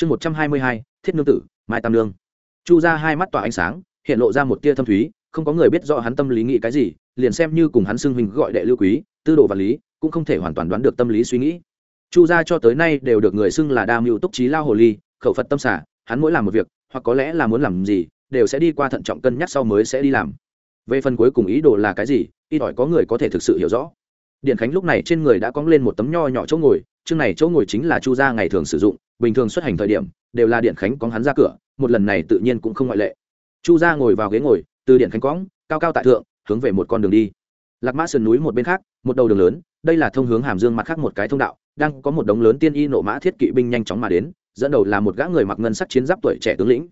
chương một trăm hai mươi hai, thiết nương tử, mai tam nương. Chu ra hai mắt tỏa ánh sáng, hiện lộ ra một tia thâm thúy, không có người biết rõ hắn tâm lý nghĩ cái gì, liền xem như cùng hắn xưng hình gọi đệ lưu quý, tư đồ vật lý, cũng không thể hoàn toàn đoán được tâm lý suy nghĩ. Chu gia cho tới nay đều được người xưng là đa mưu túc trí lao hồ ly, khẩu phật tâm xả, hắn mỗi làm một việc, hoặc có lẽ là muốn làm gì, đều sẽ đi qua thận trọng cân nhắc sau mới sẽ đi làm. Về phần cuối cùng ý đồ là cái gì, ít ỏi có người có thể thực sự hiểu rõ. Điện khánh lúc này trên người đã cóng lên một tấm nho nhỏ chỗ ngồi, chương này chỗ ngồi chính là chu gia ngày thường sử dụng bình thường xuất hành thời điểm, đều là điện khánh cóng hắn ra cửa, một lần này tự nhiên cũng không ngoại lệ. Chu gia ngồi vào ghế ngồi, từ điện khánh cóng cao cao tại thượng, hướng về một con đường đi. Lạc mã sườn núi một bên khác, một đầu đường lớn, đây là thông hướng hàm dương mặt khác một cái thông đạo, đang có một đống lớn tiên y nộ mã thiết kỵ binh nhanh chóng mà đến, dẫn đầu là một gã người mặc ngân sắc chiến giáp tuổi trẻ tướng lĩnh.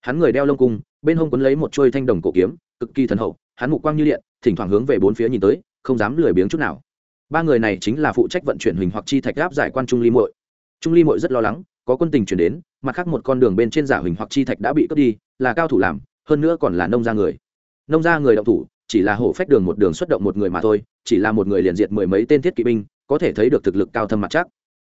Hắn người đeo lông cung, bên hông quấn lấy một chuôi thanh đồng cổ kiếm, cực kỳ thần hậu, hắn mục quang như điện, thỉnh thoảng hướng về bốn phía nhìn tới, không dám lười biếng chút nào. Ba người này chính là phụ trách vận chuyển huỳnh hoặc chi thạch áp giải quan trung ly muội. Trung ly muội rất lo lắng có quân tình chuyển đến, mặt khác một con đường bên trên giả huỳnh hoặc chi thạch đã bị cướp đi, là cao thủ làm, hơn nữa còn là nông gia người. Nông gia người động thủ, chỉ là hổ phách đường một đường xuất động một người mà thôi, chỉ là một người liền diệt mười mấy tên thiết kỵ binh, có thể thấy được thực lực cao thâm mặt chắc.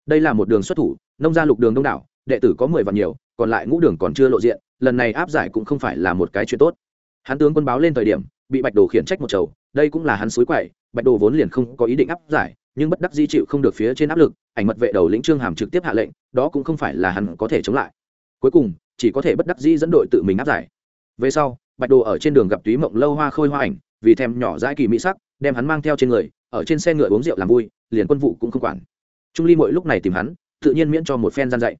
Đây là một đường xuất thủ, nông gia lục đường đông đảo, đệ tử có mười vạn nhiều, còn lại ngũ đường còn chưa lộ diện, lần này áp giải cũng không phải là một cái chuyện tốt. Hắn tướng quân báo lên thời điểm, bị bạch đồ khiển trách một chầu, đây cũng là hắn suối quậy, bạch đồ vốn liền không có ý định áp giải nhưng bất đắc di chịu không được phía trên áp lực, ảnh mật vệ đầu lĩnh trương hàm trực tiếp hạ lệnh, đó cũng không phải là hắn có thể chống lại. Cuối cùng, chỉ có thể bất đắc di dẫn đội tự mình áp giải. Về sau, bạch đồ ở trên đường gặp túy mộng lâu hoa khôi hoa ảnh, vì thèm nhỏ dãi kỳ mỹ sắc, đem hắn mang theo trên người, ở trên xe ngựa uống rượu làm vui, liền quân vụ cũng không quản. Trung ly mỗi lúc này tìm hắn, tự nhiên miễn cho một phen gian dạy.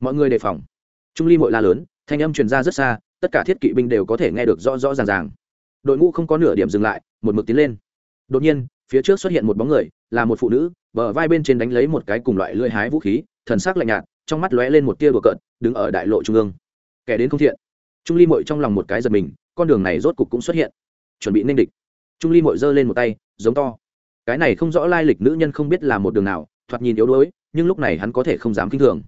Mọi người đề phòng. Trung ly mội la lớn, thanh âm truyền ra rất xa, tất cả thiết kỵ binh đều có thể nghe được rõ rõ ràng ràng. Đội ngũ không có nửa điểm dừng lại, một mực tiến lên. Đột nhiên phía trước xuất hiện một bóng người, là một phụ nữ, bờ vai bên trên đánh lấy một cái cùng loại lưỡi hái vũ khí, thần sắc lạnh nhạt, trong mắt lóe lên một tia đùa cợt, đứng ở đại lộ trung ương. Kẻ đến không thiện. Trung ly mội trong lòng một cái giật mình, con đường này rốt cục cũng xuất hiện. Chuẩn bị nên địch. Trung ly mội giơ lên một tay, giống to. Cái này không rõ lai lịch nữ nhân không biết là một đường nào, thoạt nhìn yếu đuối, nhưng lúc này hắn có thể không dám k i n h thường.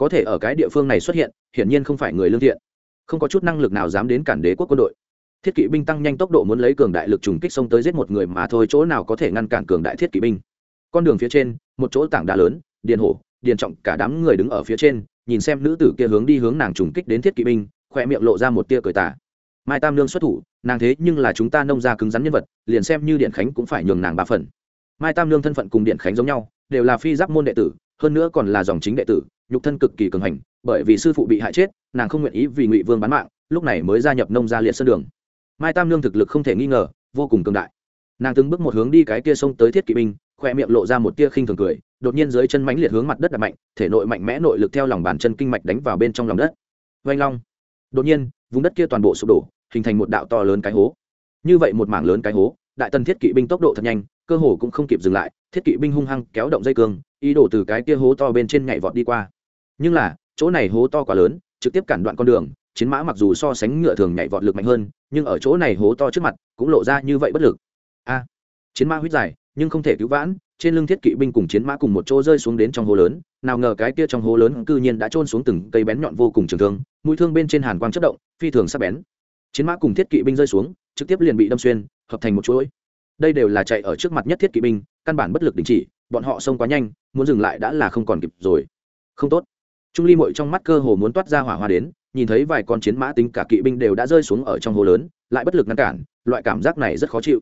Có thể ở cái địa phương này xuất hiện, hiển nhiên không phải người lương thiện. Không có chút năng lực nào dám đến cản đế quốc quân đội thiết kỵ binh tăng nhanh tốc độ muốn lấy cường đại lực trùng kích xông tới giết một người mà thôi, chỗ nào có thể ngăn cản cường đại thiết kỵ binh. Con đường phía trên, một chỗ tảng đá lớn Điền hổ Điền trọng, cả đám người đứng ở phía trên, nhìn xem nữ tử kia hướng đi hướng nàng trùng kích đến thiết kỵ binh, khoe miệng lộ ra một tia cười tả mai tam lương xuất thủ, nàng thế nhưng là chúng ta nông ra cứng rắn nhân vật, liền xem như điện khánh cũng phải nhường nàng ba phần. Mai tam lương thân phận cùng điện khánh giống nhau, đều là phi giáp môn đệ tử, hơn nữa còn là dòng chính đệ tử, nhục thân cực kỳ cường hành, bởi vì sư phụ bị hại chết, nàng không nguyện ý vì ngụy vương bán mạng, lúc này mới gia nhập nông gia liệt sơn đường mai tam nương thực lực không thể nghi ngờ, vô cùng cường đại. Nàng từng bước một hướng đi cái kia sông tới thiết kỵ binh, khoe miệng lộ ra một tia khinh thường cười, đột nhiên dưới chân mãnh liệt hướng mặt đất đập mạnh, thể nội mạnh mẽ nội lực theo lòng bàn chân kinh mạch đánh vào bên trong lòng đất. Vanh long. Đột nhiên, vùng đất kia toàn bộ sụp đổ, hình thành một đạo to lớn cái hố. Như vậy một mảng lớn cái hố, đại tần thiết kỵ binh tốc độ thật nhanh, cơ hồ cũng không kịp dừng lại, thiết kỵ binh hung hăng kéo động dây cương ý đổ từ cái kia hố to bên trên nhảy vọt đi qua. Nhưng là, chỗ này hố to quá lớn, trực tiếp cản đoạn con đường chiến mã mặc dù so sánh ngựa thường nhảy vọt lực mạnh hơn, nhưng ở chỗ này hố to trước mặt cũng lộ ra như vậy bất lực. A, chiến mã huyết dài, nhưng không thể cứu vãn, trên lưng thiết kỵ binh cùng chiến mã cùng một chỗ rơi xuống đến trong hố lớn, nào ngờ cái kia trong hố lớn cư nhiên đã trôn xuống từng cây bén nhọn vô cùng trường thương, mũi thương bên trên hàn quang chất động, phi thường sắp bén. Chiến mã cùng thiết kỵ binh rơi xuống, trực tiếp liền bị đâm xuyên, hợp thành một chuỗi. Đây đều là chạy ở trước mặt nhất thiết kỵ binh, căn bản bất lực đình chỉ, bọn họ xông quá nhanh, muốn dừng lại đã là không còn kịp rồi. Không tốt. Trung ly mội trong mắt cơ hồ muốn toát ra hỏa hoa đến nhìn thấy vài con chiến mã tính cả kỵ binh đều đã rơi xuống ở trong hồ lớn, lại bất lực ngăn cản, loại cảm giác này rất khó chịu.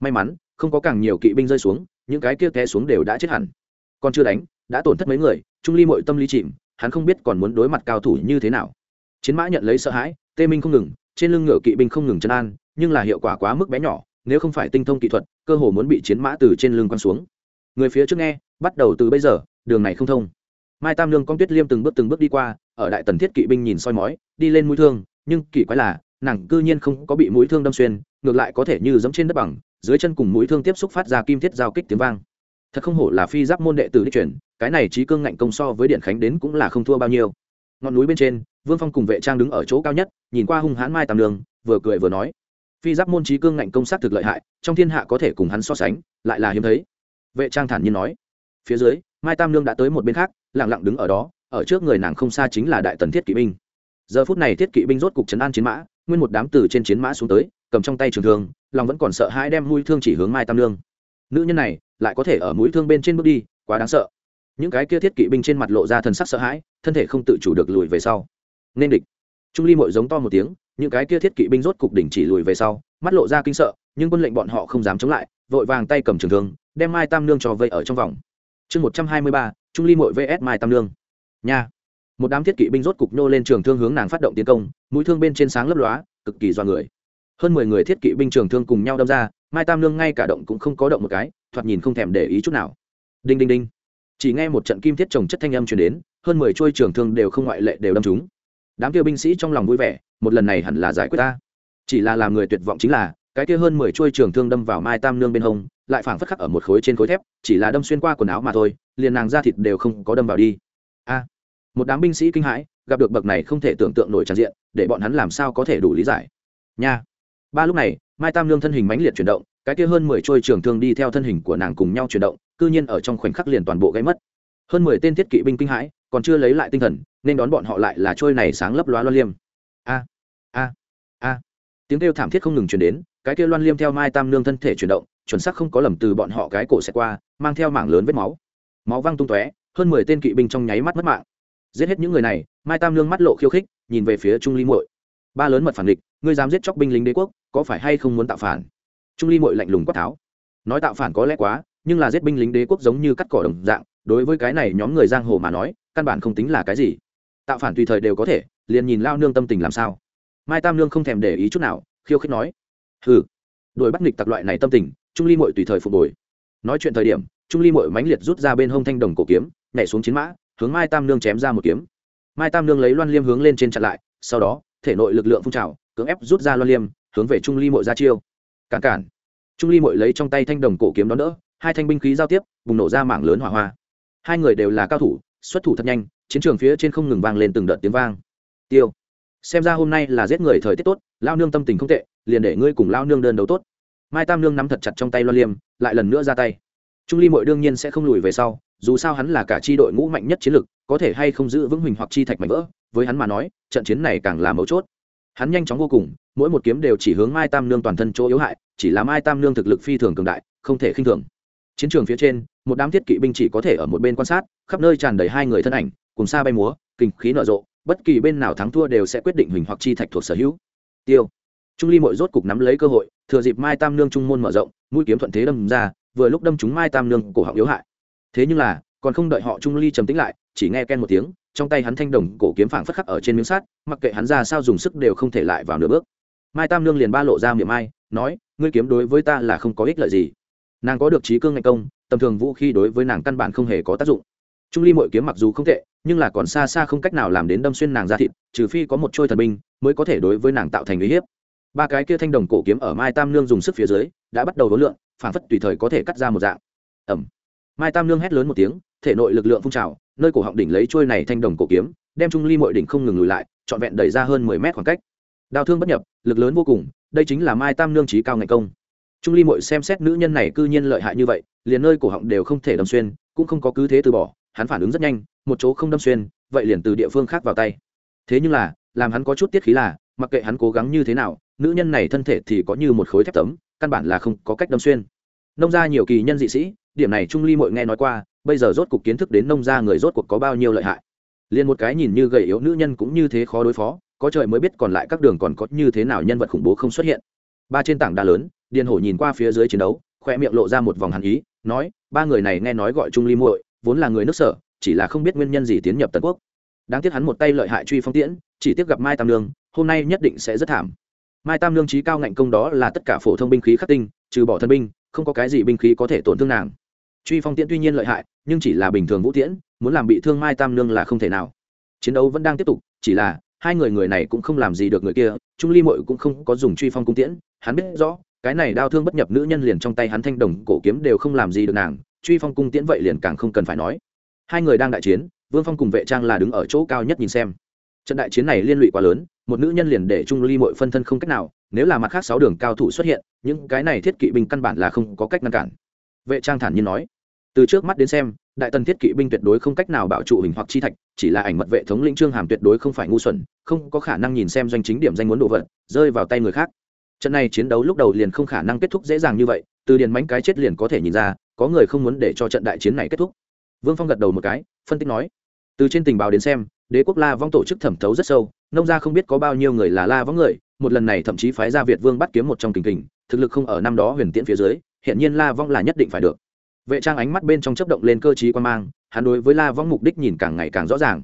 May mắn, không có càng nhiều kỵ binh rơi xuống, những cái kia té xuống đều đã chết hẳn. Còn chưa đánh, đã tổn thất mấy người, trung ly mội tâm lý chìm, hắn không biết còn muốn đối mặt cao thủ như thế nào. Chiến mã nhận lấy sợ hãi, tê minh không ngừng, trên lưng ngựa kỵ binh không ngừng chân an, nhưng là hiệu quả quá mức bé nhỏ, nếu không phải tinh thông kỹ thuật, cơ hồ muốn bị chiến mã từ trên lưng quăng xuống. Người phía trước nghe, bắt đầu từ bây giờ, đường này không thông. Mai tam lương con tuyết liêm từng bước từng bước đi qua ở đại tần thiết kỵ binh nhìn soi mói, đi lên mũi thương, nhưng kỳ quái là, nàng cư nhiên không có bị mũi thương đâm xuyên, ngược lại có thể như giống trên đất bằng, dưới chân cùng mũi thương tiếp xúc phát ra kim thiết giao kích tiếng vang. Thật không hổ là phi giáp môn đệ tử đi chuyển, cái này trí cương ngạnh công so với điện khánh đến cũng là không thua bao nhiêu. Ngọn núi bên trên, vương phong cùng vệ trang đứng ở chỗ cao nhất, nhìn qua hung hãn mai tam lương vừa cười vừa nói. Phi giáp môn trí cương ngạnh công sát thực lợi hại, trong thiên hạ có thể cùng hắn so sánh, lại là hiếm thấy. Vệ trang thản nhiên nói. Phía dưới, mai tam lương đã tới một bên khác lẳng lặng đứng ở đó ở trước người nàng không xa chính là đại tần thiết kỵ binh. Giờ phút này thiết kỵ binh rốt cục trấn an chiến mã, nguyên một đám từ trên chiến mã xuống tới, cầm trong tay trường thương, lòng vẫn còn sợ hãi đem mũi thương chỉ hướng mai tam lương. Nữ nhân này lại có thể ở mũi thương bên trên bước đi, quá đáng sợ. Những cái kia thiết kỵ binh trên mặt lộ ra thần sắc sợ hãi, thân thể không tự chủ được lùi về sau. Nên địch. Trung ly mội giống to một tiếng, những cái kia thiết kỵ binh rốt cục đỉnh chỉ lùi về sau, mắt lộ ra kinh sợ, nhưng quân lệnh bọn họ không dám chống lại, vội vàng tay cầm trường thương, đem mai tam nương cho vây ở trong vòng. Chương một trăm hai mươi ba, trung ly mội vs mai tam nương nha. Một đám thiết kỵ binh rốt cục nhô lên trường thương hướng nàng phát động tiến công, mũi thương bên trên sáng lấp lóa, cực kỳ do người. Hơn mười người thiết kỵ binh trường thương cùng nhau đâm ra, mai tam nương ngay cả động cũng không có động một cái, thoạt nhìn không thèm để ý chút nào. Đinh đinh đinh. Chỉ nghe một trận kim thiết trồng chất thanh âm chuyển đến, hơn mười chuôi trường thương đều không ngoại lệ đều đâm chúng đám kia binh sĩ trong lòng vui vẻ, một lần này hẳn là giải quyết ta. Chỉ là làm người tuyệt vọng chính là, cái kia hơn mười chuôi trường thương đâm vào mai tam nương bên hông, lại phảng phất khắc ở một khối trên khối thép, chỉ là đâm xuyên qua quần áo mà thôi, liền nàng da thịt đều không có đâm vào đi a. Một đám binh sĩ kinh hãi, gặp được bậc này không thể tưởng tượng nổi tràn diện, để bọn hắn làm sao có thể đủ lý giải? Nha. Ba lúc này, mai tam nương thân hình mãnh liệt chuyển động, cái kia hơn mười trôi trường thương đi theo thân hình của nàng cùng nhau chuyển động, cư nhiên ở trong khoảnh khắc liền toàn bộ gãy mất. Hơn mười tên thiết kỵ binh kinh hãi, còn chưa lấy lại tinh thần, nên đón bọn họ lại là trôi này sáng lấp loá loan liêm. A a a. Tiếng kêu thảm thiết không ngừng chuyển đến, cái kia loan liêm theo mai tam nương thân thể chuyển động, chuẩn xác không có lầm từ bọn họ cái cổ sẽ qua, mang theo mảng lớn vết máu. Máu văng tung tóe hơn mười tên kỵ binh trong nháy mắt mất mạng. Giết hết những người này, mai tam nương mắt lộ khiêu khích, nhìn về phía trung ly muội. Ba lớn mật phản địch, ngươi dám giết chóc binh lính đế quốc, có phải hay không muốn tạo phản? Trung ly muội lạnh lùng quát tháo. Nói tạo phản có lẽ quá, nhưng là giết binh lính đế quốc giống như cắt cỏ đồng dạng, đối với cái này nhóm người giang hồ mà nói, căn bản không tính là cái gì. Tạo phản tùy thời đều có thể, liền nhìn lao nương tâm tình làm sao. Mai tam nương không thèm để ý chút nào, khiêu khích nói. Hừ. Đuổi bắt nghịch tặc loại này tâm tình, trung ly mội tùy thời phục hồi. Nói chuyện thời điểm, trung ly mội mãnh liệt rút ra bên hông thanh đồng cổ kiếm nhảy xuống chiến mã, hướng mai tam nương chém ra một kiếm. Mai tam nương lấy loan liêm hướng lên trên chặn lại, sau đó, thể nội lực lượng phun trào, cưỡng ép rút ra loan liêm, hướng về trung ly mội ra chiêu. Cản cản. Trung ly mội lấy trong tay thanh đồng cổ kiếm đón đỡ, hai thanh binh khí giao tiếp, bùng nổ ra mảng lớn hỏa hoa. Hai người đều là cao thủ, xuất thủ thật nhanh, chiến trường phía trên không ngừng vang lên từng đợt tiếng vang. Tiêu. Xem ra hôm nay là giết người thời tiết tốt lao nương tâm tình không tệ, liền để ngươi cùng lao nương đơn đấu tốt. Mai tam nương nắm thật chặt trong tay loan liêm, lại lần nữa ra tay. Trung ly mội đương nhiên sẽ không lùi về sau dù sao hắn là cả tri đội ngũ mạnh nhất chiến lực có thể hay không giữ vững huỳnh hoặc chi thạch mạnh vỡ, với hắn mà nói, trận chiến này càng là mấu chốt. Hắn nhanh chóng vô cùng, mỗi một kiếm đều chỉ hướng mai tam nương toàn thân chỗ yếu hại, chỉ là mai tam nương thực lực phi thường cường đại, không thể khinh thường. Chiến trường phía trên, một đám thiết kỵ binh chỉ có thể ở một bên quan sát, khắp nơi tràn đầy hai người thân ảnh, cùng xa bay múa, kinh khí nở rộ, bất kỳ bên nào thắng thua đều sẽ quyết định huỳnh hoặc chi thạch thuộc sở hữu. Tiêu. Trung ly mội rốt cục nắm lấy cơ hội, thừa dịp mai tam nương trung môn mở rộng, mũi kiếm thuận thế đâm ra, vừa lúc đâm trúng mai tam nương cổ họng yếu hại thế nhưng là, còn không đợi họ trung ly trầm tĩnh lại, chỉ nghe ken một tiếng, trong tay hắn thanh đồng cổ kiếm phảng phất khắc ở trên miếng sắt, mặc kệ hắn ra sao dùng sức đều không thể lại vào nửa bước. Mai tam nương liền ba lộ ra miệng mai, nói, ngươi kiếm đối với ta là không có ích lợi gì. Nàng có được trí cương ngạch công, tầm thường vũ khí đối với nàng căn bản không hề có tác dụng. Trung ly mọi kiếm mặc dù không tệ, nhưng là còn xa xa không cách nào làm đến đâm xuyên nàng ra thịt, trừ phi có một trôi thần binh mới có thể đối với nàng tạo thành uy hiếp. Ba cái kia thanh đồng cổ kiếm ở mai tam nương dùng sức phía dưới, đã bắt đầu đối lượng phảng phất tùy thời có thể cắt ra một dạng. Ẩm mai tam nương hét lớn một tiếng, thể nội lực lượng phun trào, nơi cổ họng đỉnh lấy trôi này thanh đồng cổ kiếm, đem trung ly mội đỉnh không ngừng lùi lại, trọn vẹn đẩy ra hơn mười mét khoảng cách. Đao thương bất nhập, lực lớn vô cùng, đây chính là mai tam nương trí cao ngày công. Trung ly mội xem xét nữ nhân này cư nhiên lợi hại như vậy, liền nơi cổ họng đều không thể đâm xuyên, cũng không có cứ thế từ bỏ, hắn phản ứng rất nhanh, một chỗ không đâm xuyên, vậy liền từ địa phương khác vào tay. Thế nhưng là, làm hắn có chút tiết khí là, mặc kệ hắn cố gắng như thế nào, nữ nhân này thân thể thì có như một khối thép tấm, căn bản là không có cách đâm xuyên nông gia nhiều kỳ nhân dị sĩ, điểm này trung ly mội nghe nói qua, bây giờ rốt cuộc kiến thức đến nông gia người rốt cuộc có bao nhiêu lợi hại. Liền một cái nhìn như gầy yếu nữ nhân cũng như thế khó đối phó, có trời mới biết còn lại các đường còn có như thế nào nhân vật khủng bố không xuất hiện. Ba trên tảng đá lớn, điền hổ nhìn qua phía dưới chiến đấu, khoe miệng lộ ra một vòng hàn ý, nói, ba người này nghe nói gọi trung ly muội vốn là người nước sở, chỉ là không biết nguyên nhân gì tiến nhập tần quốc. Đáng tiếc hắn một tay lợi hại truy phong tiễn, chỉ tiếc gặp mai tam lương hôm nay nhất định sẽ rất thảm. Mai tam lương trí cao ngạnh công đó là tất cả phổ thông binh khí khắc tinh, trừ bỏ thân binh không có cái gì binh khí có thể tổn thương nàng. Truy phong tiễn tuy nhiên lợi hại, nhưng chỉ là bình thường vũ tiễn, muốn làm bị thương mai tam Nương là không thể nào. Chiến đấu vẫn đang tiếp tục, chỉ là hai người người này cũng không làm gì được người kia, trung ly mội cũng không có dùng truy phong cung tiễn, hắn biết rõ, cái này đau thương bất nhập nữ nhân liền trong tay hắn thanh đồng cổ kiếm đều không làm gì được nàng, truy phong cung tiễn vậy liền càng không cần phải nói. Hai người đang đại chiến, vương phong cùng vệ trang là đứng ở chỗ cao nhất nhìn xem. Trận đại chiến này liên lụy quá lớn, một nữ nhân liền để trung ly mội phân thân không cách nào nếu là mặt khác sáu đường cao thủ xuất hiện, những cái này thiết kỵ binh căn bản là không có cách ngăn cản. Vệ trang thản nhiên nói. Từ trước mắt đến xem, đại tần thiết kỵ binh tuyệt đối không cách nào bảo trụ hình hoặc chi thạch, chỉ là ảnh mật vệ thống lĩnh trương hàm tuyệt đối không phải ngu xuẩn, không có khả năng nhìn xem doanh chính điểm danh muốn đồ vật, rơi vào tay người khác. Trận này chiến đấu lúc đầu liền không khả năng kết thúc dễ dàng như vậy, từ điền mánh cái chết liền có thể nhìn ra, có người không muốn để cho trận đại chiến này kết thúc. Vương phong gật đầu một cái, phân tích nói từ trên tình báo đến xem, đế quốc la vong tổ chức thẩm thấu rất sâu, nông ra không biết có bao nhiêu người là la vong người, một lần này thậm chí phái ra việt vương bắt kiếm một trong tình kình, thực lực không ở năm đó huyền tiễn phía dưới hiện nhiên la vong là nhất định phải được. Vệ trang ánh mắt bên trong chấp động lên cơ chí quan mang, hắn đối với la vong mục đích nhìn càng ngày càng rõ ràng.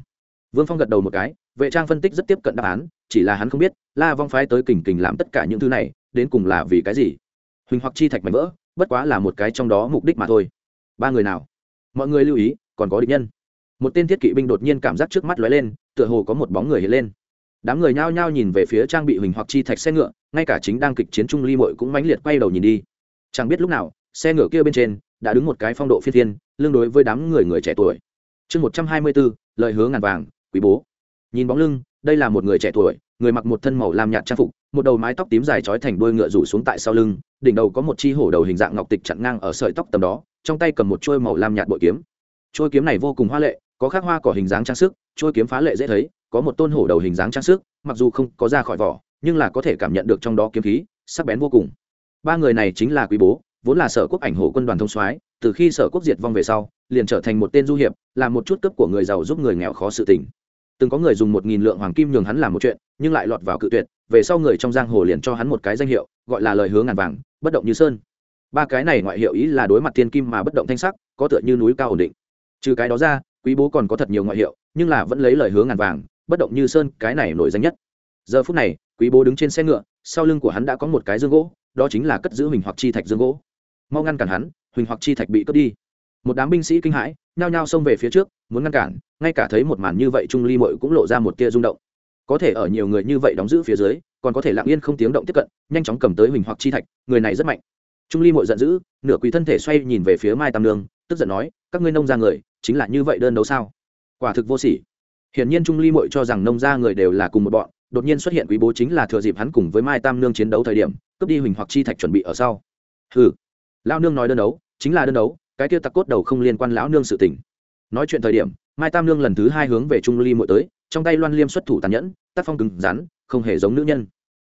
Vương phong gật đầu một cái, vệ trang phân tích rất tiếp cận đáp án, chỉ là hắn không biết, la vong phái tới kình kình làm tất cả những thứ này, đến cùng là vì cái gì? Huỳnh hoặc chi thạch mảnh vỡ, bất quá là một cái trong đó mục đích mà thôi. Ba người nào? Mọi người lưu ý, còn có địch nhân một tên thiết kỵ binh đột nhiên cảm giác trước mắt lóe lên, tựa hồ có một bóng người hiện lên. Đám người nhao nhao nhìn về phía trang bị huỳnh hoặc chi thạch xe ngựa, ngay cả chính đang kịch chiến trung ly mội cũng mãnh liệt quay đầu nhìn đi. Chẳng biết lúc nào, xe ngựa kia bên trên đã đứng một cái phong độ phi thiên, lương đối với đám người người trẻ tuổi. Chương một trăm hai mươi bốn, lời hứa ngàn vàng, quý bố. Nhìn bóng lưng, đây là một người trẻ tuổi, người mặc một thân màu lam nhạt trang phục, một đầu mái tóc tím dài trói thành đuôi ngựa rủ xuống tại sau lưng, đỉnh đầu có một chi hổ đầu hình dạng ngọc tịch chặn ngang ở sợi tóc tầm đó, trong tay cầm một chuôi màu lam nhạt bội kiếm trôi kiếm này vô cùng hoa lệ, có khắc hoa cỏ hình dáng trang sức, trôi kiếm phá lệ dễ thấy, có một tôn hổ đầu hình dáng trang sức, mặc dù không có ra khỏi vỏ, nhưng là có thể cảm nhận được trong đó kiếm khí, sắc bén vô cùng. Ba người này chính là quý bố, vốn là sở quốc ảnh hổ quân đoàn thông soái, từ khi sở quốc diệt vong về sau, liền trở thành một tên du hiệp làm một chút cấp của người giàu giúp người nghèo khó sự tình. Từng có người dùng một nghìn lượng hoàng kim nhường hắn làm một chuyện, nhưng lại lọt vào cự tuyệt, về sau người trong giang hồ liền cho hắn một cái danh hiệu, gọi là lời hứa ngàn vàng, bất động như sơn. Ba cái này ngoại hiệu ý là đối mặt thiên kim mà bất động thanh sắc, có tựa như núi cao ổn định trừ cái đó ra, quý bố còn có thật nhiều ngoại hiệu, nhưng là vẫn lấy lời hứa ngàn vàng, bất động như sơn, cái này nổi danh nhất. Giờ phút này, quý bố đứng trên xe ngựa, sau lưng của hắn đã có một cái dương gỗ, đó chính là cất giữ huỳnh hoặc chi thạch dương gỗ. Mau ngăn cản hắn, huỳnh hoặc chi thạch bị cướp đi. Một đám binh sĩ kinh hãi, nhao nhao xông về phía trước, muốn ngăn cản, ngay cả thấy một màn như vậy trung ly mội cũng lộ ra một tia rung động. Có thể ở nhiều người như vậy đóng giữ phía dưới, còn có thể lặng yên không tiếng động tiếp cận, nhanh chóng cầm tới huỳnh hoặc chi thạch, người này rất mạnh. Trung ly mội giận dữ, nửa quý thân thể xoay nhìn về phía mai tam nương, tức giận nói, các ngươi nông ra người chính là như vậy đơn đấu sao? Quả thực vô sỉ. Hiển nhiên trung ly mội cho rằng nông gia người đều là cùng một bọn, đột nhiên xuất hiện quý bố chính là thừa dịp hắn cùng với mai tam nương chiến đấu thời điểm, cướp đi huỳnh hoặc chi thạch chuẩn bị ở sau. Ừ lão nương nói đơn đấu, chính là đơn đấu, cái kia tặc cốt đầu không liên quan lão nương sự tình. Nói chuyện thời điểm, mai tam nương lần thứ hai hướng về trung ly mội tới, trong tay loan liêm xuất thủ tàn nhẫn, tác phong cứng rắn, không hề giống nữ nhân.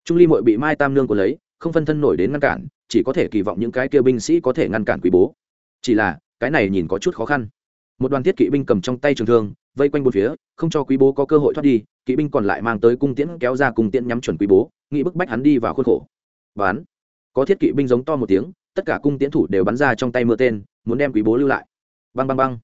Trung ly mội bị mai tam nương của lấy, không phân thân nổi đến ngăn cản, chỉ có thể kỳ vọng những cái kia binh sĩ có thể ngăn cản quý bố. Chỉ là, cái này nhìn có chút khó khăn một đoàn thiết kỵ binh cầm trong tay trường thương, vây quanh bốn phía, không cho quý bố có cơ hội thoát đi, kỵ binh còn lại mang tới cung tiễn kéo ra cung tiễn nhắm chuẩn quý bố, nghĩ bức bách hắn đi vào khuôn khổ. Bán có thiết kỵ binh giống to một tiếng, tất cả cung tiễn thủ đều bắn ra trong tay mưa tên, muốn đem quý bố lưu lại. Băng băng băng.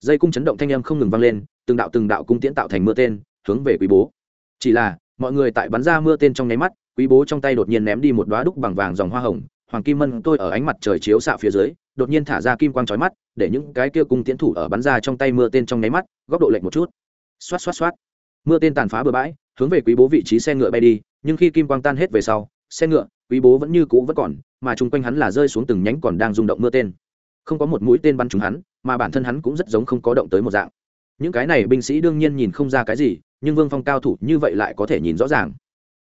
Dây cung chấn động thanh âm không ngừng vang lên, từng đạo từng đạo cung tiễn tạo thành mưa tên, hướng về quý bố. Chỉ là, mọi người tại bắn ra mưa tên trong nháy mắt, quý bố trong tay đột nhiên ném đi một đoá đúc bằng vàng dòng hoa hồng hoàng kim mân tôi ở ánh mặt trời chiếu xạ phía dưới, đột nhiên thả ra kim quang trói mắt, để những cái kia cung tiến thủ ở bắn ra trong tay mưa tên trong nháy mắt, góc độ lệch một chút. Xoát xoát xoát. Mưa tên tàn phá bừa bãi, hướng về quý bố vị trí xe ngựa bay đi, nhưng khi kim quang tan hết về sau, xe ngựa, quý bố vẫn như cũ vẫn còn, mà chung quanh hắn là rơi xuống từng nhánh còn đang rung động mưa tên. Không có một mũi tên bắn trúng hắn, mà bản thân hắn cũng rất giống không có động tới một dạng. Những cái này binh sĩ đương nhiên nhìn không ra cái gì, nhưng vương phong cao thủ như vậy lại có thể nhìn rõ ràng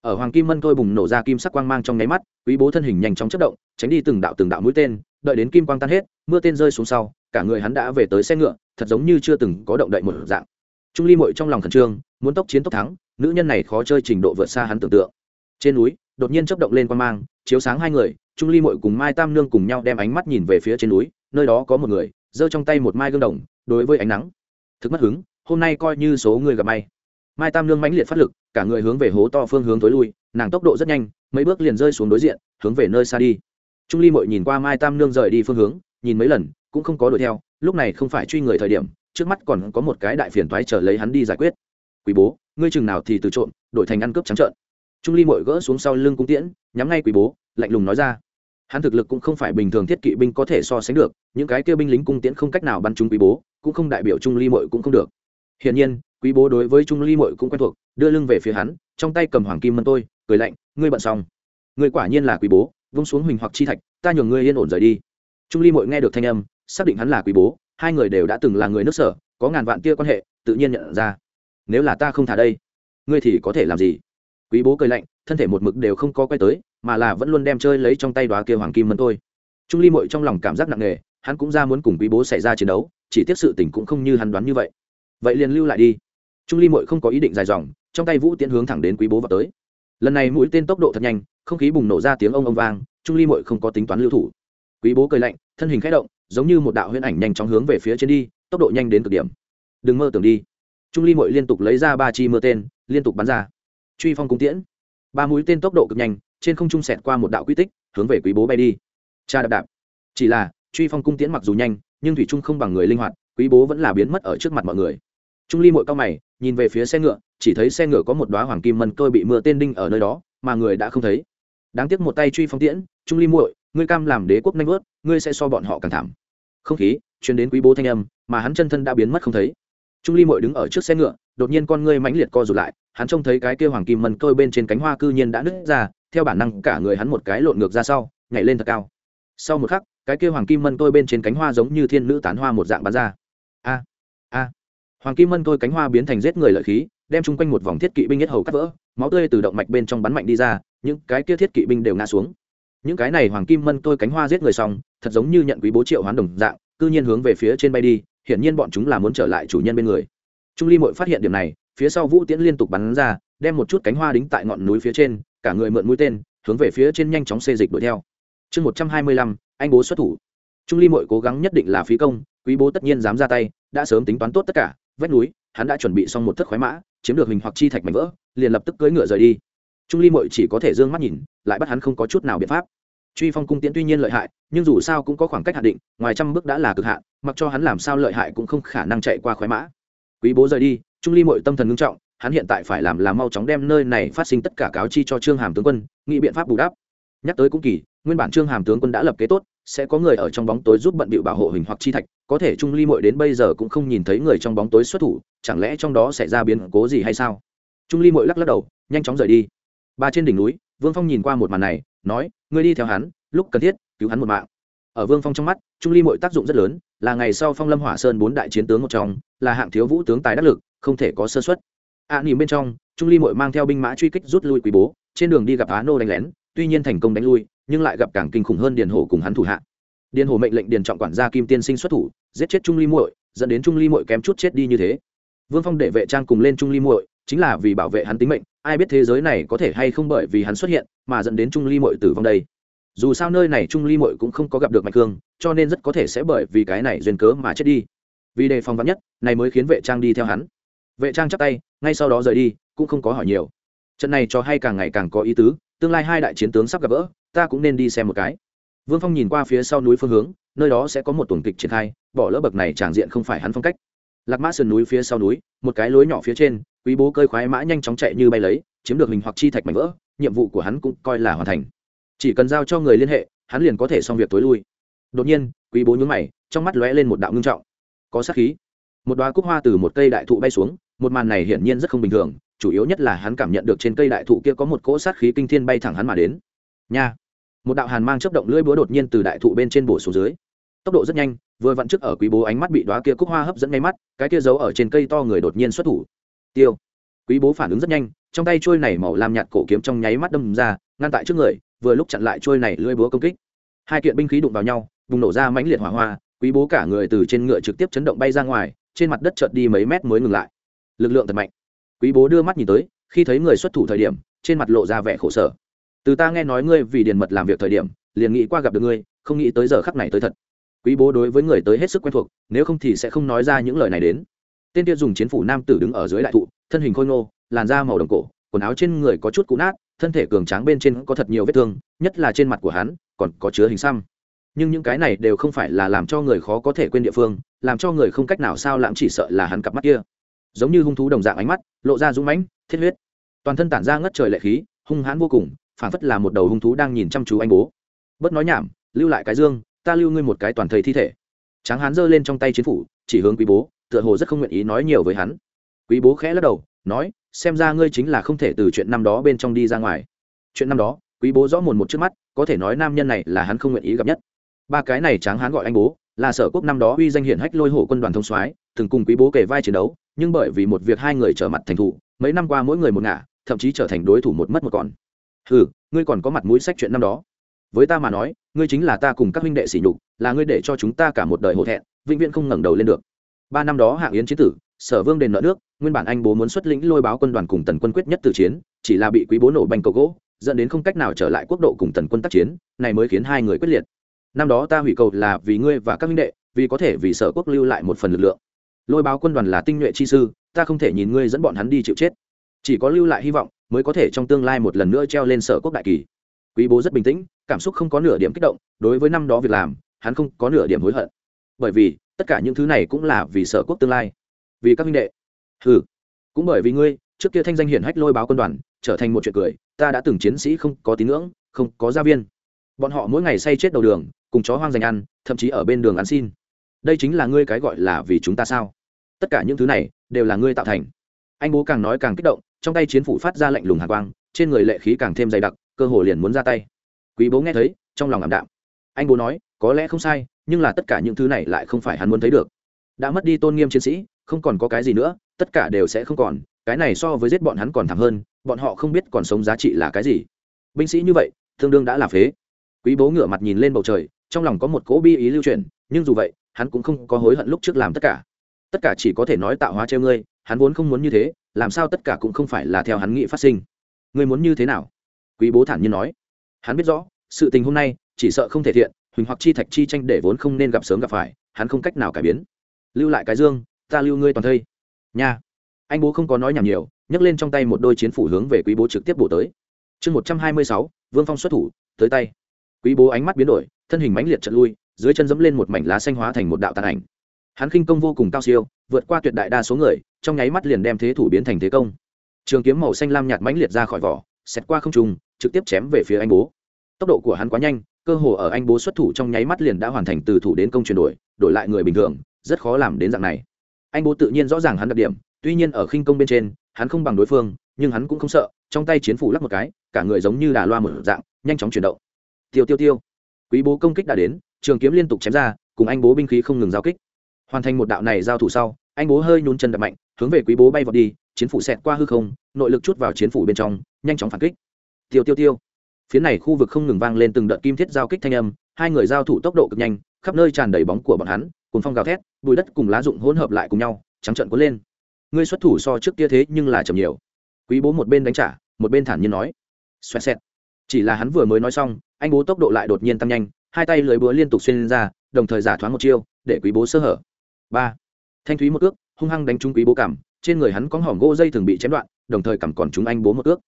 ở hoàng kim mân thôi bùng nổ ra kim sắc quang mang trong nháy mắt, quý bố thân hình nhanh chóng chất động, tránh đi từng đạo từng đạo mũi tên, đợi đến kim quang tan hết, mưa tên rơi xuống sau, cả người hắn đã về tới xe ngựa, thật giống như chưa từng có động đậy một dạng. Trung ly mội trong lòng khẩn trương, muốn tốc chiến tốc thắng, nữ nhân này khó chơi trình độ vượt xa hắn tưởng tượng. Trên núi, đột nhiên chấp động lên quang mang, chiếu sáng hai người, trung ly mội cùng mai tam nương cùng nhau đem ánh mắt nhìn về phía trên núi, nơi đó có một người, giơ trong tay một mai gương đồng, đối với ánh nắng. Thực mất hứng, hôm nay coi như số người gặp may mai tam nương mãnh liệt phát lực, cả người hướng về hố to phương hướng tối lui, nàng tốc độ rất nhanh, mấy bước liền rơi xuống đối diện, hướng về nơi xa đi. Trung ly mội nhìn qua mai tam nương rời đi phương hướng, nhìn mấy lần, cũng không có đuổi theo, lúc này không phải truy người thời điểm, trước mắt còn có một cái đại phiền thoái chờ lấy hắn đi giải quyết. Quý bố, ngươi chừng nào thì từ trộm, đổi thành ăn cướp trắng trợn. Trung ly mội gỡ xuống sau lưng cung tiễn, nhắm ngay quý bố, lạnh lùng nói ra. Hắn thực lực cũng không phải bình thường thiết kỵ binh có thể so sánh được, những cái kêu binh lính cung tiễn không cách nào bắn trúng quý bố, cũng không đại biểu trung ly mội cũng không được. Hiển nhiên quý bố đối với trung ly mội cũng quen thuộc, đưa lưng về phía hắn, trong tay cầm hoàng kim mân tôi, cười lạnh, ngươi bận xong. Ngươi quả nhiên là quý bố, vung xuống huỳnh hoặc chi thạch, ta nhường ngươi yên ổn rời đi. Trung ly mội nghe được thanh âm, xác định hắn là quý bố, hai người đều đã từng là người nước sở, có ngàn vạn tia quan hệ, tự nhiên nhận ra. Nếu là ta không thả đây, ngươi thì có thể làm gì? Quý bố cười lạnh, thân thể một mực đều không có quay tới, mà là vẫn luôn đem chơi lấy trong tay đoá kia hoàng kim mân tôi. Trung ly mội trong lòng cảm giác nặng nề, hắn cũng ra muốn cùng quý bố xảy ra chiến đấu, chỉ tiếc sự tình cũng không như hắn đoán như vậy. Vậy liền lưu lại đi trung ly mội không có ý định dài dòng, trong tay vũ tiến hướng thẳng đến quý bố vào tới. Lần này mũi tên tốc độ thật nhanh, không khí bùng nổ ra tiếng ông ông vang, trung ly mội không có tính toán lưu thủ. Quý bố cười lạnh, thân hình k h ẽ động, giống như một đạo huyễn ảnh nhanh chóng hướng về phía trên đi, tốc độ nhanh đến cực điểm. Đừng mơ tưởng đi. Trung ly mội liên tục lấy ra ba chi mưa tên, liên tục bắn ra. Truy phong cung tiễn. Ba mũi tên tốc độ cực nhanh, trên không trung sẹt qua một đạo quy tích, hướng về quý bố bay đi. Cha đạp đạp. Chỉ là, truy phong cung tiễn mặc dù nhanh, nhưng thủy trung không bằng người linh hoạt, quý bố vẫn là biến mất ở trước mặt mọi người trung ly mội cao mày, nhìn về phía xe ngựa, chỉ thấy xe ngựa có một đoá hoàng kim mân tôi bị mưa tên đinh ở nơi đó, mà người đã không thấy. Đáng tiếc một tay truy phong tiễn, trung ly muội, ngươi cam làm đế quốc nanh vớt, ngươi sẽ so bọn họ càng thảm. Không khí chuyển đến quý bố thanh âm, mà hắn chân thân đã biến mất không thấy. Trung ly muội đứng ở trước xe ngựa, đột nhiên con ngươi mãnh liệt co rụt lại, hắn trông thấy cái kia hoàng kim mân tôi bên trên cánh hoa cư nhiên đã nứt ra, theo bản năng cả người hắn một cái lộn ngược ra sau, nhảy lên thật cao. Sau một khắc, cái kia hoàng kim mân tôi bên trên cánh hoa giống như thiên nữ tán hoa một dạng bắn ra. A a! Hoàng kim mân tôi cánh hoa biến thành giết người lợi khí, đem chung quanh một vòng thiết kỵ binh nhất hầu cắt vỡ, máu tươi từ động mạch bên trong bắn mạnh đi ra, những cái kia thiết kỵ binh đều ngã xuống. Những cái này hoàng kim mân tôi cánh hoa giết người xong, thật giống như nhận quý bố triệu hoán đồng dạng, cư nhiên hướng về phía trên bay đi, hiển nhiên bọn chúng là muốn trở lại chủ nhân bên người. Trung ly mội phát hiện điểm này, phía sau vũ tiễn liên tục bắn ra, đem một chút cánh hoa đính tại ngọn núi phía trên, cả người mượn mũi tên, hướng về phía trên nhanh chóng xê dịch đuổi theo. Chương một trăm hai mươi lăm, anh bố xuất thủ. Trung ly mội cố gắng nhất định là phí công, quý bố tất nhiên dám ra tay, đã sớm tính toán tốt tất cả vách núi, hắn đã chuẩn bị xong một thất khoái mã, chiếm được hình hoặc chi thạch mảnh vỡ, liền lập tức cưỡi ngựa rời đi. Trung ly mội chỉ có thể d ư ơ n g mắt nhìn, lại bắt hắn không có chút nào biện pháp. Truy phong cung tiễn tuy nhiên lợi hại, nhưng dù sao cũng có khoảng cách hạn định, ngoài trăm bước đã là cực hạn, mặc cho hắn làm sao lợi hại cũng không khả năng chạy qua khoái mã. Quý bố rời đi, trung ly mội tâm thần ngưng trọng, hắn hiện tại phải làm là mau chóng đem nơi này phát sinh tất cả cáo chi cho trương hàm tướng quân, nghĩ biện pháp bù đắp. Nhắc tới cũng kỳ, nguyên bản trương hàm tướng quân đã lập kế tốt sẽ có người ở trong bóng tối giúp bận bịu bảo hộ hình hoặc chi thạch có thể trung ly mội đến bây giờ cũng không nhìn thấy người trong bóng tối xuất thủ chẳng lẽ trong đó sẽ ra biến cố gì hay sao? Trung ly mội lắc lắc đầu nhanh chóng rời đi. Ba trên đỉnh núi vương phong nhìn qua một màn này nói ngươi đi theo hắn lúc cần thiết cứu hắn một mạng. Ở vương phong trong mắt trung ly mội tác dụng rất lớn là ngày sau phong lâm hỏa sơn bốn đại chiến tướng một trong là hạng thiếu vũ tướng tài đắc lực không thể có sơ xuất a à, nỉm bên trong trung ly mội mang theo binh mã truy kích rút lui quý bố trên đường đi gặp á nô đánh lén tuy nhiên thành công đánh lui, nhưng lại gặp càng kinh khủng hơn điền hổ cùng hắn thủ hạ. Điền hổ mệnh lệnh điền trọng quản gia kim tiên sinh xuất thủ, giết chết trung ly muội, dẫn đến trung ly muội kém chút chết đi như thế. Vương phong để vệ trang cùng lên trung ly muội, chính là vì bảo vệ hắn tính mệnh, ai biết thế giới này có thể hay không bởi vì hắn xuất hiện mà dẫn đến trung ly muội tử vong đây. Dù sao nơi này trung ly muội cũng không có gặp được mạch cương cho nên rất có thể sẽ bởi vì cái này duyên cớ mà chết đi. Vì đề phòng vắn nhất, này mới khiến vệ trang đi theo hắn. Vệ trang chắp tay, ngay sau đó rời đi, cũng không có hỏi nhiều. Trận này cho hay càng ngày càng có ý tứ tương lai hai đại chiến tướng sắp gặp gỡ, ta cũng nên đi xem một cái. Vương phong nhìn qua phía sau núi phương hướng, nơi đó sẽ có một tuần kịch triển khai, bỏ lỡ bậc này tràng diện không phải hắn phong cách. Lạc mã sườn núi phía sau núi, một cái lối nhỏ phía trên, quý bố cơi khoái mã nhanh chóng chạy như bay lấy, chiếm được hình hoặc chi thạch mảnh vỡ, nhiệm vụ của hắn cũng coi là hoàn thành. Chỉ cần giao cho người liên hệ, hắn liền có thể xong việc tối lui. Đột nhiên, quý bố nhún mày, trong mắt lóe lên một đạo ngưng trọng. Có sát khí. Một đoá cúc hoa từ một cây đại thụ bay xuống, một màn này hiển nhiên rất không bình thường chủ yếu nhất là hắn cảm nhận được trên cây đại thụ kia có một cỗ sát khí kinh thiên bay thẳng hắn mà đến. Nha! Một đạo hàn mang chấp động lưỡi búa đột nhiên từ đại thụ bên trên bổ xuống dưới. Tốc độ rất nhanh, vừa vặn trước ở quý bố ánh mắt bị đoá kia cúc hoa hấp dẫn ngay mắt, cái kia giấu ở trên cây to người đột nhiên xuất thủ. Tiêu! Quý bố phản ứng rất nhanh, trong tay trôi này màu lam nhạt cổ kiếm trong nháy mắt đâm ra, ngăn tại trước người, vừa lúc chặn lại trôi này lưỡi búa công kích. Hai kiện binh khí đụng vào nhau, bùng nổ ra mãnh liệt hỏa hoa, quý bố cả người từ trên ngựa trực tiếp chấn động bay ra ngoài, trên mặt đất chợt đi mấy mét mới ngừng lại. Lực lượng thật mạnh quý bố đưa mắt nhìn tới, khi thấy người xuất thủ thời điểm, trên mặt lộ ra vẻ khổ sở. Từ ta nghe nói ngươi vì điền mật làm việc thời điểm, liền nghĩ qua gặp được ngươi, không nghĩ tới giờ khắc này tới thật. Quý bố đối với người tới hết sức quen thuộc, nếu không thì sẽ không nói ra những lời này đến. Tên kia dùng chiến phủ nam tử đứng ở dưới đại thụ, thân hình khôi ngô, làn da màu đồng cổ, quần áo trên người có chút cũ nát, thân thể cường tráng bên trên có thật nhiều vết thương, nhất là trên mặt của hắn, còn có chứa hình xăm. Nhưng những cái này đều không phải là làm cho người khó có thể quên địa phương, làm cho người không cách nào sao lãm chỉ sợ là hắn cặp mắt kia giống như hung thú đồng dạng ánh mắt, lộ ra rung mãnh, thiết huyết. Toàn thân tản ra ngất trời lệ khí, hung hãn vô cùng phản phất là một đầu hung thú đang nhìn chăm chú anh bố. Bớt nói nhảm, lưu lại cái dương, ta lưu ngươi một cái toàn thầy thi thể. Tráng hán giơ lên trong tay chiến phủ, chỉ hướng quý bố, tựa hồ rất không nguyện ý nói nhiều với hắn. Quý bố khẽ lắc đầu, nói, xem ra ngươi chính là không thể từ chuyện năm đó bên trong đi ra ngoài. Chuyện năm đó, quý bố rõ mồn một trước mắt, có thể nói nam nhân này là hắn không nguyện ý gặp nhất. Ba cái này tráng hán gọi anh bố, là sở quốc năm đó uy danh hiển hách lôi hổ quân đoàn thông soái, từng cùng quý bố kể vai chiến đấu nhưng bởi vì một việc hai người trở mặt thành thủ mấy năm qua mỗi người một ngả, thậm chí trở thành đối thủ một mất một còn. Ừ ngươi còn có mặt mũi sách chuyện năm đó. Với ta mà nói, ngươi chính là ta cùng các huynh đệ sỉ nhục, là ngươi để cho chúng ta cả một đời hổ thẹn, vĩnh viễn không ngẩng đầu lên được. Ba năm đó hạng yến chiến tử, sở vương đền nợ nước, nguyên bản anh bố muốn xuất lĩnh lôi báo quân đoàn cùng tần quân quyết nhất từ chiến, chỉ là bị quý bố nổ bành cầu gỗ, dẫn đến không cách nào trở lại quốc độ cùng tần quân tác chiến, này mới khiến hai người quyết liệt. Năm đó ta hủy cầu là vì ngươi và các huynh đệ, vì có thể vì sở quốc lưu lại một phần lực lượng lôi báo quân đoàn là tinh nhuệ chi sư, ta không thể nhìn ngươi dẫn bọn hắn đi chịu chết. Chỉ có lưu lại hy vọng, mới có thể trong tương lai một lần nữa treo lên sở quốc đại kỳ. Quý bố rất bình tĩnh, cảm xúc không có nửa điểm kích động, đối với năm đó việc làm, hắn không có nửa điểm hối hận. Bởi vì, tất cả những thứ này cũng là vì sở quốc tương lai. Vì các minh đệ. Ừ cũng bởi vì ngươi, trước kia thanh danh hiển hách lôi báo quân đoàn, trở thành một chuyện cười, ta đã từng chiến sĩ không có tín ngưỡng, không có gia viên. Bọn họ mỗi ngày say chết đầu đường, cùng chó hoang dành ăn, thậm chí ở bên đường ăn xin đây chính là ngươi cái gọi là vì chúng ta sao? Tất cả những thứ này đều là ngươi tạo thành. Anh bố càng nói càng kích động, trong tay chiến phủ phát ra lạnh lùng hạ quang, trên người lệ khí càng thêm dày đặc, cơ hồ liền muốn ra tay. Quý bố nghe thấy, trong lòng ảm đạm. Anh bố nói, có lẽ không sai, nhưng là tất cả những thứ này lại không phải hắn muốn thấy được. Đã mất đi tôn nghiêm chiến sĩ, không còn có cái gì nữa, tất cả đều sẽ không còn, cái này so với giết bọn hắn còn thảm hơn, bọn họ không biết còn sống giá trị là cái gì. Binh sĩ như vậy, tương đương đã là phế. Quý bố ngửa mặt nhìn lên bầu trời, trong lòng có một cỗ bi ý lưu truyền nhưng dù vậy hắn cũng không có hối hận lúc trước làm tất cả. Tất cả chỉ có thể nói tạo hóa treo ngươi, hắn vốn không muốn như thế, làm sao tất cả cũng không phải là theo hắn nghĩ phát sinh. Ngươi muốn như thế nào? Quý bố thản nhiên nói. Hắn biết rõ, sự tình hôm nay, chỉ sợ không thể thiện, huỳnh hoặc chi thạch chi tranh để vốn không nên gặp sớm gặp phải, hắn không cách nào cải biến. Lưu lại cái dương, ta lưu ngươi toàn thây. Nha. Anh bố không có nói nhảm nhiều, nhấc lên trong tay một đôi chiến phủ hướng về quý bố trực tiếp bổ tới. Chương một trăm hai mươi sáu, vương phong xuất thủ, tới tay. Quý bố ánh mắt biến đổi, thân hình mãnh liệt trận lui dưới chân dẫm lên một mảnh lá xanh hóa thành một đạo tàn ảnh. Hắn khinh công vô cùng cao siêu, vượt qua tuyệt đại đa số người, trong nháy mắt liền đem thế thủ biến thành thế công. Trường kiếm màu xanh lam nhạt mãnh liệt ra khỏi vỏ, xẹt qua không trùng trực tiếp chém về phía anh bố. Tốc độ của hắn quá nhanh, cơ hồ ở anh bố xuất thủ trong nháy mắt liền đã hoàn thành từ thủ đến công chuyển đổi đổi lại người bình thường, rất khó làm đến dạng này. Anh bố tự nhiên rõ ràng hắn đặc điểm, tuy nhiên ở khinh công bên trên, hắn không bằng đối phương, nhưng hắn cũng không sợ, trong tay chiến phủ lắc một cái, cả người giống như đà loa một dạng, nhanh chóng chuyển động. Tiêu tiêu tiêu. Quý bố công kích đã đến trường kiếm liên tục chém ra, cùng anh bố binh khí không ngừng giao kích. Hoàn thành một đạo này giao thủ sau, anh bố hơi nhún chân đập mạnh, hướng về quý bố bay vọt đi, chiến phủ xẹt qua hư không, nội lực chút vào chiến phủ bên trong, nhanh chóng phản kích. Tiêu tiêu tiêu. Phía này khu vực không ngừng vang lên từng đợt kim thiết giao kích thanh âm, hai người giao thủ tốc độ cực nhanh, khắp nơi tràn đầy bóng của bọn hắn cùng phong gào thét, bụi đất cùng lá rụng hỗn hợp lại cùng nhau, trắng trận cuốn lên. Ngươi xuất thủ so trước kia thế nhưng là chậm nhiều. Quý bố một bên đánh trả, một bên thản nhiên nói. Xoẹt xẹt. Chỉ là hắn vừa mới nói xong, anh bố tốc độ lại đột nhiên tăng nhanh hai tay lưới búa liên tục xuyên ra, đồng thời giả thoáng một chiêu, để quý bố sơ hở. Ba. Thanh thúy một ước, hung hăng đánh trúng quý bố cảm, trên người hắn có hỏng gỗ dây thường bị chém đoạn, đồng thời cầm còn chúng anh bố một ước.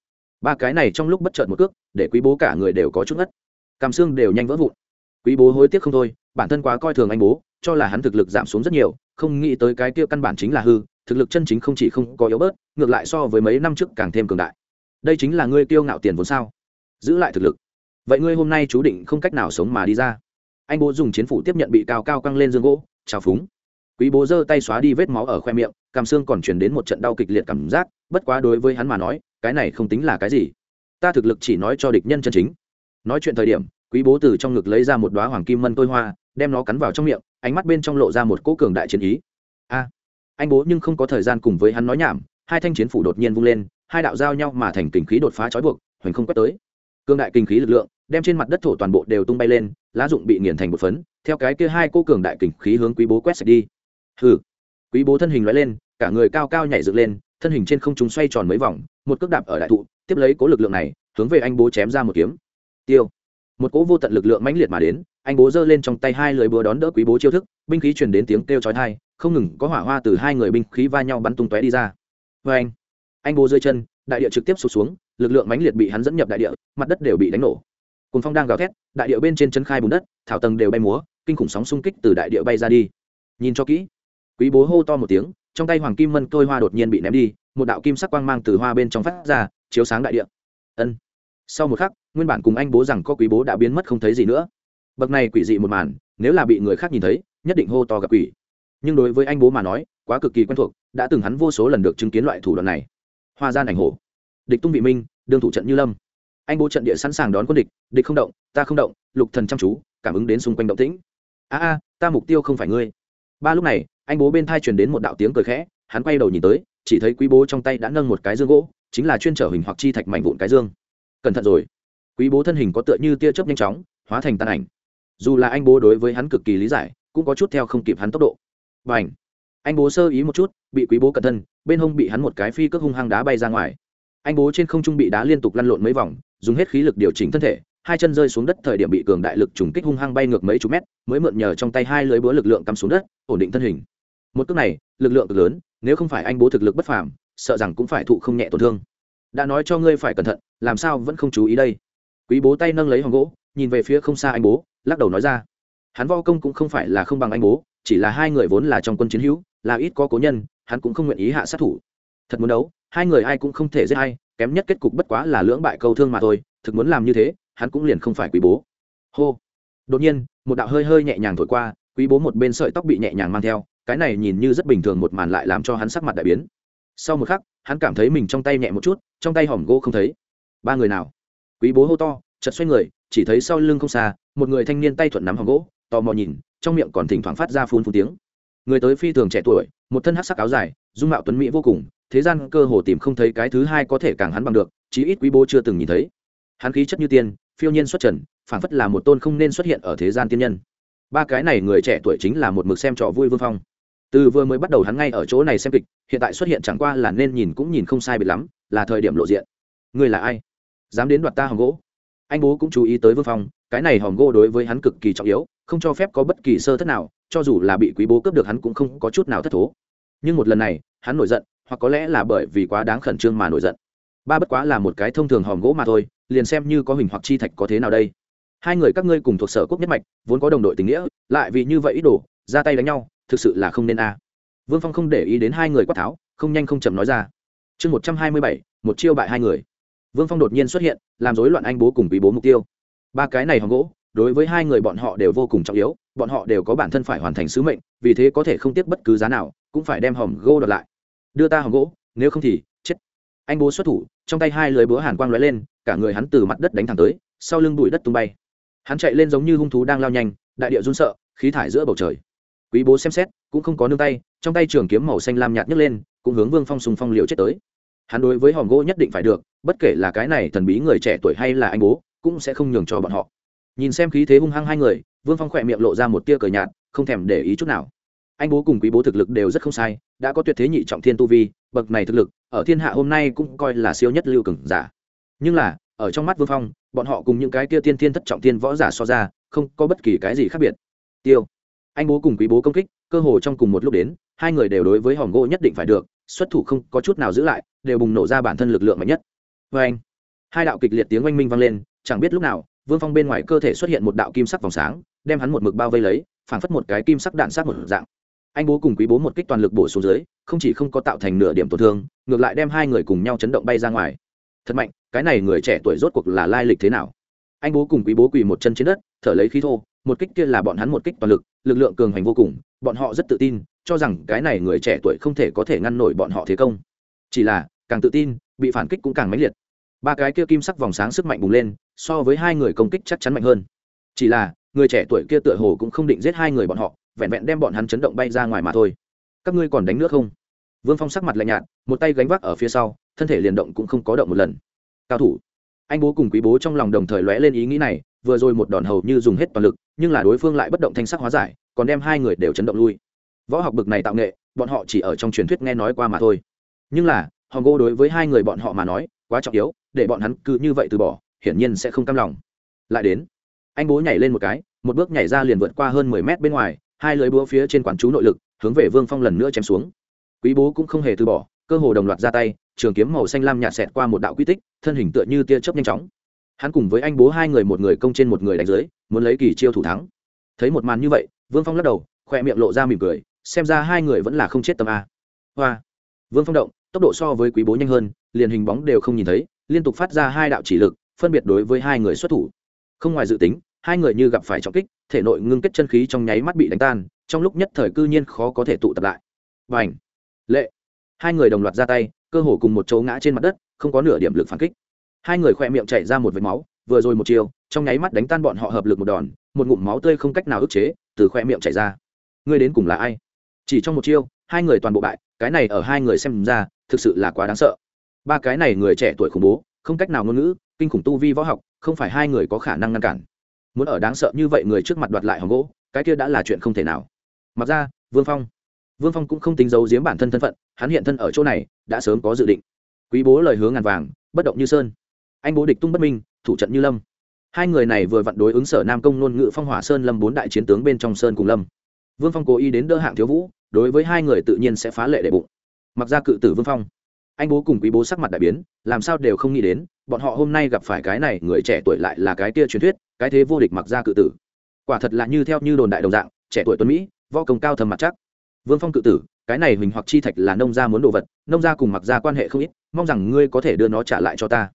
Ba cái này trong lúc bất chợt một ước, để quý bố cả người đều có chút ngất. Cằm xương đều nhanh vỡ vụn. Quý bố hối tiếc không thôi, bản thân quá coi thường anh bố, cho là hắn thực lực giảm xuống rất nhiều, không nghĩ tới cái kia căn bản chính là hư, thực lực chân chính không chỉ không có yếu bớt, ngược lại so với mấy năm trước càng thêm cường đại. Đây chính là ngươi tiêu ngạo tiền vốn sao? Giữ lại thực lực vậy ngươi hôm nay chú định không cách nào sống mà đi ra. Anh bố dùng chiến phủ tiếp nhận bị cao cao căng lên dương gỗ trào phúng. Quý bố giơ tay xóa đi vết máu ở khoe miệng cằm xương còn chuyển đến một trận đau kịch liệt cảm giác, bất quá đối với hắn mà nói, cái này không tính là cái gì. Ta thực lực chỉ nói cho địch nhân chân chính. Nói chuyện thời điểm, quý bố từ trong ngực lấy ra một đoá hoàng kim mân tôi hoa, đem nó cắn vào trong miệng, ánh mắt bên trong lộ ra một cỗ cường đại chiến ý. A! Anh bố nhưng không có thời gian cùng với hắn nói nhảm, hai thanh chiến phủ đột nhiên vung lên, hai đạo giao nhau mà thành kình khí đột phá trói buộc, hoành không quét tới cương đại kinh khí lực lượng, đem trên mặt đất thổ toàn bộ đều tung bay lên, lá dụng bị nghiền thành một phấn, theo cái kia hai cô cường đại kinh khí hướng quý bố quét sạch đi. Hừ. Quý bố thân hình loại lên, cả người cao cao nhảy dựng lên, thân hình trên không trung xoay tròn mấy vòng, một cước đạp ở đại thụ, tiếp lấy cố lực lượng này, hướng về anh bố chém ra một kiếm. Tiêu. Một cỗ vô tận lực lượng mãnh liệt mà đến, anh bố giơ lên trong tay hai lưỡi búa đón đỡ quý bố chiêu thức, binh khí truyền đến tiếng kêu chói tai, không ngừng có hỏa hoa từ hai người binh khí va nhau bắn tung tóe đi ra. Vê anh anh bố rơi chân đại địa trực tiếp sụt xuống, lực lượng mãnh liệt bị hắn dẫn nhập đại địa, mặt đất đều bị đánh nổ. Cồn phong đang gào thét, đại địa bên trên chân khai bùn đất, thảo tầng đều bay múa, kinh khủng sóng xung kích từ đại địa bay ra đi. Nhìn cho kỹ. Quý bố hô to một tiếng, trong tay hoàng kim mân tôi hoa đột nhiên bị ném đi, một đạo kim sắc quang mang từ hoa bên trong phát ra, chiếu sáng đại địa. Ân. Sau một khắc, nguyên bản cùng anh bố rằng có quý bố đã biến mất không thấy gì nữa. Bậc này quỷ dị một màn, nếu là bị người khác nhìn thấy, nhất định hô to gặp quỷ. Nhưng đối với anh bố mà nói, quá cực kỳ quen thuộc, đã từng hắn vô số lần được chứng kiến loại thủ đoạn này hoa gian ảnh hổ. Địch tung vị minh, đương thủ trận như lâm. Anh bố trận địa sẵn sàng đón quân địch địch không động, ta không động, lục thần chăm chú, cảm ứng đến xung quanh động tĩnh. A a, ta mục tiêu không phải ngươi. Ba lúc này, anh bố bên thai truyền đến một đạo tiếng cười khẽ, hắn quay đầu nhìn tới, chỉ thấy quý bố trong tay đã nâng một cái dương gỗ, chính là chuyên trở hình hoặc chi thạch mảnh vụn cái dương. Cẩn thận rồi. Quý bố thân hình có tựa như tia chớp nhanh chóng, hóa thành tàn ảnh. Dù là anh bố đối với hắn cực kỳ lý giải, cũng có chút theo không kịp hắn tốc độ. Và ảnh anh bố sơ ý một chút, bị quý bố cẩn thân, bên hông bị hắn một cái phi cước hung hăng đá bay ra ngoài. Anh bố trên không trung bị đá liên tục lăn lộn mấy vòng, dùng hết khí lực điều chỉnh thân thể, hai chân rơi xuống đất thời điểm bị cường đại lực trùng kích hung hăng bay ngược mấy chục mét, mới mượn nhờ trong tay hai lưới búa lực lượng cắm xuống đất, ổn định thân hình. Một cước này, lực lượng cực lớn, nếu không phải anh bố thực lực bất phàm, sợ rằng cũng phải thụ không nhẹ tổn thương. Đã nói cho ngươi phải cẩn thận, làm sao vẫn không chú ý đây? Quý bố tay nâng lấy hòn gỗ, nhìn về phía không xa anh bố, lắc đầu nói ra hắn vo công cũng không phải là không bằng anh bố, chỉ là hai người vốn là trong quân chiến hữu, là ít có cố nhân, hắn cũng không nguyện ý hạ sát thủ. Thật muốn đấu, hai người ai cũng không thể giết hay kém nhất kết cục bất quá là lưỡng bại câu thương mà thôi, thực muốn làm như thế, hắn cũng liền không phải quý bố. Hô. Đột nhiên, một đạo hơi hơi nhẹ nhàng thổi qua, quý bố một bên sợi tóc bị nhẹ nhàng mang theo, cái này nhìn như rất bình thường một màn lại làm cho hắn sắc mặt đại biến. Sau một khắc, hắn cảm thấy mình trong tay nhẹ một chút, trong tay hỏng gỗ không thấy. Ba người nào? Quý bố hô to chật xoay người, chỉ thấy sau lưng không xa, một người thanh niên tay thuận nắm hỏng gỗ tò mò nhìn, trong miệng còn thỉnh thoảng phát ra phun phun tiếng. Người tới phi thường trẻ tuổi, một thân hát sắc áo dài, dung mạo tuấn mỹ vô cùng, thế gian cơ hồ tìm không thấy cái thứ hai có thể càng hắn bằng được, chí ít quý bố chưa từng nhìn thấy. Hắn khí chất như tiên, phiêu nhiên xuất trần, phảng phất là một tôn không nên xuất hiện ở thế gian tiên nhân. Ba cái này người trẻ tuổi chính là một mực xem trò vui vương phong. Từ vừa mới bắt đầu hắn ngay ở chỗ này xem kịch, hiện tại xuất hiện chẳng qua là nên nhìn cũng nhìn không sai biệt lắm, là thời điểm lộ diện. Người là ai? Dám đến đoạt ta hòm gỗ? Anh bố cũng chú ý tới vương phong, cái này hòm gỗ đối với hắn cực kỳ trọng yếu không cho phép có bất kỳ sơ thất nào cho dù là bị quý bố cướp được hắn cũng không có chút nào thất thố. Nhưng một lần này hắn nổi giận hoặc có lẽ là bởi vì quá đáng khẩn trương mà nổi giận. Ba bất quá là một cái thông thường hòm gỗ mà thôi liền xem như có hình hoặc chi thạch có thế nào đây. Hai người các ngươi cùng thuộc sở quốc nhất mạch vốn có đồng đội tình nghĩa lại vì như vậy ít đồ, ra tay đánh nhau thực sự là không nên a. Vương phong không để ý đến hai người quát tháo không nhanh không chậm nói ra. Chương một trăm hai mươi bảy một chiêu bại hai người. Vương phong đột nhiên xuất hiện làm rối loạn anh bố cùng quý bố mục tiêu. Ba cái này hòm gỗ đối với hai người bọn họ đều vô cùng trọng yếu, bọn họ đều có bản thân phải hoàn thành sứ mệnh, vì thế có thể không tiếc bất cứ giá nào, cũng phải đem hòm gỗ đợt lại. Đưa ta hòm gỗ, nếu không thì, chết. Anh bố xuất thủ, trong tay hai lưới búa hàn quang lóe lên, cả người hắn từ mặt đất đánh thẳng tới, sau lưng bụi đất tung bay. Hắn chạy lên giống như hung thú đang lao nhanh, đại địa run sợ, khí thải giữa bầu trời. Quý bố xem xét, cũng không có nương tay, trong tay trường kiếm màu xanh lam nhạt nhấc lên, cũng hướng vương phong sùng phong liệu chết tới. Hắn đối với hòm gỗ nhất định phải được, bất kể là cái này thần bí người trẻ tuổi hay là anh bố, cũng sẽ không nhường cho bọn họ nhìn xem khí thế hung hăng hai người, vương phong khỏe miệng lộ ra một tia cờ nhạt, không thèm để ý chút nào. Anh bố cùng quý bố thực lực đều rất không sai, đã có tuyệt thế nhị trọng thiên tu vi, bậc này thực lực, ở thiên hạ hôm nay cũng coi là siêu nhất lưu cường giả. Nhưng là, ở trong mắt vương phong, bọn họ cùng những cái tia tiên thiên thất trọng thiên võ giả so ra, không có bất kỳ cái gì khác biệt. Tiêu. Anh bố cùng quý bố công kích, cơ hồ trong cùng một lúc đến, hai người đều đối với hòm gỗ nhất định phải được, xuất thủ không có chút nào giữ lại, đều bùng nổ ra bản thân lực lượng mạnh nhất. Vê anh hai đạo kịch liệt tiếng oanh minh vang lên, chẳng biết lúc nào vương phong bên ngoài cơ thể xuất hiện một đạo kim sắc vòng sáng, đem hắn một mực bao vây lấy, phảng phất một cái kim sắc đạn sát một dạng. Anh bố cùng quý bố một kích toàn lực bổ xuống dưới, không chỉ không có tạo thành nửa điểm tổn thương, ngược lại đem hai người cùng nhau chấn động bay ra ngoài. Thật mạnh, cái này người trẻ tuổi rốt cuộc là lai lịch thế nào? Anh bố cùng quý bố quỳ một chân trên đất, thở lấy khí thô, một kích kia là bọn hắn một kích toàn lực lực lượng cường hành vô cùng, bọn họ rất tự tin, cho rằng cái này người trẻ tuổi không thể có thể ngăn nổi bọn họ thế công. Chỉ là, càng tự tin, bị phản kích cũng càng mãnh liệt ba cái kia kim sắc vòng sáng sức mạnh bùng lên, so với hai người công kích chắc chắn mạnh hơn. Chỉ là, người trẻ tuổi kia tựa hồ cũng không định giết hai người bọn họ, vẹn vẹn đem bọn hắn chấn động bay ra ngoài mà thôi. Các ngươi còn đánh nước không? Vương phong sắc mặt lạnh nhạt, một tay gánh vác ở phía sau, thân thể liền động cũng không có động một lần. Cao thủ. Anh bố cùng quý bố trong lòng đồng thời lóe lên ý nghĩ này, vừa rồi một đòn hầu như dùng hết toàn lực, nhưng là đối phương lại bất động thanh sắc hóa giải, còn đem hai người đều chấn động lui. Võ học bực này tạo nghệ, bọn họ chỉ ở trong truyền thuyết nghe nói qua mà thôi. Nhưng là họ ngô đối với hai người bọn họ mà nói, quá trọng yếu để bọn hắn cứ như vậy từ bỏ, hiển nhiên sẽ không cam lòng. Lại đến, anh bố nhảy lên một cái, một bước nhảy ra liền vượt qua hơn mười mét bên ngoài, hai lưới búa phía trên quản chú nội lực, hướng về vương phong lần nữa chém xuống. Quý bố cũng không hề từ bỏ, cơ hồ đồng loạt ra tay, trường kiếm màu xanh lam nhạt xẹt qua một đạo quy tích, thân hình tựa như tia chớp nhanh chóng. Hắn cùng với anh bố hai người một người công trên một người đánh dưới, muốn lấy kỳ chiêu thủ thắng. Thấy một màn như vậy, vương phong lắc đầu, khoe miệng lộ ra mỉm cười, xem ra hai người vẫn là không chết tầm a. Hoa. Vương phong động, tốc độ so với quý bố nhanh hơn, liền hình bóng đều không nhìn thấy liên tục phát ra hai đạo chỉ lực, phân biệt đối với hai người xuất thủ. Không ngoài dự tính, hai người như gặp phải trọng kích, thể nội ngưng kết chân khí trong nháy mắt bị đánh tan, trong lúc nhất thời cư nhiên khó có thể tụ tập lại. Và ảnh lệ! Hai người đồng loạt ra tay, cơ hồ cùng một chỗ ngã trên mặt đất, không có nửa điểm lực phản kích. Hai người khỏe miệng chảy ra một vệt máu, vừa rồi một chiều, trong nháy mắt đánh tan bọn họ hợp lực một đòn, một ngụm máu tươi không cách nào ức chế, từ khoe miệng chảy ra. Ngươi đến cùng là ai? Chỉ trong một chiêu, hai người toàn bộ bại, cái này ở hai người xem ra, thực sự là quá đáng sợ ba cái này người trẻ tuổi khủng bố, không cách nào ngôn ngữ, kinh khủng tu vi võ học, không phải hai người có khả năng ngăn cản. Muốn ở đáng sợ như vậy người trước mặt đoạt lại hòm gỗ, cái kia đã là chuyện không thể nào. Mặc ra, vương phong. Vương phong cũng không tính giấu giếm bản thân thân phận, hắn hiện thân ở chỗ này, đã sớm có dự định. Quý bố lời hướng ngàn vàng, bất động như sơn. Anh bố địch tung bất minh, thủ trận như lâm. Hai người này vừa vặn đối ứng sở nam công ngôn ngữ phong hỏa sơn lâm bốn đại chiến tướng bên trong sơn cùng lâm. Vương phong cố ý đến đỡ hạng thiếu vũ, đối với hai người tự nhiên sẽ phá lệ đệ bụng. Mặc ra cự tử vương phong anh bố cùng quý bố sắc mặt đại biến, làm sao đều không nghĩ đến, bọn họ hôm nay gặp phải cái này, người trẻ tuổi lại là cái tia truyền thuyết, cái thế vô địch mặc ra cự tử. Quả thật là như theo như đồn đại đồng dạng, trẻ tuổi tuấn mỹ vo công cao thầm mặt chắc. Vương phong cự tử, cái này huỳnh hoặc chi thạch là nông gia muốn đồ vật, nông gia cùng mặc ra quan hệ không ít, mong rằng ngươi có thể đưa nó trả lại cho ta.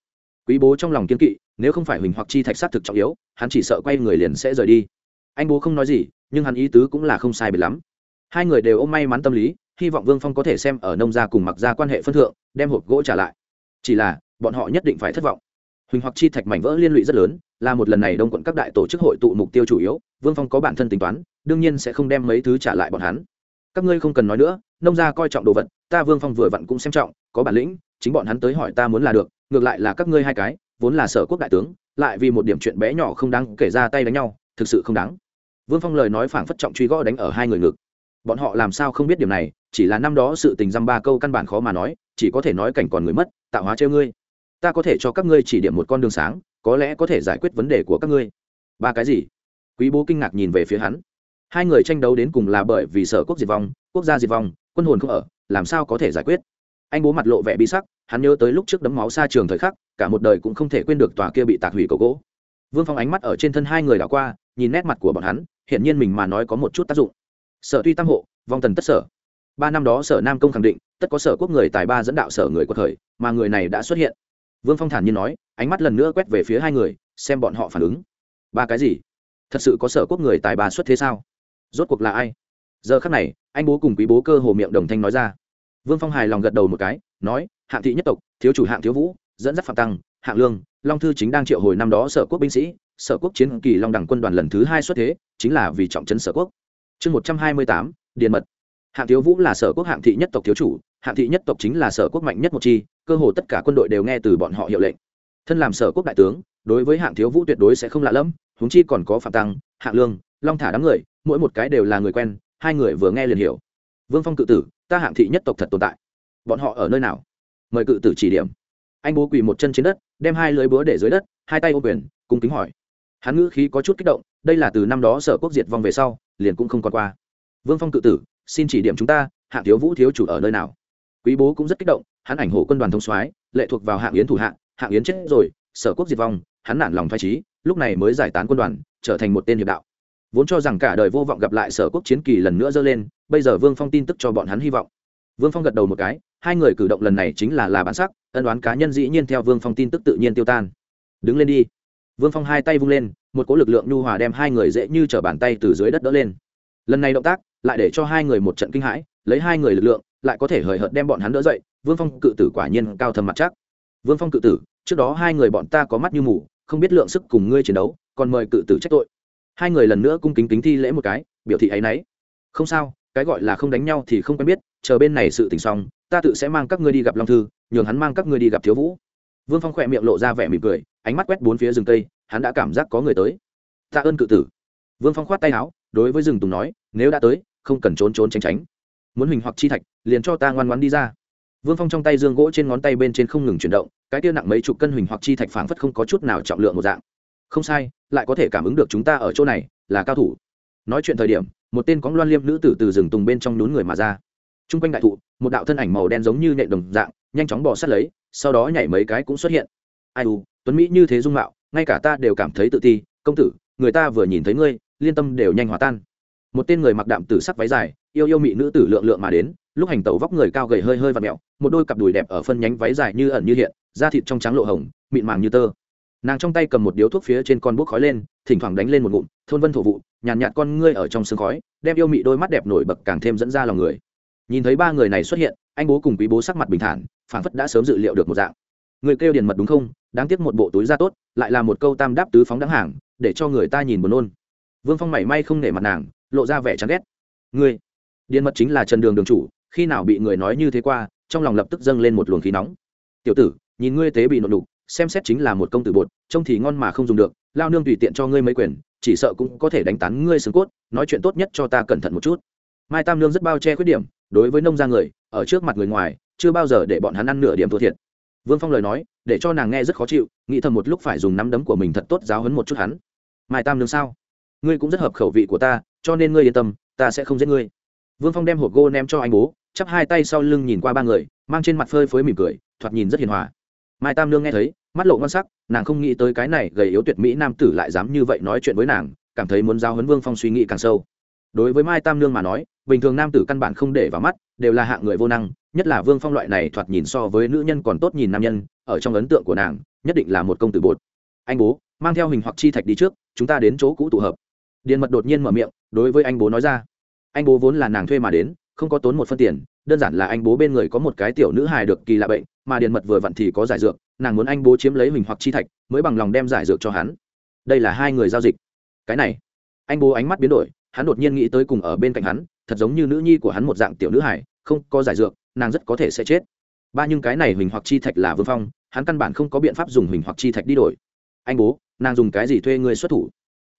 Quý bố trong lòng kiên kỵ, nếu không phải huỳnh hoặc chi thạch sát thực trọng yếu, hắn chỉ sợ quay người liền sẽ rời đi. Anh bố không nói gì, nhưng hắn ý tứ cũng là không sai biệt lắm. Hai người đều ôm may mắn tâm lý hy vọng vương phong có thể xem ở nông gia cùng mặc gia quan hệ phân thượng, đem hộp gỗ trả lại. Chỉ là, bọn họ nhất định phải thất vọng. Huỳnh hoặc chi thạch mảnh vỡ liên lụy rất lớn, là một lần này đông quận các đại tổ chức hội tụ mục tiêu chủ yếu, vương phong có bản thân tính toán, đương nhiên sẽ không đem mấy thứ trả lại bọn hắn. Các ngươi không cần nói nữa, nông gia coi trọng đồ vật, ta vương phong vừa vặn cũng xem trọng, có bản lĩnh, chính bọn hắn tới hỏi ta muốn là được, ngược lại là các ngươi hai cái, vốn là sở quốc đại tướng, lại vì một điểm chuyện bé nhỏ không đáng kể ra tay đánh nhau, thực sự không đáng. Vương phong lời nói phảng phất trọng truy gõ đánh ở hai người ngực. Bọn họ làm sao không biết điểm này chỉ là năm đó sự tình dăm ba câu căn bản khó mà nói, chỉ có thể nói cảnh còn người mất, tạo hóa treo ngươi. Ta có thể cho các ngươi chỉ điểm một con đường sáng, có lẽ có thể giải quyết vấn đề của các ngươi. Ba cái gì? Quý bố kinh ngạc nhìn về phía hắn. Hai người tranh đấu đến cùng là bởi vì sở quốc diệt vong, quốc gia diệt vong, quân hồn không ở, làm sao có thể giải quyết? Anh bố mặt lộ vẻ bi sắc, hắn nhớ tới lúc trước đấm máu xa trường thời khắc, cả một đời cũng không thể quên được tòa kia bị tạc hủy cầu gỗ. Vương phong ánh mắt ở trên thân hai người đảo qua, nhìn nét mặt của bọn hắn, hiển nhiên mình mà nói có một chút tác dụng. Sở tuy tam hộ, vong tần tất sở ba năm đó sở nam công khẳng định, tất có sở quốc người tài ba dẫn đạo sở người của thời, mà người này đã xuất hiện. Vương phong thản nhiên nói, ánh mắt lần nữa quét về phía hai người, xem bọn họ phản ứng. Ba cái gì? Thật sự có sở quốc người tài ba xuất thế sao? Rốt cuộc là ai? Giờ khắc này, anh bố cùng quý bố cơ hồ miệng đồng thanh nói ra. Vương phong hài lòng gật đầu một cái, nói, hạng thị nhất tộc, thiếu chủ hạng thiếu vũ, dẫn dắt phạm tăng, hạng lương, long thư chính đang triệu hồi năm đó sở quốc binh sĩ, sở quốc chiến kỳ long đẳng quân đoàn lần thứ hai xuất thế, chính là vì trọng trấn sở quốc. Chương một trăm hai mươi tám điện mật hạng thiếu vũ là sở quốc hạng thị nhất tộc thiếu chủ, hạng thị nhất tộc chính là sở quốc mạnh nhất một chi, cơ hồ tất cả quân đội đều nghe từ bọn họ hiệu lệnh. Thân làm sở quốc đại tướng, đối với hạng thiếu vũ tuyệt đối sẽ không lạ lẫm, huống chi còn có phạm tăng, hạng lương, long thả đám người, mỗi một cái đều là người quen, hai người vừa nghe liền hiểu. Vương phong cự tử, ta hạng thị nhất tộc thật tồn tại. Bọn họ ở nơi nào? Mời cự tử chỉ điểm. Anh bố quỳ một chân trên đất, đem hai lưới búa để dưới đất, hai tay ô quyền, cung kính hỏi. Hắn ngữ khí có chút kích động, đây là từ năm đó sở quốc diệt vong về sau, liền cũng không còn qua. Vương phong cự tử xin chỉ điểm chúng ta, hạng thiếu vũ thiếu chủ ở nơi nào? Quý bố cũng rất kích động, hắn ảnh hộ quân đoàn thông soái, lệ thuộc vào hạng yến thủ hạng hạng yến chết rồi, sở quốc diệt vong, hắn nản lòng phái trí lúc này mới giải tán quân đoàn, trở thành một tên hiệp đạo. Vốn cho rằng cả đời vô vọng gặp lại sở quốc chiến kỳ lần nữa dơ lên, bây giờ vương phong tin tức cho bọn hắn hy vọng. Vương phong gật đầu một cái, hai người cử động lần này chính là là bản sắc, ân đoán cá nhân dĩ nhiên theo vương phong tin tức tự nhiên tiêu tan. Đứng lên đi. Vương phong hai tay vung lên, một cỗ lực lượng nhu hòa đem hai người dễ như t r ở bàn tay từ dưới đất đỡ lên. Lần này động tác lại để cho hai người một trận kinh hãi, lấy hai người lực lượng, lại có thể hời hợt đem bọn hắn đỡ dậy, vương phong cự tử quả nhiên cao thầm mặt chắc. Vương phong cự tử, trước đó hai người bọn ta có mắt như mù, không biết lượng sức cùng ngươi chiến đấu, còn mời cự tử trách tội. Hai người lần nữa cung kính kính thi lễ một cái, biểu thị ấ y n ấ y không sao, cái gọi là không đánh nhau thì không quen biết, chờ bên này sự tình xong, ta tự sẽ mang các ngươi đi gặp long thư, nhường hắn mang các ngươi đi gặp thiếu vũ. Vương phong khỏe miệng lộ ra vẻ mỉm cười, ánh mắt quét bốn phía rừng cây, hắn đã cảm giác có người tới. Tạ ơn cự tử. Vương phong khoát tay áo, đối với rừng tùng nói, nếu đã tới không cần trốn trốn tránh tránh. Muốn hình hoặc chi thạch, liền cho ta ngoan ngoan đi ra. Vương phong trong tay dương gỗ trên ngón tay bên trên không ngừng chuyển động, cái tiêu nặng mấy chục cân huỳnh hoặc chi thạch phảng phất không có chút nào trọng lượng một dạng. Không sai, lại có thể cảm ứng được chúng ta ở chỗ này, là cao thủ. Nói chuyện thời điểm, một tên cóng loan liêm nữ tử từ rừng tùng bên trong nhún người mà ra. T r u n g quanh đại thụ, một đạo thân ảnh màu đen giống như nhện đồng dạng, nhanh chóng bỏ sát lấy, sau đó nhảy mấy cái cũng xuất hiện. Ai u, tuấn mỹ như thế dung mạo, ngay cả ta đều cảm thấy tự ti. Công tử, người ta vừa nhìn thấy ngươi, liên tâm đều nhanh hòa tan một tên người mặc đạm tử sắc váy dài yêu yêu mị nữ tử lượng lượng mà đến lúc hành tẩu vóc người cao gầy hơi hơi và mẹo một đôi cặp đùi đẹp ở phân nhánh váy dài như ẩn như hiện da thịt trong trắng lộ hồng mịn màng như tơ. Nàng trong tay cầm một điếu thuốc phía trên con bút khói lên thỉnh thoảng đánh lên một ngụm thôn vân thổ vụ nhàn nhạt, nhạt con ngươi ở trong sương khói đem yêu mị đôi mắt đẹp nổi bật càng thêm dẫn ra lòng người. Nhìn thấy ba người này xuất hiện anh bố cùng quý bố sắc mặt bình thản phảng phất đã sớm dự liệu được một dạng. Người kêu điền mật đúng không? Đáng tiếc một bộ túi da tốt lại là một câu tam đáp tứ phóng đáng hàng để cho người ta nhìn buồn nôn. Vương phong mảy may không nể mặt nàng lộ ra vẻ chán ghét. Ngươi điên mật chính là trần đường đường chủ, khi nào bị người nói như thế qua, trong lòng lập tức dâng lên một luồng khí nóng. Tiểu tử, nhìn ngươi tế bị nộn đục xem xét chính là một công tử bột, trông thì ngon mà không dùng được, lao nương tùy tiện cho ngươi mấy quyền, chỉ sợ cũng có thể đánh tán ngươi xương cốt, nói chuyện tốt nhất cho ta cẩn thận một chút. Mai tam nương rất bao che khuyết điểm, đối với nông gia người, ở trước mặt người ngoài, chưa bao giờ để bọn hắn ăn nửa điểm thua thiệt. Vương phong lời nói, để cho nàng nghe rất khó chịu, nghĩ thầm một lúc phải dùng nắm đấm của mình thật tốt giáo hấn một chút hắn. Mai tam nương sao? Ngươi cũng rất hợp khẩu vị của ta, cho nên ngươi yên tâm, ta sẽ không giết ngươi. Vương phong đem hộp gô ném cho anh bố, chắp hai tay sau lưng nhìn qua ba người, mang trên mặt phơi phới mỉm cười, thoạt nhìn rất hiền hòa. Mai tam lương nghe thấy, mắt lộ ngon sắc, nàng không nghĩ tới cái này gầy yếu tuyệt mỹ nam tử lại dám như vậy nói chuyện với nàng, cảm thấy muốn giao huấn vương phong suy nghĩ càng sâu. Đối với mai tam lương mà nói, bình thường nam tử căn bản không để vào mắt, đều là hạng người vô năng, nhất là vương phong loại này thoạt nhìn so với nữ nhân còn tốt nhìn nam nhân, ở trong ấn tượng của nàng, nhất định là một công tử bột. Anh bố, mang theo hình hoặc chi thạch đi trước, chúng ta đến chỗ cũ tụ hợp điện mật đột nhiên mở miệng, đối với anh bố nói ra. Anh bố vốn là nàng thuê mà đến, không có tốn một phân tiền, đơn giản là anh bố bên người có một cái tiểu nữ hài được kỳ lạ bệnh, mà điện mật vừa vặn thì có giải dược, nàng muốn anh bố chiếm lấy hình hoặc chi thạch, mới bằng lòng đem giải dược cho hắn. Đây là hai người giao dịch. Cái này, anh bố ánh mắt biến đổi, hắn đột nhiên nghĩ tới cùng ở bên cạnh hắn, thật giống như nữ nhi của hắn một dạng tiểu nữ hải không có giải dược, nàng rất có thể sẽ chết. Ba nhưng cái này huỳnh hoặc chi thạch là vương phong, hắn căn bản không có biện pháp dùng huỳnh hoặc chi thạch đi đổi. Anh bố, nàng dùng cái gì thuê người xuất thủ?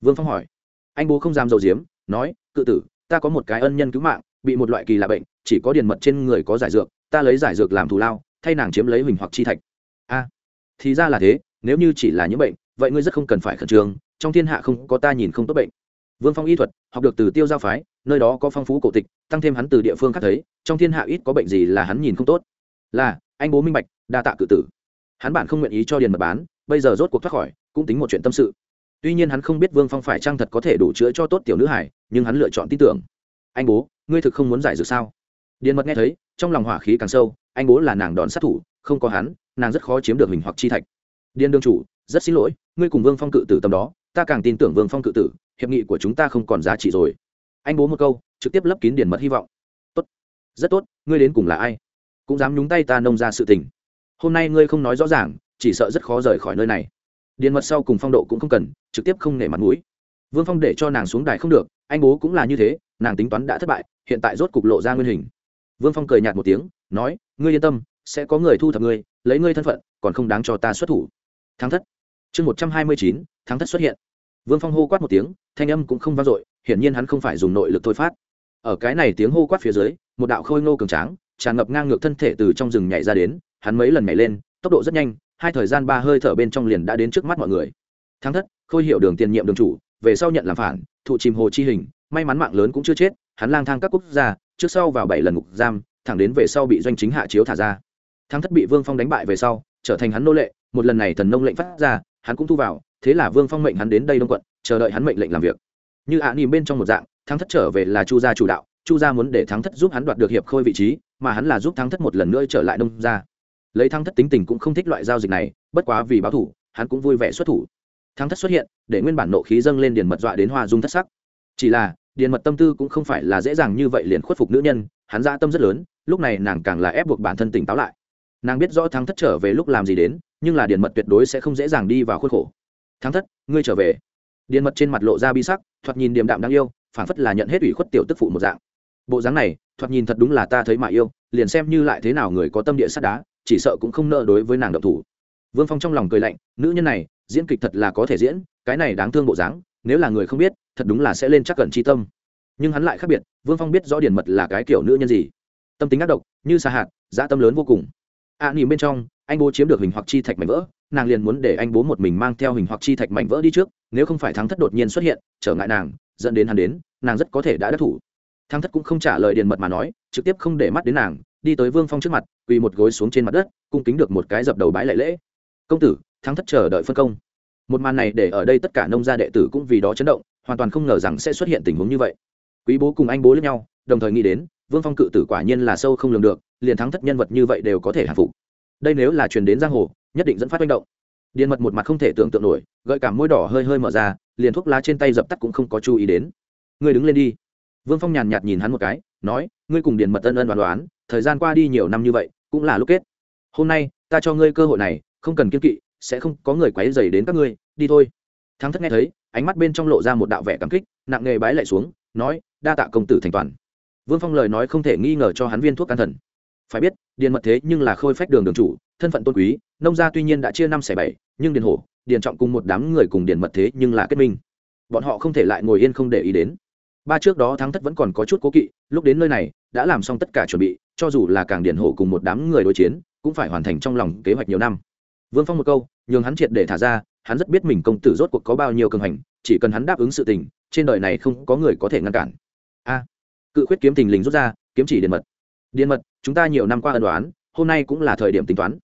Vương phong hỏi anh bố không dám dầu diếm nói, cự tử, ta có một cái ân nhân cứu mạng, bị một loại kỳ lạ bệnh, chỉ có điền mật trên người có giải dược, ta lấy giải dược làm thù lao, thay nàng chiếm lấy huỳnh hoặc chi thạch. A, thì ra là thế, nếu như chỉ là những bệnh, vậy ngươi rất không cần phải khẩn trương, trong thiên hạ không có ta nhìn không tốt bệnh. Vương phong y thuật, học được từ tiêu giao phái, nơi đó có phong phú cổ tịch, tăng thêm hắn từ địa phương khác thấy, trong thiên hạ ít có bệnh gì là hắn nhìn không tốt. Là, anh bố minh bạch, đa tạ cự tử. Hắn bản không nguyện ý cho điền mật bán, bây giờ rốt cuộc thoát khỏi, cũng tính một chuyện tâm sự tuy nhiên hắn không biết vương phong phải trang thật có thể đủ chữa cho tốt tiểu nữ hải nhưng hắn lựa chọn tin tưởng. Anh bố, ngươi thực không muốn giải dược sao? Điền mật nghe thấy, trong lòng hỏa khí càng sâu, anh bố là nàng đòn sát thủ, không có hắn, nàng rất khó chiếm được hình hoặc chi thạch. Điền đương chủ, rất xin lỗi, ngươi cùng vương phong cự tử tầm đó, ta càng tin tưởng vương phong cự tử, hiệp nghị của chúng ta không còn giá trị rồi. Anh bố một câu, trực tiếp lấp kín điền mật hy vọng. Tốt. Rất tốt, ngươi đến cùng là ai? Cũng dám nhúng tay ta nông ra sự tình. Hôm nay ngươi không nói rõ ràng, chỉ sợ rất khó rời khỏi nơi này điền mật sau cùng phong độ cũng không cần, trực tiếp không nể mặt mũi. Vương phong để cho nàng xuống đài không được, anh bố cũng là như thế, nàng tính toán đã thất bại, hiện tại rốt cục lộ ra nguyên hình. Vương phong cười nhạt một tiếng, nói, ngươi yên tâm, sẽ có người thu thập ngươi, lấy ngươi thân phận, còn không đáng cho ta xuất thủ. Thắng thất. Chương một trăm hai mươi chín, thắng thất xuất hiện. Vương phong hô quát một tiếng, thanh âm cũng không vang dội, hiển nhiên hắn không phải dùng nội lực thôi phát. Ở cái này tiếng hô quát phía dưới, một đạo khôi ngô cường tráng, tràn ngập ngang ngược thân thể từ trong rừng nhảy ra đến, hắn mấy lần nhảy lên, tốc độ rất nhanh hai thời gian ba hơi thở bên trong liền đã đến trước mắt mọi người. Thắng thất, khôi hiệu đường tiền nhiệm đường chủ, về sau nhận làm phản, thụ chìm hồ chi hình, may mắn mạng lớn cũng chưa chết, hắn lang thang các quốc gia, trước sau vào bảy lần ngục giam, thẳng đến về sau bị doanh chính hạ chiếu thả ra. Thắng thất bị vương phong đánh bại về sau, trở thành hắn nô lệ, một lần này thần nông lệnh phát ra, hắn cũng thu vào, thế là vương phong mệnh hắn đến đây đông quận, chờ đợi hắn mệnh lệnh làm việc. Như ạ à nỉm bên trong một dạng, thắng thất trở về là chu gia chủ đạo, chu gia muốn để thắng thất giúp hắn đoạt được hiệp khôi vị trí, mà hắn là giúp thắng thất một lần nữa trở lại đông gia lấy Thăng thất tính tình cũng không thích loại giao dịch này, bất quá vì báo thủ, hắn cũng vui vẻ xuất thủ. Thăng thất xuất hiện, để nguyên bản nộ khí dâng lên điền mật dọa đến hoa dung thất sắc. Chỉ là, điền mật tâm tư cũng không phải là dễ dàng như vậy liền khuất phục nữ nhân, hắn ra tâm rất lớn, lúc này nàng càng là ép buộc bản thân tỉnh táo lại. Nàng biết rõ thắng thất trở về lúc làm gì đến, nhưng là điền mật tuyệt đối sẽ không dễ dàng đi vào khuất khổ. Thắng thất, ngươi trở về. Điền mật trên mặt lộ ra bi sắc, thoạt nhìn điềm đạm đáng yêu phản phất là nhận hết ủy khuất tiểu tức phụ một dạng. Bộ dáng này, thoạt nhìn thật đúng là ta thấy mà yêu, liền xem như lại thế nào người có tâm địa sắt đá chỉ sợ cũng không nợ đối với nàng độc thủ. Vương phong trong lòng cười lạnh nữ nhân này diễn kịch thật là có thể diễn cái này đáng thương bộ dáng nếu là người không biết thật đúng là sẽ lên chắc cẩn chi tâm. Nhưng hắn lại khác biệt vương phong biết rõ điển mật là cái kiểu nữ nhân gì. Tâm tính ác độc như xa hạt dã tâm lớn vô cùng. Ạ à, bên trong anh bố chiếm được hình hoặc chi thạch mảnh vỡ nàng liền muốn để anh bố một mình mang theo hình hoặc chi thạch mảnh vỡ đi trước nếu không phải thắng thất đột nhiên xuất hiện trở ngại nàng dẫn đến hắn đến nàng rất có thể đã đắc thủ. Thắng thất cũng không trả lời điền mật mà nói trực tiếp không để mắt đến nàng đi tới vương phong trước mặt, quỳ một gối xuống trên mặt đất, cung kính được một cái dập đầu bãi lệ lễ. Công tử, thắng thất chờ đợi phân công. Một màn này để ở đây tất cả nông gia đệ tử cũng vì đó chấn động, hoàn toàn không ngờ rằng sẽ xuất hiện tình huống như vậy. Quý bố cùng anh bố lẫn nhau, đồng thời nghĩ đến, vương phong cự tử quả nhiên là sâu không lường được, liền thắng thất nhân vật như vậy đều có thể hạ phục. Đây nếu là truyền đến giang hồ, nhất định dẫn phát manh động. Điện mật một mặt không thể tưởng tượng nổi, gợi cảm môi đỏ hơi hơi mở ra, liền thuốc lá trên tay dập tắt cũng không có chú ý đến. Người đứng lên đi. Vương phong nhàn nhạt nhìn hắn một cái, nói ngươi cùng Điền mật ân ân đoán đoán, thời gian qua đi nhiều năm như vậy, cũng là lúc kết. Hôm nay, ta cho ngươi cơ hội này, không cần kiên kỵ, sẽ không có người quấy dày đến các ngươi, đi thôi. Thắng thất nghe thấy, ánh mắt bên trong lộ ra một đạo vẻ cảm kích, nặng nghề bái lại xuống, nói, đa tạ công tử thành toàn. Vương phong lời nói không thể nghi ngờ cho hắn viên thuốc can thần. Phải biết, điền mật thế nhưng là khôi phách đường đường chủ, thân phận tôn quý, nông gia tuy nhiên đã chia năm xẻ bảy, nhưng điền hổ, điền trọng cùng một đám người cùng điền mật thế nhưng là kết minh. Bọn họ không thể lại ngồi yên không để ý đến ba trước đó thắng thất vẫn còn có chút cố kỵ, lúc đến nơi này, đã làm xong tất cả chuẩn bị, cho dù là càng điển hổ cùng một đám người đối chiến, cũng phải hoàn thành trong lòng kế hoạch nhiều năm. Vương phong một câu, nhường hắn triệt để thả ra, hắn rất biết mình công tử rốt cuộc có bao nhiêu cường hành, chỉ cần hắn đáp ứng sự tình, trên đời này không có người có thể ngăn cản. A. Cự khuyết kiếm tình lình rút ra, kiếm chỉ điện mật. Điện mật, chúng ta nhiều năm qua ân đoán hôm nay cũng là thời điểm tính toán.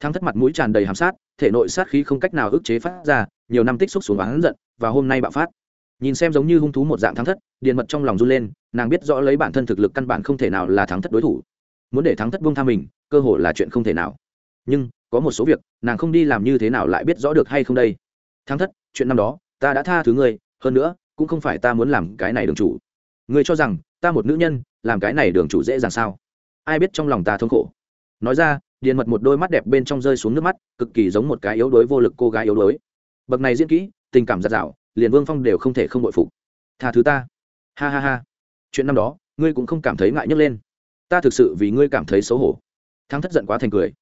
Thắng thất mặt mũi tràn đầy hàm sát, thể nội sát khí không cách nào ức chế phát ra, nhiều năm tích xúc xuống oán giận, và hôm nay bạo phát nhìn xem giống như hung thú một dạng thắng thất, điện mật trong lòng run lên, nàng biết rõ lấy bản thân thực lực căn bản không thể nào là thắng thất đối thủ. Muốn để thắng thất buông tha mình, cơ hội là chuyện không thể nào. Nhưng, có một số việc, nàng không đi làm như thế nào lại biết rõ được hay không đây? Thắng thất, chuyện năm đó, ta đã tha thứ ngươi, hơn nữa, cũng không phải ta muốn làm cái này đường chủ. Ngươi cho rằng, ta một nữ nhân, làm cái này đường chủ dễ dàng sao? Ai biết trong lòng ta thống khổ. Nói ra điền mật một đôi mắt đẹp bên trong rơi xuống nước mắt, cực kỳ giống một cái yếu đuối vô lực cô gái yếu đuối. Bậc này diễn kỹ, tình cảm giặt rào liền vương phong đều không thể không bội phục. Tha thứ ta. Ha ha ha. Chuyện năm đó, ngươi cũng không cảm thấy ngại nhấc lên. Ta thực sự vì ngươi cảm thấy xấu hổ. Thắng thất giận quá thành cười.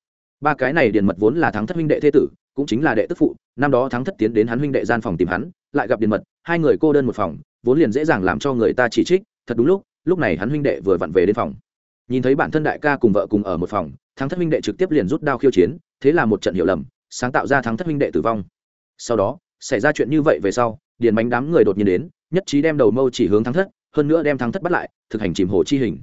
Ba cái này điền mật vốn là thắng thất huynh đệ thế tử, cũng chính là đệ tức phụ. Năm đó thắng thất tiến đến hắn huynh đệ gian phòng tìm hắn, lại gặp điền mật, hai người cô đơn một phòng, vốn liền dễ dàng làm cho người ta chỉ trích. Thật đúng lúc lúc này hắn huynh đệ vừa vặn về đến phòng. Nhìn thấy bản thân đại ca cùng vợ cùng ở một phòng, thắng thất huynh đệ trực tiếp liền rút đao khiêu chiến, thế là một trận hiểu lầm, sáng tạo ra thắng thất huynh đệ tử vong. Sau đó xảy ra chuyện như vậy về sau, điền bánh đám người đột nhiên đến, nhất trí đem đầu mâu chỉ hướng thắng thất, hơn nữa đem thắng thất bắt lại, thực hành chìm hồ chi hình.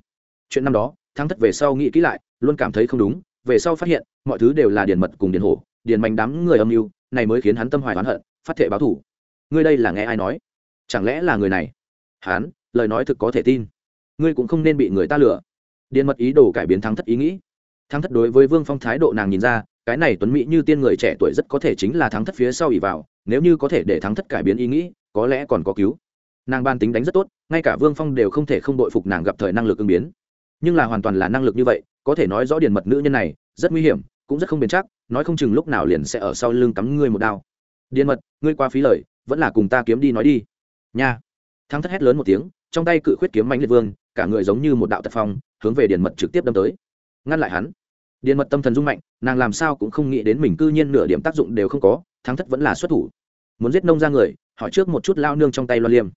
Chuyện năm đó, thắng thất về sau nghĩ kỹ lại, luôn cảm thấy không đúng, về sau phát hiện, mọi thứ đều là điền mật cùng điền hổ, điền bánh đám người âm mưu, này mới khiến hắn tâm hoài oán hận, phát thể báo thủ. Ngươi đây là nghe ai nói? Chẳng lẽ là người này? Hắn lời nói thực có thể tin. Ngươi cũng không nên bị người ta lừa. Điền mật ý đồ cải biến thắng thất ý nghĩ. Thắng thất đối với vương phong thái độ nàng nhìn ra cái này tuấn mỹ như tiên người trẻ tuổi rất có thể chính là thắng thất phía sau ỉ vào, nếu như có thể để thắng thất cải biến ý nghĩ, có lẽ còn có cứu. Nàng ban tính đánh rất tốt, ngay cả vương phong đều không thể không đội phục nàng gặp thời năng lực ứng biến. Nhưng là hoàn toàn là năng lực như vậy, có thể nói rõ điền mật nữ nhân này, rất nguy hiểm, cũng rất không bền chắc, nói không chừng lúc nào liền sẽ ở sau lưng cắm ngươi một đao. Điền mật, ngươi qua phí lời, vẫn là cùng ta kiếm đi nói đi. Nha. Thắng thất hét lớn một tiếng, trong tay cự khuyết kiếm mạnh liệt vương, cả người giống như một đạo tật phong, hướng về điền mật trực tiếp đâm tới. Ngăn lại hắn điền mật tâm thần dung mạnh, nàng làm sao cũng không nghĩ đến mình cư nhiên nửa điểm tác dụng đều không có, thắng thất vẫn là xuất thủ. Muốn giết nông ra người, hỏi trước một chút lao nương trong tay loan liêm.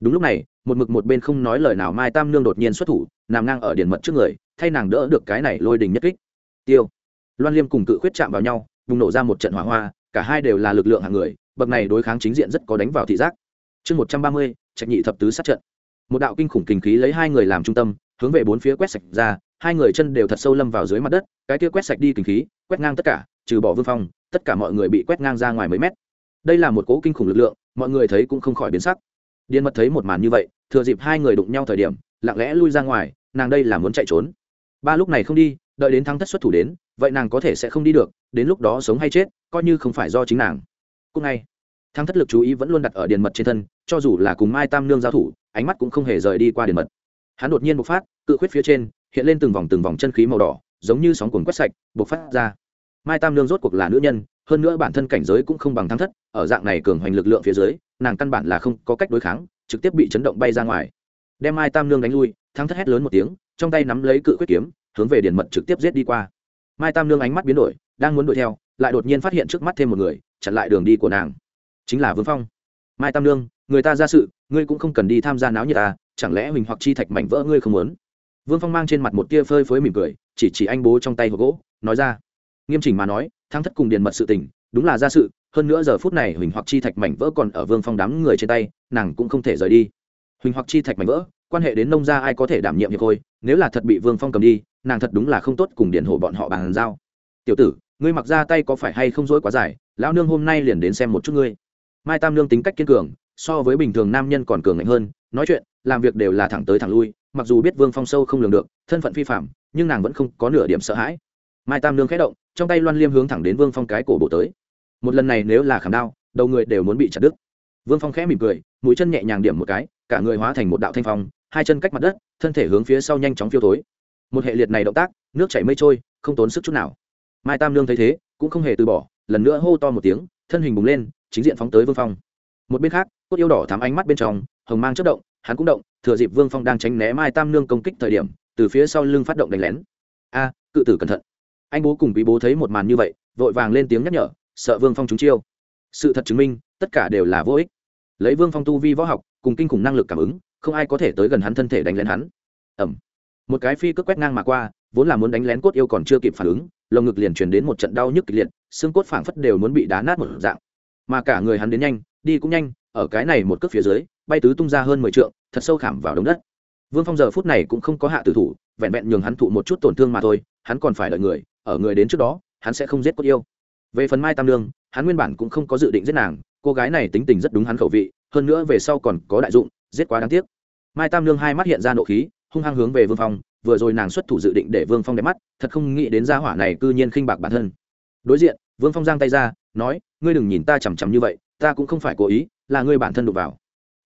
Đúng lúc này, một mực một bên không nói lời nào mai tam nương đột nhiên xuất thủ, nằm ngang ở điền mật trước người, thay nàng đỡ được cái này lôi đình nhất kích. Tiêu. Loan liêm cùng cự khuyết chạm vào nhau, bùng nổ ra một trận hỏa hoa, cả hai đều là lực lượng hạng người, bậc này đối kháng chính diện rất có đánh vào thị giác. Chương một trăm ba mươi, trạch nhị thập tứ sát trận. Một đạo kinh khủng kinh khí lấy hai người làm trung tâm, hướng về bốn phía quét sạch ra hai người chân đều thật sâu lâm vào dưới mặt đất, cái kia quét sạch đi kinh khí, quét ngang tất cả, trừ bỏ vương phong, tất cả mọi người bị quét ngang ra ngoài mấy mét. Đây là một cỗ kinh khủng lực lượng, mọi người thấy cũng không khỏi biến sắc. Điên mật thấy một màn như vậy, thừa dịp hai người đụng nhau thời điểm, lặng lẽ lui ra ngoài, nàng đây là muốn chạy trốn. Ba lúc này không đi, đợi đến thắng thất xuất thủ đến, vậy nàng có thể sẽ không đi được, đến lúc đó sống hay chết, coi như không phải do chính nàng. Cùng ngay thắng thất lực chú ý vẫn luôn đặt ở điền mật trên thân, cho dù là cùng mai tam nương giao thủ, ánh mắt cũng không hề rời đi qua điền mật. Hắn đột nhiên bộc phát, cự khuyết phía trên hiện lên từng vòng từng vòng chân khí màu đỏ, giống như sóng cuồng quét sạch, bộc phát ra. Mai tam nương rốt cuộc là nữ nhân, hơn nữa bản thân cảnh giới cũng không bằng thắng thất, ở dạng này cường hoành lực lượng phía dưới, nàng căn bản là không có cách đối kháng, trực tiếp bị chấn động bay ra ngoài. Đem mai tam nương đánh lui, thắng thất hét lớn một tiếng, trong tay nắm lấy cự quyết kiếm, hướng về điền mật trực tiếp giết đi qua. Mai tam nương ánh mắt biến đổi, đang muốn đuổi theo, lại đột nhiên phát hiện trước mắt thêm một người, chặn lại đường đi của nàng. Chính là vương phong. Mai tam nương, người ta ra sự, ngươi cũng không cần đi tham gia náo như ta à, chẳng lẽ mình hoặc chi thạch mảnh vỡ ngươi không muốn? Vương phong mang trên mặt một tia phơi phới mỉm cười, chỉ chỉ anh bố trong tay hộp gỗ, nói ra. Nghiêm chỉnh mà nói, thắng thất cùng điền mật sự tình, đúng là ra sự, hơn nữa giờ phút này huỳnh hoặc chi thạch mảnh vỡ còn ở vương phong đám người trên tay, nàng cũng không thể rời đi. Huỳnh hoặc chi thạch mảnh vỡ, quan hệ đến nông gia ai có thể đảm nhiệm hiệp khôi nếu là thật bị vương phong cầm đi, nàng thật đúng là không tốt cùng điền hổ bọn họ bàn giao. Tiểu tử, ngươi mặc ra tay có phải hay không dối quá dài, lão nương hôm nay liền đến xem một chút ngươi. Mai tam nương tính cách kiên cường, so với bình thường nam nhân còn cường ngạnh hơn, nói chuyện, làm việc đều là thẳng tới thẳng lui mặc dù biết vương phong sâu không lường được, thân phận phi phạm nhưng nàng vẫn không có nửa điểm sợ hãi. Mai tam nương khẽ động, trong tay loan liêm hướng thẳng đến vương phong cái cổ bộ tới. Một lần này nếu là khảm đao, đầu người đều muốn bị chặt đứt. Vương phong khẽ mỉm cười, mũi chân nhẹ nhàng điểm một cái, cả người hóa thành một đạo thanh phong, hai chân cách mặt đất, thân thể hướng phía sau nhanh chóng phiêu thối. Một hệ liệt này động tác, nước chảy mây trôi, không tốn sức chút nào. Mai tam Nương thấy thế, cũng không hề từ bỏ, lần nữa hô to một tiếng, thân hình bùng lên, chính diện phóng tới vương phong. Một bên khác, cốt yêu đỏ thám ánh mắt bên trong, hồng mang chất động hắn cũng động, thừa dịp vương phong đang tránh né mai tam nương công kích thời điểm, từ phía sau lưng phát động đánh lén. A, cự tử cẩn thận. Anh bố cùng bí bố thấy một màn như vậy, vội vàng lên tiếng nhắc nhở, sợ vương phong trúng chiêu. Sự thật chứng minh, tất cả đều là vô ích. Lấy vương phong tu vi võ học, cùng kinh khủng năng lực cảm ứng, không ai có thể tới gần hắn thân thể đánh lén hắn. Ẩm một cái phi cước quét ngang mà qua, vốn là muốn đánh lén cốt yêu còn chưa kịp phản ứng, lồng ngực liền truyền đến một trận đau nhức kịch liệt, xương cốt phảng phất đều muốn bị đá nát một dạng. Mà cả người hắn đến nhanh, đi cũng nhanh, ở cái này một cước phía dưới bay tứ tung ra hơn mười trượng, thật sâu khảm vào đống đất. Vương phong giờ phút này cũng không có hạ tử thủ, vẹn vẹn nhường hắn thụ một chút tổn thương mà thôi, hắn còn phải đợi người, ở người đến trước đó, hắn sẽ không giết cốt yêu. Về phần mai tam lương, hắn nguyên bản cũng không có dự định giết nàng, cô gái này tính tình rất đúng hắn khẩu vị, hơn nữa về sau còn có đại dụng, giết quá đáng tiếc. Mai tam lương hai mắt hiện ra nộ khí, hung hăng hướng về vương phong, vừa rồi nàng xuất thủ dự định để vương phong đẹp mắt, thật không nghĩ đến gia hỏa này cư nhiên khinh bạc bản thân. Đối diện, vương phong giang tay ra, nói, ngươi đừng nhìn ta chằm chằm như vậy, ta cũng không phải cố ý, là ngươi bản thân đụng vào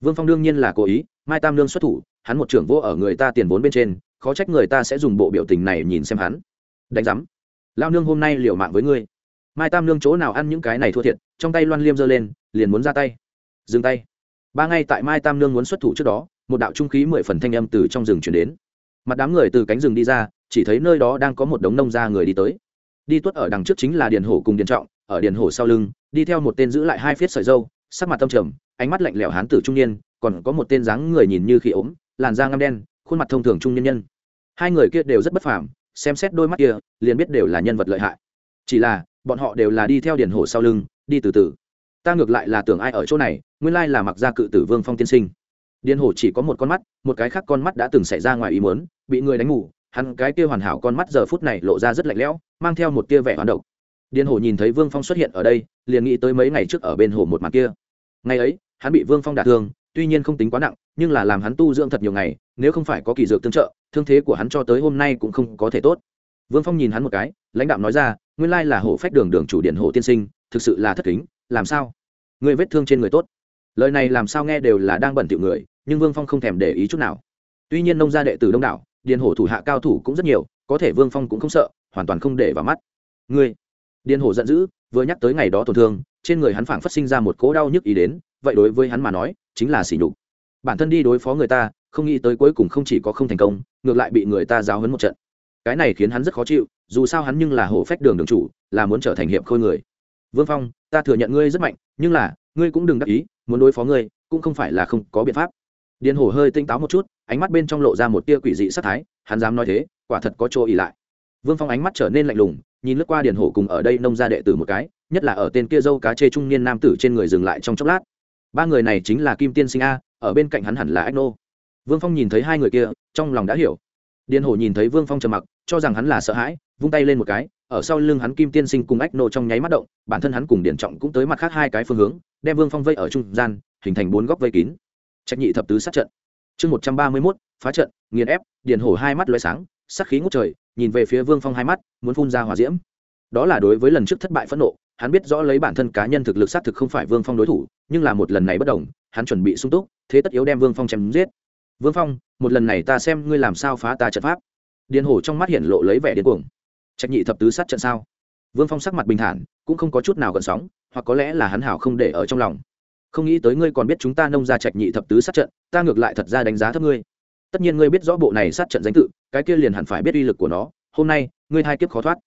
vương phong đương nhiên là cố ý, mai tam lương xuất thủ, hắn một trưởng vô ở người ta tiền vốn bên trên, khó trách người ta sẽ dùng bộ biểu tình này nhìn xem hắn. Đánh giám. Lao nương hôm nay liều mạng với ngươi. Mai tam lương chỗ nào ăn những cái này thua thiệt, trong tay loan liêm giơ lên, liền muốn ra tay. Dừng tay. Ba ngay tại mai tam lương muốn xuất thủ trước đó, một đạo trung khí mười phần thanh âm từ trong rừng chuyển đến. Mặt đám người từ cánh rừng đi ra, chỉ thấy nơi đó đang có một đống nông gia người đi tới. Đi tuất ở đằng trước chính là điền hổ cùng điền trọng, ở điền hổ sau lưng, đi theo một tên giữ lại hai phiết sợi dâu sắc mặt tâm trầm, ánh mắt lạnh lẽo hán tử trung niên, còn có một tên dáng người nhìn như khi ốm, làn da ngăm đen, khuôn mặt thông thường trung nhân nhân. Hai người kia đều rất bất phàm, xem xét đôi mắt kia, liền biết đều là nhân vật lợi hại. Chỉ là, bọn họ đều là đi theo điền hổ sau lưng, đi từ từ. Ta ngược lại là tưởng ai ở chỗ này, nguyên lai là mặc gia cự tử vương phong tiên sinh. Điền hổ chỉ có một con mắt, một cái khác con mắt đã từng xảy ra ngoài ý muốn, bị người đánh ngủ hắn cái kia hoàn hảo con mắt giờ phút này lộ ra rất lạnh lẽo, mang theo một tia vẻ hoán độc điền hổ nhìn thấy vương phong xuất hiện ở đây, liền nghĩ tới mấy ngày trước ở bên hồ một mặt kia. Ngày ấy, hắn bị vương phong đả thương, tuy nhiên không tính quá nặng, nhưng là làm hắn tu dưỡng thật nhiều ngày, nếu không phải có kỳ dược tương trợ, thương thế của hắn cho tới hôm nay cũng không có thể tốt. Vương phong nhìn hắn một cái, lãnh đạo nói ra, nguyên lai là hổ phách đường đường chủ điện hổ tiên sinh, thực sự là thất kính, làm sao? Người vết thương trên người tốt. Lời này làm sao nghe đều là đang bẩn tiểu người, nhưng vương phong không thèm để ý chút nào. Tuy nhiên nông gia đệ tử đông đảo điện hổ thủ hạ cao thủ cũng rất nhiều, có thể vương phong cũng không sợ, hoàn toàn không để vào mắt. Ngươi điên hổ giận dữ, vừa nhắc tới ngày đó tổn thương, trên người hắn phảng phát sinh ra một cỗ đau nhức ý đến, vậy đối với hắn mà nói, chính là sỉ nhục. Bản thân đi đối phó người ta, không nghĩ tới cuối cùng không chỉ có không thành công, ngược lại bị người ta giáo hấn một trận. Cái này khiến hắn rất khó chịu, dù sao hắn nhưng là hổ phách đường đường chủ, là muốn trở thành hiệp khôi người. Vương phong, ta thừa nhận ngươi rất mạnh, nhưng là, ngươi cũng đừng đắc ý, muốn đối phó ngươi, cũng không phải là không có biện pháp. Điền hổ hơi tinh táo một chút, ánh mắt bên trong lộ ra một tia quỷ dị sắc thái, hắn dám nói thế, quả thật có chỗ ỉ lại. Vương phong ánh mắt trở nên lạnh lùng nhìn lướt qua điền hổ cùng ở đây nông ra đệ tử một cái, nhất là ở tên kia dâu cá chê trung niên nam tử trên người dừng lại trong chốc lát. Ba người này chính là kim tiên sinh a, ở bên cạnh hắn hẳn là ách nô. Vương phong nhìn thấy hai người kia, trong lòng đã hiểu. Điền hổ nhìn thấy vương phong trầm mặc, cho rằng hắn là sợ hãi, vung tay lên một cái, ở sau lưng hắn kim tiên sinh cùng ách nô trong nháy mắt động, bản thân hắn cùng điển trọng cũng tới mặt khác hai cái phương hướng, đem vương phong vây ở trung gian, hình thành bốn góc vây kín. Trách nhị thập tứ sát trận. Chương một trăm ba mươi mốt, phá trận, nghiền ép, điền hổ hai mắt loay sáng sắc khí ngút trời, nhìn về phía vương phong hai mắt, muốn phun ra hòa diễm. Đó là đối với lần trước thất bại phẫn nộ, hắn biết rõ lấy bản thân cá nhân thực lực xác thực không phải vương phong đối thủ, nhưng là một lần này bất đồng, hắn chuẩn bị sung túc, thế tất yếu đem vương phong chém giết. Vương phong, một lần này ta xem ngươi làm sao phá ta trận pháp. Điền hổ trong mắt hiện lộ lấy vẻ điên cuồng. Trách nhị thập tứ sát trận sao? Vương phong sắc mặt bình thản, cũng không có chút nào gần sóng, hoặc có lẽ là hắn hảo không để ở trong lòng. Không nghĩ tới ngươi còn biết chúng ta nông ra trạch nhị thập tứ sát trận, ta ngược lại thật ra đánh giá thấp ngươi tất nhiên ngươi biết rõ bộ này sát trận danh tự, cái kia liền hẳn phải biết uy lực của nó. Hôm nay, ngươi hai kiếp khó thoát.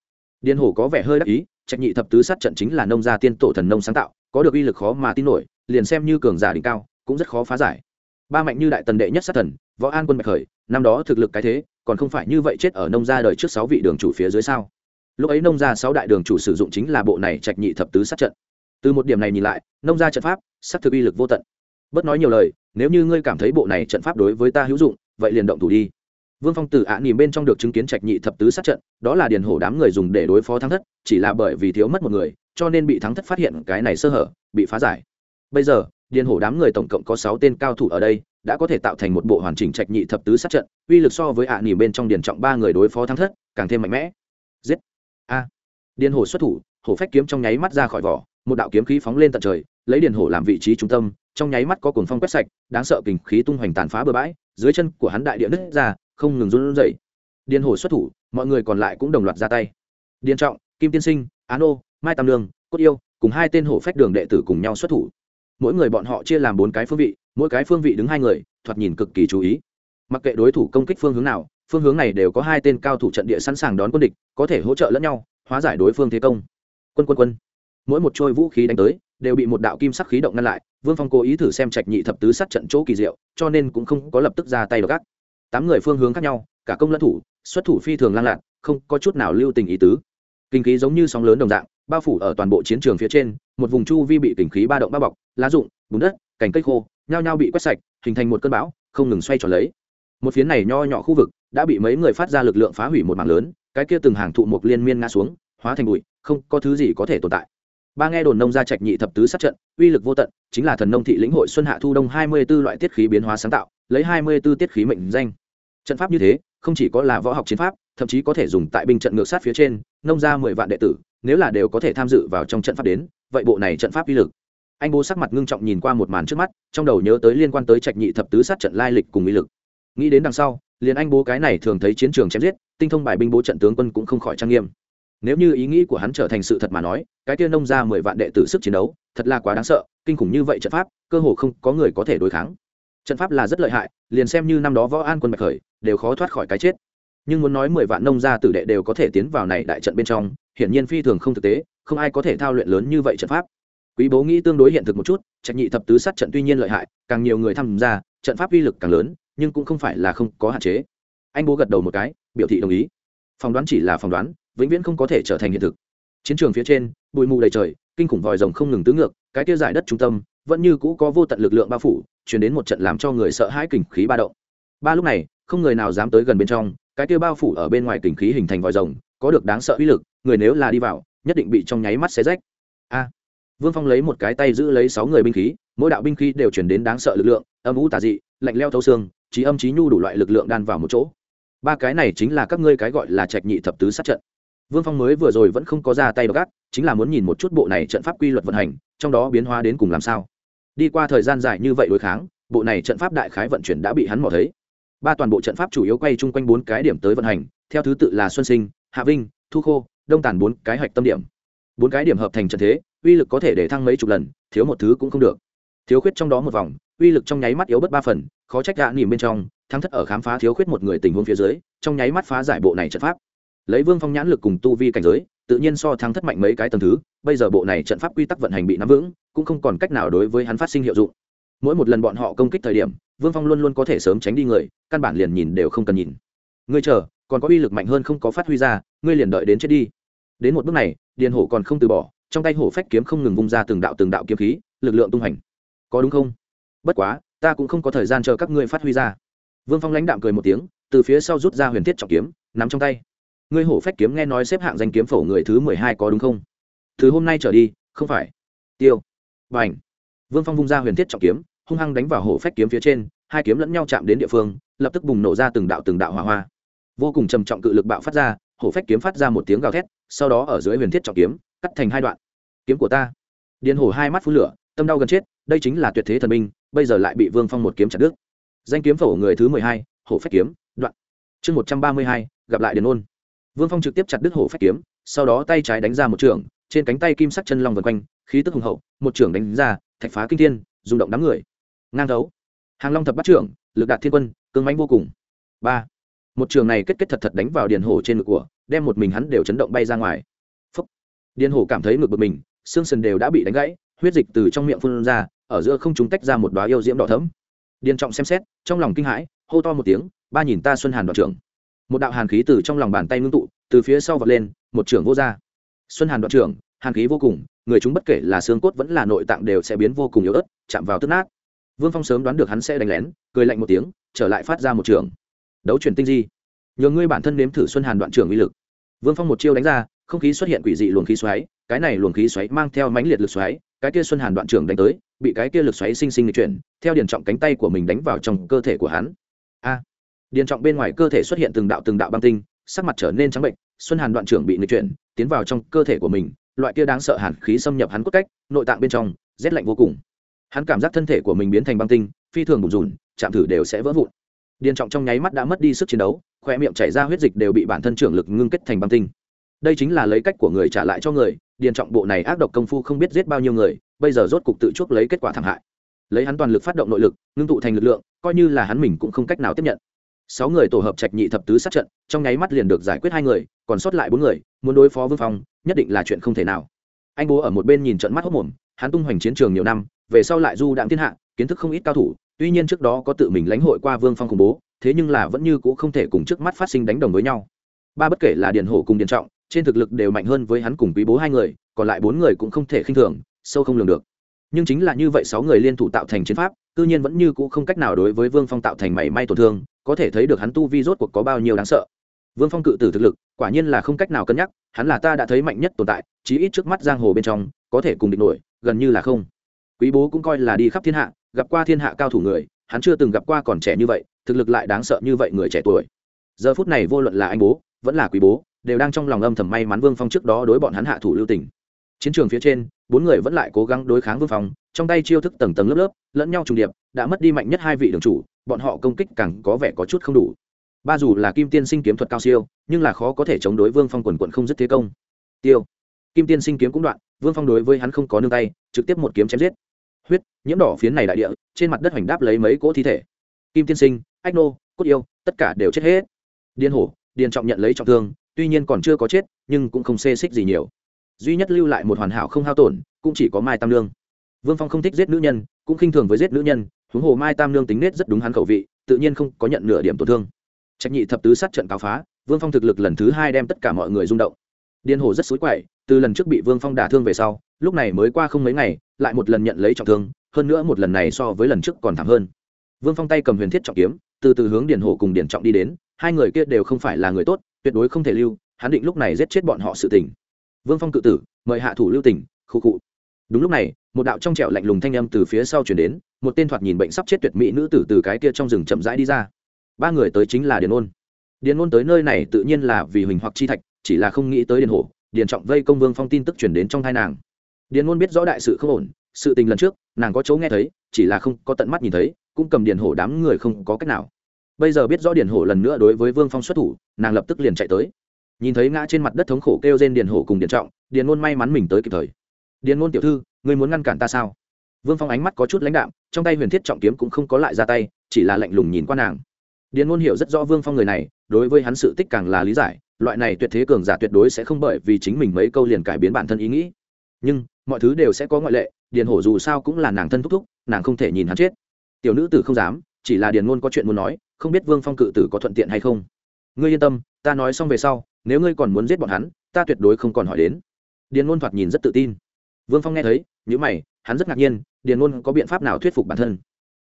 Điền hổ có vẻ hơi đắc ý, trạch nhị thập tứ sát trận chính là nông gia tiên tổ thần nông sáng tạo, có được uy lực khó mà tin nổi, liền xem như cường giả đỉnh cao, cũng rất khó phá giải. Ba mạnh như đại tần đệ nhất sát thần, võ an quân bạch khởi, năm đó thực lực cái thế, còn không phải như vậy chết ở nông gia đời trước sáu vị đường chủ phía dưới sao? Lúc ấy nông gia sáu đại đường chủ sử dụng chính là bộ này trạch nhị thập tứ sát trận. Từ một điểm này nhìn lại, nông gia trận pháp sắc thực uy lực vô tận. Bất nói nhiều lời, nếu như ngươi cảm thấy bộ này trận pháp đối với ta hữu dụng vậy liền động thủ đi. Vương phong từ ạ à nỉm bên trong được chứng kiến trạch nhị thập tứ sát trận, đó là điền hổ đám người dùng để đối phó thắng thất, chỉ là bởi vì thiếu mất một người, cho nên bị thắng thất phát hiện cái này sơ hở, bị phá giải. Bây giờ, điền hổ đám người tổng cộng có sáu tên cao thủ ở đây, đã có thể tạo thành một bộ hoàn chỉnh trạch nhị thập tứ sát trận, uy lực so với ạ à nỉm bên trong điền trọng ba người đối phó thắng thất, càng thêm mạnh mẽ. Giết! A! Điền hổ xuất thủ, hổ phách kiếm trong nháy mắt ra khỏi vỏ, một đạo kiếm khí phóng lên tận trời, lấy điền hổ làm vị trí trung tâm trong nháy mắt có cuồng phong quét sạch, đáng sợ kình khí tung hoành tàn phá bừa bãi, dưới chân của hắn đại địa nứt ra, không ngừng run rẩy. Điên hổ xuất thủ, mọi người còn lại cũng đồng loạt ra tay. Điên trọng, kim tiên sinh án ô mai tam lương, cốt yêu, cùng hai tên hổ phách đường đệ tử cùng nhau xuất thủ. Mỗi người bọn họ chia làm bốn cái phương vị, mỗi cái phương vị đứng hai người, thoạt nhìn cực kỳ chú ý. Mặc kệ đối thủ công kích phương hướng nào, phương hướng này đều có hai tên cao thủ trận địa sẵn sàng đón quân địch, có thể hỗ trợ lẫn nhau, hóa giải đối phương thế công. Quân quân quân. Mỗi một trôi vũ khí đánh tới đều bị một đạo kim sắc khí động ngăn lại, vương phong cố ý thử xem trạch nhị thập tứ sát trận chỗ kỳ diệu, cho nên cũng không có lập tức ra tay gác tám người phương hướng khác nhau, cả công lẫn thủ, xuất thủ phi thường lan lạc không có chút nào lưu tình ý tứ. Kinh khí giống như sóng lớn đồng dạng, bao phủ ở toàn bộ chiến trường phía trên, một vùng chu vi bị kinh khí ba động bao bọc, lá rụng, bùn đất, cành cây khô, nhao nhao bị quét sạch, hình thành một cơn bão, không ngừng xoay tròn lấy. Một phiến này nho nhỏ khu vực đã bị mấy người phát ra lực lượng phá hủy một mảng lớn, cái kia từng hàng thụ mục liên miên ngã xuống, hóa thành bụi, không có thứ gì có thể tồn tại ba nghe đồn nông gia trạch nhị thập tứ sát trận, uy lực vô tận, chính là thần nông thị lĩnh hội xuân hạ thu đông hai mươi 24 loại tiết khí biến hóa sáng tạo, lấy hai mươi 24 tiết khí mệnh danh. Trận pháp như thế, không chỉ có là võ học chiến pháp, thậm chí có thể dùng tại binh trận ngược sát phía trên, nông ra mười vạn đệ tử, nếu là đều có thể tham dự vào trong trận pháp đến, vậy bộ này trận pháp uy lực. Anh bố sắc mặt ngưng trọng nhìn qua một màn trước mắt, trong đầu nhớ tới liên quan tới trạch nhị thập tứ sát trận lai lịch cùng uy lực. Nghĩ đến đằng sau, liền anh bố cái này thường thấy chiến trường chém giết, tinh thông bài binh bố trận tướng quân cũng không khỏi trang nghiêm nếu như ý nghĩ của hắn trở thành sự thật mà nói, cái kia nông ra mười vạn đệ tử sức chiến đấu, thật là quá đáng sợ, kinh khủng như vậy trận pháp, cơ hồ không có người có thể đối kháng. Trận pháp là rất lợi hại, liền xem như năm đó võ an quân bạch khởi, đều khó thoát khỏi cái chết. Nhưng muốn nói mười vạn nông gia tử đệ đều có thể tiến vào này đại trận bên trong, hiển nhiên phi thường không thực tế, không ai có thể thao luyện lớn như vậy trận pháp. Quý bố nghĩ tương đối hiện thực một chút, trạch nhị thập tứ sát trận tuy nhiên lợi hại, càng nhiều người tham gia, trận pháp uy lực càng lớn, nhưng cũng không phải là không có hạn chế. Anh bố gật đầu một cái, biểu thị đồng ý. Phỏng đoán chỉ là phỏng đoán vĩnh viễn không có thể trở thành hiện thực. Chiến trường phía trên, bụi mù đầy trời, kinh khủng vòi rồng không ngừng tứ ngược, cái kia giải đất trung tâm, vẫn như cũ có vô tận lực lượng bao phủ chuyển đến một trận làm cho người sợ hãi kình khí ba động. Ba lúc này, không người nào dám tới gần bên trong, cái kia bao phủ ở bên ngoài kình khí hình thành vòi rồng, có được đáng sợ uy lực, người nếu là đi vào, nhất định bị trong nháy mắt xé rách. A! Vương phong lấy một cái tay giữ lấy sáu người binh khí, mỗi đạo binh khí đều chuyển đến đáng sợ lực lượng, âm u tà dị, lạnh leo thấu xương, trí âm trí nhu đủ loại lực lượng đan vào một chỗ. Ba cái này chính là các ngươi cái gọi là trạch nhị thập tứ sát trận vương phong mới vừa rồi vẫn không có ra tay đ ộ gác chính là muốn nhìn một chút bộ này trận pháp quy luật vận hành, trong đó biến hóa đến cùng làm sao. Đi qua thời gian dài như vậy đối kháng, bộ này trận pháp đại khái vận chuyển đã bị hắn mò thấy. Ba toàn bộ trận pháp chủ yếu quay chung quanh bốn cái điểm tới vận hành, theo thứ tự là xuân sinh, hạ vinh, thu khô, đông tàn bốn cái hạch tâm điểm. Bốn cái điểm hợp thành trận thế, uy lực có thể để thăng mấy chục lần, thiếu một thứ cũng không được. Thiếu khuyết trong đó một vòng, uy lực trong nháy mắt yếu bất ba phần, khó trách gạ nỉm bên trong, thắng thất ở khám phá thiếu khuyết một người tình huống phía dưới, trong nháy mắt phá giải bộ này trận pháp lấy vương phong nhãn lực cùng tu vi cảnh giới, tự nhiên so thắng thất mạnh mấy cái tầng thứ, bây giờ bộ này trận pháp quy tắc vận hành bị nắm vững, cũng không còn cách nào đối với hắn phát sinh hiệu dụng. Mỗi một lần bọn họ công kích thời điểm, vương phong luôn luôn có thể sớm tránh đi người, căn bản liền nhìn đều không cần nhìn. Ngươi chờ, còn có uy lực mạnh hơn không có phát huy ra, ngươi liền đợi đến chết đi. Đến một bước này, điền hổ còn không từ bỏ, trong tay hổ phách kiếm không ngừng vung ra từng đạo từng đạo kiếm khí, lực lượng tung hành có đúng không? Bất quá, ta cũng không có thời gian chờ các ngươi phát huy ra. Vương phong lãnh đạm cười một tiếng, từ phía sau rút ra huyền thiết trọng kiếm, nắm trong tay ngươi hổ phách kiếm nghe nói xếp hạng danh kiếm phổ người thứ mười hai có đúng không? Từ hôm nay trở đi, không phải. Tiêu. B à n h vương phong vung ra huyền thiết trọng kiếm, hung hăng đánh vào hổ phách kiếm phía trên, hai kiếm lẫn nhau chạm đến địa phương, lập tức bùng nổ ra từng đạo từng đạo hỏa hoa. Vô cùng trầm trọng cự lực bạo phát ra, hổ phách kiếm phát ra một tiếng gào thét, sau đó ở dưới huyền thiết trọng kiếm, cắt thành hai đoạn. Kiếm của ta. Điền hổ hai mắt phun lửa, tâm đau gần chết, đây chính là tuyệt thế thần minh, bây giờ lại bị vương phong một kiếm chặt đứt. Danh kiếm phổ người thứ mười hai, hổ phách kiếm, đoạn. Chương một trăm ba mươi hai, gặp lại điền ôn vương phong trực tiếp chặt đứt hổ phách kiếm, sau đó tay trái đánh ra một trường, trên cánh tay kim sắc chân long vần quanh, khí tức hùng hậu, một trường đánh ra, thạch phá kinh thiên, rung động đám người. Ngang thấu. Hàng long thập bắt trưởng, lực đạt thiên quân, cương mãnh vô cùng. Ba. Một trường này kết kết thật thật đánh vào điền hổ trên ngực của, đem một mình hắn đều chấn động bay ra ngoài. Phúc. điền hổ cảm thấy ngực bực mình, xương sần đều đã bị đánh gãy, huyết dịch từ trong miệng phun ra, ở giữa không chúng tách ra một đoá yêu diễm đỏ thấm điền trọng xem xét, trong lòng kinh hãi, hô to một tiếng, ba nhìn ta xuân hàn đoạn trưởng một đạo hàn khí từ trong lòng bàn tay ngưng tụ, từ phía sau vọt lên, một trưởng vô r xuân hàn đoạn trưởng, hàn khí vô cùng, người chúng bất kể là xương cốt vẫn là nội tạng đều sẽ biến vô cùng yếu ớt, chạm vào tức nát. Vương phong sớm đoán được hắn sẽ đánh lén, cười lạnh một tiếng, trở lại phát ra một trường đấu chuyển tinh di. Nhờ ngươi bản thân nếm thử xuân hàn đoạn trường uy lực. Vương phong một chiêu đánh ra, không khí xuất hiện quỷ dị luồng khí xoáy, cái này luồng khí xoáy mang theo mãnh liệt lực xoáy, cái kia xuân hàn đoạn trường đánh tới, bị cái kia lực xoáy sinh sinh chuyển, theo điển trọng cánh tay của mình đánh vào trong cơ thể của hắn. A! Điền trọng bên ngoài cơ thể xuất hiện từng đạo từng đạo băng tinh, sắc mặt trở nên trắng bệnh, xuân hàn đoạn trưởng bị nghịch chuyển, tiến vào trong cơ thể của mình, loại kia đáng sợ hàn khí xâm nhập hắn cốt cách, nội tạng bên trong, rét lạnh vô cùng. Hắn cảm giác thân thể của mình biến thành băng tinh, phi thường bùn rùn, chạm thử đều sẽ vỡ vụn. Điền trọng trong nháy mắt đã mất đi sức chiến đấu khoe miệng chảy ra huyết dịch đều bị bản thân trưởng lực ngưng kết thành băng tinh. Đây chính là lấy cách của người trả lại cho người, điền trọng bộ này ác độc công phu không biết giết bao nhiêu người, bây giờ rốt cục tự chuốc lấy kết quả thảm hại. Lấy hắn toàn lực phát động nội lực, ngưng tụ thành lực lượng, coi như là hắn mình cũng không cách nào tiếp nhận sáu người tổ hợp trạch nhị thập tứ sát trận, trong nháy mắt liền được giải quyết hai người, còn sót lại bốn người, muốn đối phó vương phong, nhất định là chuyện không thể nào. Anh bố ở một bên nhìn trận mắt hốc mồm, hắn tung hoành chiến trường nhiều năm, về sau lại du đạm thiên hạ, kiến thức không ít cao thủ, tuy nhiên trước đó có tự mình lãnh hội qua vương phong khủng bố, thế nhưng là vẫn như c ũ không thể cùng trước mắt phát sinh đánh đồng với nhau. Ba bất kể là điện hổ cùng điện trọng, trên thực lực đều mạnh hơn với hắn cùng quý bố hai người, còn lại bốn người cũng không thể khinh thường, sâu không lường được. Nhưng chính là như vậy sáu người liên thủ tạo thành chiến pháp tự nhiên vẫn như c ũ không cách nào đối với vương phong tạo thành mảy may tổn thương có thể thấy được hắn tu vi rốt cuộc có bao nhiêu đáng sợ. Vương phong cự tử thực lực, quả nhiên là không cách nào cân nhắc, hắn là ta đã thấy mạnh nhất tồn tại, chí ít trước mắt giang hồ bên trong, có thể cùng địch nổi, gần như là không. Quý bố cũng coi là đi khắp thiên hạ, gặp qua thiên hạ cao thủ người, hắn chưa từng gặp qua còn trẻ như vậy, thực lực lại đáng sợ như vậy người trẻ tuổi. Giờ phút này vô luận là anh bố, vẫn là quý bố, đều đang trong lòng âm thầm may mắn vương phong trước đó đối bọn hắn hạ thủ lưu tình chiến trường phía trên, bốn người vẫn lại cố gắng đối kháng vương phong trong tay chiêu thức tầng tầng lớp lớp, lẫn nhau trùng điệp, đã mất đi mạnh nhất hai vị đường chủ, bọn họ công kích càng có vẻ có chút không đủ. Ba dù là kim tiên sinh kiếm thuật cao siêu, nhưng là khó có thể chống đối vương phong quần quận không dứt thế công. Tiêu. Kim tiên sinh kiếm cũng đoạn, vương phong đối với hắn không có nương tay, trực tiếp một kiếm chém giết. Huyết, nhiễm đỏ phiến này đại địa, trên mặt đất hoành đáp lấy mấy cỗ thi thể. Kim tiên sinh, ách nô, cốt yêu, tất cả đều chết hết. Điên hổ, điền trọng nhận lấy trọng thương, tuy nhiên còn chưa có chết, nhưng cũng không xê xích gì nhiều duy nhất lưu lại một hoàn hảo không hao tổn, cũng chỉ có mai tam lương vương phong không thích giết nữ nhân, cũng khinh thường với giết nữ nhân, huống hồ mai tam lương tính nết rất đúng hắn khẩu vị, tự nhiên không có nhận nửa điểm tổn thương. Trách nhị thập tứ sát trận cáo phá, vương phong thực lực lần thứ hai đem tất cả mọi người rung động. Điên hồ rất xối quậy, từ lần trước bị vương phong đả thương về sau, lúc này mới qua không mấy ngày, lại một lần nhận lấy trọng thương, hơn nữa một lần này so với lần trước còn thảm hơn. Vương phong tay cầm huyền thiết trọng kiếm, từ từ hướng điền hồ cùng điền trọng đi đến, hai người kia đều không phải là người tốt, tuyệt đối không thể lưu, hắn định lúc này giết chết bọn họ sự tình vương phong cự tử, mời hạ thủ lưu tỉnh khu cụ đúng lúc này, một đạo trong trẹo lạnh lùng thanh âm từ phía sau chuyển đến, một tên thoạt nhìn bệnh sắp chết tuyệt mỹ nữ tử từ cái kia trong rừng chậm rãi đi ra. Ba người tới chính là điền ôn. Điền ôn tới nơi này tự nhiên là vì huỳnh hoặc chi thạch, chỉ là không nghĩ tới điền hổ, điền trọng vây công vương phong tin tức chuyển đến trong thai nàng. Điền ôn biết rõ đại sự không ổn, sự tình lần trước, nàng có chỗ nghe thấy, chỉ là không có tận mắt nhìn thấy, cũng cầm điền hổ đám người không có cách nào. Bây giờ biết rõ điền hổ lần nữa đối với vương phong xuất thủ, nàng lập tức liền chạy tới nhìn thấy ngã trên mặt đất thống khổ kêu trên điền hổ cùng điền trọng, điền ngôn may mắn mình tới kịp thời. Điền ngôn tiểu thư, ngươi muốn ngăn cản ta sao? Vương phong ánh mắt có chút lãnh đạm, trong tay huyền thiết trọng kiếm cũng không có lại ra tay, chỉ là lạnh lùng nhìn qua nàng. Điền ngôn hiểu rất rõ vương phong người này, đối với hắn sự tích càng là lý giải, loại này tuyệt thế cường giả tuyệt đối sẽ không bởi vì chính mình mấy câu liền cải biến bản thân ý nghĩ. Nhưng, mọi thứ đều sẽ có ngoại lệ, điền hổ dù sao cũng là nàng thân thúc thúc, nàng không thể nhìn hắn chết. Tiểu nữ tử không dám, chỉ là điền ngôn có chuyện muốn nói, không biết vương phong cự tử có thuận tiện hay không. Ngươi yên tâm ta nói xong về sau, nếu ngươi còn muốn giết bọn hắn, ta tuyệt đối không còn hỏi đến. Điền ngôn thoạt nhìn rất tự tin. Vương phong nghe thấy nhữ mày, hắn rất ngạc nhiên, điền ngôn có biện pháp nào thuyết phục bản thân?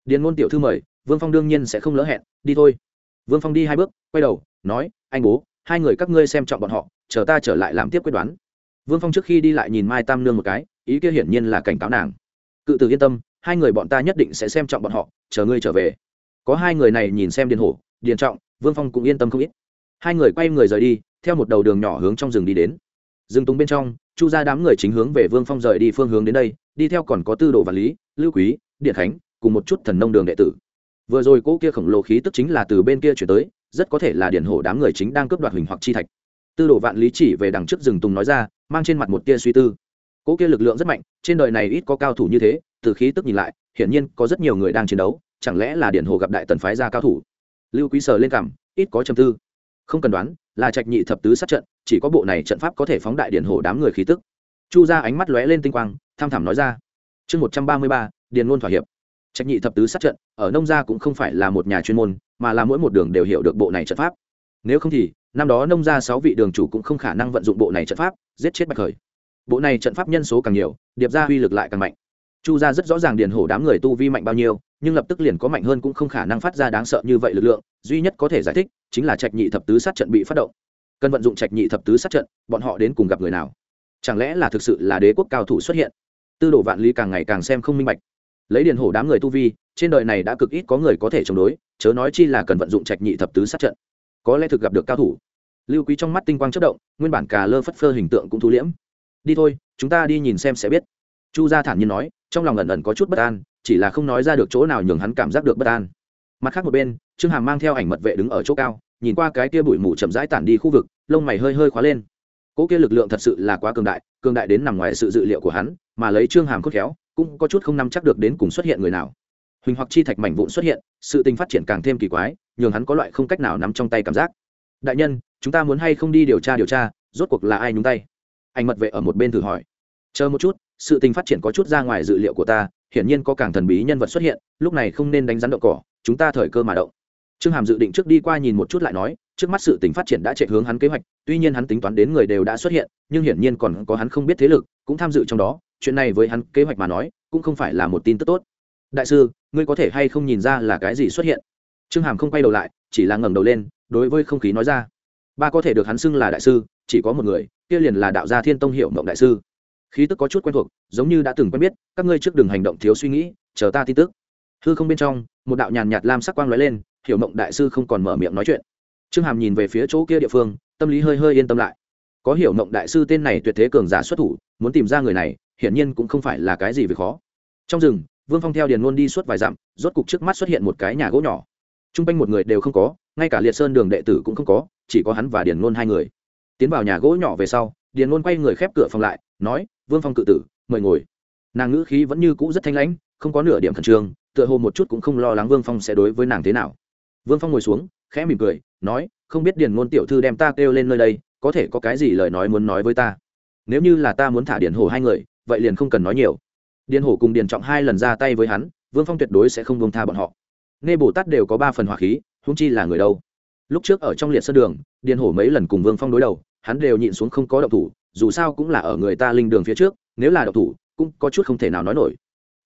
Điền ngôn tiểu thư mời, vương phong đương nhiên sẽ không lỡ hẹn, đi thôi. Vương phong đi hai bước, quay đầu, nói, anh bố, hai người các ngươi xem trọng bọn họ, chờ ta trở lại làm tiếp quyết đoán. Vương phong trước khi đi lại nhìn mai tam nương một cái, ý kia hiển nhiên là cảnh cáo nàng. Cự tử yên tâm, hai người bọn ta nhất định sẽ xem trọng bọn họ, chờ ngươi trở về. Có hai người này nhìn xem điền hổ, điền trọng, vương phong cũng yên tâm không ít hai người quay người rời đi, theo một đầu đường nhỏ hướng trong rừng đi đến. Rừng tùng bên trong, chu ra đám người chính hướng về vương phong rời đi phương hướng đến đây, đi theo còn có tư đồ vạn lý, lưu quý, điện khánh, cùng một chút thần nông đường đệ tử. Vừa rồi cỗ kia khổng lồ khí tức chính là từ bên kia chuyển tới, rất có thể là điện hổ đám người chính đang cướp đoạt huỳnh hoặc chi thạch. Tư đồ vạn lý chỉ về đằng trước rừng tùng nói ra, mang trên mặt một tia suy tư. Cỗ kia lực lượng rất mạnh, trên đời này ít có cao thủ như thế, từ khí tức nhìn lại, hiển nhiên có rất nhiều người đang chiến đấu, chẳng lẽ là điện hồ gặp đại tần phái ra cao thủ? Lưu quý sờ lên cảm ít có châm tư không cần đoán, là trạch nhị thập tứ sát trận, chỉ có bộ này trận pháp có thể phóng đại điện hổ đám người khí tức. Chu ra ánh mắt lóe lên tinh quang, tham thảm nói ra. Chương một trăm ba mươi ba, điền ngôn thỏa hiệp. Trạch nhị thập tứ sát trận, ở nông gia cũng không phải là một nhà chuyên môn, mà là mỗi một đường đều hiểu được bộ này trận pháp. Nếu không thì, năm đó nông gia sáu vị đường chủ cũng không khả năng vận dụng bộ này trận pháp, giết chết bạch khởi. Bộ này trận pháp nhân số càng nhiều, điệp ra uy lực lại càng mạnh chu gia rất rõ ràng điền hổ đám người tu vi mạnh bao nhiêu, nhưng lập tức liền có mạnh hơn cũng không khả năng phát ra đáng sợ như vậy lực lượng, duy nhất có thể giải thích chính là trạch nhị thập tứ sát trận bị phát động. Cần vận dụng trạch nhị thập tứ sát trận, bọn họ đến cùng gặp người nào? Chẳng lẽ là thực sự là đế quốc cao thủ xuất hiện? Tư đồ vạn lý càng ngày càng xem không minh bạch. Lấy điền hổ đám người tu vi, trên đời này đã cực ít có người có thể chống đối, chớ nói chi là cần vận dụng trạch nhị thập tứ sát trận. Có lẽ thực gặp được cao thủ. Lưu quý trong mắt tinh quang chất động, nguyên bản cà lơ phất phơ hình tượng cũng thu liễm. Đi thôi, chúng ta đi nhìn xem sẽ biết. Chu gia thản nhiên nói trong lòng ẩn ẩn có chút bất an, chỉ là không nói ra được chỗ nào nhường hắn cảm giác được bất an. Mặt khác một bên, trương hàm mang theo ảnh mật vệ đứng ở chỗ cao, nhìn qua cái kia bụi mù chậm rãi tản đi khu vực, lông mày hơi hơi khóa lên. Cỗ kia lực lượng thật sự là quá cường đại cường đại đến nằm ngoài sự dự liệu của hắn, mà lấy trương hàm khốt khéo, cũng có chút không nắm chắc được đến cùng xuất hiện người nào. Huỳnh hoặc chi thạch mảnh vụn xuất hiện, sự tình phát triển càng thêm kỳ quái, nhường hắn có loại không cách nào nắm trong tay cảm giác. Đại nhân, chúng ta muốn hay không đi điều tra điều tra, rốt cuộc là ai nhúng tay? Anh mật vệ ở một bên thử hỏi. Chờ một chút sự tình phát triển có chút ra ngoài dự liệu của ta, hiển nhiên có càng thần bí nhân vật xuất hiện, lúc này không nên đánh rắn đậu cỏ, chúng ta thời cơ mà động. Trương hàm dự định trước đi qua nhìn một chút lại nói, trước mắt sự tình phát triển đã chạy hướng hắn kế hoạch, tuy nhiên hắn tính toán đến người đều đã xuất hiện, nhưng hiển nhiên còn có hắn không biết thế lực, cũng tham dự trong đó, chuyện này với hắn kế hoạch mà nói, cũng không phải là một tin tức tốt. Đại sư, ngươi có thể hay không nhìn ra là cái gì xuất hiện? Trương hàm không quay đầu lại, chỉ là ngẩng đầu lên, đối với không khí nói ra. Ba có thể được hắn xưng là đại sư, chỉ có một người, kia liền là đạo gia thiên tông hiệu mộng đại sư khí tức có chút quen thuộc, giống như đã từng quen biết, các ngươi trước đường hành động thiếu suy nghĩ, chờ ta tin tức. Hư không bên trong, một đạo nhàn nhạt lam sắc quang lóe lên, hiểu mộng đại sư không còn mở miệng nói chuyện. Trương hàm nhìn về phía chỗ kia địa phương, tâm lý hơi hơi yên tâm lại. Có hiểu mộng đại sư tên này tuyệt thế cường giả xuất thủ, muốn tìm ra người này, hiển nhiên cũng không phải là cái gì việc khó. Trong rừng, vương phong theo điền ngôn đi suốt vài dặm, rốt cục trước mắt xuất hiện một cái nhà gỗ nhỏ. T r u n g quanh một người đều không có, ngay cả liệt sơn đường đệ tử cũng không có, chỉ có hắn và điền ngôn hai người. Tiến vào nhà gỗ nhỏ về sau, điền ngôn quay người khép cửa phòng lại, nói vương phong cự tử, mời ngồi. Nàng ngữ khí vẫn như cũ rất thanh lãnh, không có nửa điểm khẩn trương, tựa hồ một chút cũng không lo lắng vương phong sẽ đối với nàng thế nào. Vương phong ngồi xuống, khẽ mỉm cười, nói, không biết điền ngôn tiểu thư đem ta kêu lên nơi đây, có thể có cái gì lời nói muốn nói với ta? Nếu như là ta muốn thả điền hổ hai người, vậy liền không cần nói nhiều. Điền hổ cùng điền trọng hai lần ra tay với hắn, vương phong tuyệt đối sẽ không bông tha bọn họ. Nghe bồ tát đều có ba phần hỏa khí húng chi là người đâu. Lúc trước ở trong liệt sân đường, điền hổ mấy lần cùng vương phong đối đầu, hắn đều nhịn xuống không có động thủ dù sao cũng là ở người ta linh đường phía trước, nếu là độc thủ, cũng có chút không thể nào nói nổi.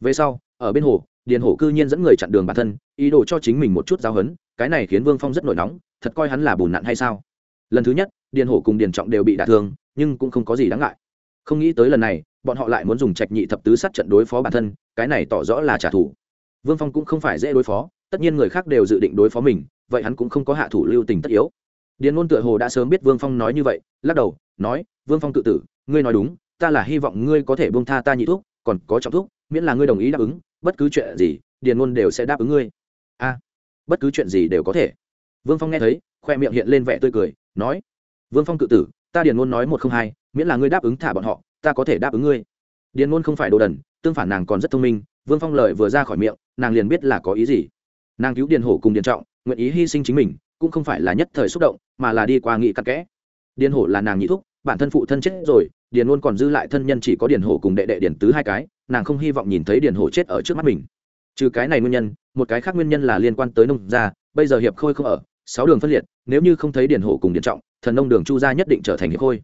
Về sau, ở bên hồ, điền hổ cư nhiên dẫn người chặn đường bản thân, ý đồ cho chính mình một chút giáo hấn cái này khiến vương phong rất nổi nóng, thật coi hắn là bùn nặn hay sao? Lần thứ nhất, điền hổ cùng điền trọng đều bị đả thương, nhưng cũng không có gì đáng ngại. Không nghĩ tới lần này, bọn họ lại muốn dùng trạch nhị thập tứ sát trận đối phó bản thân, cái này tỏ rõ là trả thù. Vương phong cũng không phải dễ đối phó, tất nhiên người khác đều dự định đối phó mình, vậy hắn cũng không có hạ thủ lưu tình tất yếu. Điền ngôn tựa hồ đã sớm biết vương phong nói như vậy, lắc đầu, nói vương phong tự tử, ngươi nói đúng, ta là hy vọng ngươi có thể buông tha ta nhị thuốc còn có trọng thuốc miễn là ngươi đồng ý đáp ứng, bất cứ chuyện gì, điền ngôn đều sẽ đáp ứng ngươi. A, bất cứ chuyện gì đều có thể. Vương phong nghe thấy, khoe miệng hiện lên vẻ tươi cười, nói, vương phong tự tử, ta điền ngôn nói một không hai, miễn là ngươi đáp ứng thả bọn họ, ta có thể đáp ứng ngươi. Điền ngôn không phải đồ đần, tương phản nàng còn rất thông minh, vương phong lời vừa ra khỏi miệng, nàng liền biết là có ý gì. Nàng cứu điền hổ cùng điền trọng, nguyện ý hy sinh chính mình, cũng không phải là nhất thời xúc động, mà là đi qua nghị cặn kẽ. Điền hổ là nàng nhị thúc bản thân phụ thân chết rồi, điền luôn còn dư lại thân nhân chỉ có điền hổ cùng đệ đệ điền tứ hai cái, nàng không hy vọng nhìn thấy điền hổ chết ở trước mắt mình. Trừ cái này nguyên nhân, một cái khác nguyên nhân là liên quan tới nông gia, bây giờ hiệp khôi không ở, sáu đường phân liệt, nếu như không thấy điền hổ cùng điền trọng, thần nông đường chu gia nhất định trở thành hiệp khôi.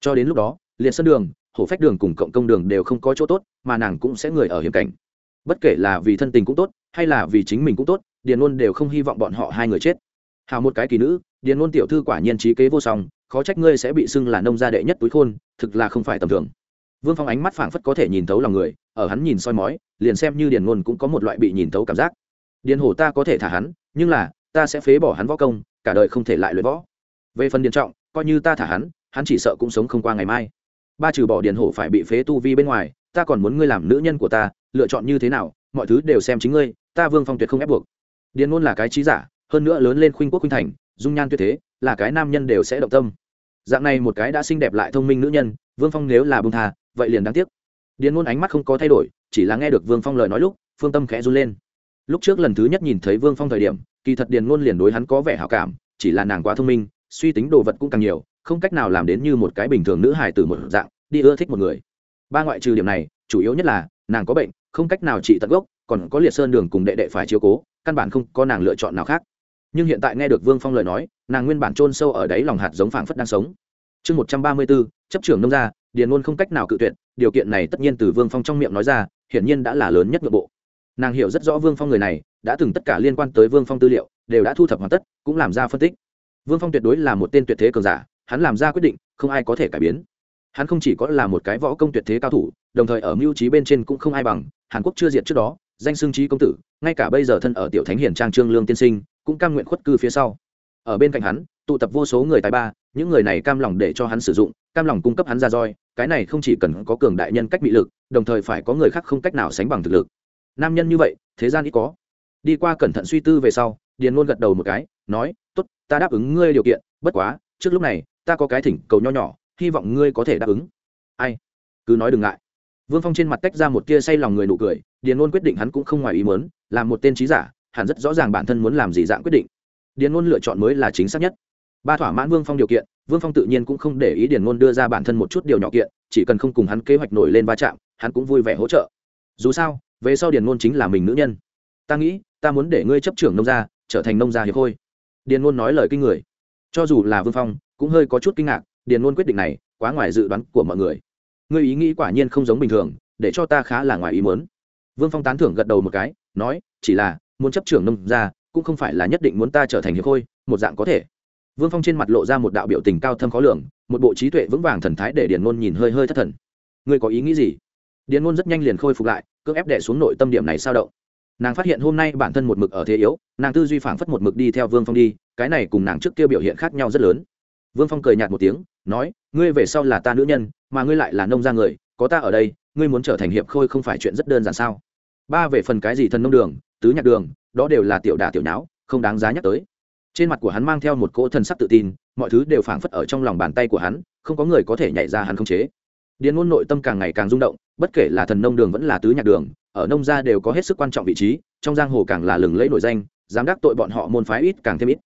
Cho đến lúc đó, liệt sân đường, hổ phách đường cùng cộng công đường đều không có chỗ tốt, mà nàng cũng sẽ người ở hiểm cảnh. Bất kể là vì thân tình cũng tốt, hay là vì chính mình cũng tốt, điền luôn đều không hy vọng bọn họ hai người chết. Hào một cái kỳ nữ, điền luôn tiểu thư quả nhiên trí kế vô song khó trách ngươi sẽ bị xưng là nông gia đệ nhất túi khôn, thực là không phải tầm thường. Vương phong ánh mắt phảng phất có thể nhìn thấu lòng người, ở hắn nhìn soi mói, liền xem như điền ngôn cũng có một loại bị nhìn thấu cảm giác. Điền hổ ta có thể thả hắn, nhưng là, ta sẽ phế bỏ hắn võ công, cả đời không thể lại luyện võ. Về phần điền trọng, coi như ta thả hắn hắn chỉ sợ cũng sống không qua ngày mai. Ba trừ bỏ điền hổ phải bị phế tu vi bên ngoài, ta còn muốn ngươi làm nữ nhân của ta, lựa chọn như thế nào, mọi thứ đều xem chính ngươi, ta vương phong tuyệt không ép buộc. Điền ngôn là cái trí giả, hơn nữa lớn lên khuynh quốc khuynh thành, dung nhan tuyệt thế là cái nam nhân đều sẽ động tâm. Dạng này một cái đã xinh đẹp lại thông minh nữ nhân, vương phong nếu là bông thà vậy liền đáng tiếc. Điền ngôn ánh mắt không có thay đổi, chỉ là nghe được vương phong lời nói lúc, phương tâm khẽ run lên. Lúc trước lần thứ nhất nhìn thấy vương phong thời điểm, kỳ thật điền ngôn liền đối hắn có vẻ hảo cảm, chỉ là nàng quá thông minh, suy tính đồ vật cũng càng nhiều, không cách nào làm đến như một cái bình thường nữ hài từ một dạng, đi ưa thích một người. Ba ngoại trừ điểm này, chủ yếu nhất là, nàng có bệnh, không cách nào trị tận gốc, còn có liệt sơn đường cùng đệ đệ phải chiếu cố, căn bản không có nàng lựa chọn nào khác nhưng hiện tại nghe được vương phong lời nói nàng nguyên bản chôn sâu ở đáy lòng hạt giống phảng phất đang sống chương một trăm ba mươi bốn chấp trưởng nông gia điền ngôn không cách nào cự tuyệt điều kiện này tất nhiên từ vương phong trong miệng nói ra hiển nhiên đã là lớn nhất nội bộ nàng hiểu rất rõ vương phong người này đã từng tất cả liên quan tới vương phong tư liệu đều đã thu thập hoàn tất cũng làm ra phân tích vương phong tuyệt đối là một tên tuyệt thế cường giả hắn làm ra quyết định không ai có thể cải biến hắn không chỉ có là một cái võ công tuyệt thế cao thủ đồng thời ở mưu trí bên trên cũng không ai bằng hàn quốc chưa diệt trước đó danh xương trí công tử ngay cả bây giờ thân ở tiểu thánh Hiền trang trương lương tiên sinh cũng cam nguyện khuất cư phía sau. Ở bên cạnh hắn, tụ tập vô số người tài ba, những người này cam lòng để cho hắn sử dụng, cam lòng cung cấp hắn ra roi, cái này không chỉ cần có cường đại nhân cách bị lực, đồng thời phải có người khác không cách nào sánh bằng thực lực. Nam nhân như vậy, thế gian ít có. Đi qua cẩn thận suy tư về sau, điền ngôn gật đầu một cái, nói, tốt, ta đáp ứng ngươi điều kiện, bất quá, trước lúc này, ta có cái thỉnh cầu nho nhỏ, hy vọng ngươi có thể đáp ứng. Ai? Cứ nói đừng ngại. Vương phong trên mặt tách ra một tia say lòng người nụ cười, điền ngôn quyết định hắn cũng không ngoài ý muốn làm một tên trí giả hẳn rất rõ ràng bản thân muốn làm gì dạng quyết định. Điền ngôn lựa chọn mới là chính xác nhất. Ba thỏa mãn vương phong điều kiện, vương phong tự nhiên cũng không để ý điền ngôn đưa ra bản thân một chút điều nhỏ kiện, chỉ cần không cùng hắn kế hoạch nổi lên va chạm, hắn cũng vui vẻ hỗ trợ. Dù sao, về sau điền ngôn chính là mình nữ nhân. Ta nghĩ, ta muốn để ngươi chấp trưởng nông gia, trở thành nông gia hiệp khôi điền ngôn nói lời kinh người. Cho dù là vương phong, cũng hơi có chút kinh ngạc, điền ngôn quyết định này, quá ngoài dự đoán của mọi người. Ngươi ý nghĩ quả nhiên không giống bình thường, để cho ta khá là ngoài ý muốn. Vương phong tán thưởng gật đầu một cái, nói, chỉ là muốn chấp trưởng nông gia, cũng không phải là nhất định muốn ta trở thành hiệp khôi, một dạng có thể. Vương phong trên mặt lộ ra một đạo biểu tình cao thâm khó lường, một bộ trí tuệ vững vàng thần thái để điền ngôn nhìn hơi hơi thất thần. Ngươi có ý nghĩ gì? Điền ngôn rất nhanh liền khôi phục lại, cưỡng ép đẻ xuống nội tâm điểm này sao động. Nàng phát hiện hôm nay bản thân một mực ở thế yếu, nàng tư duy phảng phất một mực đi theo vương phong đi, cái này cùng nàng trước kia biểu hiện khác nhau rất lớn. Vương phong cười nhạt một tiếng, nói, ngươi về sau là ta nữ nhân, mà ngươi lại là nông gia người, có ta ở đây, ngươi muốn trở thành hiệp khôi không phải chuyện rất đơn giản sao? Ba về phần cái gì thần nông đường tứ nhạc đường, đó đều là tiểu đả tiểu nháo, không đáng giá nhắc tới. Trên mặt của hắn mang theo một cỗ thần sắc tự tin, mọi thứ đều phảng phất ở trong lòng bàn tay của hắn, không có người có thể nhảy ra hắn không chế. Điền ngôn nội tâm càng ngày càng rung động, bất kể là thần nông đường vẫn là tứ nhạc đường, ở nông gia đều có hết sức quan trọng vị trí, trong giang hồ càng là lừng lẫy nổi danh, dám đắc tội bọn họ môn phái ít càng thêm ít.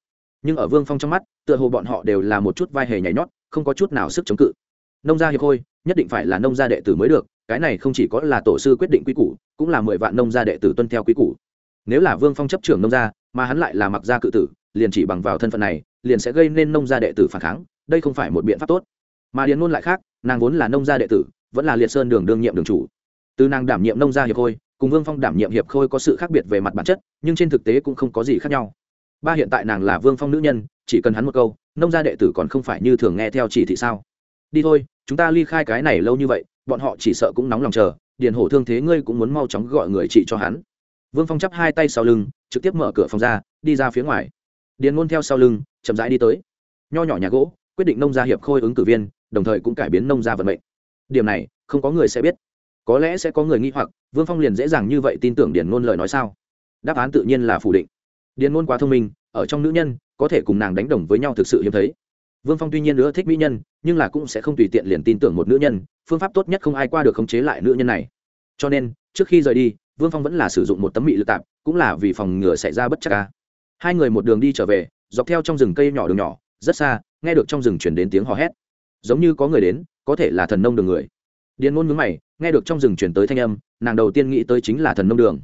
Nhưng ở vương phong trong mắt, tựa hồ bọn họ đều là một chút vai hề nhảy nhót, không có chút nào sức chống cự. Nông gia hiệp khôi nhất định phải là nông gia đệ tử mới được, cái này không chỉ có là tổ sư quyết định quy củ, cũng là mười vạn nông gia đệ tử tuân theo quy củ nếu là vương phong chấp trưởng nông gia, mà hắn lại là mặc gia cự tử, liền chỉ bằng vào thân phận này, liền sẽ gây nên nông gia đệ tử phản kháng, đây không phải một biện pháp tốt. Mà điền ngôn lại khác, nàng vốn là nông gia đệ tử, vẫn là liệt sơn đường đương nhiệm đường chủ. Từ nàng đảm nhiệm nông gia hiệp khôi, cùng vương phong đảm nhiệm hiệp khôi có sự khác biệt về mặt bản chất, nhưng trên thực tế cũng không có gì khác nhau. Ba hiện tại nàng là vương phong nữ nhân, chỉ cần hắn một câu, nông gia đệ tử còn không phải như thường nghe theo chỉ thị sao? Đi thôi, chúng ta ly khai cái này lâu như vậy, bọn họ chỉ sợ cũng nóng lòng chờ, điền hổ thương thế ngươi cũng muốn mau chóng gọi người chị cho hắn vương phong chắp hai tay sau lưng, trực tiếp mở cửa phòng ra, đi ra phía ngoài. Điền ngôn theo sau lưng, chậm rãi đi tới. Nho nhỏ nhà gỗ, quyết định nông gia hiệp khôi ứng cử viên, đồng thời cũng cải biến nông gia vận mệnh. Điểm này, không có người sẽ biết. Có lẽ sẽ có người nghi hoặc, vương phong liền dễ dàng như vậy tin tưởng điền ngôn lời nói sao? Đáp án tự nhiên là phủ định. Điền ngôn quá thông minh, ở trong nữ nhân, có thể cùng nàng đánh đồng với nhau thực sự hiếm thấy. Vương phong tuy nhiên nữa thích mỹ nhân, nhưng là cũng sẽ không tùy tiện liền tin tưởng một nữ nhân, phương pháp tốt nhất không ai qua được khống chế lại nữ nhân này. Cho nên, trước khi rời đi vương phong vẫn là sử dụng một tấm mị lực tạp cũng là vì phòng ngừa xảy ra bất chắc ca hai người một đường đi trở về dọc theo trong rừng cây nhỏ đường nhỏ rất xa nghe được trong rừng chuyển đến tiếng hò hét. Giống như có người đến có thể là thần nông đường người. Điền ngôn ngứng mày nghe được trong rừng chuyển tới thanh âm nàng đầu tiên nghĩ tới chính là thần nông đường.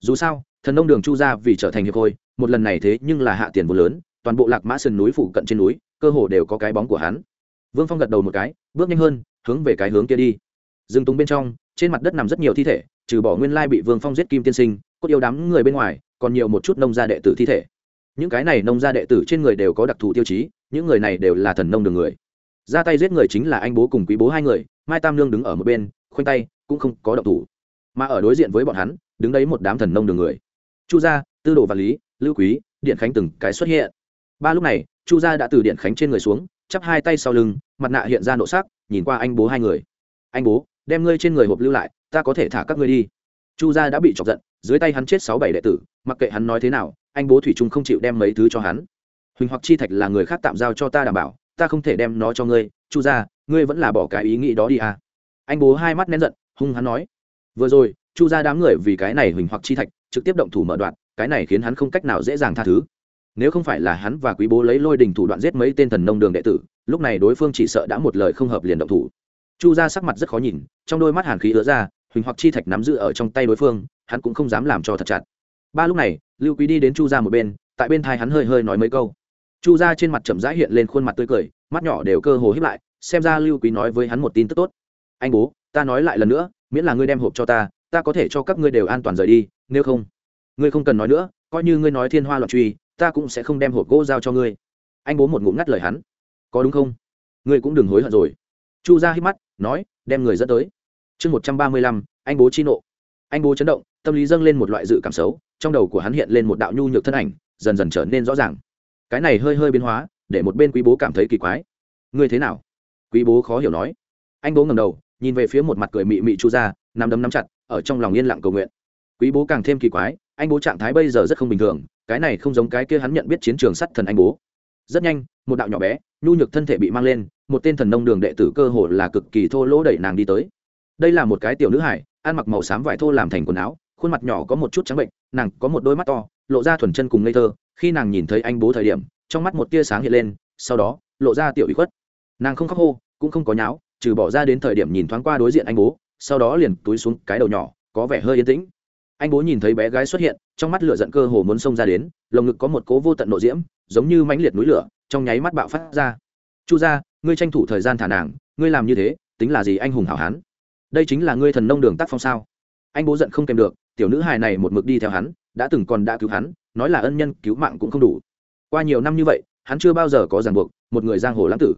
Dù sao thần nông đường chu ra vì trở thành hiệp hội, một lần này thế nhưng là hạ tiền vô lớn toàn bộ lạc mã sườn núi phụ cận trên núi cơ hồ đều có cái bóng của hắn. Vương phong gật đầu một cái bước nhanh hơn hướng về cái hướng kia đi. Rừng túng bên trong trên mặt đất nằm rất nhiều thi thể trừ bỏ nguyên lai bị vương phong giết kim tiên sinh, cốt yêu đám người bên ngoài, còn nhiều một chút nông gia đệ tử thi thể. Những cái này nông gia đệ tử trên người đều có đặc thù tiêu chí, những người này đều là thần nông đường người. Ra tay giết người chính là anh bố cùng quý bố hai người, mai tam lương đứng ở một bên, khoanh tay, cũng không có động thủ. Mà ở đối diện với bọn hắn, đứng đấy một đám thần nông đường người. Chu gia, tư đồ và lý, lưu quý, điện khánh từng cái xuất hiện. Ba lúc này, chu gia đã từ điện khánh trên người xuống, chắp hai tay sau lưng, mặt nạ hiện ra nộ sắc, nhìn qua anh bố hai người. Anh bố, đem ngươi trên người hộp lưu lại ta có thể thả các ngươi đi. Chu gia đã bị chọc giận, dưới tay hắn chết sáu bảy đệ tử, mặc kệ hắn nói thế nào, anh bố thủy trung không chịu đem mấy thứ cho hắn. Huỳnh hoặc chi thạch là người khác tạm giao cho ta đảm bảo, ta không thể đem nó cho ngươi. Chu gia, ngươi vẫn là bỏ cái ý nghĩ đó đi à. Anh bố hai mắt nén giận, hung hắn nói. Vừa rồi, chu gia đám người vì cái này huỳnh hoặc chi thạch, trực tiếp động thủ mở đoạn, cái này khiến hắn không cách nào dễ dàng tha thứ. Nếu không phải là hắn và quý bố lấy lôi đình thủ đoạn giết mấy tên thần nông đường đệ tử, lúc này đối phương chỉ sợ đã một lời không hợp liền động thủ. Chu ra sắc mặt rất khó nhìn, trong đôi mắt hàn khí ứa ra huỳnh hoặc chi thạch nắm giữ ở trong tay đối phương, hắn cũng không dám làm cho thật chặt. Ba lúc này, lưu quý đi đến chu ra một bên, tại bên thai hắn hơi hơi nói mấy câu. Chu ra trên mặt chậm rãi hiện lên khuôn mặt tươi cười, mắt nhỏ đều cơ hồ hiếp lại, xem ra lưu quý nói với hắn một tin tức tốt. Anh bố, ta nói lại lần nữa, miễn là ngươi đem hộp cho ta ta có thể cho các ngươi đều an toàn rời đi, nếu không, ngươi không cần nói nữa, coi như ngươi nói thiên hoa loạn truy, ta cũng sẽ không đem hộp gỗ giao cho ngươi. Anh bố một ngụm ngắt lời hắn. Có đúng không? Ngươi cũng đừng hối hận rồi. Chu ra hít mắt, nói, đem người dẫn tới chương một trăm ba mươi lăm, anh bố chi nộ. Anh bố chấn động, tâm lý dâng lên một loại dự cảm xấu, trong đầu của hắn hiện lên một đạo nhu nhược thân ảnh, dần dần trở nên rõ ràng. Cái này hơi hơi biến hóa, để một bên quý bố cảm thấy kỳ quái. Ngươi thế nào? Quý bố khó hiểu nói. Anh bố ngầm đầu, nhìn về phía một mặt cười mị mị chu ra nằm đấm nắm chặt, ở trong lòng yên lặng cầu nguyện. Quý bố càng thêm kỳ quái, anh bố trạng thái bây giờ rất không bình thường, cái này không giống cái kia hắn nhận biết chiến trường sắt thần anh bố. Rất nhanh, một đạo nhỏ bé, nhu nhược thân thể bị mang lên, một tên thần nông đường đệ tử cơ hồ là cực kỳ thô lỗ đẩy nàng đi tới đây là một cái tiểu nữ hải ăn mặc màu xám vải thô làm thành quần áo, khuôn mặt nhỏ có một chút trắng bệnh, nàng có một đôi mắt to, lộ ra thuần chân cùng ngây thơ. Khi nàng nhìn thấy anh bố thời điểm, trong mắt một tia sáng hiện lên, sau đó, lộ ra tiểu bị khuất. Nàng không khóc hô, cũng không có nháo, trừ bỏ ra đến thời điểm nhìn thoáng qua đối diện anh bố, sau đó liền túi xuống cái đầu nhỏ, có vẻ hơi yên tĩnh. Anh bố nhìn thấy bé gái xuất hiện, trong mắt lửa giận cơ hồ muốn xông ra đến, lồng ngực có một cố vô tận nộ diễm, giống như mãnh liệt núi lửa, trong nháy mắt bạo phát ra. Chu ra ngươi tranh thủ thời gian thả nàng, ngươi làm như thế, tính là gì anh hùng hảo hán? Đây chính là ngươi thần nông đường tác phong sao? Anh bố giận không kèm được, tiểu nữ hài này một mực đi theo hắn, đã từng còn đã cứu hắn, nói là ân nhân cứu mạng cũng không đủ. Qua nhiều năm như vậy, hắn chưa bao giờ có ràng buộc một người giang hồ lãng tử.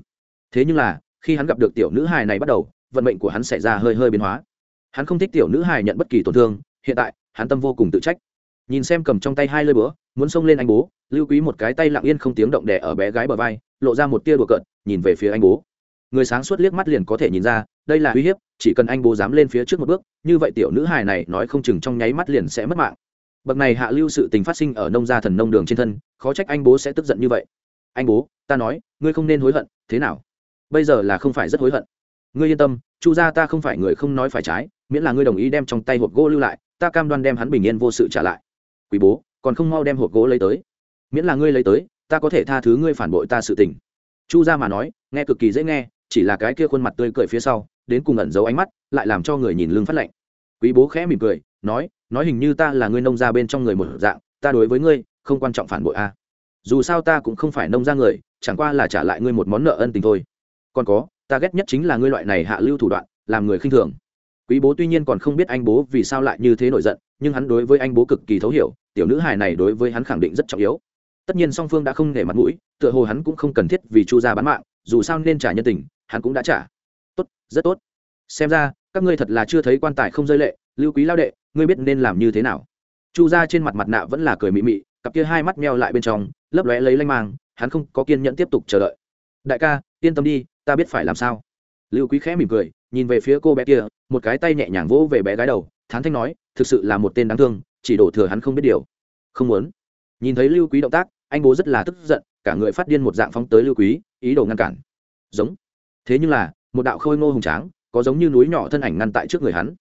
Thế nhưng là, khi hắn gặp được tiểu nữ hài này bắt đầu, vận mệnh của hắn xảy ra hơi hơi biến hóa. Hắn không thích tiểu nữ hài nhận bất kỳ tổn thương, hiện tại, hắn tâm vô cùng tự trách. Nhìn xem cầm trong tay hai lơi búa, muốn xông lên anh bố, lưu quý một cái tay lặng yên không tiếng động đẻ ở bé gái bờ vai, lộ ra một tia đùa cợt, nhìn về phía anh bố người sáng suốt liếc mắt liền có thể nhìn ra, đây là uy hiếp, chỉ cần anh bố dám lên phía trước một bước, như vậy tiểu nữ hài này nói không chừng trong nháy mắt liền sẽ mất mạng. Bậc này hạ lưu sự tình phát sinh ở nông gia thần nông đường trên thân, khó trách anh bố sẽ tức giận như vậy. Anh bố, ta nói, ngươi không nên hối hận, thế nào? Bây giờ là không phải rất hối hận. Ngươi yên tâm, chu gia ta không phải người không nói phải trái, miễn là ngươi đồng ý đem trong tay hộp gỗ lưu lại, ta cam đoan đem hắn bình yên vô sự trả lại. Quý bố, còn không mau đem hộp gỗ lấy tới. Miễn là ngươi lấy tới, ta có thể tha thứ ngươi phản bội ta sự tình. Chu gia mà nói, nghe cực kỳ dễ nghe chỉ là cái kia khuôn mặt tươi cười phía sau, đến cùng ẩn giấu ánh mắt, lại làm cho người nhìn lưng phát lạnh. Quý bố khẽ mỉm cười, nói nói hình như ta là ngươi nông gia bên trong người một dạng, ta đối với ngươi, không quan trọng phản bội a. Dù sao ta cũng không phải nông gia người, chẳng qua là trả lại ngươi một món nợ ân tình thôi. Còn có, ta ghét nhất chính là ngươi loại này hạ lưu thủ đoạn, làm người khinh thường. Quý bố tuy nhiên còn không biết anh bố vì sao lại như thế nổi giận, nhưng hắn đối với anh bố cực kỳ thấu hiểu, tiểu nữ hài này đối với hắn khẳng định rất trọng yếu. Tất nhiên song phương đã không để mặt mũi, tựa hồ hắn cũng không cần thiết vì chu gia bán mạng, dù sao nên trả nhân tình hắn cũng đã trả. Tốt, rất tốt. Xem ra, các ngươi thật là chưa thấy quan tài không rơi lệ, lưu quý lao đệ, ngươi biết nên làm như thế nào? Chu gia trên mặt mặt nạ vẫn là cười mị mị, cặp kia hai mắt meo lại bên trong, lấp lóe lấy lanh mang, hắn không có kiên nhẫn tiếp tục chờ đợi. Đại ca, yên tâm đi, ta biết phải làm sao. Lưu quý khẽ mỉm cười, nhìn về phía cô bé kia, một cái tay nhẹ nhàng vỗ về bé gái đầu, thán thanh nói, thực sự là một tên đáng thương, chỉ đổ thừa hắn không biết điều. Không muốn. Nhìn thấy lưu quý động tác, anh bố rất là tức giận, cả người phát điên một dạng phóng tới lưu quý, ý đồ ngăn cản. Giống thế nhưng là, một đạo khôi ngô hùng tráng, có giống như núi nhỏ thân ảnh ngăn tại trước người hắn.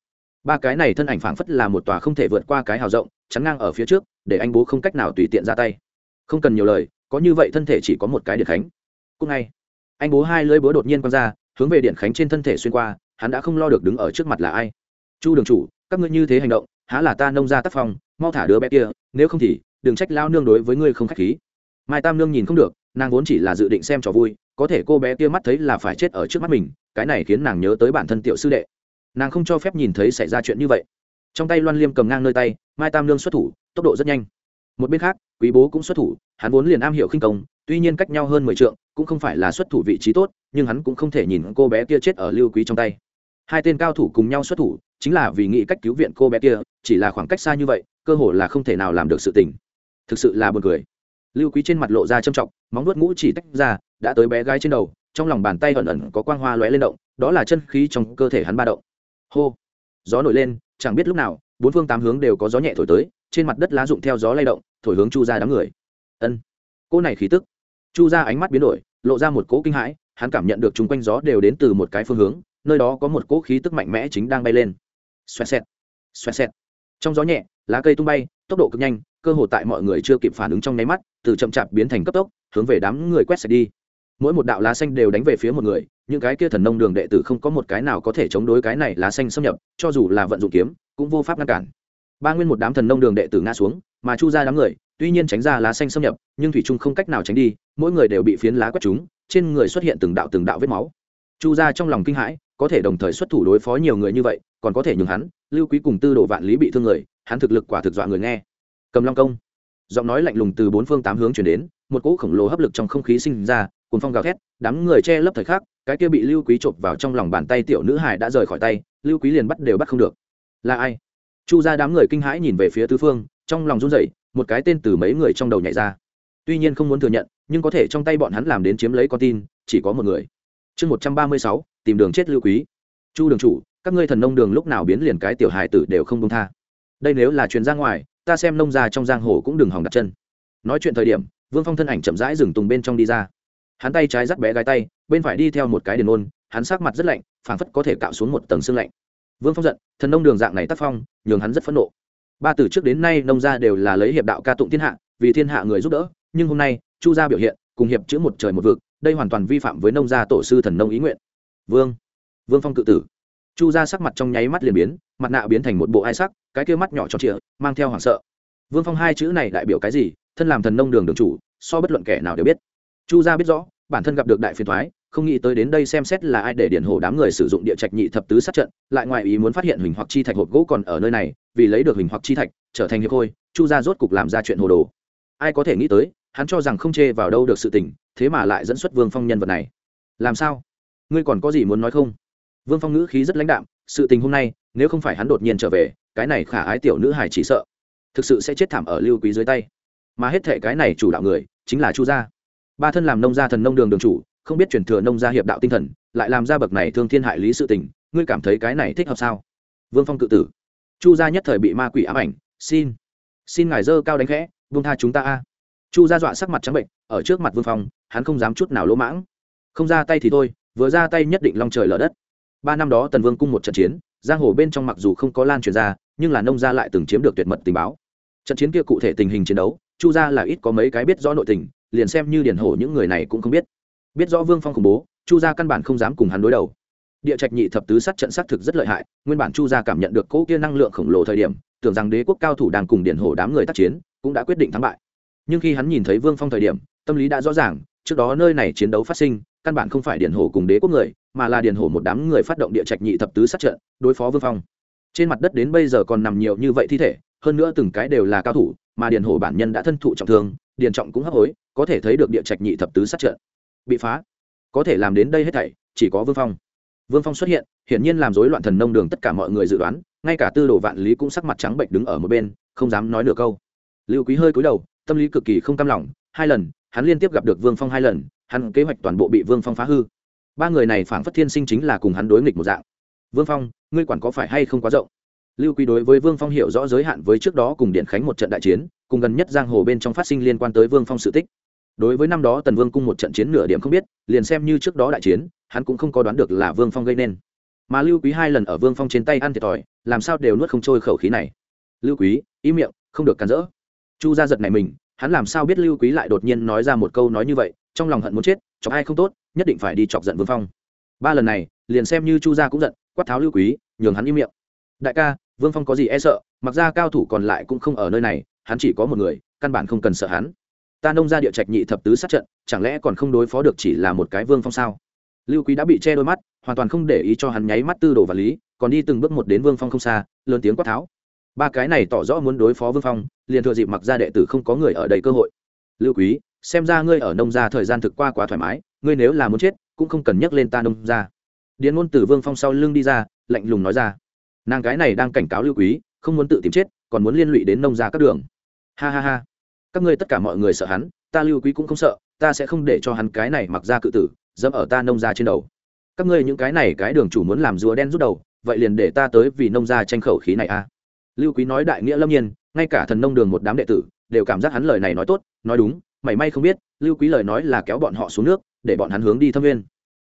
Ba cái này thân ảnh phảng phất là một tòa không thể vượt qua cái hào rộng, chắn ngang ở phía trước, để anh bố không cách nào tùy tiện ra tay. Không cần nhiều lời, có như vậy thân thể chỉ có một cái điện khánh. Cúc ngay, anh bố hai lưỡi búa đột nhiên quăng ra, hướng về điện khánh trên thân thể xuyên qua, hắn đã không lo được đứng ở trước mặt là ai. Chu đường chủ, các ngươi như thế hành động, há là ta nông ra tác phong, mau thả đứa bé kia, nếu không thì, đừng trách lao nương đối với ngươi không k h á c h khí. Mai tam nương nhìn không được, nàng vốn chỉ là dự định xem trò vui có thể cô bé kia mắt thấy là phải chết ở trước mắt mình, cái này khiến nàng nhớ tới bản thân tiểu sư đệ. Nàng không cho phép nhìn thấy xảy ra chuyện như vậy. Trong tay loan liêm cầm ngang nơi tay, mai tam lương xuất thủ, tốc độ rất nhanh. Một bên khác, quý bố cũng xuất thủ, hắn vốn liền am hiểu khinh công, tuy nhiên cách nhau hơn mười t cũng không phải là xuất thủ vị trí tốt, nhưng hắn cũng không thể nhìn cô bé kia chết ở lưu quý trong tay. Hai tên cao thủ cùng nhau xuất thủ, chính là vì nghĩ cách cứu viện cô bé kia, chỉ là khoảng cách xa như vậy, cơ hội là không thể nào làm được sự tình. Thực sự là buồn cười. Lưu quý trên mặt lộ ra trầm trọng, móng nuốt ngũ chỉ tách ra đã tới bé gái trên đầu, trong lòng bàn tay ẩn ẩn có quang hoa lóe lên động, đó là chân khí trong cơ thể hắn ba động. Hô! Gió nổi lên, chẳng biết lúc nào, bốn phương tám hướng đều có gió nhẹ thổi tới, trên mặt đất lá rụng theo gió lay động, thổi hướng chu ra đám người. Ân. Cô này khí tức. Chu ra ánh mắt biến đổi, lộ ra một cỗ kinh hãi, hắn cảm nhận được chung quanh gió đều đến từ một cái phương hướng, nơi đó có một cỗ khí tức mạnh mẽ chính đang bay lên. Xoẹt xẹt xoẹt xẹt. Trong gió nhẹ, lá cây tung bay, tốc độ cực nhanh, cơ hồ tại mọi người chưa kịp phản ứng trong nháy mắt, từ chậm chạp biến thành cấp tốc, hướng về đám người quét sạch đi mỗi một đạo lá xanh đều đánh về phía một người, những cái kia thần nông đường đệ tử không có một cái nào có thể chống đối cái này lá xanh xâm nhập, cho dù là vận dụng kiếm, cũng vô pháp ngăn cản. Ba nguyên một đám thần nông đường đệ tử ngã xuống, mà chu ra đám người, tuy nhiên tránh ra lá xanh xâm nhập, nhưng thủy trung không cách nào tránh đi, mỗi người đều bị phiến lá quét chúng trên người xuất hiện từng đạo từng đạo vết máu. Chu ra trong lòng kinh hãi, có thể đồng thời xuất thủ đối phó nhiều người như vậy, còn có thể nhường hắn, lưu quý cùng tư đồ vạn lý bị thương người, hắn thực lực quả thực dọa người nghe. Cầm long công. Giọng nói lạnh lùng từ bốn phương tám hướng chuyển đến, một cỗ khổng lồ hấp lực trong không khí sinh ra cùng phong gào thét, đám người che lấp thời khắc, cái kia bị lưu quý chộp vào trong lòng bàn tay tiểu nữ hải đã rời khỏi tay, lưu quý liền bắt đều bắt không được. Là ai? Chu ra đám người kinh hãi nhìn về phía tứ phương, trong lòng run rẩy, một cái tên từ mấy người trong đầu nhảy ra. Tuy nhiên không muốn thừa nhận, nhưng có thể trong tay bọn hắn làm đến chiếm lấy con tin, chỉ có một người. Chương một trăm ba mươi sáu, tìm đường chết lưu quý. Chu đường chủ, các ngươi thần nông đường lúc nào biến liền cái tiểu hài tử đều không công tha. Đây nếu là truyền ra ngoài, ta xem nông gia trong giang hồ cũng đừng hòng đặt chân. Nói chuyện thời điểm, vương phong thân ảnh chậm rãi dừng tùng bên trong đi ra hắn tay trái dắt bé gái tay, bên phải đi theo một cái đền ôn, hắn sắc mặt rất lạnh, phảng phất có thể cạo xuống một tầng xương lạnh. Vương phong giận, thần nông đường dạng này tác phong, nhường hắn rất phẫn nộ. Ba từ trước đến nay, nông gia đều là lấy hiệp đạo ca tụng thiên hạ, vì thiên hạ người giúp đỡ, nhưng hôm nay, chu gia biểu hiện, cùng hiệp chữ một trời một vực, đây hoàn toàn vi phạm với nông gia tổ sư thần nông ý nguyện. Vương vương phong cự tử. Chu gia sắc mặt trong nháy mắt liền biến, mặt nạ biến thành một bộ ai sắc, cái kia mắt nhỏ tròn trịa, mang theo hoảng sợ. Vương phong hai chữ này đại biểu cái gì? Thân làm thần nông đường đường chủ, so bất luận kẻ nào đều biết chu gia biết rõ, bản thân gặp được đại phiền thoái, không nghĩ tới đến đây xem xét là ai để điển hổ đám người sử dụng địa trạch nhị thập tứ sát trận, lại ngoài ý muốn phát hiện hình hoặc chi thạch hộp gỗ còn ở nơi này, vì lấy được hình hoặc chi thạch, trở thành hiệp khôi chu gia rốt cục làm ra chuyện hồ đồ. Ai có thể nghĩ tới, hắn cho rằng không chê vào đâu được sự tình, thế mà lại dẫn xuất vương phong nhân vật này. Làm sao? Ngươi còn có gì muốn nói không? Vương phong ngữ khí rất lãnh đạm, sự tình hôm nay, nếu không phải hắn đột nhiên trở về, cái này khả ái tiểu nữ hải chỉ sợ, thực sự sẽ chết thảm ở lưu quý dưới tay. Mà hết thệ cái này chủ đạo người, chính là chu gia ba thân làm nông gia thần nông đường đường chủ, không biết chuyển thừa nông gia hiệp đạo tinh thần, lại làm ra bậc này thương thiên hại lý sự tình, ngươi cảm thấy cái này thích hợp sao? Vương phong cự tử. Chu gia nhất thời bị ma quỷ ám ảnh, xin xin ngài dơ cao đánh khẽ vương tha chúng ta a. Chu gia dọa sắc mặt trắng bệnh, ở trước mặt vương phong, hắn không dám chút nào lỗ mãng. Không ra tay thì thôi, vừa ra tay nhất định long trời lở đất. Ba năm đó tần vương cung một trận chiến, giang hồ bên trong mặc dù không có lan truyền ra, nhưng là nông gia lại từng chiếm được tuyệt mật tình báo. Trận chiến kia cụ thể tình hình chiến đấu, chu gia là ít có mấy cái biết rõ nội tình liền xem như điển hổ những người này cũng không biết. Biết rõ vương phong khủng bố, chu gia căn bản không dám cùng hắn đối đầu. Địa trạch nhị thập tứ sát trận xác thực rất lợi hại, nguyên bản chu gia cảm nhận được cỗ kia năng lượng khổng lồ thời điểm, tưởng rằng đế quốc cao thủ đang cùng điển hổ đám người tác chiến, cũng đã quyết định thắng bại. Nhưng khi hắn nhìn thấy vương phong thời điểm, tâm lý đã rõ ràng, trước đó nơi này chiến đấu phát sinh, căn bản không phải điển hổ cùng đế quốc người, mà là điển hổ một đám người phát động địa trạch nhị thập tứ sát trận, đối phó vương phong. Trên mặt đất đến bây giờ còn nằm nhiều như vậy thi thể, hơn nữa từng cái đều là cao thủ, mà điển hổ bản nhân đã thân thụ trọng thương Điền trọng cũng hấp hối, có thể thấy được địa trạch nhị thập tứ sát trận. Bị phá. Có thể làm đến đây hết thảy, chỉ có vương phong. Vương phong xuất hiện, hiển nhiên làm rối loạn thần nông đường tất cả mọi người dự đoán, ngay cả tư đồ vạn lý cũng sắc mặt trắng bệnh đứng ở một bên, không dám nói nửa câu. Lưu quý hơi cúi đầu, tâm lý cực kỳ không cam lòng, hai lần, hắn liên tiếp gặp được vương phong hai lần, hắn kế hoạch toàn bộ bị vương phong phá hư. Ba người này phảng phất thiên sinh chính là cùng hắn đối nghịch một dạng. Vương phong, ngươi quản có phải hay không quá rộng? Lưu quý đối với vương phong hiểu rõ giới hạn với trước đó cùng điện khánh một trận đại chiến cùng gần nhất giang hồ bên trong phát sinh liên quan tới vương phong sự tích. Đối với năm đó tần vương cung một trận chiến nửa điểm không biết, liền xem như trước đó đại chiến, hắn cũng không có đoán được là vương phong gây nên. Mà lưu quý hai lần ở vương phong trên tay ăn thiệt thòi, làm sao đều nuốt không trôi khẩu khí này. Lưu quý ý miệng, không được cắn rỡ. Chu ra giật này mình, hắn làm sao biết lưu quý lại đột nhiên nói ra một câu nói như vậy, trong lòng hận muốn chết, chọc ai không tốt, nhất định phải đi chọc giận vương phong. Ba lần này, liền xem như chu gia cũng giận, quát tháo lưu quý, nhường hắn im miệng. Đại ca, vương phong có gì e sợ, mặc ra cao thủ còn lại cũng không ở nơi này hắn chỉ có một người, căn bản không cần sợ hắn. Ta nông ra địa trạch nhị thập tứ sát trận, chẳng lẽ còn không đối phó được chỉ là một cái vương phong sao? Lưu quý đã bị che đôi mắt, hoàn toàn không để ý cho hắn nháy mắt tư đồ và lý, còn đi từng bước một đến vương phong không xa, lớn tiếng quát tháo. Ba cái này tỏ rõ muốn đối phó vương phong, liền thừa dịp mặc ra đệ tử không có người ở đây cơ hội. Lưu quý, xem ra ngươi ở nông gia thời gian thực qua quá thoải mái, ngươi nếu là muốn chết, cũng không cần nhắc lên ta nông gia điền ngôn từ vương phong sau lưng đi ra, lạnh lùng nói ra. Nàng cái này đang cảnh cáo lưu quý, không muốn tự tìm chết, còn muốn liên lụy đến nông gia các đường ha ha ha. Các ngươi tất cả mọi người sợ hắn, ta lưu quý cũng không sợ, ta sẽ không để cho hắn cái này mặc ra cự tử, dẫm ở ta nông gia trên đầu. Các ngươi những cái này cái đường chủ muốn làm rùa đen rút đầu, vậy liền để ta tới vì nông gia tranh khẩu khí này a. Lưu quý nói đại nghĩa lâm nhiên, ngay cả thần nông đường một đám đệ tử, đều cảm giác hắn lời này nói tốt, nói đúng, mảy may không biết, lưu quý lời nói là kéo bọn họ xuống nước, để bọn hắn hướng đi thâm viên.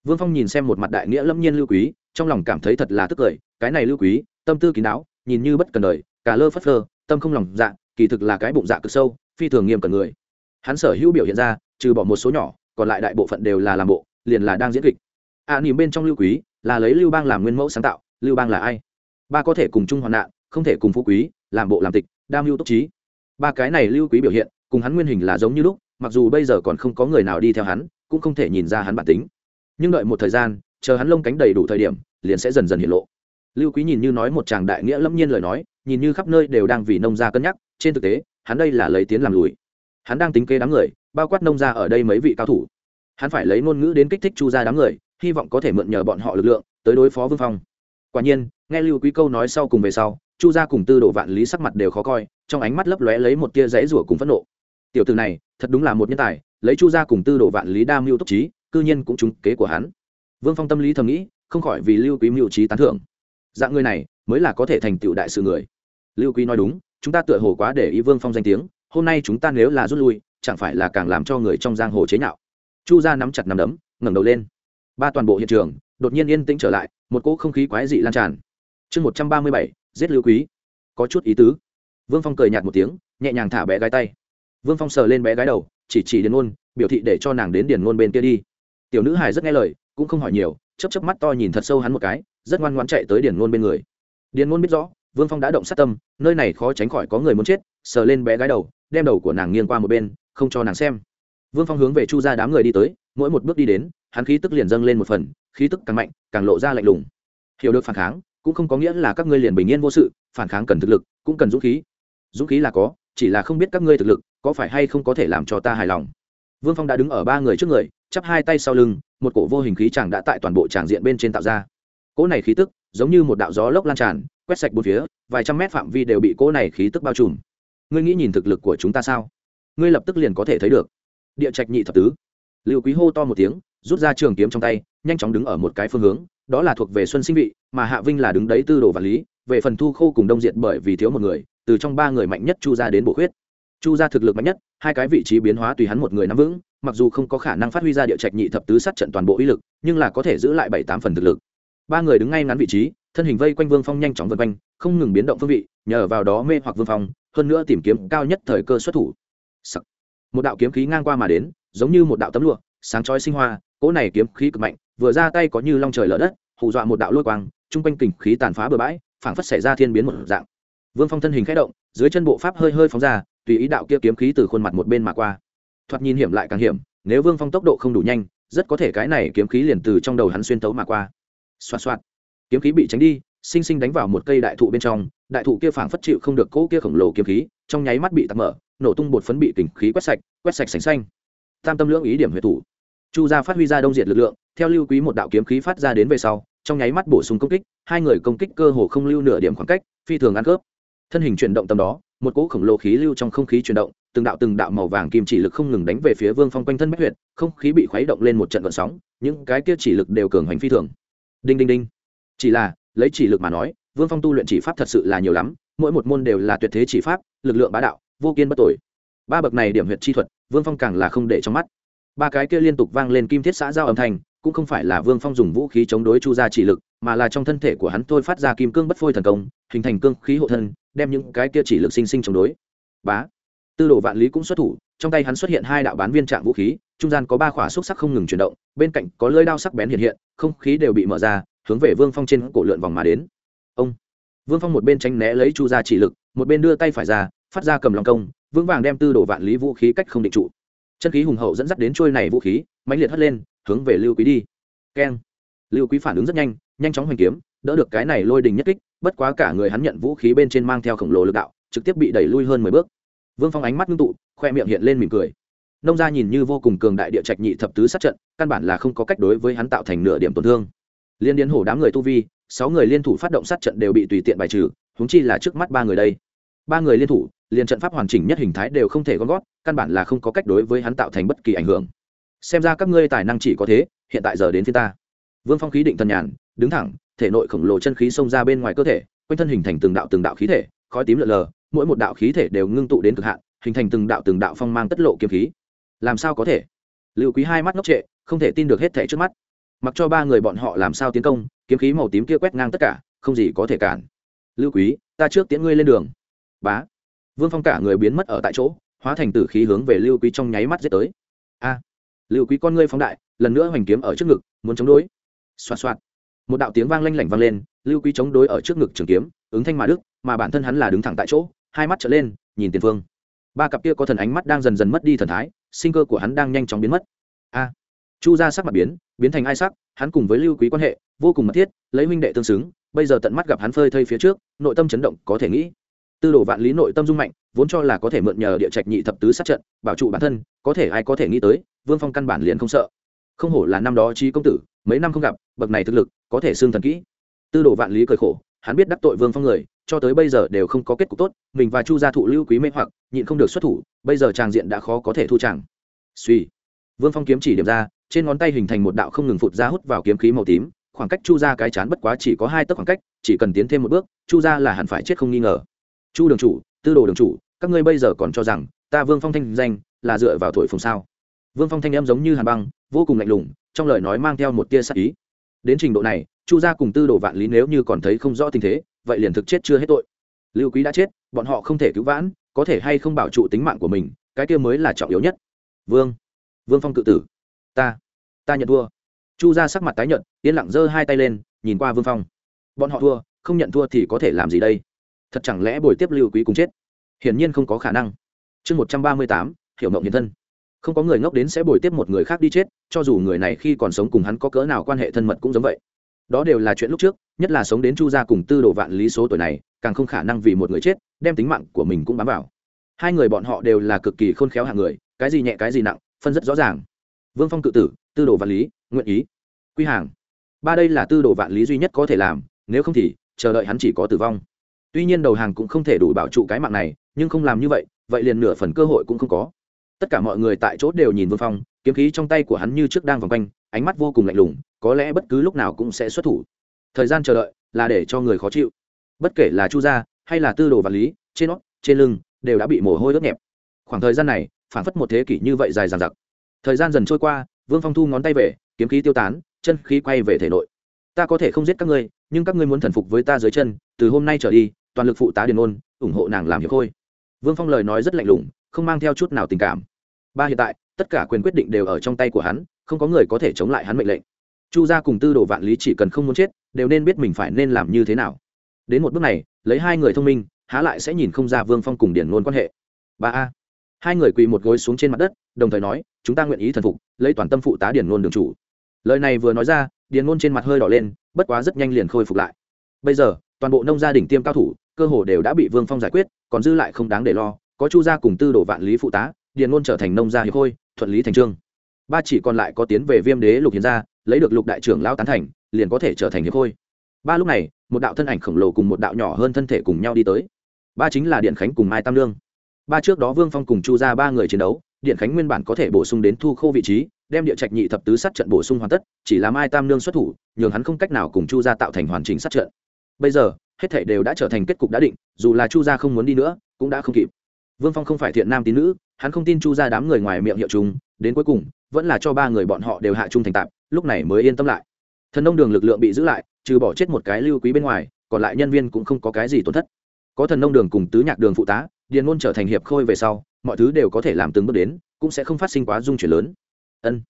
Vương phong nhìn xem một mặt đại nghĩa lâm nhiên lưu quý, trong lòng cảm thấy thật là tức cười, cái này lưu quý, tâm tư kín đáo, nhìn như bất cần đời, cả lơ phất lơ tâm không lòng dạ kỳ thực là cái bụng dạ cực sâu phi thường nghiêm cẩn người. Hắn sở hữu biểu hiện ra trừ bỏ một số nhỏ còn lại đại bộ phận đều là làm bộ liền là đang diễn kịch. A à, nỉm bên trong lưu quý là lấy lưu bang làm nguyên mẫu sáng tạo lưu bang là ai? Ba có thể cùng chung hoạn nạn không thể cùng phú quý làm bộ làm tịch đam mưu túc trí. Ba cái này lưu quý biểu hiện cùng hắn nguyên hình là giống như lúc mặc dù bây giờ còn không có người nào đi theo hắn cũng không thể nhìn ra hắn bản tính. Nhưng đợi một thời gian chờ hắn lông cánh đầy đủ thời điểm liền sẽ dần dần hiện lộ. Lưu quý nhìn như nói một chàng đại nghĩa lâm nhiên lời nói nhìn như khắp nơi đều đang vì nông gia cân nhắc trên thực tế, hắn đây là lấy tiến làm lùi. Hắn đang tính kế đám người, bao quát nông gia ở đây mấy vị cao thủ. Hắn phải lấy ngôn ngữ đến kích thích chu gia đám người, hy vọng có thể mượn nhờ bọn họ lực lượng, tới đối phó vương phong. Quả nhiên, nghe lưu quý câu nói sau cùng về sau, chu gia cùng tư đồ vạn lý sắc mặt đều khó coi, trong ánh mắt lấp lóe lấy một tia rẽ rủa cùng phẫn nộ. Tiểu từ này, thật đúng là một nhân tài, lấy chu gia cùng tư đồ vạn lý đa mưu túc trí, cư nhiên cũng trúng kế của hắn. Vương phong tâm lý thầm nghĩ, không khỏi vì lưu quý mưu trí tán thưởng. Dạng người này, mới là có thể thành tựu đại sự người. Lưu quý nói đúng chúng ta tựa hồ quá để ý vương phong danh tiếng hôm nay chúng ta nếu là rút lui chẳng phải là càng làm cho người trong giang hồ chế nhạo chu gia nắm chặt nắm đấm ngẩng đầu lên ba toàn bộ hiện trường đột nhiên yên tĩnh trở lại một cỗ không khí quái dị lan tràn chương một trăm ba mươi bảy giết lưu quý có chút ý tứ vương phong cười nhạt một tiếng nhẹ nhàng thả bé gái tay vương phong sờ lên bé gái đầu chỉ chỉ điền ngôn biểu thị để cho nàng đến điền ngôn bên kia đi tiểu nữ hải rất nghe lời cũng không hỏi nhiều chấp chấp mắt to nhìn thật sâu hắn một cái rất ngoan ngoan chạy tới điền ngôn bên người điền ngôn biết rõ vương phong đã động sát tâm, nơi này khó tránh khỏi có người muốn chết, sờ lên bé gái đầu, đem đầu của nàng nghiêng qua một bên, không cho nàng xem. Vương phong hướng về chu ra đám người đi tới, mỗi một bước đi đến, hắn khí tức liền dâng lên một phần, khí tức càng mạnh, càng lộ ra lạnh lùng. Hiểu được phản kháng, cũng không có nghĩa là các ngươi liền bình yên vô sự, phản kháng cần thực lực, cũng cần dũng khí. Dũng khí là có, chỉ là không biết các ngươi thực lực, có phải hay không có thể làm cho ta hài lòng. Vương phong đã đứng ở ba người trước người, chắp hai tay sau lưng, một cổ vô hình khí chàng đã tại toàn bộ tràng diện bên trên tạo ra. Cỗ này khí tức, giống như một đạo gió lốc lan tràn quét sạch bốn phía, vài trăm mét phạm vi đều bị cỗ này khí tức bao trùm. Ngươi nghĩ nhìn thực lực của chúng ta sao? Ngươi lập tức liền có thể thấy được. Địa trạch nhị thập tứ. Liệu quý hô to một tiếng, rút ra trường kiếm trong tay, nhanh chóng đứng ở một cái phương hướng, đó là thuộc về xuân sinh vị, mà hạ vinh là đứng đấy tư đồ và lý, về phần thu khô cùng đông Diệt bởi vì thiếu một người, từ trong ba người mạnh nhất chu ra đến bổ khuyết. Chu ra thực lực mạnh nhất, hai cái vị trí biến hóa tùy hắn một người nắm vững, mặc dù không có khả năng phát huy ra địa trạch nhị thập tứ sát trận toàn bộ uy lực, nhưng là có thể giữ lại bảy tám phần thực lực. Ba người đứng ngay ngắn vị trí thân hình vây quanh vương phong nhanh chóng vượt quanh, không ngừng biến động phương vị, nhờ vào đó mê hoặc vương phong, hơn nữa tìm kiếm cao nhất thời cơ xuất thủ、Sắc. Một đạo kiếm khí ngang qua mà đến, giống như một đạo tấm lụa, sáng chói sinh hoa, cỗ này kiếm khí cực mạnh, vừa ra tay có như long trời lở đất, hù dọa một đạo lôi quang, chung quanh kình khí tàn phá bừa bãi, phảng phất xảy ra thiên biến một dạng. Vương phong thân hình khẽ động, dưới chân bộ pháp hơi hơi phóng ra, tùy ý đạo kia kiếm khí từ khuôn mặt một bên mà qua. Thoạt nhìn hiểm lại càng hiểm, nếu vương phong tốc độ không đủ nhanh, rất có thể cái này kiếm khí liền từ trong đầu hắn xuyên tấu mà qua. Xoạt xoạt kiếm khí bị tránh đi, sinh sinh đánh vào một cây đại thụ bên trong, đại thụ kia phảng phất chịu không được cỗ kia khổng lồ kiếm khí, trong nháy mắt bị tắt mở, nổ tung bột phấn bị kình khí quét sạch quét sạch sành xanh. Tam tâm lưỡng ý điểm huyệt thủ. Chu gia phát huy ra đông diệt lực lượng, theo lưu quý một đạo kiếm khí phát ra đến về sau, trong nháy mắt bổ sung công kích, hai người công kích cơ hồ không lưu nửa điểm khoảng cách, phi thường ăn cướp thân hình chuyển động tầm đó, một cỗ khổng lồ khí lưu trong không khí chuyển động, từng đạo từng đạo màu vàng kim chỉ lực không ngừng đánh về phía vương phong quanh thân bách huyệt, không khí bị khuấy động lên một trận vận sóng, những cái kia chỉ lực đều cường hành phi thường. Đinh đinh đinh chỉ là, lấy chỉ lực mà nói, vương phong tu luyện chỉ pháp thật sự là nhiều lắm, mỗi một môn đều là tuyệt thế chỉ pháp, lực lượng bá đạo, vô kiên bất tội ba bậc này điểm huyệt chi thuật, vương phong càng là không để trong mắt. Ba cái kia liên tục vang lên kim thiết xã giao âm thanh, cũng không phải là vương phong dùng vũ khí chống đối chu gia chỉ lực, mà là trong thân thể của hắn thôi phát ra kim cương bất phôi thần công, hình thành cương khí hộ thân, đem những cái kia chỉ lực sinh sinh chống đối. Bá. Tư đồ vạn lý cũng xuất thủ, trong tay hắn xuất hiện hai đạo bán viên trạng vũ khí, trung gian có ba khỏa xúc sắc không ngừng chuyển động, bên cạnh có lưỡi đao sắc bén hiện hiện, không khí đều bị mở ra hướng về vương phong trên cổ lượn vòng mà đến. Ông. Vương phong một bên tránh né lấy chu ra chỉ lực, một bên đưa tay phải ra, phát ra cầm lòng công, vững vàng đem tư đồ vạn lý vũ khí cách không định trụ. Chân khí hùng hậu dẫn dắt đến trôi này vũ khí, mãnh liệt hất lên, hướng về lưu quý đi. Keng. Lưu quý phản ứng rất nhanh nhanh chóng hoành kiếm, đỡ được cái này lôi đình nhất kích, bất quá cả người hắn nhận vũ khí bên trên mang theo khổng lồ lực đạo, trực tiếp bị đẩy lui hơn mười bước. Vương phong ánh mắt ngưng tụ, khoe miệng hiện lên mỉm cười. Nông gia nhìn như vô cùng cường đại địa trạch nhị thập tứ sát trận, căn bản là không có cách đối với hắn tạo thành nửa điểm tổn thương liên điên hổ đám người tu vi, sáu người liên thủ phát động sát trận đều bị tùy tiện bài trừ húng chi là trước mắt ba người đây. Ba người liên thủ, liền trận pháp hoàn chỉnh nhất hình thái đều không thể gom gót, căn bản là không có cách đối với hắn tạo thành bất kỳ ảnh hưởng. Xem ra các ngươi tài năng chỉ có thế, hiện tại giờ đến phía ta. Vương phong khí định thần nhàn, đứng thẳng, thể nội khổng lồ chân khí xông ra bên ngoài cơ thể, quanh thân hình thành từng đạo từng đạo khí thể, khói tím lợn lờ, mỗi một đạo khí thể đều ngưng tụ đến cực hạn, hình thành từng đạo từng đạo phong mang tất lộ kiếm khí. Làm sao có thể? Liệu quý hai mắt ngốc trệ, không thể tin được hết thể trước mắt mặc cho ba người bọn họ làm sao tiến công, kiếm khí màu tím kia quét ngang tất cả, không gì có thể cản. Lưu quý, ta trước tiễn ngươi lên đường. Bá. Vương phong cả người biến mất ở tại chỗ, hóa thành tử khí hướng về lưu quý trong nháy mắt giết tới. A. Lưu quý con ngươi phóng đại, lần nữa hoành kiếm ở trước ngực, muốn chống đối. Xoạt xoạt. Một đạo tiếng vang lanh lảnh vang lên, lưu quý chống đối ở trước ngực trường kiếm, ứng thanh mà đức, mà bản thân hắn là đứng thẳng tại chỗ, hai mắt trở lên, nhìn tiền phương. Ba cặp kia có thần ánh mắt đang dần dần mất đi thần thái, sinh cơ của hắn đang nhanh chóng biến mất. A chu ra sắc mặt biến biến thành ai sắc, hắn cùng với lưu quý quan hệ, vô cùng mật thiết, lấy huynh đệ tương xứng, bây giờ tận mắt gặp hắn phơi thây phía trước, nội tâm chấn động có thể nghĩ. Tư đồ vạn lý nội tâm dung mạnh, vốn cho là có thể mượn nhờ địa trạch nhị thập tứ sát trận, bảo trụ bản thân, có thể ai có thể nghĩ tới, vương phong căn bản liền không sợ. Không hổ là năm đó trí công tử, mấy năm không gặp, bậc này thực lực, có thể xương thần kỹ. Tư đồ vạn lý cười khổ, hắn biết đắc tội vương phong người, cho tới bây giờ đều không có kết cục tốt, mình và chu gia thụ lưu quý mê hoặc, nhịn không được xuất thủ, bây giờ tràng diện đã khó có thể thu tràng suy vương phong kiếm chỉ điểm ra trên ngón tay hình thành một đạo không ngừng phụt ra hút vào kiếm khí màu tím, khoảng cách chu ra cái chán bất quá chỉ có hai tấc khoảng cách, chỉ cần tiến thêm một bước, chu ra là hẳn phải chết không nghi ngờ. Chu đường chủ, tư đồ đường chủ, các ngươi bây giờ còn cho rằng, ta vương phong thanh danh là dựa vào thổi phồng sao? Vương phong thanh em giống như hàn băng, vô cùng lạnh lùng, trong lời nói mang theo một tia sắc ý. Đến trình độ này, chu gia cùng tư đồ vạn lý nếu như còn thấy không rõ tình thế, vậy liền thực chết chưa hết tội. Lưu quý đã chết, bọn họ không thể cứu vãn, có thể hay không bảo trụ tính mạng của mình, cái kia mới là trọng yếu nhất. Vương vương phong tự tử ta ta nhận thua. Chu ra sắc mặt tái nhận yên lặng giơ hai tay lên, nhìn qua vương phong. Bọn họ thua, không nhận thua thì có thể làm gì đây? Thật chẳng lẽ bồi tiếp lưu quý cùng chết? Hiển nhiên không có khả năng. Chương một trăm ba mươi tám, hiểu mộng hiện thân. Không có người ngốc đến sẽ bồi tiếp một người khác đi chết, cho dù người này khi còn sống cùng hắn có cỡ nào quan hệ thân mật cũng giống vậy. Đó đều là chuyện lúc trước, nhất là sống đến chu gia cùng tư đồ vạn lý số tuổi này, càng không khả năng vì một người chết, đem tính mạng của mình cũng bám vào. Hai người bọn họ đều là cực kỳ khôn khéo hạng người, cái gì nhẹ cái gì nặng, phân rất rõ ràng vương phong cự tử, tư đồ vạn lý, nguyện ý. Quy hàng. Ba đây là tư đồ vạn lý duy nhất có thể làm, nếu không thì, chờ đợi hắn chỉ có tử vong. Tuy nhiên đầu hàng cũng không thể đủ bảo trụ cái mạng này, nhưng không làm như vậy vậy liền nửa phần cơ hội cũng không có. Tất cả mọi người tại chỗ đều nhìn vương phong, kiếm khí trong tay của hắn như trước đang vòng quanh, ánh mắt vô cùng lạnh lùng, có lẽ bất cứ lúc nào cũng sẽ xuất thủ. Thời gian chờ đợi là để cho người khó chịu. Bất kể là chu gia hay là tư đồ vật lý, trên nót trên lưng đều đã bị mồ hôi đốt nhẹp. Khoảng thời gian này phản phất một thế kỷ như vậy dài dằng dặc thời gian dần trôi qua, vương phong thu ngón tay về, kiếm khí tiêu tán, chân khí quay về thể nội. Ta có thể không giết các ngươi, nhưng các ngươi muốn thần phục với ta dưới chân, từ hôm nay trở đi, toàn lực phụ tá điền ôn, ủng hộ nàng làm hiệp khôi. Vương phong lời nói rất lạnh lùng, không mang theo chút nào tình cảm. Ba hiện tại, tất cả quyền quyết định đều ở trong tay của hắn, không có người có thể chống lại hắn mệnh lệnh. Chu gia cùng tư đồ vạn lý chỉ cần không muốn chết, đều nên biết mình phải nên làm như thế nào. Đến một bước này, lấy hai người thông minh, há lại sẽ nhìn không ra vương phong cùng Điền ngôn quan hệ. Ba a. Hai người quỳ một gối xuống trên mặt đất, đồng thời nói chúng ta nguyện ý thần phục, lấy toàn tâm phụ tá Điền ngôn đường chủ. Lời này vừa nói ra, Điền ngôn trên mặt hơi đỏ lên, bất quá rất nhanh liền khôi phục lại. Bây giờ, toàn bộ nông gia đình tiêm cao thủ, cơ hồ đều đã bị vương phong giải quyết, còn dư lại không đáng để lo, có chu gia cùng tư đồ vạn lý phụ tá, điền ngôn trở thành nông gia hiệp khôi thuận lý thành trương. Ba chỉ còn lại có tiến về viêm đế lục hiến gia, lấy được lục đại trưởng lao tán thành, liền có thể trở thành hiệp khôi ba lúc này, một đạo thân ảnh khổng lồ cùng một đạo nhỏ hơn thân thể cùng nhau đi tới. Ba chính là điện khánh cùng mai tam lương. Ba trước đó vương phong cùng chu ra ba người chiến đấu điện khánh nguyên bản có thể bổ sung đến thu khô vị trí, đem địa trạch nhị thập tứ sát trận bổ sung hoàn tất, chỉ là mai tam nương xuất thủ, nhường hắn không cách nào cùng chu gia tạo thành hoàn chỉnh sát trận. Bây giờ, hết thể đều đã trở thành kết cục đã định, dù là chu gia không muốn đi nữa, cũng đã không kịp. Vương phong không phải thiện nam tín nữ, hắn không tin chu ra đám người ngoài miệng hiệu chúng, đến cuối cùng, vẫn là cho ba người bọn họ đều hạ trung thành tạp lúc này mới yên tâm lại. Thần nông đường lực lượng bị giữ lại, trừ bỏ chết một cái lưu quý bên ngoài, còn lại nhân viên cũng không có cái gì tổn thất. Có thần nông đường cùng tứ nhạc đường phụ tá, điền ngôn trở thành hiệp khôi về sau mọi thứ đều có thể làm từng bước đến, cũng sẽ không phát sinh quá dung chuyển lớn. Ân.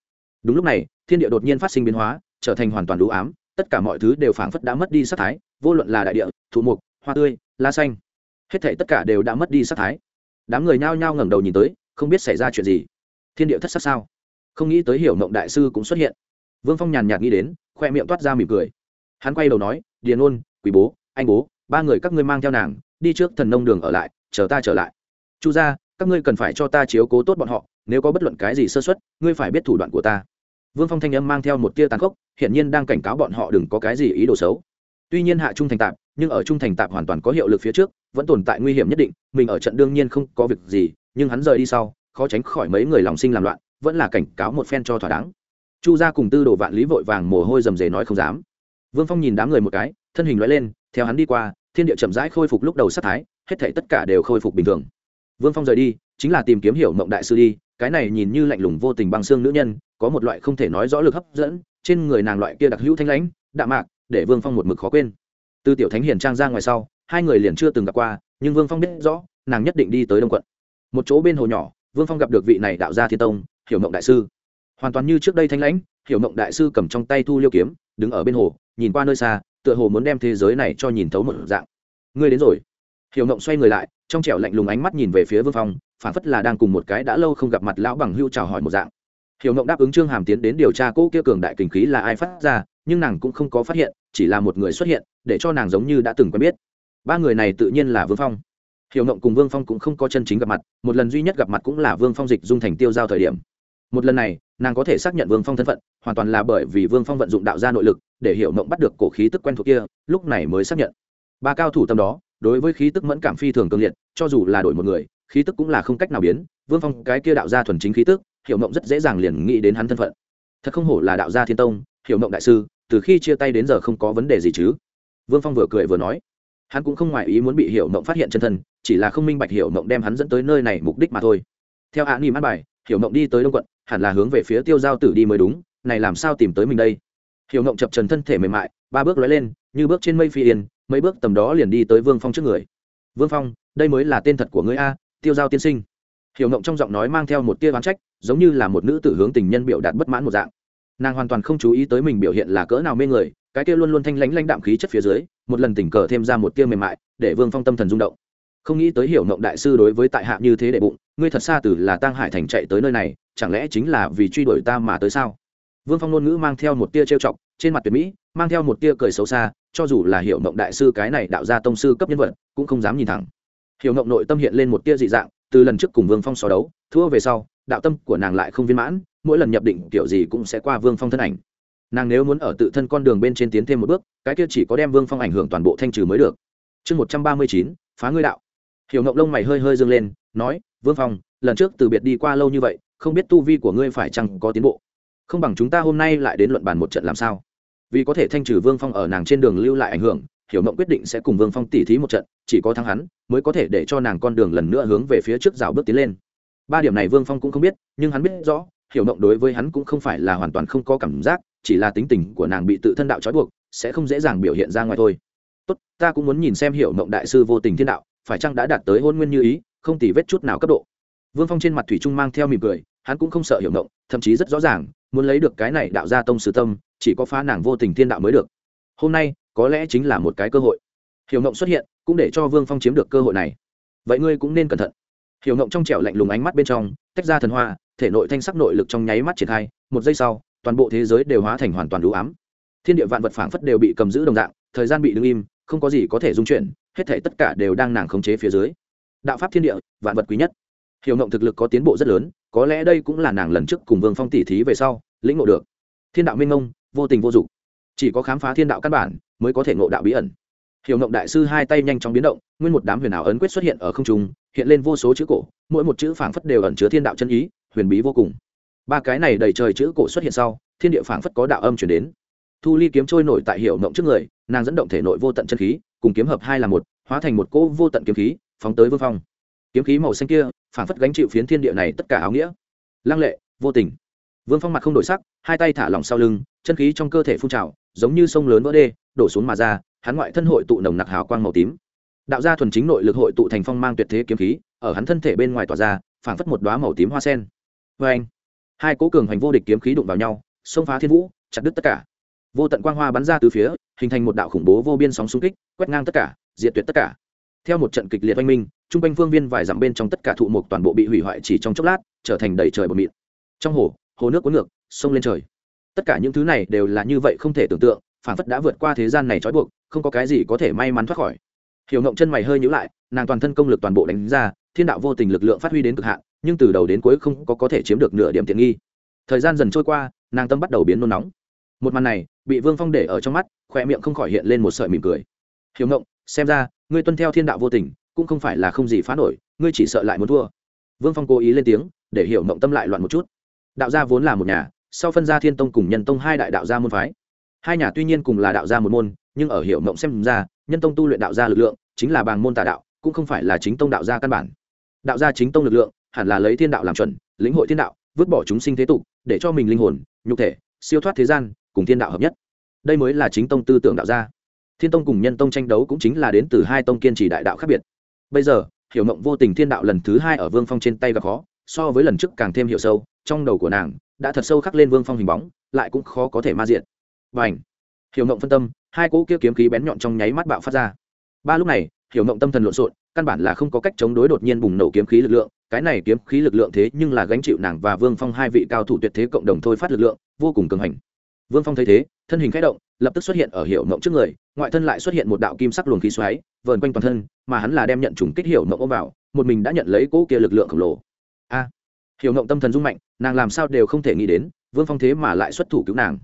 Đúng lúc này, thiên địa đột nhiên phát sinh biến hóa, trở thành hoàn toàn đủ ám, tất cả mọi thứ đều phảng phất đã mất đi sắc thái, vô luận là đại địa, thụ mục, hoa tươi, la xanh, hết thể tất cả đều đã mất đi sắc thái. Đám người nhao nhao ngẩng đầu nhìn tới, không biết xảy ra chuyện gì. Thiên địa thất sắc sao? Không nghĩ tới hiểu mộng đại sư cũng xuất hiện. Vương phong nhàn nhạt nghĩ đến, khoe miệng toát ra mỉm cười. Hắn quay đầu nói, điền ôn quý bố, anh bố, ba người các ngươi mang theo nàng, đi trước thần nông đường ở lại, chờ ta trở lại. Chu ra các ngươi cần phải cho ta chiếu cố tốt bọn họ, nếu có bất luận cái gì sơ xuất ngươi phải biết thủ đoạn của ta. Vương phong thanh âm mang theo một tia tàn khốc, hiển nhiên đang cảnh cáo bọn họ đừng có cái gì ý đồ xấu. Tuy nhiên hạ trung thành tạp, nhưng ở trung thành tạp hoàn toàn có hiệu lực phía trước, vẫn tồn tại nguy hiểm nhất định, mình ở trận đương nhiên không có việc gì, nhưng hắn rời đi sau, khó tránh khỏi mấy người lòng sinh làm loạn, vẫn là cảnh cáo một phen cho thỏa đáng. Chu gia cùng tư đồ vạn lý vội vàng mồ hôi rầm rề nói không dám. Vương phong nhìn đám người một cái, thân hình loại lên, theo hắn đi qua, thiên địa chậm rãi khôi phục lúc đầu sát thái, hết thể tất cả đều khôi phục bình thường vương phong rời đi, chính là tìm kiếm hiểu mộng đại sư đi, cái này nhìn như lạnh lùng vô tình băng xương nữ nhân, có một loại không thể nói rõ lực hấp dẫn, trên người nàng loại kia đặc hữu thanh lãnh, đạm mạc, để vương phong một mực khó quên. Từ tiểu thánh hiền trang ra ngoài sau, hai người liền chưa từng gặp qua, nhưng vương phong biết rõ, nàng nhất định đi tới đông quận. Một chỗ bên hồ nhỏ, vương phong gặp được vị này đạo gia thiên tông, hiểu mộng đại sư. Hoàn toàn như trước đây thanh lãnh, hiểu mộng đại sư cầm trong tay thu liêu kiếm, đứng ở bên hồ, nhìn qua nơi xa, tựa hồ muốn đem thế giới này cho nhìn thấu một dạng. Ngươi đến rồi. Hiểu mộng xoay người lại trong trẻo lạnh lùng ánh mắt nhìn về phía vương phong phản phất là đang cùng một cái đã lâu không gặp mặt lão bằng hưu chào hỏi một dạng. Hiểu ngộng đáp ứng trương hàm tiến đến điều tra cỗ kia cường đại kình khí là ai phát ra, nhưng nàng cũng không có phát hiện, chỉ là một người xuất hiện, để cho nàng giống như đã từng quen biết. Ba người này tự nhiên là vương phong. Hiểu ngộng cùng vương phong cũng không có chân chính gặp mặt, một lần duy nhất gặp mặt cũng là vương phong dịch dung thành tiêu giao thời điểm. Một lần này, nàng có thể xác nhận vương phong thân phận, hoàn toàn là bởi vì vương phong vận dụng đạo gia nội lực, để hiểu ngộng bắt được cổ khí tức quen thuộc kia, lúc này mới xác nhận. Ba cao thủ tâm đó đối với khí tức mẫn cảm phi thường cường liệt, cho dù là đổi một người, khí tức cũng là không cách nào biến. Vương phong, cái kia đạo gia thuần chính khí tức, hiểu mộng rất dễ dàng liền nghĩ đến hắn thân phận. Thật không hổ là đạo gia thiên tông, hiểu mộng đại sư, từ khi chia tay đến giờ không có vấn đề gì chứ? Vương phong vừa cười vừa nói. Hắn cũng không ngoài ý muốn bị hiểu mộng phát hiện chân thân, chỉ là không minh bạch hiểu mộng đem hắn dẫn tới nơi này mục đích mà thôi. Theo hạ nghị mát bài, hiểu mộng đi tới đông quận, hẳn là hướng về phía tiêu giao tử đi mới đúng, này làm sao tìm tới mình đây? Hiểu mộng chập trần thân thể mềm mại, ba bước lói lên, như bước trên mây phi yên mấy bước tầm đó liền đi tới vương phong trước người. Vương phong, đây mới là tên thật của ngươi a, tiêu giao tiên sinh. Hiểu ngộng trong giọng nói mang theo một tia oán trách, giống như là một nữ tử hướng tình nhân biểu đạt bất mãn một dạng. Nàng hoàn toàn không chú ý tới mình biểu hiện là cỡ nào mê người, cái kia luôn luôn thanh lãnh lãnh đạm khí chất phía dưới, một lần tình cờ thêm ra một tia mềm mại, để vương phong tâm thần rung động. Không nghĩ tới hiểu ngộng đại sư đối với tại hạ như thế đệ bụng, ngươi thật xa từ là tăng hải thành chạy tới nơi này, chẳng lẽ chính là vì truy đuổi ta mà tới sao? Vương phong ngôn ngữ mang theo một tia trêu chọc, trên mặt tuyệt mỹ, mang theo một tia cười xấu xa cho dù là hiểu mộng đại sư cái này đạo ra tông sư cấp nhân vật, cũng không dám nhìn thẳng. Hiểu mộng nội tâm hiện lên một tia dị dạng, từ lần trước cùng vương phong so đấu, thua về sau, đạo tâm của nàng lại không viên mãn, mỗi lần nhập định, kiểu gì cũng sẽ qua vương phong thân ảnh. Nàng nếu muốn ở tự thân con đường bên trên tiến thêm một bước, cái kia chỉ có đem vương phong ảnh hưởng toàn bộ thanh trừ mới được. Chương một trăm ba mươi chín, phá ngươi đạo. Hiểu ngộng lông mày hơi hơi dâng lên, nói, vương phong, lần trước từ biệt đi qua lâu như vậy, không biết tu vi của ngươi phải chăng có tiến bộ? Không bằng chúng ta hôm nay lại đến luận bàn một trận làm sao? Vì có thể thanh trừ vương phong ở nàng trên đường lưu lại ảnh hưởng, hiểu mộng quyết định sẽ cùng vương phong tỉ thí một trận, chỉ có thắng hắn, mới có thể để cho nàng con đường lần nữa hướng về phía trước rào bước tiến lên. Ba điểm này vương phong cũng không biết, nhưng hắn biết rõ, hiểu mộng đối với hắn cũng không phải là hoàn toàn không có cảm giác, chỉ là tính tình của nàng bị tự thân đạo trói buộc, sẽ không dễ dàng biểu hiện ra ngoài thôi. Tốt, ta cũng muốn nhìn xem hiểu mộng đại sư vô tình thiên đạo, phải chăng đã đạt tới hôn nguyên như ý, không tỉ vết chút nào cấp độ? Vương phong trên mặt thủy trung mang theo mỉm cười, hắn cũng không sợ hiểu mộng, thậm chí rất rõ ràng, muốn lấy được cái này đạo gia tông sử tâm chỉ có phá nàng vô tình thiên đạo mới được. Hôm nay, có lẽ chính là một cái cơ hội. Hiểu ngộng xuất hiện, cũng để cho vương phong chiếm được cơ hội này. Vậy ngươi cũng nên cẩn thận. Hiểu ngộng trong trẻo lạnh lùng ánh mắt bên trong, tách ra thần hoa, thể nội thanh sắc nội lực trong nháy mắt triển khai, một giây sau, toàn bộ thế giới đều hóa thành hoàn toàn đủ ám. Thiên địa vạn vật phảng phất đều bị cầm giữ đồng dạng, thời gian bị đứng im, không có gì có thể dung chuyển, hết thể tất cả đều đang nàng khống chế phía dưới. Đạo pháp thiên địa, vạn vật quý nhất. Hiểu ngộng thực lực có tiến bộ rất lớn, có lẽ đây cũng là nàng lần trước cùng vương phong tỉ thí về sau, lĩnh ngộ được. Thiên đạo minh ngông vô tình vô dụng. Chỉ có khám phá thiên đạo căn bản, mới có thể ngộ đạo bí ẩn. Hiểu ngộng đại sư hai tay nhanh chóng biến động, nguyên một đám huyền ảo ấn quyết xuất hiện ở không trung, hiện lên vô số chữ cổ, mỗi một chữ phảng phất đều ẩn chứa thiên đạo chân ý, huyền bí vô cùng. Ba cái này đầy trời chữ cổ xuất hiện sau, thiên địa phảng phất có đạo âm chuyển đến. Thu ly kiếm trôi nổi tại hiểu ngộng trước người, nàng dẫn động thể nội vô tận chân khí, cùng kiếm hợp hai là một, hóa thành một cỗ vô tận kiếm khí, phóng tới vương phong. Kiếm khí màu xanh kia, phảng phất gánh chịu phiến thiên địa này tất cả áo nghĩa. Lăng lệ, vô tình vương phong mặt không đổi sắc, hai tay thả lỏng sau lưng, chân khí trong cơ thể phun trào, giống như sông lớn vỡ đê, đổ xuống mà ra, hắn ngoại thân hội tụ nồng nặc hào quang màu tím. Đạo gia thuần chính nội lực hội tụ thành phong mang tuyệt thế kiếm khí, ở hắn thân thể bên ngoài tỏa ra, phảng phất một đoá màu tím hoa sen. Vê anh, hai cố cường hành vô địch kiếm khí đụng vào nhau, xông phá thiên vũ, chặt đứt tất cả. Vô tận quang hoa bắn ra từ phía, hình thành một đạo khủng bố vô biên sóng xung kích, quét ngang tất cả, diệt tuyệt tất cả. Theo một trận kịch liệt oanh minh, trung quanh phương viên vài dặm bên trong tất cả thụ mục toàn bộ bị hủy hoại chỉ trong chốc lát, trở thành đầy trời bờ mịn. Trong hồ hồ nước cuốn ngược, sông lên trời. Tất cả những thứ này đều là như vậy không thể tưởng tượng phản phất đã vượt qua thế gian này trói buộc, không có cái gì có thể may mắn thoát khỏi. Hiểu ngộng chân mày hơi nhữ lại, nàng toàn thân công lực toàn bộ đánh ra, thiên đạo vô tình lực lượng phát huy đến cực hạn, nhưng từ đầu đến cuối không có có thể chiếm được nửa điểm tiện nghi. Thời gian dần trôi qua, nàng tâm bắt đầu biến nôn nóng. Một màn này, bị vương phong để ở trong mắt khoe miệng không khỏi hiện lên một sợi mỉm cười. Hiểu ngộng, xem ra, ngươi tuân theo thiên đạo vô tình, cũng không phải là không gì phá nổi, ngươi chỉ sợ lại muốn thua. Vương phong cố ý lên tiếng, để hiểu ngộng tâm lại loạn một chút đạo gia vốn là một nhà, sau phân ra thiên tông cùng nhân tông hai đại đạo gia môn phái. Hai nhà tuy nhiên cùng là đạo gia một môn, nhưng ở hiểu mộng xem ra, nhân tông tu luyện đạo gia lực lượng chính là bàng môn tà đạo, cũng không phải là chính tông đạo gia căn bản. Đạo gia chính tông lực lượng hẳn là lấy thiên đạo làm chuẩn, lĩnh hội thiên đạo, vứt bỏ chúng sinh thế tục, để cho mình linh hồn, nhục thể, siêu thoát thế gian, cùng thiên đạo hợp nhất. Đây mới là chính tông tư tưởng đạo gia. Thiên tông cùng nhân tông tranh đấu cũng chính là đến từ hai tông kiên trì đại đạo khác biệt. Bây giờ, hiểu mộng vô tình thiên đạo lần thứ hai ở vương phong trên tay và khó, so với lần trước càng thêm hiểu sâu trong đầu của nàng đã thật sâu khắc lên vương phong hình bóng, lại cũng khó có thể ma diện và ảnh hiểu mộng phân tâm, hai cỗ kia kiếm khí bén nhọn trong nháy mắt bạo phát ra. Ba lúc này, hiểu mộng tâm thần lộn xộn, căn bản là không có cách chống đối đột nhiên bùng nổ kiếm khí lực lượng, cái này kiếm khí lực lượng thế nhưng là gánh chịu nàng và vương phong hai vị cao thủ tuyệt thế cộng đồng thôi phát lực lượng, vô cùng cường hành. Vương phong thấy thế, thân hình k h ẽ động, lập tức xuất hiện ở hiểu mộng trước người, ngoại thân lại xuất hiện một đạo kim sắc luồng khí xoáy, vờn quanh toàn thân, mà hắn là đem nhận trùng kích hiểu mộng ôm vào, một mình đã nhận lấy cỗ kia lực lượng khổng lồ hiểu ngộng tâm thần rung mạnh, nàng làm sao đều không thể nghĩ đến, vương phong thế mà lại xuất thủ cứu nàng.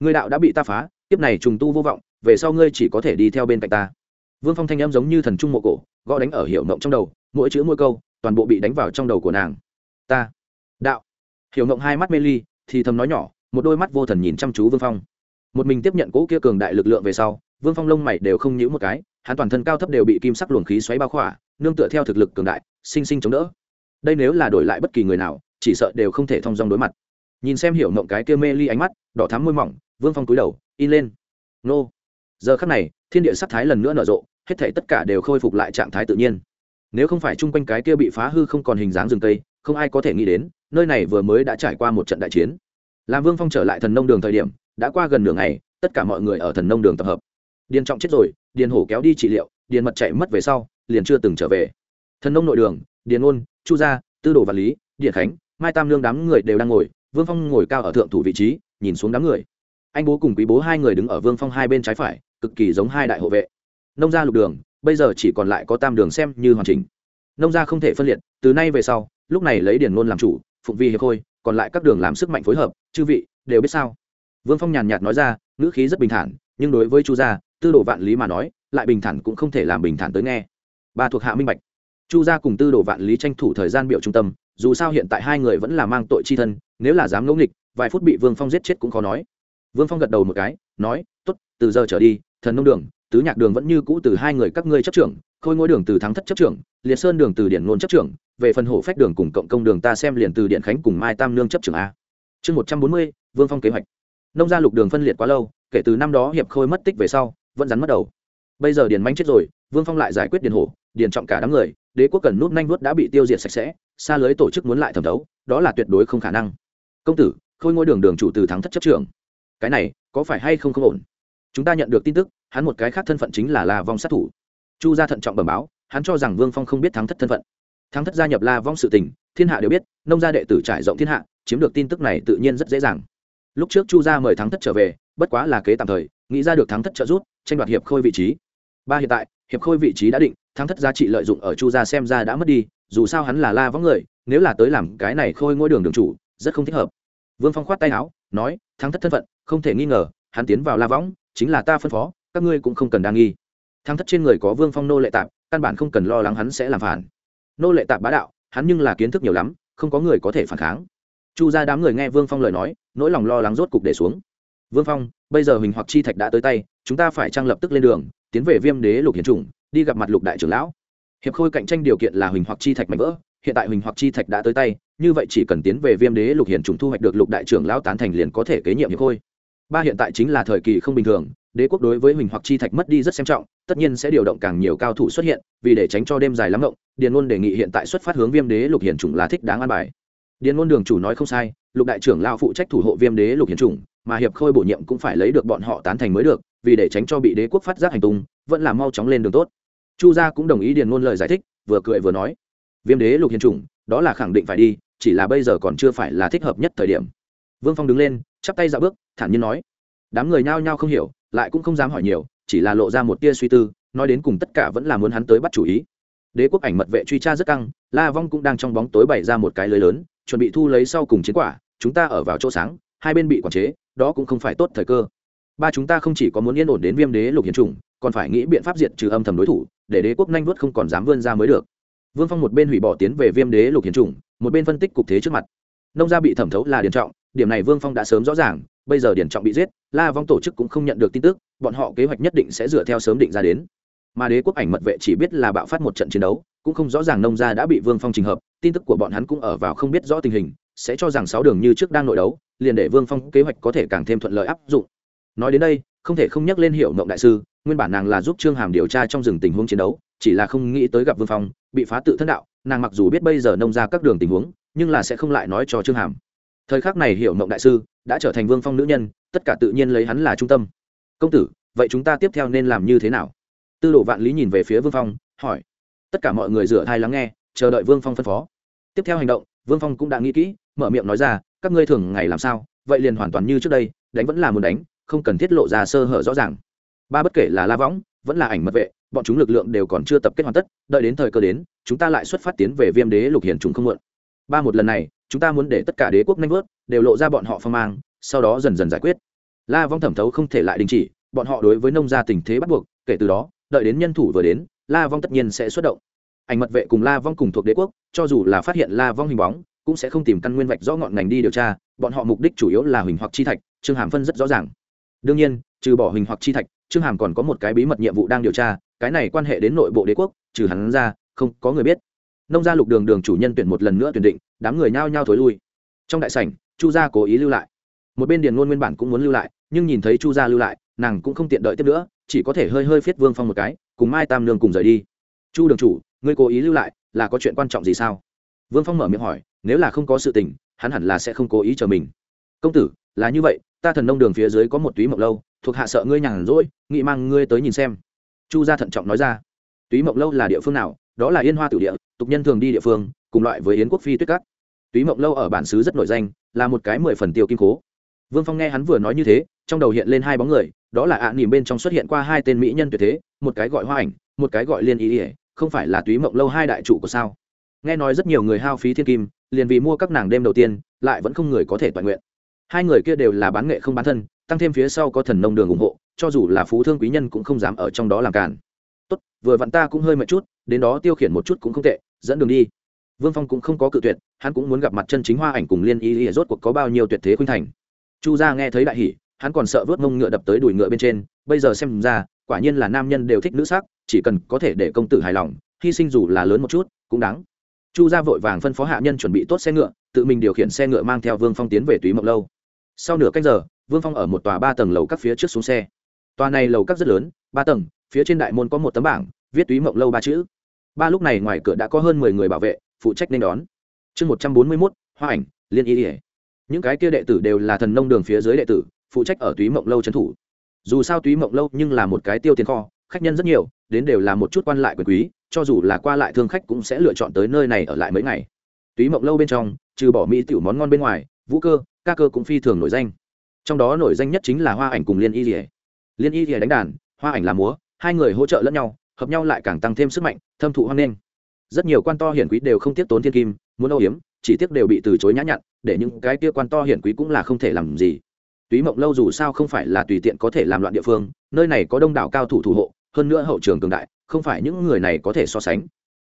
Ngươi đạo đã bị ta phá tiếp này trùng tu vô vọng, về sau ngươi chỉ có thể đi theo bên cạnh ta. Vương phong thanh em giống như thần trung mộ cổ, gõ đánh ở hiểu ngộng trong đầu, mỗi chữ mỗi câu, toàn bộ bị đánh vào trong đầu của nàng. Ta, đạo. Hiểu ngộng hai mắt mê ly, thì thầm nói nhỏ, một đôi mắt vô thần nhìn chăm chú vương phong. Một mình tiếp nhận cỗ kia cường đại lực lượng về sau, vương phong lông mày đều không nhíu một cái, hắn toàn thân cao thấp đều bị kim sắc luồng khí xoáy bao khỏa, nương tựa theo thực lực cường đại, sinh sinh chống đỡ đây nếu là đổi lại bất kỳ người nào, chỉ sợ đều không thể thông dong đối mặt. Nhìn xem hiểu mộng cái kia mê ly ánh mắt, đỏ thắm môi mỏng, vương phong cúi đầu, in lên. Nô. Giờ khắc này, thiên địa sắc thái lần nữa nở rộ, hết thể tất cả đều khôi phục lại trạng thái tự nhiên. Nếu không phải chung quanh cái kia bị phá hư không còn hình dáng rừng tây không ai có thể nghĩ đến, nơi này vừa mới đã trải qua một trận đại chiến. Làm vương phong trở lại thần nông đường thời điểm, đã qua gần nửa ngày, tất cả mọi người ở thần nông đường tập hợp. Điền trọng chết rồi, điền hổ kéo đi trị liệu, điền mật chạy mất về sau, liền chưa từng trở về. Thần nông nội đường điền ôn, chu gia, tư đồ Vạn lý điện khánh, mai tam lương đám người đều đang ngồi, vương phong ngồi cao ở thượng thủ vị trí, nhìn xuống đám người. Anh bố cùng quý bố hai người đứng ở vương phong hai bên trái phải, cực kỳ giống hai đại hộ vệ. Nông gia lục đường, bây giờ chỉ còn lại có tam đường xem như hoàn chỉnh. Nông gia không thể phân liệt, từ nay về sau, lúc này lấy điền ngôn làm chủ, phụng vi hiệp khôi, còn lại các đường làm sức mạnh phối hợp, chư vị, đều biết sao? Vương phong nhàn nhạt nói ra, ngữ khí rất bình thản, nhưng đối với chu gia, tư đồ vạn lý mà nói, lại bình thản cũng không thể làm bình thản tới nghe. Ba thuộc hạ minh bạch chu gia cùng tư đồ vạn lý tranh thủ thời gian biểu trung tâm, dù sao hiện tại hai người vẫn là mang tội chi thân, nếu là dám ngẫu nghịch, vài phút bị vương phong giết chết cũng khó nói. Vương phong gật đầu một cái, nói t ố t từ giờ trở đi, thần nông đường, tứ nhạc đường vẫn như cũ từ hai người các ngươi chấp trưởng, khôi ngôi đường từ thắng thất chấp trưởng, liệt sơn đường từ điện ngôn chấp trưởng, về phần hổ phách đường cùng cộng công đường ta xem liền từ điện khánh cùng mai tam nương chấp trưởng a. Chương một trăm bốn mươi, vương phong kế hoạch. Nông gia lục đường phân liệt quá lâu, kể từ năm đó hiệp khôi mất tích về sau, vẫn rắn mất đầu. Bây giờ điền manh chết rồi, vương phong lại giải quyết điền hổ điền trọng cả đám người đế quốc cần nút nhanh nuốt đã bị tiêu diệt sạch sẽ xa lưới tổ chức muốn lại thẩm thấu đó là tuyệt đối không khả năng. Công tử khôi ngôi đường đường chủ từ thắng thất chấp trường, cái này có phải hay không không ổn? Chúng ta nhận được tin tức hắn một cái khác thân phận chính là la vong sát thủ. Chu gia thận trọng bẩm báo hắn cho rằng vương phong không biết thắng thất thân phận. Thắng thất gia nhập la vong sự tình thiên hạ đều biết nông gia đệ tử trải rộng thiên hạ chiếm được tin tức này tự nhiên rất dễ dàng. Lúc trước chu gia mời thắng thất trở về bất quá là kế tạm thời nghĩ ra được thắng thất trợ rút tranh đoạt hiệp khôi vị trí. Ba hiện tại hiệp khôi vị trí đã định thắng thất giá trị lợi dụng ở chu gia xem ra đã mất đi, dù sao hắn là la võng người, nếu là tới làm cái này khôi ngôi đường đường chủ, rất không thích hợp. Vương phong khoát tay áo, nói, thắng thất thân phận, không thể nghi ngờ, hắn tiến vào la võng, chính là ta phân phó, các ngươi cũng không cần đa nghi. Thắng thất trên người có vương phong nô lệ tạp, căn bản không cần lo lắng hắn sẽ làm phản. Nô lệ tạp bá đạo, hắn nhưng là kiến thức nhiều lắm, không có người có thể phản kháng. Chu ra đám người nghe vương phong lời nói, nỗi lòng lo lắng rốt cục để xuống. Vương phong, bây giờ hình hoặc chi thạch đã tới tay, chúng ta phải trang lập tức lên đường, tiến về viêm đế lục hiến trùng đi gặp mặt lục đại trưởng lão. Hiệp khôi cạnh tranh điều kiện là huỳnh hoặc chi thạch mạnh vỡ, hiện tại huỳnh hoặc chi thạch đã tới tay, như vậy chỉ cần tiến về viêm đế lục hiển trùng thu hoạch được lục đại trưởng lão tán thành liền có thể kế nhiệm hiệp khôi. Ba hiện tại chính là thời kỳ không bình thường, đế quốc đối với huỳnh hoặc chi thạch mất đi rất xem trọng, tất nhiên sẽ điều động càng nhiều cao thủ xuất hiện, vì để tránh cho đêm dài lắm rộng điền ngôn đề nghị hiện tại xuất phát hướng viêm đế lục hiển trùng là thích đáng an bài. Điền ngôn đường chủ nói không sai, lục đại trưởng lao phụ trách thủ hộ viêm đế lục hiển trùng, mà hiệp khôi bổ nhiệm cũng phải lấy được bọn họ tán thành mới được, vì để tránh cho bị đế quốc phát giác hành tung, vẫn là mau chóng lên đường tốt chu gia cũng đồng ý điền ngôn lời giải thích, vừa cười vừa nói. Viêm đế lục hiền chủng đó là khẳng định phải đi, chỉ là bây giờ còn chưa phải là thích hợp nhất thời điểm. Vương phong đứng lên, chắp tay dạo bước, thản nhiên nói. Đám người nhao nhao không hiểu, lại cũng không dám hỏi nhiều, chỉ là lộ ra một tia suy tư, nói đến cùng tất cả vẫn là muốn hắn tới bắt chủ ý. Đế quốc ảnh mật vệ truy tra rất căng, la vong cũng đang trong bóng tối bày ra một cái lưới lớn, chuẩn bị thu lấy sau cùng chiến quả, chúng ta ở vào chỗ sáng, hai bên bị quản chế, đó cũng không phải tốt thời cơ. Ba chúng ta không chỉ có muốn yên ổn đến viêm đế lục hiến chủng còn phải nghĩ biện pháp diệt trừ âm thầm đối thủ để đế quốc nhanh vuốt không còn dám vươn ra mới được. Vương phong một bên hủy bỏ tiến về viêm đế lục hiến trùng một bên phân tích cục thế trước mặt. Nông gia bị thẩm thấu là điền trọng, điểm này vương phong đã sớm rõ ràng, bây giờ điền trọng bị giết, la vong tổ chức cũng không nhận được tin tức, bọn họ kế hoạch nhất định sẽ dựa theo sớm định ra đến. Mà đế quốc ảnh mật vệ chỉ biết là bạo phát một trận chiến đấu, cũng không rõ ràng nông gia đã bị vương phong trình hợp, tin tức của bọn hắn cũng ở vào không biết rõ tình hình, sẽ cho rằng sáu đường như trước đang nội đấu, liền để vương phong kế hoạch có thể càng thêm thuận lợi áp dụng. Nói đến đây, không thể không nhắc lên hiệu mộng đại sư nguyên bản nàng là giúp trương hàm điều tra trong rừng tình huống chiến đấu, chỉ là không nghĩ tới gặp vương phong, bị phá tự thân đạo, nàng mặc dù biết bây giờ nông ra các đường tình huống, nhưng là sẽ không lại nói cho trương hàm. Thời khắc này hiểu mộng đại sư đã trở thành vương phong nữ nhân, tất cả tự nhiên lấy hắn là trung tâm. Công tử, vậy chúng ta tiếp theo nên làm như thế nào? Tư đồ vạn lý nhìn về phía vương phong, hỏi. Tất cả mọi người rửa thai lắng nghe, chờ đợi vương phong phân phó. Tiếp theo hành động, vương phong cũng đã nghĩ kỹ, mở miệng nói ra, các ngươi thường ngày làm sao? Vậy liền hoàn toàn như trước đây, đánh vẫn là muốn đánh, không cần thiết lộ ra sơ hở rõ ràng ba bất kể là la võng, vẫn là ảnh mật vệ, bọn chúng lực lượng đều còn chưa tập kết hoàn tất, đợi đến thời cơ đến, chúng ta lại xuất phát tiến về viêm đế lục hiển trùng không muộn ba một lần này, chúng ta muốn để tất cả đế quốc nanh vớt, đều lộ ra bọn họ phong mang, sau đó dần dần giải quyết. La vong thẩm thấu không thể lại đình chỉ, bọn họ đối với nông gia tình thế bắt buộc, kể từ đó, đợi đến nhân thủ vừa đến, la vong tất nhiên sẽ xuất động. Ảnh mật vệ cùng la vong cùng thuộc đế quốc, cho dù là phát hiện la vong hình bóng, cũng sẽ không tìm căn nguyên vạch rõ ngọn ngành đi điều tra, bọn họ mục đích chủ yếu là huỳnh hoặc chi thạch, trương hàm phân rất rõ ràng. Đương nhiên, trừ bỏ huỳnh hoặc chi thạch trương hàm còn có một cái bí mật nhiệm vụ đang điều tra, cái này quan hệ đến nội bộ đế quốc, trừ hắn ra, không có người biết. Nông gia lục đường đường chủ nhân tuyển một lần nữa tuyển định, đám người nhao nhao thối lui. Trong đại sảnh, chu gia cố ý lưu lại. Một bên điền ngôn nguyên bản cũng muốn lưu lại, nhưng nhìn thấy chu gia lưu lại, nàng cũng không tiện đợi tiếp nữa, chỉ có thể hơi hơi phiết vương phong một cái, cùng mai tam nương cùng rời đi. Chu đường chủ, ngươi cố ý lưu lại, là có chuyện quan trọng gì sao? Vương phong mở miệng hỏi, nếu là không có sự tình, hắn hẳn là sẽ không cố ý chờ mình. Công tử, là như vậy ta thần nông đường phía dưới có một túy mộng lâu, thuộc hạ sợ ngươi nhàn rỗi nghĩ mang ngươi tới nhìn xem. Chu gia thận trọng nói ra. Túy mộng lâu là địa phương nào? Đó là yên hoa tử địa, tục nhân thường đi địa phương, cùng loại với yến quốc phi tuyết cắt túy mộng lâu ở bản xứ rất nổi danh, là một cái mười phần tiêu kim cố vương phong nghe hắn vừa nói như thế, trong đầu hiện lên hai bóng người, đó là ạ à nỉm bên trong xuất hiện qua hai tên mỹ nhân tuyệt thế, một cái gọi hoa ảnh, một cái gọi liên ý ỉa không phải là túy mộng lâu hai đại trụ của sao? Nghe nói rất nhiều người hao phí thiên kim, liền vì mua các nàng đêm đầu tiên, lại vẫn không người có thể toàn nguyện hai người kia đều là bán nghệ không bán thân tăng thêm phía sau có thần nông đường ủng hộ cho dù là phú thương quý nhân cũng không dám ở trong đó làm cản. Tốt vừa vặn ta cũng hơi mệt chút đến đó tiêu khiển một chút cũng không tệ dẫn đường đi. Vương phong cũng không có cự tuyệt hắn cũng muốn gặp mặt chân chính hoa ảnh cùng liên y y rốt cuộc có bao nhiêu tuyệt thế khuynh thành. Chu gia nghe thấy đại hỉ, hắn còn sợ vớt mông ngựa đập tới đùi ngựa bên trên bây giờ xem ra quả nhiên là nam nhân đều thích nữ sắc chỉ cần có thể để công tử hài lòng hy sinh dù là lớn một chút cũng đáng. Chu gia vội vàng phân phó hạ nhân chuẩn bị tốt xe ngựa tự mình điều khiển xe ngựa mang theo vương phong tiến về túy mộng lâu sau nửa canh giờ, vương phong ở một tòa ba tầng lầu các phía trước xuống xe. Tòa này lầu các rất lớn, ba tầng, phía trên đại môn có một tấm bảng, viết túy mộng lâu ba chữ. Ba lúc này ngoài cửa đã có hơn mười người bảo vệ, phụ trách nên đón. Chương một trăm bốn mươi mốt, hoa ảnh, liên y ỉa những cái kia đệ tử đều là thần nông đường phía dưới đệ tử, phụ trách ở túy mộng lâu trấn thủ. Dù sao túy mộng lâu nhưng là một cái tiêu tiền kho, khách nhân rất nhiều, đến đều là một chút quan lại quyền quý, cho dù là qua lại thương khách cũng sẽ lựa chọn tới nơi này ở lại mấy ngày. Túy mộng lâu bên trong, trừ bỏ mỹ tiểu món ngon bên ngoài, vũ cơ ca cơ cũng phi thường nổi danh. Trong đó nổi danh nhất chính là hoa ảnh cùng liên y rỉa liên y rỉa đánh đàn, hoa ảnh làm múa, hai người hỗ trợ lẫn nhau, hợp nhau lại càng tăng thêm sức mạnh, thâm thụ hoang nghênh. Rất nhiều quan to hiển quý đều không tiếp tốn thiên kim, muốn âu hiếm chỉ tiếc đều bị từ chối nhã nhặn, để những cái kia quan to hiển quý cũng là không thể làm gì. Túy mộng lâu dù sao không phải là tùy tiện có thể làm loạn địa phương, nơi này có đông đảo cao thủ thủ hộ, hơn nữa hậu trường cường đại, không phải những người này có thể so sánh.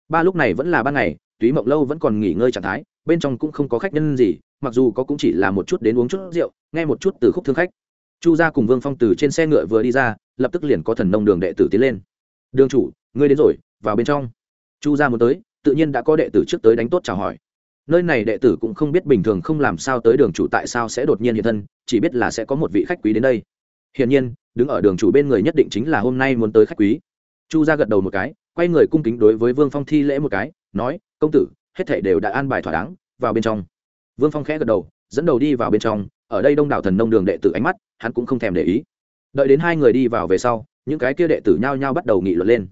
Ba lúc này vẫn là ban ngày, túy mộng lâu vẫn còn nghỉ ngơi trạng thái, bên trong cũng không có khách nhân gì mặc dù có cũng chỉ là một chút đến uống chút rượu, nghe một chút từ khúc thương khách. Chu gia cùng vương phong từ trên xe ngựa vừa đi ra, lập tức liền có thần nông đường đệ tử tiến lên. Đường chủ, ngươi đến rồi, vào bên trong. Chu gia muốn tới, tự nhiên đã có đệ tử trước tới đánh tốt chào hỏi. Nơi này đệ tử cũng không biết bình thường không làm sao tới đường chủ tại sao sẽ đột nhiên hiện thân, chỉ biết là sẽ có một vị khách quý đến đây. Hiển nhiên, đứng ở đường chủ bên người nhất định chính là hôm nay muốn tới khách quý. Chu gia gật đầu một cái, quay người cung kính đối với vương phong thi lễ một cái, nói, công tử, hết thể đều đã an bài thỏa đáng, vào bên trong vương phong khẽ gật đầu, dẫn đầu đi vào bên trong, ở đây đông đảo thần nông đường đệ tử ánh mắt, hắn cũng không thèm để ý. Đợi đến hai người đi vào về sau, những cái kia đệ tử nhao nhao bắt đầu nghị luận lên.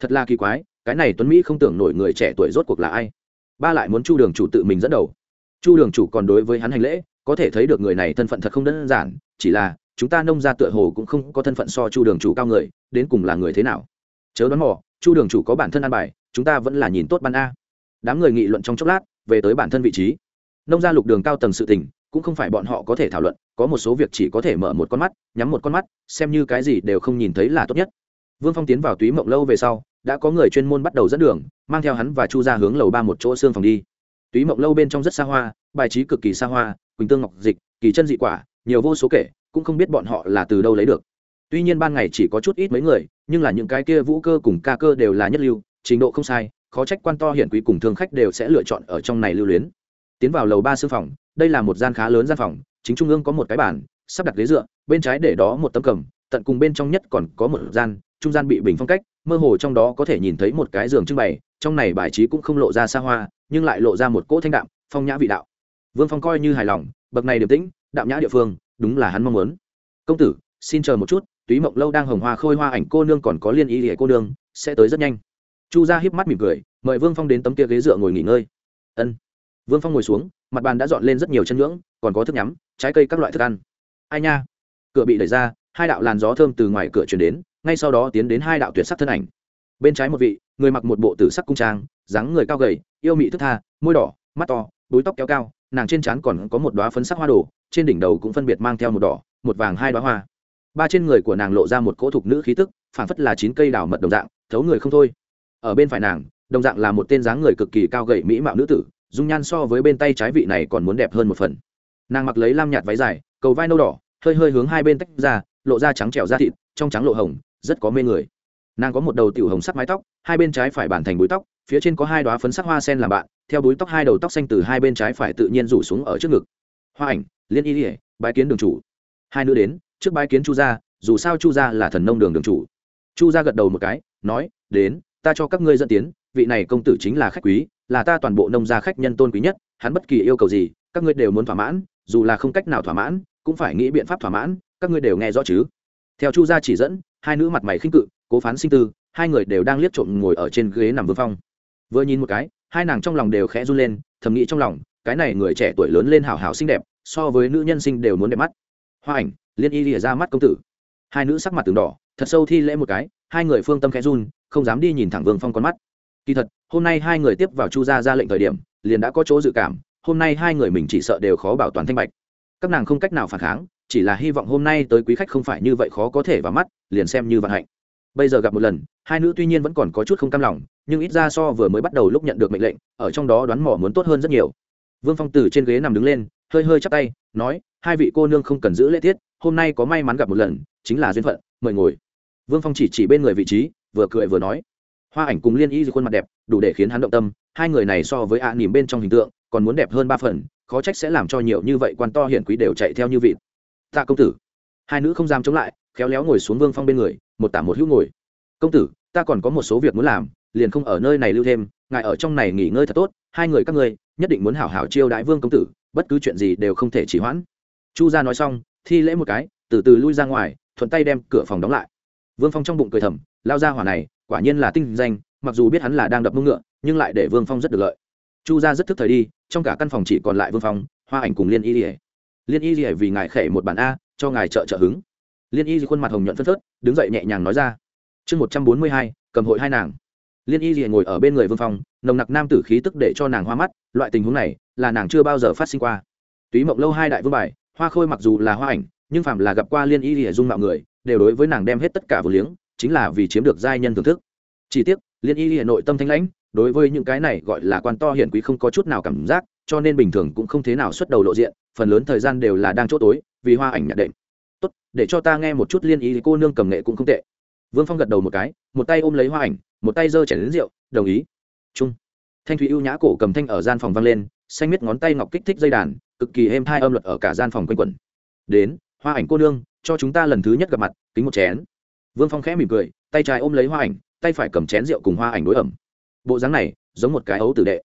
Thật là kỳ quái, cái này tuấn mỹ không tưởng nổi người trẻ tuổi rốt cuộc là ai. Ba lại muốn chu đường chủ tự mình dẫn đầu. Chu đường chủ còn đối với hắn hành lễ, có thể thấy được người này thân phận thật không đơn giản, chỉ là, chúng ta nông ra tựa hồ cũng không có thân phận so chu đường chủ cao người, đến cùng là người thế nào? Chớ đoán mò, chu đường chủ có bản thân an bài, chúng ta vẫn là nhìn tốt ban a. Đám người nghị luận trong chốc lát, về tới bản thân vị trí nông gia lục đường cao tầng sự tình, cũng không phải bọn họ có thể thảo luận, có một số việc chỉ có thể mở một con mắt, nhắm một con mắt, xem như cái gì đều không nhìn thấy là tốt nhất. Vương phong tiến vào túy mộng lâu về sau, đã có người chuyên môn bắt đầu dẫn đường, mang theo hắn và chu ra hướng lầu ba một chỗ xương phòng đi. Túy mộng lâu bên trong rất xa hoa, bài trí cực kỳ xa hoa, quỳnh tương ngọc dịch, kỳ chân dị quả, nhiều vô số kể, cũng không biết bọn họ là từ đâu lấy được. Tuy nhiên ban ngày chỉ có chút ít mấy người, nhưng là những cái kia vũ cơ cùng ca cơ đều là nhất lưu, trình độ không sai, khó trách quan to hiển quý cùng thương khách đều sẽ lựa chọn ở trong này lưu luyến tiến vào lầu ba sư phòng, đây là một gian khá lớn gian phòng, chính trung ương có một cái bàn, sắp đặt ghế dựa, bên trái để đó một tấm cầm, tận cùng bên trong nhất còn có một gian, trung gian bị bình phong cách, mơ hồ trong đó có thể nhìn thấy một cái giường trưng bày, trong này bài trí cũng không lộ ra xa hoa, nhưng lại lộ ra một cỗ thanh đạm, phong nhã vị đạo. Vương phong coi như hài lòng, bậc này điềm tĩnh, đạm nhã địa phương, đúng là hắn mong muốn. Công tử, xin chờ một chút, túy mộng lâu đang hồng hoa khôi hoa ảnh cô nương còn có liên ý hệ cô nương, sẽ tới rất nhanh. Chu ra hiếp mắt mỉm cười, mời vương phong đến tấm kia ghế dựa ngồi nghỉ ngơi. Ân vương phong ngồi xuống, mặt bàn đã dọn lên rất nhiều chân ngưỡng còn có thức nhắm, trái cây các loại thức ăn. Ai nha? Cửa bị đẩy ra, hai đạo làn gió thơm từ ngoài cửa chuyển đến, ngay sau đó tiến đến hai đạo tuyệt sắc thân ảnh. Bên trái một vị, người mặc một bộ tử sắc cung trang, dáng người cao gầy, yêu mị thức tha, môi đỏ, mắt to búi tóc kéo cao, nàng trên trán còn có một đoá phấn sắc hoa đồ, trên đỉnh đầu cũng phân biệt mang theo một đỏ, một vàng hai đoá hoa. Ba trên người của nàng lộ ra một cỗ thục nữ khí tức phản phất là chín cây đào mật đồng dạng, thấu người không thôi. Ở bên phải nàng, đồng dạng là một tên dáng người cực kỳ cao gầy mỹ mạo nữ tử dung nhan so với bên tay trái vị này còn muốn đẹp hơn một phần. Nàng mặc lấy lam nhạt váy dài, cầu vai nâu đỏ, hơi hơi hướng hai bên tách ra, lộ ra trắng trẻo da thịt, trong trắng lộ hồng, rất có mê người. Nàng có một đầu tiểu hồng sắc mái tóc, hai bên trái phải bản thành búi tóc, phía trên có hai đoá phấn sắc hoa sen làm bạn, theo búi tóc hai đầu tóc xanh từ hai bên trái phải tự nhiên rủ xuống ở trước ngực. Hoa ảnh, liên y ỉa bái kiến đường chủ. Hai nữ đến, trước bái kiến chu gia, dù sao chu gia là thần nông đường đường chủ. Chu gia gật đầu một cái, nói, đến, ta cho các ngươi dẫn tiến, vị này công tử chính là khách quý là ta toàn bộ nông gia khách nhân tôn quý nhất, hắn bất kỳ yêu cầu gì, các ngươi đều muốn thỏa mãn, dù là không cách nào thỏa mãn, cũng phải nghĩ biện pháp thỏa mãn, các ngươi đều nghe rõ chứ. Theo chu gia chỉ dẫn, hai nữ mặt mày khinh cự, cố phán sinh tư, hai người đều đang liếc trộm ngồi ở trên ghế nằm vương phong. Vừa nhìn một cái, hai nàng trong lòng đều khẽ run lên, thầm nghĩ trong lòng, cái này người trẻ tuổi lớn lên hào hào xinh đẹp, so với nữ nhân sinh đều muốn đẹp mắt. Hoa ảnh, liên y lìa ra mắt công tử. Hai nữ sắc mặt từng đỏ, thật sâu thi lễ một cái, hai người phương tâm khẽ run, không dám đi nhìn thẳng vương phong con mắt. Kỳ thật hôm nay hai người tiếp vào chu gia ra lệnh thời điểm, liền đã có chỗ dự cảm, hôm nay hai người mình chỉ sợ đều khó bảo toàn thanh bạch. Các nàng không cách nào phản kháng, chỉ là hy vọng hôm nay tới quý khách không phải như vậy khó có thể vào mắt, liền xem như vận hạnh. Bây giờ gặp một lần, hai nữ tuy nhiên vẫn còn có chút không cam lòng, nhưng ít ra so vừa mới bắt đầu lúc nhận được mệnh lệnh, ở trong đó đoán mỏ muốn tốt hơn rất nhiều. Vương phong từ trên ghế nằm đứng lên, hơi hơi chắp tay, nói, hai vị cô nương không cần giữ lễ tiết, hôm nay có may mắn gặp một lần, chính là duyên phận, mời ngồi. Vương phong chỉ chỉ bên người vị trí, vừa cười vừa nói hoa ảnh cùng liên y khuôn mặt đẹp, đủ để khiến hắn động tâm, hai người này so với ạ à nỉm bên trong hình tượng, còn muốn đẹp hơn ba phần, khó trách sẽ làm cho nhiều như vậy quan to hiển quý đều chạy theo như vịt. Tạ công tử. Hai nữ không dám chống lại, khéo léo ngồi xuống vương phong bên người, một tả một hữu ngồi. Công tử, ta còn có một số việc muốn làm, liền không ở nơi này lưu thêm, ngài ở trong này nghỉ ngơi thật tốt, hai người các ngươi, nhất định muốn hảo hảo chiêu đãi vương công tử, bất cứ chuyện gì đều không thể chỉ hoãn. Chu gia nói xong, thi lễ một cái, từ từ lui ra ngoài, thuận tay đem cửa phòng đóng lại. Vương phong trong bụng cười thầm, lao ra hỏa này quả nhiên là tinh danh, mặc dù biết hắn là đang đập mông ngựa, nhưng lại để vương phong rất được lợi. Chu gia rất thức thời đi, trong cả căn phòng chỉ còn lại vương phong, hoa ảnh cùng liên y ỉa liên y ỉa vì ngài khẽ một bản a, cho ngài trợ trợ hứng. Liên y khuôn mặt hồng nhuận phân phớt, đứng dậy nhẹ nhàng nói ra. Chương một trăm bốn mươi hai, cầm hội hai nàng. Liên y ỉa ngồi ở bên người vương phong, nồng nặc nam tử khí tức để cho nàng hoa mắt, loại tình huống này là nàng chưa bao giờ phát sinh qua. Túy mộng lâu hai đại vương bài, hoa khôi mặc dù là hoa ảnh, nhưng phạm là gặp qua liên y ỉa dung mạo người, đều đối với nàng đem hết tất cả vừa liếng chính là vì chiếm được giai nhân thưởng thức. Chỉ tiếc, liên y hà nội tâm thanh lãnh, đối với những cái này gọi là quan to hiển quý không có chút nào cảm giác, cho nên bình thường cũng không thế nào xuất đầu lộ diện, phần lớn thời gian đều là đang chỗ tối, vì hoa ảnh nhận định tốt, để cho ta nghe một chút liên ý cô nương cầm nghệ cũng không tệ. Vương phong gật đầu một cái, một tay ôm lấy hoa ảnh, một tay giơ chảy đến rượu, đồng ý. Trung thanh thủy ưu nhã cổ cầm thanh ở gian phòng vang lên, xanh miết ngón tay ngọc kích thích dây đàn, cực kỳ êm thai âm luật ở cả gian phòng quanh quẩn. Đến, hoa ảnh cô nương, cho chúng ta lần thứ nhất gặp mặt, kính một chén vương phong khẽ mỉm cười, tay trái ôm lấy hoa ảnh, tay phải cầm chén rượu cùng hoa ảnh đối ẩm. Bộ dáng này, giống một cái ấu tử đệ.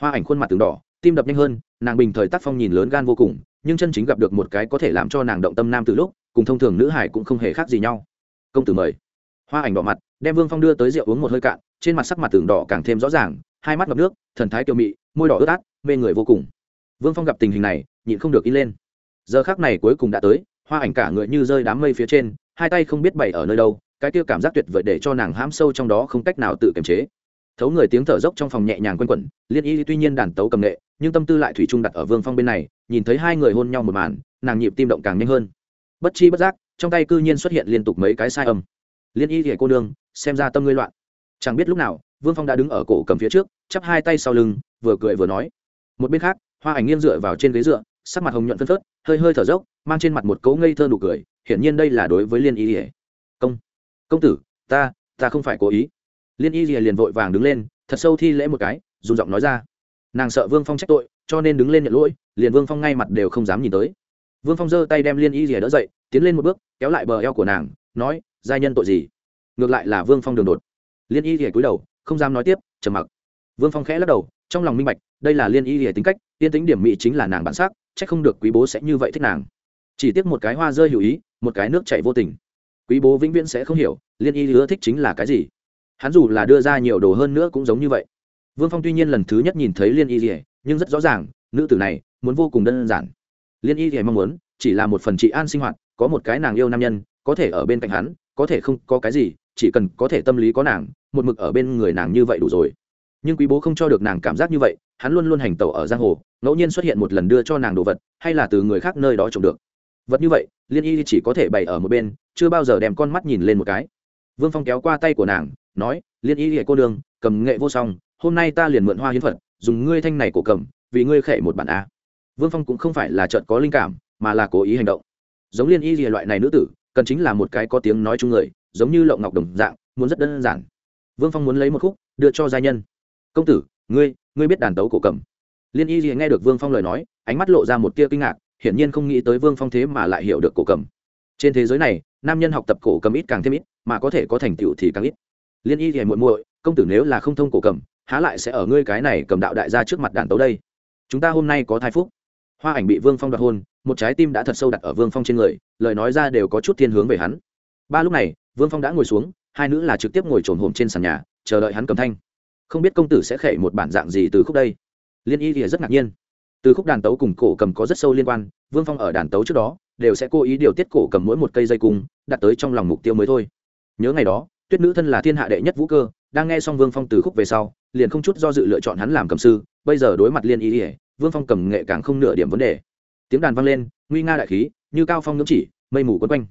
Hoa ảnh khuôn mặt từng đỏ, tim đập nhanh hơn, nàng bình thời tác phong nhìn lớn gan vô cùng, nhưng chân chính gặp được một cái có thể làm cho nàng động tâm nam từ lúc, cùng thông thường nữ hải cũng không hề khác gì nhau. Công tử mời. Hoa ảnh đỏ mặt, đem vương phong đưa tới rượu uống một hơi cạn, trên mặt sắc mặt tường đỏ càng thêm rõ ràng, hai mắt ngập nước, thần thái kiều mị, môi đỏ ướt át, mê người vô cùng. Vương phong gặp tình hình này, nhịn không được in lên. Giờ khác này cuối cùng đã tới, hoa ảnh cả người như rơi đám mây phía trên hai tay không biết bày ở nơi đâu, cái kia cảm giác tuyệt vời để cho nàng hãm sâu trong đó không cách nào tự kiềm chế. Thấu người tiếng thở dốc trong phòng nhẹ nhàng quanh quẩn, liên y tuy nhiên đàn tấu cầm nghệ, nhưng tâm tư lại thủy chung đặt ở vương phong bên này, nhìn thấy hai người hôn nhau một màn, nàng nhịp tim động càng nhanh hơn. Bất chi bất giác, trong tay cư nhiên xuất hiện liên tục mấy cái sai âm. Liên y thì cô nương, xem ra tâm ngươi loạn. Chẳng biết lúc nào, vương phong đã đứng ở cổ cầm phía trước, chắp hai tay sau lưng, vừa cười vừa nói. Một bên khác, hoa ảnh nghiêng dựa vào trên ghế dựa, sắc mặt hồng nhuận phân phớt, hơi hơi thở dốc, mang trên mặt một cấu ngây thơ nụ cười hiển nhiên đây là đối với liên y ỉa công công tử, ta ta không phải cố ý. Liên y liền vội vàng đứng lên, thật sâu thi lễ một cái, dùng giọng nói ra. Nàng sợ vương phong trách tội, cho nên đứng lên nhận lỗi, liền vương phong ngay mặt đều không dám nhìn tới. Vương phong giơ tay đem liên y rìa đỡ dậy, tiến lên một bước, kéo lại bờ eo của nàng, nói giai nhân tội gì? Ngược lại là vương phong đường đột. Liên y rìa cúi đầu, không dám nói tiếp, trầm mặc. Vương phong khẽ lắc đầu, trong lòng minh bạch, đây là liên y rìa tính cách yên tính điểm mỹ chính là nàng bản sắc c h ắ c không được quý bố sẽ như vậy thích nàng. Chỉ tiếc một cái hoa rơi hữu ý một cái nước chảy vô tình. Quý bố vĩnh viễn sẽ không hiểu, liên y hứa thích chính là cái gì. Hắn dù là đưa ra nhiều đồ hơn nữa cũng giống như vậy. Vương phong tuy nhiên lần thứ nhất nhìn thấy liên y rỉa nhưng rất rõ ràng, nữ tử này muốn vô cùng đơn giản. Liên y rỉa mong muốn, chỉ là một phần trị an sinh hoạt, có một cái nàng yêu nam nhân, có thể ở bên cạnh hắn, có thể không có cái gì, chỉ cần có thể tâm lý có nàng, một mực ở bên người nàng như vậy đủ rồi. Nhưng quý bố không cho được nàng cảm giác như vậy, hắn luôn luôn hành tẩu ở giang hồ, ngẫu nhiên xuất hiện một lần đưa cho nàng đồ vật, hay là từ người khác nơi đó trồng được vật như vậy, liên y chỉ có thể bày ở một bên, chưa bao giờ đem con mắt nhìn lên một cái. Vương phong kéo qua tay của nàng, nói, liên y hệ cô đường cầm nghệ vô song, hôm nay ta liền mượn hoa hiến phật, dùng ngươi thanh này của cầm, vì ngươi khệ một bản a. Vương phong cũng không phải là trận có linh cảm, mà là cố ý hành động. Giống liên y loại này nữ tử, cần chính là một cái có tiếng nói chung người, giống như lộng ngọc đồng dạng, muốn rất đơn giản. Vương phong muốn lấy một khúc, đưa cho gia nhân. Công tử, ngươi ngươi biết đàn tấu cổ cầm. Liên y nghe được vương phong lời nói, ánh mắt lộ ra một tia kinh ngạc hiển nhiên không nghĩ tới vương phong thế mà lại hiểu được cổ cầm. Trên thế giới này, nam nhân học tập cổ cầm ít càng thêm ít, mà có thể có thành tựu thì càng ít. Liên y thì muội muội, công tử nếu là không thông cổ cầm, há lại sẽ ở ngươi cái này cầm đạo đại gia trước mặt đàn tấu đây. Chúng ta hôm nay có thai phúc. Hoa ảnh bị vương phong đoạt hôn, một trái tim đã thật sâu đặt ở vương phong trên người, lời nói ra đều có chút thiên hướng về hắn. Ba lúc này, vương phong đã ngồi xuống, hai nữ là trực tiếp ngồi trồn hổm trên sàn nhà, chờ đợi hắn cầm thanh. Không biết công tử sẽ khệ một bản dạng gì từ khúc đây. Liên y thì rất ngạc nhiên từ khúc đàn tấu cùng cổ cầm có rất sâu liên quan, vương phong ở đàn tấu trước đó, đều sẽ cố ý điều tiết cổ cầm mỗi một cây dây cung đặt tới trong lòng mục tiêu mới thôi. Nhớ ngày đó, tuyết nữ thân là thiên hạ đệ nhất vũ cơ, đang nghe xong vương phong từ khúc về sau, liền không chút do dự lựa chọn hắn làm cầm sư, bây giờ đối mặt liên ý ỉa vương phong cầm nghệ càng không nửa điểm vấn đề. Tiếng đàn vang lên, nguy nga đại khí, như cao phong ngưỡng chỉ, mây mù quấn quanh.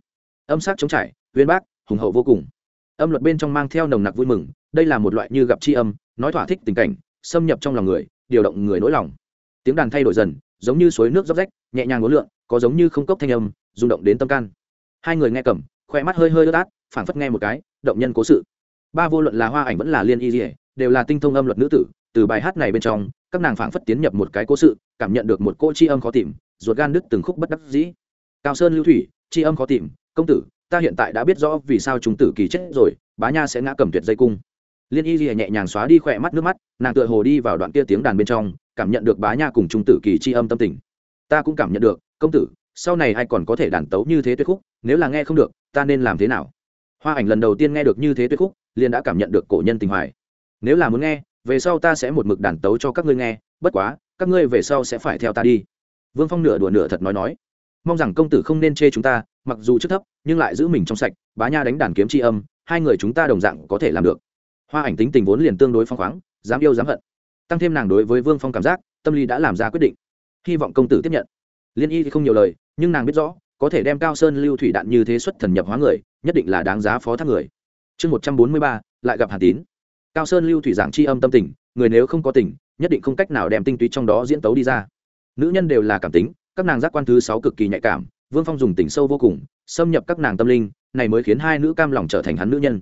Âm sắc chống trải, uyên bác, hùng hậu vô cùng. Âm luật bên trong mang theo nồng nặc vui mừng, đây là một loại như gặp tri âm, nói thỏa thích tình cảnh, xâm nhập trong lòng người, điều động người nỗi lòng tiếng đàn thay đổi dần, giống như suối nước róc rách, nhẹ nhàng ngốn lượn, có giống như không cốc thanh âm, rung động đến tâm can. Hai người nghe cầm, khoe mắt hơi hơi ướt át, phảng phất nghe một cái, động nhân cố sự. Ba vô luận là hoa ảnh vẫn là liên y dỉa đều là tinh thông âm luật nữ tử, từ bài hát này bên trong, các nàng phảng phất tiến nhập một cái cố sự, cảm nhận được một cô chi âm khó tìm, ruột gan đứt từng khúc bất đắc dĩ. Cao sơn lưu thủy chi âm khó tìm, công tử, ta hiện tại đã biết rõ vì sao chúng tử kỳ chết rồi, bá nha sẽ ngã cầm tuyệt dây cung. Liên y lìa nhẹ nhàng xóa đi khỏe mắt nước mắt, nàng tựa hồ đi vào đoạn kia tiếng đàn bên trong cảm nhận được bá nha cùng trung tử kỳ chi âm tâm tình. Ta cũng cảm nhận được, công tử, sau này ai còn có thể đàn tấu như thế tuyệt khúc, nếu là nghe không được, ta nên làm thế nào? Hoa ảnh lần đầu tiên nghe được như thế tuyệt khúc, liền đã cảm nhận được cổ nhân tình hoài. Nếu là muốn nghe, về sau ta sẽ một mực đàn tấu cho các ngươi nghe, bất quá, các ngươi về sau sẽ phải theo ta đi. Vương phong nửa đùa nửa thật nói nói. Mong rằng công tử không nên chê chúng ta, mặc dù chức thấp, nhưng lại giữ mình trong sạch, bá nha đánh đàn kiếm tri âm, hai người chúng ta đồng dạng có thể làm được. Hoa ảnh tính tình vốn liền tương đối phong khoáng, dám yêu dám hận tăng thêm nàng đối với vương phong cảm giác, tâm lý đã làm ra quyết định. Hy vọng công tử tiếp nhận. Liên y thì không nhiều lời, nhưng nàng biết rõ, có thể đem cao sơn lưu thủy đạn như thế xuất thần nhập hóa người, nhất định là đáng giá phó thác người. Chương một trăm bốn mươi ba, lại gặp hà tín. Cao sơn lưu thủy giảng c h i âm tâm tình, người nếu không có tình, nhất định không cách nào đem tinh túy trong đó diễn tấu đi ra. Nữ nhân đều là cảm tính, các nàng giác quan thứ sáu cực kỳ nhạy cảm, vương phong dùng tình sâu vô cùng, xâm nhập các nàng tâm linh, này mới khiến hai nữ cam lòng trở thành hắn nữ nhân.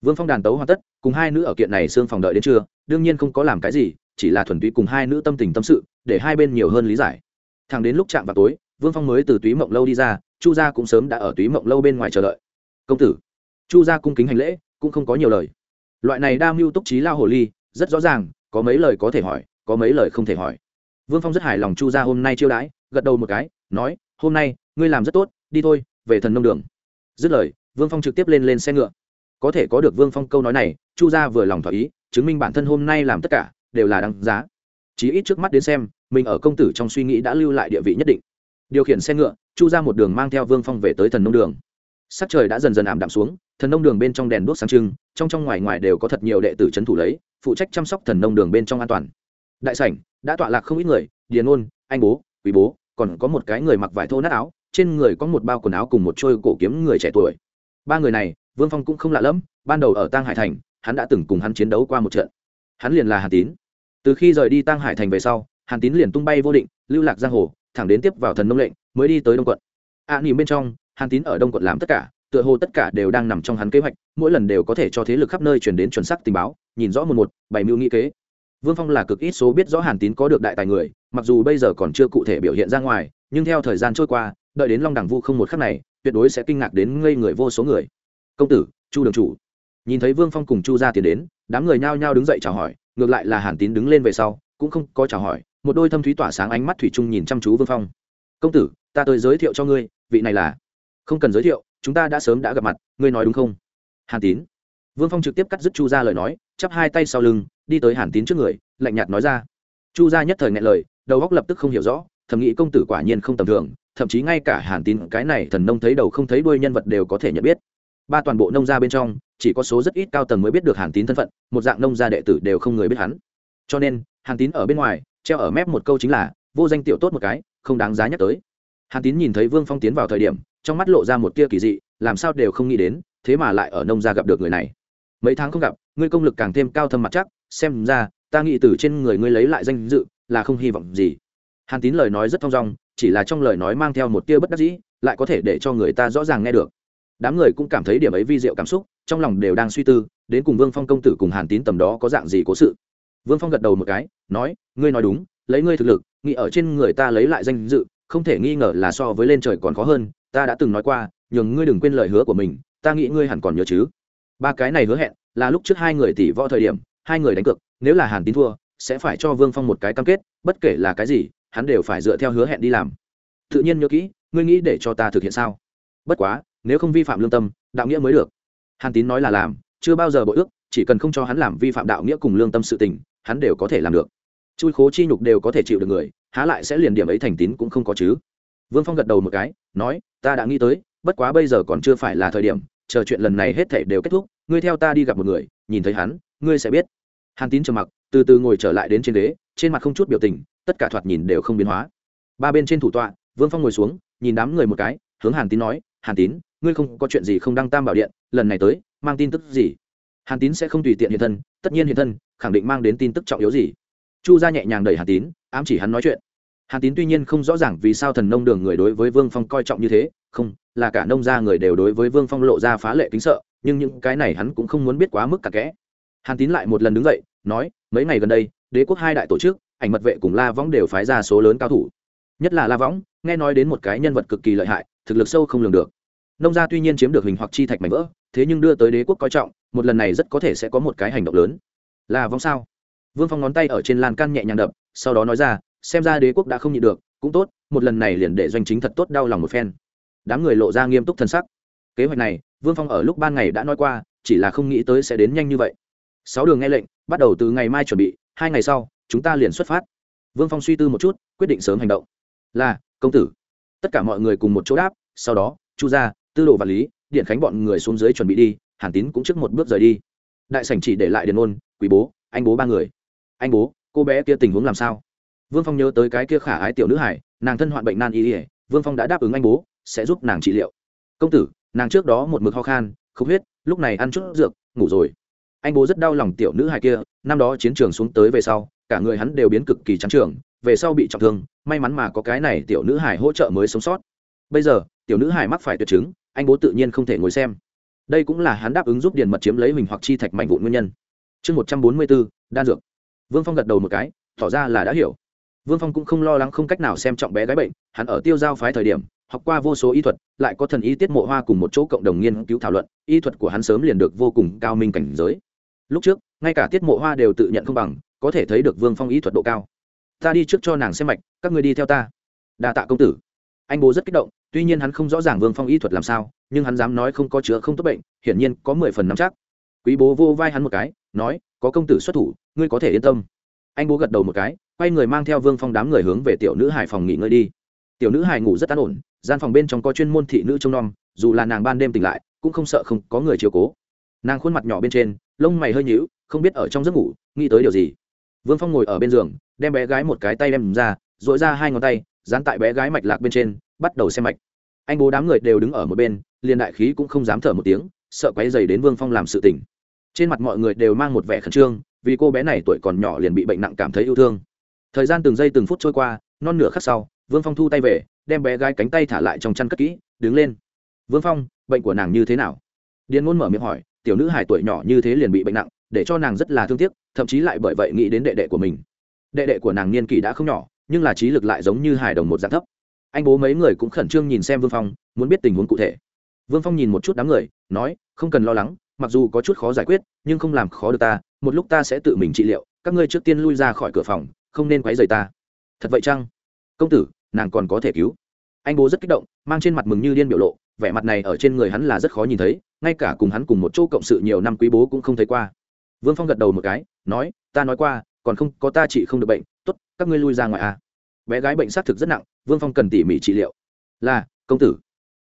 Vương phong đàn tấu hoàn tất, cùng hai nữ ở kiện này xương phòng đợi đến trưa, đương nhiên không có làm cái gì chỉ là thuần túy cùng hai nữ tâm tình tâm sự, để hai bên nhiều hơn lý giải. Thẳng đến lúc chạm vào tối, vương phong mới từ túy mộng lâu đi ra, chu gia cũng sớm đã ở túy mộng lâu bên ngoài chờ đợi. Công tử. Chu gia cung kính hành lễ, cũng không có nhiều lời. Loại này đa mưu túc trí lao hồ ly, rất rõ ràng, có mấy lời có thể hỏi, có mấy lời không thể hỏi. Vương phong rất hài lòng chu gia hôm nay chiêu đãi, gật đầu một cái, nói, hôm nay, ngươi làm rất tốt, đi thôi, về thần nông đường. Dứt lời, vương phong trực tiếp lên lên xe ngựa. Có thể có được vương phong câu nói này, chu gia vừa lòng thỏa ý, chứng minh bản thân hôm nay làm tất cả đều là đáng giá. Chí ít trước mắt đến xem, mình ở công tử trong suy nghĩ đã lưu lại địa vị nhất định. Điều khiển xe ngựa, chu ra một đường mang theo vương phong về tới thần nông đường. Sắc trời đã dần dần ảm đạm xuống, thần nông đường bên trong đèn đuốc sáng trưng, trong trong ngoài ngoài đều có thật nhiều đệ tử c thủ lấy, phụ trách chăm sóc thần nông đường bên trong an toàn. Đại sảnh, đã tọa lạc không ít người, điền ôn anh bố, quý bố, còn có một cái người mặc vải thô nát áo, trên người có một bao quần áo cùng một trôi cổ kiếm người trẻ tuổi. Ba người này, vương phong cũng không lạ lẫm, ban đầu ở Tang hải thành, hắn đã từng cùng hắn chiến đấu qua một trận. Hắn liền là hàn tín từ khi rời đi tăng hải thành về sau hàn tín liền tung bay vô định lưu lạc giang hồ thẳng đến tiếp vào thần nông lệnh mới đi tới đông quận. A à, nỉm bên trong hàn tín ở đông quận làm tất cả tựa hồ tất cả đều đang nằm trong hắn kế hoạch mỗi lần đều có thể cho thế lực khắp nơi chuyển đến chuẩn sắc tình báo nhìn rõ một một bảy mưu nghĩ kế. Vương phong là cực ít số biết rõ hàn tín có được đại tài người mặc dù bây giờ còn chưa cụ thể biểu hiện ra ngoài nhưng theo thời gian trôi qua đợi đến long đẳng vu không một khắc này tuyệt đối sẽ kinh ngạc đến ngây người vô số người. Công tử chu đường chủ. Nhìn thấy vương phong cùng chu ra tiền đến đám người nhao nhao đứng dậy chào hỏi ngược lại là hàn tín đứng lên về sau, cũng không có chào hỏi, một đôi thâm thúy tỏa sáng ánh mắt thủy chung nhìn chăm chú vương phong. Công tử, ta tới giới thiệu cho ngươi, vị này là không cần giới thiệu, chúng ta đã sớm đã gặp mặt, ngươi nói đúng không? Hàn tín. Vương phong trực tiếp cắt dứt chu ra lời nói, chắp hai tay sau lưng, đi tới hàn tín trước người, lạnh nhạt nói ra. Chu ra nhất thời ngại lời, đầu góc lập tức không hiểu rõ, thầm nghĩ công tử quả nhiên không tầm thường, thậm chí ngay cả hàn tín cái này thần nông thấy đầu không thấy đuôi nhân vật đều có thể nhận biết. Ba toàn bộ nông gia bên trong chỉ có số rất ít cao tầng mới biết được hàn tín thân phận, một dạng nông gia đệ tử đều không người biết hắn. Cho nên, hàn tín ở bên ngoài, treo ở mép một câu chính là, vô danh tiểu tốt một cái, không đáng giá nhắc tới. Hàn tín nhìn thấy vương phong tiến vào thời điểm, trong mắt lộ ra một tia kỳ dị, làm sao đều không nghĩ đến, thế mà lại ở nông gia gặp được người này. Mấy tháng không gặp, ngươi công lực càng thêm cao thâm mặt chắc, xem ra, ta nghĩ từ trên người ngươi lấy lại danh dự, là không hy vọng gì. Hàn tín lời nói rất thong dong, chỉ là trong lời nói mang theo một tia bất đắc dĩ, lại có thể để cho người ta rõ ràng nghe được đám người cũng cảm thấy điểm ấy vi diệu cảm xúc, trong lòng đều đang suy tư, đến cùng vương phong công tử cùng hàn tín tầm đó có dạng gì cố sự. Vương phong gật đầu một cái, nói, ngươi nói đúng, lấy ngươi thực lực, nghĩ ở trên người ta lấy lại danh dự, không thể nghi ngờ là so với lên trời còn khó hơn, ta đã từng nói qua, nhường ngươi đừng quên lời hứa của mình, ta nghĩ ngươi hẳn còn nhớ chứ. Ba cái này hứa hẹn, là lúc trước hai người tỷ võ thời điểm, hai người đánh cược, nếu là hàn tín thua, sẽ phải cho vương phong một cái cam kết, bất kể là cái gì, hắn đều phải dựa theo hứa hẹn đi làm. Tự nhiên nhớ kỹ, ngươi nghĩ để cho ta thực hiện sao? Bất quá nếu không vi phạm lương tâm, đạo nghĩa mới được. Hàn tín nói là làm, chưa bao giờ bội ước, chỉ cần không cho hắn làm vi phạm đạo nghĩa cùng lương tâm sự tình, hắn đều có thể làm được. Chui khố chi nhục đều có thể chịu được người, há lại sẽ liền điểm ấy thành tín cũng không có chứ. Vương phong gật đầu một cái, nói, ta đã nghĩ tới, bất quá bây giờ còn chưa phải là thời điểm, chờ chuyện lần này hết thể đều kết thúc, ngươi theo ta đi gặp một người, nhìn thấy hắn, ngươi sẽ biết. Hàn tín trầm mặc, từ từ ngồi trở lại đến trên ghế, trên mặt không chút biểu tình, tất cả thoạt nhìn đều không biến hóa. Ba bên trên thủ tọa, vương phong ngồi xuống, nhìn đám người một cái, hướng hàn tín nói, hàn tín ngươi không có chuyện gì không đăng tam bảo điện, lần này tới, mang tin tức gì? Hàn tín sẽ không tùy tiện hiện thân, tất nhiên hiện thân, khẳng định mang đến tin tức trọng yếu gì? Chu ra nhẹ nhàng đẩy hàn tín, ám chỉ hắn nói chuyện. Hàn tín tuy nhiên không rõ ràng vì sao thần nông đường người đối với vương phong coi trọng như thế, không, là cả nông gia người đều đối với vương phong lộ ra phá lệ kính sợ, nhưng những cái này hắn cũng không muốn biết quá mức cả kẽ. Hàn tín lại một lần đứng dậy, nói, mấy ngày gần đây, đế quốc hai đại tổ chức, ảnh mật vệ cùng la võng đều phái ra số lớn cao thủ. Nhất là la võng, nghe nói đến một cái nhân vật cực kỳ lợi hại, thực lực sâu không lường được nông gia tuy nhiên chiếm được hình hoặc chi thạch mảnh vỡ, thế nhưng đưa tới đế quốc coi trọng, một lần này rất có thể sẽ có một cái hành động lớn. Là vong sao? Vương phong ngón tay ở trên lan can nhẹ nhàng đập, sau đó nói ra, xem ra đế quốc đã không nhịn được, cũng tốt, một lần này liền để doanh chính thật tốt đau lòng một phen. Đám người lộ ra nghiêm túc thân sắc. Kế hoạch này, vương phong ở lúc ban ngày đã nói qua, chỉ là không nghĩ tới sẽ đến nhanh như vậy. Sáu đường nghe lệnh, bắt đầu từ ngày mai chuẩn bị, hai ngày sau, chúng ta liền xuất phát. Vương phong suy tư một chút, quyết định sớm hành động. Là, công tử. Tất cả mọi người cùng một chỗ đáp, sau đó, chu gia tư đồ vật lý, điện khánh bọn người xuống dưới chuẩn bị đi, hàn tín cũng trước một bước rời đi. Đại sảnh chỉ để lại điện ôn, quý bố, anh bố ba người. Anh bố, cô bé kia tình huống làm sao? Vương phong nhớ tới cái kia khả ái tiểu nữ hải nàng thân hoạn bệnh nan y ỉa vương phong đã đáp ứng anh bố, sẽ giúp nàng trị liệu. Công tử, nàng trước đó một mực ho khan không huyết, lúc này ăn chút dược, ngủ rồi. Anh bố rất đau lòng tiểu nữ hải kia, năm đó chiến trường xuống tới về sau, cả người hắn đều biến cực kỳ trắng trường, về sau bị trọng thương, may mắn mà có cái này tiểu nữ hải hỗ trợ mới sống sót. Bây giờ, tiểu nữ hải mắc phải tuyệt chứng anh bố tự nhiên không thể ngồi xem. Đây cũng là hắn đáp ứng giúp điền mật chiếm lấy mình hoặc chi thạch mạnh vụn nguyên nhân. Chương một trăm bốn mươi bốn, đan dược. Vương phong gật đầu một cái, tỏ ra là đã hiểu. Vương phong cũng không lo lắng không cách nào xem trọng bé gái bệnh, hắn ở tiêu giao phái thời điểm, học qua vô số y thuật, lại có thần y tiết mộ hoa cùng một chỗ cộng đồng nghiên cứu thảo luận, y thuật của hắn sớm liền được vô cùng cao minh cảnh giới. Lúc trước, ngay cả tiết mộ hoa đều tự nhận không bằng, có thể thấy được vương phong y thuật độ cao. Ta đi trước cho nàng xem mạch, các người đi theo ta. Đa tạ công tử anh bố rất kích động, tuy nhiên hắn không rõ ràng vương phong y thuật làm sao, nhưng hắn dám nói không có chữa không tốt bệnh, hiển nhiên có mười phần nắm chắc. Quý bố vô vai hắn một cái, nói, có công tử xuất thủ, ngươi có thể yên tâm. Anh bố gật đầu một cái, quay người mang theo vương phong đám người hướng về tiểu nữ hải phòng nghỉ ngơi đi. Tiểu nữ hải ngủ rất an ổn, gian phòng bên trong có chuyên môn thị nữ trông nom, dù là nàng ban đêm tỉnh lại, cũng không sợ không có người chiều cố. Nàng khuôn mặt nhỏ bên trên, lông mày hơi nhíu, không biết ở trong giấc ngủ, nghĩ tới điều gì. Vương phong ngồi ở bên giường, đem bé gái một cái tay đem ra dội ra hai ngón tay dán tại bé gái mạch lạc bên trên, bắt đầu xem mạch. Anh bố đám người đều đứng ở một bên, liền đại khí cũng không dám thở một tiếng, sợ quấy dày đến vương phong làm sự tỉnh trên mặt mọi người đều mang một vẻ khẩn trương, vì cô bé này tuổi còn nhỏ liền bị bệnh nặng cảm thấy yêu thương. Thời gian từng giây từng phút trôi qua, non nửa khắc sau, vương phong thu tay về, đem bé gái cánh tay thả lại trong chăn cất kỹ, đứng lên. Vương phong, bệnh của nàng như thế nào? Điền ngôn mở miệng hỏi, tiểu nữ hải tuổi nhỏ như thế liền bị bệnh nặng, để cho nàng rất là thương tiếc, thậm chí lại bởi vậy nghĩ đến đệ đệ của mình. Đệ đệ của nàng niên kỷ đã không nhỏ nhưng là trí lực lại giống như hài đồng một dạng thấp. Anh bố mấy người cũng khẩn trương nhìn xem vương phong, muốn biết tình huống cụ thể. Vương phong nhìn một chút đám người, nói, không cần lo lắng, mặc dù có chút khó giải quyết, nhưng không làm khó được ta, một lúc ta sẽ tự mình trị liệu, các ngươi trước tiên lui ra khỏi cửa phòng, không nên quấy rầy ta. Thật vậy chăng? Công tử, nàng còn có thể cứu. Anh bố rất kích động, mang trên mặt mừng như điên biểu lộ, vẻ mặt này ở trên người hắn là rất khó nhìn thấy, ngay cả cùng hắn cùng một chỗ cộng sự nhiều năm quý bố cũng không thấy qua. Vương phong gật đầu một cái, nói, ta nói qua, còn không có ta trị không được bệnh, tốt các ngươi lui ra ngoài à. bé gái bệnh xác thực rất nặng, vương phong cần tỉ mỉ trị liệu. Là, công tử.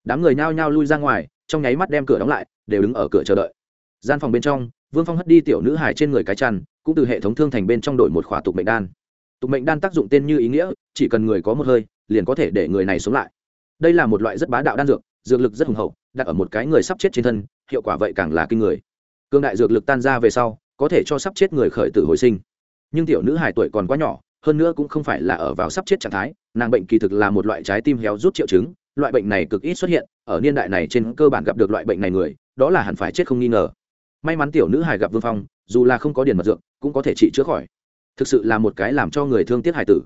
Đám người nhao nhao lui ra ngoài, trong nháy mắt đem cửa đóng lại, đều đứng ở cửa chờ đợi. Gian phòng bên trong, vương phong hất đi tiểu nữ hải trên người cái chăn, cũng từ hệ thống thương thành bên trong đội một khỏa tục mệnh đan. Tục mệnh đan tác dụng tên như ý nghĩa, chỉ cần người có một hơi, liền có thể để người này sống lại. Đây là một loại rất bá đạo đan dược dược lực rất hùng hậu, đặt ở một cái người sắp chết trên thân, hiệu quả vậy càng là kinh người. Cương đại dược lực tan ra về sau, có thể cho sắp chết người khởi tử hồi sinh. Nhưng tiểu nữ hải tuổi còn quá nhỏ hơn nữa cũng không phải là ở vào sắp chết trạng thái, nàng bệnh kỳ thực là một loại trái tim héo rút triệu chứng, loại bệnh này cực ít xuất hiện, ở niên đại này trên cơ bản gặp được loại bệnh này người, đó là hẳn phải chết không nghi ngờ. May mắn tiểu nữ hài gặp vương phong, dù là không có điền mật dược, cũng có thể trị chữa khỏi. Thực sự là một cái làm cho người thương tiếc hải tử.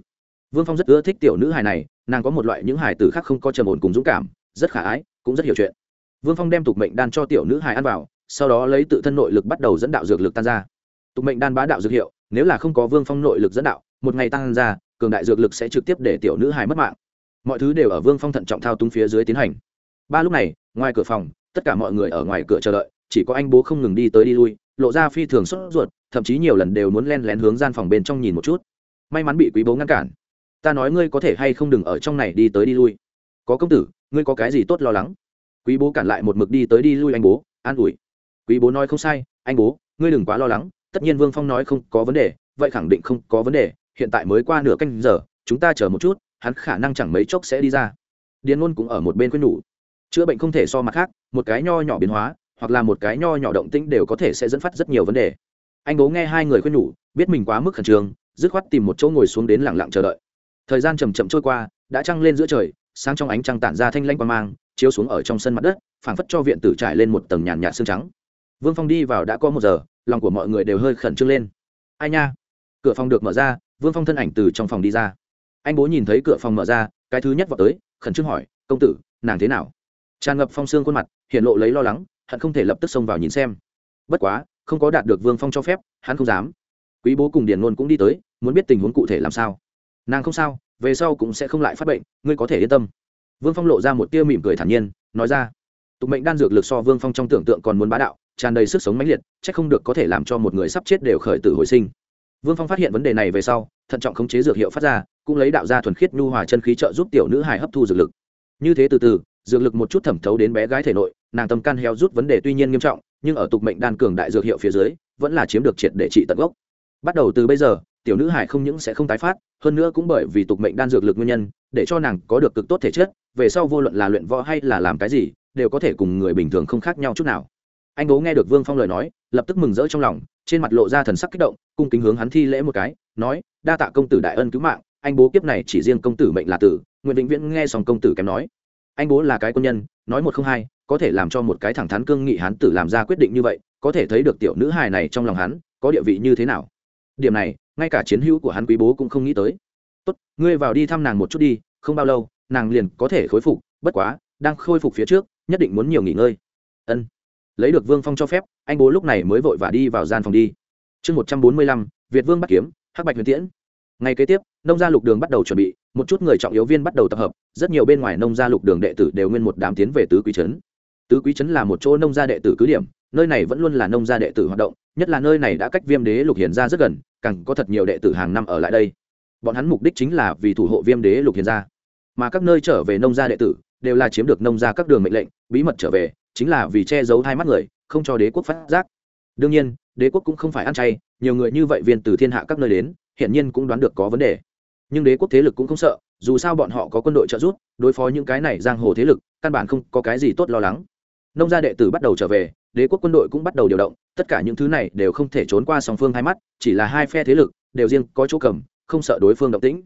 Vương phong rất ưa thích tiểu nữ hài này, nàng có một loại những hải tử khác không có trầm ổn cùng dũng cảm, rất khả ái, cũng rất hiểu chuyện. Vương phong đem tục mệnh đan cho tiểu nữ hài ăn vào, sau đó lấy tự thân nội lực bắt đầu dẫn đạo dược lực tan ra. Tục mệnh đan bá đạo dược hiệu, nếu là không có vương phong nội lực dẫn đạo một ngày tăng ra, cường đại dược lực sẽ trực tiếp để tiểu nữ hài mất mạng. Mọi thứ đều ở vương phong thận trọng thao túng phía dưới tiến hành. Ba lúc này, ngoài cửa phòng, tất cả mọi người ở ngoài cửa chờ đợi, chỉ có anh bố không ngừng đi tới đi lui, lộ ra phi thường sốt ruột, thậm chí nhiều lần đều muốn len lén hướng gian phòng bên trong nhìn một chút. May mắn bị quý bố ngăn cản. Ta nói ngươi có thể hay không đừng ở trong này đi tới đi lui. Có công tử, ngươi có cái gì tốt lo lắng? Quý bố cản lại một mực đi tới đi lui anh bố, an ủi. Quý bố nói không sai, anh bố, ngươi đừng quá lo lắng, tất nhiên vương phong nói không có vấn đề, vậy khẳng định không có vấn đề hiện tại mới qua nửa canh giờ, chúng ta chờ một chút, hắn khả năng chẳng mấy chốc sẽ đi ra. Điền ngôn cũng ở một bên khuyên nhủ. Chữa bệnh không thể so mặt khác, một cái nho nhỏ biến hóa, hoặc là một cái nho nhỏ động tĩnh đều có thể sẽ dẫn phát rất nhiều vấn đề. Anh bố nghe hai người khuyên nhủ, biết mình quá mức khẩn trương, dứt khoát tìm một chỗ ngồi xuống đến lặng lặng chờ đợi. Thời gian chầm chậm trôi qua, đã trăng lên giữa trời, sáng trong ánh trăng tản ra thanh lanh qua mang, chiếu xuống ở trong sân mặt đất, phảng phất cho viện tử trải lên một tầng nhàn nhạt xương trắng. Vương phong đi vào đã có một giờ, lòng của mọi người đều hơi khẩn trương lên. Ai nha? Cửa phòng được mở ra vương phong thân ảnh từ trong phòng đi ra. Anh bố nhìn thấy cửa phòng mở ra, cái thứ nhất vào tới, khẩn trương hỏi, công tử, nàng thế nào? Tràn ngập phong xương khuôn mặt hiện lộ lấy lo lắng, hận không thể lập tức xông vào nhìn xem. Bất quá, không có đạt được vương phong cho phép, hắn không dám. Quý bố cùng điền ngôn cũng đi tới, muốn biết tình huống cụ thể làm sao. Nàng không sao, về sau cũng sẽ không lại phát bệnh, ngươi có thể yên tâm. Vương phong lộ ra một tia mỉm cười thản nhiên, nói ra, tục mệnh đan dược lực so vương phong trong tưởng tượng còn muốn bá đạo, tràn đầy sức sống mãnh liệt c h ắ c không được có thể làm cho một người sắp chết đều khởi tử hồi sinh vương phong phát hiện vấn đề này về sau, thận trọng khống chế dược hiệu phát ra, cũng lấy đạo gia thuần khiết nhu hòa chân khí trợ giúp tiểu nữ hài hấp thu dược lực. Như thế từ từ, dược lực một chút thẩm thấu đến bé gái thể nội, nàng tâm can heo rút vấn đề tuy nhiên nghiêm trọng, nhưng ở tục mệnh đan cường đại dược hiệu phía dưới, vẫn là chiếm được triệt để trị tận gốc. Bắt đầu từ bây giờ, tiểu nữ hải không những sẽ không tái phát, hơn nữa cũng bởi vì tục mệnh đan dược lực nguyên nhân, để cho nàng có được cực tốt thể chất, về sau vô luận là luyện võ hay là làm cái gì, đều có thể cùng người bình thường không khác nhau chút nào anh bố nghe được vương phong lời nói, lập tức mừng rỡ trong lòng, trên mặt lộ ra thần sắc kích động, cung kính hướng hắn thi lễ một cái, nói, đa tạ công tử đại ân cứu mạng, anh bố kiếp này chỉ riêng công tử mệnh là tử nguyễn vĩnh viễn nghe xong công tử kém nói. Anh bố là cái quân nhân, nói một không hai, có thể làm cho một cái thẳng thắn cương nghị hắn tử làm ra quyết định như vậy, có thể thấy được tiểu nữ hài này trong lòng hắn, có địa vị như thế nào. Điểm này, ngay cả chiến hữu của hắn quý bố cũng không nghĩ tới. Tốt, ngươi vào đi thăm nàng một chút đi, không bao lâu, nàng liền có thể khôi phục, bất quá, đang khôi phục phía trước, nhất định muốn nhiều nghỉ ngơi. Ân lấy được vương phong cho phép, anh bố lúc này mới vội và đi vào gian phòng đi. Chương một trăm bốn mươi lăm, việt vương bắt kiếm, hắc bạch huyền tiễn. Ngày kế tiếp, nông gia lục đường bắt đầu chuẩn bị, một chút người trọng yếu viên bắt đầu tập hợp, rất nhiều bên ngoài nông gia lục đường đệ tử đều nguyên một đám tiến về tứ quý trấn. Tứ quý trấn là một chỗ nông gia đệ tử cứ điểm, nơi này vẫn luôn là nông gia đệ tử hoạt động, nhất là nơi này đã cách viêm đế lục hiền ra rất gần, càng có thật nhiều đệ tử hàng năm ở lại đây. Bọn hắn mục đích chính là vì thủ hộ viêm đế lục hiền ra mà các nơi trở về nông gia đệ tử, đều là chiếm được nông gia các đường mệnh lệnh, bí mật trở về chính là vì che giấu hai mắt người, không cho đế quốc phát giác. Đương nhiên, đế quốc cũng không phải ăn chay, nhiều người như vậy viên từ thiên hạ các nơi đến, hiển nhiên cũng đoán được có vấn đề. Nhưng đế quốc thế lực cũng không sợ, dù sao bọn họ có quân đội trợ giúp, đối phó những cái này giang hồ thế lực, căn bản không có cái gì tốt lo lắng. Nông gia đệ tử bắt đầu trở về, đế quốc quân đội cũng bắt đầu điều động, tất cả những thứ này đều không thể trốn qua song phương hai mắt, chỉ là hai phe thế lực, đều riêng có chỗ cầm, không sợ đối phương động tĩnh.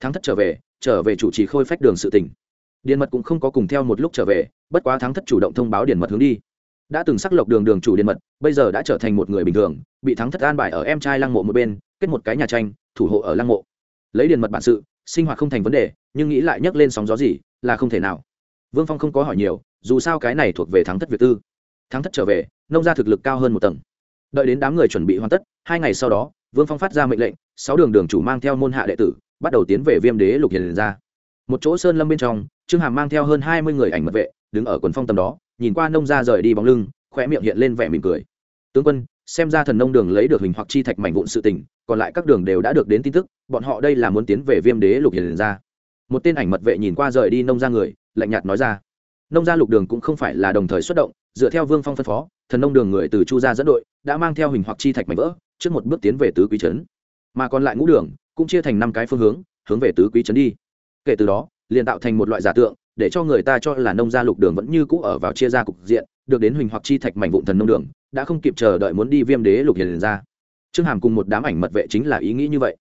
Thắng thất trở về trở về chủ trì khôi phách đường sự tỉnh điện mật cũng không có cùng theo một lúc trở về, bất quá thắng thất chủ động thông báo điện mật hướng đi. Đã từng sắc lộc đường đường chủ điện mật, bây giờ đã trở thành một người bình thường, bị thắng thất an bài ở em trai lăng mộ một bên, kết một cái nhà tranh, thủ hộ ở lăng mộ. Lấy điện mật bản sự, sinh hoạt không thành vấn đề, nhưng nghĩ lại nhấc lên sóng gió gì, là không thể nào. Vương phong không có hỏi nhiều, dù sao cái này thuộc về thắng thất việt tư. Thắng thất trở về, nông ra thực lực cao hơn một tầng. Đợi đến đám người chuẩn bị hoàn tất, hai ngày sau đó, vương phong phát ra mệnh lệnh, sáu đường đường chủ mang theo môn hạ đệ tử, bắt đầu tiến về viêm đế lục hiền ra. Một chỗ sơn lâm bên trong trương hàm mang theo hơn hai mươi người ảnh mật vệ, đứng ở quần phong tầm đó, nhìn qua nông ra rời đi bóng lưng, khóe miệng hiện lên vẻ mỉm cười. Tướng quân, xem ra thần nông đường lấy được hình hoặc chi thạch mảnh vụn sự tình, còn lại các đường đều đã được đến tin tức, bọn họ đây là muốn tiến về viêm đế lục hiền ra. Một tên ảnh mật vệ nhìn qua rời đi nông ra người, lạnh nhạt nói ra. Nông gia lục đường cũng không phải là đồng thời xuất động, dựa theo vương phong phân phó, thần nông đường người từ chu gia dẫn đội, đã mang theo hình hoặc chi thạch mảnh vỡ, trước một bước tiến về tứ quý trấn. Mà còn lại ngũ đường, cũng chia thành năm cái phương hướng hướng về tứ quý trấn đi. Kể từ đó liền tạo thành một loại giả tượng, để cho người ta cho là nông gia lục đường vẫn như cũ ở vào chia ra cục diện, được đến huỳnh hoặc chi thạch mảnh vụn thần nông đường, đã không kịp chờ đợi muốn đi viêm đế lục hiền ra. Trương hàm cùng một đám ảnh mật vệ chính là ý nghĩ như vậy.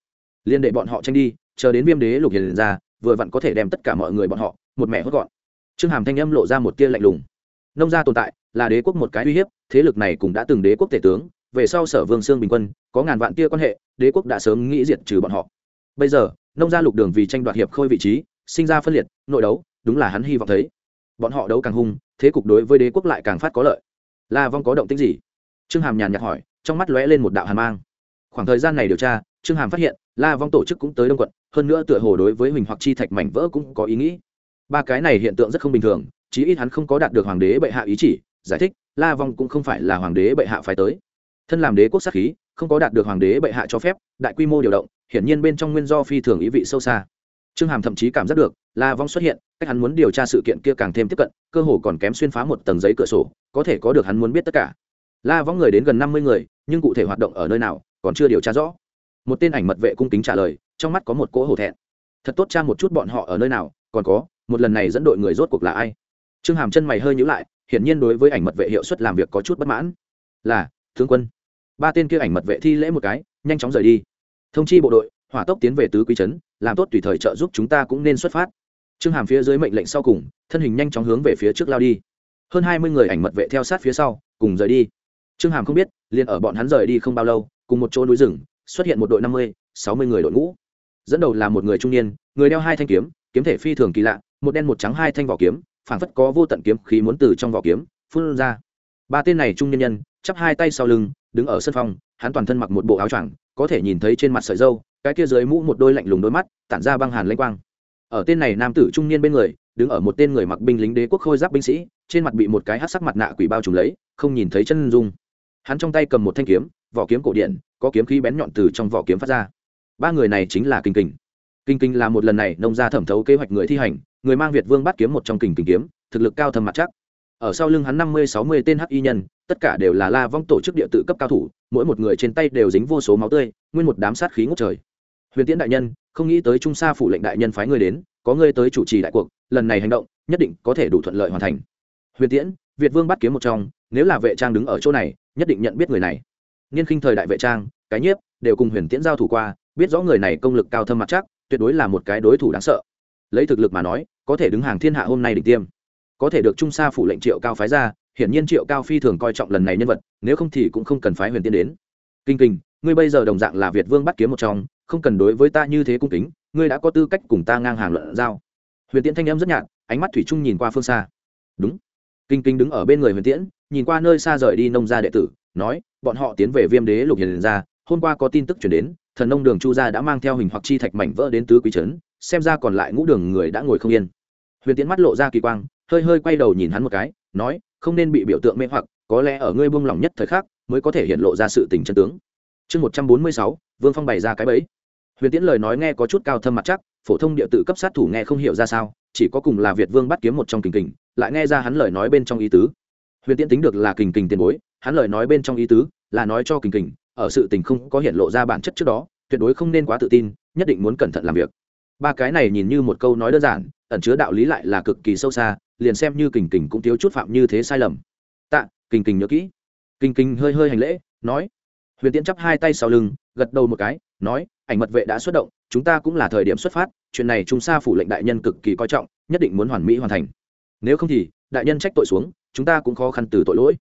Liên đệ bọn họ tranh đi, chờ đến viêm đế lục hiền ra, vừa vặn có thể đem tất cả mọi người bọn họ, một mẹ hốt gọn. Trương hàm thanh âm lộ ra một tia lạnh lùng. Nông gia tồn tại, là đế quốc một cái uy hiếp, thế lực này cũng đã từng đế quốc tể tướng, về sau sở vương sương bình quân, có ngàn vạn tia quan hệ, đế quốc đã sớm nghĩ diệt trừ bọn họ. Bây giờ, nông gia lục đường vì tranh đoạt hiệp khôi vị trí sinh ra phân liệt, nội đấu, đúng là hắn hy vọng thấy. Bọn họ đấu càng hung, thế cục đối với đế quốc lại càng phát có lợi. La vong có động tĩnh gì? Trương hàm nhàn nhạt hỏi, trong mắt lóe lên một đạo hàn mang. Khoảng thời gian này điều tra, trương hàm phát hiện, la vong tổ chức cũng tới đông quận, hơn nữa tựa hồ đối với huỳnh hoặc chi thạch mảnh vỡ cũng có ý nghĩ. Ba cái này hiện tượng rất không bình thường, chí ít hắn không có đạt được hoàng đế bệ hạ ý chỉ, giải thích, la vong cũng không phải là hoàng đế bệ hạ phải tới. Thân làm đế quốc sát khí, không có đạt được hoàng đế bệ hạ cho phép, đại quy mô điều động, hiển nhiên bên trong nguyên do phi thường ý vị sâu xa trương hàm thậm chí cảm giác được, la vong xuất hiện, cách hắn muốn điều tra sự kiện kia càng thêm tiếp cận, cơ hồ còn kém xuyên phá một tầng giấy cửa sổ, có thể có được hắn muốn biết tất cả. La vong người đến gần năm mươi người, nhưng cụ thể hoạt động ở nơi nào, còn chưa điều tra rõ. Một tên ảnh mật vệ cung kính trả lời, trong mắt có một cỗ hổ thẹn. Thật tốt cha, một chút bọn họ ở nơi nào, còn có, một lần này dẫn đội người rốt cuộc là ai? Trương hàm chân mày hơi nhữ lại, hiển nhiên đối với ảnh mật vệ hiệu suất làm việc có chút bất mãn. Là, tướng quân. Ba tên kia ảnh mật vệ thi lễ một cái, nhanh chóng rời đi. Thông chi bộ đội, hỏa tốc tiến về tứ quý trấn làm tốt tùy thời trợ giúp chúng ta cũng nên xuất phát. Trương hàm phía dưới mệnh lệnh sau cùng thân hình nhanh chóng hướng về phía trước lao đi. Hơn hai mươi người ảnh mật vệ theo sát phía sau cùng rời đi. Trương hàm không biết liền ở bọn hắn rời đi không bao lâu cùng một chỗ núi rừng xuất hiện một đội năm mươi sáu mươi người đội ngũ. Dẫn đầu là một người trung niên người đeo hai thanh kiếm kiếm thể phi thường kỳ lạ một đen một trắng hai thanh vỏ kiếm phảng phất có vô tận kiếm khí muốn từ trong vỏ kiếm phun ra. Ba tên này trung nhân nhân chắp hai tay sau lưng đứng ở sân phòng, hắn toàn thân mặc một bộ áo choàng có thể nhìn thấy trên mặt sợi dâu cái kia dưới mũ một đôi lạnh lùng đôi mắt, tản ra băng hàn lênh quang. Ở tên này nam tử trung niên bên người, đứng ở một tên người mặc binh lính đế quốc khôi giáp binh sĩ, trên mặt bị một cái hát sắc mặt nạ quỷ bao trùm lấy, không nhìn thấy chân dung. Hắn trong tay cầm một thanh kiếm, vỏ kiếm cổ điện có kiếm khí bén nhọn từ trong vỏ kiếm phát ra. Ba người này chính là kinh kình kinh kinh là một lần này nông ra thẩm thấu kế hoạch người thi hành, người mang việt vương bắt kiếm một trong kình kình kiếm, thực lực cao thầm mặt chắc. Ở sau lưng hắn năm mươi, sáu mươi tên hắc y nhân, tất cả đều là la vong tổ chức địa tự cấp cao thủ, mỗi một người trên tay đều dính vô số máu tươi, nguyên một đám sát khí ngút trời huyền tiễn đại nhân, không nghĩ tới trung sa phủ lệnh đại nhân phái ngươi đến, có ngươi tới chủ trì đại cuộc, lần này hành động, nhất định có thể đủ thuận lợi hoàn thành. Huyền tiễn, việt vương bắt kiếm một trong, nếu là vệ trang đứng ở chỗ này, nhất định nhận biết người này. Niên khinh thời đại vệ trang, cái nhiếp, đều cùng huyền tiễn giao thủ qua, biết rõ người này công lực cao thâm mặt chắc, tuyệt đối là một cái đối thủ đáng sợ. Lấy thực lực mà nói, có thể đứng hàng thiên hạ hôm nay đỉnh tiêm. Có thể được trung sa phủ lệnh triệu cao phái ra, hiển nhiên triệu cao phi thường coi trọng lần này nhân vật, nếu không thì cũng không cần phái huyền tiên đến. Kinh kinh ngươi bây giờ đồng dạng là việt vương bắt kiếm một trong, không cần đối với ta như thế cung kính, ngươi đã có tư cách cùng ta ngang hàng luận giao. Huyền tiễn thanh em rất nhạt, ánh mắt thủy trung nhìn qua phương xa. Đúng. Kinh kinh đứng ở bên người huyền tiễn, nhìn qua nơi xa rời đi nông gia đệ tử, nói, bọn họ tiến về viêm đế lục hiền ra, hôm qua có tin tức chuyển đến, thần nông đường chu gia đã mang theo hình hoặc chi thạch mảnh vỡ đến tứ quý trấn, xem ra còn lại ngũ đường người đã ngồi không yên. Huyền tiễn mắt lộ ra kỳ quang, hơi hơi quay đầu nhìn hắn một cái, nói, không nên bị biểu tượng mê hoặc, có lẽ ở ngươi buông lỏng nhất thời khắc, mới có thể hiện lộ ra sự tình chân tướng chương một trăm bốn mươi sáu, vương phong bày ra cái bẫy. Huyền tiễn lời nói nghe có chút cao thâm mặt chắc, phổ thông địa tự cấp sát thủ nghe không hiểu ra sao, chỉ có cùng là việt vương bắt kiếm một trong kình kình, lại nghe ra hắn lời nói bên trong ý tứ. Huyền tiễn tính được là kình kình tiền bối, hắn lời nói bên trong ý tứ là nói cho kình kình, ở sự tình không có hiện lộ ra bản chất trước đó, tuyệt đối không nên quá tự tin, nhất định muốn cẩn thận làm việc. Ba cái này nhìn như một câu nói đơn giản, ẩn chứa đạo lý lại là cực kỳ sâu xa, liền xem như kình kình cũng thiếu chút phạm như thế sai lầm. Tạ, kình kình nhớ kỹ. Kình kình hơi hơi hành lễ, nói huyền tiễn chắp hai tay sau lưng, gật đầu một cái, nói, ảnh mật vệ đã xuất động, chúng ta cũng là thời điểm xuất phát, chuyện này chúng sa phủ lệnh đại nhân cực kỳ coi trọng, nhất định muốn hoàn mỹ hoàn thành. Nếu không thì, đại nhân trách tội xuống, chúng ta cũng khó khăn từ tội lỗi.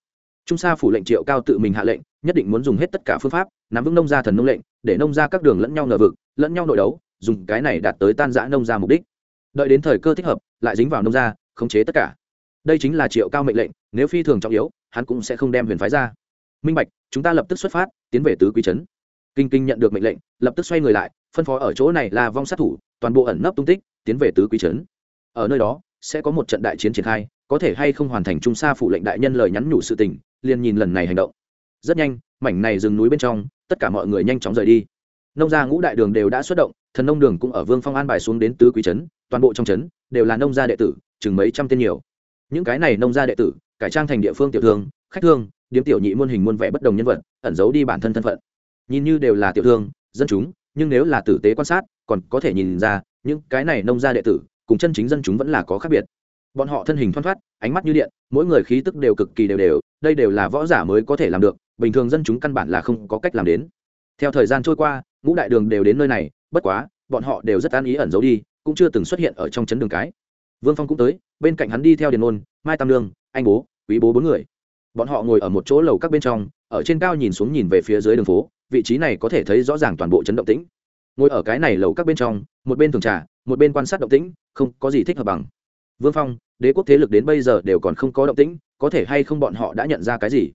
Trung sa phủ lệnh triệu cao tự mình hạ lệnh, nhất định muốn dùng hết tất cả phương pháp, nắm vững nông gia thần nông lệnh, để nông gia các đường lẫn nhau ngờ vực, lẫn nhau nội đấu, dùng cái này đạt tới tan giã nông gia mục đích. Đợi đến thời cơ thích hợp, lại dính vào nông gia, khống chế tất cả. Đây chính là triệu cao mệnh lệnh, nếu phi thường trọng yếu, hắn cũng sẽ không đem huyền phái ra minh bạch, chúng ta lập tức xuất phát, tiến về tứ quý trấn. Kinh kinh nhận được mệnh lệnh, lập tức xoay người lại, phân phó ở chỗ này là vong sát thủ, toàn bộ ẩn nấp tung tích, tiến về tứ quý trấn. Ở nơi đó, sẽ có một trận đại chiến triển khai, có thể hay không hoàn thành trung sa phủ lệnh đại nhân lời nhắn nhủ sự tình, liền nhìn lần này hành động. Rất nhanh, mảnh này rừng núi bên trong, tất cả mọi người nhanh chóng rời đi. Nông gia ngũ đại đường đều đã xuất động, thần nông đường cũng ở vương phong an bài xuống đến tứ quý trấn, toàn bộ trong trấn đều là nông gia đệ tử, chừng mấy trăm tên nhiều. Những cái này nông gia đệ tử, cải trang thành địa phương tiểu thương, khách thương điếm tiểu nhị muôn hình muôn vẻ bất đồng nhân vật, ẩn giấu đi bản thân thân phận. Nhìn như đều là tiểu thương, dân chúng, nhưng nếu là tử tế quan sát, còn có thể nhìn ra, những cái này nông gia đệ tử, cùng chân chính dân chúng vẫn là có khác biệt. Bọn họ thân hình thoăn thoát ánh mắt như điện, mỗi người khí tức đều cực kỳ đều đều, đây đều là võ giả mới có thể làm được, bình thường dân chúng căn bản là không có cách làm đến. Theo thời gian trôi qua, ngũ đại đường đều đến nơi này, bất quá, bọn họ đều rất an ý ẩn giấu đi, cũng chưa từng xuất hiện ở trong chấn đường cái. Vương phong cũng tới, bên cạnh hắn đi theo điền môn mai tam lương anh bố, quý bố bốn người bọn họ ngồi ở một chỗ lầu các bên trong, ở trên cao nhìn xuống nhìn về phía dưới đường phố, vị trí này có thể thấy rõ ràng toàn bộ chấn động tĩnh. Ngồi ở cái này lầu các bên trong, một bên thường trà, một bên quan sát động tĩnh, không có gì thích hợp bằng. Vương phong, đế quốc thế lực đến bây giờ đều còn không có động tĩnh, có thể hay không bọn họ đã nhận ra cái gì?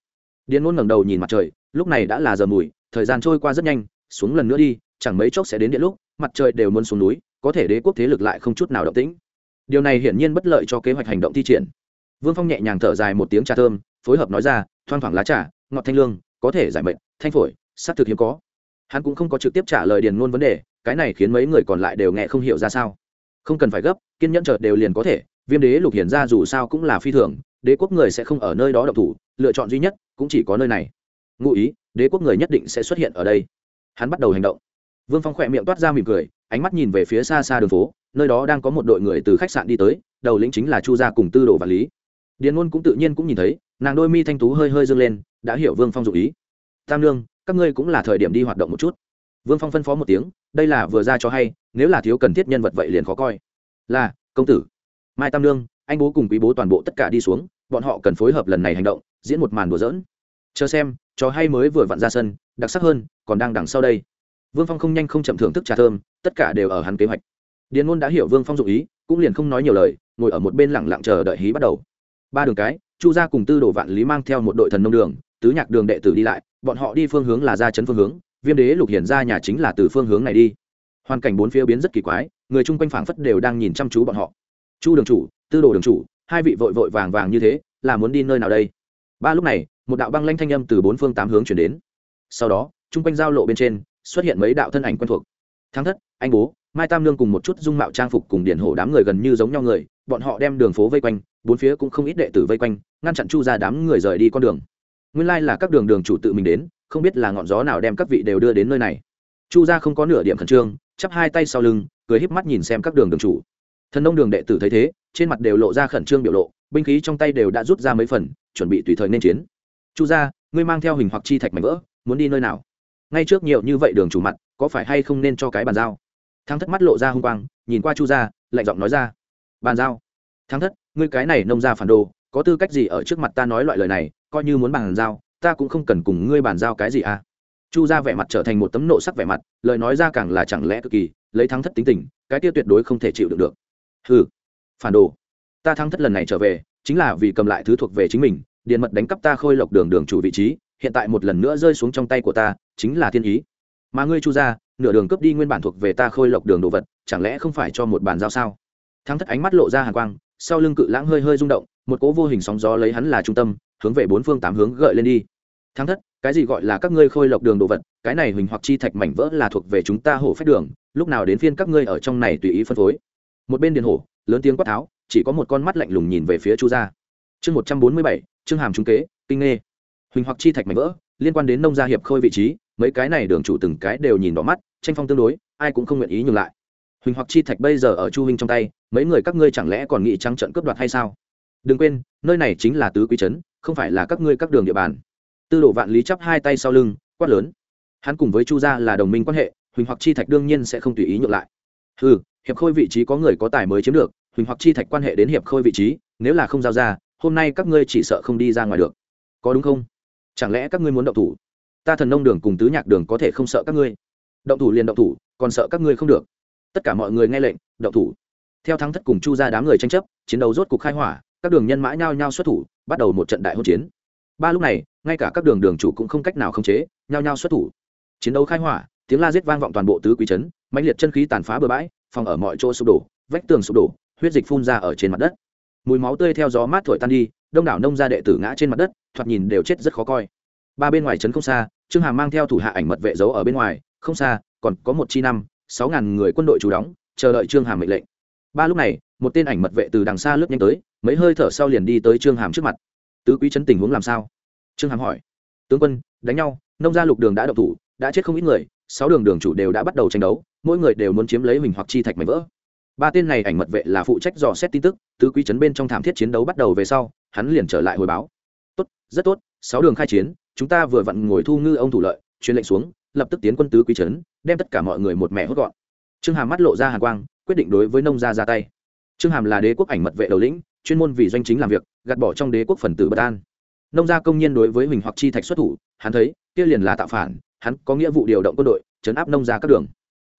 Điền ngôn ngẩng đầu nhìn mặt trời, lúc này đã là giờ mùi, thời gian trôi qua rất nhanh, xuống lần nữa đi, chẳng mấy chốc sẽ đến điện lúc, mặt trời đều muốn xuống núi, có thể đế quốc thế lực lại không chút nào động tĩnh. Điều này hiển nhiên bất lợi cho kế hoạch hành động thi triển. Vương phong nhẹ nhàng thở dài một tiếng trà thơm phối hợp nói ra, thoang thoảng lá trà, ngọt thanh lương, có thể giải mệnh thanh phổi s thực hiếm có. Hắn cũng không có trực tiếp trả lời điền ngôn vấn đề, cái này khiến mấy người còn lại đều nghe không hiểu ra sao. Không cần phải gấp, kiên nhẫn chợt đều liền có thể, viêm đế lục hiển ra dù sao cũng là phi thường, đế quốc người sẽ không ở nơi đó độc thủ, lựa chọn duy nhất cũng chỉ có nơi này. Ngụ ý, đế quốc người nhất định sẽ xuất hiện ở đây. Hắn bắt đầu hành động. Vương phong khỏe miệng toát ra mỉm cười, ánh mắt nhìn về phía xa xa đường phố, nơi đó đang có một đội người từ khách sạn đi tới, đầu lĩnh chính là chu gia cùng tư đồ và lý. Điền ngôn cũng tự nhiên cũng nhìn thấy nàng đôi mi thanh tú hơi hơi dâng lên, đã hiểu vương phong dụ ý. Tam lương các ngươi cũng là thời điểm đi hoạt động một chút. Vương phong phân phó một tiếng, đây là vừa ra cho hay, nếu là thiếu cần thiết nhân vật vậy liền khó coi. Là, công tử. Mai tam lương anh bố cùng quý bố toàn bộ tất cả đi xuống, bọn họ cần phối hợp lần này hành động, diễn một màn đùa dỡn chờ xem, trò hay mới vừa vặn ra sân, đặc sắc hơn, còn đang đằng sau đây. Vương phong không nhanh không chậm thưởng thức trà thơm, tất cả đều ở hắn kế hoạch. Điền ngôn đã hiểu vương phong dụ ý, cũng liền không nói nhiều lời, ngồi ở một bên lẳng lặng chờ đợi hí bắt đầu ba đường cái, chu gia cùng tư đồ vạn lý mang theo một đội thần nông đường, tứ nhạc đường đệ tử đi lại, bọn họ đi phương hướng là ra chấn phương hướng, viêm đế lục hiển ra nhà chính là từ phương hướng này đi. Hoàn cảnh bốn phía biến rất kỳ quái, người chung quanh phảng phất đều đang nhìn chăm chú bọn họ. Chu đường chủ, tư đồ đường chủ, hai vị vội vội vàng vàng như thế, là muốn đi nơi nào đây? Ba lúc này, một đạo băng lanh thanh âm từ bốn phương tám hướng chuyển đến. Sau đó, chung quanh giao lộ bên trên, xuất hiện mấy đạo thân ảnh quen thuộc. Thắng thất, anh bố mai tam Nương cùng một chút dung mạo trang phục cùng điển hổ đám người gần như giống nhau người, bọn họ đem đường phố vây quanh, bốn phía cũng không ít đệ tử vây quanh, ngăn chặn chu ra đám người rời đi con đường. Nguyên lai là các đường đường chủ tự mình đến, không biết là ngọn gió nào đem các vị đều đưa đến nơi này. Chu ra không có nửa điểm khẩn trương, chắp hai tay sau lưng, cười híp mắt nhìn xem các đường đường chủ. Thần nông đường đệ tử thấy thế, trên mặt đều lộ ra khẩn trương biểu lộ, binh khí trong tay đều đã rút ra mấy phần, chuẩn bị tùy thời nên chiến. Chu ra ngươi mang theo hình hoặc chi thạch mảnh vỡ, muốn đi nơi nào? Ngay trước nhiều như vậy đường chủ mặt, có phải hay không nên cho cái bàn giao? Thắng thất mắt lộ ra h u n g quang nhìn qua chu gia, lạnh giọng nói ra bàn giao. Thắng thất ngươi cái này nông ra phản đồ có tư cách gì ở trước mặt ta nói loại lời này coi như muốn bàn giao ta cũng không cần cùng ngươi bàn giao cái gì à? Chu gia vẻ mặt trở thành một tấm nộ sắc vẻ mặt lời nói ra càng là chẳng lẽ cực kỳ lấy thắng thất tính tình cái tiêu tuyệt đối không thể chịu được được. Ừ phản đồ. Ta thắng thất lần này trở về chính là vì cầm lại thứ thuộc về chính mình điện mật đánh cắp ta khôi lộc đường đường chủ vị trí hiện tại một lần nữa rơi xuống trong tay của ta chính là thiên ý. Mà ngươi chu gia nửa đường cướp đi nguyên bản thuộc về ta khôi lộc đường đồ vật, chẳng lẽ không phải cho một bàn giao sao? Thắng thất ánh mắt lộ ra hàn quang, sau lưng cự lãng hơi hơi rung động, một cỗ vô hình sóng gió lấy hắn là trung tâm, hướng về bốn phương tám hướng gợi lên đi. Thắng thất, cái gì gọi là các ngươi khôi lộc đường đồ vật, cái này huỳnh hoặc chi thạch mảnh vỡ là thuộc về chúng ta hổ phách đường, lúc nào đến phiên các ngươi ở trong này tùy ý phân phối. Một bên điện hổ, lớn tiếng quát tháo, chỉ có một con mắt lạnh lùng nhìn về phía chu gia. Chương một trăm bốn mươi bảy, chương hàm trung kế, kinh nghê. Huỳnh hoặc chi thạch mảnh vỡ, liên quan đến nông gia hiệp khôi vị trí mấy cái này đường chủ từng cái đều nhìn đỏ mắt, tranh phong tương đối, ai cũng không nguyện ý nhường lại. Huỳnh hoặc chi thạch bây giờ ở chu huynh trong tay, mấy người các ngươi chẳng lẽ còn nghĩ trắng trận cướp đoạt hay sao? Đừng quên, nơi này chính là tứ quý trấn, không phải là các ngươi các đường địa bàn. Tư đồ vạn lý chắp hai tay sau lưng, quát lớn. Hắn cùng với chu gia là đồng minh quan hệ, huỳnh hoặc chi thạch đương nhiên sẽ không tùy ý nhượng lại. Ừ hiệp khôi vị trí có người có tài mới chiếm được, huỳnh hoặc chi thạch quan hệ đến hiệp khôi vị trí, nếu là không giao ra, hôm nay các ngươi chỉ sợ không đi ra ngoài được. Có đúng không? Chẳng lẽ các ngươi muốn động thủ? Ta thần nông đường cùng tứ nhạc đường có thể không sợ các ngươi. Động thủ liền động thủ, còn sợ các ngươi không được. Tất cả mọi người nghe lệnh, động thủ. Theo thắng thất cùng chu ra đám người tranh chấp, chiến đấu rốt cục khai hỏa, các đường nhân mã nhao nhao xuất thủ, bắt đầu một trận đại hỗn chiến. Ba lúc này, ngay cả các đường đường chủ cũng không cách nào khống chế, nhao nhao xuất thủ. Chiến đấu khai hỏa, tiếng la giết vang vọng toàn bộ tứ quý trấn, mãnh liệt chân khí tàn phá bừa bãi, phòng ở mọi chỗ sụp đổ, vách tường sụp đổ, huyết dịch phun ra ở trên mặt đất. Mùi máu tươi theo gió mát thổi tan đi, đông đảo nông gia đệ tử ngã trên mặt đất, thoạt nhìn đều chết rất khó coi ba bên ngoài trấn không xa, trương hàm mang theo thủ hạ ảnh mật vệ giấu ở bên ngoài, không xa, còn có một chi năm, sáu ngàn người quân đội trú đóng, chờ đợi trương hàm mệnh lệnh. Ba lúc này, một tên ảnh mật vệ từ đằng xa lướt nhanh tới, mấy hơi thở sau liền đi tới trương hàm trước mặt. Tứ quý trấn tình huống làm sao? Trương hàm hỏi. Tướng quân, đánh nhau, nông gia lục đường đã độc thủ, đã chết không ít người, sáu đường đường chủ đều đã bắt đầu tranh đấu, mỗi người đều muốn chiếm lấy mình hoặc chi thạch mảnh vỡ. Ba tên này ảnh mật vệ là phụ trách dò xét tin tức, tứ quý trấn bên trong thảm thiết chiến đấu bắt đầu về sau, hắn liền trở lại hồi báo. Tốt, rất tốt, sáu đường khai chiến chúng ta vừa vặn ngồi thu ngư ông thủ lợi, truyền lệnh xuống, lập tức tiến quân tứ quý trấn, đem tất cả mọi người một mẹ hốt gọn. Trương hàm mắt lộ ra hàn quang, quyết định đối với nông gia ra tay. Trương hàm là đế quốc ảnh mật vệ đầu lĩnh, chuyên môn vì doanh chính làm việc, gạt bỏ trong đế quốc phần tử bất an. Nông gia công nhân đối với huỳnh hoặc chi thạch xuất thủ, hắn thấy, kia liền là tạo phản, hắn có nghĩa vụ điều động quân đội chấn áp nông gia các đường.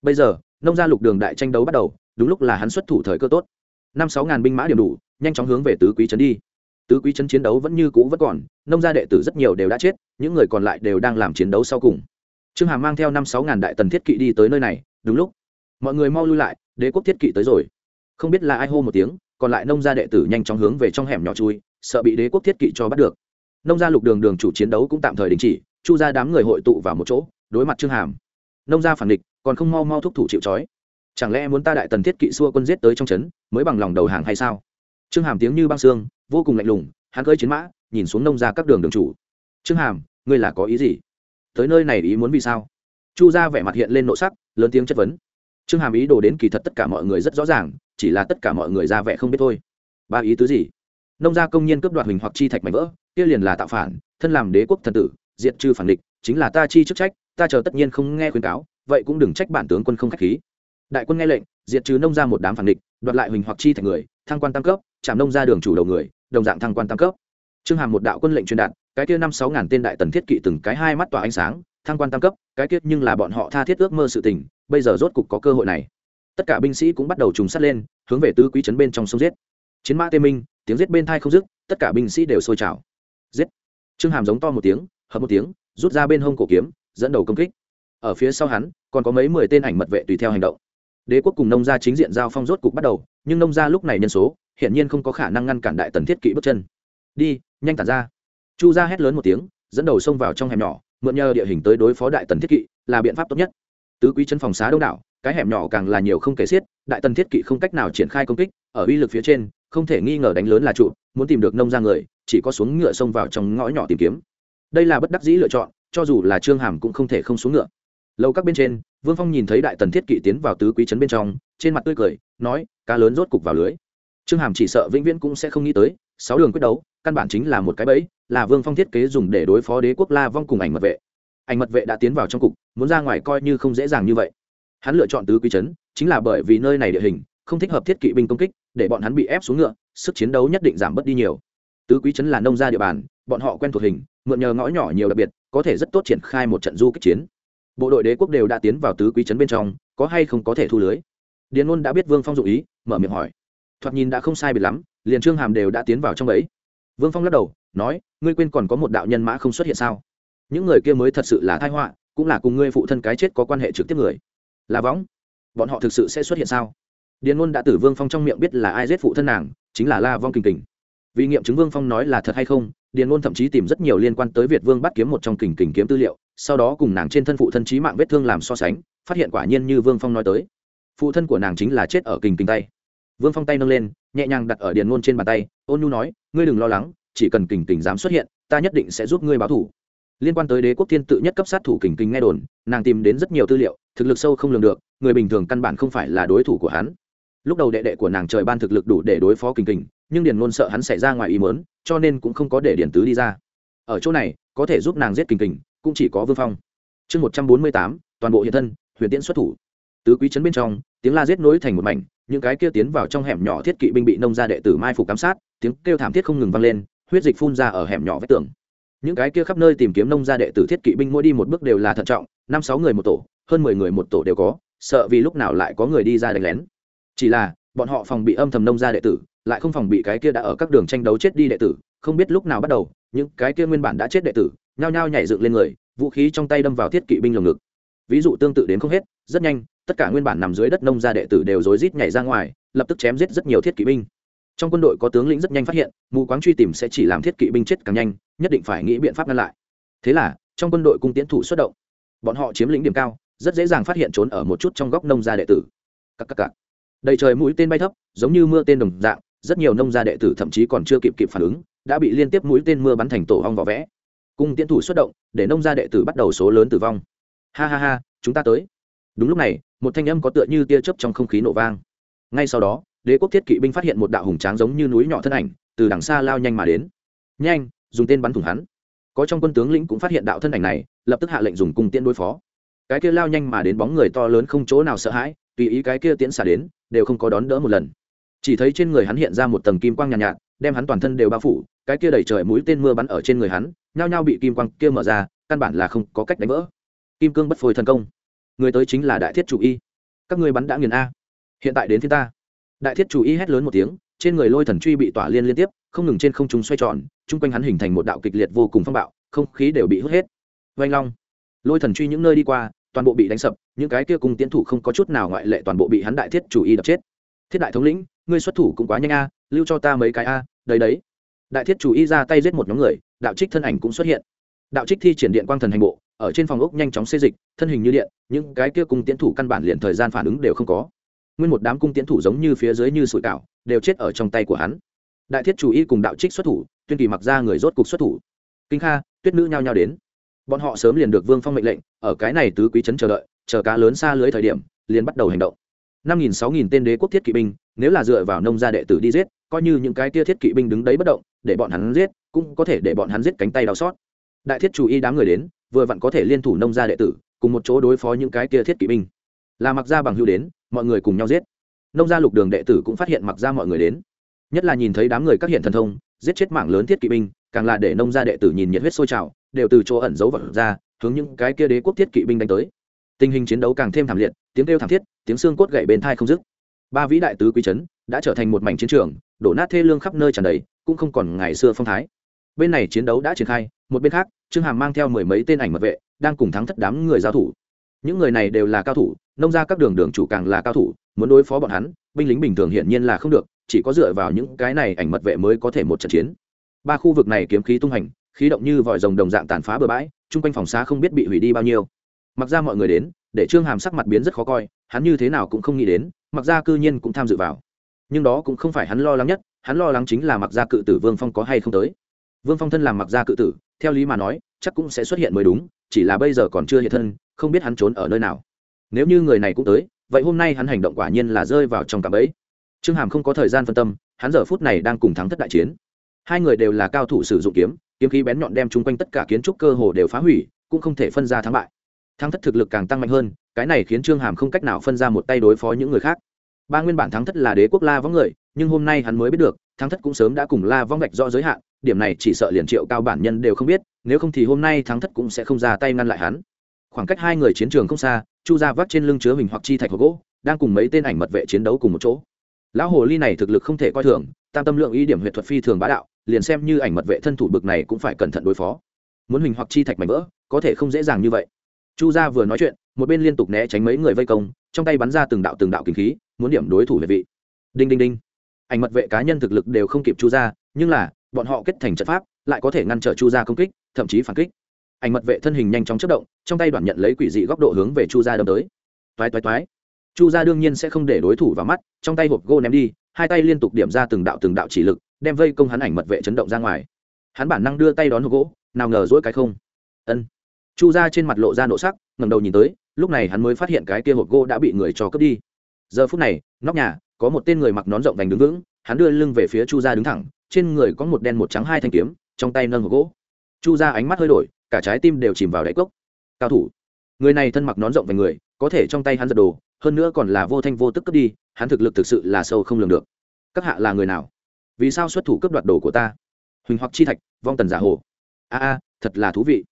Bây giờ, nông gia lục đường đại tranh đấu bắt đầu, đúng lúc là hắn xuất thủ thời cơ tốt. Năm sáu ngàn binh mã điểm đủ, nhanh chóng hướng về tứ quý trấn đi tứ quý chân chiến đấu vẫn như cũ vẫn còn, nông gia đệ tử rất nhiều đều đã chết, những người còn lại đều đang làm chiến đấu sau cùng. Trương hàm mang theo năm sáu ngàn đại tần thiết kỵ đi tới nơi này, đúng lúc, mọi người mau lui lại, đế quốc thiết kỵ tới rồi. Không biết là ai hô một tiếng, còn lại nông gia đệ tử nhanh chóng hướng về trong hẻm nhỏ chui, sợ bị đế quốc thiết kỵ cho bắt được. Nông gia lục đường đường chủ chiến đấu cũng tạm thời đình chỉ, chu ra đám người hội tụ vào một chỗ, đối mặt trương hàm. Nông gia phản địch, còn không mau mau thúc thủ chịu trói. Chẳng lẽ muốn ta đại tần thiết kỵ xua quân giết tới trong trấn, mới bằng lòng đầu hàng hay sao? Trương hàm tiếng như băng xương vô cùng lạnh lùng, hắn cơi chiến mã, nhìn xuống nông ra các đường đường chủ. Trương hàm, ngươi là có ý gì? Tới nơi này ý muốn vì sao? Chu ra vẻ mặt hiện lên nộ sắc, lớn tiếng chất vấn. Trương hàm ý đồ đến kỳ thật tất cả mọi người rất rõ ràng, chỉ là tất cả mọi người ra vẻ không biết thôi. Ba ý tứ gì? Nông gia công nhân cướp đoạt hình hoặc chi thạch mảnh vỡ, kia liền là tạo phản, thân làm đế quốc thần tử, diệt trừ phản địch, chính là ta chi chức trách, ta chờ tất nhiên không nghe khuyên cáo, vậy cũng đừng trách bản tướng quân không khách khí. Đại quân nghe lệnh, diệt trừ nông gia một đám phản địch, đoạt lại hình hoặc chi thạch người, thăng quan tăng cấp chạm nông ra đường chủ đầu người, đồng dạng thăng quan tăng cấp. Trương hàm một đạo quân lệnh truyền đạt, cái kia năm sáu ngàn tên đại tần thiết kỵ từng cái hai mắt tỏa ánh sáng, thăng quan tăng cấp, cái kia nhưng là bọn họ tha thiết ước mơ sự tình, bây giờ rốt cục có cơ hội này. Tất cả binh sĩ cũng bắt đầu trùng sát lên, hướng về tứ quý trấn bên trong sông giết. Chiến mã tê minh, tiếng giết bên thai không dứt, tất cả binh sĩ đều sôi trào. Giết. Trương hàm giống to một tiếng, hợp một tiếng, rút ra bên hông cổ kiếm, dẫn đầu công kích. Ở phía sau hắn, còn có mấy mười tên ảnh mật vệ tùy theo hành động. Đế quốc cùng nông gia chính diện giao phong rốt cục bắt đầu, nhưng nông gia lúc này nhân số hiển nhiên không có khả năng ngăn cản đại tần thiết kỵ bước chân. Đi, nhanh tản ra. Chu gia hét lớn một tiếng, dẫn đầu xông vào trong hẻm nhỏ, mượn nhờ địa hình tới đối phó đại tần thiết kỵ là biện pháp tốt nhất. Tứ quý chân phòng xá đông đảo, cái hẻm nhỏ càng là nhiều không kể xiết, đại tần thiết kỵ không cách nào triển khai công kích, ở uy lực phía trên, không thể nghi ngờ đánh lớn là trụ, muốn tìm được nông ra người, chỉ có xuống ngựa xông vào trong ngõ nhỏ tìm kiếm. Đây là bất đắc dĩ lựa chọn, cho dù là trương hàm cũng không thể không xuống ngựa. Lâu các bên trên, vương phong nhìn thấy đại tần thiết kỵ tiến vào tứ quý trấn bên trong, trên mặt tươi cười, nói, cá lớn rốt cục vào lưới trương hàm chỉ sợ vĩnh viễn cũng sẽ không nghĩ tới, sáu đường quyết đấu, căn bản chính là một cái bẫy, là vương phong thiết kế dùng để đối phó đế quốc la vong cùng ảnh mật vệ. Ảnh mật vệ đã tiến vào trong cục, muốn ra ngoài coi như không dễ dàng như vậy. Hắn lựa chọn tứ quý trấn chính là bởi vì nơi này địa hình, không thích hợp thiết kỵ binh công kích, để bọn hắn bị ép xuống ngựa, sức chiến đấu nhất định giảm bớt đi nhiều. Tứ quý trấn là nông gia địa bàn, bọn họ quen thuộc hình, mượn nhờ ngõ nhỏ nhiều đặc biệt, có thể rất tốt triển khai một trận du kích chiến. Bộ đội đế quốc đều đã tiến vào tứ quý trấn bên trong, có hay không có thể thu lưới? Điền ngôn đã biết vương phong dụ ý, mở miệng hỏi thoạt nhìn đã không sai biệt lắm, liền trương hàm đều đã tiến vào trong ấy vương phong lắc đầu, nói, ngươi quên còn có một đạo nhân mã không xuất hiện sao? Những người kia mới thật sự là thái họa, cũng là cùng ngươi phụ thân cái chết có quan hệ trực tiếp người. Là võng, bọn họ thực sự sẽ xuất hiện sao? Điền ngôn đã tử vương phong trong miệng biết là ai giết phụ thân nàng, chính là la vong kình kình. Vì nghiệm chứng vương phong nói là thật hay không, điền ngôn thậm chí tìm rất nhiều liên quan tới việt vương bắt kiếm một trong kình kình kiếm tư liệu, sau đó cùng nàng trên thân phụ thân trí mạng vết thương làm so sánh, phát hiện quả nhiên như vương phong nói tới. Phụ thân của nàng chính là chết ở kình kình tay vương phong tay nâng lên, nhẹ nhàng đặt ở điền ngôn trên bàn tay, ôn nhu nói, ngươi đừng lo lắng, chỉ cần kình kình dám xuất hiện, ta nhất định sẽ giúp ngươi báo thủ. Liên quan tới đế quốc thiên tự nhất cấp sát thủ kình kình nghe đồn, nàng tìm đến rất nhiều tư liệu, thực lực sâu không lường được, người bình thường căn bản không phải là đối thủ của hắn. Lúc đầu đệ đệ của nàng trời ban thực lực đủ để đối phó kình kình, nhưng điền ngôn sợ hắn xảy ra ngoài ý mớn cho nên cũng không có để điền tứ đi ra. Ở chỗ này, có thể giúp nàng giết kình kình, cũng chỉ có vương phong. Chương một trăm bốn mươi tám, toàn bộ hiện thân, huyền tiễn xuất thủ tứ quý trấn bên trong, tiếng la giết nối thành một mảnh, những cái kia tiến vào trong hẻm nhỏ thiết kỵ binh bị nông gia đệ tử mai phục giám sát, tiếng kêu thảm thiết không ngừng vang lên, huyết dịch phun ra ở hẻm nhỏ vách tường. Những cái kia khắp nơi tìm kiếm nông gia đệ tử thiết kỵ binh mỗi đi một bước đều là thận trọng, năm sáu người một tổ, hơn mười người một tổ đều có, sợ vì lúc nào lại có người đi ra đánh lén. Chỉ là, bọn họ phòng bị âm thầm nông gia đệ tử, lại không phòng bị cái kia đã ở các đường tranh đấu chết đi đệ tử, không biết lúc nào bắt đầu, những cái kia nguyên bản đã chết đệ tử, nhao nhao nhảy dựng lên người, vũ khí trong tay đâm vào thiết kỵ binh lồng ngực. Ví dụ tương tự đến không hết, rất nhanh tất cả nguyên bản nằm dưới đất nông gia đệ tử đều rối rít nhảy ra ngoài, lập tức chém giết rất nhiều thiết kỵ binh. Trong quân đội có tướng lĩnh rất nhanh phát hiện, mù quáng truy tìm sẽ chỉ làm thiết kỵ binh chết càng nhanh, nhất định phải nghĩ biện pháp ngăn lại. Thế là, trong quân đội cung tiến thủ xuất động. Bọn họ chiếm lĩnh điểm cao, rất dễ dàng phát hiện trốn ở một chút trong góc nông gia đệ tử. Các các các. đầy trời mũi tên bay thấp, giống như mưa tên đồng dạng, rất nhiều nông gia đệ tử thậm chí còn chưa kịp kịp phản ứng, đã bị liên tiếp mũi tên mưa bắn thành tổ hong vỏ vẽ. Cung tiến thủ xuất động, để nông gia đệ tử bắt đầu số lớn tử vong. Ha ha ha, chúng ta tới đúng lúc này một thanh âm có tựa như tia chớp trong không khí nổ vang. Ngay sau đó đế quốc thiết kỵ binh phát hiện một đạo hùng tráng giống như núi nhỏ thân ảnh từ đằng xa lao nhanh mà đến. Nhanh dùng tên bắn thủng hắn. Có trong quân tướng lĩnh cũng phát hiện đạo thân ảnh này lập tức hạ lệnh dùng cung tiễn đối phó. Cái kia lao nhanh mà đến bóng người to lớn không chỗ nào sợ hãi tùy ý cái kia tiễn xả đến đều không có đón đỡ một lần. Chỉ thấy trên người hắn hiện ra một tầng kim quang nhàn nhạt, nhạt đem hắn toàn thân đều bao phủ cái kia đẩy trời mũi tên mưa bắn ở trên người hắn nhao nhao bị kim quang kia mở ra căn bản là không có cách đánh vỡ. Kim cương bất phôi thần công người tới chính là đại thiết chủ y. Các ngươi bắn đã nghiền a. Hiện tại đến phía ta. Đại thiết chủ y hét lớn một tiếng, trên người lôi thần truy bị tỏa liên liên tiếp, không ngừng trên không trung xoay tròn, chung quanh hắn hình thành một đạo kịch liệt vô cùng phong bạo, không khí đều bị hút hết. Vanh long. Lôi thần truy những nơi đi qua, toàn bộ bị đánh sập, những cái kia cùng tiến thủ không có chút nào ngoại lệ toàn bộ bị hắn đại thiết chủ y đập chết. Thiết đại thống lĩnh, ngươi xuất thủ cũng quá nhanh a, lưu cho ta mấy cái a, đấy đấy. Đại thiết chủ y ra tay giết một nhóm người, đạo trích thân ảnh cũng xuất hiện. Đạo trích thi triển điện quang thần hành bộ ở trên phòng ốc nhanh chóng xê dịch, thân hình như điện, những cái kia cung tiến thủ căn bản liền thời gian phản ứng đều không có. Nguyên một đám cung tiến thủ giống như phía dưới như sủi cảo, đều chết ở trong tay của hắn. Đại thiết chủ y cùng đạo trích xuất thủ, tuyên kỳ mặc ra người rốt cục xuất thủ. Kinh kha, tuyết nữ nhao nhao đến. Bọn họ sớm liền được vương phong mệnh lệnh, ở cái này tứ quý trấn chờ đợi, chờ cá lớn xa lưới thời điểm, liền bắt đầu hành động. Năm nghìn sáu nghìn tên đế quốc thiết kỵ binh, nếu là dựa vào nông gia đệ tử đi giết, coi như những cái tia thiết kỵ binh đứng đấy bất động, để bọn hắn giết, cũng có thể để bọn hắn giết cánh tay đau xót. Đại thiết chủ y đám người đến vừa vặn có thể liên thủ nông gia đệ tử, cùng một chỗ đối phó những cái kia thiết kỵ binh. Là mặc ra bằng hưu đến, mọi người cùng nhau giết. Nông gia lục đường đệ tử cũng phát hiện mặc ra mọi người đến. Nhất là nhìn thấy đám người các hiện thần thông, giết chết mạng lớn thiết kỵ binh, càng là để nông gia đệ tử nhìn nhiệt huyết sôi trào, đều từ chỗ ẩn giấu vật ra, hướng những cái kia đế quốc thiết kỵ binh đánh tới. Tình hình chiến đấu càng thêm thảm liệt, tiếng kêu thảm thiết, tiếng xương cốt gậy bên thai không dứt. Ba vĩ đại tứ quý trấn đã trở thành một mảnh chiến trường, đổ nát thê lương khắp nơi tràn đầy, cũng không còn ngày xưa phong thái bên này chiến đấu đã triển khai, một bên khác, trương hàm mang theo mười mấy tên ảnh mật vệ, đang cùng thắng thất đám người giao thủ. Những người này đều là cao thủ, nông ra các đường đường chủ càng là cao thủ, muốn đối phó bọn hắn, binh lính bình thường hiển nhiên là không được, chỉ có dựa vào những cái này ảnh mật vệ mới có thể một trận chiến. Ba khu vực này kiếm khí tung hành, khí động như vòi rồng đồng dạng tàn phá bừa bãi, chung quanh phòng xá không biết bị hủy đi bao nhiêu. Mặc ra mọi người đến, để trương hàm sắc mặt biến rất khó coi, hắn như thế nào cũng không nghĩ đến, mặc ra cư nhiên cũng tham dự vào. Nhưng đó cũng không phải hắn lo lắng nhất, hắn lo lắng chính là mặc ra cự tử vương phong có hay không tới vương phong thân làm mặc ra cự tử, theo lý mà nói, chắc cũng sẽ xuất hiện mới đúng, chỉ là bây giờ còn chưa hiện thân, không biết hắn trốn ở nơi nào. Nếu như người này cũng tới, vậy hôm nay hắn hành động quả nhiên là rơi vào trong cạm bẫy. Trương hàm không có thời gian phân tâm, hắn giờ phút này đang cùng thắng thất đại chiến. Hai người đều là cao thủ sử dụng kiếm kiếm khí bén nhọn đem chung quanh tất cả kiến trúc cơ hồ đều phá hủy, cũng không thể phân ra thắng bại. Thắng thất thực lực càng tăng mạnh hơn, cái này khiến trương hàm không cách nào phân ra một tay đối phó những người khác. Ba nguyên bản thắng thất là đế quốc la võng người, nhưng hôm nay hắn mới biết được, thắng thất cũng sớm đã cùng la võng gạch do giới hạn điểm này chỉ sợ liền triệu cao bản nhân đều không biết, nếu không thì hôm nay thắng thất cũng sẽ không ra tay ngăn lại hắn. Khoảng cách hai người chiến trường không xa, chu ra vắt trên lưng chứa hình hoặc chi thạch hộp gỗ, đang cùng mấy tên ảnh mật vệ chiến đấu cùng một chỗ. Lão hồ ly này thực lực không thể coi thường, tam tâm lượng ý điểm huyệt thuật phi thường bá đạo, liền xem như ảnh mật vệ thân thủ bực này cũng phải cẩn thận đối phó. Muốn hình hoặc chi thạch mảnh vỡ, có thể không dễ dàng như vậy. Chu gia vừa nói chuyện, một bên liên tục né tránh mấy người vây công, trong tay bắn ra từng đạo từng đạo kinh khí, muốn điểm đối thủ về vị. Đinh đinh đinh. Ảnh mật vệ cá nhân thực lực đều không kịp chu gia, nhưng là bọn họ kết thành trận pháp, lại có thể ngăn trở chu gia công kích, thậm chí phản kích. Ảnh mật vệ thân hình nhanh chóng chất động, trong tay đoạn nhận lấy quỷ dị góc độ hướng về chu gia đâm tới. Toái toái toái. Chu gia đương nhiên sẽ không để đối thủ vào mắt, trong tay hộp gô ném đi, hai tay liên tục điểm ra từng đạo từng đạo chỉ lực, đem vây công hắn ảnh mật vệ chấn động ra ngoài. Hắn bản năng đưa tay đón hộp gỗ, nào ngờ dỗi cái không. Ân. Chu Gia trên mặt lộ ra nộ sắc ngầm đầu nhìn tới, lúc này hắn mới phát hiện cái kia hộp gỗ đã bị người cho cướp đi. Giờ phút này, nóc nhà, có một tên người mặc nón rộng vành đứng vững, hắn đưa lưng về phía chu Gia đứng thẳng trên người có một đen một trắng hai thanh kiếm, trong tay nâng hộp gỗ. Chu ra ánh mắt hơi đổi, cả trái tim đều chìm vào đáy cốc. Cao thủ, người này thân mặc nón rộng về người, có thể trong tay hắn giật đồ, hơn nữa còn là vô thanh vô tức cướp đi, hắn thực lực thực sự là sâu không lường được. Các hạ là người nào? Vì sao xuất thủ cướp đoạt đồ của ta? Huỳnh hoặc chi thạch, vong tần giả hồ. A a, thật là thú vị.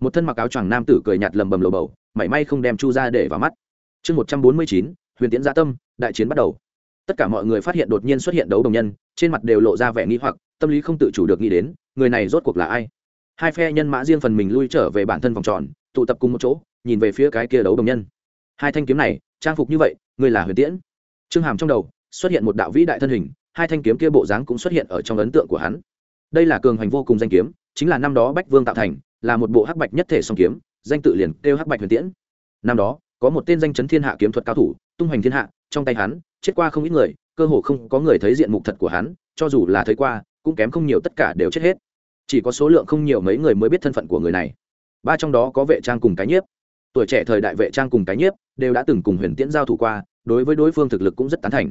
Một thân mặc áo choàng nam tử cười nhạt lầm bầm lầu bầu, mảy may không đem chu ra để vào mắt. Chương một trăm bốn mươi chín, huyền tiễn gia tâm, đại chiến bắt đầu tất cả mọi người phát hiện đột nhiên xuất hiện đấu đồng nhân, trên mặt đều lộ ra vẻ nghi hoặc, tâm lý không tự chủ được nghĩ đến, người này rốt cuộc là ai? Hai phe nhân mã riêng phần mình lui trở về bản thân vòng tròn, tụ tập cùng một chỗ, nhìn về phía cái kia đấu đồng nhân. Hai thanh kiếm này, trang phục như vậy, người là huyền tiễn. Trương hàm trong đầu, xuất hiện một đạo vĩ đại thân hình, hai thanh kiếm kia bộ dáng cũng xuất hiện ở trong ấn tượng của hắn. Đây là cường hành vô cùng danh kiếm, chính là năm đó bách vương tạo thành, là một bộ hắc bạch nhất thể song kiếm, danh tự liền kêu hắc bạch huyền tiễn. Năm đó có một tên danh chấn thiên hạ kiếm thuật cao thủ, tung hoành thiên hạ, trong tay hắn, chết qua không ít người, cơ hồ không có người thấy diện mục thật của hắn, cho dù là thấy qua, cũng kém không nhiều tất cả đều chết hết. Chỉ có số lượng không nhiều mấy người mới biết thân phận của người này. Ba trong đó có vệ trang cùng cái nhiếp. Tuổi trẻ thời đại vệ trang cùng cái nhiếp đều đã từng cùng huyền tiễn giao thủ qua, đối với đối phương thực lực cũng rất tán thành.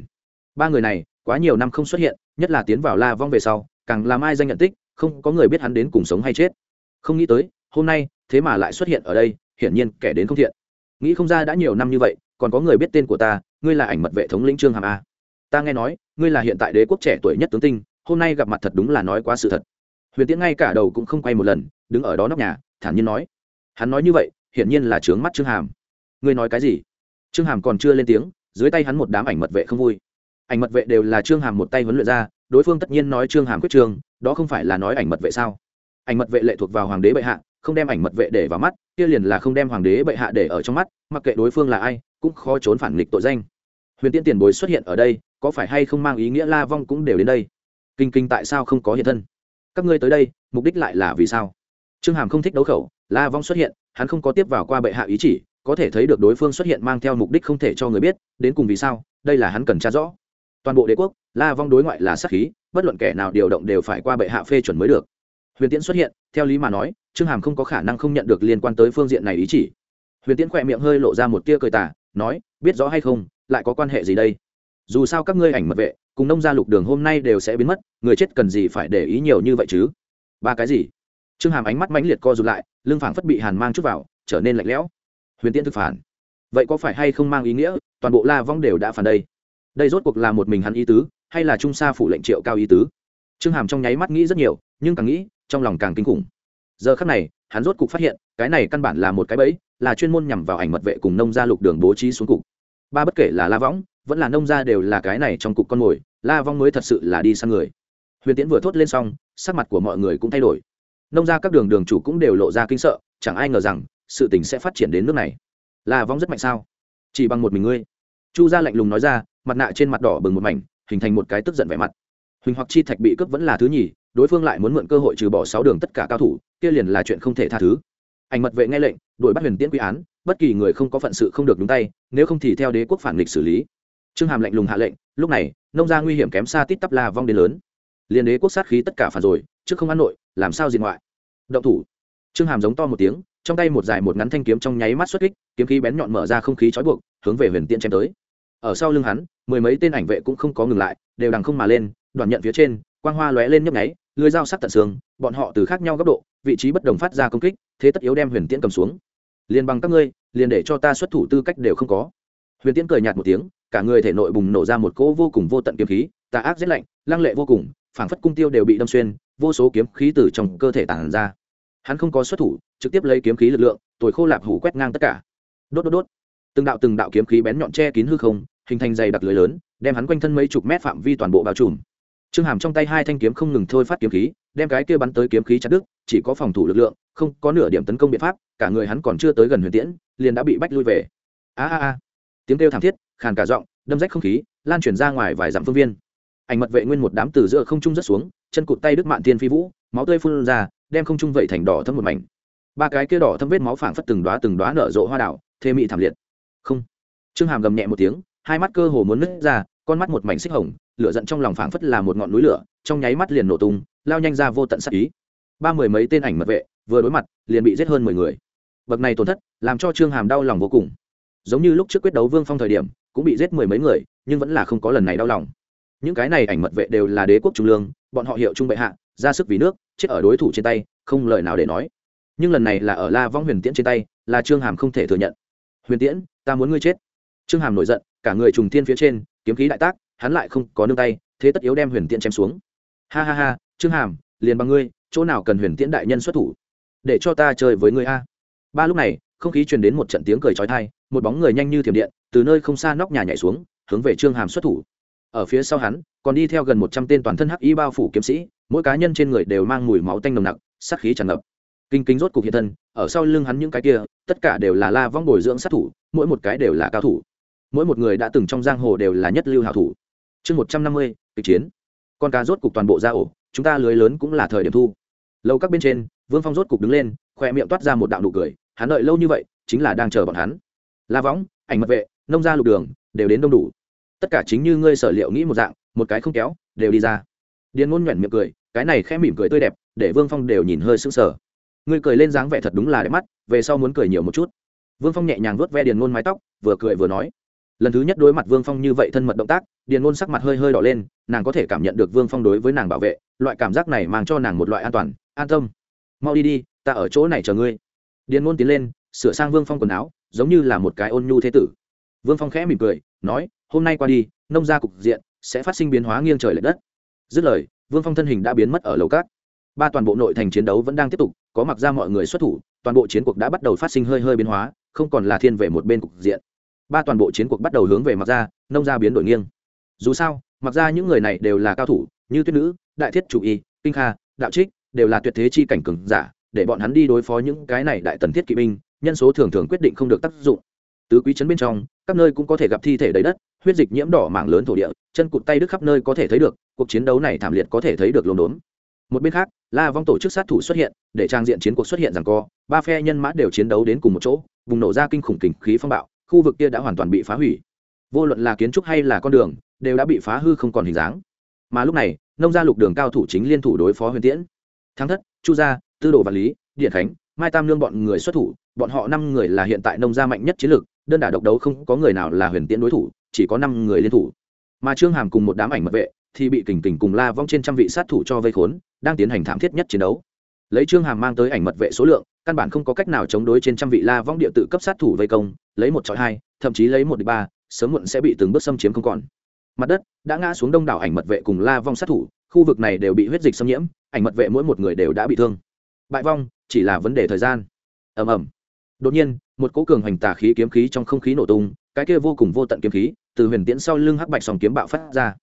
Ba người này, quá nhiều năm không xuất hiện, nhất là tiến vào la vong về sau, càng làm ai danh nhận tích, không có người biết hắn đến cùng sống hay chết. Không nghĩ tới, hôm nay, thế mà lại xuất hiện ở đây, hiển nhiên kẻ đến không thiện nghĩ không ra đã nhiều năm như vậy, còn có người biết tên của ta, ngươi là ảnh mật vệ thống lĩnh trương hàm a. Ta nghe nói, ngươi là hiện tại đế quốc trẻ tuổi nhất tướng tinh, hôm nay gặp mặt thật đúng là nói quá sự thật. Huyền tiễn ngay cả đầu cũng không quay một lần, đứng ở đó nóc nhà, thản nhiên nói. Hắn nói như vậy, hiển nhiên là trướng mắt trương hàm. Ngươi nói cái gì? Trương hàm còn chưa lên tiếng, dưới tay hắn một đám ảnh mật vệ không vui. Ảnh mật vệ đều là trương hàm một tay huấn luyện ra, đối phương tất nhiên nói trương hàm quyết trương đó không phải là nói ảnh mật vệ sao? Ảnh mật vệ lệ thuộc vào hoàng đế bệ hạ không đem ảnh mật vệ để vào mắt, kia liền là không đem hoàng đế bệ hạ để ở trong mắt, mặc kệ đối phương là ai, cũng khó trốn phản nghịch tội danh. Huyền tiên tiền bối xuất hiện ở đây, có phải hay không mang ý nghĩa la vong cũng đều đến đây? Kinh kinh tại sao không có hiện thân? Các ngươi tới đây, mục đích lại là vì sao? Trương hàm không thích đấu khẩu, la vong xuất hiện, hắn không có tiếp vào qua bệ hạ ý chỉ, có thể thấy được đối phương xuất hiện mang theo mục đích không thể cho người biết, đến cùng vì sao, đây là hắn cần tra rõ. Toàn bộ đế quốc, la vong đối ngoại là sắc khí, bất luận kẻ nào điều động đều phải qua bệ hạ phê chuẩn mới được huyền tiễn xuất hiện, theo lý mà nói, trương hàm không có khả năng không nhận được liên quan tới phương diện này ý chỉ. Huyền tiễn khỏe miệng hơi lộ ra một tia cười tả nói, biết rõ hay không, lại có quan hệ gì đây? Dù sao các ngươi ảnh mật vệ, cùng nông gia lục đường hôm nay đều sẽ biến mất, người chết cần gì phải để ý nhiều như vậy chứ? Ba cái gì? Trương hàm ánh mắt mãnh liệt co rụt lại, lưng phảng phất bị hàn mang chút vào, trở nên lạnh lẽo. Huyền tiễn thực phản. Vậy có phải hay không mang ý nghĩa, toàn bộ la vong đều đã phản đây? Đây rốt cuộc là một mình hắn ý tứ, hay là trung sa phủ lệnh triệu cao ý tứ? Trương hàm trong nháy mắt nghĩ rất nhiều, nhưng càng nghĩ trong lòng càng kinh khủng. Giờ khắc này, hắn rốt cục phát hiện, cái này căn bản là một cái bẫy, là chuyên môn nhằm vào ảnh mật vệ cùng nông gia lục đường bố trí xuống cục. Ba bất kể là la võng, vẫn là nông gia đều là cái này trong cục con mồi, la vong mới thật sự là đi săn người. Huyền tiễn vừa thốt lên xong, sắc mặt của mọi người cũng thay đổi. Nông gia các đường đường chủ cũng đều lộ ra kinh sợ, chẳng ai ngờ rằng, sự tình sẽ phát triển đến nước này. La vong rất mạnh sao? Chỉ bằng một mình ngươi. Chu gia lạnh lùng nói ra, mặt nạ trên mặt đỏ bừng một mảnh, hình thành một cái tức giận vẻ mặt. Huỳnh hoặc chi thạch bị cướp vẫn là thứ nhì đối phương lại muốn mượn cơ hội trừ bỏ sáu đường tất cả cao thủ, kia liền là chuyện không thể tha thứ. Ảnh mật vệ nghe lệnh, đuổi bắt huyền tiễn quy án, bất kỳ người không có phận sự không được đúng tay, nếu không thì theo đế quốc phản nghịch xử lý. Trương hàm lạnh lùng hạ lệnh, lúc này, nông gia nguy hiểm kém xa tít tắp la vong đến lớn. Liền đế quốc sát khí tất cả phản rồi, trước không ăn nội, làm sao diện ngoại? Động thủ. Trương hàm giống to một tiếng, trong tay một dài một ngắn thanh kiếm trong nháy mắt xuất kích, kiếm khí bén nhọn mở ra không khí trói buộc, hướng về huyền tiễn chém tới. Ở sau lưng hắn, mười mấy tên ảnh vệ cũng không có ngừng lại, đều đằng không mà lên đoàn nhận phía trên, quang hoa lóe lên nhấp nháy lưới dao sắc tận xương, bọn họ từ khác nhau góc độ, vị trí bất đồng phát ra công kích, thế tất yếu đem huyền tiễn cầm xuống. Liền bằng các ngươi, liền để cho ta xuất thủ tư cách đều không có. Huyền tiễn cười nhạt một tiếng, cả người thể nội bùng nổ ra một cỗ vô cùng vô tận kiếm khí, tà ác rét lạnh, lăng lệ vô cùng, phảng phất cung tiêu đều bị đâm xuyên, vô số kiếm khí từ trong cơ thể tản ra. Hắn không có xuất thủ, trực tiếp lấy kiếm khí lực lượng tuổi khô lạp hủ quét ngang tất cả. Đốt đốt đốt. Từng đạo từng đạo kiếm khí bén nhọn che kín hư không, hình thành dày đặc lưới lớn, đem hắn quanh thân mấy chục mét phạm vi toàn bộ bao trùm trương hàm trong tay hai thanh kiếm không ngừng thôi phát kiếm khí, đem cái kia bắn tới kiếm khí chặt đứt, chỉ có phòng thủ lực lượng, không có nửa điểm tấn công biện pháp, cả người hắn còn chưa tới gần huyền tiễn, liền đã bị bách lui về. A a a. Tiếng kêu thảm thiết, khàn cả giọng, đâm rách không khí, lan truyền ra ngoài vài dặm phương viên. Ảnh mật vệ nguyên một đám từ giữa không trung rất xuống, chân cụt tay đứt mạn tiên phi vũ, máu tươi phun ra, đem không trung vậy thành đỏ thâm một mảnh. Ba cái kia đỏ thâm vết máu phảng phất từng đóa từng đóa nở rộ hoa đảo, thê mị thảm liệt. Không. Trương hàm gầm nhẹ một tiếng, hai mắt cơ hồ muốn nứt ra, con mắt một mảnh xích hồng lửa giận trong lòng phảng phất là một ngọn núi lửa, trong nháy mắt liền nổ tung, lao nhanh ra vô tận sắc ý. Ba mười mấy tên ảnh mật vệ, vừa đối mặt, liền bị giết hơn mười người. Bậc này tổn thất, làm cho trương hàm đau lòng vô cùng. Giống như lúc trước quyết đấu vương phong thời điểm, cũng bị giết mười mấy người, nhưng vẫn là không có lần này đau lòng. Những cái này ảnh mật vệ đều là đế quốc trung lương, bọn họ hiệu trung bệ hạ, ra sức vì nước, chết ở đối thủ trên tay, không lời nào để nói. Nhưng lần này là ở la vong huyền tiễn trên tay, là trương hàm không thể thừa nhận. Huyền tiễn, ta muốn ngươi chết. Trương hàm nổi giận, cả người trùng thiên phía trên, kiếm khí đại tác hắn lại không có nương tay, thế tất yếu đem huyền tiễn chém xuống. Ha ha ha, trương hàm, liền bằng ngươi, chỗ nào cần huyền tiễn đại nhân xuất thủ? Để cho ta chơi với ngươi a. Ba lúc này, không khí truyền đến một trận tiếng cười trói thai một bóng người nhanh như thiểm điện, từ nơi không xa nóc nhà nhảy xuống, hướng về trương hàm xuất thủ. Ở phía sau hắn, còn đi theo gần một trăm tên toàn thân hắc y bao phủ kiếm sĩ, mỗi cá nhân trên người đều mang mùi máu tanh nồng nặc, sát khí tràn ngập. Kinh kính rốt cục hiện thân, ở sau lưng hắn những cái kia, tất cả đều là la vong bồi dưỡng sát thủ, mỗi một cái đều là cao thủ. Mỗi một người đã từng trong giang hồ đều là nhất lưu hảo thủ chương một trăm năm mươi, kịch chiến. Con cá rốt cục toàn bộ ra ổ, chúng ta lưới lớn cũng là thời điểm thu. Lâu các bên trên, vương phong rốt cục đứng lên khoe miệng toát ra một đạo nụ cười, hắn đợi lâu như vậy, chính là đang chờ bọn hắn. La võng, ảnh mật vệ, nông gia lục đường, đều đến đông đủ. Tất cả chính như ngươi sở liệu nghĩ một dạng, một cái không kéo, đều đi ra. Điền ngôn nhoẻn miệng cười, cái này khẽ mỉm cười tươi đẹp, để vương phong đều nhìn hơi sững sờ. Ngươi cười lên dáng vẻ thật đúng là đẹp mắt, về sau muốn cười nhiều một chút. Vương phong nhẹ nhàng vuốt ve điền ngôn mái tóc, vừa cười vừa nói lần thứ nhất đối mặt vương phong như vậy thân mật động tác, điền ngôn sắc mặt hơi hơi đỏ lên, nàng có thể cảm nhận được vương phong đối với nàng bảo vệ, loại cảm giác này mang cho nàng một loại an toàn, an tâm. Mau đi đi, ta ở chỗ này chờ ngươi. Điền ngôn tiến lên, sửa sang vương phong quần áo, giống như là một cái ôn nhu thế tử. Vương phong khẽ mỉm cười, nói, hôm nay qua đi, nông gia cục diện sẽ phát sinh biến hóa nghiêng trời l ệ đất. Dứt lời, vương phong thân hình đã biến mất ở lầu cát. Ba toàn bộ nội thành chiến đấu vẫn đang tiếp tục, có mặc ra mọi người xuất thủ, toàn bộ chiến cuộc đã bắt đầu phát sinh hơi hơi biến hóa, không còn là thiên về một bên cục diện ba toàn bộ chiến cuộc bắt đầu hướng về mặc ra nông ra biến đổi nghiêng. Dù sao mặc ra những người này đều là cao thủ, như tuyết nữ, đại thiết chủ y, kinh kha, đạo trích, đều là tuyệt thế chi cảnh cường giả, để bọn hắn đi đối phó những cái này đại tần thiết kỵ binh, nhân số thường thường quyết định không được tác dụng. Tứ quý chấn bên trong, các nơi cũng có thể gặp thi thể đầy đất, huyết dịch nhiễm đỏ mảng lớn thổ địa, chân cụt tay đứt khắp nơi có thể thấy được, cuộc chiến đấu này thảm liệt có thể thấy được lồn đốn một bên khác, la vong tổ chức sát thủ xuất hiện, để trang diện chiến cuộc xuất hiện rằng co, ba phe nhân mã đều chiến đấu đến cùng một chỗ, bùng nổ ra kinh khủng kình khí phong bạo khu vực kia đã hoàn toàn bị phá hủy. Vô luận là kiến trúc hay là con đường, đều đã bị phá hư không còn hình dáng. Mà lúc này, nông gia lục đường cao thủ chính liên thủ đối phó huyền tiễn. Thắng thất, chu gia, tư đồ và lý, điện khánh, mai tam lương bọn người xuất thủ, bọn họ năm người là hiện tại nông gia mạnh nhất chiến lược, đơn đả độc đấu không có người nào là huyền tiễn đối thủ, chỉ có năm người liên thủ. Mà trương hàm cùng một đám ảnh mật vệ thì bị kình kình cùng la vong trên trăm vị sát thủ cho vây khốn, đang tiến hành thảm thiết nhất chiến đấu lấy trương hàm mang tới ảnh mật vệ số lượng, căn bản không có cách nào chống đối trên trăm vị la vong địa tự cấp sát thủ vây công, lấy một trọi hai, thậm chí lấy một đ ba, sớm muộn sẽ bị từng bước xâm chiếm không còn. Mặt đất đã ngã xuống đông đảo ảnh mật vệ cùng la vong sát thủ, khu vực này đều bị huyết dịch xâm nhiễm, ảnh mật vệ mỗi một người đều đã bị thương. Bại vong chỉ là vấn đề thời gian. Ầm ầm. Đột nhiên, một cỗ cường hoành tà khí kiếm khí trong không khí nổ tung, cái kia vô cùng vô tận kiếm khí từ huyền tiễn sau lưng hắc bạch sòng kiếm bạo phát ra.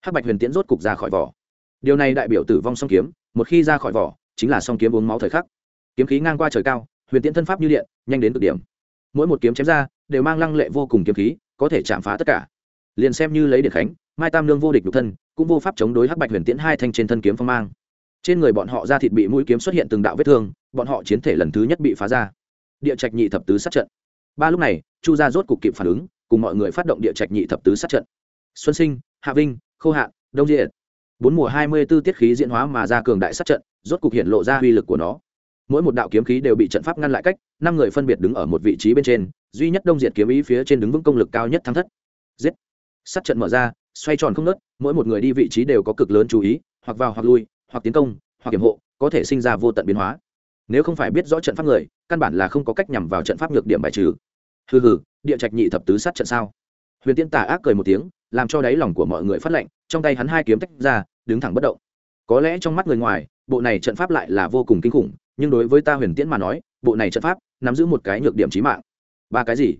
Hắc bạch huyền tiễn rốt cục ra khỏi vỏ. Điều này đại biểu tử vong song kiếm, một khi ra khỏi vỏ chính là song kiếm uống máu thời khắc. Kiếm khí ngang qua trời cao, huyền tiễn thân pháp như điện, nhanh đến cực điểm. Mỗi một kiếm chém ra, đều mang lăng lệ vô cùng kiếm khí, có thể chạm phá tất cả. Liền xem như lấy điện khánh, mai tam lương vô địch nhục thân, cũng vô pháp chống đối hắc bạch huyền tiễn hai thanh trên thân kiếm phong mang. Trên người bọn họ ra thịt bị mũi kiếm xuất hiện từng đạo vết thương, bọn họ chiến thể lần thứ nhất bị phá ra. Địa trạch nhị thập tứ sát trận. Ba lúc này, chu gia rốt cục kịp phản ứng, cùng mọi người phát động địa trạch nhị thập tứ sát trận. Xuân sinh, hạ vinh, khô hạn đông diện bốn mùa hai mươi b ố tiết khí diễn hóa mà ra cường đại sát trận rốt cục hiện lộ ra uy lực của nó. Mỗi một đạo kiếm khí đều bị trận pháp ngăn lại cách, năm người phân biệt đứng ở một vị trí bên trên, duy nhất đông diệt kiếm ý phía trên đứng vững công lực cao nhất thắng thất. Giết! Sát trận mở ra, xoay tròn không nớt mỗi một người đi vị trí đều có cực lớn chú ý, hoặc vào hoặc lui, hoặc tiến công, hoặc kiểm hộ, có thể sinh ra vô tận biến hóa. Nếu không phải biết rõ trận pháp người, căn bản là không có cách nhằm vào trận pháp nhược điểm bài trừ. Hừ hừ, địa trạch nhị thập tứ sát trận sao? Huyền tiên tả ác cười một tiếng, làm cho đáy lòng của mọi người phát lạnh. trong tay hắn hai kiếm tách ra, đứng thẳng bất động. Có lẽ trong mắt người ngoài bộ này trận pháp lại là vô cùng kinh khủng, nhưng đối với ta huyền tiễn mà nói, bộ này trận pháp nắm giữ một cái nhược điểm trí mạng. Ba cái gì?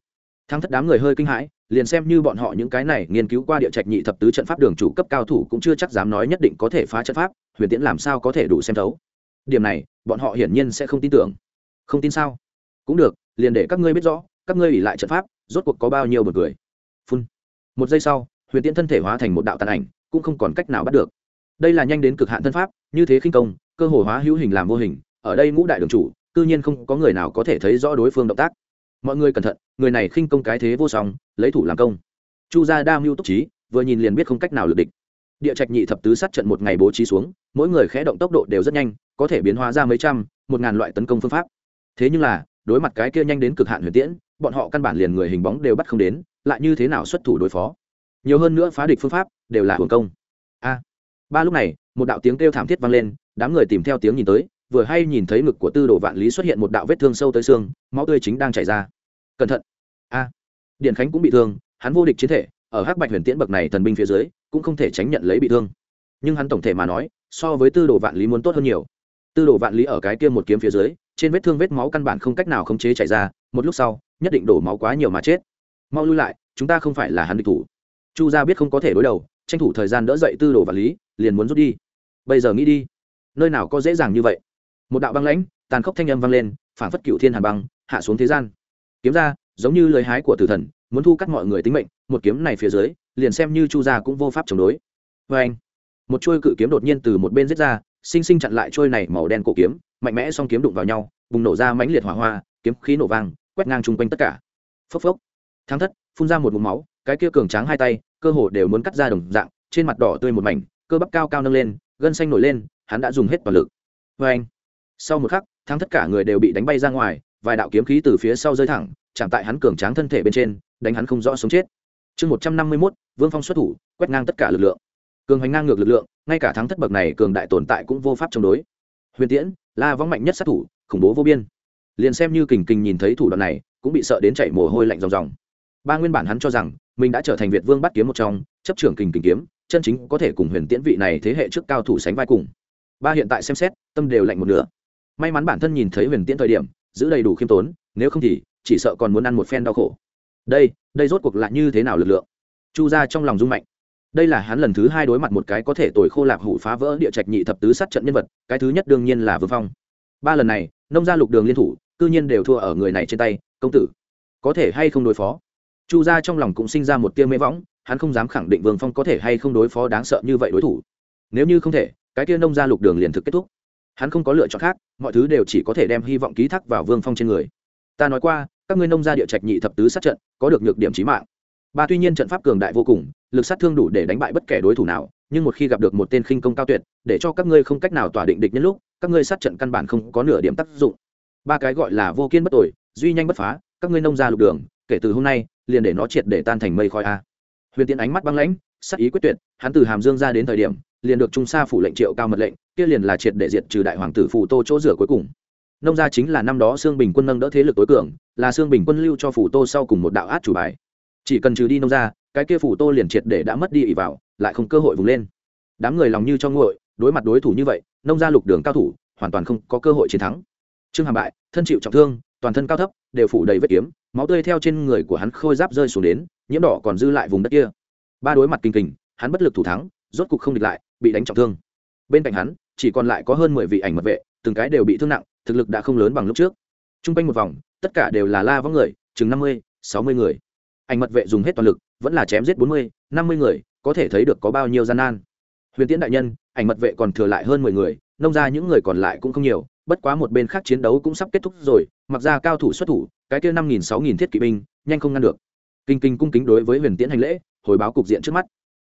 Thăng thất đám người hơi kinh hãi, liền xem như bọn họ những cái này nghiên cứu qua địa trạch nhị thập tứ trận pháp đường chủ cấp cao thủ cũng chưa chắc dám nói nhất định có thể phá trận pháp, huyền tiễn làm sao có thể đủ xem thấu? Điểm này, bọn họ hiển nhiên sẽ không tin tưởng. Không tin sao? Cũng được, liền để các ngươi biết rõ, các ngươi ỉ lại trận pháp, rốt cuộc có bao nhiêu bật cười. Phun. Một giây sau, huyền tiễn thân thể hóa thành một đạo tàn ảnh, cũng không còn cách nào bắt được đây là nhanh đến cực hạn thân pháp, như thế khinh công, cơ hồ hóa hữu hình làm vô hình, ở đây ngũ đại đường chủ tự nhiên không có người nào có thể thấy rõ đối phương động tác. Mọi người cẩn thận, người này khinh công cái thế vô song, lấy thủ làm công. Chu gia đa mưu túc trí, vừa nhìn liền biết không cách nào lực địch. Địa trạch nhị thập tứ sát trận một ngày bố trí xuống, mỗi người khẽ động tốc độ đều rất nhanh, có thể biến hóa ra mấy trăm, một ngàn loại tấn công phương pháp. Thế nhưng là, đối mặt cái kia nhanh đến cực hạn huyền tiễn, bọn họ căn bản liền người hình bóng đều bắt không đến, lại như thế nào xuất thủ đối phó? Nhiều hơn nữa phá địch phương pháp, đều là hưởng công ba lúc này, một đạo tiếng kêu thảm thiết vang lên, đám người tìm theo tiếng nhìn tới, vừa hay nhìn thấy ngực của tư đồ vạn lý xuất hiện một đạo vết thương sâu tới xương, máu tươi chính đang chảy ra. Cẩn thận. A. Điện khánh cũng bị thương, hắn vô địch chiến thể, ở hắc bạch huyền tiễn bậc này thần binh phía dưới, cũng không thể tránh nhận lấy bị thương. Nhưng hắn tổng thể mà nói, so với tư đồ vạn lý muốn tốt hơn nhiều. Tư đồ vạn lý ở cái kia một kiếm phía dưới, trên vết thương vết máu căn bản không cách nào khống chế chảy ra, một lúc sau, nhất định đổ máu quá nhiều mà chết. Mau lui lại, chúng ta không phải là hắn địch thủ. Chu gia biết không có thể đối đầu tranh thủ thời gian đỡ dậy tư đồ và lý, liền muốn rút đi. Bây giờ nghĩ đi, nơi nào có dễ dàng như vậy? Một đạo băng lãnh, tàn khốc thanh âm vang lên phản phất cựu thiên hàn băng, hạ xuống thế gian. Kiếm ra, giống như lời hái của tử thần, muốn thu cắt mọi người tính mệnh, một kiếm này phía dưới, liền xem như chu gia cũng vô pháp chống đối. Vê anh, một chuôi cự kiếm đột nhiên từ một bên giết ra, sinh sinh chặn lại chuôi này màu đen cổ kiếm, mạnh mẽ song kiếm đụng vào nhau, bùng nổ ra mãnh liệt hỏa hoa, kiếm khí nổ vang, quét ngang chung quanh tất cả. Phốc phốc, thắng thất, phun ra một vùng máu, cái kia cường tráng hai tay cơ hồ đều muốn cắt ra đồng dạng, trên mặt đỏ tươi một mảnh, cơ bắp cao cao nâng lên, gân xanh nổi lên, hắn đã dùng hết toàn lực. Vê anh, sau một khắc, thắng tất cả người đều bị đánh bay ra ngoài, vài đạo kiếm khí từ phía sau rơi thẳng, chạm tại hắn cường tráng thân thể bên trên, đánh hắn không rõ sống chết. Chương một trăm năm mươi mốt, vương phong xuất thủ, quét ngang tất cả lực lượng. Cường hoành ngang ngược lực lượng, ngay cả thắng thất bậc này cường đại tồn tại cũng vô pháp chống đối. Huyền tiễn, la võng mạnh nhất sát thủ, khủng bố vô biên. Liền xem như kình kình nhìn thấy thủ đoạn này, cũng bị sợ đến chảy mồ hôi lạnh ròng ròng. Ba nguyên bản hắn cho rằng mình đã trở thành việt vương bắt kiếm một trong, chấp trưởng kình kình kiếm, chân chính có thể cùng huyền tiễn vị này thế hệ trước cao thủ sánh vai cùng. Ba hiện tại xem xét, tâm đều lạnh một nửa. May mắn bản thân nhìn thấy huyền tiễn thời điểm, giữ đầy đủ khiêm tốn, nếu không thì chỉ sợ còn muốn ăn một phen đau khổ. Đây đây rốt cuộc lại như thế nào lực lượng? Chu ra trong lòng rung mạnh. Đây là hắn lần thứ hai đối mặt một cái có thể tồi khô lạc hủ phá vỡ địa trạch nhị thập tứ sát trận nhân vật, cái thứ nhất đương nhiên là vương phong. Ba lần này, nông gia lục đường liên thủ, cư nhiên đều thua ở người này trên tay, công tử. Có thể hay không đối phó? Chu gia trong lòng cũng sinh ra một tia mê võng, hắn không dám khẳng định vương phong có thể hay không đối phó đáng sợ như vậy đối thủ. Nếu như không thể, cái tia nông gia lục đường liền thực kết thúc. Hắn không có lựa chọn khác, mọi thứ đều chỉ có thể đem hy vọng ký thác vào vương phong trên người. Ta nói qua, các ngươi nông gia địa trạch nhị thập tứ sát trận, có được nhược điểm trí mạng. Ba tuy nhiên trận pháp cường đại vô cùng, lực sát thương đủ để đánh bại bất kể đối thủ nào, nhưng một khi gặp được một tên khinh công cao tuyệt, để cho các ngươi không cách nào tỏa định địch nhân lúc, các ngươi sát trận căn bản không có nửa điểm tác dụng. Ba cái gọi là vô kiên bất tội duy nhanh bất phá, các ngươi nông ra lục đường kể từ hôm nay, liền để nó triệt để tan thành mây khói a. Huyền tiễn ánh mắt băng lãnh, sắc ý quyết tuyệt, hắn từ hàm dương ra đến thời điểm, liền được trung sa phủ lệnh triệu cao mật lệnh, kia liền là triệt để diệt trừ đại hoàng tử phủ tô chỗ rửa cuối cùng. Nông gia chính là năm đó xương bình quân nâng đỡ thế lực tối cường, là xương bình quân lưu cho phủ tô sau cùng một đạo át chủ bài. Chỉ cần trừ đi nông gia, cái kia phủ tô liền triệt để đã mất đi ỉ vào, lại không cơ hội vùng lên. Đám người lòng như cho nguội, đối mặt đối thủ như vậy, nông gia lục đường cao thủ, hoàn toàn không có cơ hội chiến thắng. Trương hàm bại, thân chịu trọng thương toàn thân cao thấp, đều phủ đầy vết kiếm, máu tươi theo trên người của hắn khôi giáp rơi xuống đến, nhiễm đỏ còn dư lại vùng đất kia. Ba đối mặt kinh kình, hắn bất lực thủ thắng, rốt cục không địch lại, bị đánh trọng thương. Bên cạnh hắn, chỉ còn lại có hơn mười vị ảnh mật vệ, từng cái đều bị thương nặng, thực lực đã không lớn bằng lúc trước. T r u n g quanh một vòng, tất cả đều là la vắng người, chừng năm mươi, sáu mươi người. Ảnh mật vệ dùng hết toàn lực, vẫn là chém giết bốn mươi, năm mươi người, có thể thấy được có bao nhiêu gian nan. Huyền tiễn đại nhân, ảnh mật vệ còn thừa lại hơn mười người, nông ra những người còn lại cũng không nhiều bất quá một bên khác chiến đấu cũng sắp kết thúc rồi, mặc ra cao thủ xuất thủ, cái kia năm nghìn, sáu nghìn thiết kỵ binh, nhanh không ngăn được. Kinh kinh cung kính đối với huyền tiễn hành lễ, hồi báo cục diện trước mắt.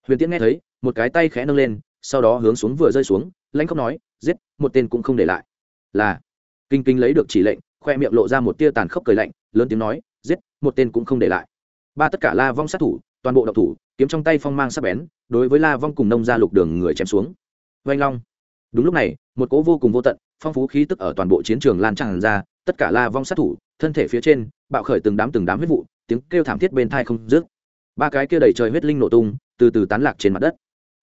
Huyền tiễn nghe thấy, một cái tay khẽ nâng lên, sau đó hướng xuống vừa rơi xuống, lãnh không nói, giết, một tên cũng không để lại. Là, kinh kinh lấy được chỉ lệnh, khoe miệng lộ ra một tia tàn khốc cười lạnh, lớn tiếng nói, giết, một tên cũng không để lại. Ba tất cả la vong sát thủ, toàn bộ độc thủ, kiếm trong tay phong mang sắc bén, đối với la vong cùng nông ra lục đường người chém xuống. Vanh long. Đúng lúc này, một cỗ vô cùng vô tận phong phú khí tức ở toàn bộ chiến trường lan tràn ra, tất cả la vong sát thủ, thân thể phía trên, bạo khởi từng đám từng đám huyết vụ, tiếng kêu thảm thiết bên thai không dứt. Ba cái kia đầy trời huyết linh nổ tung, từ từ tán lạc trên mặt đất.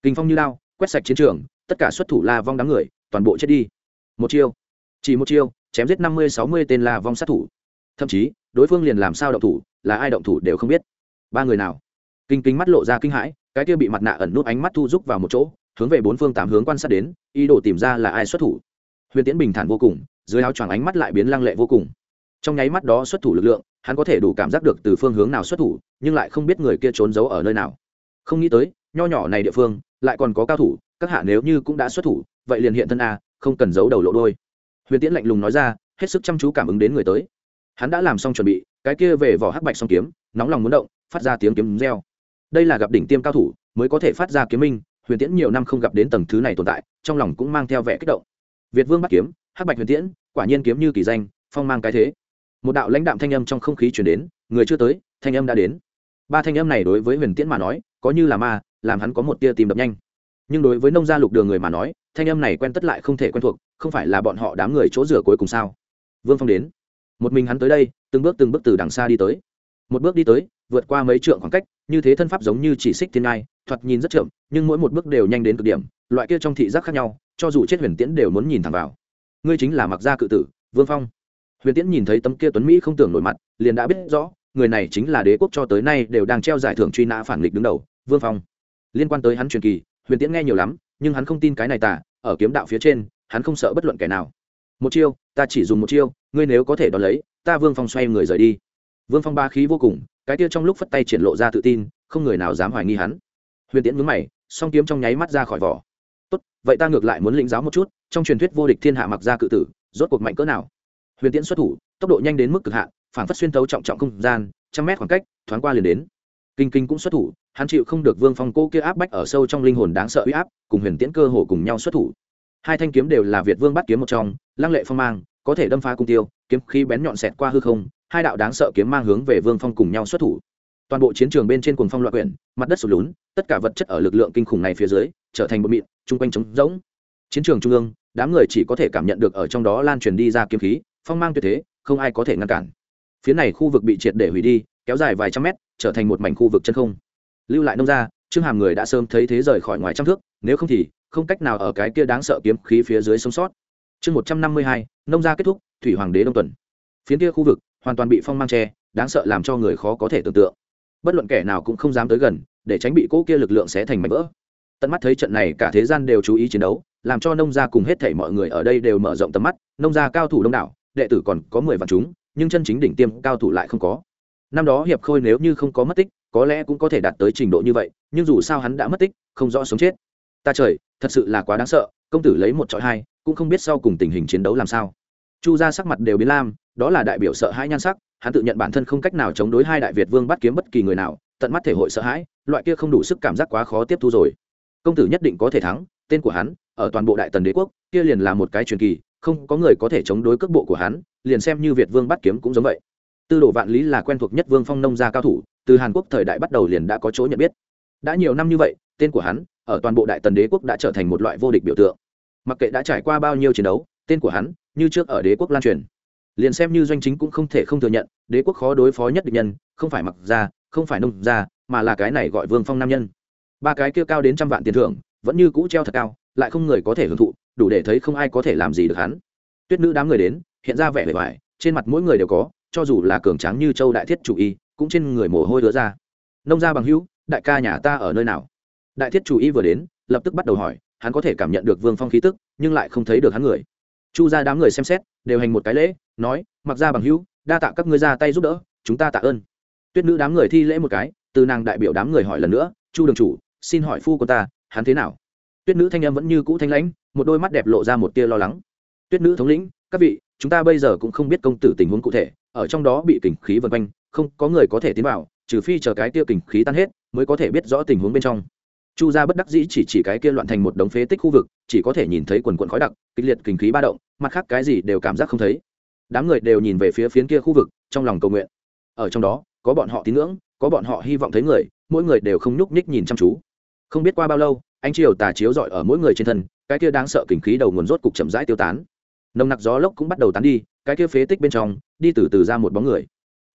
Kinh phong như lao, quét sạch chiến trường, tất cả xuất thủ la vong đám người, toàn bộ chết đi. Một chiêu, chỉ một chiêu, chém giết năm mươi, sáu mươi tên la vong sát thủ. Thậm chí, đối phương liền làm sao động thủ, là ai động thủ đều không biết. Ba người nào? Kinh kinh mắt lộ ra kinh hãi, cái kia bị mặt nạ ẩn nút ánh mắt thu rúc vào một chỗ, hướng về bốn phương tám hướng quan sát đến, ý đồ tìm ra là ai xuất thủ huyền tiễn bình thản vô cùng, dưới áo choàng ánh mắt lại biến lăng lệ vô cùng. Trong nháy mắt đó xuất thủ lực lượng, hắn có thể đủ cảm giác được từ phương hướng nào xuất thủ, nhưng lại không biết người kia trốn giấu ở nơi nào. Không nghĩ tới, nho nhỏ này địa phương, lại còn có cao thủ, các hạ nếu như cũng đã xuất thủ, vậy liền hiện thân a, không cần giấu đầu lộ đôi huyền tiễn lạnh lùng nói ra, hết sức chăm chú cảm ứng đến người tới. Hắn đã làm xong chuẩn bị, cái kia về vỏ hắc bạch song kiếm, nóng lòng muốn động, phát ra tiếng kiếm reo. Đây là gặp đỉnh tiêm cao thủ, mới có thể phát ra kiếm minh, huyền tiễn nhiều năm không gặp đến tầng thứ này tồn tại, trong lòng cũng mang theo vẻ kích động việt vương bắt kiếm, hắc bạch huyền tiễn, quả nhiên kiếm như kỳ danh, phong mang cái thế. Một đạo lãnh đạm thanh âm trong không khí chuyển đến, người chưa tới, thanh âm đã đến. Ba thanh âm này đối với huyền tiễn mà nói, có như là ma, làm hắn có một tia tìm đập nhanh. Nhưng đối với nông gia lục đường người mà nói, thanh âm này quen tất lại không thể quen thuộc, không phải là bọn họ đám người chỗ rửa cuối cùng sao? Vương phong đến. Một mình hắn tới đây, từng bước từng bước từ đằng xa đi tới. Một bước đi tới, vượt qua mấy trượng khoảng cách, như thế thân pháp giống như chỉ xích thiên ngai, thoạt nhìn rất chậm, nhưng mỗi một bước đều nhanh đến cực điểm, loại kia trong thị giác khác nhau cho dù chết huyền tiễn đều muốn nhìn thẳng vào. Ngươi chính là mặc gia cự tử, vương phong. Huyền tiễn nhìn thấy tấm kia tuấn mỹ không tưởng nổi mặt, liền đã biết rõ, người này chính là đế quốc cho tới nay đều đang treo giải thưởng truy nã phản nghịch đứng đầu, vương phong. Liên quan tới hắn truyền kỳ, huyền tiễn nghe nhiều lắm, nhưng hắn không tin cái này tả ở kiếm đạo phía trên, hắn không sợ bất luận kẻ nào. Một chiêu, ta chỉ dùng một chiêu, ngươi nếu có thể đón lấy, ta vương phong xoay người rời đi. Vương phong ba khí vô cùng, cái kia trong lúc phất tay triển lộ ra tự tin, không người nào dám hoài nghi hắn. Huyền tiễn mướn mày, song kiếm trong nháy mắt ra khỏi vỏ tốt, vậy ta ngược lại muốn lĩnh giáo một chút, trong truyền thuyết vô địch thiên hạ mặc ra cự tử, rốt cuộc mạnh cỡ nào? Huyền tiễn xuất thủ, tốc độ nhanh đến mức cực hạn phản phất xuyên tấu trọng trọng không gian, trăm mét khoảng cách, thoáng qua liền đến. Kinh kinh cũng xuất thủ, hắn chịu không được vương phong cô kia áp bách ở sâu trong linh hồn đáng sợ uy áp, cùng huyền tiễn cơ hồ cùng nhau xuất thủ. Hai thanh kiếm đều là việt vương bắt kiếm một trong, lăng lệ phong mang, có thể đâm phá cung tiêu, kiếm khí bén nhọn xẹt qua hư không, hai đạo đáng sợ kiếm mang hướng về vương phong cùng nhau xuất thủ toàn bộ chiến trường bên trên cuồng phong loạn quyển, mặt đất sụt lún, tất cả vật chất ở lực lượng kinh khủng này phía dưới, trở thành một mịn, chung quanh trống rỗng. Chiến trường trung ương, đám người chỉ có thể cảm nhận được ở trong đó lan truyền đi ra kiếm khí, phong mang tuyệt thế, không ai có thể ngăn cản. Phía này khu vực bị triệt để hủy đi, kéo dài vài trăm mét, trở thành một mảnh khu vực chân không. Lưu lại nông ra trương hàm người đã sớm thấy thế rời khỏi ngoài trăm thước, nếu không thì, không cách nào ở cái kia đáng sợ kiếm khí phía dưới sống sót. Chương một trăm năm mươi hai, nông gia kết thúc, thủy hoàng đế đông tuần. Phía kia khu vực hoàn toàn bị phong mang che, đáng sợ làm cho người khó có thể tưởng tượng bất luận kẻ nào cũng không dám tới gần, để tránh bị cỗ kia lực lượng sẽ thành mảnh vỡ. Tận mắt thấy trận này cả thế gian đều chú ý chiến đấu, làm cho nông gia cùng hết thảy mọi người ở đây đều mở rộng tầm mắt, nông gia cao thủ đông đảo, đệ tử còn có mười vạn chúng, nhưng chân chính đỉnh tiêm cao thủ lại không có. Năm đó hiệp khôi nếu như không có mất tích, có lẽ cũng có thể đạt tới trình độ như vậy, nhưng dù sao hắn đã mất tích, không rõ sống chết. Ta trời, thật sự là quá đáng sợ, công tử lấy một trọi hai, cũng không biết sau cùng tình hình chiến đấu làm sao. Chu ra sắc mặt đều biến lam, đó là đại biểu sợ hãi nhan sắc hắn tự nhận bản thân không cách nào chống đối hai đại việt vương bắt kiếm bất kỳ người nào, tận mắt thể hội sợ hãi, loại kia không đủ sức cảm giác quá khó tiếp thu rồi. Công tử nhất định có thể thắng, tên của hắn, ở toàn bộ đại tần đế quốc, kia liền là một cái truyền kỳ, không có người có thể chống đối cước bộ của hắn, liền xem như việt vương bắt kiếm cũng giống vậy. Tư đồ vạn lý là quen thuộc nhất vương phong nông gia cao thủ, từ hàn quốc thời đại bắt đầu liền đã có chỗ nhận biết. Đã nhiều năm như vậy, tên của hắn, ở toàn bộ đại tần đế quốc đã trở thành một loại vô địch biểu tượng. Mặc kệ đã trải qua bao nhiêu chiến đấu, tên của hắn, như trước ở đế quốc lan truyền liền xem như doanh chính cũng không thể không thừa nhận, đế quốc khó đối phó nhất định nhân, không phải mặc ra không phải nông ra mà là cái này gọi vương phong nam nhân. Ba cái kia cao đến trăm vạn tiền thưởng, vẫn như cũ treo thật cao, lại không người có thể hưởng thụ, đủ để thấy không ai có thể làm gì được hắn. Tuyết nữ đám người đến, hiện ra vẻ vẻ vải trên mặt mỗi người đều có, cho dù là cường tráng như châu đại thiết chủ y, cũng trên người mồ hôi đứa ra. Nông gia bằng hữu, đại ca nhà ta ở nơi nào? Đại thiết chủ y vừa đến, lập tức bắt đầu hỏi, hắn có thể cảm nhận được vương phong khí tức, nhưng lại không thấy được hắn người. Chu ra đám người xem xét, đều hành một cái lễ nói, mặc ra bằng hữu, đa tạ các ngươi ra tay giúp đỡ, chúng ta tạ ơn. Tuyết nữ đám người thi lễ một cái, từ nàng đại biểu đám người hỏi lần nữa, chu đường chủ, xin hỏi phu của ta, hắn thế nào? Tuyết nữ thanh em vẫn như cũ thanh lãnh, một đôi mắt đẹp lộ ra một tia lo lắng. Tuyết nữ thống lĩnh, các vị, chúng ta bây giờ cũng không biết công tử tình huống cụ thể, ở trong đó bị kình khí vân quanh, không có người có thể tiến vào, trừ phi chờ cái tia kình khí tan hết, mới có thể biết rõ tình huống bên trong. Chu gia bất đắc dĩ chỉ chỉ cái kia loạn thành một đống phế tích khu vực, chỉ có thể nhìn thấy quần quần khói đặc, kịch liệt kình khí ba động, mặt khác cái gì đều cảm giác không thấy đám người đều nhìn về phía phiến kia khu vực, trong lòng cầu nguyện. Ở trong đó, có bọn họ tín ngưỡng, có bọn họ hy vọng thấy người, mỗi người đều không nhúc nhích nhìn chăm chú. Không biết qua bao lâu, ánh chiều tà chiếu rọi ở mỗi người trên thân, cái kia đáng sợ kình khí đầu nguồn rốt cục chậm rãi tiêu tán. Nồng nặc gió lốc cũng bắt đầu tán đi, cái kia phế tích bên trong, đi từ từ ra một bóng người.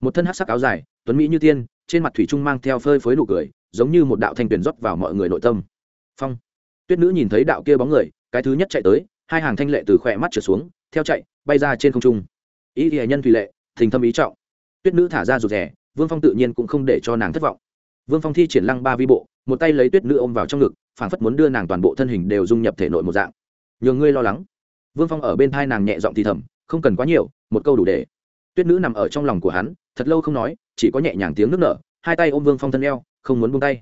Một thân hát sắc áo dài, tuấn mỹ như tiên, trên mặt thủy trung mang theo phơi phới nụ cười, giống như một đạo thanh tuyển rót vào mọi người nội tâm. Phong. Tuyết nữ nhìn thấy đạo kia bóng người, cái thứ nhất chạy tới, hai hàng thanh lệ từ khỏe mắt trở xuống, theo chạy, bay ra trên không trung ý thì nhân thủy lệ thình thâm ý trọng. Tuyết nữ thả ra rụt rè, vương phong tự nhiên cũng không để cho nàng thất vọng. Vương phong thi triển lăng ba vi bộ, một tay lấy tuyết nữ ôm vào trong ngực, phảng phất muốn đưa nàng toàn bộ thân hình đều dung nhập thể nội một dạng. Nhường ngươi lo lắng. Vương phong ở bên thai nàng nhẹ giọng thì thầm, không cần quá nhiều, một câu đủ để. Tuyết nữ nằm ở trong lòng của hắn, thật lâu không nói, chỉ có nhẹ nhàng tiếng nước nở, hai tay ôm vương phong thân eo, không muốn buông tay.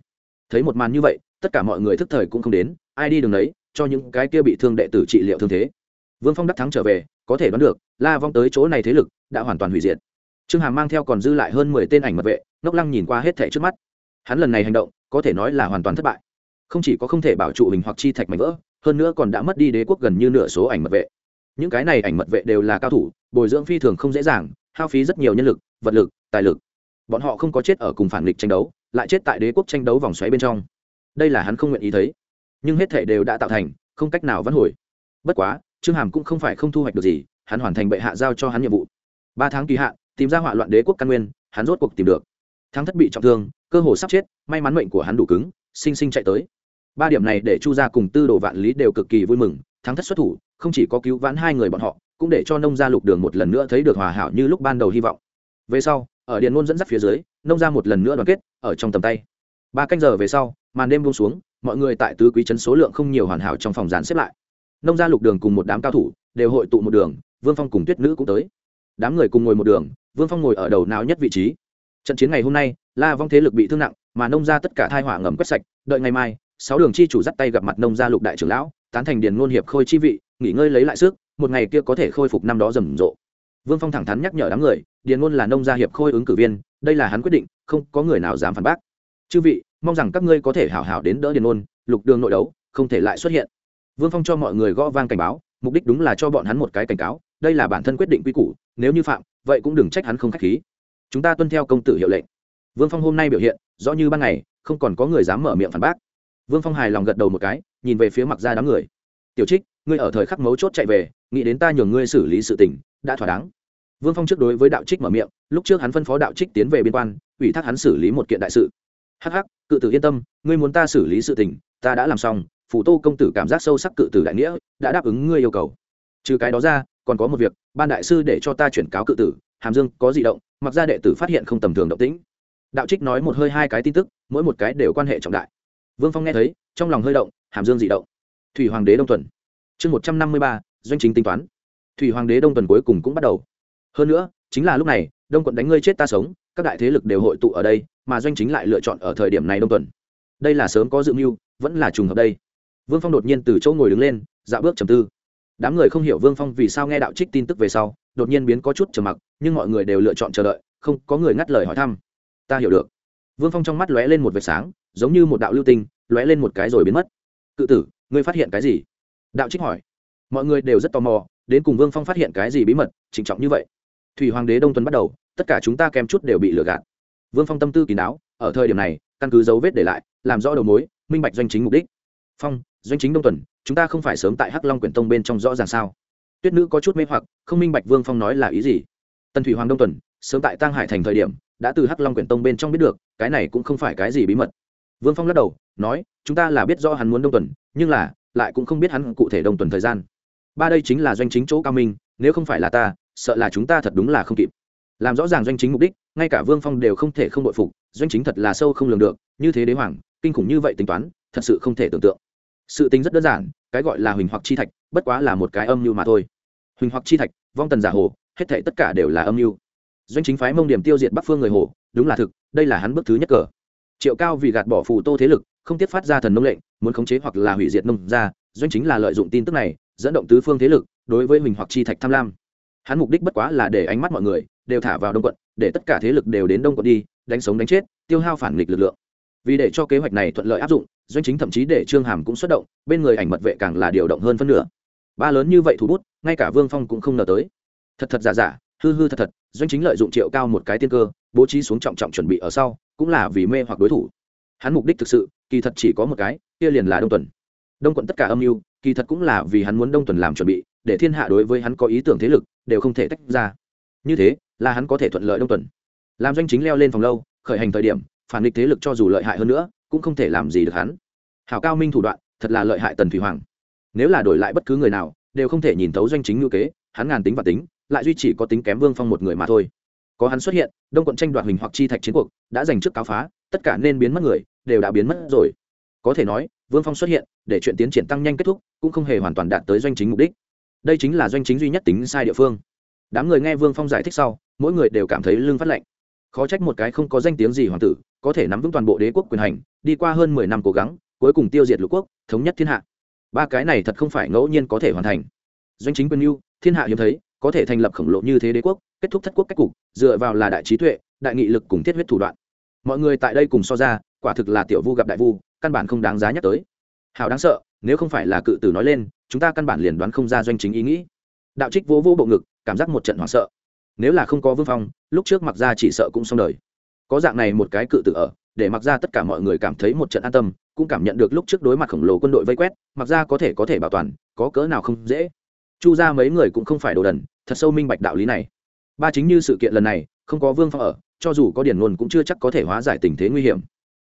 Thấy một màn như vậy, tất cả mọi người thức thời cũng không đến, ai đi đường đấy cho những cái kia bị thương đệ tử trị liệu thương thế vương phong đắc thắng trở về, có thể đoán được, la vong tới chỗ này thế lực đã hoàn toàn hủy diệt. Trương hàm mang theo còn dư lại hơn mười tên ảnh mật vệ, ngốc lăng nhìn qua hết thẻ trước mắt. Hắn lần này hành động, có thể nói là hoàn toàn thất bại. Không chỉ có không thể bảo trụ hình hoặc chi thạch mảnh vỡ, hơn nữa còn đã mất đi đế quốc gần như nửa số ảnh mật vệ. Những cái này ảnh mật vệ đều là cao thủ, bồi dưỡng phi thường không dễ dàng, hao phí rất nhiều nhân lực, vật lực, tài lực. Bọn họ không có chết ở cùng phản nghịch tranh đấu, lại chết tại đế quốc tranh đấu vòng xoáy bên trong. Đây là hắn không nguyện ý thấy. Nhưng hết thể đều đã tạo thành, không cách nào vãn hồi. Bất quá trương hàm cũng không phải không thu hoạch được gì, hắn hoàn thành bệ hạ giao cho hắn nhiệm vụ. Ba tháng kỳ hạn, tìm ra hỏa loạn đế quốc căn nguyên, hắn rốt cuộc tìm được. Thắng thất bị trọng thương, cơ hồ sắp chết, may mắn mệnh của hắn đủ cứng, sinh sinh chạy tới. Ba điểm này để chu gia cùng tư đồ vạn lý đều cực kỳ vui mừng, thắng thất xuất thủ, không chỉ có cứu vãn hai người bọn họ, cũng để cho nông gia lục đường một lần nữa thấy được hòa hảo như lúc ban đầu hy vọng. Về sau, ở điện ngôn dẫn dắt phía dưới, nông gia một lần nữa đoàn kết, ở trong tầm tay. Ba canh giờ về sau, màn đêm buông xuống, mọi người tại tứ quý trấn số lượng không nhiều hoàn hảo trong phòng dàn xếp lại nông gia lục đường cùng một đám cao thủ đều hội tụ một đường, vương phong cùng tuyết nữ cũng tới. Đám người cùng ngồi một đường, vương phong ngồi ở đầu não nhất vị trí. Trận chiến ngày hôm nay, la vong thế lực bị thương nặng, mà nông gia tất cả thai hỏa ngầm quét sạch, đợi ngày mai, sáu đường chi chủ dắt tay gặp mặt nông gia lục đại trưởng lão, tán thành điền ngôn hiệp khôi chi vị, nghỉ ngơi lấy lại sức, một ngày kia có thể khôi phục năm đó rầm rộ. Vương phong thẳng thắn nhắc nhở đám người, điền ngôn là nông gia hiệp khôi ứng cử viên, đây là hắn quyết định, không có người nào dám phản bác. Chư vị, mong rằng các ngươi có thể hảo hảo đến đỡ điền ngôn, lục đường nội đấu, không thể lại xuất hiện vương phong cho mọi người gõ vang cảnh báo, mục đích đúng là cho bọn hắn một cái cảnh cáo, đây là bản thân quyết định quy củ, nếu như phạm, vậy cũng đừng trách hắn không k h á c h khí. Chúng ta tuân theo công tử hiệu lệnh. Vương phong hôm nay biểu hiện, rõ như ban ngày, không còn có người dám mở miệng phản bác. Vương phong hài lòng gật đầu một cái, nhìn về phía mặc ra đám người. Tiểu trích, ngươi ở thời khắc mấu chốt chạy về, nghĩ đến ta nhường ngươi xử lý sự tình, đã thỏa đáng. Vương phong trước đối với đạo trích mở miệng, lúc trước hắn phân phó đạo trích tiến về biên quan, ủy thác hắn xử lý một kiện đại sự. Hh cự tử yên tâm, ngươi muốn ta xử lý sự tình, ta đã làm xong phủ tô công tử cảm giác sâu sắc cự tử đại nghĩa, đã đáp ứng ngươi yêu cầu. Trừ cái đó ra, còn có một việc, ban đại sư để cho ta chuyển cáo cự tử, hàm dương có di động, mặc ra đệ tử phát hiện không tầm thường động tĩnh. Đạo trích nói một hơi hai cái tin tức, mỗi một cái đều quan hệ trọng đại. Vương phong nghe thấy, trong lòng hơi động, hàm dương di động. Thủy hoàng đế đông tuần. Chương một trăm năm mươi ba, doanh chính tính toán. Thủy hoàng đế đông tuần cuối cùng cũng bắt đầu. Hơn nữa, chính là lúc này, đông quận đánh ngươi chết ta sống, các đại thế lực đều hội tụ ở đây, mà doanh chính lại lựa chọn ở thời điểm này đông tuần. Đây là sớm có dự mưu, vẫn là trùng hợp đây vương phong đột nhiên từ chỗ ngồi đứng lên dạ bước trầm tư. Đám người không hiểu vương phong vì sao nghe đạo trích tin tức về sau, đột nhiên biến có chút trầm mặc, nhưng mọi người đều lựa chọn chờ đợi, không có người ngắt lời hỏi thăm. Ta hiểu được. Vương phong trong mắt lóe lên một vệt sáng, giống như một đạo lưu tinh, lóe lên một cái rồi biến mất. Cự tử, ngươi phát hiện cái gì? Đạo trích hỏi. Mọi người đều rất tò mò, đến cùng vương phong phát hiện cái gì bí mật trịnh trọng như vậy. Thủy hoàng đế đông tuần bắt đầu, tất cả chúng ta kém chút đều bị lừa gạt. Vương phong tâm tư kín đáo, ở thời điểm này, căn cứ dấu vết để lại, làm rõ đầu mối, minh bạch doanh chính mục đích. Phong doanh chính đông tuần, chúng ta không phải sớm tại hắc long quyển tông bên trong rõ ràng sao? Tuyết nữ có chút mê hoặc, không minh bạch vương phong nói là ý gì. Tần thủy hoàng đông tuần, sớm tại tăng hải thành thời điểm, đã từ hắc long quyển tông bên trong biết được, cái này cũng không phải cái gì bí mật. Vương phong lắc đầu, nói, chúng ta là biết do hắn muốn đông tuần, nhưng là, lại cũng không biết hắn cụ thể đông tuần thời gian. Ba đây chính là doanh chính chỗ cao minh, nếu không phải là ta, sợ là chúng ta thật đúng là không kịp. Làm rõ ràng doanh chính mục đích, ngay cả vương phong đều không thể không đội phục, doanh chính thật là sâu không lường được, như thế đế hoàng, kinh khủng như vậy tính toán, thật sự không thể tưởng tượng sự tính rất đơn giản, cái gọi là huỳnh hoặc chi thạch, bất quá là một cái âm mưu mà thôi. Huỳnh hoặc chi thạch, vong tần giả hồ, hết thể tất cả đều là âm mưu. Doanh chính phái mông điểm tiêu diệt bắc phương người hồ, đúng là thực, đây là hắn bước thứ nhất cờ. Triệu cao vì gạt bỏ phù tô thế lực, không tiếp phát ra thần nông lệnh, muốn khống chế hoặc là hủy diệt nông ra doanh chính là lợi dụng tin tức này, dẫn động tứ phương thế lực, đối với huỳnh hoặc chi thạch tham lam. Hắn mục đích bất quá là để ánh mắt mọi người, đều thả vào đông quận, để tất cả thế lực đều đến đông quận đi, đánh sống đánh chết, tiêu hao phản nghịch lực lượng. Vì để cho kế hoạch này thuận lợi áp dụng doanh chính thậm chí để trương hàm cũng xuất động, bên người ảnh mật vệ càng là điều động hơn phân nửa. Ba lớn như vậy thủ bút, ngay cả vương phong cũng không ngờ tới. Thật thật giả giả, hư hư thật thật, doanh chính lợi dụng triệu cao một cái tiên cơ, bố trí xuống trọng trọng chuẩn bị ở sau, cũng là vì mê hoặc đối thủ. Hắn mục đích thực sự, kỳ thật chỉ có một cái, kia liền là đông tuần. Đông quận tất cả âm mưu, kỳ thật cũng là vì hắn muốn đông tuần làm chuẩn bị, để thiên hạ đối với hắn có ý tưởng thế lực, đều không thể tách ra. Như thế, là hắn có thể thuận lợi đông tuần. Làm doanh chính leo lên phòng lâu, khởi hành thời điểm, phản địch thế lực cho dù lợi hại hơn nữa cũng không thể làm gì được hắn. Hảo cao minh thủ đoạn, thật là lợi hại tần thủy hoàng. Nếu là đổi lại bất cứ người nào, đều không thể nhìn thấu doanh chính ngữ kế, hắn ngàn tính và tính, lại duy chỉ có tính kém vương phong một người mà thôi. Có hắn xuất hiện, đông quận tranh đoạt hình hoặc chi thạch chiến cuộc, đã giành trước cáo phá, tất cả nên biến mất người, đều đã biến mất rồi. Có thể nói, vương phong xuất hiện, để chuyện tiến triển tăng nhanh kết thúc, cũng không hề hoàn toàn đạt tới doanh chính mục đích. Đây chính là doanh chính duy nhất tính sai địa phương. Đám người nghe vương phong giải thích sau, mỗi người đều cảm thấy lưng phát lệnh khó trách một cái không có danh tiếng gì hoàng tử có thể nắm vững toàn bộ đế quốc quyền hành, đi qua hơn mười năm cố gắng, cuối cùng tiêu diệt lục quốc, thống nhất thiên hạ. Ba cái này thật không phải ngẫu nhiên có thể hoàn thành. Doanh chính quyền mưu thiên hạ hiếm thấy, có thể thành lập khổng lồ như thế đế quốc, kết thúc thất quốc cách cục, dựa vào là đại trí tuệ, đại nghị lực cùng thiết huyết thủ đoạn. Mọi người tại đây cùng so ra, quả thực là tiểu vu gặp đại vu, căn bản không đáng giá nhắc tới. Hào đáng sợ, nếu không phải là cự tử nói lên, chúng ta căn bản liền đoán không ra doanh chính ý nghĩ. Đạo trích vô vô bộ ngực, cảm giác một trận hoảng sợ. Nếu là không có vương phong, lúc trước mặc ra chỉ sợ cũng xong đời có dạng này một cái cự tự ở, để mặc ra tất cả mọi người cảm thấy một trận an tâm, cũng cảm nhận được lúc trước đối mặt khổng lồ quân đội vây quét, mặc ra có thể có thể bảo toàn, có cỡ nào không dễ. Chu ra mấy người cũng không phải đồ đần, thật sâu minh bạch đạo lý này. Ba chính như sự kiện lần này, không có vương phong ở, cho dù có điển luôn cũng chưa chắc có thể hóa giải tình thế nguy hiểm.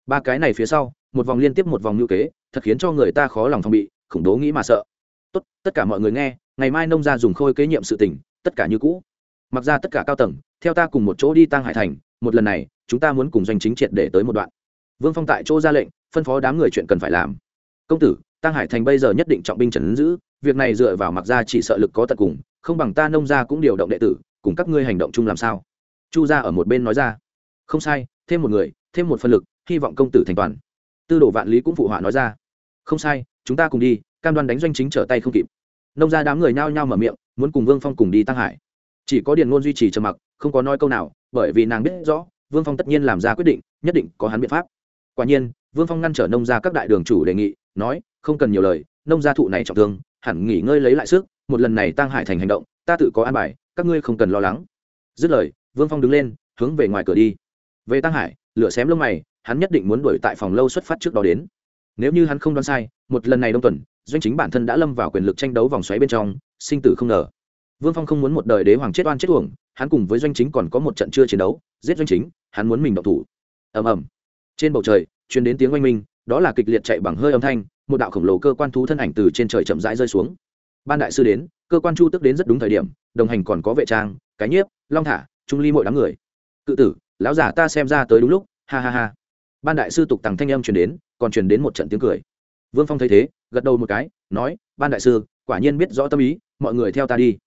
Ba cái này phía sau, một vòng liên tiếp một vòng ngữ kế, thật khiến cho người ta khó lòng phong bị, khủng đố nghĩ mà sợ. Tốt, tất cả mọi người nghe, ngày mai nông ra dùng khôi kế nhiệm sự tình, tất cả như cũ. Mặc ra tất cả cao tầng, theo ta cùng một chỗ đi tăng hải thành một lần này, chúng ta muốn cùng doanh chính triệt để tới một đoạn. Vương phong tại chỗ ra lệnh, phân phó đám người chuyện cần phải làm. Công tử tăng hải thành bây giờ nhất định trọng binh trần giữ, việc này dựa vào mặc ra chỉ sợ lực có tận cùng, không bằng ta nông ra cũng điều động đệ tử, cùng các ngươi hành động chung làm sao? Chu ra ở một bên nói ra. Không sai, thêm một người, thêm một phần lực, hy vọng công tử thành toàn. Tư đồ vạn lý cũng phụ họa nói ra. Không sai, chúng ta cùng đi, cam đoan đánh doanh chính trở tay không kịp. Nông ra đám người nhao nhao mở miệng, muốn cùng vương phong cùng đi tăng hải chỉ có điền ngôn duy trì trầm mặc, không có nói câu nào, bởi vì nàng biết rõ, vương phong tất nhiên làm ra quyết định, nhất định có hắn biện pháp. Quả nhiên, vương phong ngăn trở nông ra các đại đường chủ đề nghị, nói, không cần nhiều lời, nông gia thụ này trọng thương, hẳn nghỉ ngơi lấy lại sức, một lần này tăng hải thành hành động, ta tự có an bài, các ngươi không cần lo lắng. Dứt lời, vương phong đứng lên, hướng về ngoài cửa đi. Về tăng hải, lửa xém lông mày, hắn nhất định muốn đuổi tại phòng lâu xuất phát trước đó đến. Nếu như hắn không đoán sai, một lần này đông tuần, doanh chính bản thân đã lâm vào quyền lực tranh đấu vòng xoáy bên trong, sinh tử không ngờ vương phong không muốn một đời đế hoàng chết oan chết uổng, hắn cùng với doanh chính còn có một trận chưa chiến đấu, giết doanh chính, hắn muốn mình độc thủ. Ầm ầm. Trên bầu trời, truyền đến tiếng oanh minh, đó là kịch liệt chạy bằng hơi âm thanh, một đạo khổng lồ cơ quan thú thân ảnh từ trên trời chậm rãi rơi xuống. Ban đại sư đến, cơ quan chu tức đến rất đúng thời điểm, đồng hành còn có vệ trang, cái nhiếp, long thả, trung ly mỗi đám người. Cự tử, lão giả ta xem ra tới đúng lúc, ha ha ha. Ban đại sư tục tằng thanh âm truyền đến, còn truyền đến một trận tiếng cười. Vương phong thấy thế, gật đầu một cái, nói, ban đại sư, quả nhiên biết rõ tâm ý, mọi người theo ta đi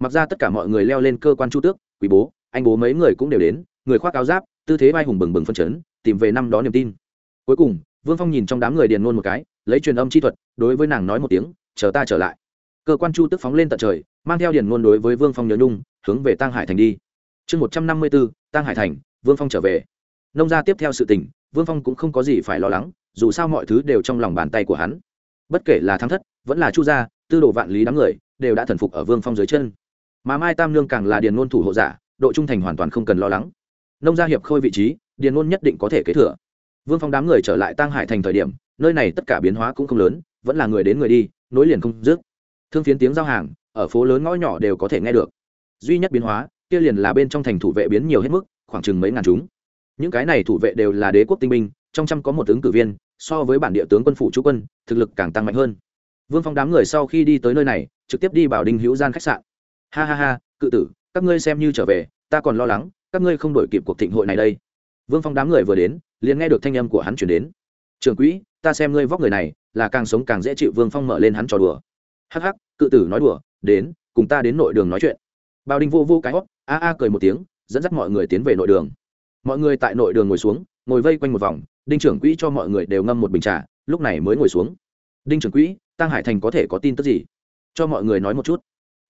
mặc ra tất cả mọi người leo lên cơ quan chu tước, quý bố, anh bố mấy người cũng đều đến, người khoác áo giáp, tư thế vai hùng bừng bừng phân chấn, tìm về năm đó niềm tin. Cuối cùng, vương phong nhìn trong đám người điền ngôn một cái, lấy truyền âm chi thuật, đối với nàng nói một tiếng, chờ ta trở lại. Cơ quan chu tức phóng lên tận trời, mang theo điền ngôn đối với vương phong nhớ nhung, hướng về tăng hải thành đi. Chương một trăm năm mươi bốn tăng hải thành, vương phong trở về. Nông ra tiếp theo sự tình, vương phong cũng không có gì phải lo lắng, dù sao mọi thứ đều trong lòng bàn tay của hắn. Bất kể là thắng thất, vẫn là chu gia, tư đồ vạn lý đám người, đều đã thần phục ở vương phong dưới chân mà mai tam nương càng là điền ngôn thủ hộ giả, độ trung thành hoàn toàn không cần lo lắng. Nông gia hiệp khôi vị trí, điền ngôn nhất định có thể kế thừa. Vương phong đám người trở lại tăng hải thành thời điểm, nơi này tất cả biến hóa cũng không lớn, vẫn là người đến người đi, nối liền không dứt. Thương phiến tiếng giao hàng, ở phố lớn ngõ nhỏ đều có thể nghe được. Duy nhất biến hóa, kia liền là bên trong thành thủ vệ biến nhiều hết mức, khoảng chừng mấy ngàn chúng. Những cái này thủ vệ đều là đế quốc tinh binh, trong trăm có một ứng cử viên, so với bản địa tướng quân phủ chú quân, thực lực càng tăng mạnh hơn. Vương phong đám người sau khi đi tới nơi này, trực tiếp đi bảo đinh hữu gian khách sạn ha ha ha, cự tử, các ngươi xem như trở về, ta còn lo lắng, các ngươi không đổi kịp cuộc thịnh hội này đây. Vương phong đám người vừa đến, liền nghe được thanh âm của hắn chuyển đến. Trường quỹ, ta xem ngươi vóc người này, là càng sống càng dễ chịu, vương phong mở lên hắn trò đùa. Hắc hắc, cự tử nói đùa, đến, cùng ta đến nội đường nói chuyện. Bao đinh vô vô cái hót, a a cười một tiếng, dẫn dắt mọi người tiến về nội đường. Mọi người tại nội đường ngồi xuống, ngồi vây quanh một vòng, đinh trưởng quỹ cho mọi người đều ngâm một bình trà, lúc này mới ngồi xuống. Đinh trưởng quỹ, tăng hải thành có thể có tin tức gì? Cho mọi người nói một chút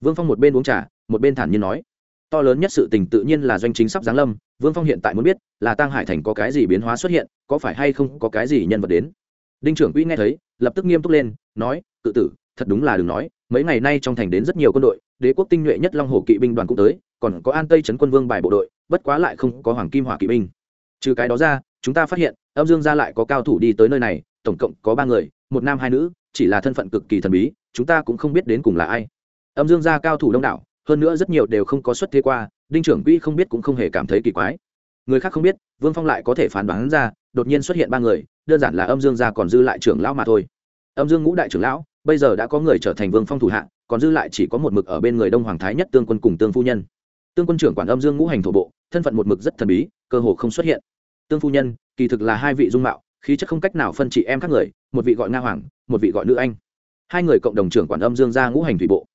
vương phong một bên uống trà, một bên thản nhiên nói, to lớn nhất sự tình tự nhiên là doanh chính sắp giáng lâm, vương phong hiện tại muốn biết là tăng hải thành có cái gì biến hóa xuất hiện, có phải hay không có cái gì nhân vật đến? Đinh trưởng quỹ nghe thấy, lập tức nghiêm túc lên, nói tự tử, thật đúng là đừng nói, mấy ngày nay trong thành đến rất nhiều quân đội, đế quốc tinh nhuệ nhất long hồ kỵ binh đoàn cũng tới, còn có an tây trấn quân vương bài bộ đội, bất quá lại không có hoàng kim hỏa kỵ binh. Trừ cái đó ra, chúng ta phát hiện, âm dương gia lại có cao thủ đi tới nơi này, tổng cộng có ba người, một nam hai nữ, chỉ là thân phận cực kỳ thần bí, chúng ta cũng không biết đến cùng là ai âm dương gia cao thủ đông đảo, hơn nữa rất nhiều đều không có xuất thế qua, đinh trưởng quỹ không biết cũng không hề cảm thấy kỳ quái. Người khác không biết, vương phong lại có thể phán đoán ra, đột nhiên xuất hiện ba người, đơn giản là âm dương gia còn dư lại trưởng lão mà thôi. Âm dương ngũ đại trưởng lão, bây giờ đã có người trở thành vương phong thủ hạ, còn dư lại chỉ có một mực ở bên người đông hoàng thái nhất tương quân cùng tương phu nhân. Tương quân trưởng quản âm dương ngũ hành thổ bộ, thân phận một mực rất thần bí, cơ hồ không xuất hiện. Tương phu nhân, kỳ thực là hai vị dung mạo, khí chất không cách nào phân trị em các người, một vị gọi nga hoàng, một vị gọi nữ anh. Hai người cộng đồng trưởng quản âm dương gia ngũ hành thủy bộ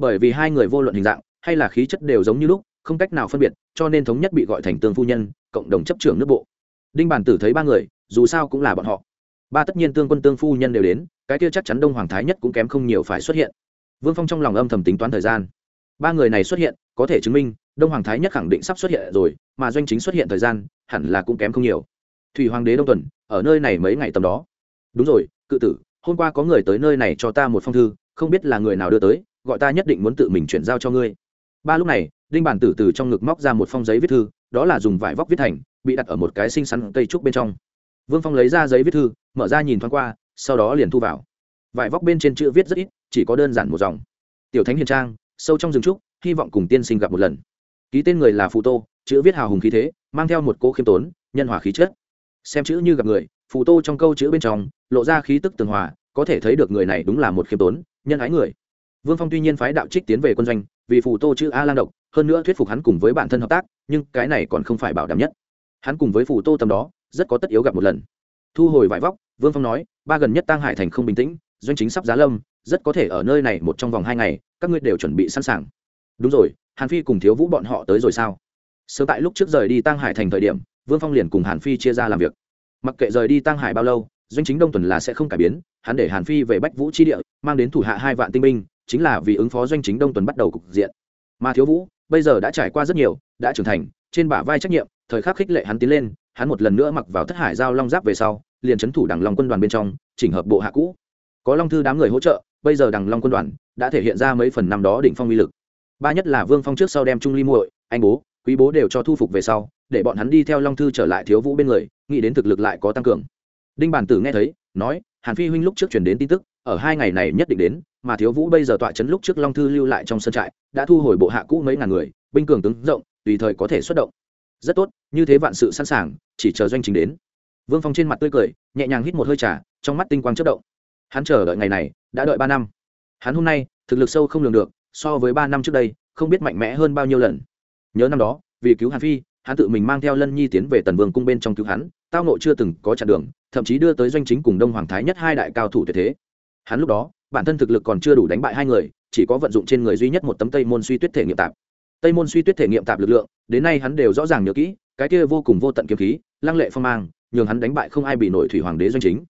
bởi vì hai người vô luận hình dạng hay là khí chất đều giống như lúc, không cách nào phân biệt, cho nên thống nhất bị gọi thành tương phu nhân, cộng đồng chấp trưởng nước bộ. Đinh bản tử thấy ba người, dù sao cũng là bọn họ. Ba tất nhiên tương quân tương phu nhân đều đến, cái kia chắc chắn đông hoàng thái nhất cũng kém không nhiều phải xuất hiện. Vương phong trong lòng âm thầm tính toán thời gian. Ba người này xuất hiện, có thể chứng minh, đông hoàng thái nhất khẳng định sắp xuất hiện rồi, mà doanh chính xuất hiện thời gian, hẳn là cũng kém không nhiều. Thủy hoàng đế đông tuần, ở nơi này mấy ngày tầm đó. Đúng rồi, cự tử, hôm qua có người tới nơi này cho ta một phong thư, không biết là người nào đưa tới gọi ta nhất định muốn tự mình chuyển giao cho ngươi. Ba lúc này, đinh bản tử từ trong ngực móc ra một phong giấy viết thư, đó là dùng vải vóc viết thành, bị đặt ở một cái xinh xắn cây trúc bên trong. Vương phong lấy ra giấy viết thư, mở ra nhìn thoáng qua, sau đó liền thu vào. Vải vóc bên trên chữ viết rất ít, chỉ có đơn giản một dòng. Tiểu thánh hiền trang, sâu trong rừng trúc, hy vọng cùng tiên sinh gặp một lần. Ký tên người là phù tô, chữ viết hào hùng khí thế, mang theo một cô khiêm tốn, nhân hòa khí chất. Xem chữ như gặp người, phù tô trong câu chữ bên trong, lộ ra khí tức tường hòa, có thể thấy được người này đúng là một khiêm tốn, nhân ái người vương phong tuy nhiên phái đạo trích tiến về quân doanh, vì phù tô chữ a lang độc, hơn nữa thuyết phục hắn cùng với bản thân hợp tác, nhưng cái này còn không phải bảo đảm nhất. Hắn cùng với phù tô tầm đó, rất có tất yếu gặp một lần. Thu hồi vải vóc, vương phong nói, ba gần nhất tăng hải thành không bình tĩnh, doanh chính sắp giá lâm, rất có thể ở nơi này một trong vòng hai ngày, các ngươi đều chuẩn bị sẵn sàng. Đúng rồi, hàn phi cùng thiếu vũ bọn họ tới rồi sao? Sớm tại lúc trước rời đi tăng hải thành thời điểm, vương phong liền cùng hàn phi chia ra làm việc. Mặc kệ rời đi tăng hải bao lâu, doanh chính đông tuần là sẽ không cải biến, hắn để hàn phi về bách vũ chi địa, mang đến thủ hạ hai vạn tinh binh chính là vì ứng phó doanh chính đông tuần bắt đầu cục diện. Mà thiếu vũ, bây giờ đã trải qua rất nhiều, đã trưởng thành, trên bả vai trách nhiệm, thời khắc khích lệ hắn tiến lên, hắn một lần nữa mặc vào thất hải giao long giáp về sau, liền c thủ đằng long quân đoàn bên trong, chỉnh hợp bộ hạ cũ. Có long thư đám người hỗ trợ, bây giờ đằng long quân đoàn đã thể hiện ra mấy phần năm đó đỉnh phong uy lực. Ba nhất là vương phong trước sau đem trung ly muội, anh bố, quý bố đều cho thu phục về sau, để bọn hắn đi theo long thư trở lại thiếu vũ bên người, nghĩ đến thực lực lại có tăng cường. Đinh bản tử nghe thấy, nói, hàn phi huynh lúc trước chuyển đến tin tức, ở hai ngày này nhất định đến mà thiếu vũ bây giờ tọa chấn lúc trước long thư lưu lại trong sân trại, đã thu hồi bộ hạ cũ mấy ngàn người, binh cường tướng rộng, tùy thời có thể xuất động. Rất tốt, như thế vạn sự sẵn sàng, chỉ chờ doanh chính đến. Vương phong trên mặt tươi cười, nhẹ nhàng hít một hơi trà, trong mắt tinh quang chất động. Hắn chờ đợi ngày này, đã đợi ba năm. Hắn hôm nay, thực lực sâu không lường được, so với ba năm trước đây, không biết mạnh mẽ hơn bao nhiêu lần. Nhớ năm đó, vì cứu hàn phi, hắn tự mình mang theo lân nhi tiến về tần vương cung bên trong cứu hắn, tao nộ chưa từng có chặn đường, thậm chí đưa tới doanh chính cùng đông hoàng thái nhất hai đại cao thủ tuyệt thế. Hắn lúc đó bản thân thực lực còn chưa đủ đánh bại hai người, chỉ có vận dụng trên người duy nhất một tấm tây môn suy tuyết thể nghiệm tạp. Tây môn suy tuyết thể nghiệm tạp lực lượng, đến nay hắn đều rõ ràng nhớ kỹ, cái kia vô cùng vô tận kiếm khí, lăng lệ phong mang, nhường hắn đánh bại không ai bị nổi thủy hoàng đế doanh chính.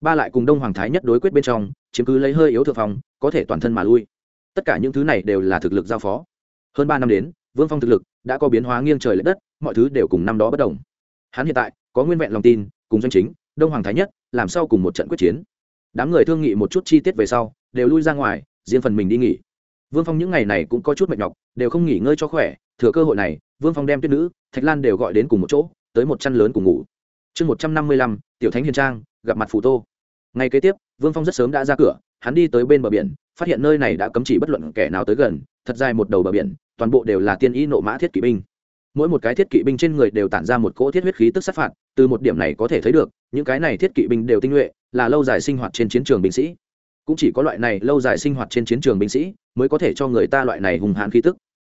Ba lại cùng đông hoàng thái nhất đối quyết bên trong, chiếm cứ lấy hơi yếu thượng phong, có thể toàn thân mà lui. Tất cả những thứ này đều là thực lực giao phó. Hơn ba năm đến, vương phong thực lực đã có biến hóa nghiêng trời l ệ đất, mọi thứ đều cùng năm đó bất đồng. Hắn hiện tại có nguyên vẹn lòng tin, cùng doanh chính, đông hoàng thái nhất, làm sao cùng một trận quyết chiến đám người thương nghị một chút chi tiết về sau, đều lui ra ngoài, riêng phần mình đi nghỉ. Vương phong những ngày này cũng có chút mệt nhọc, đều không nghỉ ngơi cho khỏe, thừa cơ hội này, vương phong đem tuyết nữ, thạch lan đều gọi đến cùng một chỗ, tới một chăn lớn cùng ngủ. Chương một trăm năm mươi lăm, tiểu thánh hiền trang, gặp mặt phù tô. Ngày kế tiếp, vương phong rất sớm đã ra cửa, hắn đi tới bên bờ biển, phát hiện nơi này đã cấm chỉ bất luận kẻ nào tới gần, thật dài một đầu bờ biển, toàn bộ đều là tiên y nộ mã thiết kỵ binh. Mỗi một cái thiết kỵ binh trên người đều tản ra một cỗ thiết huyết khí tức sát phạt, từ một điểm này có thể thấy được những cái này thiết kỵ binh đều tinh nhuệ, là lâu dài sinh hoạt trên chiến trường binh sĩ. Cũng chỉ có loại này lâu dài sinh hoạt trên chiến trường binh sĩ mới có thể cho người ta loại này hùng hãn khí tức.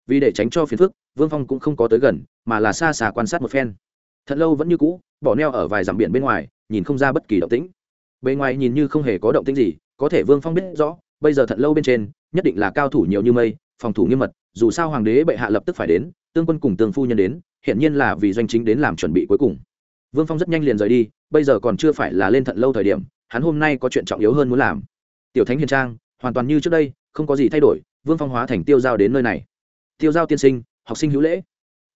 Vì để tránh cho phiền phức, vương phong cũng không có tới gần, mà là xa xa quan sát một phen. Thật lâu vẫn như cũ, bỏ neo ở vài dặm biển bên ngoài, nhìn không ra bất kỳ động tĩnh. Bề ngoài nhìn như không hề có động tĩnh gì, có thể vương phong biết rõ, bây giờ thật lâu bên trên, nhất định là cao thủ nhiều như mây, phòng thủ nghiêm mật, dù sao hoàng đế bệ hạ lập tức phải đến, tương quân cùng tương phu nhân đến hiện nhiên là vì doanh chính đến làm chuẩn bị cuối cùng vương phong rất nhanh liền rời đi, bây giờ còn chưa phải là lên thận lâu thời điểm, hắn hôm nay có chuyện trọng yếu hơn muốn làm. Tiểu thánh hiền trang, hoàn toàn như trước đây, không có gì thay đổi, vương phong hóa thành tiêu giao đến nơi này. Tiêu giao tiên sinh, học sinh hữu lễ.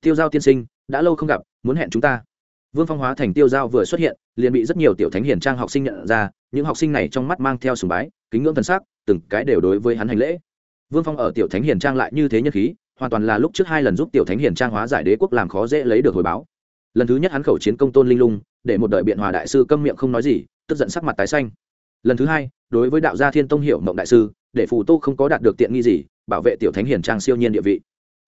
Tiêu giao tiên sinh, đã lâu không gặp, muốn hẹn chúng ta. Vương phong hóa thành tiêu giao vừa xuất hiện, liền bị rất nhiều tiểu thánh hiền trang học sinh nhận ra, những học sinh này trong mắt mang theo sùng bái, kính ngưỡng thần sắc, từng cái đều đối với hắn hành lễ. Vương phong ở tiểu thánh hiền trang lại như thế nhân khí, hoàn toàn là lúc trước hai lần giúp tiểu thánh hiền trang hóa giải đế quốc làm khó dễ lấy được hồi báo lần thứ nhất hắn khẩu chiến công tôn linh lung, để một đợi biện hòa đại sư câm miệng không nói gì, tức giận sắc mặt tái xanh. Lần thứ hai, đối với đạo gia thiên tông hiểu mộng đại sư, để phù tô không có đạt được tiện nghi gì, bảo vệ tiểu thánh hiền trang siêu nhiên địa vị.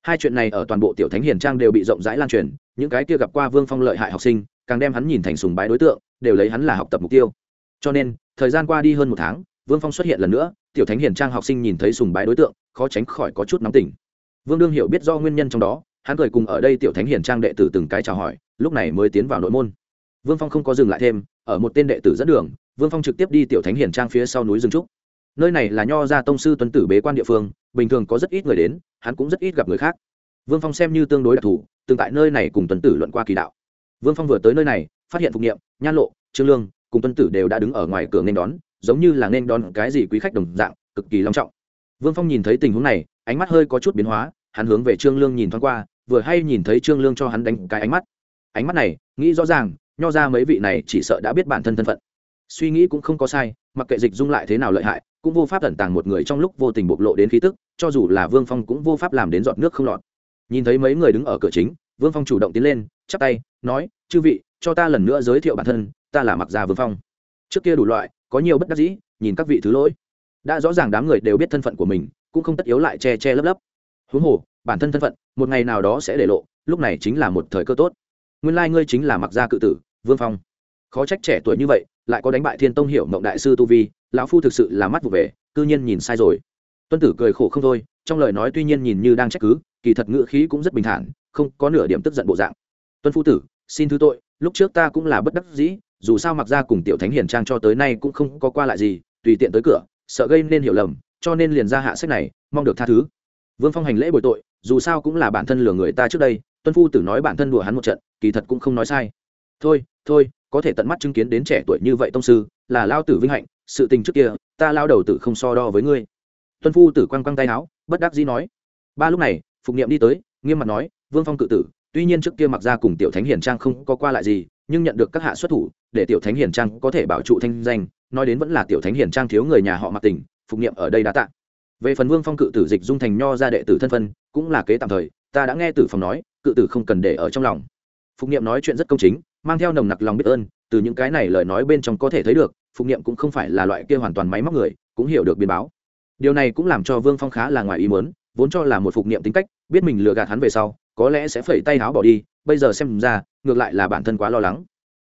Hai chuyện này ở toàn bộ tiểu thánh hiền trang đều bị rộng rãi lan truyền, những cái kia gặp qua vương phong lợi hại học sinh, càng đem hắn nhìn thành sùng bái đối tượng, đều lấy hắn là học tập mục tiêu. Cho nên, thời gian qua đi hơn một tháng, vương phong xuất hiện lần nữa, tiểu thánh hiền trang học sinh nhìn thấy sùng bái đối tượng, khó tránh khỏi có chút nóng tỉnh. Vương đương hiểu biết do nguyên nhân trong đó hắn cười cùng ở đây tiểu thánh hiền trang đệ tử từng cái chào hỏi, lúc này mới tiến vào nội môn. Vương phong không có dừng lại thêm, ở một tên đệ tử dẫn đường, vương phong trực tiếp đi tiểu thánh hiền trang phía sau núi rừng trúc. Nơi này là nho gia tông sư tuấn tử bế quan địa phương, bình thường có rất ít người đến, hắn cũng rất ít gặp người khác. Vương phong xem như tương đối đặc thù, từng tại nơi này cùng tuấn tử luận qua kỳ đạo. Vương phong vừa tới nơi này, phát hiện phục nghiệm nhan lộ, trương lương, cùng tuấn tử đều đã đứng ở ngoài cửa nên đón, giống như là nên đón cái gì quý khách đồng dạng, cực kỳ long trọng. Vương phong nhìn thấy tình huống này, ánh mắt hơi có chút biến hóa, hắn hướng về trương lương nhìn thoáng qua vừa hay nhìn thấy trương lương cho hắn đánh cái ánh mắt. Ánh mắt này, nghĩ rõ ràng, nho ra mấy vị này chỉ sợ đã biết bản thân thân phận. Suy nghĩ cũng không có sai, mặc kệ dịch dung lại thế nào lợi hại, cũng vô pháp tẩn tàng một người trong lúc vô tình bộc lộ đến khí tức, cho dù là vương phong cũng vô pháp làm đến giọt nước không lọt. Nhìn thấy mấy người đứng ở cửa chính, vương phong chủ động tiến lên, chắp tay, nói, chư vị, cho ta lần nữa giới thiệu bản thân, ta là mặc gia vương phong. Trước kia đủ loại, có nhiều bất đắc dĩ, nhìn các vị thứ lỗi. Đã rõ ràng đám người đều biết thân phận của mình, cũng không tất yếu lại che che lấp lấp. Huống hồ bản thân thân phận, một ngày nào đó sẽ để lộ, lúc này chính là một thời cơ tốt. Nguyên lai、like、ngươi chính là mặc gia cự tử, vương phong. Khó trách trẻ tuổi như vậy, lại có đánh bại thiên tông hiểu mộng đại sư tu vi, lão phu thực sự là mắt vụ về, cư nhiên nhìn sai rồi. Tuân tử cười khổ không thôi, trong lời nói tuy nhiên nhìn như đang trách cứ, kỳ thật ngữ khí cũng rất bình thản, không có nửa điểm tức giận bộ dạng. Tuân phu tử, xin thứ tội, lúc trước ta cũng là bất đắc dĩ, dù sao mặc ra cùng tiểu thánh hiền trang cho tới nay cũng không có qua lại gì, tùy tiện tới cửa, sợ gây nên hiểu lầm, cho nên liền ra hạ sách này, mong được tha thứ. Vương phong hành lễ bồi tội dù sao cũng là bản thân lừa người ta trước đây, tuân phu tử nói bản thân đùa hắn một trận, kỳ thật cũng không nói sai. Thôi thôi, có thể tận mắt chứng kiến đến trẻ tuổi như vậy tông sư, là lao tử vinh hạnh, sự tình trước kia, ta lao đầu tử không so đo với ngươi. Tuân phu tử quăng quăng tay áo, bất đắc dĩ nói. Ba lúc này, phục niệm đi tới, nghiêm mặt nói, vương phong cự tử, tuy nhiên trước kia mặc ra cùng tiểu thánh hiền trang không có qua lại gì, nhưng nhận được các hạ xuất thủ, để tiểu thánh hiền trang có thể bảo trụ thanh danh, nói đến vẫn là tiểu thánh hiền trang thiếu người nhà họ mặc tình, phục niệm ở đây đã tạ về phần vương phong cự tử dịch dung thành nho ra đệ tử thân phân, cũng là kế tạm thời, ta đã nghe tử phòng nói, cự tử không cần để ở trong lòng. Phục niệm nói chuyện rất công chính, mang theo nồng nặc lòng biết ơn, từ những cái này lời nói bên trong có thể thấy được, phục niệm cũng không phải là loại kia hoàn toàn máy móc người, cũng hiểu được biến báo. Điều này cũng làm cho vương phong khá là ngoài ý muốn, vốn cho là một phục niệm tính cách, biết mình lừa gạt hắn về sau, có lẽ sẽ phẩy tay háo bỏ đi, bây giờ xem ra, ngược lại là bản thân quá lo lắng.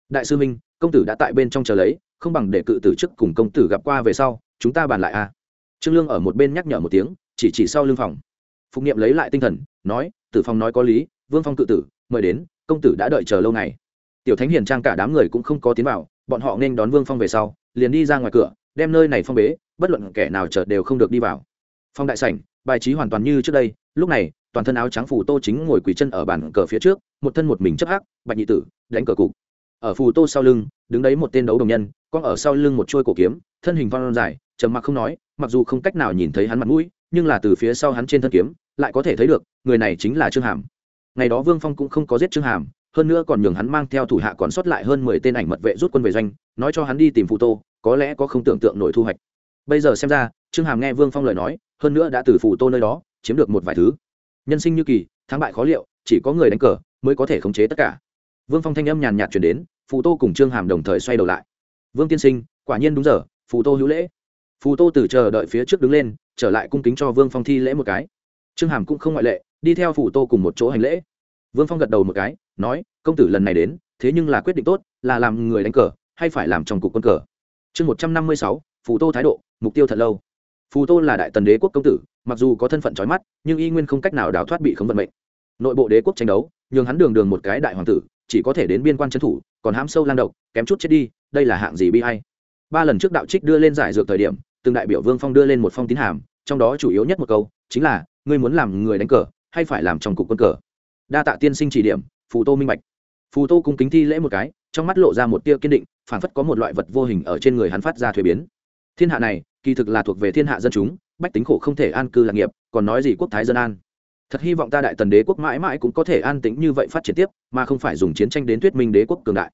Đại sư minh, công tử đã tại bên trong chờ lấy, không bằng để cự tử trước cùng công tử gặp qua về sau, chúng ta bàn lại a trương lương ở một bên nhắc nhở một tiếng, chỉ chỉ sau lưng phòng. Phục niệm lấy lại tinh thần, nói, tử phong nói có lý, vương phong cự tử, mời đến, công tử đã đợi chờ lâu ngày. Tiểu thánh hiền trang cả đám người cũng không có tiến vào, bọn họ nên đón vương phong về sau, liền đi ra ngoài cửa, đem nơi này phong bế, bất luận kẻ nào chợt đều không được đi vào. Phong đại sảnh, bài trí hoàn toàn như trước đây, lúc này, toàn thân áo trắng phù tô chính ngồi quỳ chân ở bàn cờ phía trước, một thân một mình chấp hắc, bạch nhị tử, đánh cờ cục. Ở phù tô sau lưng, đứng đấy một tên đấu đồng nhân, con ở sau lưng một chuôi cổ kiếm, thân hình phong dài, trầm mặc không nói mặc dù không cách nào nhìn thấy hắn mặt mũi, nhưng là từ phía sau hắn trên thân kiếm, lại có thể thấy được, người này chính là trương hàm. Ngày đó vương phong cũng không có giết trương hàm, hơn nữa còn nhường hắn mang theo thủ hạ còn sót lại hơn mười tên ảnh mật vệ rút quân về doanh, nói cho hắn đi tìm phụ tô, có lẽ có không tưởng tượng nổi thu hoạch. Bây giờ xem ra, trương hàm nghe vương phong lời nói, hơn nữa đã từ phụ tô nơi đó, chiếm được một vài thứ. Nhân sinh như kỳ, thắng bại khó liệu, chỉ có người đánh cờ mới có thể khống chế tất cả. Vương phong thanh âm nhàn nhạt chuyển đến phụ tô cùng trương hàm đồng thời xoay đầu lại. Vương tiên sinh, quả nhiên đúng giờ phụ tô hữu lễ phù tô từ chờ đợi phía trước đứng lên, trở lại cung kính cho vương phong thi lễ một cái. Trương hàm cũng không ngoại lệ, đi theo phù tô cùng một chỗ hành lễ. Vương phong gật đầu một cái, nói, công tử lần này đến, thế nhưng là quyết định tốt, là làm người đánh cờ, hay phải làm trong cục quân cờ? Chương một trăm năm mươi sáu, phù tô thái độ, mục tiêu thật lâu. Phù tô là đại tần đế quốc công tử, mặc dù có thân phận trói mắt, nhưng y nguyên không cách nào đào thoát bị khống vận mệnh. Nội bộ đế quốc tranh đấu, nhường hắn đường đường một cái đại hoàng tử, chỉ có thể đến biên quan trấn thủ, còn hãm sâu lang độc, kém chút chết đi, đây là hạng gì bi hay. Ba lần trước đạo trích đưa lên giải dược thời điểm từng đại biểu vương phong đưa lên một phong tín hàm, trong đó chủ yếu nhất một câu, chính là, ngươi muốn làm người đánh cờ, hay phải làm trong cục quân cờ? Đa tạ tiên sinh chỉ điểm, phù tô minh bạch. Phù tô cung kính thi lễ một cái, trong mắt lộ ra một tia kiên định phản phất có một loại vật vô hình ở trên người hắn phát ra thuế biến. Thiên hạ này, kỳ thực là thuộc về thiên hạ dân chúng, bách tính khổ không thể an cư lạc nghiệp, còn nói gì quốc thái dân an. Thật hy vọng ta đại tần đế quốc mãi mãi cũng có thể an tĩnh như vậy phát triển tiếp, mà không phải dùng chiến tranh đến thuyết minh đế quốc cường đại.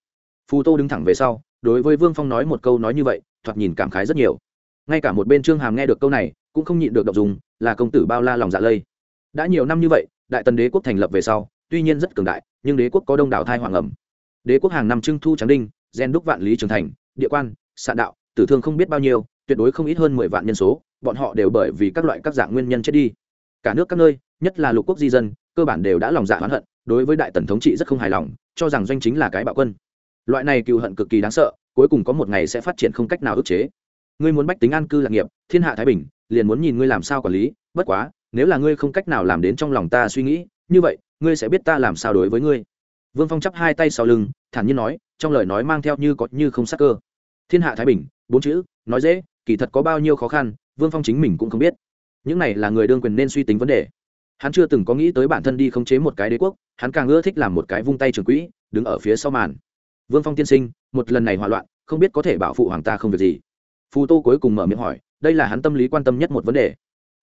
Phù tô đứng thẳng về sau, đối với vương phong nói một câu nói như vậy, thoạt nhìn cảm khái rất nhiều ngay cả một bên trương hàm nghe được câu này, cũng không nhịn được đọc dùng là công tử bao la lòng dạ lây. Đã nhiều năm như vậy, đại tần đế quốc thành lập về sau, tuy nhiên rất cường đại, nhưng đế quốc có đông đảo thai hoàng ẩm. Đế quốc hàng năm trưng thu tráng đinh, gen đúc vạn lý trường thành, địa quan, sạn đạo, tử thương không biết bao nhiêu, tuyệt đối không ít hơn mười vạn nhân số, bọn họ đều bởi vì các loại các dạng nguyên nhân chết đi. Cả nước các nơi, nhất là lục quốc di dân, cơ bản đều đã lòng dạ oán hận, đối với đại tần thống trị rất không hài lòng, cho rằng doanh chính là cái bạo quân. Loại này cựu hận cực kỳ đáng sợ, cuối cùng có một ngày sẽ phát triển không cách nào ức chế ngươi muốn bách tính an cư lạc nghiệp, thiên hạ thái bình, liền muốn nhìn ngươi làm sao quản lý, bất quá, nếu là ngươi không cách nào làm đến trong lòng ta suy nghĩ, như vậy, ngươi sẽ biết ta làm sao đối với ngươi. Vương phong chắp hai tay sau lưng, thản nhiên nói, trong lời nói mang theo như có như không sắc cơ. Thiên hạ thái bình, bốn chữ, nói dễ, kỳ thật có bao nhiêu khó khăn, vương phong chính mình cũng không biết. Những này là người đương quyền nên suy tính vấn đề. Hắn chưa từng có nghĩ tới bản thân đi khống chế một cái đế quốc, hắn càng ưa thích làm một cái vung tay trường quỹ, đứng ở phía sau màn. Vương phong tiên sinh, một lần này hỏa loạn, không biết có thể bảo phụ hoàng ta không việc gì phù tô cuối cùng mở miệng hỏi, đây là hắn tâm lý quan tâm nhất một vấn đề.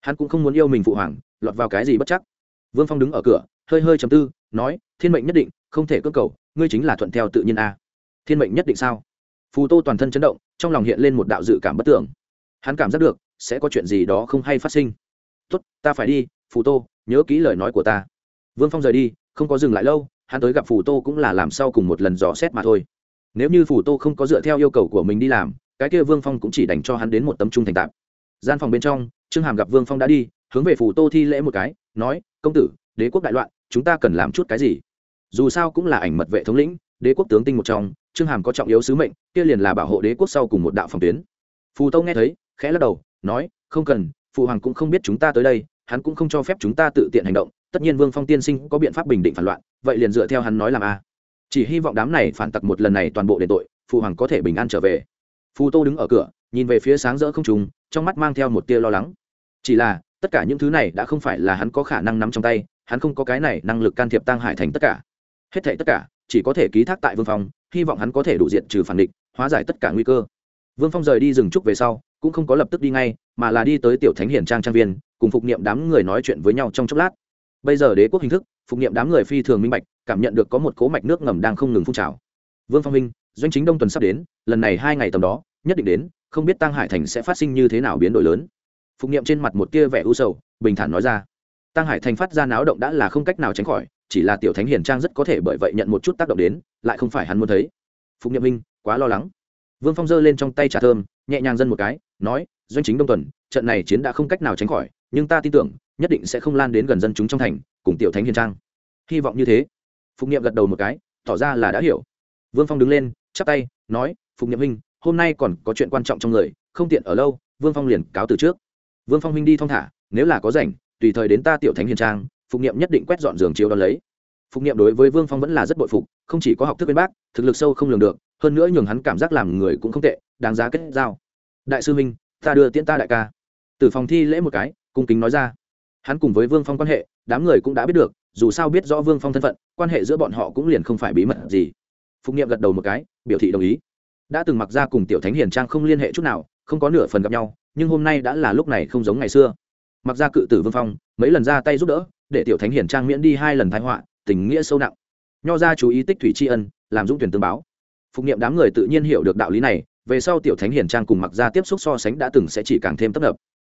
Hắn cũng không muốn yêu mình phụ hoàng, lọt vào cái gì bất chắc. Vương phong đứng ở cửa, hơi hơi chầm tư, nói, thiên mệnh nhất định, không thể cơ cầu, ngươi chính là thuận theo tự nhiên a. Thiên mệnh nhất định sao? Phù tô toàn thân chấn động, trong lòng hiện lên một đạo dự cảm bất tưởng. Hắn cảm giác được, sẽ có chuyện gì đó không hay phát sinh. Tốt, ta phải đi, phù tô, nhớ kỹ lời nói của ta. Vương phong rời đi, không có dừng lại lâu, hắn tới gặp phù tô cũng là làm sau cùng một lần dò xét mà thôi. Nếu như phù tô không có dựa theo yêu cầu của mình đi làm cái kia vương phong cũng chỉ dành cho hắn đến một tấm trung thành tạp. Gian phòng bên trong, trương hàm gặp vương phong đã đi, hướng về phủ tô thi lễ một cái, nói, công tử, đế quốc đại loạn, chúng ta cần làm chút cái gì? Dù sao cũng là ảnh mật vệ thống lĩnh, đế quốc tướng tinh một trong, trương hàm có trọng yếu sứ mệnh, kia liền là bảo hộ đế quốc sau cùng một đạo phòng tuyến. Phù tô nghe thấy, khẽ lắc đầu, nói, không cần, phụ hoàng cũng không biết chúng ta tới đây, hắn cũng không cho phép chúng ta tự tiện hành động, tất nhiên vương phong tiên sinh có biện pháp bình định phản loạn, vậy liền dựa theo hắn nói làm a. Chỉ hy vọng đám này phản tặc một lần này toàn bộ đền tội, phụ hoàng có thể bình an trở về phù tô đứng ở cửa, nhìn về phía sáng rỡ không trùng, trong mắt mang theo một tia lo lắng. Chỉ là, tất cả những thứ này đã không phải là hắn có khả năng nắm trong tay, hắn không có cái này năng lực can thiệp tăng hải thành tất cả. Hết thảy tất cả, chỉ có thể ký thác tại vương phong, hy vọng hắn có thể đủ diện trừ phản địch, hóa giải tất cả nguy cơ. Vương phong rời đi rừng trúc về sau, cũng không có lập tức đi ngay, mà là đi tới tiểu thánh hiển trang trang viên, cùng phục niệm đám người nói chuyện với nhau trong chốc lát. Bây giờ đế quốc hình thức, phục niệm đám người phi thường minh bạch, cảm nhận được có một cố mạch nước ngầm đang không ngừng phun trào. Vương phong minh, doanh chính đông tuần sắp đến, lần này hai ngày tầm đó nhất định đến, không biết tăng hải thành sẽ phát sinh như thế nào biến đổi lớn. Phục niệm trên mặt một tia vẻ u sầu, bình thản nói ra. Tăng hải thành phát ra náo động đã là không cách nào tránh khỏi, chỉ là tiểu thánh hiền trang rất có thể bởi vậy nhận một chút tác động đến, lại không phải hắn muốn thấy. Phục niệm minh quá lo lắng. Vương phong giơ lên trong tay trà thơm, nhẹ nhàng dân một cái, nói, doanh chính đông tuần, trận này chiến đã không cách nào tránh khỏi, nhưng ta tin tưởng, nhất định sẽ không lan đến gần dân chúng trong thành, cùng tiểu thánh hiền trang. Hy vọng như thế. Phục niệm gật đầu một cái, tỏ ra là đã hiểu. Vương phong đứng lên, chắp tay, nói, phục niệm minh hôm nay còn có chuyện quan trọng trong người, không tiện ở lâu, vương phong liền cáo từ trước. Vương phong minh đi thong thả, nếu là có rảnh, tùy thời đến ta tiểu thánh hiền trang, phục niệm nhất định quét dọn giường chiếu đón lấy. Phục niệm đối với vương phong vẫn là rất bội phục, không chỉ có học thức bên bác, thực lực sâu không lường được, hơn nữa nhường hắn cảm giác làm người cũng không tệ, đáng giá kết giao. Đại sư minh ta đưa tiễn ta đại ca. Từ phòng thi lễ một cái, cung kính nói ra. Hắn cùng với vương phong quan hệ, đám người cũng đã biết được, dù sao biết rõ vương phong thân phận, quan hệ giữa bọn họ cũng liền không phải bí mật gì. Phục niệm gật đầu một cái, biểu thị đồng ý đã từng mặc ra cùng tiểu thánh hiền trang không liên hệ chút nào, không có nửa phần gặp nhau, nhưng hôm nay đã là lúc này không giống ngày xưa. Mặc ra cự tử vương phong, mấy lần ra tay giúp đỡ, để tiểu thánh hiền trang miễn đi hai lần thái họa, tình nghĩa sâu nặng. Nho ra chú ý tích thủy tri ân, làm dũng tuyển tương báo. Phục nghiệm đám người tự nhiên hiểu được đạo lý này, về sau tiểu thánh hiền trang cùng mặc ra tiếp xúc so sánh đã từng sẽ chỉ càng thêm tấp nập.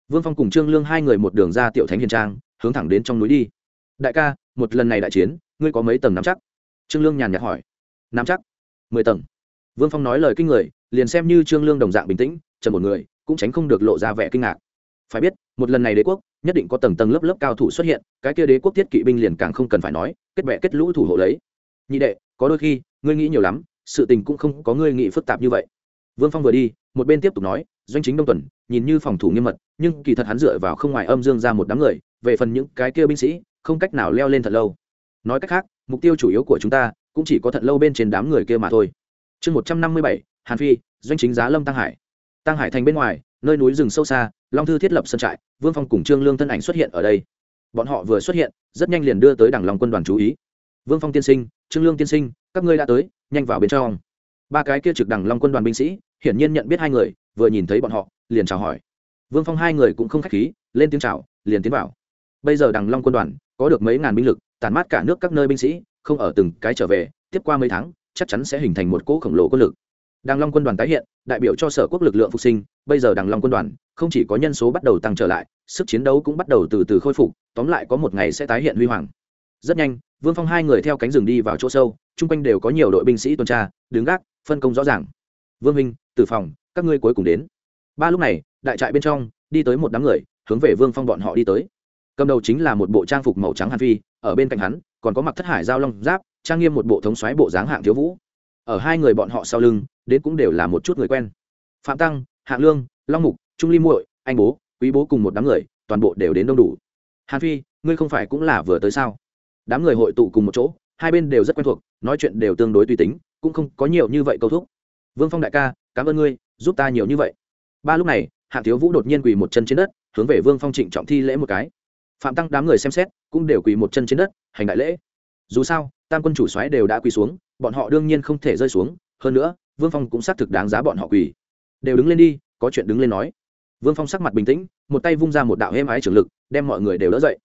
Vương phong cùng trương lương hai người một đường ra tiểu thánh hiền trang, hướng thẳng đến trong núi đi. Đại ca, một lần này đại chiến, ngươi có mấy tầng nắm chắc? Trương lương nhàn nhạt hỏi. Nắm chắc, mười tầng vương phong nói lời kinh người, liền xem như trương lương đồng dạng bình tĩnh trần một người, cũng tránh không được lộ ra vẻ kinh ngạc. Phải biết, một lần này đế quốc, nhất định có tầng tầng lớp lớp cao thủ xuất hiện, cái kia đế quốc thiết kỵ binh liền càng không cần phải nói, kết bệ kết lũ thủ hộ lấy. Nhị đệ, có đôi khi, ngươi nghĩ nhiều lắm, sự tình cũng không có ngươi nghĩ phức tạp như vậy. Vương phong vừa đi, một bên tiếp tục nói, doanh chính đông tuần, nhìn như phòng thủ nghiêm mật, nhưng kỳ thật hắn dựa vào không ngoài âm dương ra một đám người, về phần những cái kia binh sĩ, không cách nào leo lên thật lâu. Nói cách khác, mục tiêu chủ yếu của chúng ta, cũng chỉ có thật lâu bên trên đám người kia mà thôi chương một trăm năm mươi bảy, hàn phi, doanh chính giá lâm tăng hải. Tăng hải thành bên ngoài, nơi núi rừng sâu xa, long thư thiết lập sân trại, vương phong cùng trương lương thân ảnh xuất hiện ở đây. Bọn họ vừa xuất hiện, rất nhanh liền đưa tới đảng lòng quân đoàn chú ý. Vương phong tiên sinh, trương lương tiên sinh, các ngươi đã tới, nhanh vào bên trong. Ba cái kia trực đằng long quân đoàn binh sĩ, hiển nhiên nhận biết hai người, vừa nhìn thấy bọn họ, liền chào hỏi. Vương phong hai người cũng không k h á c h khí, lên tiếng chào, liền tiến vào. Bây giờ đằng long quân đoàn, có được mấy ngàn binh lực tàn mát cả nước các nơi binh sĩ, không ở từng cái trở về, tiếp qua mấy tháng chắc chắn sẽ hình thành một cỗ khổng lồ quân lực. Đằng long quân đoàn tái hiện, đại biểu cho sở quốc lực lượng phục sinh, bây giờ đằng long quân đoàn, không chỉ có nhân số bắt đầu tăng trở lại, sức chiến đấu cũng bắt đầu từ từ khôi phục, tóm lại có một ngày sẽ tái hiện huy hoàng. Rất nhanh, vương phong hai người theo cánh rừng đi vào chỗ sâu, chung quanh đều có nhiều đội binh sĩ tuần tra, đứng gác, phân công rõ ràng. Vương minh Tử phòng, các ngươi cuối cùng đến. Ba lúc này, đại trại bên trong, đi tới một đám người, hướng về vương phong bọn họ đi tới. Cầm đầu chính là một bộ trang phục màu trắng hàn phi, ở bên cạnh hắn, còn có mặc thất hải giao long giáp trang nghiêm một bộ thống xoáy bộ dáng hạng thiếu vũ. Ở hai người bọn họ sau lưng, đến cũng đều là một chút người quen. Phạm tăng, hạng lương, long mục, trung ly muội, anh bố, quý bố cùng một đám người, toàn bộ đều đến đông đủ. Hàn phi, ngươi không phải cũng là vừa tới sao? Đám người hội tụ cùng một chỗ, hai bên đều rất quen thuộc, nói chuyện đều tương đối tùy tính, cũng không có nhiều như vậy câu thúc. Vương phong đại ca, cảm ơn ngươi, giúp ta nhiều như vậy. Ba lúc này, hạng thiếu vũ đột nhiên quỳ một chân trên đất, hướng về vương phong trịnh trọng thi lễ một cái. Phạm tăng đám người xem xét, cũng đều quỳ một chân trên đất, hành đại lễ. Dù sao tam quân chủ xoáy đều đã quỳ xuống, bọn họ đương nhiên không thể rơi xuống, hơn nữa, vương phong cũng xác thực đáng giá bọn họ quỳ. Đều đứng lên đi, có chuyện đứng lên nói. Vương phong sắc mặt bình tĩnh, một tay vung ra một đạo êm ái trường lực, đem mọi người đều đỡ dậy.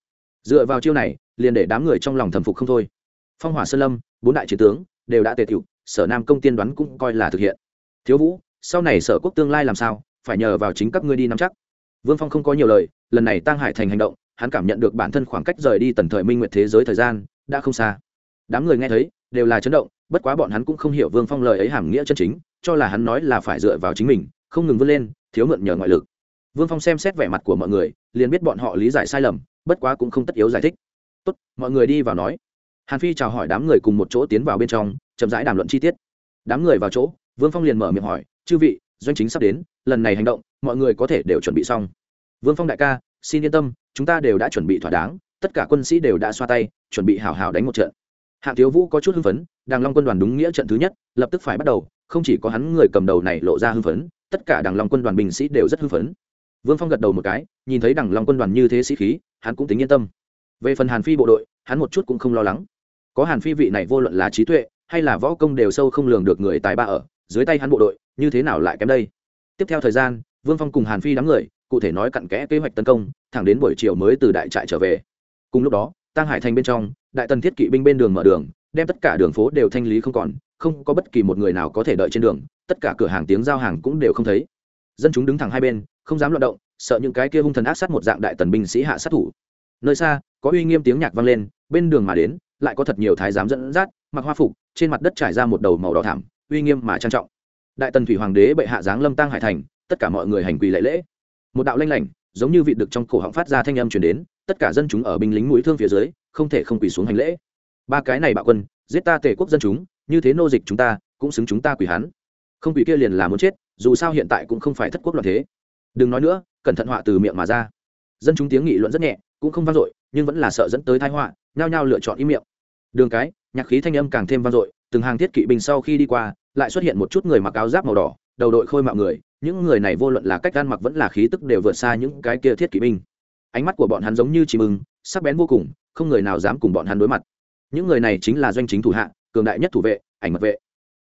Dựa vào chiêu này, liền để đám người trong lòng thầm phục không thôi. Phong hỏa sơn lâm, bốn đại chiến tướng, đều đã tề thiệu sở nam công tiên đoán cũng coi là thực hiện. Thiếu vũ, sau này sở quốc tương lai làm sao, phải nhờ vào chính các ngươi đi nắm chắc. Vương phong không có nhiều lời, lần này tăng hải thành hành động, hắn cảm nhận được bản thân khoảng cách rời đi tần thời minh nguyệt thế giới thời gian, đã không xa đám người nghe thấy, đều là chấn động, bất quá bọn hắn cũng không hiểu vương phong lời ấy hàm nghĩa chân chính, cho là hắn nói là phải dựa vào chính mình, không ngừng vươn lên, thiếu mượn nhờ ngoại lực. Vương phong xem xét vẻ mặt của mọi người, liền biết bọn họ lý giải sai lầm, bất quá cũng không tất yếu giải thích. Tốt, mọi người đi vào nói. Hàn phi chào hỏi đám người cùng một chỗ tiến vào bên trong, chậm rãi đàm luận chi tiết. Đám người vào chỗ, vương phong liền mở miệng hỏi, chư vị, doanh chính sắp đến, lần này hành động, mọi người có thể đều chuẩn bị xong. Vương phong đại ca, xin yên tâm, chúng ta đều đã chuẩn bị thỏa đáng, tất cả quân sĩ đều đã xoa tay, chuẩn bị hào hào đánh một trận hạng thiếu vũ có chút hưng phấn, đàng long quân đoàn đúng nghĩa trận thứ nhất, lập tức phải bắt đầu, không chỉ có hắn người cầm đầu này lộ ra hưng phấn, tất cả đàng long quân đoàn binh sĩ đều rất hưng phấn. Vương phong gật đầu một cái, nhìn thấy đàng long quân đoàn như thế sĩ khí, hắn cũng tính yên tâm. Về phần hàn phi bộ đội, hắn một chút cũng không lo lắng. Có hàn phi vị này vô luận là trí tuệ, hay là võ công đều sâu không lường được người tài ba ở, dưới tay hắn bộ đội, như thế nào lại kém đây? Tiếp theo thời gian, vương phong cùng hàn phi đám người, cụ thể nói cặn kẽ kế hoạch tấn công, thẳng đến buổi chiều mới từ đại trại trở về. Cùng lúc đó tăng hải thành bên trong, đại tần thiết kỵ binh bên đường mở đường, đem tất cả đường phố đều thanh lý không còn, không có bất kỳ một người nào có thể đợi trên đường, tất cả cửa hàng tiếng giao hàng cũng đều không thấy. Dân chúng đứng thẳng hai bên, không dám loạt động, sợ những cái kia hung thần ác sát một dạng đại tần binh sĩ hạ sát thủ. Nơi xa, có uy nghiêm tiếng nhạc vang lên, bên đường mà đến, lại có thật nhiều thái giám dẫn dắt, mặc hoa phục, trên mặt đất trải ra một đầu màu đỏ thảm, uy nghiêm mà trang trọng. Đại tần thủy hoàng đế bệ hạ giáng lâm tăng hải thành, tất cả mọi người hành quỳ lễ lễ. Một đạo lanh lảnh giống như vị được trong cổ họng phát ra thanh âm truyền đến, tất cả dân chúng ở binh lính mũi thương phía dưới, không thể không quỳ xuống hành lễ. Ba cái này bạo quân, giết ta tể quốc dân chúng, như thế nô dịch chúng ta, cũng xứng chúng ta quỳ hắn. Không quỳ kia liền là muốn chết, dù sao hiện tại cũng không phải thất quốc loạn thế. Đừng nói nữa, cẩn thận họa từ miệng mà ra. Dân chúng tiếng nghị luận rất nhẹ, cũng không vang dội, nhưng vẫn là sợ dẫn tới thái họa, nhao nhao lựa chọn im miệng. Đường cái, nhạc khí thanh âm càng thêm vang dội, từng hàng thiết kỵ binh sau khi đi qua, lại xuất hiện một chút người mặc áo giáp màu đỏ, đầu đội khôi mạo người những người này vô luận là cách gan mặc vẫn là khí tức đều vượt xa những cái kia thiết kỵ binh. Ánh mắt của bọn hắn giống như chim ưng, sắc bén vô cùng, không người nào dám cùng bọn hắn đối mặt. Những người này chính là doanh chính thủ hạ, cường đại nhất thủ vệ, ảnh mật vệ.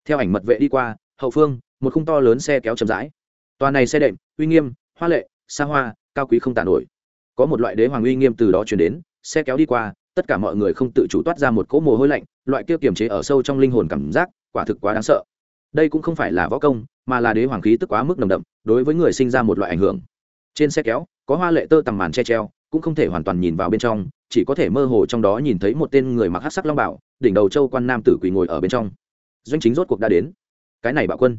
Theo ảnh mật vệ đi qua, hậu phương, một khung to lớn xe kéo chậm rãi. Toàn này xe đệm, uy nghiêm, hoa lệ, xa hoa, cao quý không tàn nổi. Có một loại đế hoàng uy nghiêm từ đó chuyển đến, xe kéo đi qua, tất cả mọi người không tự chủ toát ra một cỗ mồ hôi lạnh, loại kia kiềm chế ở sâu trong linh hồn cảm giác, quả thực quá đáng sợ. Đây cũng không phải là võ công mà là đế hoàng khí tức quá mức nồng đậm, đối với người sinh ra một loại ảnh hưởng. Trên xe kéo, có hoa lệ tơ tằm màn che treo, cũng không thể hoàn toàn nhìn vào bên trong, chỉ có thể mơ hồ trong đó nhìn thấy một tên người mặc hát sắc long bảo, đỉnh đầu châu quan nam tử quỳ ngồi ở bên trong. Doanh chính rốt cuộc đã đến. Cái này bạo quân.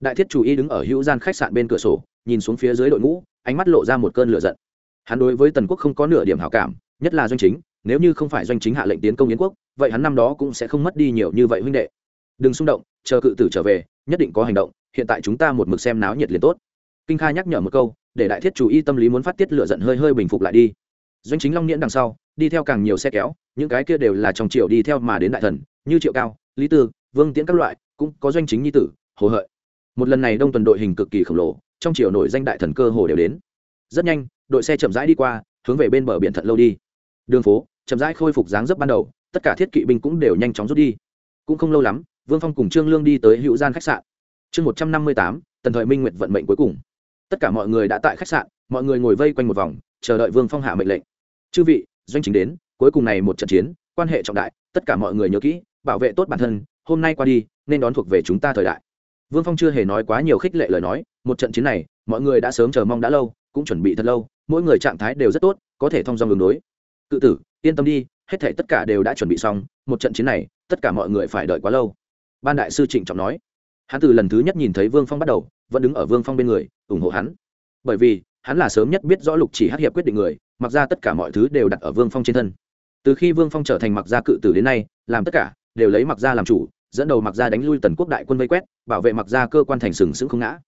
Đại thiết chủ y đứng ở hữu gian khách sạn bên cửa sổ, nhìn xuống phía dưới đội ngũ, ánh mắt lộ ra một cơn lửa giận. Hắn đối với tần quốc không có nửa điểm hảo cảm, nhất là doanh chính, nếu như không phải doanh chính hạ lệnh tiến công yến quốc, vậy hắn năm đó cũng sẽ không mất đi nhiều như vậy huynh đệ. Đừng xung động, chờ cự tử trở về, nhất định có hành động hiện tại chúng ta một mực xem náo nhiệt liền tốt. Kinh kha nhắc nhở một câu, để đại thiết chủ y tâm lý muốn phát tiết lửa giận hơi hơi bình phục lại đi. Doanh chính long niễn đằng sau, đi theo càng nhiều xe kéo, những cái kia đều là trong triệu đi theo mà đến đại thần, như triệu cao, lý tư, vương tiễn các loại, cũng có doanh chính nhi tử, hồ hợi. Một lần này đông tuần đội hình cực kỳ khổng lồ, trong triệu nổi danh đại thần cơ hồ đều đến. Rất nhanh, đội xe chậm rãi đi qua, hướng về bên bờ biển thận lâu đi. Đường phố, chậm rãi khôi phục dáng dấp ban đầu, tất cả thiết kỵ binh cũng đều nhanh chóng rút đi. Cũng không lâu lắm, vương phong cùng trương lương đi tới hữu gian khách sạn chương một trăm năm mươi tám, tần thời minh nguyệt vận mệnh cuối cùng. Tất cả mọi người đã tại khách sạn, mọi người ngồi vây quanh một vòng, chờ đợi vương phong hạ mệnh lệnh. Chư vị, doanh chính đến, cuối cùng này một trận chiến, quan hệ trọng đại, tất cả mọi người nhớ kỹ, bảo vệ tốt bản thân, hôm nay qua đi, nên đón thuộc về chúng ta thời đại. Vương phong chưa hề nói quá nhiều khích lệ lời nói, một trận chiến này, mọi người đã sớm chờ mong đã lâu, cũng chuẩn bị thật lâu, mỗi người trạng thái đều rất tốt, có thể thông dong đường đối. Cự tử, yên tâm đi, hết thể tất cả đều đã chuẩn bị xong, một trận chiến này, tất cả mọi người phải đợi quá lâu. Ban đại sư trịnh trọng nói hắn từ lần thứ nhất nhìn thấy vương phong bắt đầu, vẫn đứng ở vương phong bên người, ủng hộ hắn. Bởi vì, hắn là sớm nhất biết rõ lục chỉ hát hiệp quyết định người, mặc ra tất cả mọi thứ đều đặt ở vương phong trên thân. Từ khi vương phong trở thành mặc gia cự tử đến nay, làm tất cả, đều lấy mặc gia làm chủ, dẫn đầu mặc gia đánh lui tần quốc đại quân vây quét, bảo vệ mặc gia cơ quan thành sừng sững không ngã.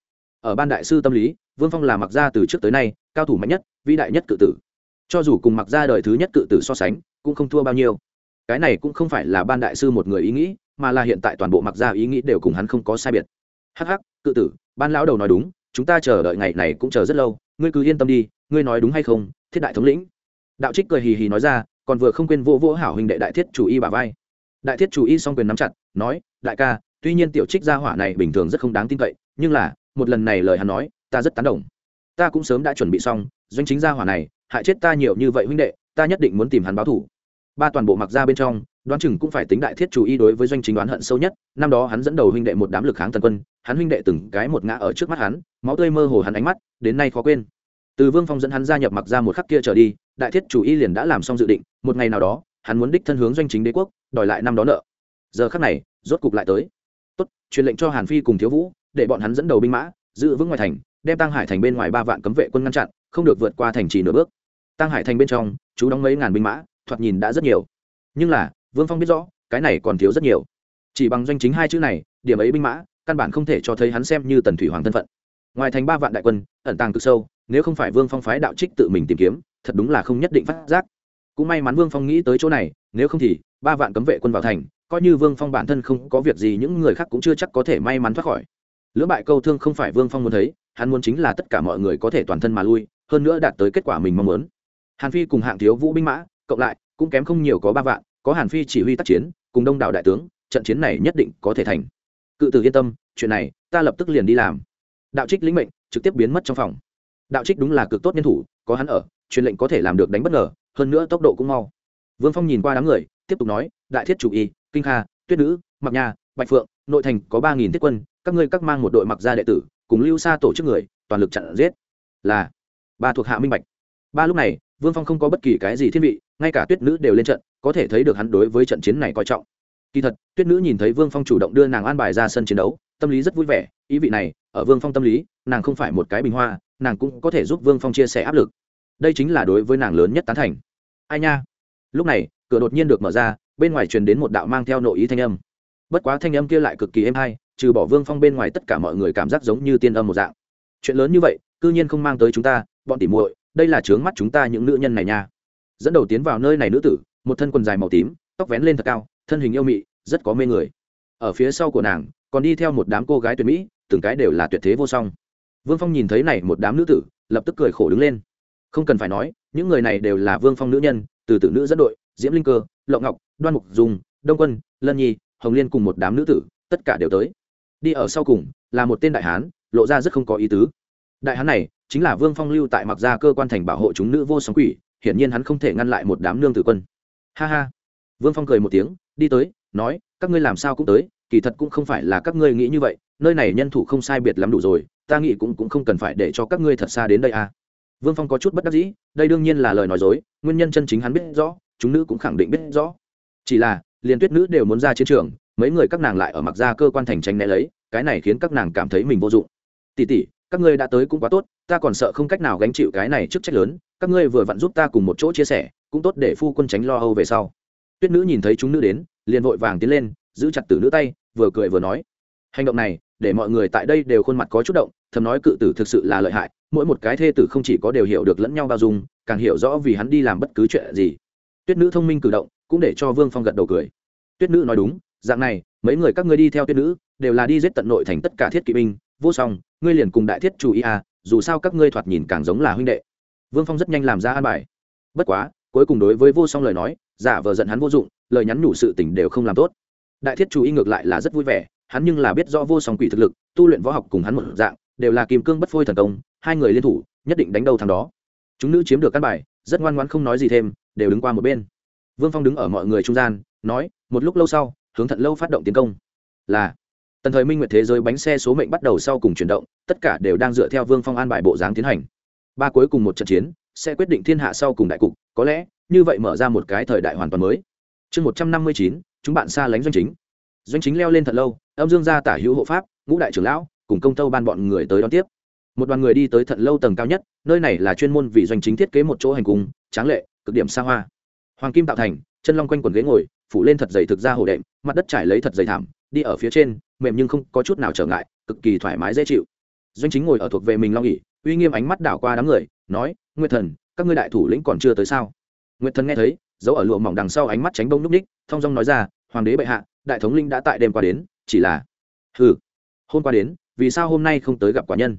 Ở ban đại sư tâm lý, vương phong là mặc gia từ trước tới nay, cao thủ mạnh nhất, vĩ đại nhất cự tử. Cho dù cùng mặc gia đời thứ nhất cự tử so sánh, cũng không thua bao nhiêu. Cái này cũng không phải là ban đại sư một người ý nghĩ mà là hiện tại toàn bộ mặc ra ý nghĩ đều cùng hắn không có sai biệt. Hắc hắc, cự tử, ban lão đầu nói đúng, chúng ta chờ đợi ngày này cũng chờ rất lâu, ngươi cứ yên tâm đi, ngươi nói đúng hay không, thiết đại thống lĩnh. Đạo trích cười hì hì nói ra, còn vừa không quên vô vô hảo huynh đệ đại thiết chủ y bà vai. Đại thiết chủ y s o n g quyền nắm chặt, nói, đại ca, tuy nhiên tiểu trích gia hỏa này bình thường rất không đáng tin cậy, nhưng là, một lần này lời hắn nói, ta rất tán đồng. Ta cũng sớm đã chuẩn bị xong, doanh chính gia hỏa này, hại chết ta nhiều như vậy huynh đệ, ta nhất định muốn tìm hắn báo thủ ba toàn bộ mặc ra bên trong đoán chừng cũng phải tính đại thiết chủ y đối với doanh chính đoán hận sâu nhất. Năm đó hắn dẫn đầu huynh đệ một đám lực kháng tần quân, hắn huynh đệ từng cái một ngã ở trước mắt hắn, máu tươi mơ hồ hắn ánh mắt, đến nay khó quên. Từ vương phong dẫn hắn gia nhập mặc ra một khắc kia trở đi, đại thiết chủ y liền đã làm xong dự định, một ngày nào đó, hắn muốn đích thân hướng doanh chính đế quốc, đòi lại năm đó nợ. Giờ khắc này, rốt cục lại tới. Tốt, truyền lệnh cho hàn phi cùng thiếu vũ, để bọn hắn dẫn đầu binh mã, giữ vững ngoài thành, đem tăng hải thành bên ngoài ba vạn cấm vệ quân ngăn chặn, không được vượt qua thành trì nửa bước. Tăng hải thành bên trong, chú đóng mấy ngàn binh mã, thoạt nhìn đã rất nhiều. Nhưng là vương phong biết rõ, cái này còn thiếu rất nhiều. Chỉ bằng doanh chính hai chữ này, điểm ấy binh mã, căn bản không thể cho thấy hắn xem như tần thủy hoàng thân phận. Ngoài thành ba vạn đại quân, ẩn tàng cực sâu, nếu không phải vương phong phái đạo trích tự mình tìm kiếm, thật đúng là không nhất định phát giác. Cũng may mắn vương phong nghĩ tới chỗ này, nếu không thì, ba vạn cấm vệ quân vào thành, coi như vương phong bản thân không có việc gì những người khác cũng chưa chắc có thể may mắn thoát khỏi. Lưỡng bại câu thương không phải vương phong muốn thấy, hắn muốn chính là tất cả mọi người có thể toàn thân mà lui, hơn nữa đạt tới kết quả mình mong muốn. Hàn phi cùng hạng thiếu vũ binh mã, cộng lại, cũng kém không nhiều có ba vạn có hàn phi chỉ huy tác chiến, cùng đông đảo đại tướng, trận chiến này nhất định có thể thành. Cự tử yên tâm, chuyện này, ta lập tức liền đi làm. Đạo trích lĩnh mệnh, trực tiếp biến mất trong phòng. Đạo trích đúng là cực tốt nhân thủ, có hắn ở, truyền lệnh có thể làm được đánh bất ngờ, hơn nữa tốc độ cũng mau. Vương phong nhìn qua đám người, tiếp tục nói, đại thiết chủ y, kinh kha, tuyết nữ, mặc nha, bạch phượng, nội thành có ba nghìn thiết quân, các ngươi các mang một đội mặc gia đệ tử, cùng lưu xa tổ chức người, toàn lực chặn giết. Là, ba thuộc hạ minh bạch. Ba lúc này, vương phong không có bất kỳ cái gì thiên vị, ngay cả tuyết nữ đều lên trận có thể thấy được hắn đối với trận chiến này coi trọng. Kỳ thật, tuyết nữ nhìn thấy vương phong chủ động đưa nàng an bài ra sân chiến đấu, tâm lý rất vui vẻ, ý vị này, ở vương phong tâm lý, nàng không phải một cái bình hoa, nàng cũng có thể giúp vương phong chia sẻ áp lực. Đây chính là đối với nàng lớn nhất tán thành. Ai nha? Lúc này, cửa đột nhiên được mở ra, bên ngoài truyền đến một đạo mang theo nội ý thanh âm. Bất quá thanh âm kia lại cực kỳ êm hay, trừ bỏ vương phong bên ngoài tất cả mọi người cảm giác giống như tiên âm một dạng. Chuyện lớn như vậy c ư nhiên không mang tới chúng ta, bọn tỉ muội, đây là trướng mắt chúng ta những nữ nhân này nha. Dẫn đầu tiến vào nơi này nữ tử một thân quần dài màu tím, tóc vén lên thật cao, thân hình yêu mị, rất có mê người. Ở phía sau của nàng, còn đi theo một đám cô gái tuyệt mỹ, từng cái đều là tuyệt thế vô song. Vương phong nhìn thấy này một đám nữ tử, lập tức cười khổ đứng lên. Không cần phải nói, những người này đều là vương phong nữ nhân, từ tử nữ dẫn đội, diễm linh cơ, lộng ngọc, đoan mục dùng đông quân, lân nhi, hồng liên cùng một đám nữ tử, tất cả đều tới. Đi ở sau cùng, là một tên đại hán, lộ ra rất không có ý tứ. Đại hán này, chính là vương phong lưu tại mặc gia cơ quan thành bảo hộ chúng nữ vô sóng quỷ, hiển nhiên hắn không thể ngăn lại một đám nương tử quân ha ha. Vương phong cười một tiếng, đi tới, nói, các ngươi làm sao cũng tới, kỳ thật cũng không phải là các ngươi nghĩ như vậy, nơi này nhân thủ không sai biệt lắm đủ rồi, ta nghĩ cũng cũng không cần phải để cho các ngươi thật xa đến đây à. Vương phong có chút bất đắc dĩ, đây đương nhiên là lời nói dối, nguyên nhân chân chính hắn biết rõ, chúng nữ cũng khẳng định biết rõ. Chỉ là, liền tuyết nữ đều muốn ra chiến trường, mấy người các nàng lại ở mặc ra cơ quan thành tranh né lấy, cái này khiến các nàng cảm thấy mình vô dụng. Tỉ tỉ các ngươi đã tới cũng quá tốt, ta còn sợ không cách nào gánh chịu cái này trước trách lớn, các ngươi vừa vặn giúp ta cùng một chỗ chia sẻ, cũng tốt để phu quân tránh lo âu về sau. Tuyết nữ nhìn thấy chúng nữ đến, liền vội vàng tiến lên, giữ chặt tử nữ tay, vừa cười vừa nói. Hành động này, để mọi người tại đây đều khuôn mặt có chút động, thầm nói cự tử thực sự là lợi hại, mỗi một cái thê tử không chỉ có đều hiểu được lẫn nhau bao dung, càng hiểu rõ vì hắn đi làm bất cứ chuyện gì. Tuyết nữ thông minh cử động, cũng để cho vương phong gật đầu cười. Tuyết nữ nói đúng, dạng này, mấy người các ngươi đi theo tuyết nữ, đều là đi giết tận nội thành tất cả thiết kỵ binh vô song, ngươi liền cùng đại thiết chủ ý à dù sao các ngươi thoạt nhìn càng giống là huynh đệ. Vương phong rất nhanh làm ra an bài. Bất quá, cuối cùng đối với vô song lời nói, giả vờ giận hắn vô dụng, lời nhắn nhủ sự tình đều không làm tốt. Đại thiết chủ ý ngược lại là rất vui vẻ, hắn nhưng là biết rõ vô song quỷ thực lực, tu luyện võ học cùng hắn một dạng, đều là kim cương bất phôi thần công, hai người liên thủ, nhất định đánh đầu thằng đó. Chúng nữ chiếm được căn bài, rất ngoan ngoãn không nói gì thêm, đều đứng qua một bên. Vương phong đứng ở mọi người trung gian, nói, một lúc lâu sau, hướng thận lâu phát động tiến công. Là tần thời minh nguyệt thế giới bánh xe số mệnh bắt đầu sau cùng chuyển động, tất cả đều đang dựa theo vương phong an bài bộ dáng tiến hành. Ba cuối cùng một trận chiến, sẽ quyết định thiên hạ sau cùng đại cục, có lẽ, như vậy mở ra một cái thời đại hoàn toàn mới. Chương một trăm năm mươi chín, chúng bạn xa lánh doanh chính. Doanh chính leo lên thật lâu, âm dương gia tả hữu hộ pháp, ngũ đại trưởng lão, cùng công tâu ban bọn người tới đón tiếp. Một đoàn người đi tới thận lâu tầng cao nhất, nơi này là chuyên môn vì doanh chính thiết kế một chỗ hành cung, tráng lệ, cực điểm xa hoa. Hoàng kim tạo thành, chân long quanh quần ghế ngồi, phủ lên thật dày thực ra hồ đệm, mặt đất trải lấy thật dày thảm đi ở phía trên, mềm nhưng không có chút nào trở ngại, cực kỳ thoải mái dễ chịu. Doanh chính ngồi ở thuộc về mình long nghỉ uy nghiêm ánh mắt đảo qua đám người, nói, nguyệt thần, các ngươi đại thủ lĩnh còn chưa tới sao? Nguyệt thần nghe thấy dấu ở lụa mỏng đằng sau ánh mắt tránh bông núp ních thong dong nói ra, hoàng đế bệ hạ, đại thống linh đã tại đêm qua đến, chỉ là hừ, hôm qua đến, vì sao hôm nay không tới gặp quả nhân?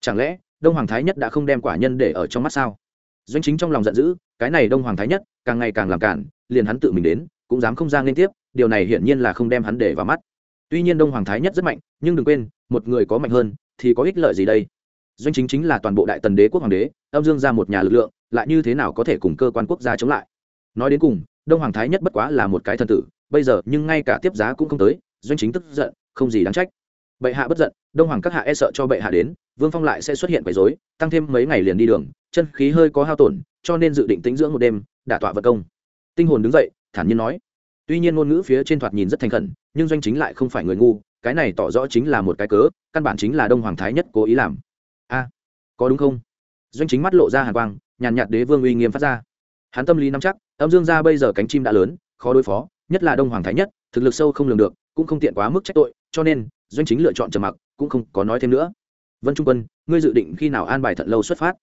Chẳng lẽ, đông hoàng thái nhất đã không đem quả nhân để ở trong mắt sao? Doanh chính trong lòng giận dữ, cái này đông hoàng thái nhất, càng ngày càng làm cản, liền hắn tự mình đến, cũng dám không ra liên tiếp điều này hiển nhiên là không đem hắn để vào mắt. Tuy nhiên đông hoàng thái nhất rất mạnh, nhưng đừng quên, một người có mạnh hơn thì có ích lợi gì đây? Doanh chính chính là toàn bộ đại tần đế quốc hoàng đế, âm dương ra một nhà lực lượng, lại như thế nào có thể cùng cơ quan quốc gia chống lại? Nói đến cùng, đông hoàng thái nhất bất quá là một cái thần tử, bây giờ nhưng ngay cả tiếp giá cũng không tới, doanh chính tức giận, không gì đáng trách. Bệ hạ bất giận, đông hoàng các hạ e sợ cho bệ hạ đến, vương phong lại sẽ xuất hiện quấy dối tăng thêm mấy ngày liền đi đường, chân khí hơi có hao tổn, cho nên dự định tính dưỡng một đêm, đả tọa vật công. Tinh hồn đứng dậy, thản nhiên nói tuy nhiên ngôn ngữ phía trên thoạt nhìn rất thành khẩn, nhưng doanh chính lại không phải người ngu, cái này tỏ rõ chính là một cái cớ, căn bản chính là đông hoàng thái nhất cố ý làm. A, có đúng không? Doanh chính mắt lộ ra hàn quang, nhàn nhạt đế vương uy nghiêm phát ra. Hắn tâm lý nắm chắc, âm dương gia bây giờ cánh chim đã lớn, khó đối phó, nhất là đông hoàng thái nhất, thực lực sâu không lường được, cũng không tiện quá mức trách tội, cho nên, doanh chính lựa chọn trầm mặc, cũng không có nói thêm nữa. Vân trung quân, ngươi dự định khi nào an bài thận lâu xuất phát?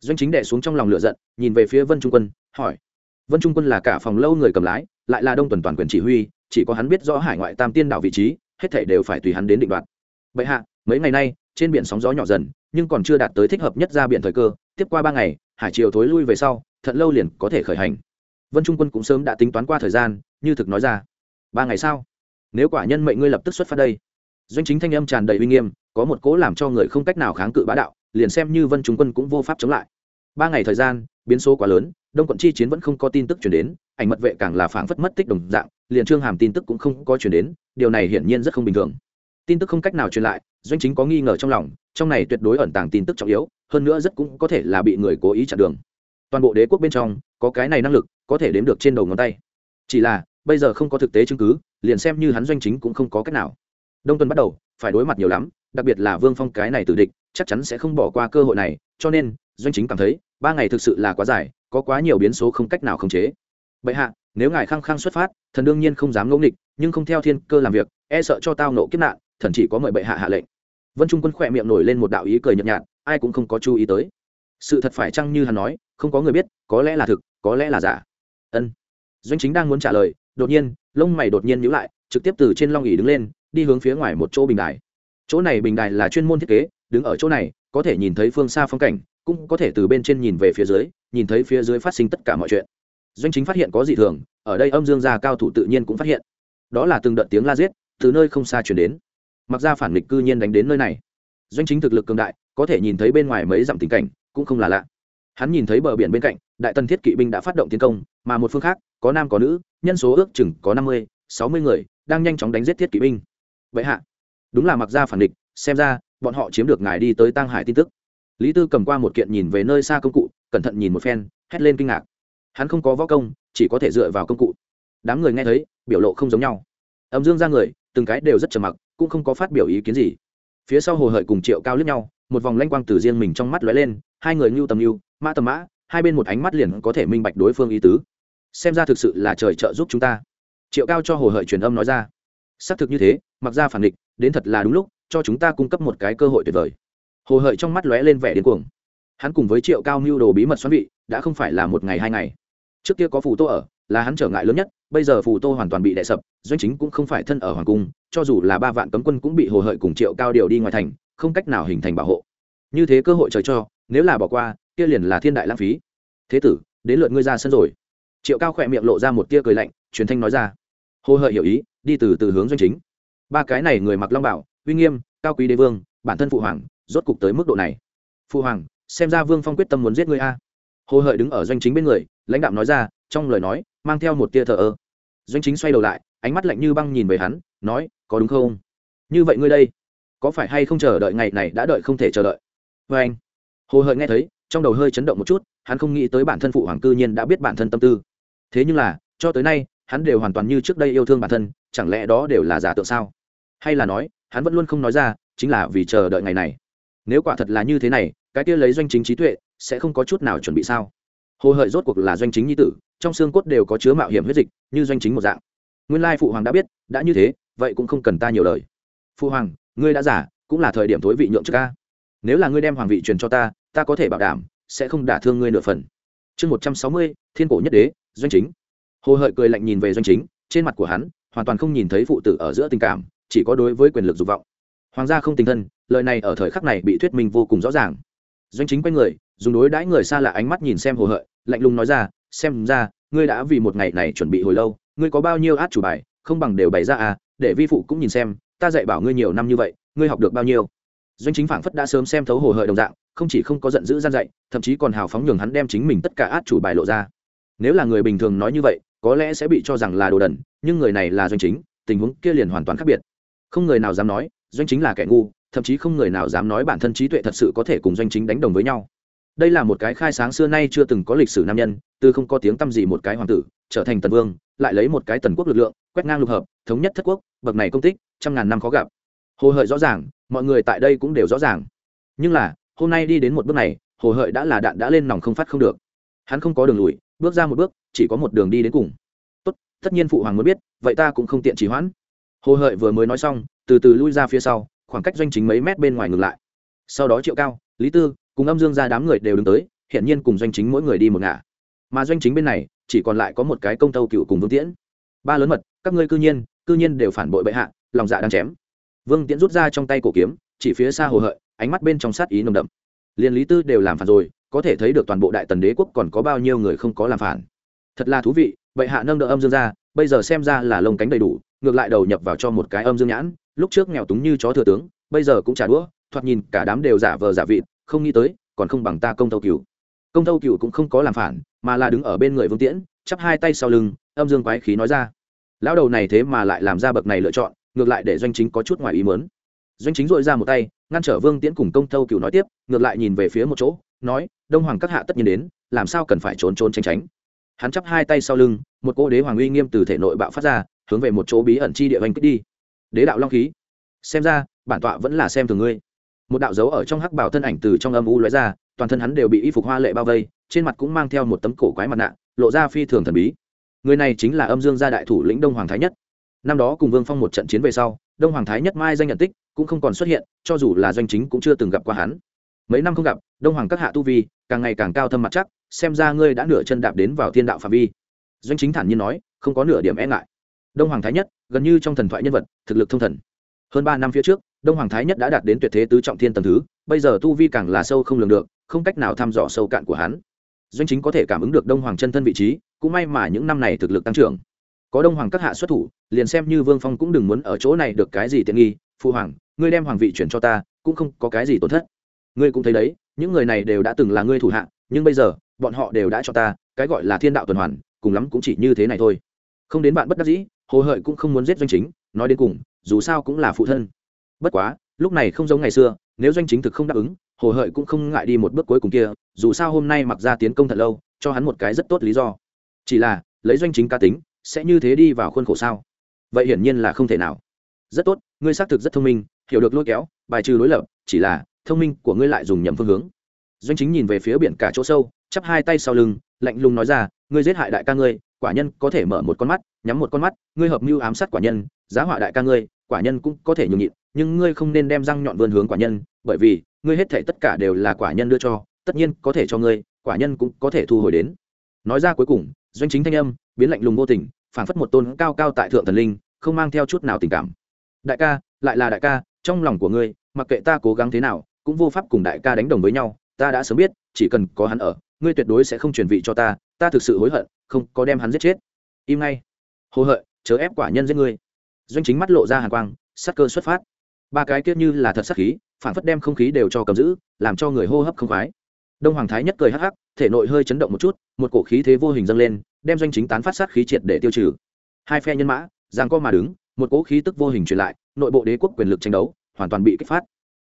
Doanh chính đẻ xuống trong lòng lửa giận, nhìn về phía vân trung quân, hỏi. Vân trung quân là cả phòng lâu người cầm lái lại là đông tuần toàn quyền chỉ huy, chỉ có hắn biết rõ hải ngoại tam tiên đảo vị trí, hết thể đều phải tùy hắn đến định đoạt. Bệ hạ, mấy ngày nay, trên biển sóng gió nhỏ dần, nhưng còn chưa đạt tới thích hợp nhất ra biển thời cơ, tiếp qua ba ngày, hải triều thối lui về sau thận lâu liền có thể khởi hành. Vân trung quân cũng sớm đã tính toán qua thời gian, như thực nói ra. Ba ngày sau, nếu quả nhân mệnh ngươi lập tức xuất phát đây. Doanh chính thanh âm tràn đầy uy nghiêm, có một cố làm cho người không cách nào kháng cự bá đạo, liền xem như vân trung quân cũng vô pháp chống lại. Ba ngày thời gian, biến số quá lớn, đông quận chi chiến vẫn không có tin tức chuyển đến ảnh mật vệ càng là phảng phất mất tích đồng dạng, liền trương hàm tin tức cũng không có chuyển đến, điều này hiển nhiên rất không bình thường. Tin tức không cách nào truyền lại, doanh chính có nghi ngờ trong lòng, trong này tuyệt đối ẩn tàng tin tức trọng yếu, hơn nữa rất cũng có thể là bị người cố ý chặn đường. Toàn bộ đế quốc bên trong, có cái này năng lực, có thể đếm được trên đầu ngón tay. Chỉ là, bây giờ không có thực tế chứng cứ, liền xem như hắn doanh chính cũng không có cách nào. Đông tuần bắt đầu, phải đối mặt nhiều lắm, đặc biệt là vương phong cái này tử địch, chắc chắn sẽ không bỏ qua cơ hội này, cho nên, doanh chính cảm thấy, ba ngày thực sự là quá dài, có quá nhiều biến số không cách nào khống chế bệ hạ, nếu ngài khăng khăng xuất phát, thần đương nhiên không dám ngẫu nghịch, nhưng không theo thiên cơ làm việc e sợ cho tao nộ kiếp nạn, thần chỉ có mời bệ hạ hạ lệnh. Vân trung quân khỏe miệng nổi lên một đạo ý cười nhợt nhạt, ai cũng không có chú ý tới. Sự thật phải chăng như hắn nói, không có người biết, có lẽ là thực, có lẽ là giả. Ân. Doanh chính đang muốn trả lời, đột nhiên, lông mày đột nhiên nhíu lại, trực tiếp từ trên long ỉ đứng lên, đi hướng phía ngoài một chỗ bình đài. Chỗ này bình đài là chuyên môn thiết kế, đứng ở chỗ này, có thể nhìn thấy phương xa phong cảnh, cũng có thể từ bên trên nhìn về phía dưới, nhìn thấy phía dưới phát sinh tất cả mọi chuyện doanh chính phát hiện có dị thường, ở đây âm dương gia cao thủ tự nhiên cũng phát hiện. Đó là từng đợt tiếng la giết, từ nơi không xa chuyển đến. Mặc ra phản nghịch cư nhiên đánh đến nơi này. Doanh chính thực lực cường đại, có thể nhìn thấy bên ngoài mấy dặm tình cảnh, cũng không là lạ. Hắn nhìn thấy bờ biển bên cạnh, đại tân thiết kỵ binh đã phát động tiến công, mà một phương khác, có nam có nữ, nhân số ước chừng có năm mươi, sáu mươi người, đang nhanh chóng đánh giết thiết kỵ binh. Vậy hạ, đúng là mặc ra phản địch xem ra, bọn họ chiếm được ngài đi tới tăng hải tin tức. Lý tư cầm qua một kiện nhìn về nơi xa công cụ, cẩn thận nhìn một phen, hét lên kinh ngạc hắn không có võ công, chỉ có thể dựa vào công cụ. Đám người nghe thấy, biểu lộ không giống nhau. Âm dương ra người, từng cái đều rất trầm mặc, cũng không có phát biểu ý kiến gì. Phía sau hồ hợi cùng triệu cao lướt nhau, một vòng lanh quang từ riêng mình trong mắt lóe lên, hai người ngưu tầm ngưu, mã tầm mã, hai bên một ánh mắt liền có thể minh bạch đối phương ý tứ. Xem ra thực sự là trời trợ giúp chúng ta. Triệu cao cho hồ hợi truyền âm nói ra. Xác thực như thế, mặc ra phản địch, đến thật là đúng lúc, cho chúng ta cung cấp một cái cơ hội tuyệt vời. Hồ hợi trong mắt lóe lên vẻ điên cuồng. Hắn cùng với triệu cao mưu đồ bí mật xoắn vị, đã không phải là một ngày hai ngày trước kia có phù tô ở, là hắn trở ngại lớn nhất, bây giờ phù tô hoàn toàn bị đè sập, doanh chính cũng không phải thân ở hoàng cung, cho dù là ba vạn cấm quân cũng bị hồ hợi cùng triệu cao điều đi ngoài thành, không cách nào hình thành bảo hộ. Như thế cơ hội trời cho, nếu là bỏ qua, kia liền là thiên đại lãng phí. Thế tử, đến lượt ngươi ra sân rồi. Triệu cao khỏe miệng lộ ra một tia cười lạnh, truyền thanh nói ra. Hồ hợi hiểu ý, đi từ từ hướng doanh chính. Ba cái này người mặc long bảo, uy nghiêm, cao quý đế vương, bản thân phụ hoàng, rốt cục tới mức độ này. Phụ hoàng, xem ra vương phong quyết tâm muốn giết ngươi a hồ hợi đứng ở doanh chính bên người, lãnh đạo nói ra, trong lời nói, mang theo một tia thờ ơ. Doanh chính xoay đầu lại, ánh mắt lạnh như băng nhìn về hắn, nói, có đúng không? Như vậy ngươi đây, có phải hay không chờ đợi ngày này đã đợi không thể chờ đợi? Vê anh, hồ hợi nghe thấy, trong đầu hơi chấn động một chút, hắn không nghĩ tới bản thân phụ hoàng cư nhiên đã biết bản thân tâm tư. Thế nhưng là, cho tới nay, hắn đều hoàn toàn như trước đây yêu thương bản thân, chẳng lẽ đó đều là giả tượng sao? Hay là nói, hắn vẫn luôn không nói ra, chính là vì chờ đợi ngày này. Nếu quả thật là như thế này cái kia lấy doanh chính trí tuệ sẽ không có chút nào chuẩn bị sao? Hồ hợi rốt cuộc là doanh chính nhi tử, trong xương cốt đều có chứa mạo hiểm huyết dịch, như doanh chính một dạng. Nguyên lai phụ hoàng đã biết, đã như thế, vậy cũng không cần ta nhiều lời. Phụ hoàng, ngươi đã giả cũng là thời điểm thối vị nhượng trước ca. Nếu là ngươi đem hoàng vị truyền cho ta ta có thể bảo đảm, sẽ không đả thương ngươi nửa phần. Chương một trăm sáu mươi, thiên cổ nhất đế, doanh chính. Hồ hợi cười lạnh nhìn về doanh chính, trên mặt của hắn, hoàn toàn không nhìn thấy phụ tử ở giữa tình cảm, chỉ có đối với quyền lực dục vọng. Hoàng gia không tình thân, lời này ở thời khắc này bị thuyết minh vô cùng rõ ràng doanh chính quay người, dùng đối đãi người xa lạ ánh mắt nhìn xem hồ hợi, lạnh lùng nói ra, xem ra, ngươi đã vì một ngày này chuẩn bị hồi lâu, ngươi có bao nhiêu át chủ bài, không bằng đều bày ra à để vi phụ cũng nhìn xem, ta dạy bảo ngươi nhiều năm như vậy, ngươi học được bao nhiêu? Doanh chính phảng phất đã sớm xem thấu hồ hợi đồng dạng, không chỉ không có giận dữ gian dạy, thậm chí còn hào phóng nhường hắn đem chính mình tất cả át chủ bài lộ ra. Nếu là người bình thường nói như vậy, có lẽ sẽ bị cho rằng là đồ đần, nhưng người này là doanh chính, tình huống kia liền hoàn toàn khác biệt. Không người nào dám nói, doanh chính là kẻ ngu thậm chí không người nào dám nói bản thân trí tuệ thật sự có thể cùng doanh chính đánh đồng với nhau. Đây là một cái khai sáng xưa nay chưa từng có lịch sử nam nhân, từ không có tiếng t â m gì một cái hoàng tử, trở thành tần vương, lại lấy một cái tần quốc lực lượng, quét ngang lục hợp, thống nhất thất quốc, bậc này công tích, trăm ngàn năm khó gặp. Hồ hợi rõ ràng, mọi người tại đây cũng đều rõ ràng. Nhưng là, hôm nay đi đến một bước này, hồ hợi đã là đạn đã lên nòng không phát không được. Hắn không có đường lùi, bước ra một bước, chỉ có một đường đi đến cùng. Tốt, tất nhiên phụ hoàng muốn biết, vậy ta cũng không tiện trì hoãn. Hồ hợi vừa mới nói xong, từ từ lui ra phía sau khoảng cách doanh chính mấy mét bên ngoài ngừng lại. Sau đó triệu cao, lý tư cùng âm dương ra đám người đều đứng tới hiện nhiên cùng doanh chính mỗi người đi một ngả. Mà doanh chính bên này, chỉ còn lại có một cái công tâu cựu cùng vương tiễn. Ba lớn mật, các ngươi cư nhiên cư nhiên đều phản bội bệ hạ, lòng dạ đang chém. Vương tiễn rút ra trong tay cổ kiếm, chỉ phía xa hồ hợi, ánh mắt bên trong sát ý nồng đậm. Liền lý tư đều làm phản rồi, có thể thấy được toàn bộ đại tần đế quốc còn có bao nhiêu người không có làm phản. Thật là thú vị, bệ hạ nâng đỡ âm dương ra, bây giờ xem ra là lông cánh đầy đủ, ngược lại đầu nhập vào cho một cái âm dương nhãn lúc trước nghèo túng như chó thừa tướng, bây giờ cũng trả đũa, thoạt nhìn cả đám đều giả vờ giả vịt, không nghĩ tới, còn không bằng ta công tâu cửu. Công tâu cửu cũng không có làm phản, mà là đứng ở bên người vương tiễn, chắp hai tay sau lưng, âm dương quái khí nói ra. Lão đầu này thế mà lại làm ra bậc này lựa chọn, ngược lại để doanh chính có chút ngoài ý mớn doanh chính dội ra một tay, ngăn trở vương tiễn cùng công tâu cửu nói tiếp, ngược lại nhìn về phía một chỗ, nói, đông hoàng các hạ tất nhiên đến, làm sao cần phải trốn trốn tránh tránh? Hắn chắp hai tay sau lưng, một cô đế hoàng uy nghiêm từ thể nội bạo phát ra, hướng về một chỗ bí ẩn chi địa oanh kích đi đế đạo long khí. Xem ra, bản tọa vẫn là xem thường ngươi. Một đạo dấu ở trong hắc bảo thân ảnh từ trong âm u lóe ra, toàn thân hắn đều bị y phục hoa lệ bao vây, trên mặt cũng mang theo một tấm cổ quái mặt nạ, lộ ra phi thường thần bí. Người này chính là âm dương gia đại thủ lĩnh đông hoàng thái nhất. Năm đó cùng vương phong một trận chiến về sau, đông hoàng thái nhất mai danh nhận tích cũng không còn xuất hiện, cho dù là doanh chính cũng chưa từng gặp qua hắn. Mấy năm không gặp, đông hoàng các hạ tu vi càng ngày càng cao thâm mặt chắc, xem ra ngươi đã nửa chân đạp đến vào thiên đạo phạm vi. Doanh chính thản nhiên nói, không có nửa điểm e ngại đông hoàng thái nhất, gần như trong thần thoại nhân vật, thực lực thông thần. Hơn ba năm phía trước, đông hoàng thái nhất đã đạt đến tuyệt thế tứ trọng thiên tầng thứ, bây giờ tu vi càng là sâu không lường được, không cách nào thăm dò sâu cạn của hắn. Doanh chính có thể cảm ứng được đông hoàng chân thân vị trí, cũng may mà những năm này thực lực tăng trưởng. Có đông hoàng các hạ xuất thủ, liền xem như vương phong cũng đừng muốn ở chỗ này được cái gì tiện nghi phụ hoàng, ngươi đem hoàng vị chuyển cho ta, cũng không có cái gì tổn thất. Ngươi cũng thấy đấy, những người này đều đã từng là ngươi thủ hạ, nhưng bây giờ, bọn họ đều đã cho ta, cái gọi là thiên đạo tuần hoàn, cùng lắm cũng chỉ như thế này thôi. Không đến bạn bất đắc dĩ hồ hợi cũng không muốn giết doanh chính, nói đến cùng, dù sao cũng là phụ thân. Bất quá, lúc này không giống ngày xưa, nếu doanh chính thực không đáp ứng, hồ hợi cũng không ngại đi một bước cuối cùng kia, dù sao hôm nay mặc ra tiến công thật lâu, cho hắn một cái rất tốt lý do. Chỉ là, lấy doanh chính cá tính, sẽ như thế đi vào khuôn khổ sao? Vậy hiển nhiên là không thể nào. Rất tốt, ngươi xác thực rất thông minh, hiểu được lôi kéo, bài trừ đối lập, chỉ là, thông minh của ngươi lại dùng nhầm phương hướng. Doanh chính nhìn về phía biển cả chỗ sâu, chắp hai tay sau lưng, lạnh lùng nói ra, ngươi giết hại đại ca ngươi quả nhân có thể mở một con mắt, nhắm một con mắt, ngươi hợp mưu ám sát quả nhân, giá họa đại ca ngươi, quả nhân cũng có thể nhường nhịn, nhưng ngươi không nên đem răng nhọn vươn hướng quả nhân, bởi vì, ngươi hết thể tất cả đều là quả nhân đưa cho, tất nhiên có thể cho ngươi, quả nhân cũng có thể thu hồi đến. Nói ra cuối cùng, doanh chính thanh âm, biến lạnh lùng vô tình, phảng phất một tôn cao cao tại thượng thần linh, không mang theo chút nào tình cảm. Đại ca, lại là đại ca, trong lòng của ngươi, mặc kệ ta cố gắng thế nào, cũng vô pháp cùng đại ca đánh đồng với nhau, ta đã sớm biết, chỉ cần có hắn ở, ngươi tuyệt đối sẽ không truyền vị cho ta ta thực sự hối hận không có đem hắn giết chết. Im ngay. Hồ hợi, chớ ép quả nhân giết ngươi doanh chính mắt lộ ra hàn quang sắc cơ xuất phát. Ba cái kia như là thật sắc khí phản phất đem không khí đều cho cầm giữ, làm cho người hô hấp không khoái. Đông hoàng thái nhất cười hắc hắc, thể nội hơi chấn động một chút, một cổ khí thế vô hình dâng lên, đem doanh chính tán phát sát khí triệt để tiêu trừ. Hai phe nhân mã giang co mà đứng, một cỗ khí tức vô hình truyền lại, nội bộ đế quốc quyền lực tranh đấu, hoàn toàn bị kích phát.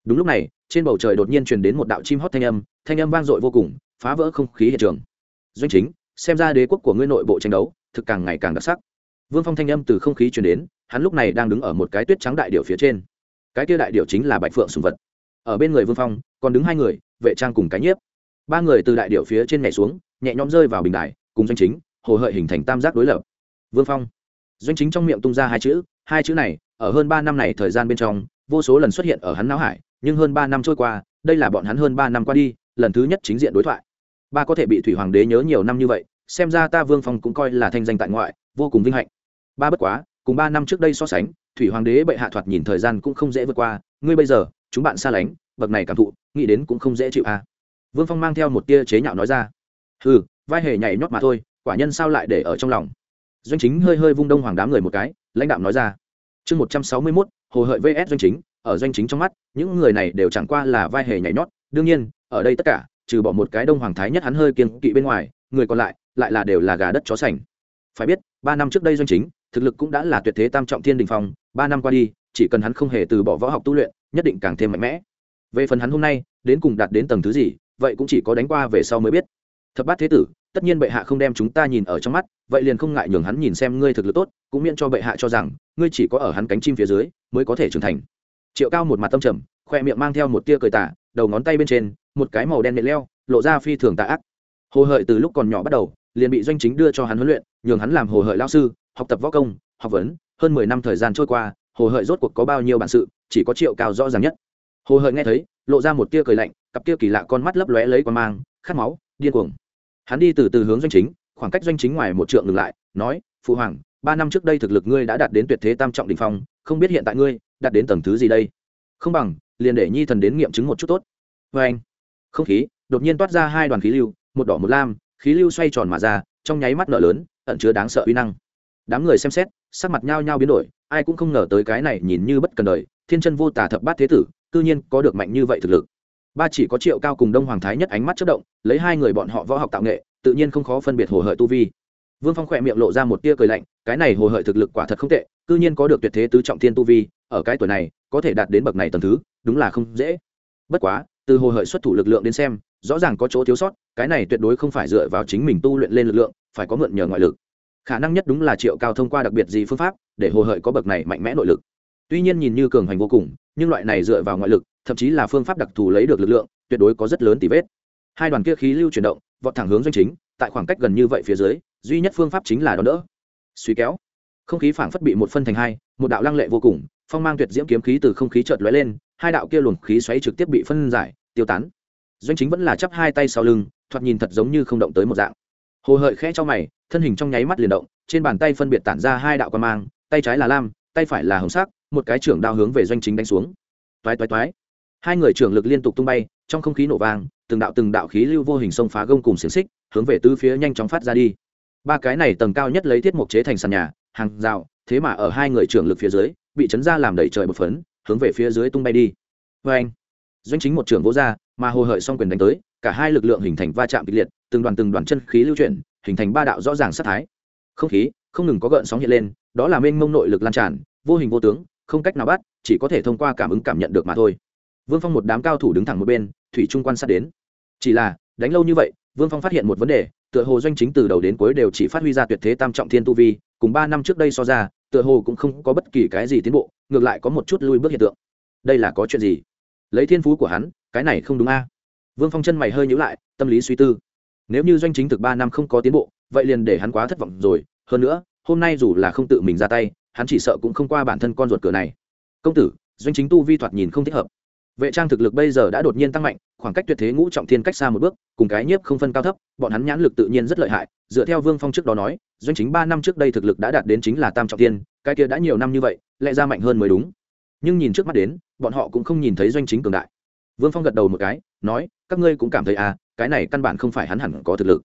Đúng lúc này, trên bầu trời đột nhiên truyền đến một đạo chim hót thanh âm thanh âm vang dội vô cùng, phá vỡ không khí hiện trường. Doanh chính xem ra đế quốc của ngươi nội bộ tranh đấu, thực càng ngày càng đặc sắc. Vương phong thanh âm từ không khí truyền đến, hắn lúc này đang đứng ở một cái tuyết trắng đại điệu phía trên. Cái kia đại điệu chính là bạch phượng sùng vật. Ở bên người vương phong, còn đứng hai người, vệ trang cùng cái nhiếp. Ba người từ đại điệu phía trên nhảy xuống, nhẹ nhõm rơi vào bình đài, cùng doanh chính, hồ hợi hình thành tam giác đối lập. Vương phong. Doanh chính trong miệng tung ra hai chữ hai chữ này, ở hơn ba năm này thời gian bên trong, vô số lần xuất hiện ở hắn não hải, nhưng hơn ba năm trôi qua, đây là bọn hắn hơn ba năm qua đi, lần thứ nhất chính diện đối thoại ba có thể bị thủy hoàng đế nhớ nhiều năm như vậy, xem ra ta vương phong cũng coi là thanh danh tại ngoại, vô cùng vinh hạnh. Ba bất quá, cùng ba năm trước đây so sánh, thủy hoàng đế bệ hạ thoạt nhìn thời gian cũng không dễ vượt qua, ngươi bây giờ, chúng bạn xa lánh, bậc này cảm thụ, nghĩ đến cũng không dễ chịu à. vương phong mang theo một tia chế nhạo nói ra. Ừ vai hề nhảy nhót mà thôi, quả nhân sao lại để ở trong lòng? Doanh chính hơi hơi vung đông hoàng đám người một cái, lãnh đạo nói ra. Chương một trăm sáu mươi mốt, hồ hợi vs doanh chính, ở doanh chính trong mắt, những người này đều chẳng qua là vai hề nhảy nhót. Đương nhiên, ở đây tất cả trừ bỏ một cái đông hoàng thái nhất hắn hơi kiên kỵ bên ngoài, người còn lại lại là đều là gà đất chó sành. Phải biết, ba năm trước đây doanh chính, thực lực cũng đã là tuyệt thế tam trọng thiên đình phong, ba năm qua đi, chỉ cần hắn không hề từ bỏ võ học tu luyện, nhất định càng thêm mạnh mẽ. Về phần hắn hôm nay, đến cùng đạt đến tầng thứ gì, vậy cũng chỉ có đánh qua về sau mới biết. Thập bát thế tử, tất nhiên bệ hạ không đem chúng ta nhìn ở trong mắt, vậy liền không ngại nhường hắn nhìn xem ngươi thực lực tốt, cũng miễn cho bệ hạ cho rằng, ngươi chỉ có ở hắn cánh chim phía dưới, mới có thể trưởng thành. Triệu cao một mặt tâm trầm, khoe miệng mang theo một tia cười tả đầu ngón tay bên trên, một cái màu đen nện leo, lộ ra phi thường tạ ác. Hồ hợi từ lúc còn nhỏ bắt đầu, liền bị doanh chính đưa cho hắn huấn luyện, nhường hắn làm hồ hợi lao sư, học tập võ công, học vấn. Hơn mười năm thời gian trôi qua, hồ hợi rốt cuộc có bao nhiêu bản sự, chỉ có triệu cao rõ ràng nhất. Hồ hợi nghe thấy, lộ ra một tia cười lạnh, cặp tia kỳ lạ con mắt lấp lóe lấy quan mang, khát máu, điên cuồng. Hắn đi từ từ hướng doanh chính, khoảng cách doanh chính ngoài một trượng ngừng lại, nói, phụ hoàng, ba năm trước đây thực lực ngươi đã đạt đến tuyệt thế tam trọng đ ỉ n h phong, không biết hiện tại ngươi, đạt đến tầng thứ gì đây? Không bằng liền để nhi thần đến nghiệm chứng một chút tốt. Vê anh, không khí đột nhiên toát ra hai đoàn khí lưu, một đỏ một lam, khí lưu xoay tròn mà ra, trong nháy mắt nợ lớn, ẩn chứa đáng sợ uy năng. Đám người xem xét, sắc mặt nhao nhao biến đổi, ai cũng không ngờ tới cái này nhìn như bất cần đời, thiên chân vô tả thập bát thế tử, cư nhiên có được mạnh như vậy thực lực. Ba chỉ có triệu cao cùng đông hoàng thái nhất ánh mắt chất động, lấy hai người bọn họ võ học tạo nghệ, tự nhiên không khó phân biệt hồ hợi tu vi. Vương phong khỏe miệng lộ ra một tia cười lạnh, cái này hồ hợi thực lực quả thật không tệ, cư nhiên có được tuyệt thế tứ trọng thiên tu vi, ở cái tuổi này, có thể đạt đến bậc này tầm thứ đúng là không dễ. Bất quá, từ hồ hợi xuất thủ lực lượng đến xem, rõ ràng có chỗ thiếu sót, cái này tuyệt đối không phải dựa vào chính mình tu luyện lên lực lượng, phải có mượn nhờ ngoại lực. Khả năng nhất đúng là triệu cao thông qua đặc biệt gì phương pháp, để hồ hợi có bậc này mạnh mẽ nội lực. Tuy nhiên nhìn như cường hành vô cùng, nhưng loại này dựa vào ngoại lực, thậm chí là phương pháp đặc thù lấy được lực lượng, tuyệt đối có rất lớn tỷ vết. Hai đoàn kia khí lưu chuyển động, vọt thẳng hướng doanh chính, tại khoảng cách gần như vậy phía dưới, duy nhất phương pháp chính là đón đỡ. Suy kéo. Không khí phảng phất bị một phân thành hai, một đạo lăng lệ vô cùng, phong mang tuyệt diễm kiếm khí từ không khí chợt lóe lên hai đạo kia luồng khí xoáy trực tiếp bị phân giải, tiêu tán. Doanh chính vẫn là chắp hai tay sau lưng, thoạt nhìn thật giống như không động tới một dạng. Hồ hợi khẽ cho mày, thân hình trong nháy mắt liền động, trên bàn tay phân biệt tản ra hai đạo quan mang, tay trái là lam, tay phải là hồng sắc, một cái trưởng đao hướng về doanh chính đánh xuống. Toái toái toái. Hai người trưởng lực liên tục tung bay, trong không khí nổ vang, từng đạo từng đạo khí lưu vô hình xông phá gông cùng xiềng xích, hướng về tứ phía nhanh chóng phát ra đi. Ba cái này tầng cao nhất lấy thiết mục chế thành sàn nhà, hàng rào, thế mà ở hai người trưởng lực phía dưới, bị chấn ra làm đẩy trời bột phấn hướng về phía dưới tung bay đi. Vê anh, doanh chính một trưởng vỗ ra, mà hồ hợi xong quyền đánh tới, cả hai lực lượng hình thành va chạm kịch liệt, từng đoàn từng đoàn chân khí lưu chuyển, hình thành ba đạo rõ ràng sát thái. Không khí không ngừng có gợn sóng hiện lên, đó là mênh mông nội lực lan tràn, vô hình vô tướng, không cách nào bắt, chỉ có thể thông qua cảm ứng cảm nhận được mà thôi. Vương phong một đám cao thủ đứng thẳng một bên, thủy trung quan sát đến. Chỉ là, đánh lâu như vậy, vương phong phát hiện một vấn đề, tựa hồ doanh chính từ đầu đến cuối đều chỉ phát huy ra tuyệt thế tam trọng thiên tu vi, cùng ba năm trước đây so ra, tựa hồ cũng không có bất kỳ cái gì tiến bộ ngược lại có một chút lui bước hiện tượng. Đây là có chuyện gì? Lấy thiên phú của hắn, cái này không đúng a. Vương phong chân mày hơi nhữ lại, tâm lý suy tư. Nếu như doanh chính thực ba năm không có tiến bộ, vậy liền để hắn quá thất vọng rồi. Hơn nữa, hôm nay dù là không tự mình ra tay, hắn chỉ sợ cũng không qua bản thân con ruột cửa này. Công tử, doanh chính tu vi thoạt nhìn không thích hợp vệ trang thực lực bây giờ đã đột nhiên tăng mạnh, khoảng cách tuyệt thế ngũ trọng thiên cách xa một bước, cùng cái nhiếp không phân cao thấp, bọn hắn nhãn lực tự nhiên rất lợi hại, dựa theo vương phong trước đó nói, doanh chính ba năm trước đây thực lực đã đạt đến chính là tam trọng thiên, cái kia đã nhiều năm như vậy, lẽ ra mạnh hơn mới đúng. Nhưng nhìn trước mắt đến, bọn họ cũng không nhìn thấy doanh chính cường đại. Vương phong gật đầu một cái, nói, các ngươi cũng cảm thấy à cái này căn bản không phải hắn hẳn có thực lực.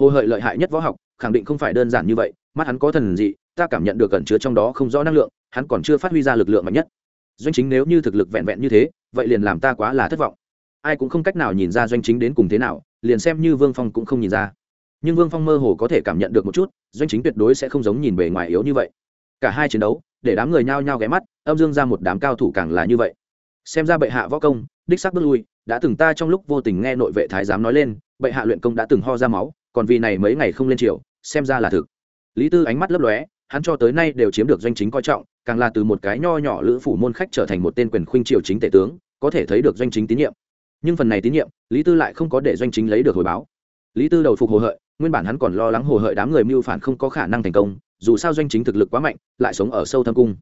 Hồ hợi lợi hại nhất võ học, khẳng định không phải đơn giản như vậy, mắt hắn có thần dị, ta cảm nhận được cẩn chứa trong đó không rõ năng lượng, hắn còn chưa phát huy ra lực lượng mạnh nhất. Doanh chính nếu như thực lực vẹn vẹn như thế vậy liền làm ta quá là thất vọng. Ai cũng không cách nào nhìn ra doanh chính đến cùng thế nào, liền xem như vương phong cũng không nhìn ra. Nhưng vương phong mơ hồ có thể cảm nhận được một chút, doanh chính tuyệt đối sẽ không giống nhìn bề ngoài yếu như vậy. Cả hai chiến đấu, để đám người nhao nhao ghé mắt, âm dương ra một đám cao thủ càng là như vậy. Xem ra bệ hạ võ công, đích sắc bước lui, đã từng ta trong lúc vô tình nghe nội vệ thái giám nói lên, bệ hạ luyện công đã từng ho ra máu, còn vì này mấy ngày không lên triều, xem ra là thực. Lý tư ánh mắt lấp lóe hắn cho tới nay đều chiếm được doanh chính coi trọng, càng là từ một cái nho nhỏ lữ phủ môn khách trở thành một tên quyền khuynh triều chính tể tướng, có thể thấy được doanh chính tín nhiệm. Nhưng phần này tín nhiệm, lý tư lại không có để doanh chính lấy được hồi báo. Lý tư đầu phục hồ hợi, nguyên bản hắn còn lo lắng hồ hợi đám người mưu phản không có khả năng thành công, dù sao doanh chính thực lực quá mạnh, lại sống ở sâu thâm cung.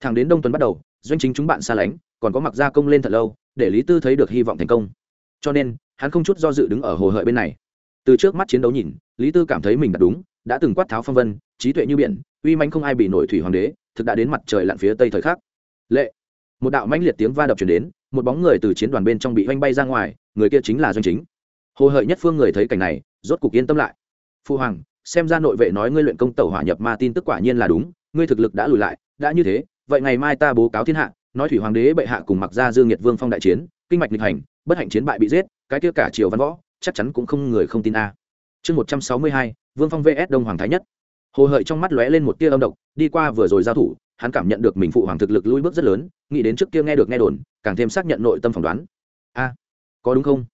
Thằng đến đông Tuấn bắt đầu, doanh chính chúng bạn xa lánh, còn có mặc gia công lên thật lâu, để lý tư thấy được hy vọng thành công. Cho nên, hắn không chút do dự đứng ở hồ hợi bên này. Từ trước mắt chiến đấu nhìn, lý tư cảm thấy mình đã đúng đã từng quát tháo phong vân, trí tuệ như biển, uy manh không ai bị nổi thủy hoàng đế, thực đã đến mặt trời lặn phía tây thời khắc. Lệ. Một đạo mãnh liệt tiếng va đập chuyển đến, một bóng người từ chiến đoàn bên trong bị oanh bay ra ngoài, người kia chính là doanh chính. Hồ hợi nhất phương người thấy cảnh này, rốt cục yên tâm lại. Phu hoàng, xem ra nội vệ nói ngươi luyện công tẩu hỏa nhập ma tin tức quả nhiên là đúng, ngươi thực lực đã lùi lại, đã như thế, vậy ngày mai ta bố cáo thiên hạ, nói thủy hoàng đế bệ hạ cùng mặc ra dương nhiệt vương phong đại chiến, kinh mạch nghịch hành, bất hạnh chiến bại bị giết, cái kia cả triều văn võ, chắc chắn cũng không người không tin a. Chương một trăm sáu mươi hai vương phong vs đông hoàng thái nhất. Hồ hợi trong mắt lóe lên một tia âm độc, đi qua vừa rồi giao thủ, hắn cảm nhận được mình phụ hoàng thực lực lui bước rất lớn, nghĩ đến trước kia nghe được nghe đồn, càng thêm xác nhận nội tâm phỏng đoán. A, có đúng không?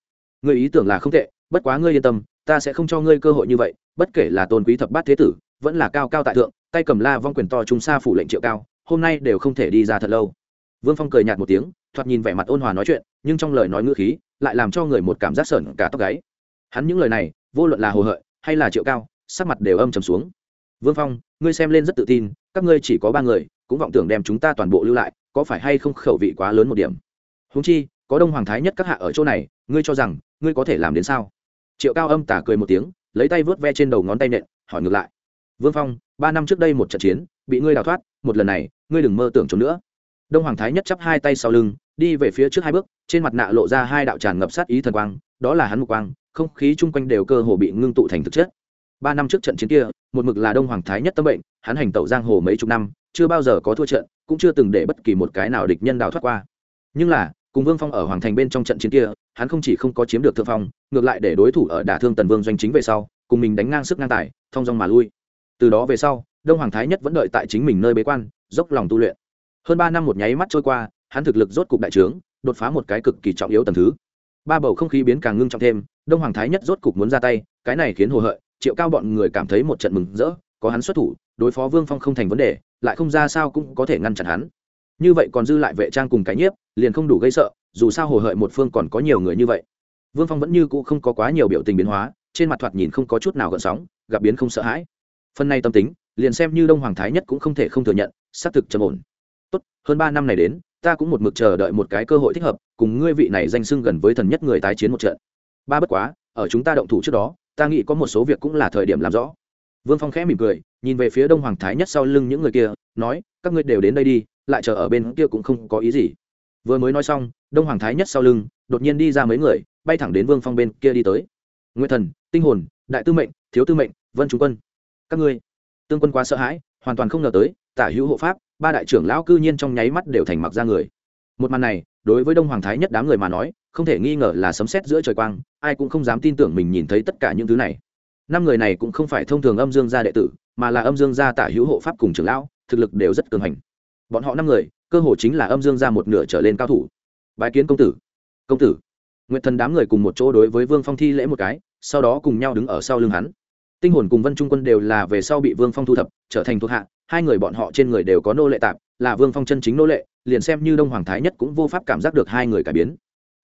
Ngươi ý tưởng là không tệ, bất quá ngươi yên tâm, ta sẽ không cho ngươi cơ hội như vậy, bất kể là tôn quý thập bát thế tử, vẫn là cao cao tại thượng, tay cầm la vong quyền to trung xa phủ lệnh triệu cao, hôm nay đều không thể đi ra thật lâu. Vương phong cười nhạt một tiếng, thoạt nhìn vẻ mặt ôn hòa nói chuyện, nhưng trong lời nói ngữ khí, lại làm cho người một cảm giác sởn cả tóc gáy. Hắn những lời này, vô luận là hồ hợi hay là triệu cao, sắc mặt đều âm trầm xuống. Vương phong, ngươi xem lên rất tự tin, các ngươi chỉ có ba người, cũng vọng tưởng đem chúng ta toàn bộ lưu lại, có phải hay không khẩu vị quá lớn một điểm? Húng chi, có đông hoàng thái nhất các hạ ở chỗ này, ngươi cho rằng, ngươi có thể làm đến sao? Triệu cao âm tả cười một tiếng, lấy tay vớt ve trên đầu ngón tay nện, hỏi ngược lại. Vương phong, ba năm trước đây một trận chiến, bị ngươi đào thoát, một lần này, ngươi đừng mơ tưởng trốn nữa. Đông hoàng thái nhất chắp hai tay sau lưng, đi về phía trước hai bước, trên mặt nạ lộ ra hai đạo tràn ngập sát ý thần quang đó là hắn mục quang, không khí chung quanh đều cơ hồ bị ngưng tụ thành thực chất. Ba năm trước trận chiến kia, một mực là đông hoàng thái nhất tâm bệnh, hắn hành tẩu giang hồ mấy chục năm, chưa bao giờ có thua trận, cũng chưa từng để bất kỳ một cái nào địch nhân đào thoát qua. Nhưng là, cùng vương phong ở hoàng thành bên trong trận chiến kia, hắn không chỉ không có chiếm được thượng phong, ngược lại để đối thủ ở đả thương tần vương doanh chính về sau, cùng mình đánh ngang sức ngang tài thông dong mà lui. Từ đó về sau, đông hoàng thái nhất vẫn đợi tại chính mình nơi bế quan, dốc lòng tu luyện. Hơn ba năm một nháy mắt trôi qua, hắn thực lực rốt cục đại trướng, đột phá một cái cực kỳ trọng yếu tầm thứ ba bầu không khí biến càng ngưng trọng thêm, đông hoàng thái nhất rốt cục muốn ra tay, cái này khiến hồ hợi, triệu cao bọn người cảm thấy một trận mừng rỡ, có hắn xuất thủ, đối phó vương phong không thành vấn đề, lại không ra sao cũng có thể ngăn chặn hắn. Như vậy còn dư lại vệ trang cùng cái nhiếp, liền không đủ gây sợ, dù sao hồ hợi một phương còn có nhiều người như vậy. Vương phong vẫn như cũ không có quá nhiều biểu tình biến hóa, trên mặt thoạt nhìn không có chút nào gợn sóng, gặp biến không sợ hãi. Phần này tâm tính, liền xem như đông hoàng thái nhất cũng không thể không thừa nhận, xác thực trầm ổn. Tốt, hơn ba năm này đến ta cũng một mực chờ đợi một cái cơ hội thích hợp, cùng ngươi vị này danh xưng gần với thần nhất người tái chiến một trận. Ba bất quá, ở chúng ta động thủ trước đó, ta nghĩ có một số việc cũng là thời điểm làm rõ. Vương phong khẽ mỉm cười, nhìn về phía đông hoàng thái nhất sau lưng những người kia, nói, các ngươi đều đến đây đi, lại chờ ở bên kia cũng không có ý gì. Vừa mới nói xong, đông hoàng thái nhất sau lưng, đột nhiên đi ra mấy người, bay thẳng đến vương phong bên kia đi tới. Nguyên thần, tinh hồn, đại tư mệnh, thiếu tư mệnh, vân trung quân. Các ngươi, tương quân quá sợ hãi, hoàn toàn không ngờ tới, tả hữu hộ pháp ba đại trưởng lão cư nhiên trong nháy mắt đều thành mặc ra người. Một màn này, đối với đông hoàng thái nhất đám người mà nói, không thể nghi ngờ là sấm sét giữa trời quang, ai cũng không dám tin tưởng mình nhìn thấy tất cả những thứ này. Năm người này cũng không phải thông thường âm dương gia đệ tử, mà là âm dương gia tả hữu hộ pháp cùng trưởng lão, thực lực đều rất cường hành. Bọn họ năm người, cơ hồ chính là âm dương gia một nửa trở lên cao thủ. Bái kiến công tử. Công tử. Nguyệt thần đám người cùng một chỗ đối với vương phong thi lễ một cái, sau đó cùng nhau đứng ở sau lưng hắn. Tinh hồn cùng vân trung quân đều là về sau bị vương phong thu thập, trở thành thuộc hạ hai người bọn họ trên người đều có nô lệ tạp, là vương phong chân chính nô lệ, liền xem như đông hoàng thái nhất cũng vô pháp cảm giác được hai người cải biến.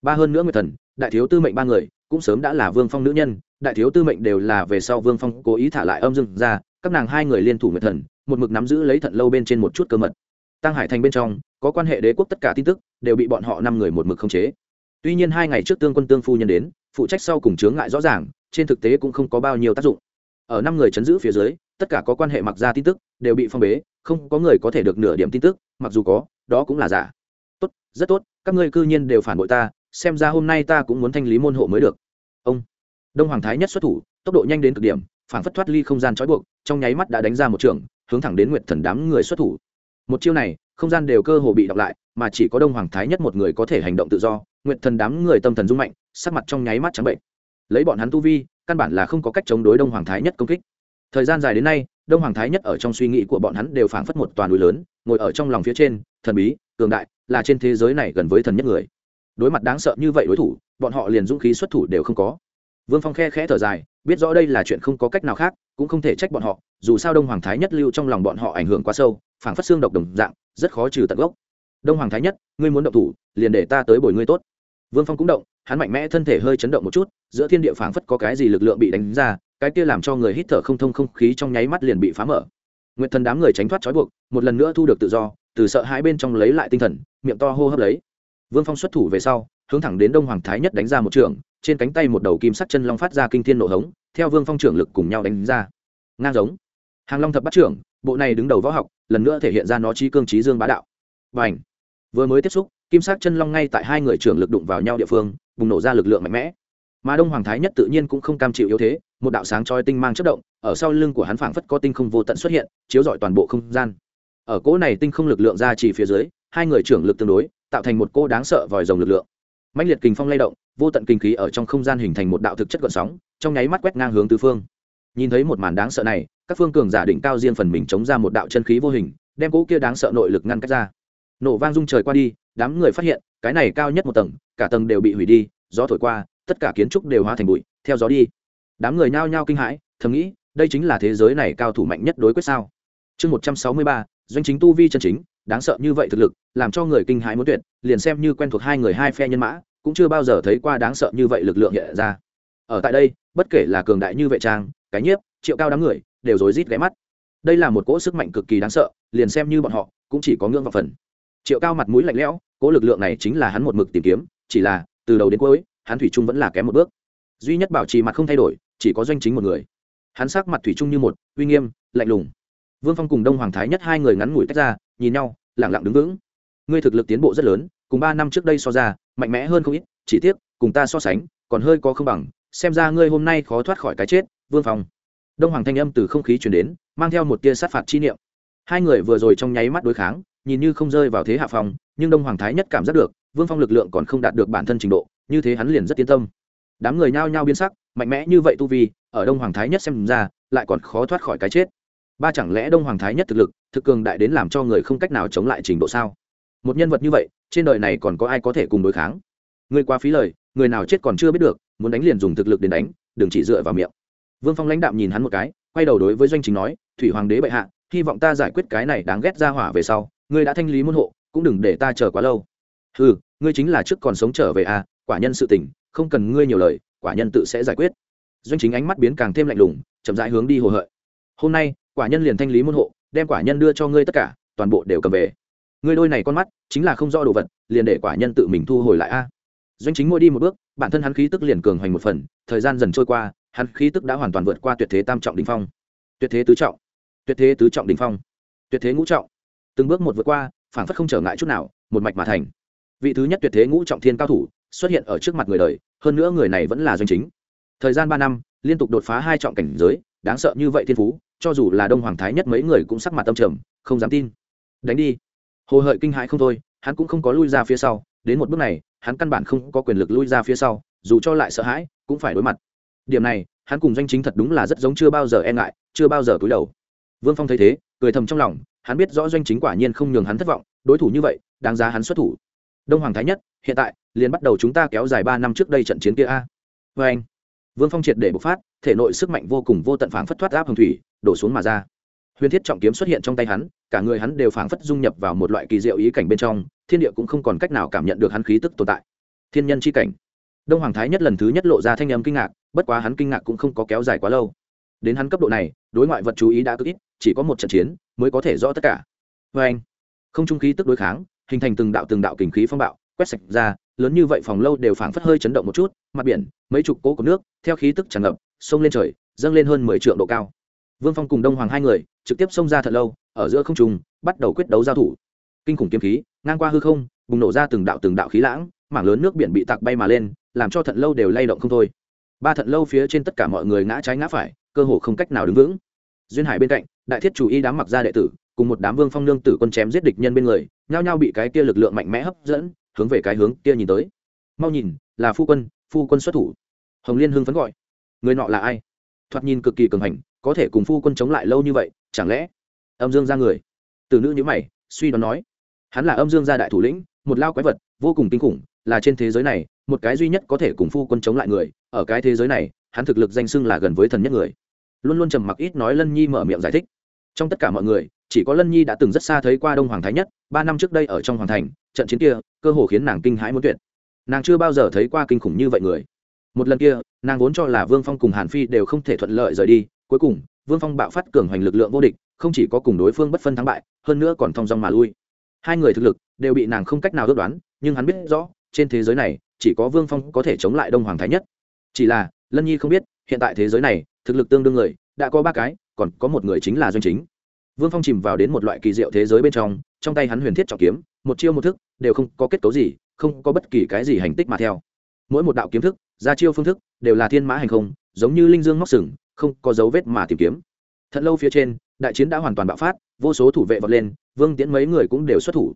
Ba hơn nữa người thần, đại thiếu tư mệnh ba người, cũng sớm đã là vương phong nữ nhân, đại thiếu tư mệnh đều là về sau vương phong cố ý thả lại âm dưng ra, các nàng hai người liên thủ người thần, một mực nắm giữ lấy thận lâu bên trên một chút cơ mật. Tăng hải thành bên trong, có quan hệ đế quốc tất cả tin tức, đều bị bọn họ năm người một mực khống chế. Tuy nhiên hai ngày trước tương quân tương phu nhân đến, phụ trách sau cùng chướng ngại rõ ràng, trên thực tế cũng không có bao nhiêu tác dụng. Ở năm người chấn giữ phía dưới, tất cả có quan hệ mặc ra tin tức đều bị phong bế, không có người có thể được nửa điểm tin tức, mặc dù có, đó cũng là giả. Tốt, rất tốt, các ngươi cư nhiên đều phản bội ta, xem ra hôm nay ta cũng muốn thanh lý môn hộ mới được. Ông, đông hoàng thái nhất xuất thủ, tốc độ nhanh đến cực điểm, phản phất thoát ly không gian trói buộc, trong nháy mắt đã đánh ra một trường, hướng thẳng đến nguyệt thần đám người xuất thủ. Một chiêu này, không gian đều cơ hồ bị đọc lại, mà chỉ có đông hoàng thái nhất một người có thể hành động tự do, nguyệt thần đám người tâm thần rung mạnh, sắc mặt trong nháy mắt trắng bệnh. Lấy bọn hắn tu vi, căn bản là không có cách chống đối đông hoàng thái nhất công kích. Thời gian dài đến nay đông hoàng thái nhất ở trong suy nghĩ của bọn hắn đều phảng phất một toàn núi lớn, ngồi ở trong lòng phía trên, thần bí, cường đại, là trên thế giới này gần với thần nhất người. Đối mặt đáng sợ như vậy đối thủ, bọn họ liền dũng khí xuất thủ đều không có. Vương phong khe khẽ thở dài, biết rõ đây là chuyện không có cách nào khác, cũng không thể trách bọn họ, dù sao đông hoàng thái nhất lưu trong lòng bọn họ ảnh hưởng quá sâu, phảng phất xương độc đồng dạng, rất khó trừ tận gốc. Đông hoàng thái nhất, ngươi muốn động thủ, liền để ta tới bồi ngươi tốt. Vương phong cũng động, hắn mạnh mẽ thân thể hơi chấn động một chút, giữa thiên địa phảng phất có cái gì lực lượng bị đánh ra cái kia làm cho người hít thở không thông không khí trong nháy mắt liền bị phá mở. Nguyện thần đám người tránh thoát trói buộc, một lần nữa thu được tự do, từ sợ hãi bên trong lấy lại tinh thần, miệng to hô hấp lấy. Vương phong xuất thủ về sau, hướng thẳng đến đông hoàng thái nhất đánh ra một trường, trên cánh tay một đầu kim sắt chân long phát ra kinh thiên nổ hống, theo vương phong trưởng lực cùng nhau đánh ra. Ngang giống. Hàng long thập bắt trưởng, bộ này đứng đầu võ học, lần nữa thể hiện ra nó trí cương trí dương bá đạo. Và ảnh vừa mới tiếp xúc, kim sắc chân long ngay tại hai người trưởng lực đụng vào nhau địa phương, bùng nổ ra lực lượng mạnh mẽ mà đông hoàng thái nhất tự nhiên cũng không cam chịu yếu thế, một đạo sáng trói tinh mang chất động, ở sau lưng của hắn phảng phất có tinh không vô tận xuất hiện, chiếu rọi toàn bộ không gian. Ở cỗ này tinh không lực lượng ra chỉ phía dưới, hai người trưởng lực tương đối, tạo thành một cô đáng sợ vòi rồng lực lượng. Mạnh liệt kình phong lay động, vô tận kinh khí ở trong không gian hình thành một đạo thực chất gợn sóng, trong nháy mắt quét ngang hướng tứ phương. Nhìn thấy một màn đáng sợ này, các phương cường giả đỉnh cao riêng phần mình chống ra một đạo chân khí vô hình, đem cỗ kia đáng sợ nội lực ngăn cách ra. Nổ vang rung trời qua đi, đám người phát hiện, cái này cao nhất một tầng, cả tầng đều bị hủy đi, gió thổi qua tất cả kiến trúc đều hóa thành bụi, theo gió đi. Đám người nhao nhao kinh hãi, thầm nghĩ, đây chính là thế giới này cao thủ mạnh nhất đối quyết sao? Chương một trăm sáu mươi ba, doanh chính tu vi chân chính, đáng sợ như vậy thực lực, làm cho người kinh hãi muốn tuyệt, liền xem như quen thuộc hai người hai phe nhân mã, cũng chưa bao giờ thấy qua đáng sợ như vậy lực lượng hiện ra. Ở tại đây, bất kể là cường đại như vệ trang, cái nhiếp, triệu cao đám người, đều rối rít ghé mắt. Đây là một cỗ sức mạnh cực kỳ đáng sợ, liền xem như bọn họ, cũng chỉ có ngưỡng vào phần. Triệu cao mặt mũi lạnh lẽo, cỗ lực lượng này chính là hắn một mực tìm kiếm, chỉ là, từ đầu đến cuối hắn thủy trung vẫn là kém một bước. Duy nhất bảo trì mặt không thay đổi, chỉ có doanh chính một người. Hắn sắc mặt thủy trung như một, uy nghiêm, lạnh lùng. Vương phong cùng đông hoàng thái nhất hai người ngắn ngủi tách ra, nhìn nhau lẳng lặng đứng vững. Ngươi thực lực tiến bộ rất lớn, cùng ba năm trước đây so ra, mạnh mẽ hơn không ít, chỉ tiếc, cùng ta so sánh, còn hơi có không bằng, xem ra ngươi hôm nay khó thoát khỏi cái chết, vương phong. Đông hoàng thanh âm từ không khí chuyển đến, mang theo một tia sát phạt chi niệm. Hai người vừa rồi trong nháy mắt đối kháng, nhìn như không rơi vào thế hạ phòng nhưng đông hoàng thái nhất cảm giác được, vương phong lực lượng còn không đạt được bản thân trình độ như thế hắn liền rất yên tâm. Đám người nhao nhao biến sắc, mạnh mẽ như vậy tu vi, ở đông hoàng thái nhất xem ra, lại còn khó thoát khỏi cái chết. Ba chẳng lẽ đông hoàng thái nhất thực lực, thực cường đại đến làm cho người không cách nào chống lại trình độ sao? Một nhân vật như vậy, trên đời này còn có ai có thể cùng đối kháng? Người quá phí lời, người nào chết còn chưa biết được, muốn đánh liền dùng thực lực đến đánh, đừng chỉ dựa vào miệng. Vương phong lãnh đạm nhìn hắn một cái, quay đầu đối với doanh chính nói, thủy hoàng đế bệ hạ, hy vọng ta giải quyết cái này đáng ghét ra hỏa về sau, ngươi đã thanh lý môn hộ, cũng đừng để ta chờ quá lâu. Ừ ngươi chính là trước còn sống trở về à quả nhân sự tình, không cần ngươi nhiều lời, quả nhân tự sẽ giải quyết. Doanh chính ánh mắt biến càng thêm lạnh lùng, chậm rãi hướng đi hồ hợi. Hôm nay, quả nhân liền thanh lý môn hộ, đem quả nhân đưa cho ngươi tất cả, toàn bộ đều cầm về. Ngươi đôi này con mắt, chính là không rõ đồ vật, liền để quả nhân tự mình thu hồi lại a. Doanh chính ngồi đi một bước, bản thân hắn khí tức liền cường hoành một phần, thời gian dần trôi qua, hắn khí tức đã hoàn toàn vượt qua tuyệt thế tam trọng đình phong. Tuyệt thế tứ trọng. Tuyệt thế tứ trọng đình phong. Tuyệt thế ngũ trọng. Từng bước một vượt qua phản phất không trở ngại chút nào, một mạch mà thành. Vị thứ nhất tuyệt thế ngũ trọng thiên cao thủ xuất hiện ở trước mặt người đời, hơn nữa người này vẫn là doanh chính. Thời gian ba năm, liên tục đột phá hai trọng cảnh giới, đáng sợ như vậy thiên phú, cho dù là đông hoàng thái nhất mấy người cũng sắc mặt tâm trầm, không dám tin. Đánh đi. Hồ hợi kinh hãi không thôi, hắn cũng không có lui ra phía sau, đến một bước này, hắn căn bản không có quyền lực lui ra phía sau, dù cho lại sợ hãi, cũng phải đối mặt. Điểm này, hắn cùng doanh chính thật đúng là rất giống chưa bao giờ e ngại, chưa bao giờ cúi đầu. Vương phong thấy thế, cười thầm trong lòng, hắn biết rõ doanh chính quả nhiên không nhường hắn thất vọng, đối thủ như vậy, đáng giá hắn xuất thủ đông hoàng thái nhất, hiện tại, liền bắt đầu chúng ta kéo dài ba năm trước đây trận chiến kia a. Vê anh, vương phong triệt để bộc phát, thể nội sức mạnh vô cùng vô tận phảng phất thoát áp hồng thủy, đổ xuống mà ra. Huyền thiết trọng kiếm xuất hiện trong tay hắn, cả người hắn đều phảng phất dung nhập vào một loại kỳ diệu ý cảnh bên trong, thiên địa cũng không còn cách nào cảm nhận được hắn khí tức tồn tại. Thiên nhân c h i cảnh. Đông hoàng thái nhất lần thứ nhất lộ ra thanh âm kinh ngạc, bất quá hắn kinh ngạc cũng không có kéo dài quá lâu. Đến hắn cấp độ này, đối ngoại vật chú ý đã cực ít, chỉ có một trận chiến mới có thể rõ tất cả. Vê anh, không trung khí tức đối kháng hình thành từng đạo từng đạo kình khí phong bạo, quét sạch ra, lớn như vậy phòng lâu đều phảng phất hơi chấn động một chút, mặt biển, mấy chục cỗ của nước, theo khí tức tràn ngập, sông lên trời, dâng lên hơn mười triệu độ cao. Vương phong cùng đông hoàng hai người trực tiếp xông ra thật lâu, ở giữa không trung, bắt đầu quyết đấu giao thủ. Kinh khủng kiếm khí, ngang qua hư không, bùng nổ ra từng đạo từng đạo khí lãng, mảng lớn nước biển bị tạc bay mà lên, làm cho thận lâu đều lay động không thôi. Ba thận lâu phía trên tất cả mọi người ngã trái ngã phải, cơ hồ không cách nào đứng vững. Duyên hải bên cạnh, đại thiết chủ y đám mặc ra đệ tử cùng một đám vương phong nương tử quân chém giết địch nhân bên người, nhao nhao bị cái kia lực lượng mạnh mẽ hấp dẫn, hướng về cái hướng kia nhìn tới. Mau nhìn, là phu quân phu quân xuất thủ. Hồng liên hưng phấn gọi. Người nọ là ai? Thoạt nhìn cực kỳ cường hành, có thể cùng phu quân chống lại lâu như vậy, chẳng lẽ? Âm dương ra người. Từ nữ nhữ mày, suy đoán nói. Hắn là âm dương gia đại thủ lĩnh, một lao quái vật, vô cùng kinh khủng, là trên thế giới này, một cái duy nhất có thể cùng phu quân chống lại người, ở cái thế giới này, hắn thực lực danh xưng là gần với thần nhất người. Luôn luôn trầm mặc ít nói lân nhi mở miệng giải thích. Trong tất cả mọi người chỉ có lân nhi đã từng rất xa thấy qua đông hoàng thái nhất, ba năm trước đây ở trong hoàng thành, trận chiến kia, cơ hồ khiến nàng kinh hãi muốn tuyệt. Nàng chưa bao giờ thấy qua kinh khủng như vậy người. Một lần kia, nàng vốn cho là vương phong cùng hàn phi đều không thể thuận lợi rời đi, cuối cùng, vương phong bạo phát cường hoành lực lượng vô địch, không chỉ có cùng đối phương bất phân thắng bại, hơn nữa còn thong dong mà lui. Hai người thực lực đều bị nàng không cách nào ước đoán, nhưng hắn biết rõ, trên thế giới này, chỉ có vương phong có thể chống lại đông hoàng thái nhất. Chỉ là, lân nhi không biết, hiện tại thế giới này, thực lực tương đương người, đã có ba cái, còn có một người chính là doanh chính vương phong chìm vào đến một loại kỳ diệu thế giới bên trong trong tay hắn huyền thiết trọng kiếm, một chiêu một thức, đều không có kết cấu gì, không có bất kỳ cái gì hành tích mà theo. Mỗi một đạo kiếm thức, ra chiêu phương thức, đều là thiên mã hành không, giống như linh dương móc sừng, không có dấu vết mà tìm kiếm. Thật lâu phía trên, đại chiến đã hoàn toàn bạo phát, vô số thủ vệ vọt lên, vương tiễn mấy người cũng đều xuất thủ.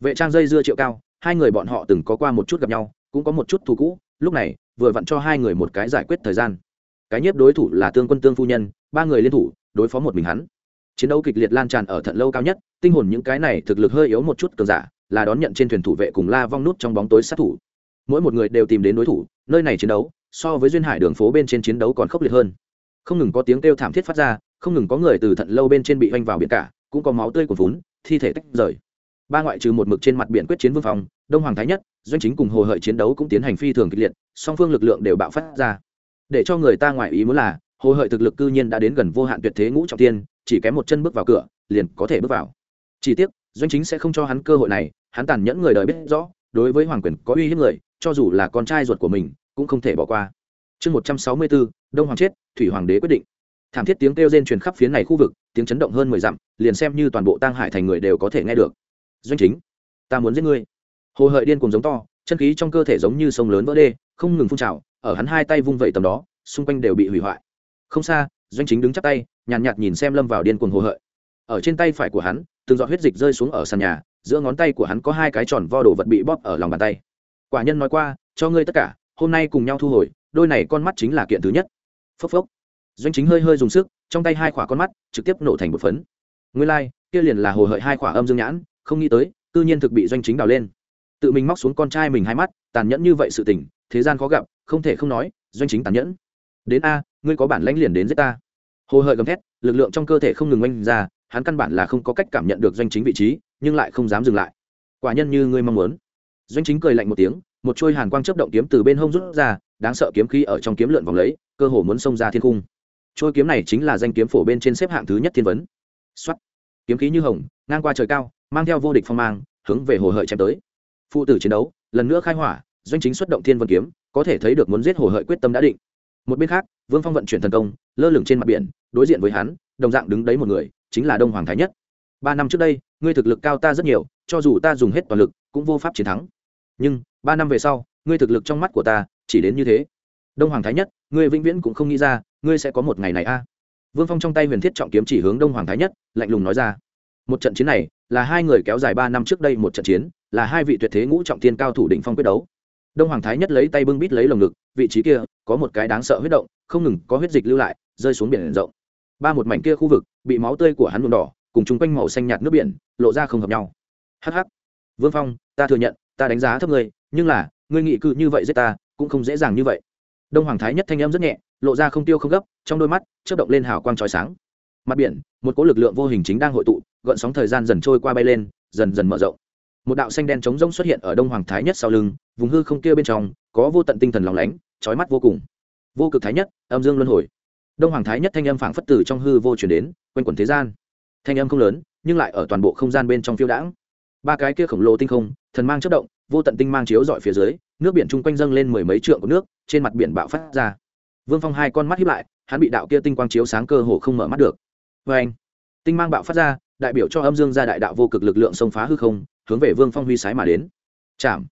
Vệ trang dây dưa triệu cao, hai người bọn họ từng có qua một chút gặp nhau, cũng có một chút thù cũ, lúc này, vừa vặn cho hai người một cái giải quyết thời gian. Cái nhiếp đối thủ là tương quân tương phu nhân, ba người liên thủ, đối phó một mình hắn chiến đấu kịch liệt lan tràn ở thận lâu cao nhất, tinh hồn những cái này thực lực hơi yếu một chút cường giả, là đón nhận trên thuyền thủ vệ cùng la vong nút trong bóng tối sát thủ. Mỗi một người đều tìm đến đối thủ, nơi này chiến đấu, so với duyên hải đường phố bên trên chiến đấu còn khốc liệt hơn. Không ngừng có tiếng kêu thảm thiết phát ra, không ngừng có người từ thận lâu bên trên bị oanh vào biển cả, cũng có máu tươi của vốn thi thể tách rời. Ba ngoại trừ một mực trên mặt biển quyết chiến vương phòng, đông hoàng thái nhất, doanh chính cùng hồ hợi chiến đấu cũng tiến hành phi thường kịch liệt, song phương lực lượng đều bạo phát ra. Để cho người ta ngoại ý muốn là, hồ hợi thực lực cư nhiên đã đến gần vô hạn tuyệt thế ngũ trọng tiên chỉ kém một chân bước vào cửa, liền có thể bước vào. Chỉ tiếc, doanh chính sẽ không cho hắn cơ hội này, hắn tàn nhẫn người đời biết rõ, đối với hoàng quyền có uy hiếp người, cho dù là con trai ruột của mình, cũng không thể bỏ qua. Chương một trăm sáu mươi bốn, đông hoàng chết, thủy hoàng đế quyết định. Thảm thiết tiếng kêu rên truyền khắp phía này khu vực, tiếng chấn động hơn mười dặm, liền xem như toàn bộ tang hải thành người đều có thể nghe được. Doanh chính, ta muốn giết ngươi. Hồ hợi điên cùng giống to, chân khí trong cơ thể giống như sông lớn vỡ đê, không ngừng phun trào, ở hắn hai tay vung vẩy tầm đó, xung quanh đều bị hủy hoại. Không xa, doanh chính đứng chắp tay nhàn nhạt, nhạt nhìn xem lâm vào điên cuồng hồ hợi. Ở trên tay phải của hắn từng giọt huyết dịch rơi xuống ở sàn nhà giữa ngón tay của hắn có hai cái tròn vo đồ vật bị bóp ở lòng bàn tay. Quả nhân nói qua cho ngươi tất cả hôm nay cùng nhau thu hồi đôi này con mắt chính là kiện thứ nhất. Phốc phốc. Doanh chính hơi hơi dùng sức trong tay hai khỏa con mắt trực tiếp nổ thành một phấn. Nguyên lai、like, kia liền là hồ hợi hai khỏa âm dương nhãn không nghĩ tới tư nhiên thực bị doanh chính đào lên. Tự mình móc xuống con trai mình hai mắt tàn nhẫn như vậy sự tình thế gian khó gặp không thể không nói doanh chính tàn nhẫn. Đến a ngươi có bản lãnh liền đến giết ta hồ hợi gầm thét, lực lượng trong cơ thể không ngừng oanh ra, hắn căn bản là không có cách cảm nhận được doanh chính vị trí, nhưng lại không dám dừng lại. Quả nhân như ngươi mong muốn. Doanh chính cười lạnh một tiếng, một trôi hàn quang chấp động kiếm từ bên hông rút ra, đáng sợ kiếm khí ở trong kiếm lượn vòng lấy, cơ hồ muốn xông ra thiên cung. Trôi kiếm này chính là danh kiếm phổ bên trên xếp hạng thứ nhất thiên vấn. Xuất kiếm khí như hồng, ngang qua trời cao, mang theo vô địch phong mang, hướng về hồ hợi chém tới. Phụ tử chiến đấu, lần nữa khai hỏa, doanh chính xuất động thiên vân kiếm, có thể thấy được muốn giết hồ hợi quyết tâm đã định. Một bên khác, vương phong vận chuyển thần công, lơ lửng trên mặt biển đối diện với hắn, đồng dạng đứng đấy một người, chính là đông hoàng thái nhất. Ba năm trước đây, ngươi thực lực cao ta rất nhiều, cho dù ta dùng hết toàn lực, cũng vô pháp chiến thắng. Nhưng, ba năm về sau, ngươi thực lực trong mắt của ta, chỉ đến như thế. Đông hoàng thái nhất, ngươi vĩnh viễn cũng không nghĩ ra, ngươi sẽ có một ngày này a. Vương phong trong tay huyền thiết trọng kiếm chỉ hướng đông hoàng thái nhất, lạnh lùng nói ra. Một trận chiến này, là hai người kéo dài ba năm trước đây một trận chiến, là hai vị tuyệt thế ngũ trọng tiên cao thủ đỉnh phong quyết đấu. Đông hoàng thái nhất lấy tay bưng bít lấy lồng ngực, vị trí kia, có một cái đáng sợ huyết động, không ngừng có huyết dịch lưu lại, rơi xuống biển rộng ba một mảnh kia khu vực, bị máu tươi của hắn nhuộm đỏ, cùng chung quanh màu xanh nhạt nước biển, lộ ra không hợp nhau. Hh vương phong, ta thừa nhận, ta đánh giá thấp ngươi, nhưng là, ngươi nghị cự như vậy giết ta, cũng không dễ dàng như vậy. Đông hoàng thái nhất thanh em rất nhẹ, lộ ra không tiêu không gấp, trong đôi mắt, chớp động lên hào quang trói sáng. Mặt biển, một cỗ lực lượng vô hình chính đang hội tụ, gợn sóng thời gian dần trôi qua bay lên, dần dần mở rộng. Một đạo xanh đen trống rỗng xuất hiện ở đông hoàng thái nhất sau lưng, vùng hư không kia bên trong, có vô tận tinh thần lòng lánh trói mắt vô cùng. Vô cực thái nhất, âm dương luân hồi đông hoàng thái nhất thanh âm phảng phất tử trong hư vô chuyển đến, quanh quẩn thế gian. Thanh âm không lớn, nhưng lại ở toàn bộ không gian bên trong phiêu đãng. Ba cái kia khổng lồ tinh không, thần mang chất động, vô tận tinh mang chiếu dọi phía dưới, nước biển chung quanh dâng lên mười mấy trượng của nước, trên mặt biển bạo phát ra. Vương phong hai con mắt hiếp lại, hắn bị đạo kia tinh quang chiếu sáng cơ hồ không mở mắt được. Vê anh tinh mang bạo phát ra, đại biểu cho âm dương gia đại đạo vô cực lực lượng xông phá hư không, hướng về vương phong huy sái mà đến. Chạm!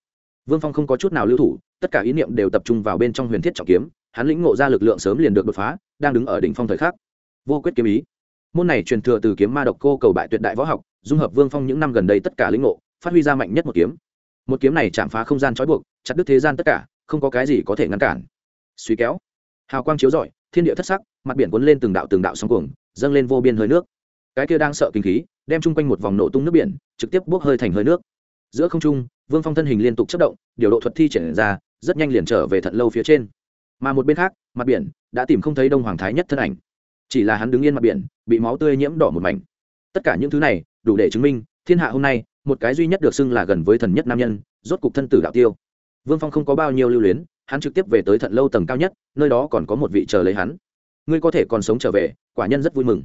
Vương phong không có chút nào lưu thủ, tất cả ý niệm đều tập trung vào bên trong huyền thiết trọng kiếm hắn lĩnh ngộ ra lực lượng sớm liền được đột phá, đang đứng ở đỉnh phong thời khắc. Vô quyết kiếm ý. Môn này truyền thừa từ kiếm ma độc cô cầu bại tuyệt đại võ học, dung hợp vương phong những năm gần đây tất cả lĩnh ngộ, phát huy ra mạnh nhất một kiếm. Một kiếm này chạm phá không gian trói buộc, chặt đứt thế gian tất cả, không có cái gì có thể ngăn cản. Suy kéo. Hào quang chiếu rọi, thiên địa thất sắc, mặt biển cuốn lên từng đạo từng đạo sóng cuồng, dâng lên vô biên hơi nước. Cái kia đang sợ kinh khí, đem chung quanh một vòng nổ tung nước biển, trực tiếp bốc hơi thành hơi nước. Giữa không trung, vương phong thân hình liên tục chất động, điều độ thuật thi triển ra, rất nhanh liền trở về thận lâu phía trên mà một bên khác, mặt biển đã tìm không thấy đông hoàng thái nhất thân ảnh. Chỉ là hắn đứng yên mặt biển, bị máu tươi nhiễm đỏ một mảnh. Tất cả những thứ này đủ để chứng minh, thiên hạ hôm nay, một cái duy nhất được xưng là gần với thần nhất nam nhân, rốt cục thân tử đạo tiêu. Vương phong không có bao nhiêu lưu luyến, hắn trực tiếp về tới thận lâu tầng cao nhất, nơi đó còn có một vị chờ lấy hắn. Ngươi có thể còn sống trở về, quả nhân rất vui mừng.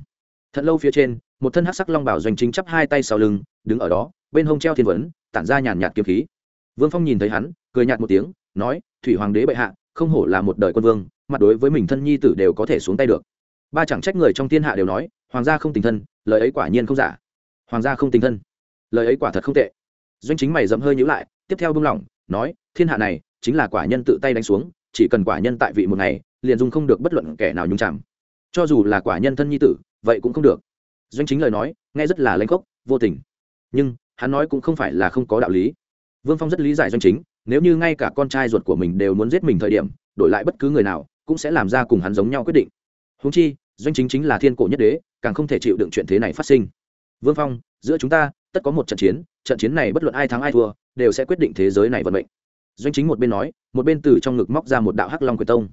Thận lâu phía trên, một thân hắc sắc long bảo doanh chính chắp hai tay sau lưng, đứng ở đó, bên hông treo thiên vấn, tản ra nhàn nhạt kiếm khí. Vương phong nhìn thấy hắn, cười nhạt một tiếng, nói, thủy hoàng đế bệ hạ không hổ là một đời quân vương, mặt đối với mình thân nhi tử đều có thể xuống tay được. Ba chẳng trách người trong thiên hạ đều nói, hoàng gia không tình thân, lời ấy quả nhiên không giả. Hoàng gia không tình thân, lời ấy quả thật không tệ. Doanh chính mày dẫm hơi nhữ lại, tiếp theo buông lỏng, nói, thiên hạ này, chính là quả nhân tự tay đánh xuống, chỉ cần quả nhân tại vị một ngày, liền dùng không được bất luận kẻ nào nhung chạm cho dù là quả nhân thân nhi tử, vậy cũng không được. Doanh chính lời nói, nghe rất là lanh khốc, vô tình. Nhưng, hắn nói cũng không phải là không có đạo lý. Vương phong rất lý giải doanh chính nếu như ngay cả con trai ruột của mình đều muốn giết mình thời điểm, đổi lại bất cứ người nào, cũng sẽ làm ra cùng hắn giống nhau quyết định. Húng chi, doanh chính chính là thiên cổ nhất đế, càng không thể chịu đựng chuyện thế này phát sinh. Vương phong, giữa chúng ta, tất có một trận chiến trận chiến này bất luận ai thắng ai thua, đều sẽ quyết định thế giới này vận mệnh. Doanh chính một bên nói, một bên từ trong ngực móc ra một đạo hắc long quyền tông.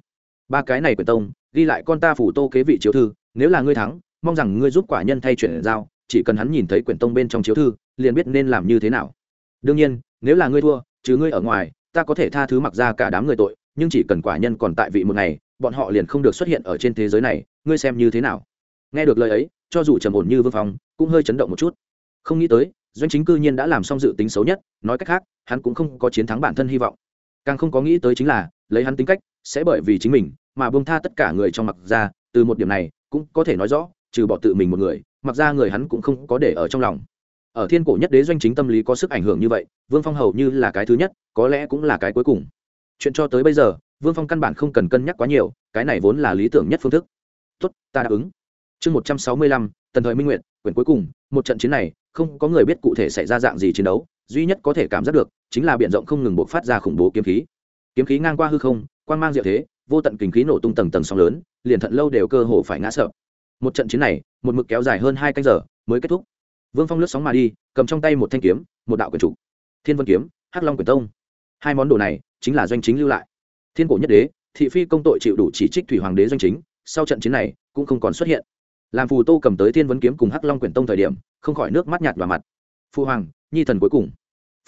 Ba cái này quyền tông, ghi lại con ta phủ tô kế vị chiếu thư, nếu là ngươi thắng, mong rằng ngươi giúp quả nhân thay chuyển giao, chỉ cần hắn nhìn thấy quyển tông bên trong chiếu thư, liền biết nên làm như thế nào. Đương nhiên, nếu là ngươi thua chứ ngươi ở ngoài, ta có thể tha thứ mặc ra cả đám người tội, nhưng chỉ cần quả nhân còn tại vị một ngày, bọn họ liền không được xuất hiện ở trên thế giới này, ngươi xem như thế nào? Nghe được lời ấy, cho dù trầm ổn như vương phong, cũng hơi chấn động một chút. Không nghĩ tới, doanh chính cư nhiên đã làm xong dự tính xấu nhất, nói cách khác, hắn cũng không có chiến thắng bản thân hy vọng. Càng không có nghĩ tới chính là, lấy hắn tính cách, sẽ bởi vì chính mình, mà bông tha tất cả người trong mặc ra, từ một điểm này, cũng có thể nói rõ, trừ bỏ tự mình một người, mặc ra người hắn cũng không có để ở trong lòng ở thiên cổ nhất đế doanh chính tâm lý có sức ảnh hưởng như vậy, vương phong hầu như là cái thứ nhất, có lẽ cũng là cái cuối cùng. Chuyện cho tới bây giờ, vương phong căn bản không cần cân nhắc quá nhiều, cái này vốn là lý tưởng nhất phương thức. Tốt, ta đáp ứng. Chương một trăm sáu mươi lăm, tần thời minh nguyện quyển cuối cùng, một trận chiến này, không có người biết cụ thể xảy ra dạng gì chiến đấu, duy nhất có thể cảm giác được, chính là b i ể n rộng không ngừng buộc phát ra khủng bố kiếm khí. Kiếm khí ngang qua hư không quan g mang diệu thế, vô tận kinh khí nổ tung tầng tầng sóng lớn, liền thận lâu đều cơ hồ phải ngã sợ một trận chiến này, một mực kéo dài hơn hai canh giờ, mới kết thúc vương phong lướt sóng mà đi, cầm trong tay một thanh kiếm, một đạo quyền trục thiên vân kiếm, hắc long quyền tông. Hai món đồ này chính là doanh chính lưu lại. Thiên cổ nhất đế, thị phi công tội chịu đủ chỉ trích thủy hoàng đế doanh chính, sau trận chiến này cũng không còn xuất hiện. Làm phù tô cầm tới thiên vấn kiếm cùng hắc long quyển tông thời điểm, không khỏi nước mắt nhạt vào mặt. Phu hoàng, nhi thần cuối cùng.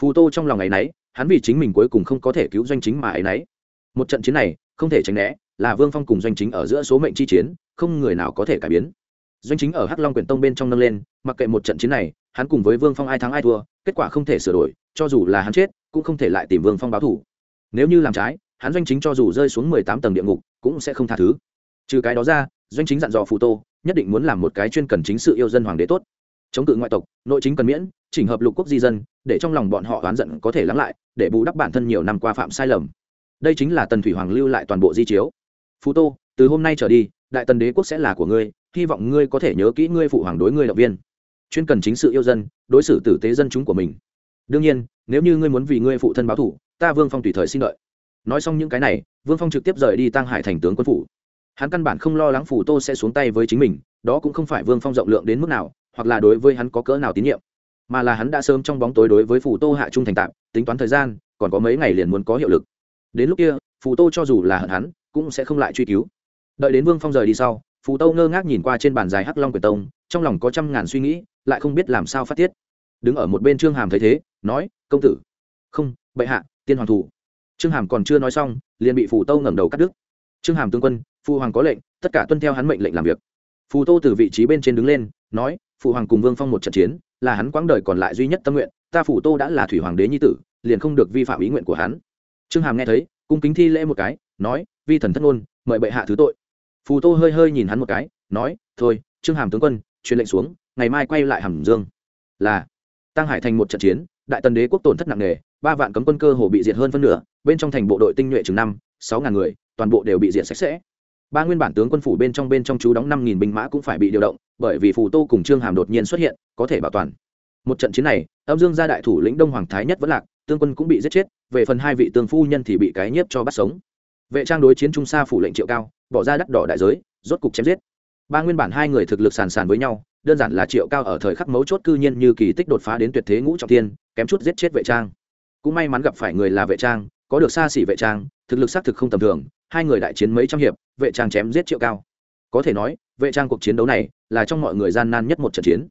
Phù tô trong lòng ngày nấy, hắn vì chính mình cuối cùng không có thể cứu doanh chính mà ấy nấy. Một trận chiến này, không thể tránh né, là vương phong cùng doanh chính ở giữa số mệnh chi chiến, không người nào có thể cải biến doanh chính ở hắc long quyển tông bên trong nâng lên, mặc kệ một trận chiến này, hắn cùng với vương phong ai thắng ai thua, kết quả không thể sửa đổi, cho dù là hắn chết, cũng không thể lại tìm vương phong báo thủ. Nếu như làm trái, hắn doanh chính cho dù rơi xuống mười tám tầng địa ngục, cũng sẽ không tha thứ. Trừ cái đó ra, doanh chính dặn dò phù tô, nhất định muốn làm một cái chuyên cần chính sự yêu dân hoàng đế tốt. Chống cự ngoại tộc, nội chính cần miễn, chỉnh hợp lục quốc di dân, để trong lòng bọn họ oán giận có thể lắng lại, để bù đắp bản thân nhiều năm qua phạm sai lầm. Đây chính là tần thủy hoàng lưu lại toàn bộ di chiếu. Phú tô, từ hôm nay trở đi, đại tần đế quốc sẽ là của ngươi hy vọng ngươi có thể nhớ kỹ ngươi phụ hoàng đối ngươi động viên. Chuyên cần chính sự yêu dân, đối xử tử tế dân chúng của mình. Đương nhiên, nếu như ngươi muốn vì ngươi phụ thân báo thủ ta vương phong tùy thời xin lợi nói xong những cái này, vương phong trực tiếp rời đi tăng hải thành tướng quân phủ. Hắn căn bản không lo lắng phủ tô sẽ xuống tay với chính mình, đó cũng không phải vương phong rộng lượng đến mức nào, hoặc là đối với hắn có cỡ nào tín nhiệm. Mà là hắn đã sớm trong bóng tối đối với phủ tô hạ trung thành tạm, tính toán thời gian, còn có mấy ngày liền muốn có hiệu lực. Đến lúc kia, phủ tô cho dù là hận hắn, cũng sẽ không lại truy cứu. Đợi đến vương phong rời đi sau phù Tâu ngơ ngác nhìn qua trên bàn dài hắc long quyền tông, trong lòng có trăm ngàn suy nghĩ, lại không biết làm sao phát tiết. Đứng ở một bên trương hàm thấy thế, nói, công tử. Không, bệ hạ, tiên hoàng thủ. Trương hàm còn chưa nói xong, liền bị phù Tâu ngẩng đầu cắt đứt. Trương hàm tướng quân phụ hoàng có lệnh, tất cả tuân theo hắn mệnh lệnh làm việc. Phù tô từ vị trí bên trên đứng lên, nói phụ hoàng cùng vương phong một trận chiến, là hắn quãng đời còn lại duy nhất tâm nguyện, ta phủ tô đã là thủy hoàng đế nhi tử, liền không được vi phạm ý nguyện của hắn. Trương hàm nghe thấy, cung kính thi lễ một cái, nói, vi thần thất ngôn, mời bệ hạ thứ tội phù tô hơi hơi nhìn hắn một cái, nói, thôi, trương hàm tướng quân, truyền lệnh xuống, ngày mai quay lại hàm dương. Là, tăng hải thành một trận chiến, đại tần đế quốc tổn thất nặng nề, ba vạn cấm quân cơ hồ bị diệt hơn phân nửa, bên trong thành bộ đội tinh nhuệ chừng năm, sáu ngàn người, toàn bộ đều bị diệt sạch sẽ. Ba nguyên bản tướng quân phủ bên trong bên trong chú đóng năm nghìn binh mã cũng phải bị điều động, bởi vì phù tô cùng trương hàm đột nhiên xuất hiện, có thể bảo toàn. Một trận chiến này, âm dương gia đại thủ lĩnh đông hoàng thái nhất vẫn lạc tương quân cũng bị giết chết, về phần hai vị tương phu nhân thì bị cái nhiếp cho bắt sống. Vệ trang đối chiến trung sa phủ lệnh triệu cao bỏ ra đắt đỏ đại giới, rốt cục chém giết. Ba nguyên bản hai người thực lực sàn sàn với nhau, đơn giản là triệu cao ở thời khắc mấu chốt cư nhiên như kỳ tích đột phá đến tuyệt thế ngũ trọng tiên kém chút giết chết vệ trang. Cũng may mắn gặp phải người là vệ trang, có được xa xỉ vệ trang, thực lực xác thực không tầm thường, hai người đại chiến mấy trăm hiệp, vệ trang chém giết triệu cao. Có thể nói, vệ trang cuộc chiến đấu này là trong mọi người gian nan nhất một trận chiến.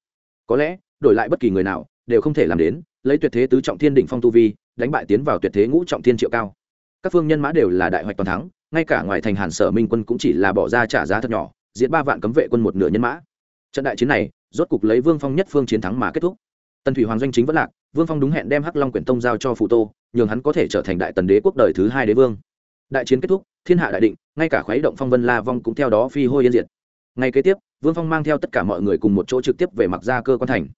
Có lẽ, đổi lại bất kỳ người nào, đều không thể làm đến, lấy tuyệt thế tứ trọng thiên đỉnh phong tu vi, đánh bại tiến vào tuyệt thế ngũ trọng thiên triệu cao các phương nhân mã đều là đại hoạch toàn thắng, ngay cả ngoài thành hàn sở minh quân cũng chỉ là bỏ ra trả giá thật nhỏ diễn ba vạn cấm vệ quân một nửa nhân mã. Trận đại chiến này, rốt cục lấy vương phong nhất phương chiến thắng mà kết thúc. Tần thủy hoàng doanh chính vẫn lạc, vương phong đúng hẹn đem hắc long quyển tông giao cho phụ tô, nhường hắn có thể trở thành đại tần đế quốc đời thứ hai đế vương. Đại chiến kết thúc, thiên hạ đại định, ngay cả khuấy động phong vân la vong cũng theo đó phi hôi yên diệt. Ngay kế tiếp, vương phong mang theo tất cả mọi người cùng một chỗ trực tiếp về mặc ra cơ quan thành.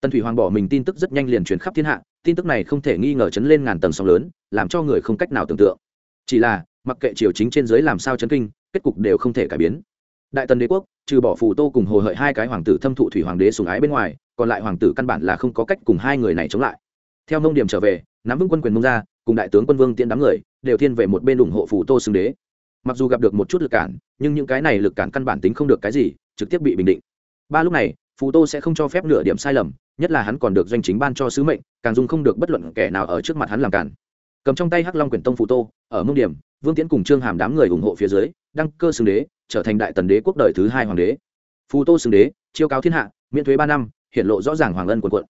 Tần thủy hoàng bỏ mình tin tức rất nhanh liền truyền khắp thiên hạ tin tức này không thể nghi ngờ chấn lên ngàn tầng sóng lớn, làm cho người không cách nào tưởng tượng. Chỉ là, mặc kệ triều chính trên dưới làm sao chấn kinh, kết cục đều không thể cải biến. Đại tần đế quốc, trừ bỏ phù tô cùng hồ hợi hai cái hoàng tử thâm thụ thủy hoàng đế sùng ái bên ngoài, còn lại hoàng tử căn bản là không có cách cùng hai người này chống lại. Theo mông điểm trở về, nắm vững quân quyền mông ra, cùng đại tướng quân vương tiễn đám người, đều thiên về một bên ủng hộ phù tô xưng đế. Mặc dù gặp được một chút lực cản, nhưng những cái này lực cản căn bản tính không được cái gì, trực tiếp bị bình định. Ba lúc này, phù tô sẽ không cho phép nửa điểm sai lầm nhất là hắn còn được doanh chính ban cho sứ mệnh, càng dung không được bất luận kẻ nào ở trước mặt hắn làm cản. Cầm trong tay hắc long quyển tông phù tô, ở mông điểm, vương tiễn cùng trương hàm đám người ủng hộ phía dưới, đăng cơ xưng đế, trở thành đại tần đế quốc đời thứ hai hoàng đế. Phù tô xưng đế, chiêu cáo thiên hạ, miễn thuế ba năm, hiện lộ rõ ràng hoàng ân quần quận.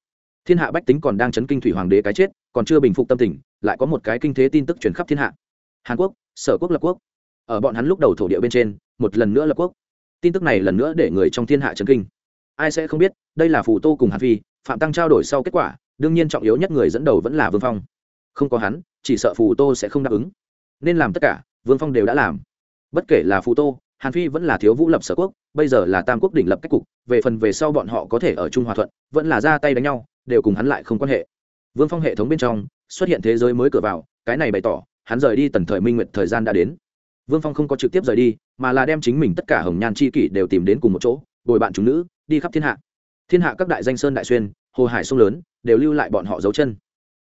Thiên hạ bách tính còn đang chấn kinh thủy hoàng đế cái chết, còn chưa bình phục tâm tình, lại có một cái kinh thế tin tức truyền khắp thiên hạ. Hàn quốc, sở quốc lập quốc. Ở bọn hắn lúc đầu thổ địa bên trên, một lần nữa lập quốc. Tin tức này lần nữa để người trong thiên hạ chấn kinh. Ai sẽ không biết, đây là phù tô cùng hàn phi phạm tăng trao đổi sau kết quả, đương nhiên trọng yếu nhất người dẫn đầu vẫn là vương phong. Không có hắn, chỉ sợ phù tô sẽ không đáp ứng. Nên làm tất cả, vương phong đều đã làm. Bất kể là phù tô, hàn phi vẫn là thiếu vũ lập sở quốc, bây giờ là tam quốc đỉnh lập cách cục, về phần về sau bọn họ có thể ở trung hòa thuận, vẫn là ra tay đánh nhau, đều cùng hắn lại không quan hệ. Vương phong hệ thống bên trong, xuất hiện thế giới mới cửa vào, cái này bày tỏ, hắn rời đi tần thời minh nguyệt thời gian đã đến. Vương phong không có trực tiếp rời đi, mà là đem chính mình tất cả hồng nhan c h i kỷ đều tìm đến cùng một chỗ, bồi bạn chúng nữ, đi khắp thiên hạ thiên hạ các đại danh sơn đại xuyên, hồ hải sông lớn, đều lưu lại bọn họ dấu chân.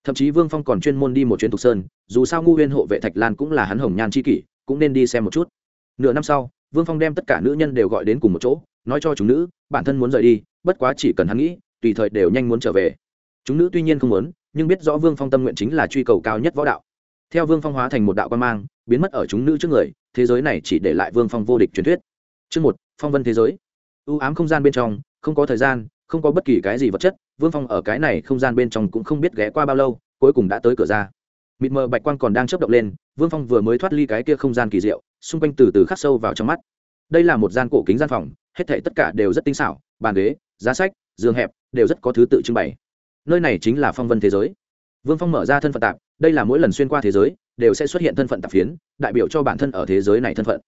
Thậm chí vương phong còn chuyên môn đi một chuyến tục sơn, dù sao ngu huyên hộ vệ thạch lan cũng là hắn hồng nhan c h i kỷ, cũng nên đi xem một chút. Nửa năm sau, vương phong đem tất cả nữ nhân đều gọi đến cùng một chỗ, nói cho chúng nữ, bản thân muốn rời đi, bất quá chỉ cần hắn nghĩ, tùy thời đều nhanh muốn trở về. Chúng nữ tuy nhiên không muốn, nhưng biết rõ vương phong tâm nguyện chính là truy cầu cao nhất võ đạo. Theo vương phong hóa thành một đạo quan mang, biến mất ở chúng nữ trước người, thế giới này chỉ để lại vương phong vô địch truyền thuyết. Chương một, phong vân thế giới. Ưu ám không gian bên trong, không có thời gian không có bất kỳ cái gì vật chất, vương phong ở cái này không gian bên trong cũng không biết ghé qua bao lâu, cuối cùng đã tới cửa ra. Mịt mờ bạch quang còn đang chớp động lên, vương phong vừa mới thoát ly cái kia không gian kỳ diệu, xung quanh từ từ khắc sâu vào trong mắt. Đây là một gian cổ kính gian phòng, hết thể tất cả đều rất tinh xảo, bàn ghế, giá sách, giường hẹp, đều rất có thứ tự trưng bày. Nơi này chính là phong vân thế giới. Vương phong mở ra thân phận tạp, đây là mỗi lần xuyên qua thế giới, đều sẽ xuất hiện thân phận tạp phiến, đại biểu cho bản thân ở thế giới này thân phận.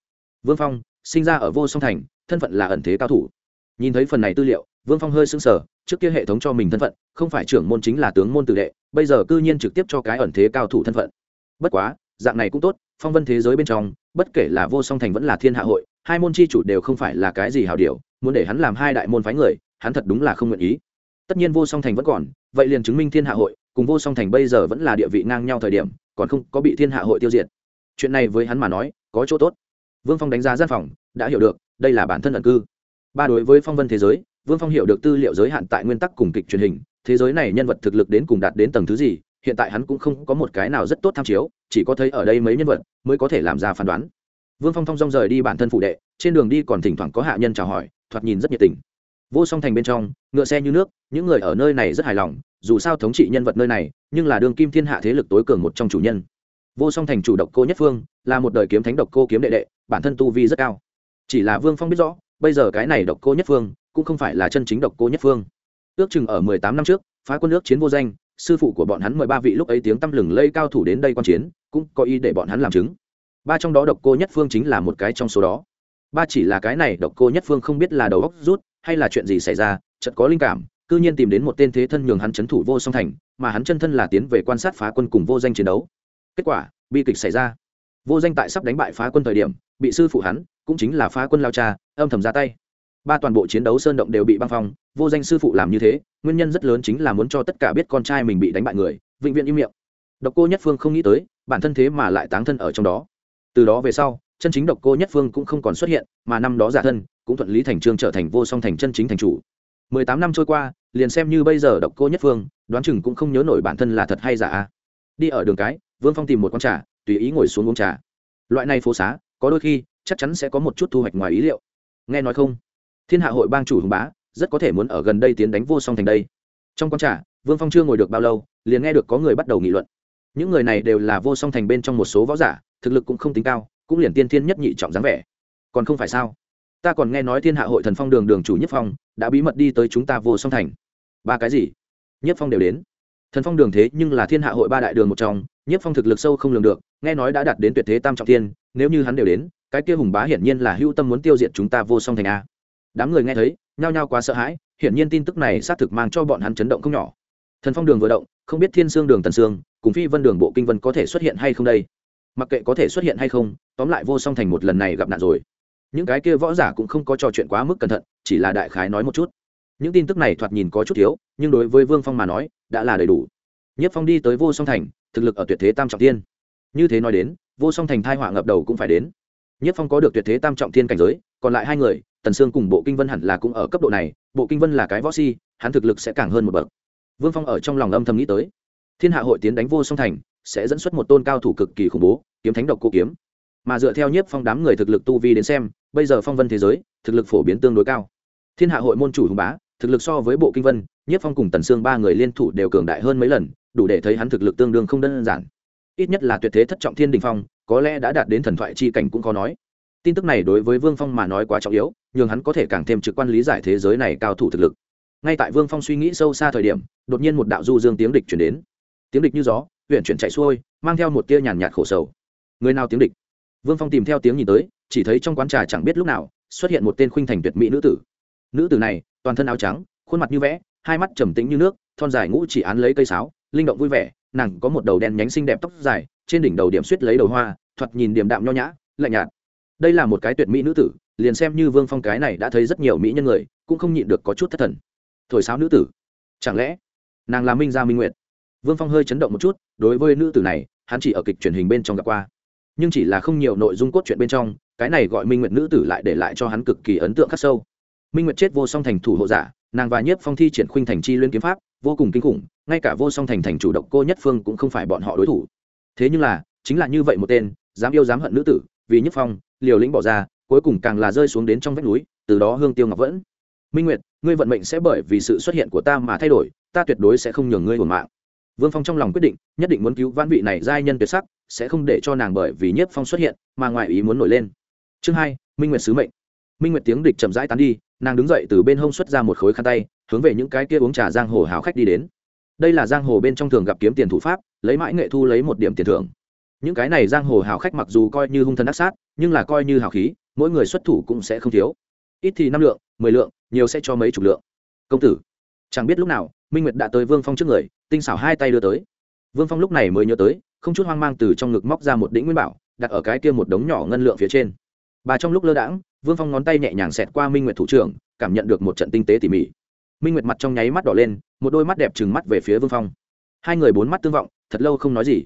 Vương phong, sinh ra ở vô song thành, thân phận là ẩn thế cao thủ. Nhìn thấy phần này tư liệu vương phong hơi sững sờ, trước kia hệ thống cho mình thân phận, không phải trưởng môn chính là tướng môn tử đệ, bây giờ cư nhiên trực tiếp cho cái ẩn thế cao thủ thân phận. Bất quá, dạng này cũng tốt, phong vân thế giới bên trong, bất kể là vô song thành vẫn là thiên hạ hội, hai môn chi chủ đều không phải là cái gì hào điều, muốn để hắn làm hai đại môn phái người, hắn thật đúng là không nguyện ý. Tất nhiên vô song thành vẫn còn, vậy liền chứng minh thiên hạ hội, cùng vô song thành bây giờ vẫn là địa vị ngang nhau thời điểm, còn không có bị thiên hạ hội tiêu diệt. Chuyện này với hắn mà nói, có chỗ tốt. Vương phong đánh giá gian phòng, đã hiểu được, đây là bản thân ẩn cư. Ba đối với phong vân thế giới vương phong hiểu được tư liệu giới hạn tại nguyên tắc cùng kịch truyền hình, thế giới này nhân vật thực lực đến cùng đạt đến tầng thứ gì, hiện tại hắn cũng không có một cái nào rất tốt tham chiếu, chỉ có thấy ở đây mấy nhân vật mới có thể làm ra phán đoán. Vương phong thong dong rời đi bản thân phụ đệ, trên đường đi còn thỉnh thoảng có hạ nhân chào hỏi, thoạt nhìn rất nhiệt tình. Vô song thành bên trong, ngựa xe như nước, những người ở nơi này rất hài lòng, dù sao thống trị nhân vật nơi này, nhưng là đường kim thiên hạ thế lực tối cường một trong chủ nhân. Vô song thành chủ độc cô nhất phương, là một đời kiếm thánh độc cô kiếm đệ đệ, bản thân tu vi rất cao. Chỉ là vương phong biết rõ, bây giờ cái này độc cô nhất phương cũng không phải là chân chính độc cô nhất phương. Ước chừng ở mười tám năm trước, phá quân nước chiến vô danh, sư phụ của bọn hắn mười ba vị lúc ấy tiếng tăm lừng lây cao thủ đến đây quan chiến, cũng có ý để bọn hắn làm chứng. Ba trong đó độc cô nhất phương chính là một cái trong số đó. Ba chỉ là cái này độc cô nhất phương không biết là đầu góc rút, hay là chuyện gì xảy ra, chợt có linh cảm, cư nhiên tìm đến một tên thế thân nhường hắn chấn thủ vô song thành, mà hắn chân thân là tiến về quan sát phá quân cùng vô danh chiến đấu. Kết quả, bi kịch xảy ra. Vô danh tại sắp đánh bại phá quân thời điểm, bị sư phụ hắn, cũng chính là phá quân lao cha, âm thầm ra tay ba toàn bộ chiến đấu sơn động đều bị băng phong, vô danh sư phụ làm như thế, nguyên nhân rất lớn chính là muốn cho tất cả biết con trai mình bị đánh bại người, vĩnh viễn im miệng. Độc cô nhất phương không nghĩ tới, bản thân thế mà lại táng thân ở trong đó. Từ đó về sau, chân chính độc cô nhất phương cũng không còn xuất hiện, mà năm đó giả thân, cũng thuận lý thành trương trở thành vô song thành chân chính thành chủ. Mười tám năm trôi qua, liền xem như bây giờ độc cô nhất phương, đoán chừng cũng không nhớ nổi bản thân là thật hay giả. Đi ở đường cái, vương phong tìm một con trà, tùy ý ngồi xuống uống trà. Loại này phố xá, có đôi khi, chắc chắn sẽ có một chút thu hoạch ngoài ý liệu. Nghe nói không? Thiên hạ hội bang chủ hùng bá, rất có thể muốn ở gần đây tiến đánh vô song thành đây. Trong con trà, vương phong chưa ngồi được bao lâu, liền nghe được có người bắt đầu nghị luận. Những người này đều là vô song thành bên trong một số võ giả, thực lực cũng không tính cao, cũng liền tiên thiên nhất nhị trọng dáng vẻ. Còn không phải sao? Ta còn nghe nói thiên hạ hội thần phong đường đường chủ nhất phong đã bí mật đi tới chúng ta vô song thành. Ba cái gì? Nhất phong đều đến. Thần phong đường thế nhưng là thiên hạ hội ba đại đường một trong, nhất phong thực lực sâu không lường được, nghe nói đã đạt đến tuyệt thế tam trọng tiên nếu như hắn đều đến, cái kia hùng bá hiển nhiên là hưu tâm muốn tiêu diệt chúng ta vô song thành a đám người nghe thấy, nhao nhao quá sợ hãi, hiển nhiên tin tức này xác thực mang cho bọn hắn chấn động không nhỏ. Thần phong đường vừa động, không biết thiên sương đường tần sương cùng phi vân đường bộ kinh vân có thể xuất hiện hay không đây? Mặc kệ có thể xuất hiện hay không, tóm lại vô song thành một lần này gặp nạn rồi. Những cái kia võ giả cũng không có trò chuyện quá mức cẩn thận, chỉ là đại khái nói một chút. Những tin tức này thoạt nhìn có chút thiếu, nhưng đối với vương phong mà nói, đã là đầy đủ. Nhất phong đi tới vô song thành, thực lực ở tuyệt thế tam trọng tiên như thế nói đến, vô song thành thai họa ngập đầu cũng phải đến. Nhất phong có được tuyệt thế tam trọng tiên cảnh giới còn lại hai người, tần sương cùng bộ kinh vân hẳn là cũng ở cấp độ này, bộ kinh vân là cái võ si, hắn thực lực sẽ càng hơn một bậc. Vương phong ở trong lòng âm thầm nghĩ tới. Thiên hạ hội tiến đánh vô song thành, sẽ dẫn xuất một tôn cao thủ cực kỳ khủng bố, kiếm thánh độc cô kiếm. Mà dựa theo nhiếp phong đám người thực lực tu vi đến xem, bây giờ phong vân thế giới, thực lực phổ biến tương đối cao. Thiên hạ hội môn chủ hùng bá, thực lực so với bộ kinh vân, nhiếp phong cùng tần sương ba người liên thủ đều cường đại hơn mấy lần, đủ để thấy hắn thực lực tương đương không đơn giản. Ít nhất là tuyệt thế thất trọng thiên đình phong, có lẽ đã đạt đến thần thoại chi cảnh cũng khó nói tin tức này đối với vương phong mà nói quá trọng yếu, nhường hắn có thể càng thêm trực quan lý giải thế giới này cao thủ thực lực. Ngay tại vương phong suy nghĩ sâu xa thời điểm, đột nhiên một đạo du dương tiếng địch chuyển đến. Tiếng địch như gió huyện chuyển chạy xuôi, mang theo một tia nhàn nhạt khổ sầu. Người nào tiếng địch? Vương phong tìm theo tiếng nhìn tới, chỉ thấy trong quán trà chẳng biết lúc nào, xuất hiện một tên khuynh thành tuyệt mỹ nữ tử. Nữ tử này, toàn thân áo trắng, khuôn mặt như vẽ, hai mắt trầm tĩnh như nước, thon dài ngũ chỉ án lấy cây sáo, linh động vui vẻ, nàng có một đầu đen nhánh xinh đẹp tóc dài, trên đỉnh đầu điểm suýt lấy đầu hoa, thoạt nhìn điểm đạm nho nhã, lạnh nhạt đây là một cái tuyệt mỹ nữ tử, liền xem như vương phong cái này đã thấy rất nhiều mỹ nhân người, cũng không nhịn được có chút thất thần. Thổi sáo nữ tử. Chẳng lẽ, nàng là minh gia minh nguyệt? Vương phong hơi chấn động một chút, đối với nữ tử này, hắn chỉ ở kịch truyền hình bên trong gặp qua. Nhưng chỉ là không nhiều nội dung cốt truyện bên trong, cái này gọi minh nguyệt nữ tử lại để lại cho hắn cực kỳ ấn tượng khắc sâu. Minh nguyệt chết vô song thành thủ hộ giả, nàng và nhiếp phong thi triển khuynh thành chi liên kiếm pháp, vô cùng kinh khủng, ngay cả vô song thành thành chủ động cô nhất phương cũng không phải bọn họ đối thủ. Thế nhưng là, chính là như vậy một tên, dám yêu dám hận nữ tử, vì Nhất phong liều lĩnh bỏ ra, cuối cùng càng là rơi xuống đến trong vách núi, từ đó hương tiêu ngọc vẫn. Minh nguyệt, ngươi vận mệnh sẽ bởi vì sự xuất hiện của ta mà thay đổi, ta tuyệt đối sẽ không nhường ngươi hồn mạng. Vương phong trong lòng quyết định, nhất định muốn cứu vãn vị này giai nhân tuyệt sắc, sẽ không để cho nàng bởi vì nhiếp phong xuất hiện mà ngoài ý muốn nổi lên. Chương hai, minh nguyệt sứ mệnh. Minh nguyệt tiếng địch chậm rãi tán đi, nàng đứng dậy từ bên hông xuất ra một khối khăn tay, hướng về những cái kia uống trà giang hồ hào khách đi đến. Đây là giang hồ bên trong thường gặp kiếm tiền thủ pháp, lấy mãi nghệ thu lấy một điểm tiền thưởng những cái này giang hồ hào khách mặc dù coi như hung thần ác sát, nhưng là coi như hào khí, mỗi người xuất thủ cũng sẽ không thiếu. Ít thì năm lượng, mười lượng, nhiều sẽ cho mấy chục lượng. Công tử, chẳng biết lúc nào, minh nguyệt đã tới vương phong trước người, tinh xảo hai tay đưa tới. Vương phong lúc này mới nhớ tới, không chút hoang mang từ trong ngực móc ra một đĩnh nguyên bảo, đặt ở cái kia một đống nhỏ ngân lượng phía trên. Bà trong lúc lơ đãng, vương phong ngón tay nhẹ nhàng xẹt qua minh nguyệt thủ trưởng, cảm nhận được một trận tinh tế tỉ mỉ. Minh nguyệt mặt trong nháy mắt đỏ lên, một đôi mắt đẹp trừng mắt về phía vương phong. Hai người bốn mắt tương vọng, thật lâu không nói gì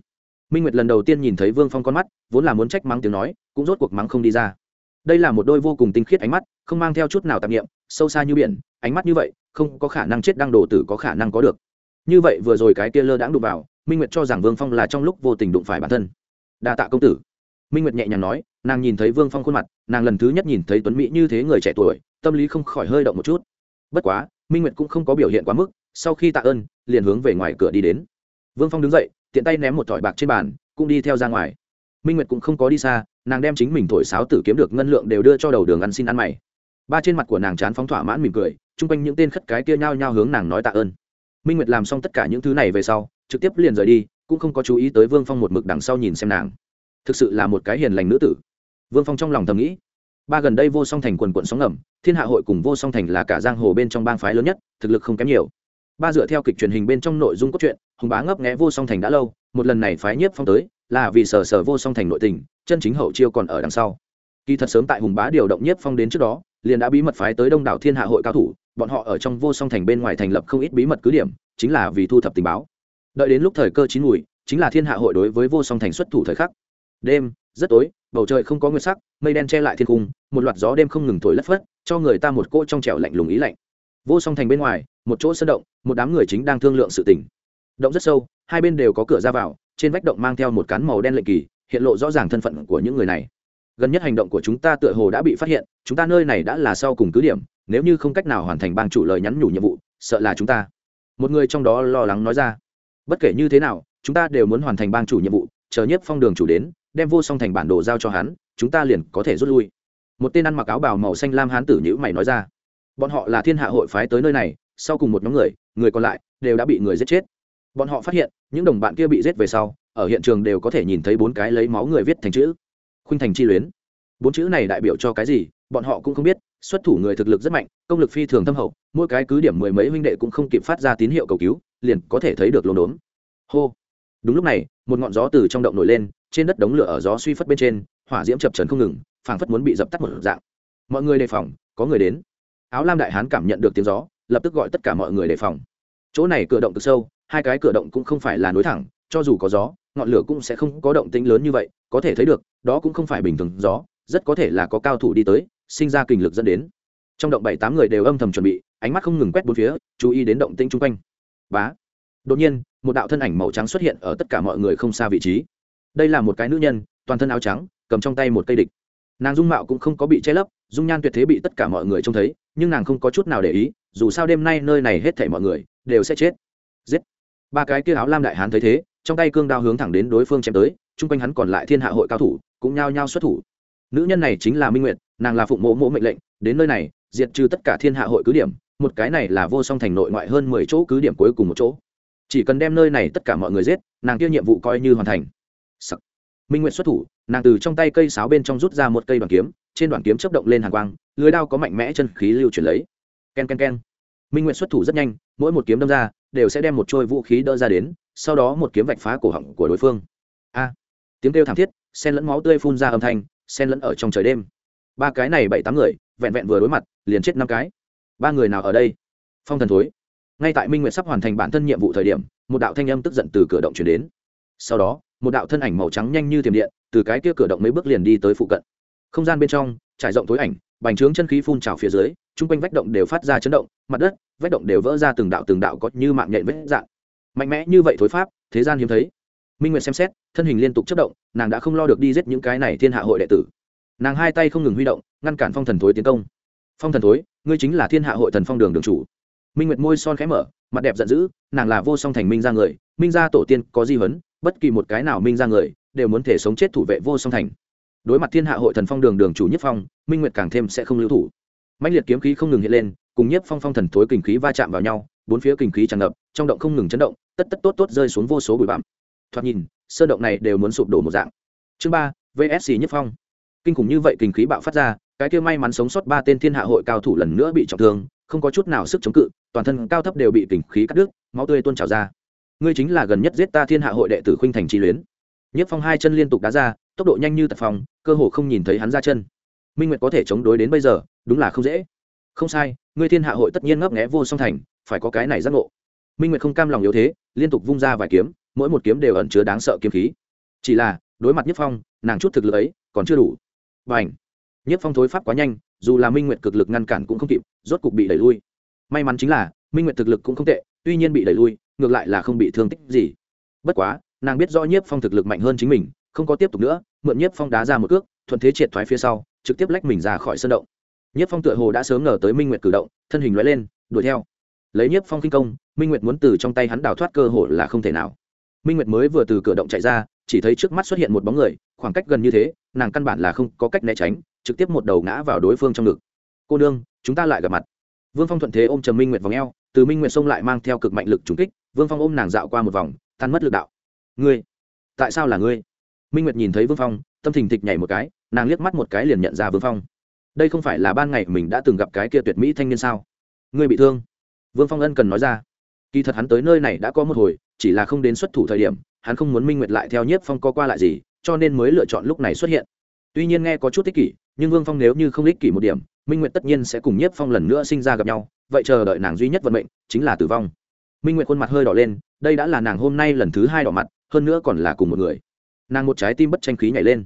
minh nguyệt lần đầu tiên nhìn thấy vương phong con mắt vốn là muốn trách mắng tiếng nói cũng rốt cuộc mắng không đi ra đây là một đôi vô cùng tinh khiết ánh mắt không mang theo chút nào tạp nghiệm sâu xa như biển ánh mắt như vậy không có khả năng chết đang đồ tử có khả năng có được như vậy vừa rồi cái kia lơ đãng đụng vào minh nguyệt cho rằng vương phong là trong lúc vô tình đụng phải bản thân đa tạ công tử minh nguyệt nhẹ nhàng nói nàng nhìn thấy vương phong khuôn mặt nàng lần thứ nhất nhìn thấy tuấn mỹ như thế người trẻ tuổi tâm lý không khỏi hơi động một chút bất quá minh nguyệt cũng không có biểu hiện quá mức sau khi tạ ơn liền hướng về ngoài cửa đi đến vương phong đứng dậy tiện tay ném một thỏi bạc trên bàn, cũng đi theo ra ngoài. Minh nguyệt cũng không có đi xa, nàng đem chính mình thổi sáo tử kiếm được ngân lượng đều đưa cho đầu đường ăn xin ăn mày. Ba trên mặt của nàng chán phóng thỏa mãn mỉm cười, chung quanh những tên khất cái kia nhao nhao hướng nàng nói tạ ơn. Minh nguyệt làm xong tất cả những thứ này về sau, trực tiếp liền rời đi, cũng không có chú ý tới vương phong một mực đằng sau nhìn xem nàng. Thực sự là một cái hiền lành nữ tử. Vương phong trong lòng thầm nghĩ, ba gần đây vô song thành quần quận sóng ngầm, thiên hạ hội cùng vô song thành là cả giang hồ bên trong bang phái lớn nhất, thực lực không kém nhiều ba dựa theo kịch truyền hình bên trong nội dung cốt truyện, hùng bá ngấp nghẽ vô song thành đã lâu, một lần này phái nhiếp phong tới, là vì sở sở vô song thành nội tình, chân chính hậu chiêu còn ở đằng sau. Kỳ thật sớm tại hùng bá điều động nhiếp phong đến trước đó, liền đã bí mật phái tới đông đảo thiên hạ hội cao thủ, bọn họ ở trong vô song thành bên ngoài thành lập không ít bí mật cứ điểm, chính là vì thu thập tình báo. Đợi đến lúc thời cơ chín mùi, chính là thiên hạ hội đối với vô song thành xuất thủ thời khắc. Đêm, rất tối, bầu trời không có nguyên sắc, mây đen che lại thiên cung, một loạt gió đêm không ngừng thổi lất phất, cho người ta một cỗ trong trẻo lạnh lùng ý lạnh. Vô song thành bên ngoài một chỗ sân động, một đám người chính đang thương lượng sự tình. Động rất sâu, hai bên đều có cửa ra vào, trên vách động mang theo một cán màu đen lệnh kỳ, hiện lộ rõ ràng thân phận của những người này. Gần nhất hành động của chúng ta tựa hồ đã bị phát hiện, chúng ta nơi này đã là sau cùng cứ điểm, nếu như không cách nào hoàn thành bang chủ lời nhắn nhủ nhiệm vụ, sợ là chúng ta. Một người trong đó lo lắng nói ra, bất kể như thế nào, chúng ta đều muốn hoàn thành bang chủ nhiệm vụ, chờ nhất phong đường chủ đến, đem vô song thành bản đồ giao cho hắn, chúng ta liền có thể rút lui. Một tên ăn mặc áo bào màu xanh lam hán tử nhữ mày nói ra, bọn họ là thiên hạ hội phái tới nơi này sau cùng một nhóm người người còn lại đều đã bị người giết chết. Bọn họ phát hiện, những đồng bạn kia bị giết về sau, ở hiện trường đều có thể nhìn thấy bốn cái lấy máu người viết thành chữ. Khuynh thành chi luyến. Bốn chữ này đại biểu cho cái gì, bọn họ cũng không biết, xuất thủ người thực lực rất mạnh, công lực phi thường thâm hậu, mỗi cái cứ điểm mười mấy huynh đệ cũng không kịp phát ra tín hiệu cầu cứu, liền có thể thấy được lồn đốn hô. Đúng lúc này, một ngọn gió từ trong động nổi lên, trên đất đống lửa ở gió suy phất bên trên, hỏa diễm chập trần không ngừng, phảng phất muốn bị dập tắt một dạng. Mọi người đề phòng, có người đến. Áo lam đại hán cảm nhận được tiếng gió lập tức gọi tất cả mọi người đề phòng. Chỗ này cửa động cực sâu, hai cái cửa động cũng không phải là nối thẳng, cho dù có gió, ngọn lửa cũng sẽ không có động tĩnh lớn như vậy, có thể thấy được, đó cũng không phải bình thường gió, rất có thể là có cao thủ đi tới, sinh ra kình lực dẫn đến. Trong động bảy tám người đều âm thầm chuẩn bị, ánh mắt không ngừng quét bốn phía, chú ý đến động tĩnh chung quanh. Bá! Đột nhiên, một đạo thân ảnh màu trắng xuất hiện ở tất cả mọi người không xa vị trí. Đây là một cái nữ nhân, toàn thân áo trắng, cầm trong tay một cây địch nàng dung mạo cũng không có bị che lấp, dung nhan tuyệt thế bị tất cả mọi người trông thấy, nhưng nàng không có chút nào để ý, dù sao đêm nay nơi này hết thảy mọi người đều sẽ chết. Giết! Ba cái kia áo lam đại hán thấy thế, trong tay cương đao hướng thẳng đến đối phương chém tới, chung quanh hắn còn lại thiên hạ hội cao thủ cũng nhao nhao xuất thủ. Nữ nhân này chính là minh nguyệt, nàng là phụng mộ mộ mệnh lệnh, đến nơi này, diệt trừ tất cả thiên hạ hội cứ điểm, một cái này là vô song thành nội ngoại hơn mười chỗ cứ điểm cuối cùng một chỗ. Chỉ cần đem nơi này tất cả mọi người giết, nàng kia nhiệm vụ coi như hoàn thành. Sắc. minh nguyệt xuất thủ nàng từ trong tay cây sáo bên trong rút ra một cây đoàn kiếm, trên đoàn kiếm chấp động lên hàng quang, lưới đao có mạnh mẽ chân khí lưu chuyển lấy. K e n k e n k e n minh nguyệt xuất thủ rất nhanh, mỗi một kiếm đâm ra, đều sẽ đem một trôi vũ khí đỡ ra đến, sau đó một kiếm vạch phá cổ họng của đối phương. A. Tiếng kêu thảm thiết, sen lẫn máu tươi phun ra âm thanh, sen lẫn ở trong trời đêm. Ba cái này bảy tám người, vẹn vẹn vừa đối mặt, liền chết năm cái. Ba người nào ở đây? Phong thần thối. Ngay tại minh nguyệt sắp hoàn thành bản thân nhiệm vụ thời điểm, một đạo thanh âm tức giận từ cửa động chuyển đến. Sau đó một đạo thân ảnh màu trắng nhanh như tiềm điện, từ cái kia cửa động mấy bước liền đi tới phụ cận. Không gian bên trong, trải rộng tối ảnh, bành trướng chân khí phun trào phía dưới, chung quanh vách động đều phát ra chấn động, mặt đất, vách động đều vỡ ra từng đạo từng đạo có như mạng nhện vết dạng. Mạnh mẽ như vậy thối pháp, thế gian hiếm thấy. Minh nguyệt xem xét, thân hình liên tục chất động, nàng đã không lo được đi giết những cái này thiên hạ hội đệ tử. Nàng hai tay không ngừng huy động, ngăn cản phong thần thối tiến công. Phong thần thối, ngươi chính là thiên hạ hội thần phong đường đường chủ. Minh nguyệt môi son khẽ mở, mặt đẹp giận dữ, nàng là vô song thành minh ra người, minh ra tổ tiên có di huấn bất kỳ một cái nào minh ra người, đều muốn thể sống chết thủ vệ vô song thành. Đối mặt thiên hạ hội thần phong đường đường chủ nhất phong, minh nguyệt càng thêm sẽ không lưu thủ. Mạnh liệt kiếm khí không ngừng hiện lên, cùng Nhất phong phong thần thối kình khí va chạm vào nhau, bốn phía kình khí tràn ngập, trong động không ngừng chấn động, tất tất tốt tốt rơi xuống vô số bụi bặm. Thoạt nhìn, sơn động này đều muốn sụp đổ một dạng. Chương ba vsc nhất phong. Kinh khủng như vậy kình khí bạo phát ra, cái kia may mắn sống sót ba tên thiên hạ hội cao thủ lần nữa bị trọng thương, không có chút nào sức chống cự, toàn thân cao thấp đều bị kình khí cắt đứt, máu tươi tuôn trào ra ngươi chính là gần nhất giết ta thiên hạ hội đệ tử khuynh thành chi luyến. Nhất phong hai chân liên tục đá ra, tốc độ nhanh như tật phòng cơ hồ không nhìn thấy hắn ra chân. Minh nguyệt có thể chống đối đến bây giờ, đúng là không dễ. Không sai, ngươi thiên hạ hội tất nhiên ngấp nghẽ vô song thành, phải có cái này giác ngộ. Minh nguyệt không cam lòng yếu thế, liên tục vung ra vài kiếm, mỗi một kiếm đều ẩn chứa đáng sợ kiếm khí. Chỉ là, đối mặt nhất phong, nàng chút thực lực ấy còn chưa đủ. Và ảnh nhất phong thối pháp quá nhanh, dù là minh nguyệt cực lực ngăn cản cũng không kịp, rốt cục bị đẩy lui. May mắn chính là, minh nguyệt thực lực cũng không tệ, tuy nhiên bị đẩy lui ngược lại là không bị thương tích gì. Bất quá, nàng biết rõ nhiếp phong thực lực mạnh hơn chính mình, không có tiếp tục nữa, mượn nhiếp phong đá ra một cước, thuận thế triệt thoái phía sau, trực tiếp lách mình ra khỏi sân động. Nhiếp phong tựa hồ đã sớm ngờ tới minh nguyệt cử động, thân hình loại lên, đuổi theo. Lấy nhiếp phong kinh công, minh nguyệt muốn từ trong tay hắn đào thoát cơ hội là không thể nào. Minh nguyệt mới vừa từ cửa động chạy ra, chỉ thấy trước mắt xuất hiện một bóng người, khoảng cách gần như thế, nàng căn bản là không có cách né tránh, trực tiếp một đầu ngã vào đối phương trong ngực. Cô nương, chúng ta lại gặp mặt. Vương phong thuận thế ôm trầm minh nguyệt vòng eo, từ minh nguyệt xông lại mang theo cực mạnh lực trùng kích vương phong ôm nàng dạo qua một vòng, tan mất lực đạo. Ngươi, tại sao là ngươi? Minh nguyệt nhìn thấy vương phong, tâm thình thịch nhảy một cái, nàng liếc mắt một cái liền nhận ra vương phong. Đây không phải là ban ngày mình đã từng gặp cái kia tuyệt mỹ thanh niên sao? Ngươi bị thương? Vương phong ân cần nói ra. Kỳ thật hắn tới nơi này đã có một hồi, chỉ là không đến xuất thủ thời điểm, hắn không muốn minh nguyệt lại theo nhiếp phong có qua lại gì, cho nên mới lựa chọn lúc này xuất hiện. Tuy nhiên nghe có chút ích kỷ, nhưng vương phong nếu như không ích kỷ một điểm, minh nguyệt tất nhiên sẽ cùng nhiếp phong lần nữa sinh ra gặp nhau, vậy chờ đợi nàng duy nhất vận mệnh chính là tử vong minh nguyệt khuôn mặt hơi đỏ lên đây đã là nàng hôm nay lần thứ hai đỏ mặt hơn nữa còn là cùng một người nàng một trái tim bất tranh khí nhảy lên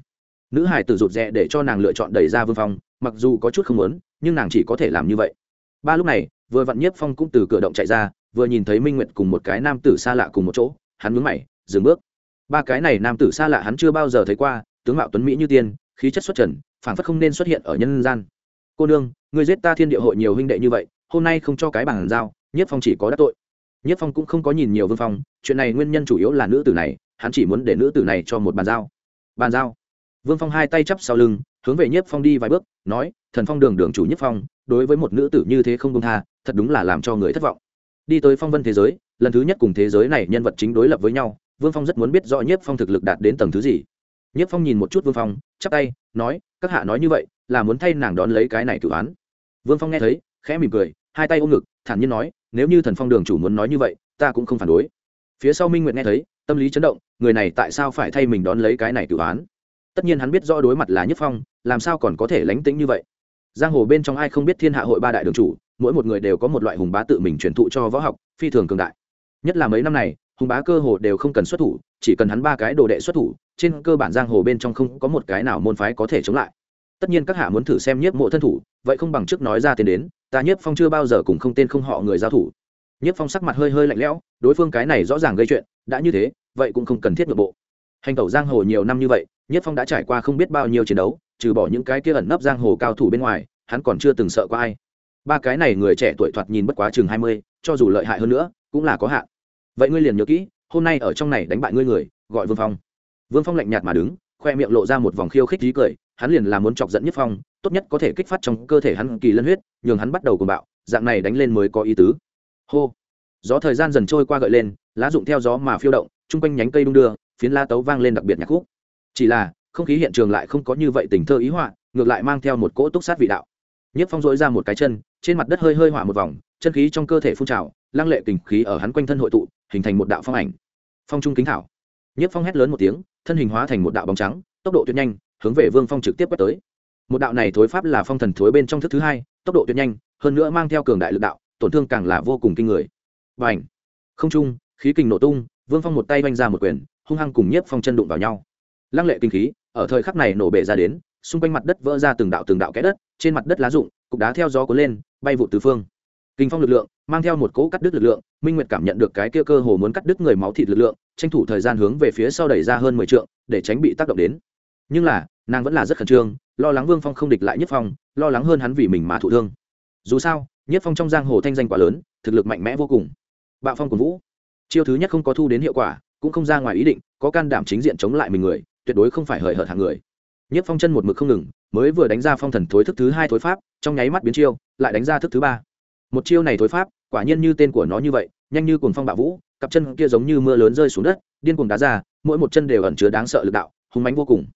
nữ hải tử rụt rè để cho nàng lựa chọn đẩy ra vương phong mặc dù có chút không muốn nhưng nàng chỉ có thể làm như vậy ba lúc này vừa vặn nhiếp phong cũng từ cửa động chạy ra vừa nhìn thấy minh nguyệt cùng một cái nam tử xa lạ cùng một chỗ hắn mướn mày dừng bước ba cái này nam tử xa lạ hắn chưa bao giờ thấy qua tướng mạo tuấn mỹ như tiên khí chất xuất trần phản phất không nên xuất hiện ở nhân gian cô nương người giết ta thiên địa hội nhiều huynh đệ như vậy hôm nay không cho cái bản giao nhiếp phong chỉ có đắc tội nhất phong cũng không có nhìn nhiều vương phong, chuyện này nguyên nhân chủ yếu là nữ tử này, hắn chỉ muốn để nữ tử này cho một bàn giao. Bàn giao. Vương phong hai tay chắp sau lưng, hướng về nhất phong đi vài bước, nói, thần phong đường đường chủ nhất phong, đối với một nữ tử như thế không công tha, thật đúng là làm cho người thất vọng. Đi tới phong vân thế giới, lần thứ nhất cùng thế giới này nhân vật chính đối lập với nhau, vương phong rất muốn biết rõ nhất phong thực lực đạt đến tầng thứ gì. Nhất phong nhìn một chút vương phong, chắp tay, nói, các hạ nói như vậy, là muốn thay nàng đón lấy cái này cử án. Vương phong nghe thấy, khẽ mỉm cười, hai tay ôm ngực, thản nhiên nói nếu như thần phong đường chủ muốn nói như vậy, ta cũng không phản đối. Phía sau minh nguyệt nghe thấy, tâm lý chấn động, người này tại sao phải thay mình đón lấy cái này tự án? Tất nhiên hắn biết rõ đối mặt là nhất phong, làm sao còn có thể lánh tính như vậy? Giang hồ bên trong ai không biết thiên hạ hội ba đại đường chủ, mỗi một người đều có một loại hùng bá tự mình truyền thụ cho võ học, phi thường cường đại. Nhất là mấy năm này, hùng bá cơ hồ đều không cần xuất thủ, chỉ cần hắn ba cái đồ đệ xuất thủ, trên cơ bản giang hồ bên trong không có một cái nào môn phái có thể chống lại. Tất nhiên các hạ muốn thử xem nhiếp mộ thân thủ, vậy không bằng trước nói ra tiền đến ta nhiếp phong chưa bao giờ cùng không tên không họ người giao thủ. Nhiếp phong sắc mặt hơi hơi lạnh lẽo, đối phương cái này rõ ràng gây chuyện, đã như thế, vậy cũng không cần thiết nội bộ. Hành tẩu giang hồ nhiều năm như vậy nhiếp phong đã trải qua không biết bao nhiêu chiến đấu, trừ bỏ những cái kia ẩn nấp giang hồ cao thủ bên ngoài, hắn còn chưa từng sợ có ai. Ba cái này người trẻ tuổi thoạt nhìn bất quá chừng hai mươi, cho dù lợi hại hơn nữa, cũng là có hạn. Vậy ngươi liền nhớ kỹ, hôm nay ở trong này đánh bại ngươi người, gọi vương phong. Vương phong lạnh nhạt mà đứng, khoe miệng lộ ra một vòng khiêu khích trí cười, hắn liền là muốn chọc giận nhất phong tốt nhất có thể kích phát trong cơ thể hắn kỳ lân huyết, nhường hắn bắt đầu cùng bạo, dạng này đánh lên mới có ý tứ. Hô. Gió thời gian dần trôi qua gợi lên, lá rụng theo gió mà phiêu động, chung quanh nhánh cây đung đưa, phiến la tấu vang lên đặc biệt nhạc khúc. Chỉ là, không khí hiện trường lại không có như vậy tình thơ ý họa, ngược lại mang theo một cỗ túc sát vị đạo. Nhất phong dối ra một cái chân, trên mặt đất hơi hơi hỏa một vòng, chân khí trong cơ thể phun trào, lăng lệ kình khí ở hắn quanh thân hội tụ, hình thành một đạo phong ảnh. Phong trung kính thảo. Nhất phong hét lớn một tiếng, thân hình hóa thành một đạo bóng trắng, tốc độ tuyệt nhanh, hướng về vương phong trực tiếp quét tới một đạo này thối pháp là phong thần thối bên trong thức thứ hai, tốc độ tuyệt nhanh, hơn nữa mang theo cường đại lực đạo, tổn thương càng là vô cùng kinh người. Và ảnh không trung, khí kình nổ tung, vương phong một tay vanh ra một quyền, hung hăng cùng nhiếp phong chân đụng vào nhau. Lăng lệ kinh khí, ở thời khắc này nổ bể ra đến, xung quanh mặt đất vỡ ra từng đạo từng đạo kẽ đất, trên mặt đất lá rụng, cục đá theo gió cuốn lên, bay vụ tứ phương. Kinh phong lực lượng, mang theo một cỗ cắt đứt lực lượng, minh nguyệt cảm nhận được cái kia cơ hồ muốn cắt đứt người máu thịt lực lượng, tranh thủ thời gian hướng về phía sau đẩy ra hơn mười trượng, để tránh bị tác động đến. Nhưng là, nàng vẫn là rất khẩn trương lo lắng vương phong không địch lại nhất phong, lo lắng hơn hắn vì mình mà thụ thương. Dù sao, nhất phong trong giang hồ thanh danh quá lớn, thực lực mạnh mẽ vô cùng. Bạo phong của vũ, chiêu thứ nhất không có thu đến hiệu quả, cũng không ra ngoài ý định, có can đảm chính diện chống lại mình người, tuyệt đối không phải hời hợt hàng người. Nhất phong chân một mực không ngừng, mới vừa đánh ra phong thần thối thức thứ hai thối pháp, trong nháy mắt biến chiêu, lại đánh ra thức thứ ba. Một chiêu này thối pháp, quả nhiên như tên của nó như vậy, nhanh như cuồng phong bạo vũ, cặp chân kia giống như mưa lớn rơi xuống đất, điên cuồng đá ra, mỗi một chân đều ẩn chứa đáng sợ lực đạo hùng mánh vô cùng.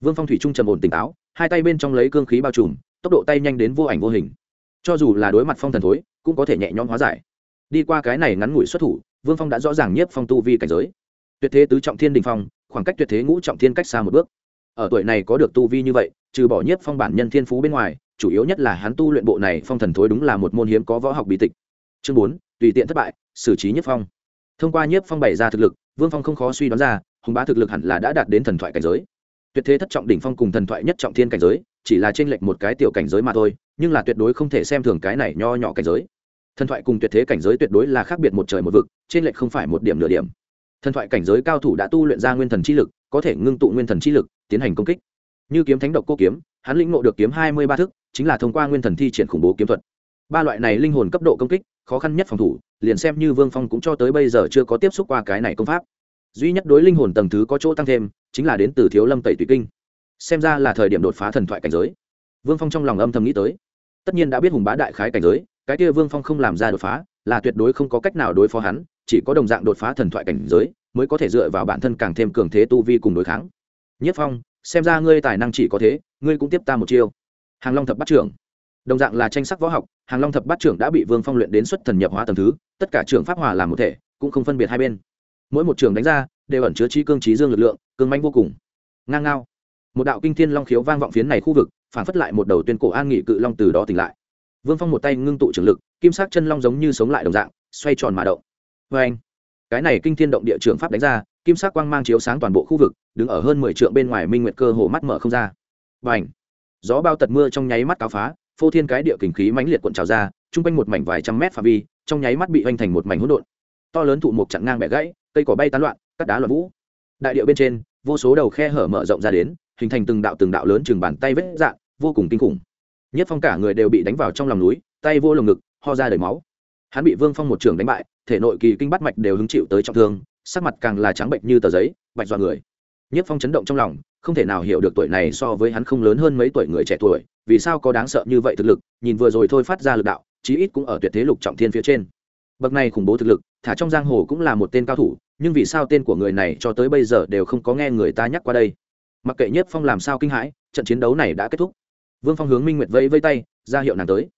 Vương phong thủy trung trầm ổn tỉnh táo hai tay bên trong lấy cương khí bao trùm, tốc độ tay nhanh đến vô ảnh vô hình. Cho dù là đối mặt phong thần thối, cũng có thể nhẹ nhõm hóa giải. Đi qua cái này ngắn ngủi xuất thủ, vương phong đã rõ ràng nhiếp phong tu vi cảnh giới. Tuyệt thế tứ trọng thiên đình phong, khoảng cách tuyệt thế ngũ trọng thiên cách xa một bước. Ở tuổi này có được tu vi như vậy, trừ bỏ nhiếp phong bản nhân thiên phú bên ngoài, chủ yếu nhất là hắn tu luyện bộ này phong thần thối đúng là một môn hiếm có võ học bí tịch. Chương bốn, tùy tiện thất bại, xử trí nhiếp phong. Thông qua nhiếp phong bày ra thực lực, vương phong không khó suy đoán ra, hùng bá thực lực hẳn là đã đạt đến thần thoại cảnh giới tuyệt thế thất trọng đỉnh phong cùng thần thoại nhất trọng thiên cảnh giới, chỉ là t r ê n lệch một cái tiểu cảnh giới mà thôi, nhưng là tuyệt đối không thể xem thường cái này nho nhỏ cảnh giới. Thần thoại cùng tuyệt thế cảnh giới tuyệt đối là khác biệt một trời một vực trên lệch không phải một điểm nửa điểm. Thần thoại cảnh giới cao thủ đã tu luyện ra nguyên thần chi lực, có thể ngưng tụ nguyên thần chi lực, tiến hành công kích. Như kiếm thánh độc cô kiếm, hắn lĩnh ngộ được kiếm hai mươi ba thức, chính là thông qua nguyên thần thi triển khủng bố kiếm thuật. Ba loại này linh hồn cấp độ công kích, khó khăn nhất phòng thủ, liền xem như vương phong cũng cho tới bây giờ chưa có tiếp xúc qua cái này công pháp duy nhất đối linh hồn tầng thứ có chỗ tăng thêm, chính là đến từ thiếu lâm tẩy tùy kinh. Xem ra là thời điểm đột phá thần thoại cảnh giới. Vương phong trong lòng âm thầm nghĩ tới. Tất nhiên đã biết hùng bá đại khái cảnh giới, cái kia vương phong không làm ra đột phá, là tuyệt đối không có cách nào đối phó hắn, chỉ có đồng dạng đột phá thần thoại cảnh giới, mới có thể dựa vào bản thân càng thêm cường thế tu vi cùng đối kháng. Nhất phong, xem ra ngươi tài năng chỉ có thế, ngươi cũng tiếp ta một chiêu. Hàng long thập bắt trưởng. Đồng dạng là tranh sắc võ học, hàng long thập bắt trưởng đã bị vương phong luyện đến xuất thần nhập hóa tầng thứ, tất cả trưởng pháp hòa làm một thể, cũng không phân biệt hai bên mỗi một trường đánh ra đều ẩn chứa trí cương trí dương lực lượng, cương manh vô cùng. Ngang ngao, một đạo kinh thiên long khiếu vang vọng phiến này khu vực, phản phất lại một đầu tuyên cổ an nghị cự long từ đó tỉnh lại. Vương phong một tay ngưng tụ trường lực, kim sắc chân long giống như sống lại đồng dạng, xoay tròn mà động. Vê anh, cái này kinh thiên động địa trường pháp đánh ra, kim sắc quang mang chiếu sáng toàn bộ khu vực, đứng ở hơn mười t bên ngoài minh nguyệt cơ hồ mắt mở không ra. Và ảnh gió bao tật mưa trong nháy mắt cáo phá, phô thiên cái địa kình khí mãnh liệt cuộn trào ra, chung quanh một mảnh vài trăm mét phạm vi, trong nháy mắt bị hoành thành một mảnh hỗn độn to lớn thụ mục chặn ngang bẻ gãy, cây cỏ bay tán loạn, cắt đá loạn vũ. Đại điệu bên trên, vô số đầu khe hở mở rộng ra đến, hình thành từng đạo từng đạo lớn chừng bàn tay vết dạn, vô cùng kinh khủng. Nhất phong cả người đều bị đánh vào trong lòng núi, tay vô lồng ngực, ho ra đầy máu. Hắn bị vương phong một trường đánh bại, thể nội kỳ kinh bắt mạch đều hứng chịu tới trọng thương, sắc mặt càng là trắng bệnh như tờ giấy, bạch dọa người. Nhất phong chấn động trong lòng, không thể nào hiểu được tuổi này so với hắn không lớn hơn mấy tuổi người trẻ tuổi, vì sao có đáng sợ như vậy thực lực, nhìn vừa rồi thôi phát ra lực đạo, chí ít cũng ở tuyệt thế lục trọng thiên phía trên bậc này khủng bố thực lực, thả trong giang hồ cũng là một tên cao thủ, nhưng vì sao tên của người này cho tới bây giờ đều không có nghe người ta nhắc qua đây? Mặc kệ nhất phong làm sao kinh hãi, trận chiến đấu này đã kết thúc. Vương phong hướng minh nguyệt vẫy vây tay, ra hiệu nàng tới.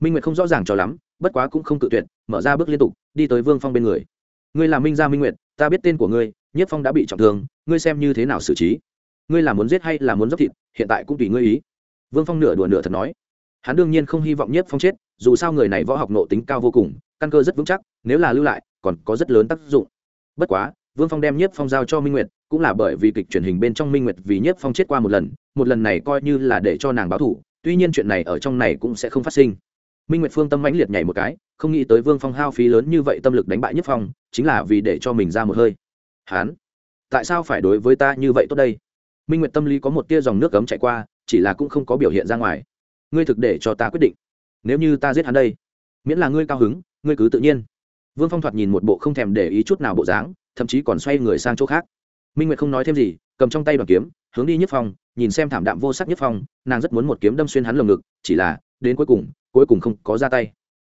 Minh nguyệt không rõ ràng cho lắm, bất quá cũng không cự tuyệt, mở ra bước liên tục, đi tới vương phong bên người. Ngươi là minh gia minh nguyệt, ta biết tên của ngươi, nhất phong đã bị trọng thương, ngươi xem như thế nào xử trí? Ngươi là muốn giết hay là muốn dốc thịt, hiện tại cũng tùy ngươi ý. Vương phong nửa đùa nửa thật nói. Hắn đương nhiên không hy vọng nhất phong chết, dù sao người này võ học nộ tính cao vô cùng căn cơ rất vững chắc, nếu là lưu lại, còn có rất lớn tác dụng. Bất quá, vương phong đem nhiếp phong giao cho minh nguyệt, cũng là bởi vì kịch truyền hình bên trong minh nguyệt vì nhiếp phong chết qua một lần một lần này coi như là để cho nàng báo thủ tuy nhiên chuyện này ở trong này cũng sẽ không phát sinh. Minh nguyệt phương tâm mãnh liệt nhảy một cái, không nghĩ tới vương phong hao phí lớn như vậy tâm lực đánh bại nhiếp phong, chính là vì để cho mình ra một hơi. Hán, tại sao phải đối với ta như vậy tốt đây? Minh nguyệt tâm lý có một tia dòng nước cấm chạy qua, chỉ là cũng không có biểu hiện ra ngoài. Ngươi thực để cho ta quyết định. Nếu như ta giết hắn đây, miễn là ngươi cao hứng ngươi cứ tự nhiên. Vương phong thoạt nhìn một bộ không thèm để ý chút nào bộ dáng, thậm chí còn xoay người sang chỗ khác. Minh nguyệt không nói thêm gì, cầm trong tay đoàn kiếm, hướng đi nhất phong nhìn xem thảm đạm vô sắc nhất phong nàng rất muốn một kiếm đâm xuyên hắn lồng ngực, chỉ là, đến cuối cùng cuối cùng không có ra tay.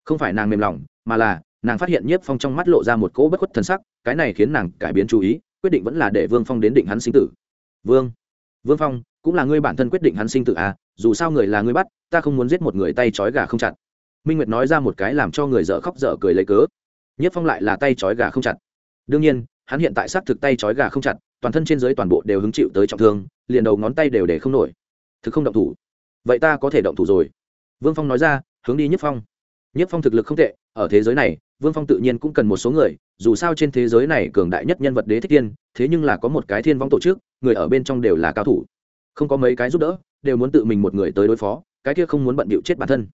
Không phải nàng mềm lòng, mà là, nàng phát hiện nhiếp phong trong mắt lộ ra một cỗ bất khuất thần sắc, cái này khiến nàng cải biến chú ý, quyết định vẫn là để vương phong đến định hắn sinh tử. Vương vương phong, cũng là ngươi bản thân quyết định hắn sinh tử à dù sao người là ngươi bắt, ta không muốn giết một người tay trói gà không chặt minh nguyệt nói ra một cái làm cho người dở khóc dở cười lấy cớ. Nhất phong lại là tay trói gà không chặt. Đương nhiên, hắn hiện tại xác thực tay trói gà không chặt, toàn thân trên dưới toàn bộ đều hứng chịu tới trọng thương, liền đầu ngón tay đều để không nổi. Thực không động thủ. Vậy ta có thể động thủ rồi. Vương phong nói ra, hướng đi nhất phong. Nhất phong thực lực không tệ, ở thế giới này, vương phong tự nhiên cũng cần một số người, dù sao trên thế giới này cường đại nhất nhân vật đế thích tiên, thế nhưng là có một cái thiên vong tổ chức, người ở bên trong đều là cao thủ. Không có mấy cái giúp đỡ, đều muốn tự mình một người tới đối phó, cái kia không muốn bận bịu chết bản thân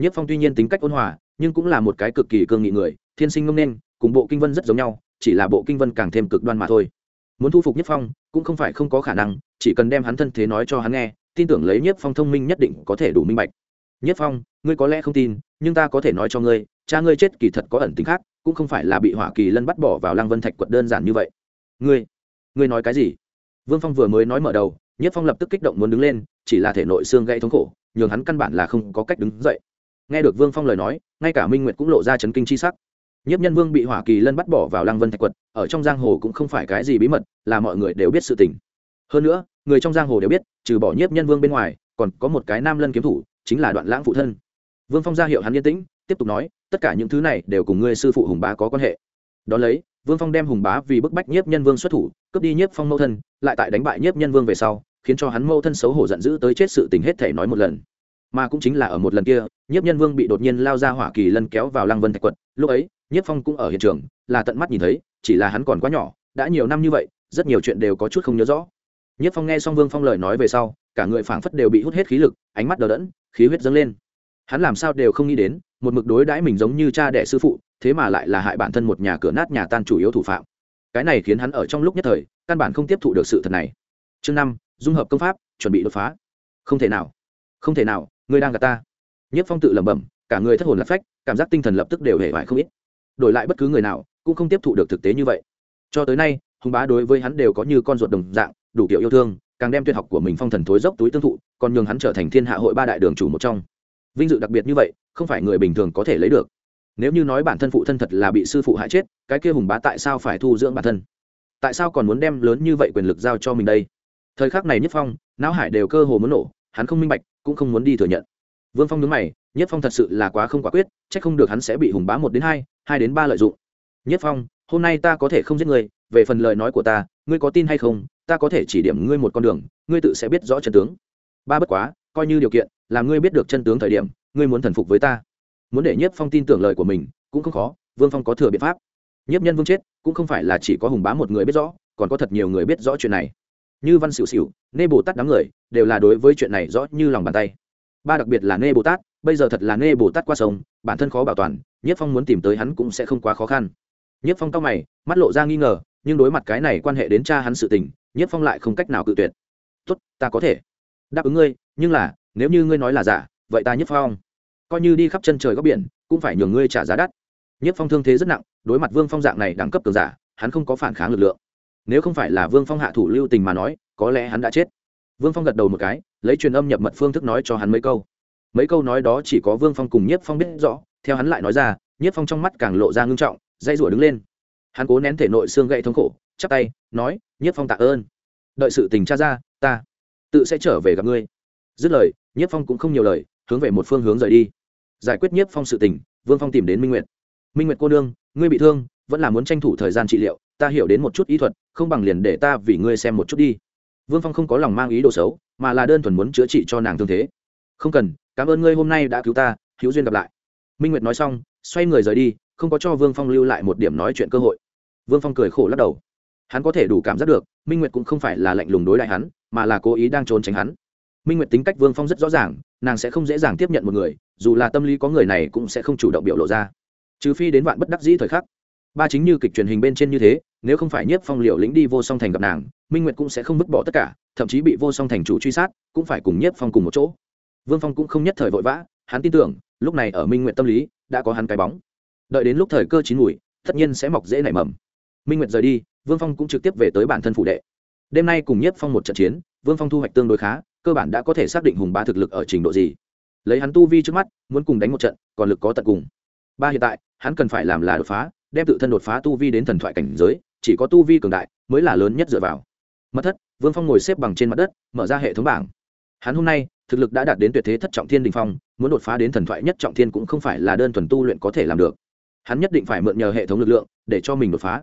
nhất phong tuy nhiên tính cách ôn hòa, nhưng cũng là một cái cực kỳ cương nghị người, thiên sinh ngông nên, cùng bộ kinh vân rất giống nhau, chỉ là bộ kinh vân càng thêm cực đoan mà thôi. Muốn thu phục nhất phong, cũng không phải không có khả năng, chỉ cần đem hắn thân thế nói cho hắn nghe, tin tưởng lấy nhất phong thông minh nhất định có thể đủ minh bạch. Nhất phong, ngươi có lẽ không tin, nhưng ta có thể nói cho ngươi, cha ngươi chết kỳ thật có ẩn tính khác, cũng không phải là bị hỏa kỳ lân bắt bỏ vào lăng vân thạch quật đơn giản như vậy. Ngươi ngươi nói cái gì? Vương phong vừa mới nói mở đầu, nhất phong lập tức kích động muốn đứng lên, chỉ là thể nội xương gây thống khổ, nhường hắn căn bản là không có cách đứng dậy nghe được vương phong lời nói ngay cả minh nguyệt cũng lộ ra chấn kinh c h i sắc nhiếp nhân vương bị hỏa kỳ lân bắt bỏ vào lăng vân thạch quật ở trong giang hồ cũng không phải cái gì bí mật là mọi người đều biết sự tình hơn nữa người trong giang hồ đều biết trừ bỏ nhiếp nhân vương bên ngoài còn có một cái nam lân kiếm thủ chính là đoạn lãng phụ thân vương phong ra hiệu hắn yên tĩnh tiếp tục nói tất cả những thứ này đều cùng ngươi sư phụ hùng bá có quan hệ đ ó lấy vương phong đem hùng bá vì bức bách nhiếp nhân vương xuất thủ cướp đi nhiếp phong mâu thân lại tại đánh bại nhiếp nhân vương về sau khiến cho hắn mâu thân xấu hổ giận dữ tới chết sự tình hết thể nói một lần mà cũng chính là ở một lần kia, nhiếp nhân vương bị đột nhiên lao ra hỏa kỳ lân kéo vào lăng vân thạch quật. Lúc ấy, nhiếp phong cũng ở hiện trường, là tận mắt nhìn thấy, chỉ là hắn còn quá nhỏ, đã nhiều năm như vậy, rất nhiều chuyện đều có chút không nhớ rõ. Nhiếp phong nghe xong vương phong lời nói về sau, cả người phảng phất đều bị hút hết khí lực, ánh mắt đờ đẫn, khí huyết dâng lên. Hắn làm sao đều không nghĩ đến, một mực đối đãi mình giống như cha đẻ sư phụ, thế mà lại là hại bản thân một nhà cửa nát nhà tan chủ yếu thủ phạm. Cái này khiến hắn ở trong lúc nhất thời, căn bản không tiếp thụ được sự thật này. Chương năm, dung hợp công pháp, chuẩn bị đột phá. Không thể nào. Không thể nào ngươi đang gạt ta. Nhất phong tự lẩm bẩm, cả người thất hồn lạc phách, cảm giác tinh thần lập tức đều hề vải không ít. Đổi lại bất cứ người nào, cũng không tiếp thụ được thực tế như vậy. Cho tới nay, hùng bá đối với hắn đều có như con ruột đồng dạng, đủ kiểu yêu thương, càng đem tuyệt học của mình phong thần thối dốc túi tương thụ, còn nhường hắn trở thành thiên hạ hội ba đại đường chủ một trong. Vinh dự đặc biệt như vậy, không phải người bình thường có thể lấy được. Nếu như nói bản thân phụ thân thật là bị sư phụ hại chết, cái kia hùng bá tại sao phải thu dưỡng bản thân? Tại sao còn muốn đem lớn như vậy quyền lực giao cho mình đây? Thời khắc này nhất phong, não hải đều cơ hồ muốn nổ, hắn không minh bạch cũng không muốn đi thừa nhận. Vương phong nhớ mày, nhất phong thật sự là quá không quả quyết c h ắ c không được hắn sẽ bị hùng bá một đến hai hai đến ba lợi dụng. Nhất phong, hôm nay ta có thể không giết người về phần lời nói của ta, ngươi có tin hay không, ta có thể chỉ điểm ngươi một con đường, ngươi tự sẽ biết rõ chân tướng. Ba bất quá, coi như điều kiện, là ngươi biết được chân tướng thời điểm, ngươi muốn thần phục với ta. Muốn để nhất phong tin tưởng lời của mình, cũng không khó, vương phong có thừa biện pháp. Nhất nhân vương chết, cũng không phải là chỉ có hùng bá một người biết rõ, còn có thật nhiều người biết rõ chuyện này như văn xỉu xỉu, nê bồ tát đám người đều là đối với chuyện này rõ như lòng bàn tay. Ba đặc biệt là nê bồ tát, bây giờ thật là nê bồ tát qua sông bản thân khó bảo toàn, nhất phong muốn tìm tới hắn cũng sẽ không quá khó khăn. Nhất phong cao mày, mắt lộ ra nghi ngờ, nhưng đối mặt cái này quan hệ đến cha hắn sự tình, nhất phong lại không cách nào cự tuyệt. Tốt, ta có thể. Đáp ứng ngươi, nhưng là, nếu như ngươi nói là giả, vậy ta nhất phong. Coi như đi khắp chân trời góc biển, cũng phải nhường ngươi trả giá đắt. Nhất phong thương thế rất nặng, đối mặt vương phong dạng này đẳng cấp cường giả, hắn không có phản kháng lực lượng nếu không phải là vương phong hạ thủ lưu tình mà nói, có lẽ hắn đã chết. Vương phong gật đầu một cái, lấy truyền âm nhập mật phương thức nói cho hắn mấy câu. Mấy câu nói đó chỉ có vương phong cùng nhiếp phong biết rõ, theo hắn lại nói ra, nhiếp phong trong mắt càng lộ ra ngưng trọng dây rủa đứng lên. Hắn cố nén thể nội xương gậy thống khổ, chắp tay, nói, nhiếp phong tạ ơn. Đợi sự tình tra ra, ta tự sẽ trở về gặp ngươi. Dứt lời, nhiếp phong cũng không nhiều lời, hướng về một phương hướng rời đi. Giải quyết nhiếp phong sự tình, vương phong tìm đến minh nguyệt. Minh nguyệt cô nương, ngươi bị thương vẫn là muốn tranh thủ thời gian trị liệu, ta hiểu đến một chút ý thuật, không bằng liền để ta vì ngươi xem một chút đi. Vương phong không có lòng mang ý đồ xấu, mà là đơn thuần muốn chữa trị cho nàng thương thế. Không cần, cảm ơn ngươi hôm nay đã cứu ta, hữu duyên gặp lại. Minh nguyệt nói xong, xoay người rời đi, không có cho vương phong lưu lại một điểm nói chuyện cơ hội. Vương phong cười khổ lắc đầu. Hắn có thể đủ cảm giác được, minh nguyệt cũng không phải là lạnh lùng đối đại hắn, mà là cố ý đang trốn tránh hắn. Minh nguyệt tính cách vương phong rất rõ ràng, nàng sẽ không dễ dàng tiếp nhận một người, dù là tâm lý có người này cũng sẽ không chủ động biểu lộ ra. Trừ phi đến vạn bất đắc dĩ thời khắc ba chính như kịch truyền hình bên trên như thế, nếu không phải nhiếp phong liệu lĩnh đi vô song thành gặp nàng, minh nguyệt cũng sẽ không vứt bỏ tất cả, thậm chí bị vô song thành chủ truy sát, cũng phải cùng nhiếp phong cùng một chỗ. Vương phong cũng không nhất thời vội vã, hắn tin tưởng, lúc này ở minh nguyệt tâm lý, đã có hắn cái bóng. Đợi đến lúc thời cơ chín mùi, tất nhiên sẽ mọc dễ nảy mầm. Minh nguyệt rời đi, vương phong cũng trực tiếp về tới bản thân phủ đệ. Đêm nay cùng nhiếp phong một trận chiến, vương phong thu hoạch tương đối khá, cơ bản đã có thể xác định hùng ba thực lực ở trình độ gì. Lấy hắn tu vi trước mắt, muốn cùng đánh một trận, còn lực có tận cùng. Ba hiện tại, hắn cần phải làm là đột phá đem tự thân đột phá tu vi đến thần thoại cảnh giới, chỉ có tu vi cường đại mới là lớn nhất dựa vào. Mật thất, vương phong ngồi xếp bằng trên mặt đất, mở ra hệ thống bảng. Hắn hôm nay, thực lực đã đạt đến tuyệt thế thất trọng thiên đình phong, muốn đột phá đến thần thoại nhất trọng thiên cũng không phải là đơn thuần tu luyện có thể làm được. Hắn nhất định phải mượn nhờ hệ thống lực lượng để cho mình đột phá.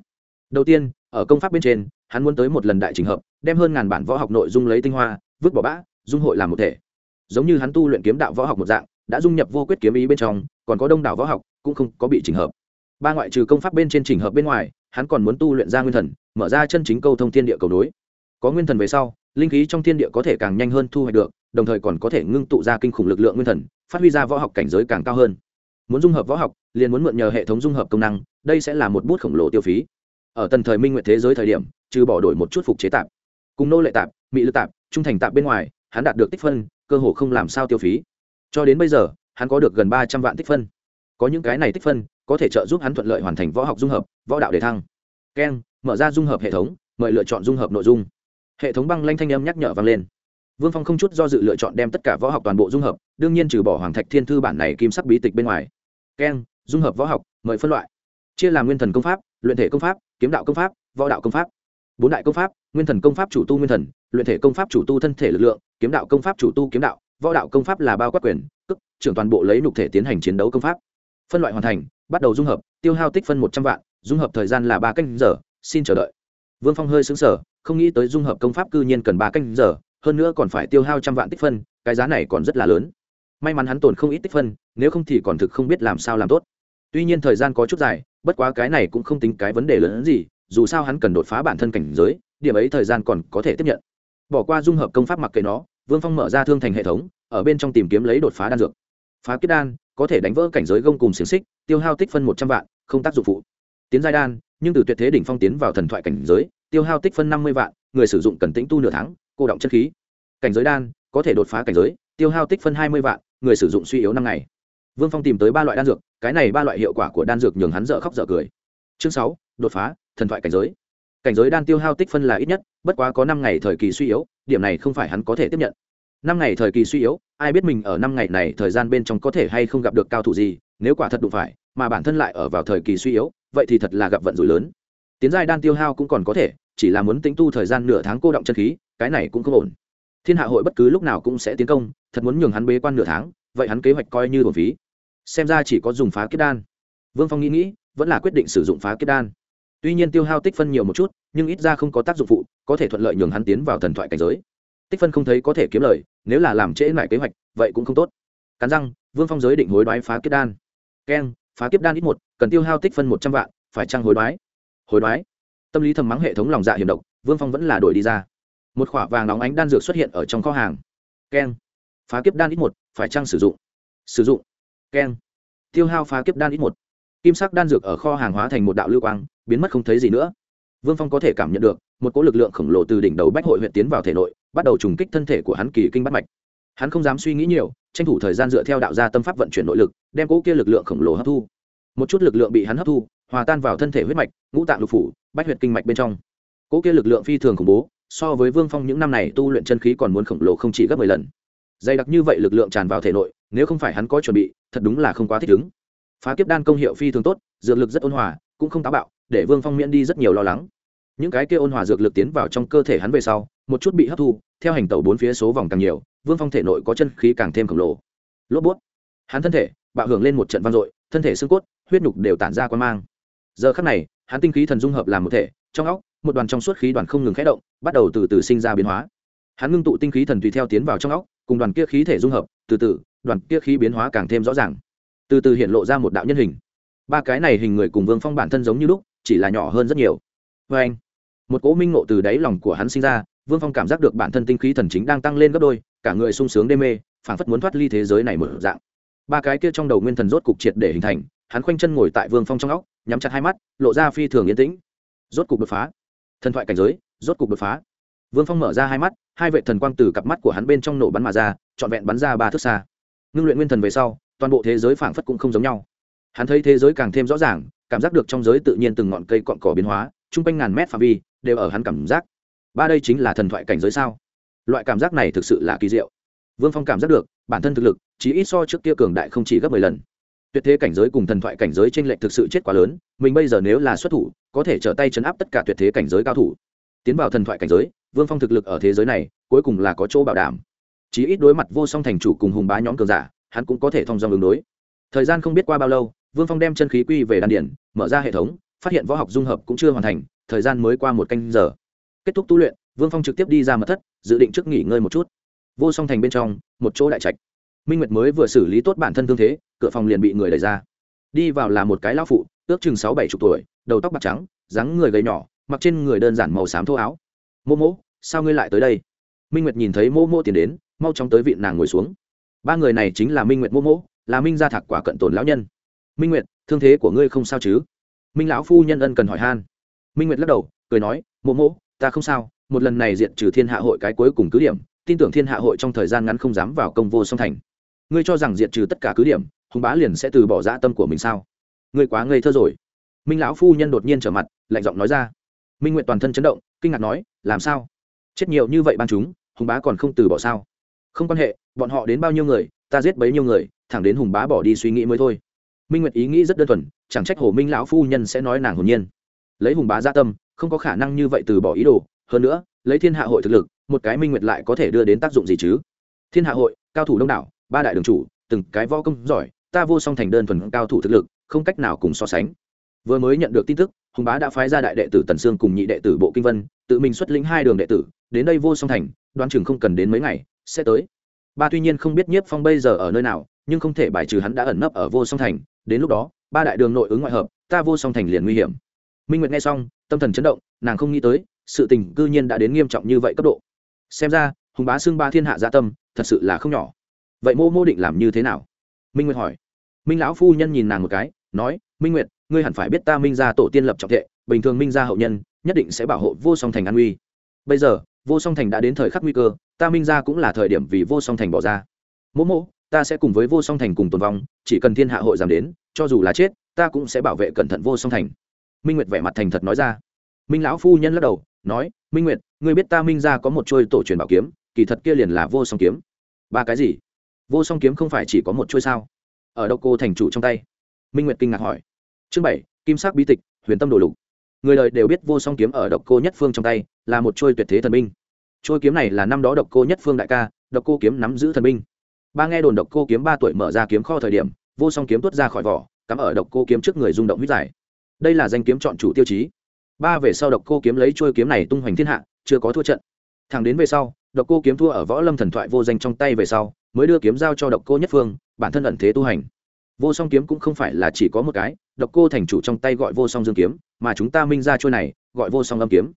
Đầu tiên, ở công pháp bên trên, hắn muốn tới một lần đại trình hợp, đem hơn ngàn bản võ học nội dung lấy tinh hoa, vứt bỏ bã, dung hội làm một thể. Giống như hắn tu luyện kiếm đạo võ học một dạng, đã dung nhập vô quyết kiếm ý bên trong, còn có đông đảo võ học cũng không có bị trình hợp ba ngoại trừ công pháp bên trên trình hợp bên ngoài, hắn còn muốn tu luyện ra nguyên thần, mở ra chân chính câu thông thiên địa cầu nối. Có nguyên thần về sau, linh khí trong thiên địa có thể càng nhanh hơn thu hoạch được, đồng thời còn có thể ngưng tụ ra kinh khủng lực lượng nguyên thần, phát huy ra võ học cảnh giới càng cao hơn. Muốn dung hợp võ học, liền muốn mượn nhờ hệ thống dung hợp công năng, đây sẽ là một bút khổng lồ tiêu phí. Ở tần thời minh nguyện thế giới thời điểm, trừ bỏ đổi một chút phục chế tạp, cùng nô lệ tạp mỹ lực tạp, trung thành tạp bên ngoài, hắn đạt được tích phân, cơ hồ không làm sao tiêu phí. Cho đến bây giờ, hắn có được gần ba trăm vạn tích phân. Có những cái này tích phân có thể trợ giúp hắn thuận lợi hoàn thành võ học dung hợp, võ đạo đề thăng. Keng mở ra dung hợp hệ thống, mời lựa chọn dung hợp nội dung. Hệ thống băng lanh thanh âm nhắc nhở vang lên. Vương phong không chút do dự lựa chọn đem tất cả võ học toàn bộ dung hợp, đương nhiên trừ bỏ hoàng thạch thiên thư bản này kim sắc bí tịch bên ngoài. Keng dung hợp võ học, mời phân loại. Chia làm nguyên thần công pháp, luyện thể công pháp, kiếm đạo công pháp, võ đạo công pháp. Bốn đại công pháp, nguyên thần công pháp chủ tu nguyên thần, luyện thể công pháp chủ tu thân thể lực lượng, kiếm đạo công pháp chủ tu kiếm đạo, võ đạo công pháp là bao quát quyền cức trưởng toàn bộ lấy nục thể tiến hành chiến đấu công pháp. Phân loại hoàn thành bắt đầu dung hợp, tiêu hao tích phân một trăm vạn, dung hợp thời gian là ba canh giờ, xin chờ đợi. Vương phong hơi xứng sở không nghĩ tới dung hợp công pháp cư nhiên cần ba canh giờ, hơn nữa còn phải tiêu hao trăm vạn tích phân, cái giá này còn rất là lớn. May mắn hắn tồn không ít tích phân, nếu không thì còn thực không biết làm sao làm tốt. Tuy nhiên thời gian có chút dài, bất quá cái này cũng không tính cái vấn đề lớn hơn gì, dù sao hắn cần đột phá bản thân cảnh giới, điểm ấy thời gian còn có thể tiếp nhận. Bỏ qua dung hợp công pháp mặc kệ nó, vương phong mở ra thương thành hệ thống, ở bên trong tìm kiếm lấy đột phá đan dược phá kết đan, có thể đánh vỡ cảnh giới gông cùng xiềng xích, tiêu hao tích phân một trăm vạn, không tác dụng phụ. Tiến giai đan, nhưng từ tuyệt thế đỉnh phong tiến vào thần thoại cảnh giới, tiêu hao tích phân năm mươi vạn, người sử dụng cần tĩnh tu nửa tháng, cô động chất khí. Cảnh giới đan, có thể đột phá cảnh giới, tiêu hao tích phân hai mươi vạn, người sử dụng suy yếu năm ngày. Vương phong tìm tới ba loại đan dược, cái này ba loại hiệu quả của đan dược nhường hắn dở khóc dở cười. Chương sáu, đột phá, thần thoại cảnh giới. Cảnh giới đan tiêu hao tích phân là ít nhất, bất quá có năm ngày thời kỳ suy yếu, điểm này không phải hắn có thể tiếp nhận năm ngày thời kỳ suy yếu, ai biết mình ở năm ngày này thời gian bên trong có thể hay không gặp được cao thủ gì, nếu quả thật đụng phải, mà bản thân lại ở vào thời kỳ suy yếu, vậy thì thật là gặp vận rủi lớn. Tiến giai đan tiêu hao cũng còn có thể, chỉ là muốn tính tu thời gian nửa tháng cô động chân khí, cái này cũng không ổn. Thiên hạ hội bất cứ lúc nào cũng sẽ tiến công, thật muốn nhường hắn bế quan nửa tháng, vậy hắn kế hoạch coi như thuần phí. Xem ra chỉ có dùng phá kết đan. Vương phong nghĩ nghĩ, vẫn là quyết định sử dụng phá kết đan. Tuy nhiên tiêu hao tích phân nhiều một chút, nhưng ít ra không có tác dụng phụ, có thể thuận lợi nhường hắn tiến vào thần thoại cảnh giới tích phân không thấy có thể kiếm lời, nếu là làm trễ lại kế hoạch, vậy cũng không tốt. Cắn răng, vương phong giới định hối đoái phá kiếp đan. Keng, phá kiếp đan ít một, cần tiêu hao tích phân một trăm vạn, phải trăng hối đoái? Hối đoái? Tâm lý thầm mắng hệ thống lòng dạ hiểm độc, vương phong vẫn là đổi đi ra. Một khoả vàng nóng ánh đan dược xuất hiện ở trong kho hàng. Keng, phá kiếp đan ít một, phải trăng sử dụng? Sử dụng. Keng, tiêu hao phá kiếp đan ít một. Kim sắc đan dược ở kho hàng hóa thành một đạo lưu quang, biến mất không thấy gì nữa. Vương phong có thể cảm nhận được, một cỗ lực lượng khổng lồ từ đỉnh đầu bách hội huyện tiến vào thể nội bắt đầu trùng kích thân thể của hắn kỳ kinh bắt mạch. Hắn không dám suy nghĩ nhiều, tranh thủ thời gian dựa theo đạo gia tâm pháp vận chuyển nội lực, đem cỗ kia lực lượng khổng lồ hấp thu. Một chút lực lượng bị hắn hấp thu, hòa tan vào thân thể huyết mạch, ngũ tạng lục phủ, bách huyệt kinh mạch bên trong. Cỗ kia lực lượng phi thường khủng bố, so với vương phong những năm này tu luyện chân khí còn muốn khổng lồ không chỉ gấp mười lần. Dày đặc như vậy lực lượng tràn vào thể nội, nếu không phải hắn có chuẩn bị, thật đúng là không quá thích ứng. Phá kiếp đan công hiệu phi thường tốt, dược lực rất ôn hòa, cũng không táo bạo, để vương phong miễn đi rất nhiều lo lắng. Những cái kia ôn hòa dược lực tiến vào trong cơ thể hắn về sau một chút bị hấp thu, theo hành tẩu bốn phía số vòng càng nhiều, vương phong thể nội có chân khí càng thêm khổng lồ. Lốp bút. Hắn thân thể, bạo hưởng lên một trận vang dội, thân thể xương cốt, huyết nhục đều tản ra quan mang. Giờ khắc này, hắn tinh khí thần dung hợp làm một thể, trong óc, một đoàn trong suốt khí đoàn không ngừng khẽ động, bắt đầu từ từ sinh ra biến hóa. Hắn ngưng tụ tinh khí thần tùy theo tiến vào trong óc, cùng đoàn kia khí thể dung hợp, từ từ, đoàn kia khí biến hóa càng thêm rõ ràng. Từ từ hiện lộ ra một đạo nhân hình. Ba cái này hình người cùng vương phong bản thân giống như lúc, chỉ là nhỏ hơn rất nhiều. Vê anh một cỗ minh ngộ từ đáy lòng của hắn sinh ra vương phong cảm giác được bản thân tinh khí thần chính đang tăng lên gấp đôi, cả người sung sướng đê mê, phảng phất muốn thoát ly thế giới này mở dạng. Ba cái kia trong đầu nguyên thần rốt cục triệt để hình thành, hắn khoanh chân ngồi tại vương phong trong óc, nhắm chặt hai mắt, lộ ra phi thường yên tĩnh. Rốt cục đột phá. Thần thoại cảnh giới, rốt cục đột phá. Vương phong mở ra hai mắt, hai vệ thần quang từ cặp mắt của hắn bên trong nổ bắn mà ra, trọn vẹn bắn ra ba thước xa. Ngưng luyện nguyên thần về sau, toàn bộ thế giới phảng phất cũng không giống nhau. Hắn thấy thế giới càng thêm rõ ràng, cảm giác được trong giới tự nhiên từng ngọn cây cọn cỏ biến hóa, chung quanh ngàn mét phạm vi, đều ở hắn cảm giác ba đây chính là thần thoại cảnh giới sao? Loại cảm giác này thực sự là kỳ diệu. Vương phong cảm giác được, bản thân thực lực chỉ ít so trước kia cường đại không chỉ gấp mười lần. Tuyệt thế cảnh giới cùng thần thoại cảnh giới t r ê n lệch thực sự chết quá lớn, mình bây giờ nếu là xuất thủ, có thể trở tay chấn áp tất cả tuyệt thế cảnh giới cao thủ. Tiến vào thần thoại cảnh giới, vương phong thực lực ở thế giới này, cuối cùng là có chỗ bảo đảm. Chỉ ít đối mặt vô song thành chủ cùng hùng bá nhóm cường giả, hắn cũng có thể thông dong ứng đối. Thời gian không biết qua bao lâu, vương phong đem chân khí quy về đan điển mở ra hệ thống, phát hiện võ học dung hợp cũng chưa hoàn thành, thời gian mới qua một canh giờ kết thúc tu luyện, vương phong trực tiếp đi ra mật thất, dự định trước nghỉ ngơi một chút. Vô song thành bên trong, một chỗ đại trạch. Minh nguyệt mới vừa xử lý tốt bản thân thương thế, cửa phòng liền bị người đẩy ra. Đi vào là một cái lão phụ, ước chừng sáu bảy chục tuổi, đầu tóc bạc trắng, dáng người gầy nhỏ, mặc trên người đơn giản màu xám thô áo. Mô mô sao ngươi lại tới đây? Minh nguyệt nhìn thấy mô mô tiến đến, mau chóng tới vị nàng ngồi xuống. Ba người này chính là minh nguyệt mô mô là minh gia thạc quả cận tồn lão nhân. Minh nguyệt, thương thế của ngươi không sao chứ? Minh lão phu nhân ân cần hỏi han. Minh nguyệt lắc đầu, cười nói, mô mô ta không sao, một lần này diện trừ thiên hạ hội cái cuối cùng cứ điểm, tin tưởng thiên hạ hội trong thời gian ngắn không dám vào công vô song thành. Ngươi cho rằng diện trừ tất cả cứ điểm, hùng bá liền sẽ từ bỏ dã tâm của mình sao? Ngươi quá ngây thơ rồi. Minh lão phu nhân đột nhiên trở mặt, lạnh giọng nói ra. Minh nguyện toàn thân chấn động, kinh ngạc nói, làm sao? Chết nhiều như vậy ban chúng, hùng bá còn không từ bỏ sao? Không quan hệ, bọn họ đến bao nhiêu người, ta giết bấy nhiêu người, thẳng đến hùng bá bỏ đi suy nghĩ mới thôi. Minh nguyệt ý nghĩ rất đơn thuần, chẳng trách hồ minh lão phu nhân sẽ nói nàng hồn nhiên. Lấy hùng bá gia tâm không có khả năng như vậy từ bỏ ý đồ. Hơn nữa, lấy thiên hạ hội thực lực, một cái minh nguyệt lại có thể đưa đến tác dụng gì chứ? Thiên hạ hội, cao thủ đông đảo, ba đại đường chủ, từng cái võ công giỏi, ta vô song thành đơn thuần cao thủ thực lực, không cách nào cùng so sánh. Vừa mới nhận được tin tức, hùng bá đã phái ra đại đệ tử tần sương cùng nhị đệ tử bộ kinh vân, tự mình xuất lĩnh hai đường đệ tử, đến đây vô song thành, đoán chừng không cần đến mấy ngày, sẽ tới. Ba tuy nhiên không biết nhiếp phong bây giờ ở nơi nào, nhưng không thể bài trừ hắn đã ẩn nấp ở vô song thành, đến lúc đó, ba đại đường nội ứng ngoại hợp, ta vô song thành liền nguy hiểm. Minh nguyệt nghe xong tâm thần chấn động, nàng không nghĩ tới, sự tình cư nhiên đã đến nghiêm trọng như vậy cấp độ. Xem ra, hùng bá xưng ba thiên hạ gia tâm, thật sự là không nhỏ. Vậy mô mô định làm như thế nào? Minh nguyệt hỏi. Minh lão phu nhân nhìn nàng một cái, nói, minh nguyệt, ngươi hẳn phải biết ta minh gia tổ tiên lập trọng thệ, bình thường minh gia hậu nhân, nhất định sẽ bảo hộ vô song thành an uy. Bây giờ, vô song thành đã đến thời khắc nguy cơ, ta minh gia cũng là thời điểm vì vô song thành bỏ ra. Mỗ mỗ ta sẽ cùng với vô song thành cùng tồn vong, chỉ cần thiên hạ hội giảm đến, cho dù là chết, ta cũng sẽ bảo vệ cẩn thận vô song thành minh nguyệt vẻ mặt thành thật nói ra minh lão phu nhân lắc đầu nói minh nguyệt ngươi biết ta minh gia có một trôi tổ truyền bảo kiếm kỳ thật kia liền là vô song kiếm ba cái gì vô song kiếm không phải chỉ có một trôi sao ở đâu cô thành chủ trong tay minh nguyệt kinh ngạc hỏi chương bảy kim sắc bí tịch huyền tâm đồ lục người đời đều biết vô song kiếm ở độc cô nhất phương trong tay là một trôi tuyệt thế thần binh trôi kiếm này là năm đó độc cô nhất phương đại ca độc cô kiếm nắm giữ thần binh ba nghe đồn độc cô kiếm ba tuổi mở ra kiếm kho thời điểm vô song kiếm tuốt ra khỏi vỏ cắm ở độc cô kiếm trước người rung động huyết giải đây là danh kiếm chọn chủ tiêu chí. Ba về sau độc cô kiếm lấy trôi kiếm này tung hoành thiên hạ, chưa có thua trận. Thẳng đến về sau, độc cô kiếm thua ở võ lâm thần thoại vô danh trong tay về sau, mới đưa kiếm giao cho độc cô nhất phương, bản thân ẩn thế tu hành. Vô song kiếm cũng không phải là chỉ có một cái, độc cô thành chủ trong tay gọi vô song dương kiếm, mà chúng ta minh ra trôi này, gọi vô song âm kiếm.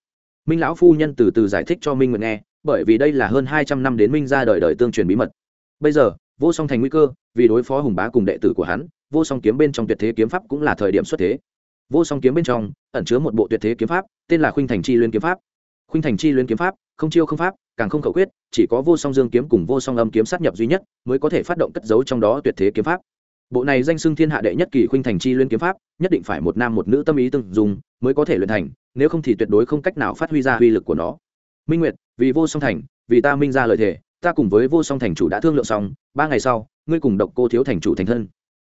Minh lão phu nhân từ từ giải thích cho minh nguyện nghe, bởi vì đây là hơn hai trăm năm đến minh ra đời đời tương truyền bí mật. Bây giờ, vô song thành nguy cơ, vì đối phó hùng bá cùng đệ tử của hắn, vô song kiếm bên trong tuyệt thế kiếm pháp cũng là thời điểm xuất thế vô song kiếm bên trong, ẩn chứa một bộ tuyệt thế kiếm pháp, tên là khuynh thành chi luyến kiếm pháp. Khuynh thành chi luyến kiếm pháp, không chiêu không pháp, càng không khẩu quyết, chỉ có vô song dương kiếm cùng vô song âm kiếm sát nhập duy nhất, mới có thể phát động cất giấu trong đó tuyệt thế kiếm pháp. Bộ này danh xưng thiên hạ đệ nhất kỳ khuynh thành chi luyến kiếm pháp, nhất định phải một nam một nữ tâm ý từng dùng mới có thể luyện thành, nếu không thì tuyệt đối không cách nào phát huy ra uy lực của nó. Minh nguyệt, vì vô song thành, vì ta minh ra lời thề, ta cùng với vô song thành chủ đã thương lượng xong, ba ngày sau, ngươi cùng độc cô thiếu thành chủ thành thân.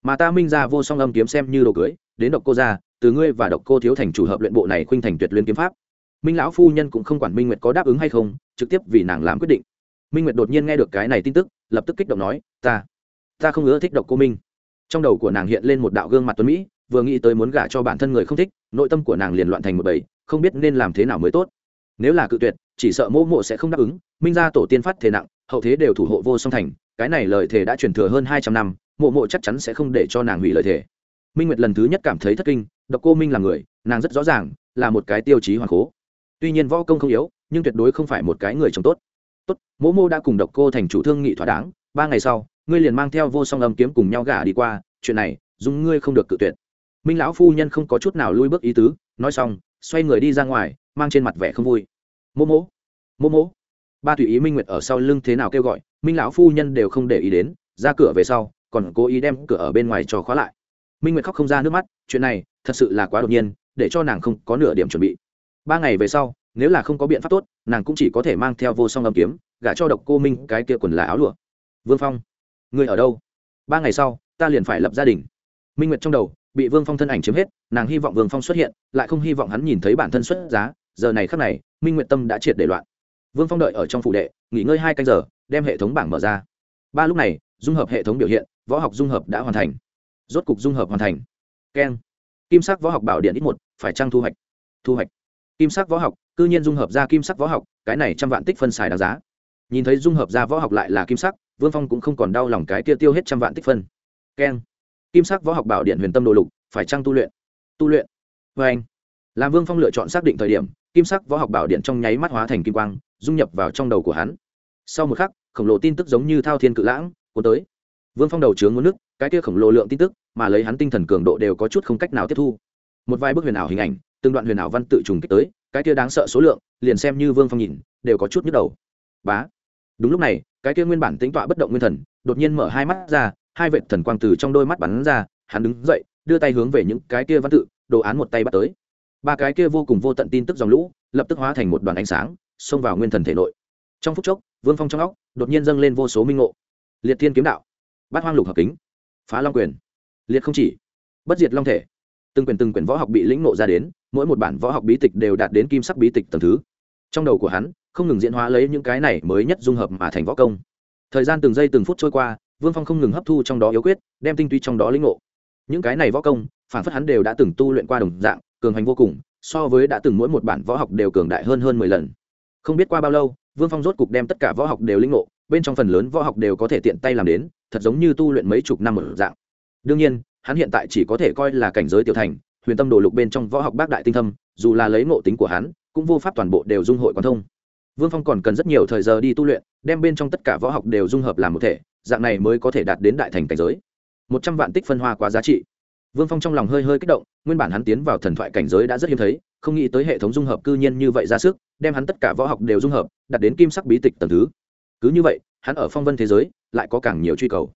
Mà ta minh ra vô song âm kiếm xem như đồ cưới, đến độc cô ra từ ngươi và độc cô thiếu thành chủ hợp luyện bộ này khuynh thành tuyệt luyện kiếm pháp. Minh lão phu nhân cũng không quản minh nguyệt có đáp ứng hay không, trực tiếp vì nàng làm quyết định. Minh nguyệt đột nhiên nghe được cái này tin tức, lập tức kích động nói, ta ta không ưa thích độc cô minh. Trong đầu của nàng hiện lên một đạo gương mặt tuấn mỹ, vừa nghĩ tới muốn gả cho bản thân người không thích, nội tâm của nàng liền loạn thành một bầy, không biết nên làm thế nào mới tốt. Nếu là cự tuyệt, chỉ sợ mô mộ sẽ không đáp ứng, minh ra tổ tiên phát thế nặng, hậu thế đều thủ hộ vô song thành, cái này lời thề đã truyền thừa hơn hai trăm năm mộ mộ chắc chắn sẽ không để cho nàng hủy lời thề minh nguyệt lần thứ nhất cảm thấy thất kinh, độc cô minh là người, nàng rất rõ ràng, là một cái tiêu chí hoàng cố tuy nhiên võ công không yếu, nhưng tuyệt đối không phải một cái người chồng tốt. Tốt, mỗ mô đã cùng độc cô thành chủ thương nghị thỏa đáng, ba ngày sau, ngươi liền mang theo vô song âm kiếm cùng nhau gả đi qua, chuyện này dùng ngươi không được cự tuyệt. Minh lão phu nhân không có chút nào lui bước ý tứ, nói xong, xoay người đi ra ngoài, mang trên mặt vẻ không vui. Mô mỗ mô mỗ. Ba tùy ý minh nguyệt ở sau lưng thế nào kêu gọi, minh lão phu nhân đều không để ý đến, ra cửa về sau, còn cố ý đem cửa ở bên ngoài cho khóa lại minh nguyệt khóc không ra nước mắt chuyện này thật sự là quá đột nhiên để cho nàng không có nửa điểm chuẩn bị ba ngày về sau nếu là không có biện pháp tốt nàng cũng chỉ có thể mang theo vô song âm kiếm gả cho độc cô minh cái kia quần là áo lụa vương phong người ở đâu ba ngày sau ta liền phải lập gia đình minh nguyệt trong đầu bị vương phong thân ảnh chiếm hết nàng hy vọng vương phong xuất hiện lại không hy vọng hắn nhìn thấy bản thân xuất giá giờ này khắc này minh nguyệt tâm đã triệt để loạn vương phong đợi ở trong phủ đệ nghỉ ngơi hai canh giờ đem hệ thống bảng mở ra ba lúc này dung hợp hệ thống biểu hiện võ học dung hợp đã hoàn thành rốt cục dung hợp hoàn thành. Keng. Kim sắc võ học bảo điện ít một, phải trăng thu hoạch? Thu hoạch. Kim sắc võ học, cư nhiên dung hợp ra kim sắc võ học, cái này trăm vạn tích phân xài đáng giá. Nhìn thấy dung hợp ra võ học lại là kim sắc, vương phong cũng không còn đau lòng cái kia tiêu hết trăm vạn tích phân. Keng. Kim sắc võ học bảo điện huyền tâm đồ lục, phải trăng tu luyện? Tu luyện. Vê anh. Làm vương phong lựa chọn xác định thời điểm, kim sắc võ học bảo điện trong nháy mắt hóa thành kim quang, dung nhập vào trong đầu của hắn. Sau một khắc, khổng lồ tin tức giống như thao thiên cự lãng cuốn tới vương phong đầu chướng muốn nước, cái kia khổng lồ lượng tin tức, mà lấy hắn tinh thần cường độ đều có chút không cách nào tiếp thu. Một vài bức huyền ảo hình ảnh, từng đoạn huyền ảo văn tự trùng kích tới, cái kia đáng sợ số lượng, liền xem như vương phong nhìn, đều có chút nhức đầu. Bá. Đúng lúc này, cái kia nguyên bản tính tọa bất động nguyên thần, đột nhiên mở hai mắt ra, hai vệt thần quang từ trong đôi mắt bắn ra, hắn đứng dậy, đưa tay hướng về những cái kia văn tự, đồ án một tay bắt tới. Ba cái kia vô cùng vô tận tin tức dòng lũ, lập tức hóa thành một đoàn ánh sáng, xông vào nguyên thần thể nội. Trong phút chốc, vương phong trong óc, đột nhiên dâng lên vô số minh ngộ. Liệt thiên kiếm đạo bát hoang lục hợp kính, phá long quyền, liệt không chỉ, bất diệt long thể. Từng Quyển từng quyển võ học bị lĩnh nộ ra đến, mỗi một bản võ học bí tịch đều đạt đến kim sắc bí tịch tầm thứ. Trong đầu của hắn, không ngừng diễn hóa lấy những cái này mới nhất dung hợp mà thành võ công. Thời gian từng giây từng phút trôi qua, vương phong không ngừng hấp thu trong đó yếu quyết, đem tinh túy trong đó lĩnh ngộ. Những cái này võ công, phản phất hắn đều đã từng tu luyện qua đồng dạng, cường hành vô cùng, so với đã từng mỗi một bản võ học đều cường đại hơn hơn mười lần. Không biết qua bao lâu, vương phong rốt cục đem tất cả võ học đều lĩnh ngộ, bên trong phần lớn võ học đều có thể tiện tay làm đến thật giống như tu luyện mấy chục năm ở dạng. Đương nhiên, hắn hiện tại chỉ có thể coi là cảnh giới tiểu thành, huyền tâm đồ lục bên trong võ học bác đại tinh thâm, dù là lấy ngộ tính của hắn, cũng vô pháp toàn bộ đều dung hội quan thông. Vương phong còn cần rất nhiều thời giờ đi tu luyện, đem bên trong tất cả võ học đều dung hợp làm một thể, dạng này mới có thể đạt đến đại thành cảnh giới. Một trăm vạn tích phân hoa quá giá trị. Vương phong trong lòng hơi hơi kích động, nguyên bản hắn tiến vào thần thoại cảnh giới đã rất hiếm thấy, không nghĩ tới hệ thống dung hợp cư nhiên như vậy ra sức, đem hắn tất cả võ học đều dung hợp đặt đến kim sắc bí tịch tầm thứ. Cứ như vậy, hắn ở phong vân thế giới lại có càng nhiều truy cầu.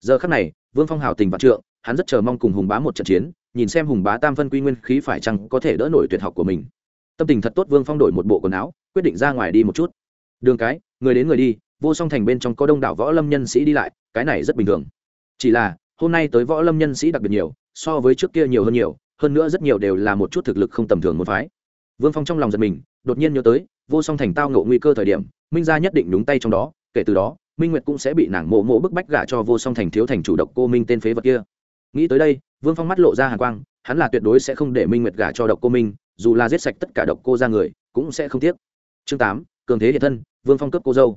Giờ khắc này, vương phong hào tình vạn trượng, hắn rất chờ mong cùng hùng bá một trận chiến, nhìn xem hùng bá tam phân quy nguyên khí phải chăng có thể đỡ nổi tuyệt học của mình. Tâm tình thật tốt, vương phong đổi một bộ quần áo, quyết định ra ngoài đi một chút. Đường cái, người đến người đi, vô song thành bên trong có đông đảo võ lâm nhân sĩ đi lại, cái này rất bình thường. Chỉ là, hôm nay tới võ lâm nhân sĩ đặc biệt nhiều, so với trước kia nhiều hơn nhiều, hơn nữa rất nhiều đều là một chút thực lực không tầm thường một phái. Vương phong trong lòng giật mình, đột nhiên nhớ tới, vô song thành tao ngộ nguy cơ thời điểm, minh gia nhất định đúng tay trong đó, kể từ đó minh nguyệt cũng sẽ bị nàng mộ mộ bức bách gả cho vô song thành thiếu thành chủ độc cô minh tên phế vật kia. Nghĩ tới đây, vương phong mắt lộ ra hàng quang, hắn là tuyệt đối sẽ không để minh nguyệt gả cho độc cô minh, dù là giết sạch tất cả độc cô ra người, cũng sẽ không tiếc. Chương tám, cường thế hiện thân, vương phong cướp cô dâu.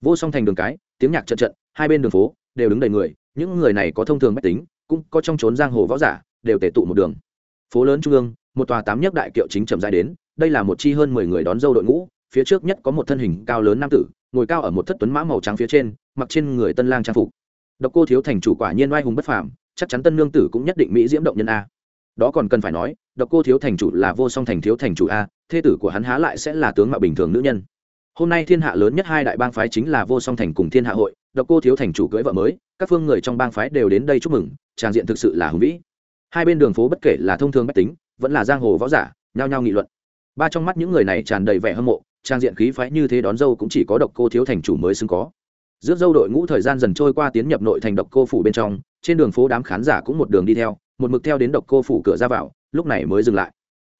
Vô song thành đường cái, tiếng nhạc trận trận, hai bên đường phố, đều đứng đầy người, những người này có thông thường mách tính, cũng có trong trốn giang hồ võ giả, đều tề tụ một đường. Phố lớn trung ương, một tòa tám nhất đại kiệu chính chậm dài đến, đây là một chi hơn mười người đón dâu đội ngũ, phía trước nhất có một thân hình cao lớn nam tử ngồi cao ở một thất tuấn mã màu trắng phía trên, mặc trên người tân lang trang phục. Độc cô thiếu thành chủ quả nhiên oai hùng bất phàm, chắc chắn tân nương tử cũng nhất định mỹ diễm động nhân a. Đó còn cần phải nói, độc cô thiếu thành chủ là vô song thành thiếu thành chủ a thê tử của hắn há lại sẽ là tướng mạo bình thường nữ nhân. Hôm nay thiên hạ lớn nhất hai đại bang phái chính là vô song thành cùng thiên hạ hội, độc cô thiếu thành chủ cưỡi vợ mới, các phương người trong bang phái đều đến đây chúc mừng, tràng diện thực sự là hùng vĩ. Hai bên đường phố bất kể là thông thường bách tính, vẫn là giang hồ võ giả, nhao nhao nghị luận. Ba trong mắt những người này tràn đầy vẻ hâm mộ trang diện khí phái như thế đón dâu cũng chỉ có độc cô thiếu thành chủ mới xứng có. Rước dâu đội ngũ thời gian dần trôi qua tiến nhập nội thành độc cô phủ bên trong, trên đường phố đám khán giả cũng một đường đi theo, một mực theo đến độc cô phủ cửa ra vào, lúc này mới dừng lại.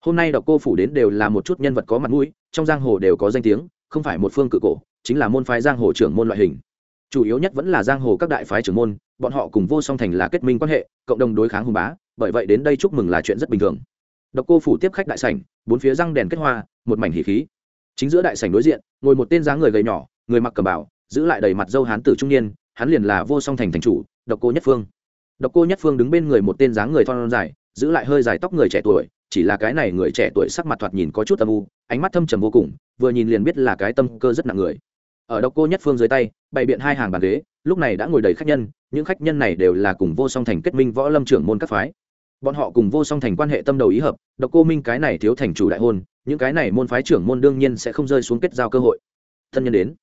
Hôm nay độc cô phủ đến đều là một chút nhân vật có mặt mũi, trong giang hồ đều có danh tiếng, không phải một phương cự cổ, chính là môn phái giang hồ trưởng môn loại hình. Chủ yếu nhất vẫn là giang hồ các đại phái trưởng môn, bọn họ cùng vô song thành là kết minh quan hệ, cộng đồng đối kháng hùng bá, bởi vậy đến đây chúc mừng là chuyện rất bình thường. Độc cô phủ tiếp khách đại sảnh, bốn phía răng đèn kết hoa, một mảnh hỉ khí chính giữa đại sảnh đối diện, ngồi một tên dáng người gầy nhỏ, người mặc cầm bảo giữ lại đầy mặt dâu hán tử trung niên, hắn liền là vô song thành thành chủ, độc cô nhất phương. Độc cô nhất phương đứng bên người một tên dáng người thon dài, giữ lại hơi dài tóc người trẻ tuổi, chỉ là cái này người trẻ tuổi sắc mặt thoạt nhìn có chút âm u, ánh mắt thâm trầm vô cùng, vừa nhìn liền biết là cái tâm cơ rất nặng người. Ở độc cô nhất phương dưới tay, bày biện hai hàng bàn ghế, lúc này đã ngồi đầy khách nhân, những khách nhân này đều là cùng vô song thành kết minh võ lâm trưởng môn các phái. Bọn họ cùng vô song thành quan hệ tâm đầu ý hợp, độc cô minh cái này thiếu thành chủ đại hôn những cái này môn phái trưởng môn đương nhiên sẽ không rơi xuống kết giao cơ hội. Thân nhân đến.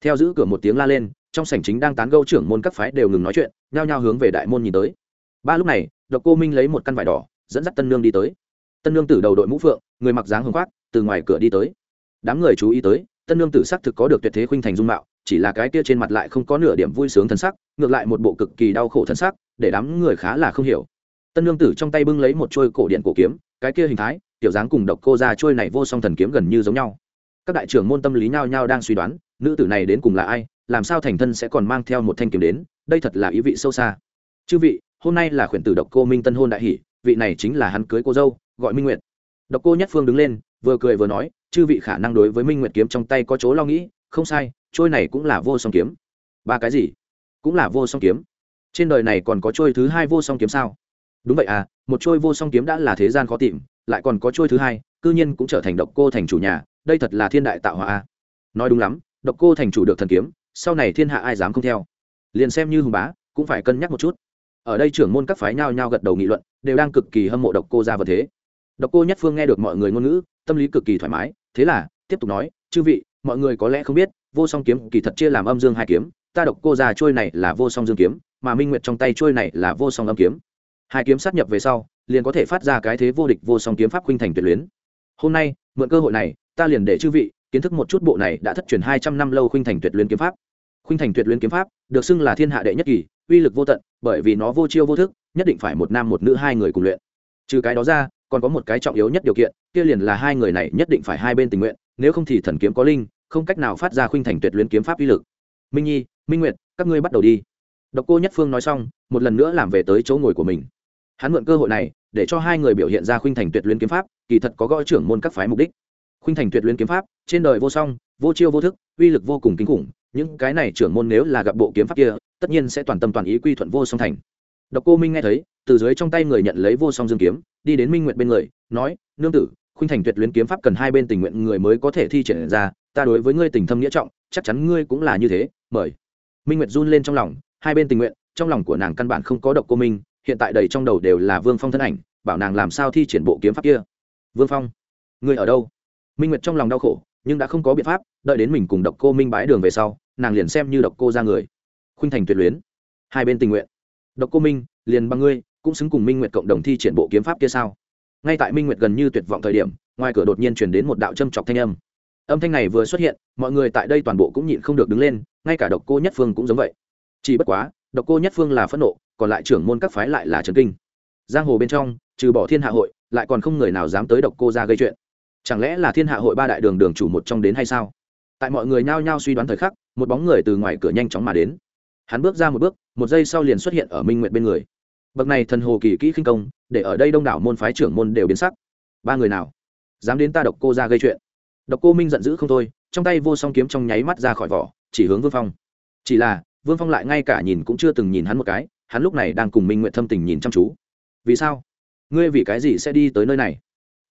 Theo giữ cửa một tiếng la lên, trong sảnh chính đang tán gâu trưởng môn các phái đều ngừng nói chuyện, nhao nhao hướng về đại môn nhìn tới. Ba lúc này, độc cô minh lấy một căn vải đỏ, dẫn dắt tân nương đi tới. Tân nương từ đầu đội mũ phượng, người mặc dáng hương khoác, từ ngoài cửa đi tới. Đám người chú ý tới, tân nương tử sắc thực có được tuyệt thế khuynh thành dung mạo, chỉ là cái kia trên mặt lại không có nửa điểm vui sướng thân sắc, ngược lại một bộ cực kỳ đau khổ thân sắc, để đám người khá là không hiểu. Tân nương tử trong tay bưng lấy một trôi cổ điện cổ kiếm, cái kia hình thái tiểu dáng cùng độc cô ra trôi này vô song thần kiếm gần như giống nhau. Các đại trưởng môn tâm lý nhao nhao đang suy đoán, nữ tử này đến cùng là ai, làm sao thành thân sẽ còn mang theo một thanh kiếm đến, đây thật là ý vị sâu xa. Chư vị, hôm nay là khuyển tử độc cô minh tân hôn đại hỷ, vị này chính là hắn cưới cô dâu, gọi minh nguyệt. Độc cô nhất phương đứng lên, vừa cười vừa nói, chư vị khả năng đối với minh nguyệt kiếm trong tay có chỗ lo nghĩ, không sai, trôi này cũng là vô song kiếm. Ba cái gì? Cũng là vô song kiếm. Trên đời này còn có trôi thứ hai vô song kiếm sao? Đúng vậy à một trôi vô song kiếm đã là thế gian khó tìm lại còn có trôi thứ hai, cư nhiên cũng trở thành độc cô thành chủ nhà, đây thật là thiên đại tạo hóa a. Nói đúng lắm, độc cô thành chủ được thần kiếm, sau này thiên hạ ai dám không theo? Liền xem như hùng bá, cũng phải cân nhắc một chút. Ở đây trưởng môn các phái nhao nhao gật đầu nghị luận, đều đang cực kỳ hâm mộ độc cô ra vật thế. Độc cô nhất phương nghe được mọi người ngôn ngữ, tâm lý cực kỳ thoải mái, thế là, tiếp tục nói, chư vị, mọi người có lẽ không biết, vô song kiếm kỳ thật chia làm âm dương hai kiếm, ta độc cô già trôi này là vô song dương kiếm, mà minh nguyệt trong tay trôi này là vô song âm kiếm. Hai kiếm sát nhập về sau liền có thể phát ra cái thế vô địch vô song kiếm pháp khuynh thành tuyệt luyến. Hôm nay, mượn cơ hội này, ta liền để chư vị kiến thức một chút bộ này đã thất truyền hai trăm năm lâu khuynh thành tuyệt luyến kiếm pháp. Khuynh thành tuyệt luyến kiếm pháp, được xưng là thiên hạ đệ nhất kỳ, uy lực vô tận, bởi vì nó vô chiêu vô thức, nhất định phải một nam một nữ hai người cùng luyện. Trừ cái đó ra, còn có một cái trọng yếu nhất điều kiện, kia liền là hai người này nhất định phải hai bên tình nguyện, nếu không thì thần kiếm có linh, không cách nào phát ra khuynh thành tuyệt luyến kiếm pháp uy lực. Minh nhi, minh nguyệt, các ngươi bắt đầu đi. Độc cô nhất phương nói xong, một lần nữa làm về tới chỗ ngồi của mình hắn mượn cơ hội này để cho hai người biểu hiện ra khuynh thành tuyệt luyến kiếm pháp, kỳ thật có gõ trưởng môn các phái mục đích. Khuynh thành tuyệt luyến kiếm pháp, trên đời vô song, vô chiêu vô thức, uy lực vô cùng kinh khủng, những cái này trưởng môn nếu là gặp bộ kiếm pháp kia, tất nhiên sẽ toàn tâm toàn ý quy thuận vô song thành. Độc cô minh nghe thấy, từ dưới trong tay người nhận lấy vô song dương kiếm, đi đến minh nguyện bên người, nói, nương tử, khuynh thành tuyệt luyến kiếm pháp cần hai bên tình nguyện người mới có thể thi triển ra, ta đối với ngươi tình thâm nghĩa trọng, chắc chắn ngươi cũng là như thế, mời. Minh nguyệt run lên trong lòng, hai bên tình nguyện, trong lòng của nàng căn bản không có độc cô minh hiện tại đầy trong đầu đều là vương phong thân ảnh, bảo nàng làm sao thi triển bộ kiếm pháp kia. Vương phong người ở đâu? Minh nguyệt trong lòng đau khổ, nhưng đã không có biện pháp, đợi đến mình cùng độc cô minh bái đường về sau, nàng liền xem như độc cô ra người. Khuynh thành tuyệt luyến. Hai bên tình nguyện. Độc cô minh, liền bằng ngươi, cũng xứng cùng minh nguyệt cộng đồng thi triển bộ kiếm pháp kia sao? Ngay tại minh nguyệt gần như tuyệt vọng thời điểm, ngoài cửa đột nhiên chuyển đến một đạo châm chọc thanh âm. Âm thanh này vừa xuất hiện, mọi người tại đây toàn bộ cũng nhịn không được đứng lên, ngay cả độc cô nhất phương cũng giống vậy. Chỉ bất quá, độc cô nhất phương là phẫn nộ còn lại trưởng môn các phái lại là trần kinh. Giang hồ bên trong, trừ bỏ thiên hạ hội, lại còn không người nào dám tới độc cô ra gây chuyện. Chẳng lẽ là thiên hạ hội ba đại đường đường chủ một trong đến hay sao? Tại mọi người nhao nhao suy đoán thời khắc, một bóng người từ ngoài cửa nhanh chóng mà đến. Hắn bước ra một bước, một giây sau liền xuất hiện ở minh nguyện bên người. Bậc này thần hồ kỳ kỹ khinh công, để ở đây đông đảo môn phái trưởng môn đều biến sắc. Ba người nào dám đến ta độc cô ra gây chuyện? Độc cô minh giận dữ không thôi, trong tay vô song kiếm trong nháy mắt ra khỏi vỏ, chỉ hướng vương phong. Chỉ là, vương phong lại ngay cả nhìn cũng chưa từng nhìn hắn một cái hắn lúc này đang cùng minh nguyện thâm tình nhìn chăm chú. Vì sao? Ngươi vì cái gì sẽ đi tới nơi này?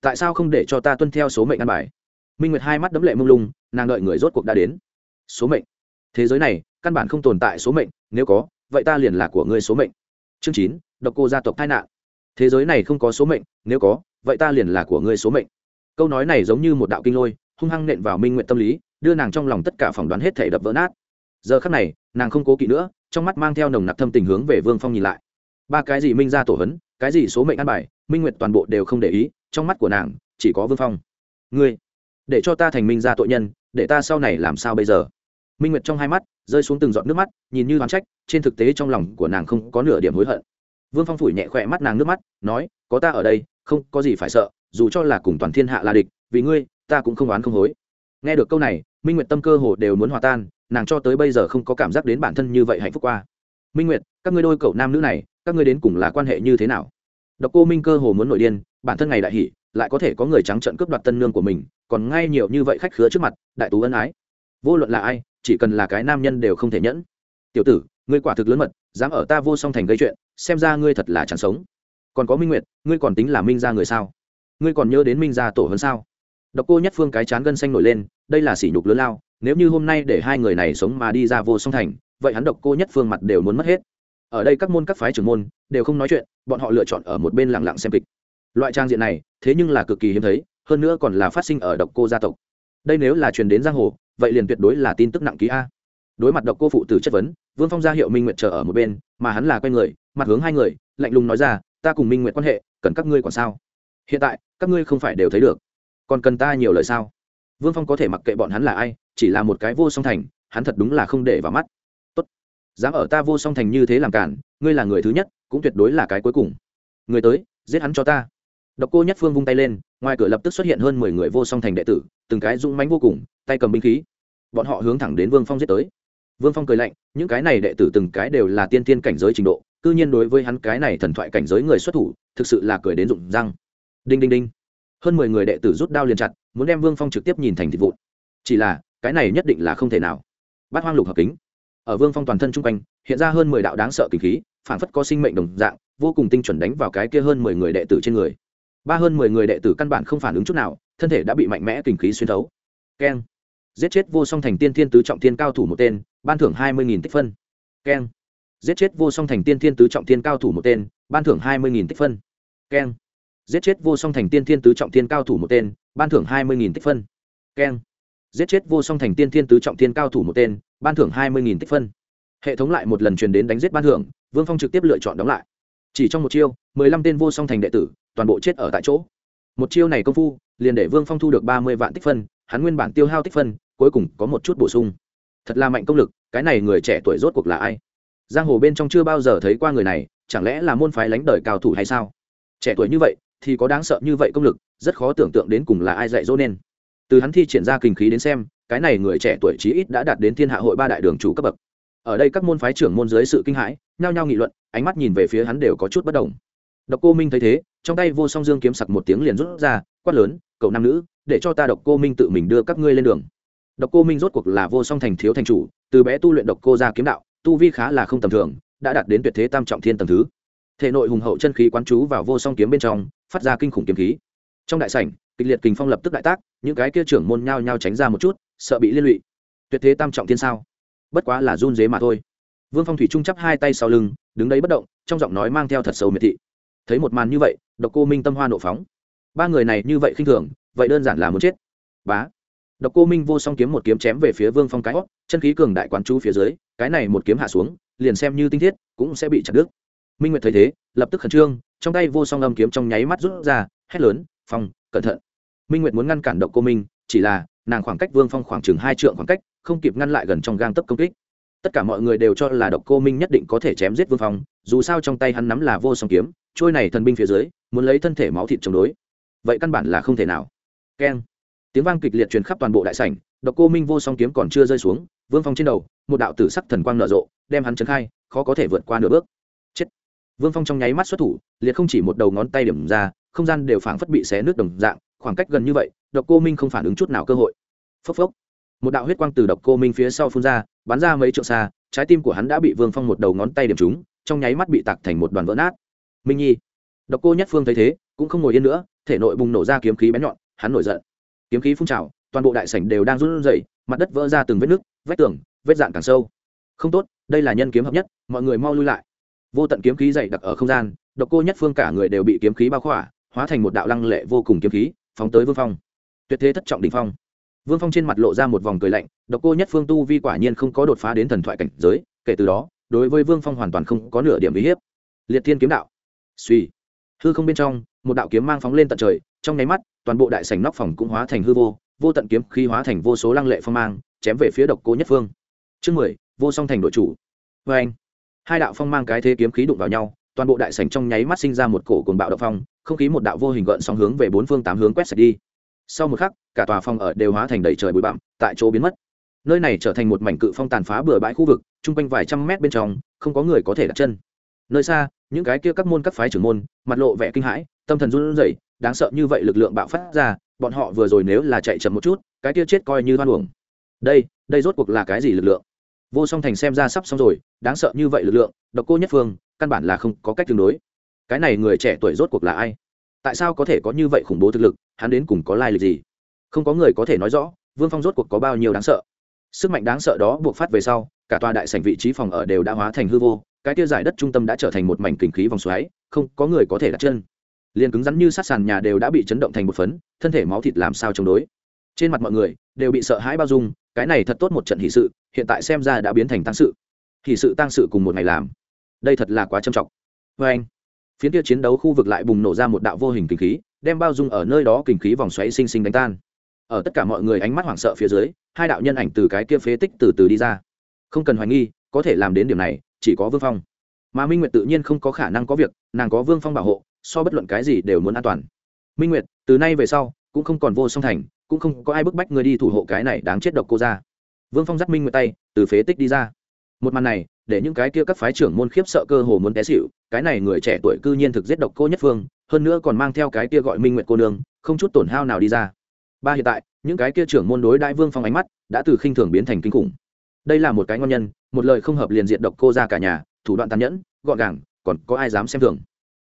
Tại sao không để cho ta tuân theo số mệnh ăn bài? Minh nguyệt hai mắt đấm lệ mông lung, nàng đợi người rốt cuộc đã đến. Số mệnh. Thế giới này, căn bản không tồn tại số mệnh, nếu có, vậy ta liền là của ngươi số mệnh. Chương chín, độc cô gia tộc tai nạn. Thế giới này không có số mệnh, nếu có, vậy ta liền là của ngươi số mệnh. Câu nói này giống như một đạo kinh lôi, hung hăng nện vào minh nguyện tâm lý, đưa nàng trong lòng tất cả phỏng đoán hết thể đập vỡ nát. Giờ khắc này, nàng không cố kỵ nữa trong mắt mang theo nồng nặc thâm tình hướng về vương phong nhìn lại. Ba cái gì minh ra tổ hấn, cái gì số mệnh ăn bài, minh nguyệt toàn bộ đều không để ý, trong mắt của nàng chỉ có vương phong. Ngươi, để cho ta thành minh ra tội nhân, để ta sau này làm sao bây giờ? Minh nguyệt trong hai mắt rơi xuống từng giọt nước mắt, nhìn như đoán trách, trên thực tế trong lòng của nàng không có nửa điểm hối hận. Vương phong phủi nhẹ khỏe mắt nàng nước mắt, nói, có ta ở đây, không có gì phải sợ, dù cho là cùng toàn thiên hạ là địch, vì ngươi, ta cũng không oán không hối. Nghe được câu này, minh nguyệt tâm cơ hồ đều muốn hòa tan nàng cho tới bây giờ không có cảm giác đến bản thân như vậy hạnh phúc qua. Minh nguyệt, các ngươi đôi cậu nam nữ này, các ngươi đến cùng là quan hệ như thế nào? Độc cô minh cơ hồ muốn nội điên, bản thân ngày đại hỷ, lại có thể có người trắng trợn cướp đoạt tân nương của mình, còn ngay nhiều như vậy khách khứa trước mặt, đại tú ân ái. Vô luận là ai, chỉ cần là cái nam nhân đều không thể nhẫn. Tiểu tử, ngươi quả thực lớn mật, dám ở ta vô song thành gây chuyện, xem ra ngươi thật là chẳng sống. Còn có minh nguyệt, ngươi còn tính là minh ra người sao? Ngươi còn nhớ đến minh gia tổ hơn sao? Độc cô nhất phương cái chán gân xanh nổi lên, đây là sỉ nhục lớn lao nếu như hôm nay để hai người này sống mà đi ra vô song thành, vậy hắn độc cô nhất phương mặt đều muốn mất hết. Ở đây các môn các phái trưởng môn đều không nói chuyện, bọn họ lựa chọn ở một bên lặng lặng xem kịch. Loại trang diện này, thế nhưng là cực kỳ hiếm thấy, hơn nữa còn là phát sinh ở độc cô gia tộc. Đây nếu là truyền đến giang hồ, vậy liền tuyệt đối là tin tức nặng ký a. Đối mặt độc cô phụ tử chất vấn, vương phong ra hiệu minh nguyệt chờ ở một bên, mà hắn là quen người, mặt hướng hai người, lạnh lùng nói ra, ta cùng minh nguyệt quan hệ, cần các ngươi còn sao? Hiện tại, các ngươi không phải đều thấy được. Còn cần ta nhiều lời sao? Vương phong có thể mặc kệ bọn hắn là ai chỉ là một cái vô song thành, hắn thật đúng là không để vào mắt. Tốt. Dám ở ta vô song thành như thế làm cản, ngươi là người thứ nhất, cũng tuyệt đối là cái cuối cùng. Người tới, giết hắn cho ta. Độc cô nhất phương vung tay lên, ngoài cửa lập tức xuất hiện hơn mười người vô song thành đệ tử, từng cái rung mánh vô cùng, tay cầm binh khí. Bọn họ hướng thẳng đến vương phong giết tới. Vương phong cười lạnh, những cái này đệ tử từng cái đều là tiên tiên cảnh giới trình độ c nhiên đối với hắn cái này thần thoại cảnh giới người xuất thủ, thực sự là cười đến rụng răng. Đinh đinh đinh. Hơn mười người đệ tử rút đao liền chặt, muốn đem vương phong trực tiếp nhìn thành thịt vụn. Chỉ là cái này nhất định là không thể nào. Bát hoang lục hợp kính. Ở vương phong toàn thân chung quanh, hiện ra hơn mười đạo đáng sợ kính khí phản phất có sinh mệnh đồng dạng, vô cùng tinh chuẩn đánh vào cái kia hơn mười người đệ tử trên người. Ba hơn mười người đệ tử căn bản không phản ứng chút nào, thân thể đã bị mạnh mẽ kình khí xuyên thấu. Keng. Giết chết vô song thành tiên thiên tứ trọng thiên cao thủ một tên, ban thưởng hai mươi tích phân. Keng. Giết chết vô song thành tiên thiên tứ trọng thiên cao thủ một tên, ban thưởng hai mươi tích phân. Keng. Giết chết vô song thành tiên thiên tứ trọng thiên cao thủ một tên, ban thưởng hai mươi tích phân. Keng giết chết vô song thành tiên thiên tứ trọng thiên cao thủ một tên, ban thưởng hai mươi tích phân. Hệ thống lại một lần truyền đến đánh giết ban thưởng, vương phong trực tiếp lựa chọn đóng lại. Chỉ trong một chiêu, mười lăm tên vô song thành đệ tử, toàn bộ chết ở tại chỗ. Một chiêu này công phu, liền để vương phong thu được ba mươi vạn tích phân, hắn nguyên bản tiêu hao tích phân, cuối cùng có một chút bổ sung. Thật là mạnh công lực, cái này người trẻ tuổi rốt cuộc là ai? Giang hồ bên trong chưa bao giờ thấy qua người này, chẳng lẽ là môn phái lánh đời cao thủ hay sao? Trẻ tuổi như vậy, thì có đáng sợ như vậy công lực, rất khó tưởng tượng đến cùng là ai dạy dỗ nên từ hắn thi triển ra kinh khí đến xem, cái này người trẻ tuổi chí ít đã đạt đến thiên hạ hội ba đại đường chủ cấp bậc. Ở đây các môn phái trưởng môn dưới sự kinh hãi, nhao nhao nghị luận, ánh mắt nhìn về phía hắn đều có chút bất đồng độc cô minh thấy thế, trong tay vô song dương kiếm sặc một tiếng liền rút ra, quát lớn, cậu nam nữ, để cho ta độc cô minh tự mình đưa các ngươi lên đường. Độc cô minh rốt cuộc là vô song thành thiếu thành chủ, từ bé tu luyện độc cô ra kiếm đạo, tu vi khá là không tầm thường, đã đạt đến tuyệt thế tam trọng thiên tầm thứ. Thể nội hùng hậu chân khí quán chú vào vô song kiếm bên trong, phát ra kinh khủng kiếm khí trong đại sảnh, kịch liệt kình phong lập tức đại tác, những cái kia trưởng môn nhao nhao tránh ra một chút, sợ bị liên lụy. Tuyệt thế tam trọng thiên sao? Bất quá là run dế mà thôi. Vương phong thủy trung chắp hai tay sau lưng, đứng đấy bất động, trong giọng nói mang theo thật sâu miệt thị. Thấy một màn như vậy, độc cô minh tâm hoa nộ phóng. Ba người này như vậy khinh thường, vậy đơn giản là muốn chết. Bá. Độc cô minh vô song kiếm một kiếm chém về phía vương phong cái hót, chân khí cường đại quán chú phía dưới, cái này một kiếm hạ xuống, liền xem như tinh thiết, cũng sẽ bị chặt đứt. Minh nguyệt thấy thế, lập tức khẩn trương, trong tay vô song âm kiếm trong nháy mắt rút ra, hét lớn phong, cẩn thận. Minh nguyệt muốn ngăn cản độc cô minh, chỉ là nàng khoảng cách vương phong khoảng chừng hai trượng khoảng cách, không kịp ngăn lại gần trong gang tấp công kích. Tất cả mọi người đều cho là độc cô minh nhất định có thể chém giết vương phong, dù sao trong tay hắn nắm là vô song kiếm, trôi này thần binh phía dưới, muốn lấy thân thể máu thịt chống đối. Vậy căn bản là không thể nào. Keng. Tiếng vang kịch liệt truyền khắp toàn bộ đại sảnh, độc cô minh vô song kiếm còn chưa rơi xuống, vương phong trên đầu, một đạo tử sắc thần quang nở rộ, đem hắn trấn khai, khó có thể vượt qua nửa bước. Chết. Vương phong trong nháy mắt xuất thủ, liệt không chỉ một đầu ngón tay điểm ra không gian đều phảng phất bị xé nước đồng dạng, khoảng cách gần như vậy, độc cô minh không phản ứng chút nào cơ hội. Phốc phốc. Một đạo huyết quang từ độc cô minh phía sau phun ra, bắn ra mấy trượng xa, trái tim của hắn đã bị vương phong một đầu ngón tay điểm trúng, trong nháy mắt bị tạc thành một đoàn vỡ nát. Minh nhi. Độc cô nhất phương thấy thế, cũng không ngồi yên nữa, thể nội bùng nổ ra kiếm khí bén nhọn, hắn nổi giận. Kiếm khí phun trào, toàn bộ đại sảnh đều đang run rẩy, mặt đất vỡ ra từng vết nứt, vách tường, vết dạn càng sâu. Không tốt, đây là nhân kiếm hợp nhất, mọi người mau lui lại. Vô tận kiếm khí dày đặc ở không gian, độc cô nhất phương cả người đều bị kiếm khí bao khỏa hóa thành một đạo lăng lệ vô cùng kiếm khí, phóng tới vương phong. Tuyệt thế thất trọng đỉnh phong. Vương phong trên mặt lộ ra một vòng cười lạnh, độc cô nhất phương tu vi quả nhiên không có đột phá đến thần thoại cảnh giới, kể từ đó, đối với vương phong hoàn toàn không có nửa điểm uy hiếp. Liệt thiên kiếm đạo. Suy hư không bên trong, một đạo kiếm mang phóng lên tận trời, trong nháy mắt, toàn bộ đại sảnh nóc phòng cũng hóa thành hư vô vô tận kiếm khí hóa thành vô số lăng lệ phong mang, chém về phía độc cô nhất phương. Chương mười, vô song thành đội chủ. Vê anh hai đạo phong mang cái thế kiếm khí đụng vào nhau toàn bộ đại sảnh trong nháy mắt sinh ra một cổ cuồng bạo động phong, không khí một đạo vô hình gợn sóng hướng về bốn phương tám hướng quét sạch đi. Sau một khắc, cả tòa phong ở đều hóa thành đầy trời bụi bặm, tại chỗ biến mất. Nơi này trở thành một mảnh cự phong tàn phá bừa bãi khu vực trung quanh vài trăm mét bên trong, không có người có thể đặt chân. Nơi xa, những cái kia các môn các phái trưởng môn, mặt lộ vẻ kinh hãi, tâm thần run rẩy, đáng sợ như vậy lực lượng bạo phát ra, bọn họ vừa rồi nếu là chạy chậm một chút, cái kia chết coi như hoan uổng. Đây đây rốt cuộc là cái gì lực lượng? Vô song thành xem ra sắp xong rồi, đáng sợ như vậy lực lượng, độc cô nhất phương, căn bản là không có cách tương đối. Cái này người trẻ tuổi rốt cuộc là ai? Tại sao có thể có như vậy khủng bố thực lực, hắn đến cùng có lai lịch gì? Không có người có thể nói rõ, vương phong rốt cuộc có bao nhiêu đáng sợ. Sức mạnh đáng sợ đó buộc phát về sau, cả tòa đại sảnh vị trí phòng ở đều đã hóa thành hư vô, cái tia giải đất trung tâm đã trở thành một mảnh kinh khí vòng xoáy, không có người có thể đặt chân. Liền cứng rắn như sát sàn nhà đều đã bị chấn động thành một phấn, thân thể máu thịt làm sao chống đối. Trên mặt mọi người đều bị sợ hãi bao dung cái này thật tốt một trận hỷ sự, hiện tại xem ra đã biến thành tăng sự. Hỷ sự tăng sự cùng một ngày làm. Đây thật là quá trầm trọng. Vê anh, phiến kia chiến đấu khu vực lại bùng nổ ra một đạo vô hình kinh khí, đem bao dung ở nơi đó kinh khí vòng xoáy xinh xinh đánh tan. Ở tất cả mọi người ánh mắt hoảng sợ phía dưới, hai đạo nhân ảnh từ cái kia phế tích từ từ đi ra. Không cần hoài nghi, có thể làm đến điểm này, chỉ có vương phong. Mà minh nguyệt tự nhiên không có khả năng có việc, nàng có vương phong bảo hộ, so bất luận cái gì đều muốn an toàn. Minh nguyệt, từ nay về sau, cũng không còn vô song thành cũng không có ai bức bách người đi thủ hộ cái này đáng chết độc cô ra vương phong giắt minh nguyệt tay, từ phế tích đi ra. Một màn này, để những cái kia các phái trưởng môn khiếp sợ cơ hồ muốn té xịu cái này người trẻ tuổi cư nhiên thực giết độc cô nhất phương, hơn nữa còn mang theo cái kia gọi minh nguyệt cô nương, không chút tổn hao nào đi ra. Ba hiện tại, những cái kia trưởng môn đối đại vương phong ánh mắt, đã từ khinh thường biến thành kinh khủng. Đây là một cái ngon nhân, một lời không hợp liền diện độc cô ra cả nhà, thủ đoạn tàn nhẫn, gọn gàng, còn có ai dám xem thường.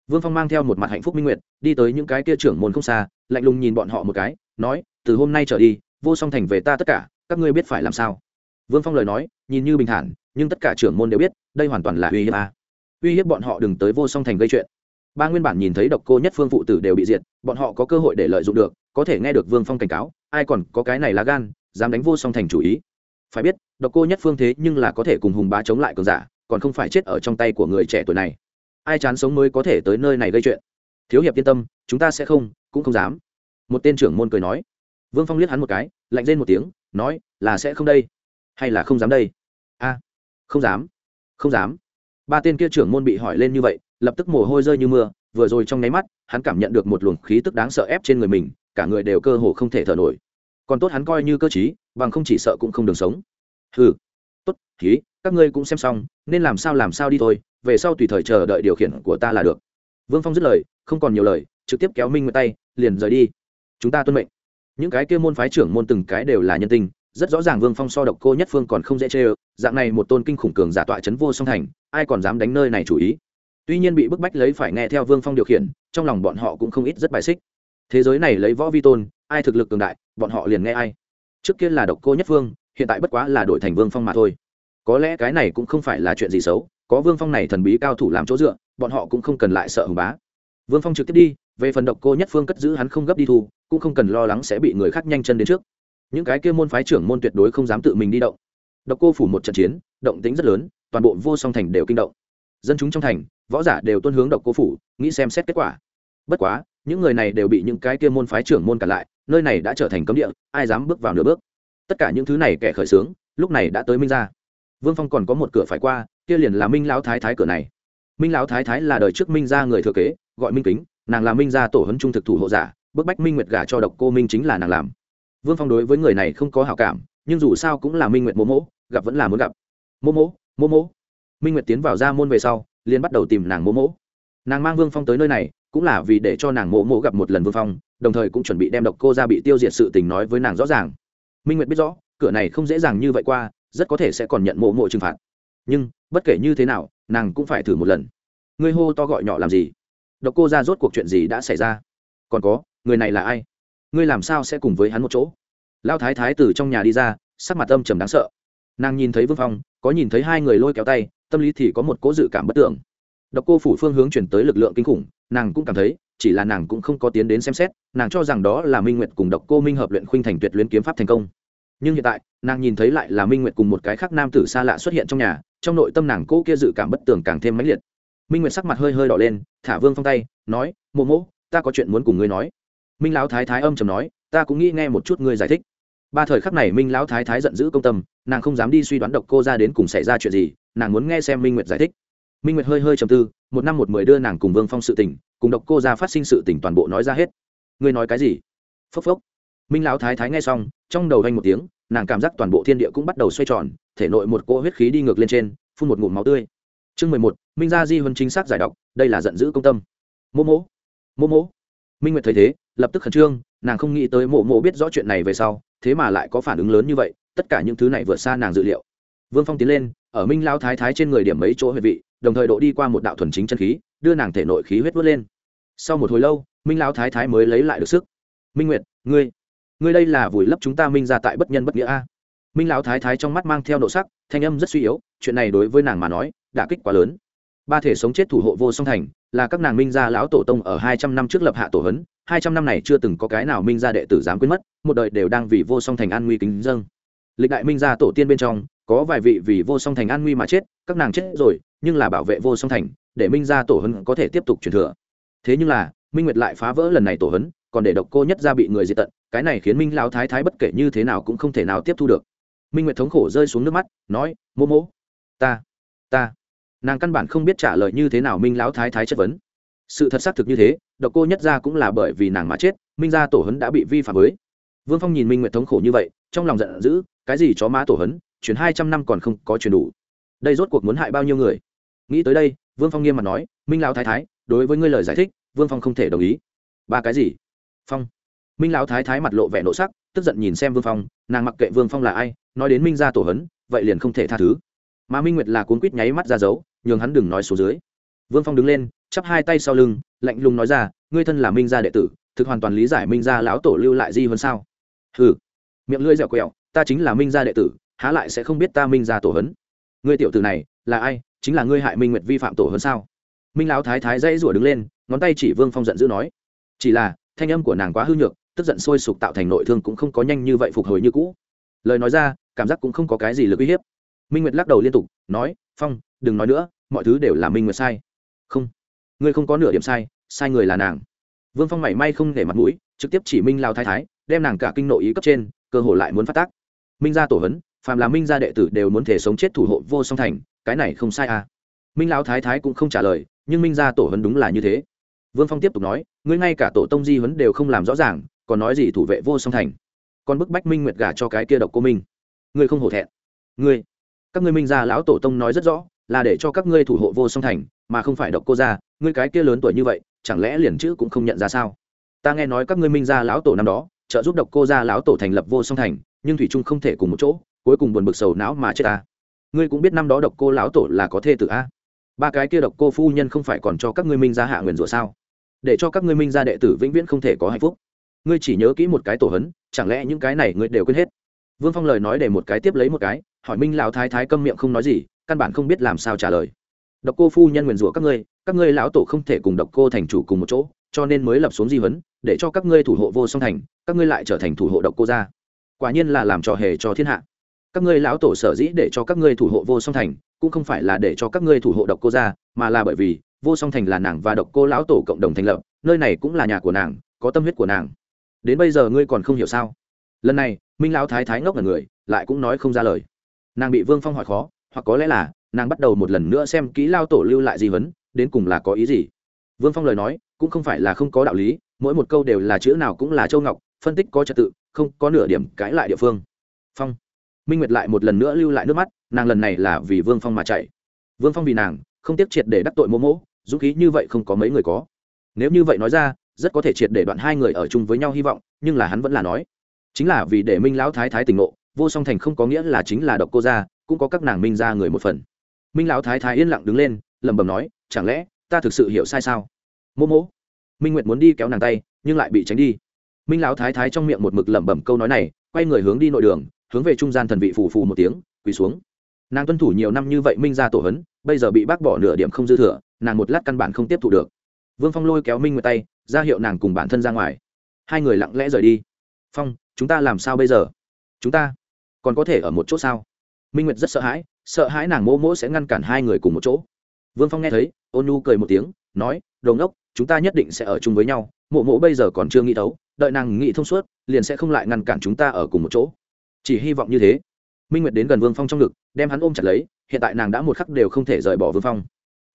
Vương phong mang theo một mặt hạnh phúc minh nguyệt, đi tới những cái kia trưởng môn không xa, lạnh lùng nhìn bọn họ một cái, nói từ hôm nay trở đi, vô song thành về ta tất cả, các ngươi biết phải làm sao. Vương phong lời nói, nhìn như bình thản, nhưng tất cả trưởng môn đều biết, đây hoàn toàn là uy hiếp a. Uy hiếp bọn họ đừng tới vô song thành gây chuyện. Ba nguyên bản nhìn thấy độc cô nhất phương phụ tử đều bị diệt, bọn họ có cơ hội để lợi dụng được, có thể nghe được vương phong cảnh cáo, ai còn có cái này lá gan, dám đánh vô song thành chủ ý. Phải biết, độc cô nhất phương thế nhưng là có thể cùng hùng bá chống lại cường giả, còn không phải chết ở trong tay của người trẻ tuổi này. Ai chán sống mới có thể tới nơi này gây chuyện. Thiếu hiệp yên tâm, chúng ta sẽ không, cũng không dám. Một tên trưởng môn cười nói vương phong liếc hắn một cái, lạnh lên một tiếng, nói, là sẽ không đây. Hay là không dám đây? A, không dám không dám. Ba tên kia trưởng môn bị hỏi lên như vậy, lập tức mồ hôi rơi như mưa, vừa rồi trong nháy mắt, hắn cảm nhận được một luồng khí tức đáng sợ ép trên người mình, cả người đều cơ hồ không thể thở nổi. Còn tốt hắn coi như cơ chí bằng không chỉ sợ cũng không đường sống. Hừ, tốt, khí, các ngươi cũng xem xong, nên làm sao làm sao đi thôi, về sau tùy thời chờ đợi điều khiển của ta là được. Vương phong dứt lời, không còn nhiều lời, trực tiếp kéo minh nguyệt tay, liền rời đi. Chúng ta tuân mệnh những cái kia môn phái trưởng môn từng cái đều là nhân tình, rất rõ ràng vương phong so độc cô nhất phương còn không dễ chê ơ dạng này một tôn kinh khủng cường giả tọa c vô song thành ai còn dám đánh nơi này chủ ý? Tuy nhiên bị bức bách lấy phải nghe theo vương phong điều khiển trong lòng bọn họ cũng không ít rất bài xích. Thế giới này lấy võ vi tôn ai thực lực cường đại bọn họ liền nghe ai. Trước kia là độc cô nhất phương hiện tại bất quá là đổi thành vương phong mà thôi. Có lẽ cái này cũng không phải là chuyện gì xấu có vương phong này thần bí cao thủ làm chỗ dựa bọn họ cũng không cần lại sợ hùng bá. Vương phong trực tiếp đi về phần độc cô nhất phương cất giữ hắn không gấp đi thu cũng không cần lo lắng sẽ bị người khác nhanh chân đến trước. Những cái kia môn phái trưởng môn tuyệt đối không dám tự mình đi động. Độc cô phủ một trận chiến, động tính rất lớn, toàn bộ vô song thành đều kinh động. Dân chúng trong thành, võ giả đều tuân hướng độc cô phủ, nghĩ xem xét kết quả. Bất quá, những người này đều bị những cái kia môn phái trưởng môn cản lại, nơi này đã trở thành cấm địa, ai dám bước vào nửa bước? Tất cả những thứ này kẻ khởi xướng, lúc này đã tới minh ra vương phong còn có một cửa phải qua, kia liền là minh lão thái thái cửa này. Minh lão thái thái là đời trước minh gia người thừa kế, gọi minh kính, nàng là minh gia tổ hấn trung thực thủ hộ giả bức bách minh nguyệt gả cho độc cô minh chính là nàng làm vương phong đối với người này không có hảo cảm nhưng dù sao cũng là minh nguyệt mô mỗ gặp vẫn là muốn gặp. Mô mỗ mô mỗ minh nguyệt tiến vào ra môn về sau, liền bắt đầu tìm nàng mô mỗ nàng mang vương phong tới nơi này, cũng là vì để cho nàng mộ mộ gặp một lần vương phong, đồng thời cũng chuẩn bị đem độc cô ra bị tiêu diệt sự tình nói với nàng rõ ràng. Minh nguyệt biết rõ, cửa này không dễ dàng như vậy qua, rất có thể sẽ còn nhận mộ mộ trừng phạt. Nhưng, bất kể như thế nào, nàng cũng phải thử một lần. Ngươi hô to gọi nhỏ làm gì? Độc cô ra rốt cuộc chuyện gì đã xảy ra? Còn có người này là ai? Ngươi làm sao sẽ cùng với hắn một chỗ? Lao thái thái từ trong nhà đi ra, sắc mặt âm trầm đáng sợ. Nàng nhìn thấy vương phong, có nhìn thấy hai người lôi kéo tay, tâm lý thì có một cố dự cảm bất tưởng. Độc cô phủ phương hướng chuyển tới lực lượng kinh khủng, nàng cũng cảm thấy, chỉ là nàng cũng không có tiến đến xem xét, nàng cho rằng đó là minh nguyệt cùng độc cô minh hợp luyện khuynh thành tuyệt luyến kiếm pháp thành công. Nhưng hiện tại, nàng nhìn thấy lại là minh nguyệt cùng một cái khác nam tử xa lạ xuất hiện trong nhà, trong nội tâm nàng cỗ kia dự cảm bất tường càng thêm mãnh liệt. Minh nguyệt sắc mặt hơi hơi đỏ lên, thả vương phong tay, nói, mộ mộ, ta có chuyện muốn cùng ngươi nói minh lão thái thái âm trầm nói, ta cũng nghĩ nghe một chút ngươi giải thích. Ba thời khắc này minh lão thái thái giận dữ công tâm, nàng không dám đi suy đoán độc cô ra đến cùng xảy ra chuyện gì, nàng muốn nghe xem minh nguyệt giải thích. Minh nguyệt hơi hơi trầm tư, một năm một mười đưa nàng cùng vương phong sự tình, cùng độc cô ra phát sinh sự tình toàn bộ nói ra hết. Ngươi nói cái gì? Phốc phốc. Minh lão thái thái nghe xong, trong đầu vanh một tiếng, nàng cảm giác toàn bộ thiên địa cũng bắt đầu xoay tròn, thể nội một cỗ huyết khí đi ngược lên trên, phun một ngụm máu tươi. Chương mười một, minh gia di huân chính xác giải độc, đây là giận dữ công tâm. Mô Mô. mô Mô. minh nguyệt thấy thế lập tức khẩn trương, nàng không nghĩ tới mộ mộ biết rõ chuyện này về sau, thế mà lại có phản ứng lớn như vậy, tất cả những thứ này vượt xa nàng dự liệu. Vương phong tiến lên, ở minh lao thái thái trên người điểm mấy chỗ huệ vị, đồng thời độ đi qua một đạo thuần chính chân khí, đưa nàng thể nội khí huyết vớt lên. Sau một hồi lâu, minh lao thái thái mới lấy lại được sức. Minh nguyệt, ngươi ngươi đây là vùi lấp chúng ta minh ra tại bất nhân bất nghĩa a? Minh lão thái thái trong mắt mang theo độ sắc, thanh âm rất suy yếu, chuyện này đối với nàng mà nói đã kích quá lớn. Ba thể sống chết thủ hộ vô song thành, là các nàng minh gia lão tổ tông ở hai trăm năm trước lập hạ tổ hấn hai trăm năm này chưa từng có cái nào minh gia đệ tử dám quên mất, một đời đều đang vì vô song thành an nguy kính dâng. Lịch đại minh gia tổ tiên bên trong, có vài vị vì vô song thành an nguy mà chết, các nàng chết rồi, nhưng là bảo vệ vô song thành, để minh gia tổ hấn có thể tiếp tục truyền thừa. Thế nhưng là, minh nguyệt lại phá vỡ lần này tổ hấn, còn để độc cô nhất gia bị người diệt tận, cái này khiến minh lão thái thái bất kể như thế nào cũng không thể nào tiếp thu được. Minh nguyệt thống khổ rơi xuống nước mắt, nói mô mô ta ta. Nàng căn bản không biết trả lời như thế nào minh lão thái thái chất vấn sự thật xác thực như thế, độc cô nhất gia cũng là bởi vì nàng mà chết, minh gia tổ hấn đã bị vi phạm với vương phong nhìn minh nguyệt thống khổ như vậy, trong lòng giận dữ, cái gì chó má tổ hấn, chuyển hai trăm năm còn không có chuyển đủ. Đây rốt cuộc muốn hại bao nhiêu người? Nghĩ tới đây, vương phong nghiêm mặt nói, minh lão thái thái, đối với ngươi lời giải thích, vương phong không thể đồng ý. Ba cái gì? Phong. Minh lão thái thái mặt lộ vẻ nộ sắc, tức giận nhìn xem vương phong, nàng mặc kệ vương phong là ai, nói đến minh gia tổ hấn, vậy liền không thể tha thứ. Mà minh nguyệt là cuốn quýt nháy mắt ra dấu, nhường hắn đừng nói số dưới vương phong đứng lên, chắp hai tay sau lưng, lạnh lùng nói ra, ngươi thân là minh gia đệ tử, thực hoàn toàn lý giải minh gia lão tổ lưu lại di hơn sao? Hừ. Miệng lưỡi dẻo quẹo, ta chính là minh gia đệ tử, há lại sẽ không biết ta minh gia tổ hấn ngươi tiểu tử này, là ai? Chính là ngươi hại minh nguyệt vi phạm tổ hấn sao? Minh lão thái thái dãy rủa đứng lên, ngón tay chỉ vương phong giận dữ nói, chỉ là, thanh âm của nàng quá hư nhược, tức giận sôi sục tạo thành nội thương cũng không có nhanh như vậy phục hồi như cũ. Lời nói ra, cảm giác cũng không có cái gì lực uy hiếp. Minh nguyệt lắc đầu liên tục, nói, phong, đừng nói nữa, mọi thứ đều là minh nguyệt sai không. Ngươi không có nửa điểm sai sai người là nàng. Vương phong mảy may không để mặt mũi, trực tiếp chỉ minh lao thái thái, đem nàng cả kinh nội ý cấp trên, cơ hội lại muốn phát tác. Minh gia tổ hấn, phàm là minh gia đệ tử đều muốn thể sống chết thủ hộ vô song thành, cái này không sai à? Minh lao thái thái cũng không trả lời, nhưng minh gia tổ hấn đúng là như thế. Vương phong tiếp tục nói, ngươi ngay cả tổ tông di huấn đều không làm rõ ràng, còn nói gì thủ vệ vô song thành? Còn bức bách minh nguyệt gả cho cái kia độc cô minh. Ngươi không hổ thẹn. Ngươi, các ngươi minh gia lão tổ tông nói rất rõ, là để cho các ngươi thủ hộ vô song thành mà không phải độc cô gia ngươi cái kia lớn tuổi như vậy, chẳng lẽ liền chữ cũng không nhận ra sao? Ta nghe nói các ngươi minh gia lão tổ năm đó, trợ giúp độc cô gia lão tổ thành lập vô song thành, nhưng thủy trung không thể cùng một chỗ, cuối cùng buồn bực sầu não mà chết ta. Ngươi cũng biết năm đó độc cô lão tổ là có thê tử a. Ba cái kia độc cô phu nhân không phải còn cho các ngươi minh gia hạ nguyền rủa sao? Để cho các ngươi minh gia đệ tử vĩnh viễn không thể có hạnh phúc. Ngươi chỉ nhớ kỹ một cái tổ hấn, chẳng lẽ những cái này ngươi đều quên hết? Vương phong lời nói để một cái tiếp lấy một cái, hỏi minh lão thái thái câm miệng không nói gì, căn bản không biết làm sao trả lời độc cô phu nhân nguyền rủa các ngươi các ngươi lão tổ không thể cùng độc cô thành chủ cùng một chỗ, cho nên mới lập xuống di vấn để cho các ngươi thủ hộ vô song thành, các ngươi lại trở thành thủ hộ độc cô gia. Quả nhiên là làm trò hề cho thiên hạ. Các ngươi lão tổ sở dĩ để cho các ngươi thủ hộ vô song thành, cũng không phải là để cho các ngươi thủ hộ độc cô gia, mà là bởi vì vô song thành là nàng và độc cô lão tổ cộng đồng thành lập, nơi này cũng là nhà của nàng, có tâm huyết của nàng. Đến bây giờ ngươi còn không hiểu sao? Lần này, minh lão thái thái ngốc là người, lại cũng nói không ra lời. Nàng bị vương phong hỏi khó, hoặc có lẽ là nàng bắt đầu một lần nữa xem kỹ lao tổ lưu lại di vấn đến cùng là có ý gì. Vương phong lời nói, cũng không phải là không có đạo lý, mỗi một câu đều là chữ nào cũng là châu ngọc, phân tích có trật tự, không có nửa điểm cãi lại địa phương. Phong. Minh nguyệt lại một lần nữa lưu lại nước mắt, nàng lần này là vì vương phong mà chạy. Vương phong vì nàng, không tiếp triệt để đắc tội mô mỗ, dũng khí như vậy không có mấy người có. Nếu như vậy nói ra, rất có thể triệt để đoạn hai người ở chung với nhau hy vọng, nhưng là hắn vẫn là nói. Chính là vì để minh lão thái thái tỉnh ngộ, vô song thành không có nghĩa là chính là độc cô gia, cũng có các nàng minh ra người một phần minh lão thái thái yên lặng đứng lên, lẩm bẩm nói, chẳng lẽ ta thực sự hiểu sai sao? Mô mỗ. Minh nguyệt muốn đi kéo nàng tay, nhưng lại bị tránh đi. Minh lão thái thái trong miệng một mực lẩm bẩm câu nói này, quay người hướng đi nội đường, hướng về trung gian thần vị phù phù một tiếng, quỳ xuống. Nàng tuân thủ nhiều năm như vậy minh ra tổ hấn, bây giờ bị bác bỏ nửa điểm không dư thừa, nàng một lát căn bản không tiếp thu được. Vương phong lôi kéo minh nguyệt tay, ra hiệu nàng cùng bản thân ra ngoài. Hai người lặng lẽ rời đi. Phong, chúng ta làm sao bây giờ? Chúng ta còn có thể ở một chỗ sao? Minh nguyệt rất sợ hãi sợ hãi nàng mỗ mỗ sẽ ngăn cản hai người cùng một chỗ. Vương phong nghe thấy, ôn nu cười một tiếng, nói, đồ ngốc, chúng ta nhất định sẽ ở chung với nhau mộ mộ bây giờ còn chưa nghĩ thấu, đợi nàng nghĩ thông suốt, liền sẽ không lại ngăn cản chúng ta ở cùng một chỗ. Chỉ hy vọng như thế. Minh nguyệt đến gần vương phong trong ngực, đem hắn ôm chặt lấy, hiện tại nàng đã một khắc đều không thể rời bỏ vương phong.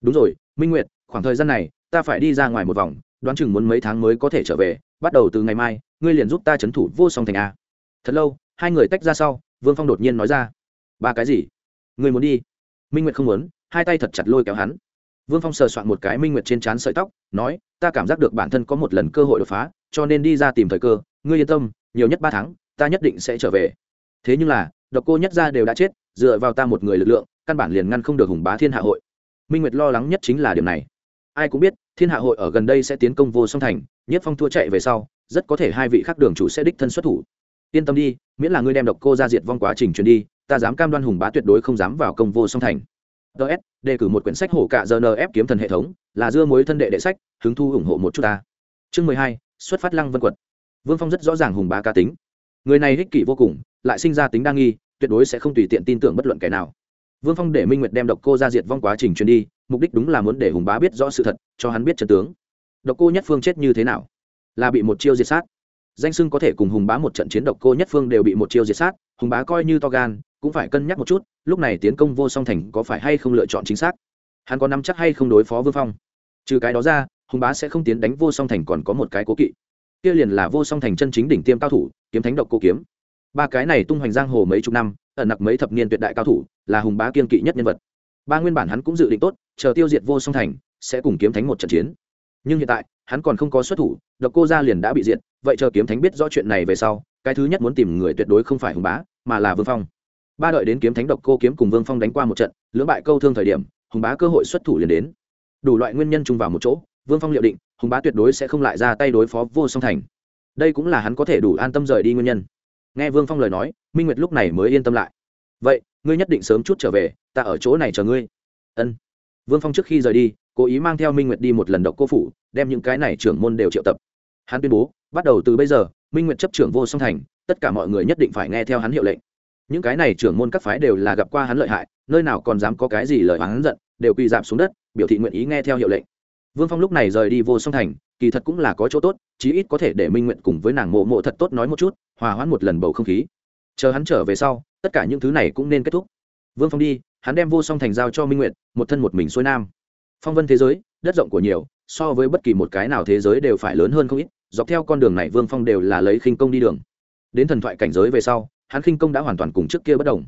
Đúng rồi, minh nguyệt, khoảng thời gian này, ta phải đi ra ngoài một vòng, đoán chừng muốn mấy tháng mới có thể trở về, bắt đầu từ ngày mai, ngươi liền giúp ta c h ấ n thủ vô song thành a. Thật lâu, hai người tách ra sau, vương phong đột nhiên nói ra, ba cái gì? Ngươi muốn đi? Minh nguyệt không muốn, hai tay thật chặt lôi kéo hắn. Vương phong sờ soạn một cái minh nguyệt trên trán sợi tóc, nói, ta cảm giác được bản thân có một lần cơ hội đột phá, cho nên đi ra tìm thời cơ. Ngươi yên tâm, nhiều nhất ba tháng, ta nhất định sẽ trở về. Thế nhưng là, độc cô nhất gia đều đã chết, dựa vào ta một người lực lượng, căn bản liền ngăn không được hùng bá thiên hạ hội. Minh nguyệt lo lắng nhất chính là điểm này. Ai cũng biết, thiên hạ hội ở gần đây sẽ tiến công vô song thành, nhất phong thua chạy về sau, rất có thể hai vị khác đường chủ sẽ đích thân xuất thủ. Yên tâm đi, miễn là ngươi đem độc cô ra diệt vong quá trình truyền đi ta dám cam đoan hùng bá tuyệt đối không dám vào công vô song thành. Ts đề cử một quyển sách hổ cạ rnf ép kiếm thần hệ thống, là dưa mối thân đệ đệ sách, hứng thu ủng hộ một chút ta. Chương mười hai, xuất phát lăng vân quật vương phong rất rõ ràng hùng bá cá tính. Người này hích kỷ vô cùng, lại sinh ra tính đa nghi, tuyệt đối sẽ không tùy tiện tin tưởng bất luận kẻ nào. Vương phong để minh nguyệt đem độc cô ra diệt vong quá trình truyền đi, mục đích đúng là muốn để hùng bá biết rõ sự thật, cho hắn biết trần tướng. Độc cô nhất phương chết như thế nào? Là bị một chiêu diệt sát. Danh sưng có thể cùng hùng bá một trận chiến độc cô nhất phương đều bị một chiêu diệt sát, hùng bá coi như to gan cũng phải cân nhắc một chút, lúc này tiến công vô song thành có phải hay không lựa chọn chính xác? Hắn có nắm chắc hay không đối phó vương phong? Trừ cái đó ra, hùng bá sẽ không tiến đánh vô song thành còn có một cái cố kỵ. Kia liền là vô song thành chân chính đỉnh tiêm cao thủ, kiếm thánh độc cô kiếm. Ba cái này tung hoành giang hồ mấy chục năm, ẩn nặc mấy thập niên tuyệt đại cao thủ, là hùng bá kiên kỵ nhất nhân vật. Ba nguyên bản hắn cũng dự định tốt, chờ tiêu diệt vô song thành, sẽ cùng kiếm thánh một trận chiến. Nhưng hiện tại, hắn còn không có xuất thủ, độc cô gia liền đã bị diệt, vậy chờ kiếm thánh biết rõ chuyện này về sau, cái thứ nhất muốn tìm người tuyệt đối không phải hùng bá, mà là vương phong ba đợi đến kiếm thánh độc cô kiếm cùng vương phong đánh qua một trận, lưỡng bại câu thương thời điểm, hùng bá cơ hội xuất thủ liền đến. Đủ loại nguyên nhân chung vào một chỗ, vương phong liệu định, hùng bá tuyệt đối sẽ không lại ra tay đối phó vô song thành. Đây cũng là hắn có thể đủ an tâm rời đi nguyên nhân. Nghe vương phong lời nói, minh nguyệt lúc này mới yên tâm lại. Vậy, ngươi nhất định sớm chút trở về, ta ở chỗ này chờ ngươi. Ân. Vương phong trước khi rời đi, cố ý mang theo minh nguyệt đi một lần độc cô phủ, đem những cái này trưởng môn đều triệu tập. Hắn tuyên bố, bắt đầu từ bây giờ, minh nguyệt chấp trưởng vô song thành, tất cả mọi người nhất định phải nghe theo hắn hiệu lệnh những cái này trưởng môn các phái đều là gặp qua hắn lợi hại, nơi nào còn dám có cái gì lời hắn giận, đều quỳ dạp xuống đất, biểu thị nguyện ý nghe theo hiệu lệnh. Vương phong lúc này rời đi vô song thành, kỳ thật cũng là có chỗ tốt, chí ít có thể để minh nguyện cùng với nàng mộ mộ thật tốt nói một chút, hòa hoãn một lần bầu không khí. Chờ hắn trở về sau, tất cả những thứ này cũng nên kết thúc. Vương phong đi, hắn đem vô song thành giao cho minh nguyện một thân một mình xuôi nam. Phong vân thế giới, đất rộng của nhiều, so với bất kỳ một cái nào thế giới đều phải lớn hơn không ít, dọc theo con đường này vương phong đều là lấy khinh công đi đường. Đến thần thoại cảnh giới về sau hắn khinh công đã hoàn toàn cùng trước kia bất đồng.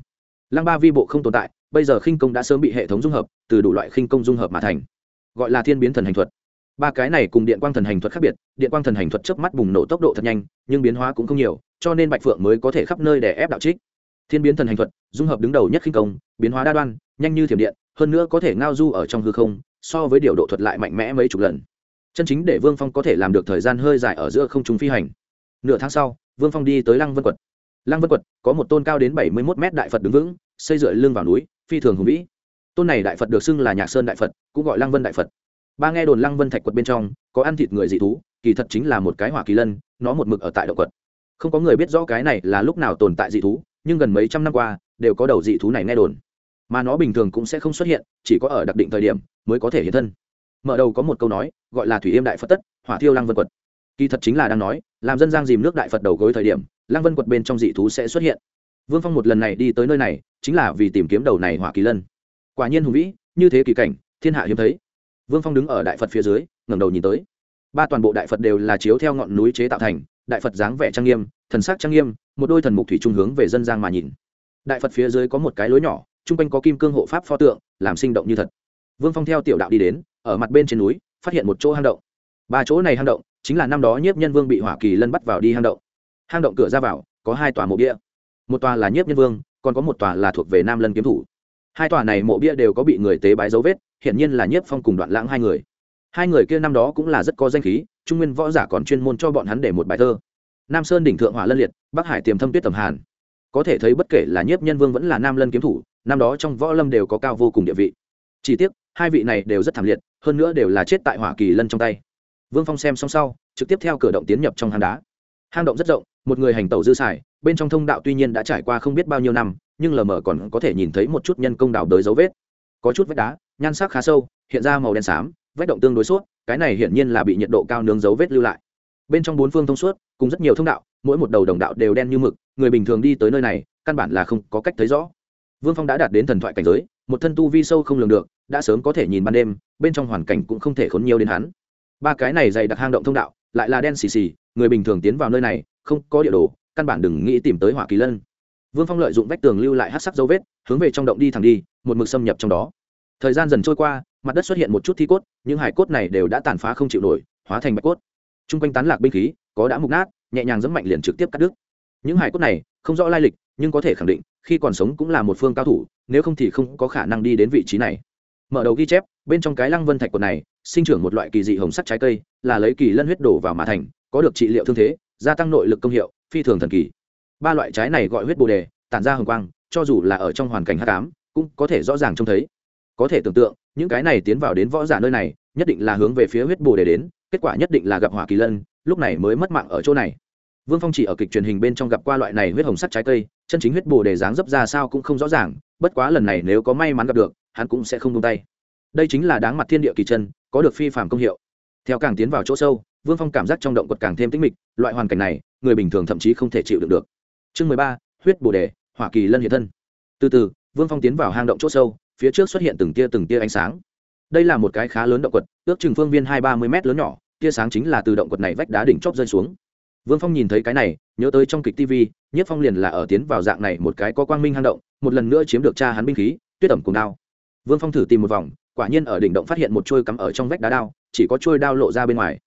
Lăng ba vi bộ không tồn tại, bây giờ khinh công đã sớm bị hệ thống dung hợp, từ đủ loại khinh công dung hợp mà thành. Gọi là thiên biến thần hành thuật. Ba cái này cùng điện quang thần hành thuật khác biệt, điện quang thần hành thuật trước mắt bùng nổ tốc độ thật nhanh, nhưng biến hóa cũng không nhiều, cho nên bạch phượng mới có thể khắp nơi để ép đạo trích. Thiên biến thần hành thuật, dung hợp đứng đầu nhất khinh công, biến hóa đa đoan, nhanh như thiểm điện, hơn nữa có thể ngao du ở trong hư không, so với điều độ thuật lại mạnh mẽ mấy chục lần. Chân chính để vương phong có thể làm được thời gian hơi dài ở giữa không trung phi hành. Nửa tháng sau, vương phong đi tới lăng vân quật lăng vân quật, có một tôn cao đến bảy mươi một mét đại phật đứng vững, xây dựa lưng vào núi, phi thường hùng vĩ. Tôn này đại phật được xưng là nhạc sơn đại phật, cũng gọi lăng vân đại phật. Ba nghe đồn lăng vân thạch quật bên trong, có ăn thịt người dị thú, kỳ thật chính là một cái hỏa kỳ lân, nó một mực ở tại động quật. Không có người biết rõ cái này là lúc nào tồn tại dị thú, nhưng gần mấy trăm năm qua, đều có đầu dị thú này nghe đồn. Mà nó bình thường cũng sẽ không xuất hiện, chỉ có ở đặc định thời điểm mới có thể hiện thân. Mở đầu có một câu nói, gọi là thủy yêm đại phật tất, hỏa thiêu lăng vân quật. Kỳ thật chính là đang nói, làm dân giang dìm nước đại phật đầu gối thời điểm Lang vân quật bên trong dị thú sẽ xuất hiện. Vương phong một lần này đi tới nơi này, chính là vì tìm kiếm đầu này hỏa kỳ lân. Quả nhiên hùng vĩ, như thế kỳ cảnh, thiên hạ hiếm thấy. Vương phong đứng ở đại phật phía dưới, ngẩng đầu nhìn tới. Ba toàn bộ đại phật đều là chiếu theo ngọn núi chế tạo thành, đại phật dáng vẻ trang nghiêm, thần sắc trang nghiêm, một đôi thần mục thủy trung hướng về dân giang mà nhìn. Đại phật phía dưới có một cái lối nhỏ, chung quanh có kim cương hộ pháp pho tượng, làm sinh động như thật. Vương phong theo tiểu đạo đi đến, ở mặt bên trên núi, phát hiện một chỗ hang động. Ba chỗ này hang động, chính là năm đó nhiếp nhân vương bị hỏa kỳ lân bắt vào đi hang động hang động cửa ra vào, có hai tòa mộ bia. Một tòa là nhiếp nhân vương, còn có một tòa là thuộc về nam lân kiếm thủ. Hai tòa này mộ bia đều có bị người tế bái dấu vết, hiển nhiên là nhiếp phong cùng đoạn lãng hai người. Hai người kia năm đó cũng là rất có danh khí, trung nguyên võ giả còn chuyên môn cho bọn hắn để một bài thơ. Nam sơn đỉnh thượng hỏa lân liệt, bắc hải tiềm thâm tuyết tầm hàn. Có thể thấy bất kể là nhiếp nhân vương vẫn là nam lân kiếm thủ, năm đó trong võ lâm đều có cao vô cùng địa vị. Chỉ tiếc, hai vị này đều rất thảm liệt, hơn nữa đều là chết tại hỏa kỳ lân trong tay. Vương phong xem xong sau, trực tiếp theo cửa động tiến nhập trong hang đá hang động rất rộng, một người hành tẩu dư xài, bên trong thông đạo tuy nhiên đã trải qua không biết bao nhiêu năm, nhưng lờ mờ còn có thể nhìn thấy một chút nhân công đào đới dấu vết. Có chút vách đá, nhan sắc khá sâu, hiện ra màu đen xám, vách động tương đối suốt, cái này hiển nhiên là bị nhiệt độ cao nướng dấu vết lưu lại. Bên trong bốn phương thông suốt, cùng rất nhiều thông đạo, mỗi một đầu đồng đạo đều đen như mực, người bình thường đi tới nơi này, căn bản là không có cách thấy rõ. Vương phong đã đạt đến thần thoại cảnh giới, một thân tu vi sâu không lường được, đã sớm có thể nhìn ban đêm, bên trong hoàn cảnh cũng không thể khốn nhiều đến hắn. Ba cái này dày đặc hang động thông đạo, lại là đen xì xì người bình thường tiến vào nơi này, không có địa đồ, căn bản đừng nghĩ tìm tới hỏa kỳ lân. Vương phong lợi dụng vách tường lưu lại hát sắc dấu vết, hướng về trong động đi thẳng đi, một mực xâm nhập trong đó. Thời gian dần trôi qua, mặt đất xuất hiện một chút thi cốt, những hải cốt này đều đã tàn phá không chịu nổi, hóa thành bạch cốt. T r u n g quanh tán lạc binh khí, có đã mục nát, nhẹ nhàng dẫm mạnh liền trực tiếp cắt đứt. Những hải cốt này, không rõ lai lịch, nhưng có thể khẳng định, khi còn sống cũng là một phương cao thủ, nếu không thì không có khả năng đi đến vị trí này. Mở đầu ghi chép, bên trong cái lăng vân thạch quật này, sinh trưởng một loại kỳ dị hồng sắt trái cây, là lấy kỳ lân huyết đổ vào mà thành có được trị liệu thương thế, gia tăng nội lực công hiệu, phi thường thần kỳ. Ba loại trái này gọi huyết bồ đề, tản ra hồng quang, cho dù là ở trong hoàn cảnh h tám cũng có thể rõ ràng trông thấy. Có thể tưởng tượng, những cái này tiến vào đến võ giả nơi này, nhất định là hướng về phía huyết bồ đề đến, kết quả nhất định là gặp hỏa kỳ lân, lúc này mới mất mạng ở chỗ này. Vương phong chỉ ở kịch truyền hình bên trong gặp qua loại này huyết hồng sắt trái cây, chân chính huyết bồ đề dáng dấp ra sao cũng không rõ ràng, bất quá lần này nếu có may mắn gặp được, hắn cũng sẽ không tung tay. Đây chính là đáng mặt thiên địa kỳ chân, có được phi phạm công hiệu theo càng tiến vào chỗ sâu, vương phong cảm giác trong động quật càng thêm tĩnh mịch, loại hoàn cảnh này, người bình thường thậm chí không thể chịu đựng được. Chương mười ba, huyết bồ đề, hỏa kỳ lân hiện thân. Từ từ, vương phong tiến vào hang động chỗ sâu, phía trước xuất hiện từng tia từng tia ánh sáng. Đây là một cái khá lớn động quật, ước chừng phương viên hai ba mươi m lớn nhỏ, tia sáng chính là từ động quật này vách đá đỉnh chóp rơi xuống. Vương phong nhìn thấy cái này, nhớ tới trong kịch tv nhất phong liền là ở tiến vào dạng này một cái có quang minh hang động, một lần nữa chiếm được cha hắn binh khí, tuyết ẩm cùng đao. Vương phong thử tìm một vòng, quả nhiên ở đỉnh động phát hiện một trôi cắm ở trong vách đá đao chỉ có trôi đao lộ ra bên ngoài.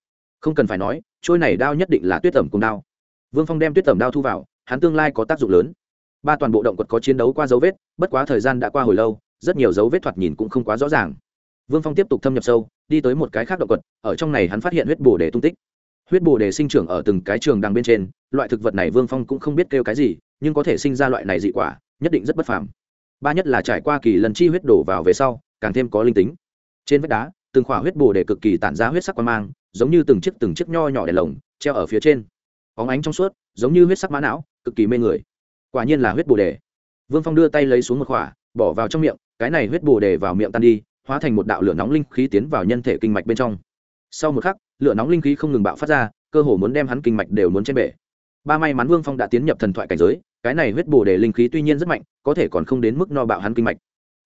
Không cần phải nói, trôi này đao nhất định là tuyết tẩm cùng đao. Vương phong đem tuyết tẩm đao thu vào, hắn tương lai có tác dụng lớn. Ba toàn bộ động quật có chiến đấu qua dấu vết, bất quá thời gian đã qua hồi lâu, rất nhiều dấu vết thoạt nhìn cũng không quá rõ ràng. Vương phong tiếp tục thâm nhập sâu, đi tới một cái khác động quật, ở trong này hắn phát hiện huyết bồ đề tung tích. Huyết bồ đề sinh trưởng ở từng cái trường đằng bên trên, loại thực vật này vương phong cũng không biết kêu cái gì, nhưng có thể sinh ra loại này dị quả, nhất định rất bất phàm. Ba nhất là trải qua kỳ lần chi huyết đổ vào về sau, càng thêm có linh tính. Trên vách đá từng khỏa huyết bồ đề cực kỳ tản ra huyết sắc quan mang, giống như từng chiếc từng chiếc nho nhỏ đèn lồng, treo ở phía trên. Óng ánh trong suốt, giống như huyết sắc mã não, cực kỳ mê người. Quả nhiên là huyết bồ đề vương phong đưa tay lấy xuống một khỏa, bỏ vào trong miệng, cái này huyết bồ đề vào miệng tan đi, hóa thành một đạo lửa nóng linh khí tiến vào nhân thể kinh mạch bên trong. Sau một khắc, lửa nóng linh khí không ngừng bạo phát ra, cơ hồ muốn đem hắn kinh mạch đều muốn trên bể. Ba may mắn vương phong đã tiến nhập thần thoại cảnh giới, cái này huyết bồ đề linh khí tuy nhiên rất mạnh, có thể còn không đến mức no bạo hắn kinh mạch.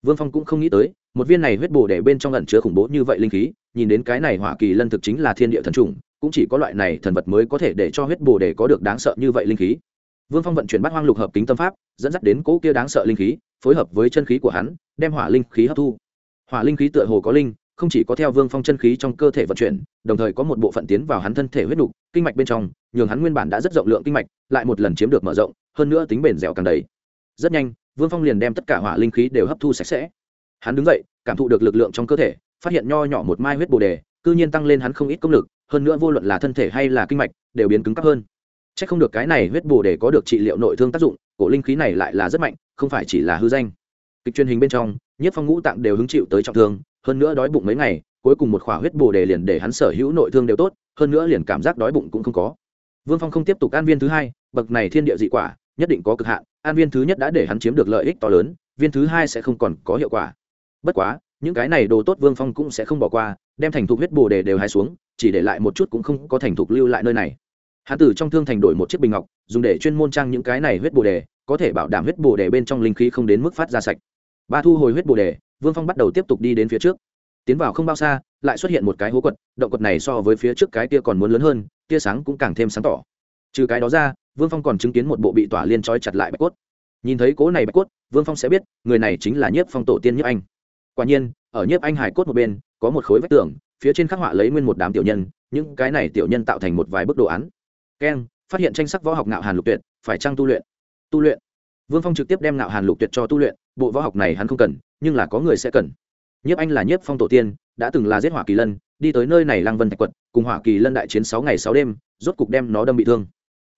Vương phong cũng không nghĩ tới một viên này huyết bổ để bên trong ẩn chứa khủng bố như vậy linh khí, nhìn đến cái này hỏa kỳ lân thực chính là thiên địa thần trùng cũng chỉ có loại này thần vật mới có thể để cho huyết bổ để có được đáng sợ như vậy linh khí. Vương phong vận chuyển bắt hoang lục hợp kính tâm pháp, dẫn dắt đến cỗ kia đáng sợ linh khí, phối hợp với chân khí của hắn, đem hỏa linh khí hấp thu. Hỏa linh khí tựa hồ có linh, không chỉ có theo vương phong chân khí trong cơ thể vận chuyển, đồng thời có một bộ phận tiến vào hắn thân thể huyết đục kinh mạch bên trong, nhường hắn nguyên bản đã rất rộng lượng kinh mạch, lại một lần chiếm được mở rộng, hơn nữa tính bền dẻo càng đầy. Rất nhanh, vương phong liền đem tất cả hỏa linh khí đều hấp thu sạch sẽ hắn đứng dậy, cảm thụ được lực lượng trong cơ thể, phát hiện nho nhỏ một mai huyết bồ đề, cư nhiên tăng lên hắn không ít công lực, hơn nữa vô luận là thân thể hay là kinh mạch, đều biến cứng cắp hơn. C h ắ c không được cái này huyết bồ đề có được trị liệu nội thương tác dụng, cổ linh khí này lại là rất mạnh, không phải chỉ là hư danh. Kịch truyền hình bên trong nhất phong ngũ tạng đều hứng chịu tới trọng thương, hơn nữa đói bụng mấy ngày, cuối cùng một khỏa huyết bồ đề liền để hắn sở hữu nội thương đều tốt, hơn nữa liền cảm giác đói bụng cũng không có. Vương phong không tiếp tục an viên thứ hai, bậc này thiên địa dị quả, nhất định có cực hạn, an viên thứ nhất đã để hắn chiếm được lợi ích to lớn, viên thứ hai sẽ không còn có hiệu quả bất quá, những cái này đồ tốt vương phong cũng sẽ không bỏ qua, đem thành thục huyết bồ đề đều hai xuống, chỉ để lại một chút cũng không có thành thục lưu lại nơi này. Hắn Tử trong thương thành đổi một chiếc bình ngọc, dùng để chuyên môn trang những cái này huyết bồ đề, có thể bảo đảm huyết bồ đề bên trong linh khí không đến mức phát ra sạch. Ba thu hồi huyết bồ đề, vương phong bắt đầu tiếp tục đi đến phía trước. Tiến vào không bao xa, lại xuất hiện một cái hố quật, động quật này so với phía trước cái kia còn muốn lớn hơn, tia sáng cũng càng thêm sáng tỏ. Trừ cái đó ra, vương phong còn chứng kiến một bộ bị tỏa liên trói chặt lại bạch cốt. Nhìn thấy cố này bạch cốt, vương phong sẽ biết, người này chính là nhiếp phong tổ tiên nhiếp anh quả nhiên, ở nhiếp anh hải cốt một bên, có một khối vách tường, phía trên khắc họa lấy nguyên một đám tiểu nhân, những cái này tiểu nhân tạo thành một vài bức đồ án. Keng phát hiện tranh sắc võ học ngạo hàn lục tuyệt, phải trăng tu luyện? Tu luyện. Vương phong trực tiếp đem ngạo hàn lục tuyệt cho tu luyện, bộ võ học này hắn không cần, nhưng là có người sẽ cần. Nhiếp anh là nhiếp phong tổ tiên, đã từng là giết hỏa kỳ lân, đi tới nơi này lang vân thạch quật, cùng hỏa kỳ lân đại chiến sáu ngày sáu đêm, rốt cục đem nó đâm bị thương.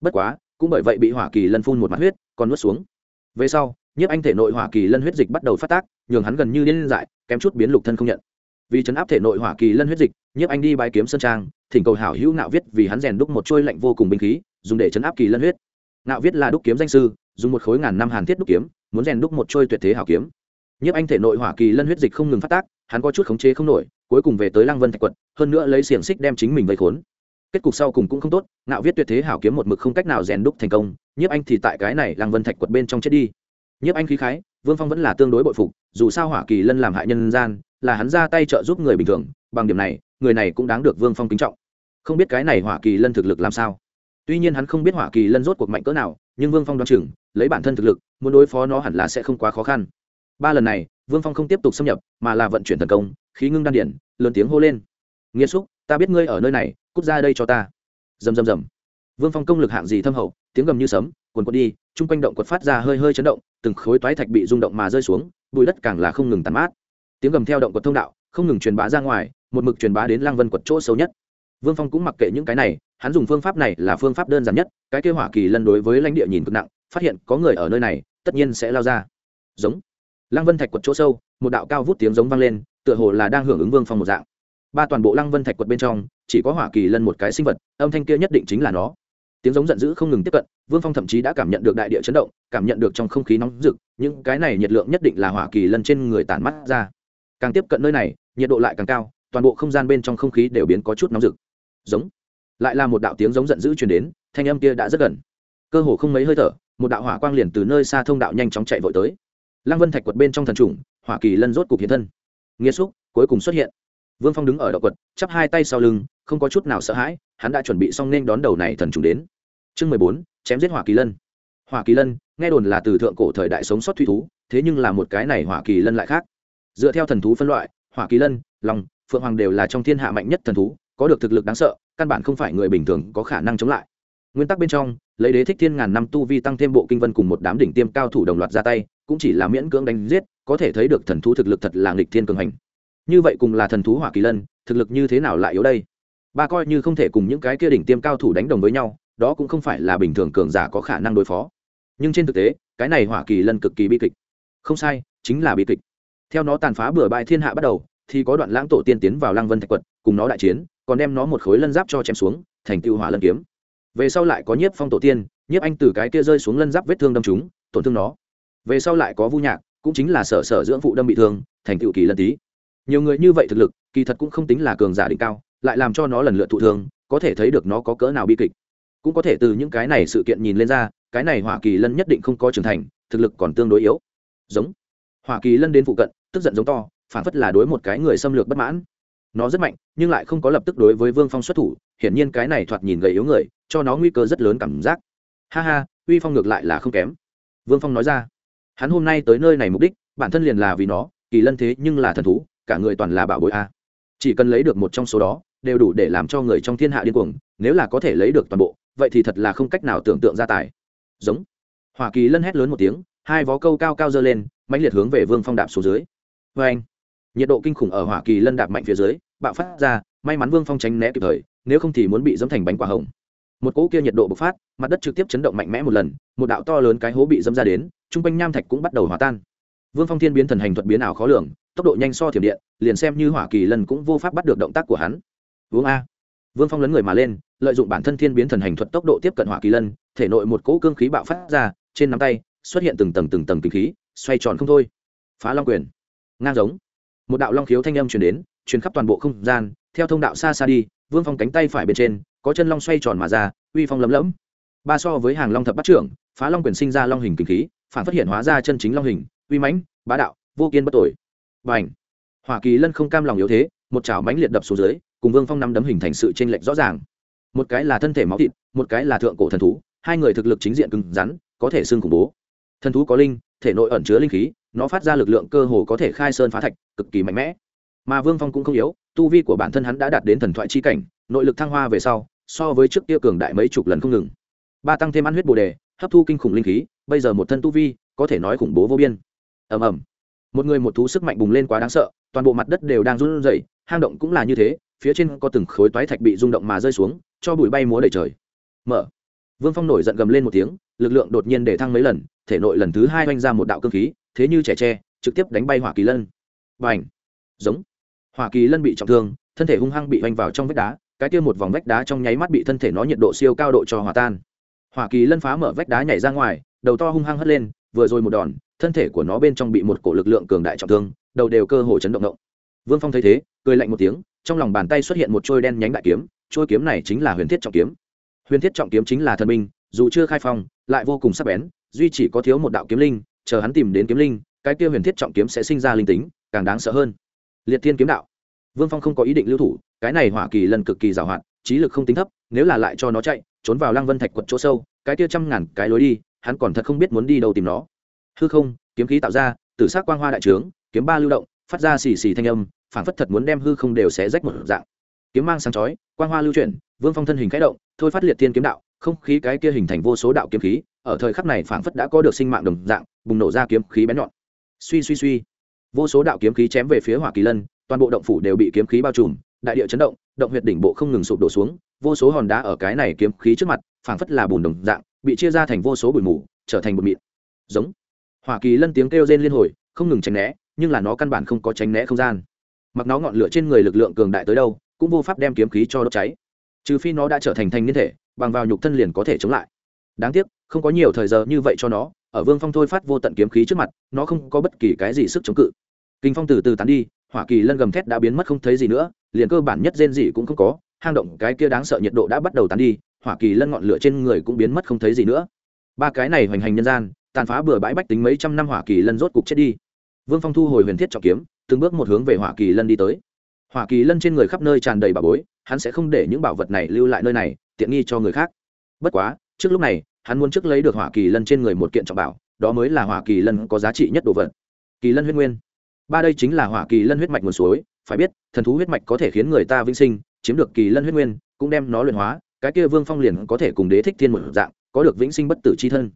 Bất quá, cũng bởi vậy bị hỏa kỳ lân phun một mặt huyết, còn nuốt xuống. Về sau nhiếp anh thể nội hỏa kỳ lân huyết dịch bắt đầu phát tác, nhường hắn gần như điên dại, kém chút biến lục thân không nhận. Vì chấn áp thể nội hỏa kỳ lân huyết dịch, nhiếp anh đi bái kiếm sơn trang, thỉnh cầu hảo hữu nạo viết vì hắn rèn đúc một trôi lạnh vô cùng binh khí, dùng để chấn áp kỳ lân huyết. Nạo viết là đúc kiếm danh sư, dùng một khối ngàn năm hàn thiết đúc kiếm, muốn rèn đúc một trôi tuyệt thế hảo kiếm. Nhiếp anh thể nội hỏa kỳ lân huyết dịch không ngừng phát tác, hắn có chút khống chế không nổi, cuối cùng về tới lăng vân thạch quật, hơn nữa lấy xiềng xích đem chính mình vây khốn. Kết cục sau cùng cũng không tốt nạo viết tuyệt thế hảo kiếm một mực không cách nào rèn đúc thành công, nhiếp anh thì tại cái này lăng vân thạch quật bên trong chết đi nhiếp anh khí khái, vương phong vẫn là tương đối bội phục, dù sao hỏa kỳ lân làm hại nhân gian, là hắn ra tay trợ giúp người bình thường, bằng điểm này, người này cũng đáng được vương phong kính trọng. Không biết cái này hỏa kỳ lân thực lực làm sao? Tuy nhiên hắn không biết hỏa kỳ lân rốt cuộc mạnh cỡ nào, nhưng vương phong đoán chừng, lấy bản thân thực lực, muốn đối phó nó hẳn là sẽ không quá khó khăn. Ba lần này, vương phong không tiếp tục xâm nhập, mà là vận chuyển thần công, khí ngưng đan điển, lớn tiếng hô lên. Nghĩa xúc, ta biết ngươi ở nơi này, cút ra đây cho ta. Rầm rầm rầm. Vương phong công lực hạng gì thâm hậu, tiếng gầm như sấm quần quật đi chung quanh động quật phát ra hơi hơi chấn động, từng khối toái thạch bị rung động mà rơi xuống, bụi đất càng là không ngừng tàn mát. Tiếng gầm theo động quật thông đạo, không ngừng truyền bá ra ngoài, một mực truyền bá đến lăng vân quật chỗ sâu nhất. Vương phong cũng mặc kệ những cái này, hắn dùng phương pháp này là phương pháp đơn giản nhất, cái kêu hỏa kỳ lân đối với lãnh địa nhìn cực nặng, phát hiện có người ở nơi này, tất nhiên sẽ lao ra. Giống. Lăng vân thạch quật chỗ sâu, một đạo cao vút tiếng giống vang lên, tựa hồ là đang hưởng ứng vương phong một dạng. Ba toàn bộ lăng vân thạch quật bên trong, chỉ có hỏa kỳ lân một cái sinh vật, âm thanh kia nhất định chính là nó tiếng giống giận dữ không ngừng tiếp cận, vương phong thậm chí đã cảm nhận được đại địa chấn động, cảm nhận được trong không khí nóng rực, những cái này nhiệt lượng nhất định là hỏa kỳ lân trên người tản mắt ra. Càng tiếp cận nơi này, nhiệt độ lại càng cao, toàn bộ không gian bên trong không khí đều biến có chút nóng rực. Giống. Lại là một đạo tiếng giống giận dữ chuyển đến, thanh âm kia đã rất gần. Cơ hồ không mấy hơi thở, một đạo hỏa quang liền từ nơi xa thông đạo nhanh chóng chạy vội tới. Lăng vân thạch quật bên trong thần trùng, hỏa kỳ lân rốt cục hiện thân. Nghĩa xúc, cuối cùng xuất hiện. Vương phong đứng ở đạo quật, chắp hai tay sau lưng, không có chút nào sợ hãi, hắn đã chuẩn bị xong nên đón đầu này thần trùng đến chương mười bốn, chém giết hỏa kỳ lân. Hỏa kỳ lân, nghe đồn là từ thượng cổ thời đại sống sót thủy thú, thế nhưng là một cái này hỏa kỳ lân lại khác. Dựa theo thần thú phân loại, hỏa kỳ lân lòng phượng hoàng đều là trong thiên hạ mạnh nhất thần thú, có được thực lực đáng sợ, căn bản không phải người bình thường có khả năng chống lại. Nguyên tắc bên trong, lấy đế thích thiên ngàn năm tu vi tăng thêm bộ kinh vân cùng một đám đỉnh tiêm cao thủ đồng loạt ra tay, cũng chỉ là miễn cưỡng đánh giết, có thể thấy được thần thú thực lực thật là nghịch thiên cường hành. Như vậy cùng là thần thú hỏa kỳ lân, thực lực như thế nào lại yếu đây? Ba coi như không thể cùng những cái kia đỉnh tiêm cao thủ đánh đồng với nhau đó cũng không phải là bình thường cường giả có khả năng đối phó. Nhưng trên thực tế, cái này hỏa kỳ lân cực kỳ bi kịch. Không sai, chính là bi kịch. Theo nó tàn phá bừa bãi thiên hạ bắt đầu, thì có đoạn lãng tổ tiên tiến vào lăng vân thạch quật, cùng nó đại chiến, còn đem nó một khối lân giáp cho chém xuống, thành tiêu hỏa lân kiếm. Về sau lại có nhiếp phong tổ tiên, nhiếp anh từ cái kia rơi xuống lân giáp vết thương đâm chúng tổn thương nó. Về sau lại có vu nhạc, cũng chính là sở sở dưỡng phụ đâm bị thương, thành tựu kỳ lân tý nhiều người như vậy thực lực, kỳ thật cũng không tính là cường giả đỉnh cao, lại làm cho nó lần lượt thụ thương, có thể thấy được nó có cỡ nào bi kịch cũng có thể từ những cái này sự kiện nhìn lên ra, cái này hỏa kỳ lân nhất định không có trưởng thành, thực lực còn tương đối yếu. Giống. Hỏa kỳ lân đến phụ cận, tức giận giống to, phản phất là đối một cái người xâm lược bất mãn. Nó rất mạnh, nhưng lại không có lập tức đối với vương phong xuất thủ, hiển nhiên cái này thoạt nhìn gầy yếu người, cho nó nguy cơ rất lớn cảm giác. Ha ha, uy phong ngược lại là không kém. Vương phong nói ra. Hắn hôm nay tới nơi này mục đích, bản thân liền là vì nó, kỳ lân thế nhưng là thần thú, cả người toàn là bảo bối a. Chỉ cần lấy được một trong số đó, đều đủ để làm cho người trong thiên hạ điên cuồng, nếu là có thể lấy được toàn bộ vậy thì thật là không cách nào tưởng tượng ra tài. Giống. Hoa kỳ lân hét lớn một tiếng, hai vó câu cao cao dơ lên, mãnh liệt hướng về vương phong đạp xuống dưới. Vê anh, nhiệt độ kinh khủng ở hoa kỳ lân đạp mạnh phía dưới, bạo phát ra, may mắn vương phong tránh né kịp thời, nếu không thì muốn bị dẫm thành bánh quả hồng. Một cỗ kia nhiệt độ bộc phát, mặt đất trực tiếp chấn động mạnh mẽ một lần, một đạo to lớn cái hố bị dâm ra đến chung quanh nham thạch cũng bắt đầu hòa tan. Vương phong thiên biến thần hành thuật biến ảo khó lường, tốc độ nhanh so thiểm điện, liền xem như hỏa kỳ lần cũng vô pháp bắt được động tác của hắn. Uống a. Vương phong lấn người mà lên lợi dụng bản thân thiên biến thần hành thuật tốc độ tiếp cận hỏa kỳ lân, thể nội một cỗ cương khí bạo phát ra, trên nắm tay xuất hiện từng tầng từng tầng kinh khí, xoay tròn không thôi. Phá long quyền. Ngang giống. Một đạo long khiếu thanh âm truyền đến, truyền khắp toàn bộ không gian, theo thông đạo xa xa đi, vương phong cánh tay phải bên trên, có chân long xoay tròn mà ra, uy phong lấm lẫm. Ba so với hàng long thập bắt trưởng, phá long quyền sinh ra long hình kinh khí, phản phát hiện hóa ra chân chính long hình, uy mãnh, bá đạo, vô kiên bất tội và h hỏa kỳ lân không cam lòng yếu thế, một chảo mãnh liệt đập xuống dưới, cùng vương phong năm đấm hình thành sự chênh lệch rõ ràng một cái là thân thể máu thịt, một cái là thượng cổ thần thú, hai người thực lực chính diện cứng rắn, có thể xưng khủng bố. Thần thú có linh, thể nội ẩn chứa linh khí, nó phát ra lực lượng cơ hồ có thể khai sơn phá thạch, cực kỳ mạnh mẽ. Mà vương phong cũng không yếu, tu vi của bản thân hắn đã đạt đến thần thoại chi cảnh, nội lực thăng hoa về sau, so với trước kia cường đại mấy chục lần không ngừng. Ba tăng thêm ăn huyết bồ đề, hấp thu kinh khủng linh khí, bây giờ một thân tu vi, có thể nói khủng bố vô biên. Ầm ầm. Một người một thú sức mạnh bùng lên quá đáng sợ, toàn bộ mặt đất đều đang run rẩy, hang động cũng là như thế, phía trên có từng khối toái thạch bị rung động mà rơi xuống cho bụi bay múa đầy trời. Mở. Vương phong nổi giận gầm lên một tiếng, lực lượng đột nhiên để thăng mấy lần, thể nội lần thứ hai oanh ra một đạo cơ khí, thế như trẻ tre, trực tiếp đánh bay hỏa kỳ lân. Và ảnh giống. Hỏa kỳ lân bị trọng thương, thân thể hung hăng bị oanh vào trong vách đá, cái kia một vòng vách đá trong nháy mắt bị thân thể nó nhiệt độ siêu cao độ cho hòa tan. Hỏa kỳ lân phá mở vách đá nhảy ra ngoài, đầu to hung hăng hất lên, vừa rồi một đòn, thân thể của nó bên trong bị một cổ lực lượng cường đại trọng thương, đầu đều cơ hồ chấn động động. Vương phong thấy thế, cười lạnh một tiếng, trong lòng bàn tay xuất hiện một trôi đen nhánh đại kiếm trôi kiếm này chính là huyền thiết trọng kiếm. Huyền thiết trọng kiếm chính là thần binh dù chưa khai phong, lại vô cùng sắc bén, duy chỉ có thiếu một đạo kiếm linh, chờ hắn tìm đến kiếm linh, cái kia huyền thiết trọng kiếm sẽ sinh ra linh tính, càng đáng sợ hơn. Liệt thiên kiếm đạo. Vương phong không có ý định lưu thủ, cái này hỏa kỳ lần cực kỳ giàu hạn, trí lực không tính thấp, nếu là lại cho nó chạy, trốn vào lăng vân thạch quật chỗ sâu, cái kia trăm ngàn cái lối đi, hắn còn thật không biết muốn đi đâu tìm nó. Hư không, kiếm khí tạo ra, tử s ắ c quang hoa đại trướng, kiếm ba lưu động, phát ra xì xì thanh âm phản phất thật muốn đem hư không đều xé rách một dạng kiếm mang sáng chói, quang hoa lưu chuyển, vương phong thân hình k h ẽ động, thôi phát liệt thiên kiếm đạo, không khí cái kia hình thành vô số đạo kiếm khí, ở thời khắc này phảng phất đã có được sinh mạng đồng dạng, bùng nổ ra kiếm khí bén nhọn. Suy suy suy. Vô số đạo kiếm khí chém về phía hỏa kỳ lân, toàn bộ động phủ đều bị kiếm khí bao trùm, đại địa chấn động động huyệt đỉnh bộ không ngừng sụp đổ xuống, vô số hòn đá ở cái này kiếm khí trước mặt, phảng phất là bùn đồng dạng, bị chia ra thành vô số bụi mù, trở thành bụi mịn. Giống. Hỏa kỳ lân tiếng kêu rên liên hồi, không ngừng tránh né, nhưng là nó căn bản không có tránh né không gian. Mặc nó ngọn lửa trên người lực lượng cường đại tới đâu cũng vô pháp đem kiếm khí cho đốt cháy. Trừ phi nó đã trở thành thành niên thể, bằng vào nhục thân liền có thể chống lại. Đáng tiếc, không có nhiều thời giờ như vậy cho nó, ở vương phong thôi phát vô tận kiếm khí trước mặt, nó không có bất kỳ cái gì sức chống cự. Kinh phong từ từ tán đi, hỏa kỳ lân gầm thét đã biến mất không thấy gì nữa, liền cơ bản nhất rên gì cũng không có, hang động cái kia đáng sợ nhiệt độ đã bắt đầu tán đi, hỏa kỳ lân ngọn lửa trên người cũng biến mất không thấy gì nữa. Ba cái này hoành hành nhân gian, tàn phá bừa bãi bách tính mấy trăm năm hỏa kỳ lân rốt cục chết đi. Vương phong thu hồi huyền thiết trọng kiếm, từng bước một hướng về hỏa kỳ lân đi tới hỏa kỳ lân trên người khắp nơi tràn đầy bà bối, hắn sẽ không để những bảo vật này lưu lại nơi này, tiện nghi cho người khác. Bất quá, trước lúc này, hắn muốn trước lấy được hỏa kỳ lân trên người một kiện trọng bảo, đó mới là hỏa kỳ lân có giá trị nhất đồ vật. Kỳ lân huyết nguyên. Ba đây chính là hỏa kỳ lân huyết mạch nguồn suối, phải biết, thần thú huyết mạch có thể khiến người ta vĩnh sinh, chiếm được kỳ lân huyết nguyên, cũng đem nó luyện hóa, cái kia vương phong liền có thể cùng đế thích thiên một dạng, có được vĩnh sinh bất tử c h i thân.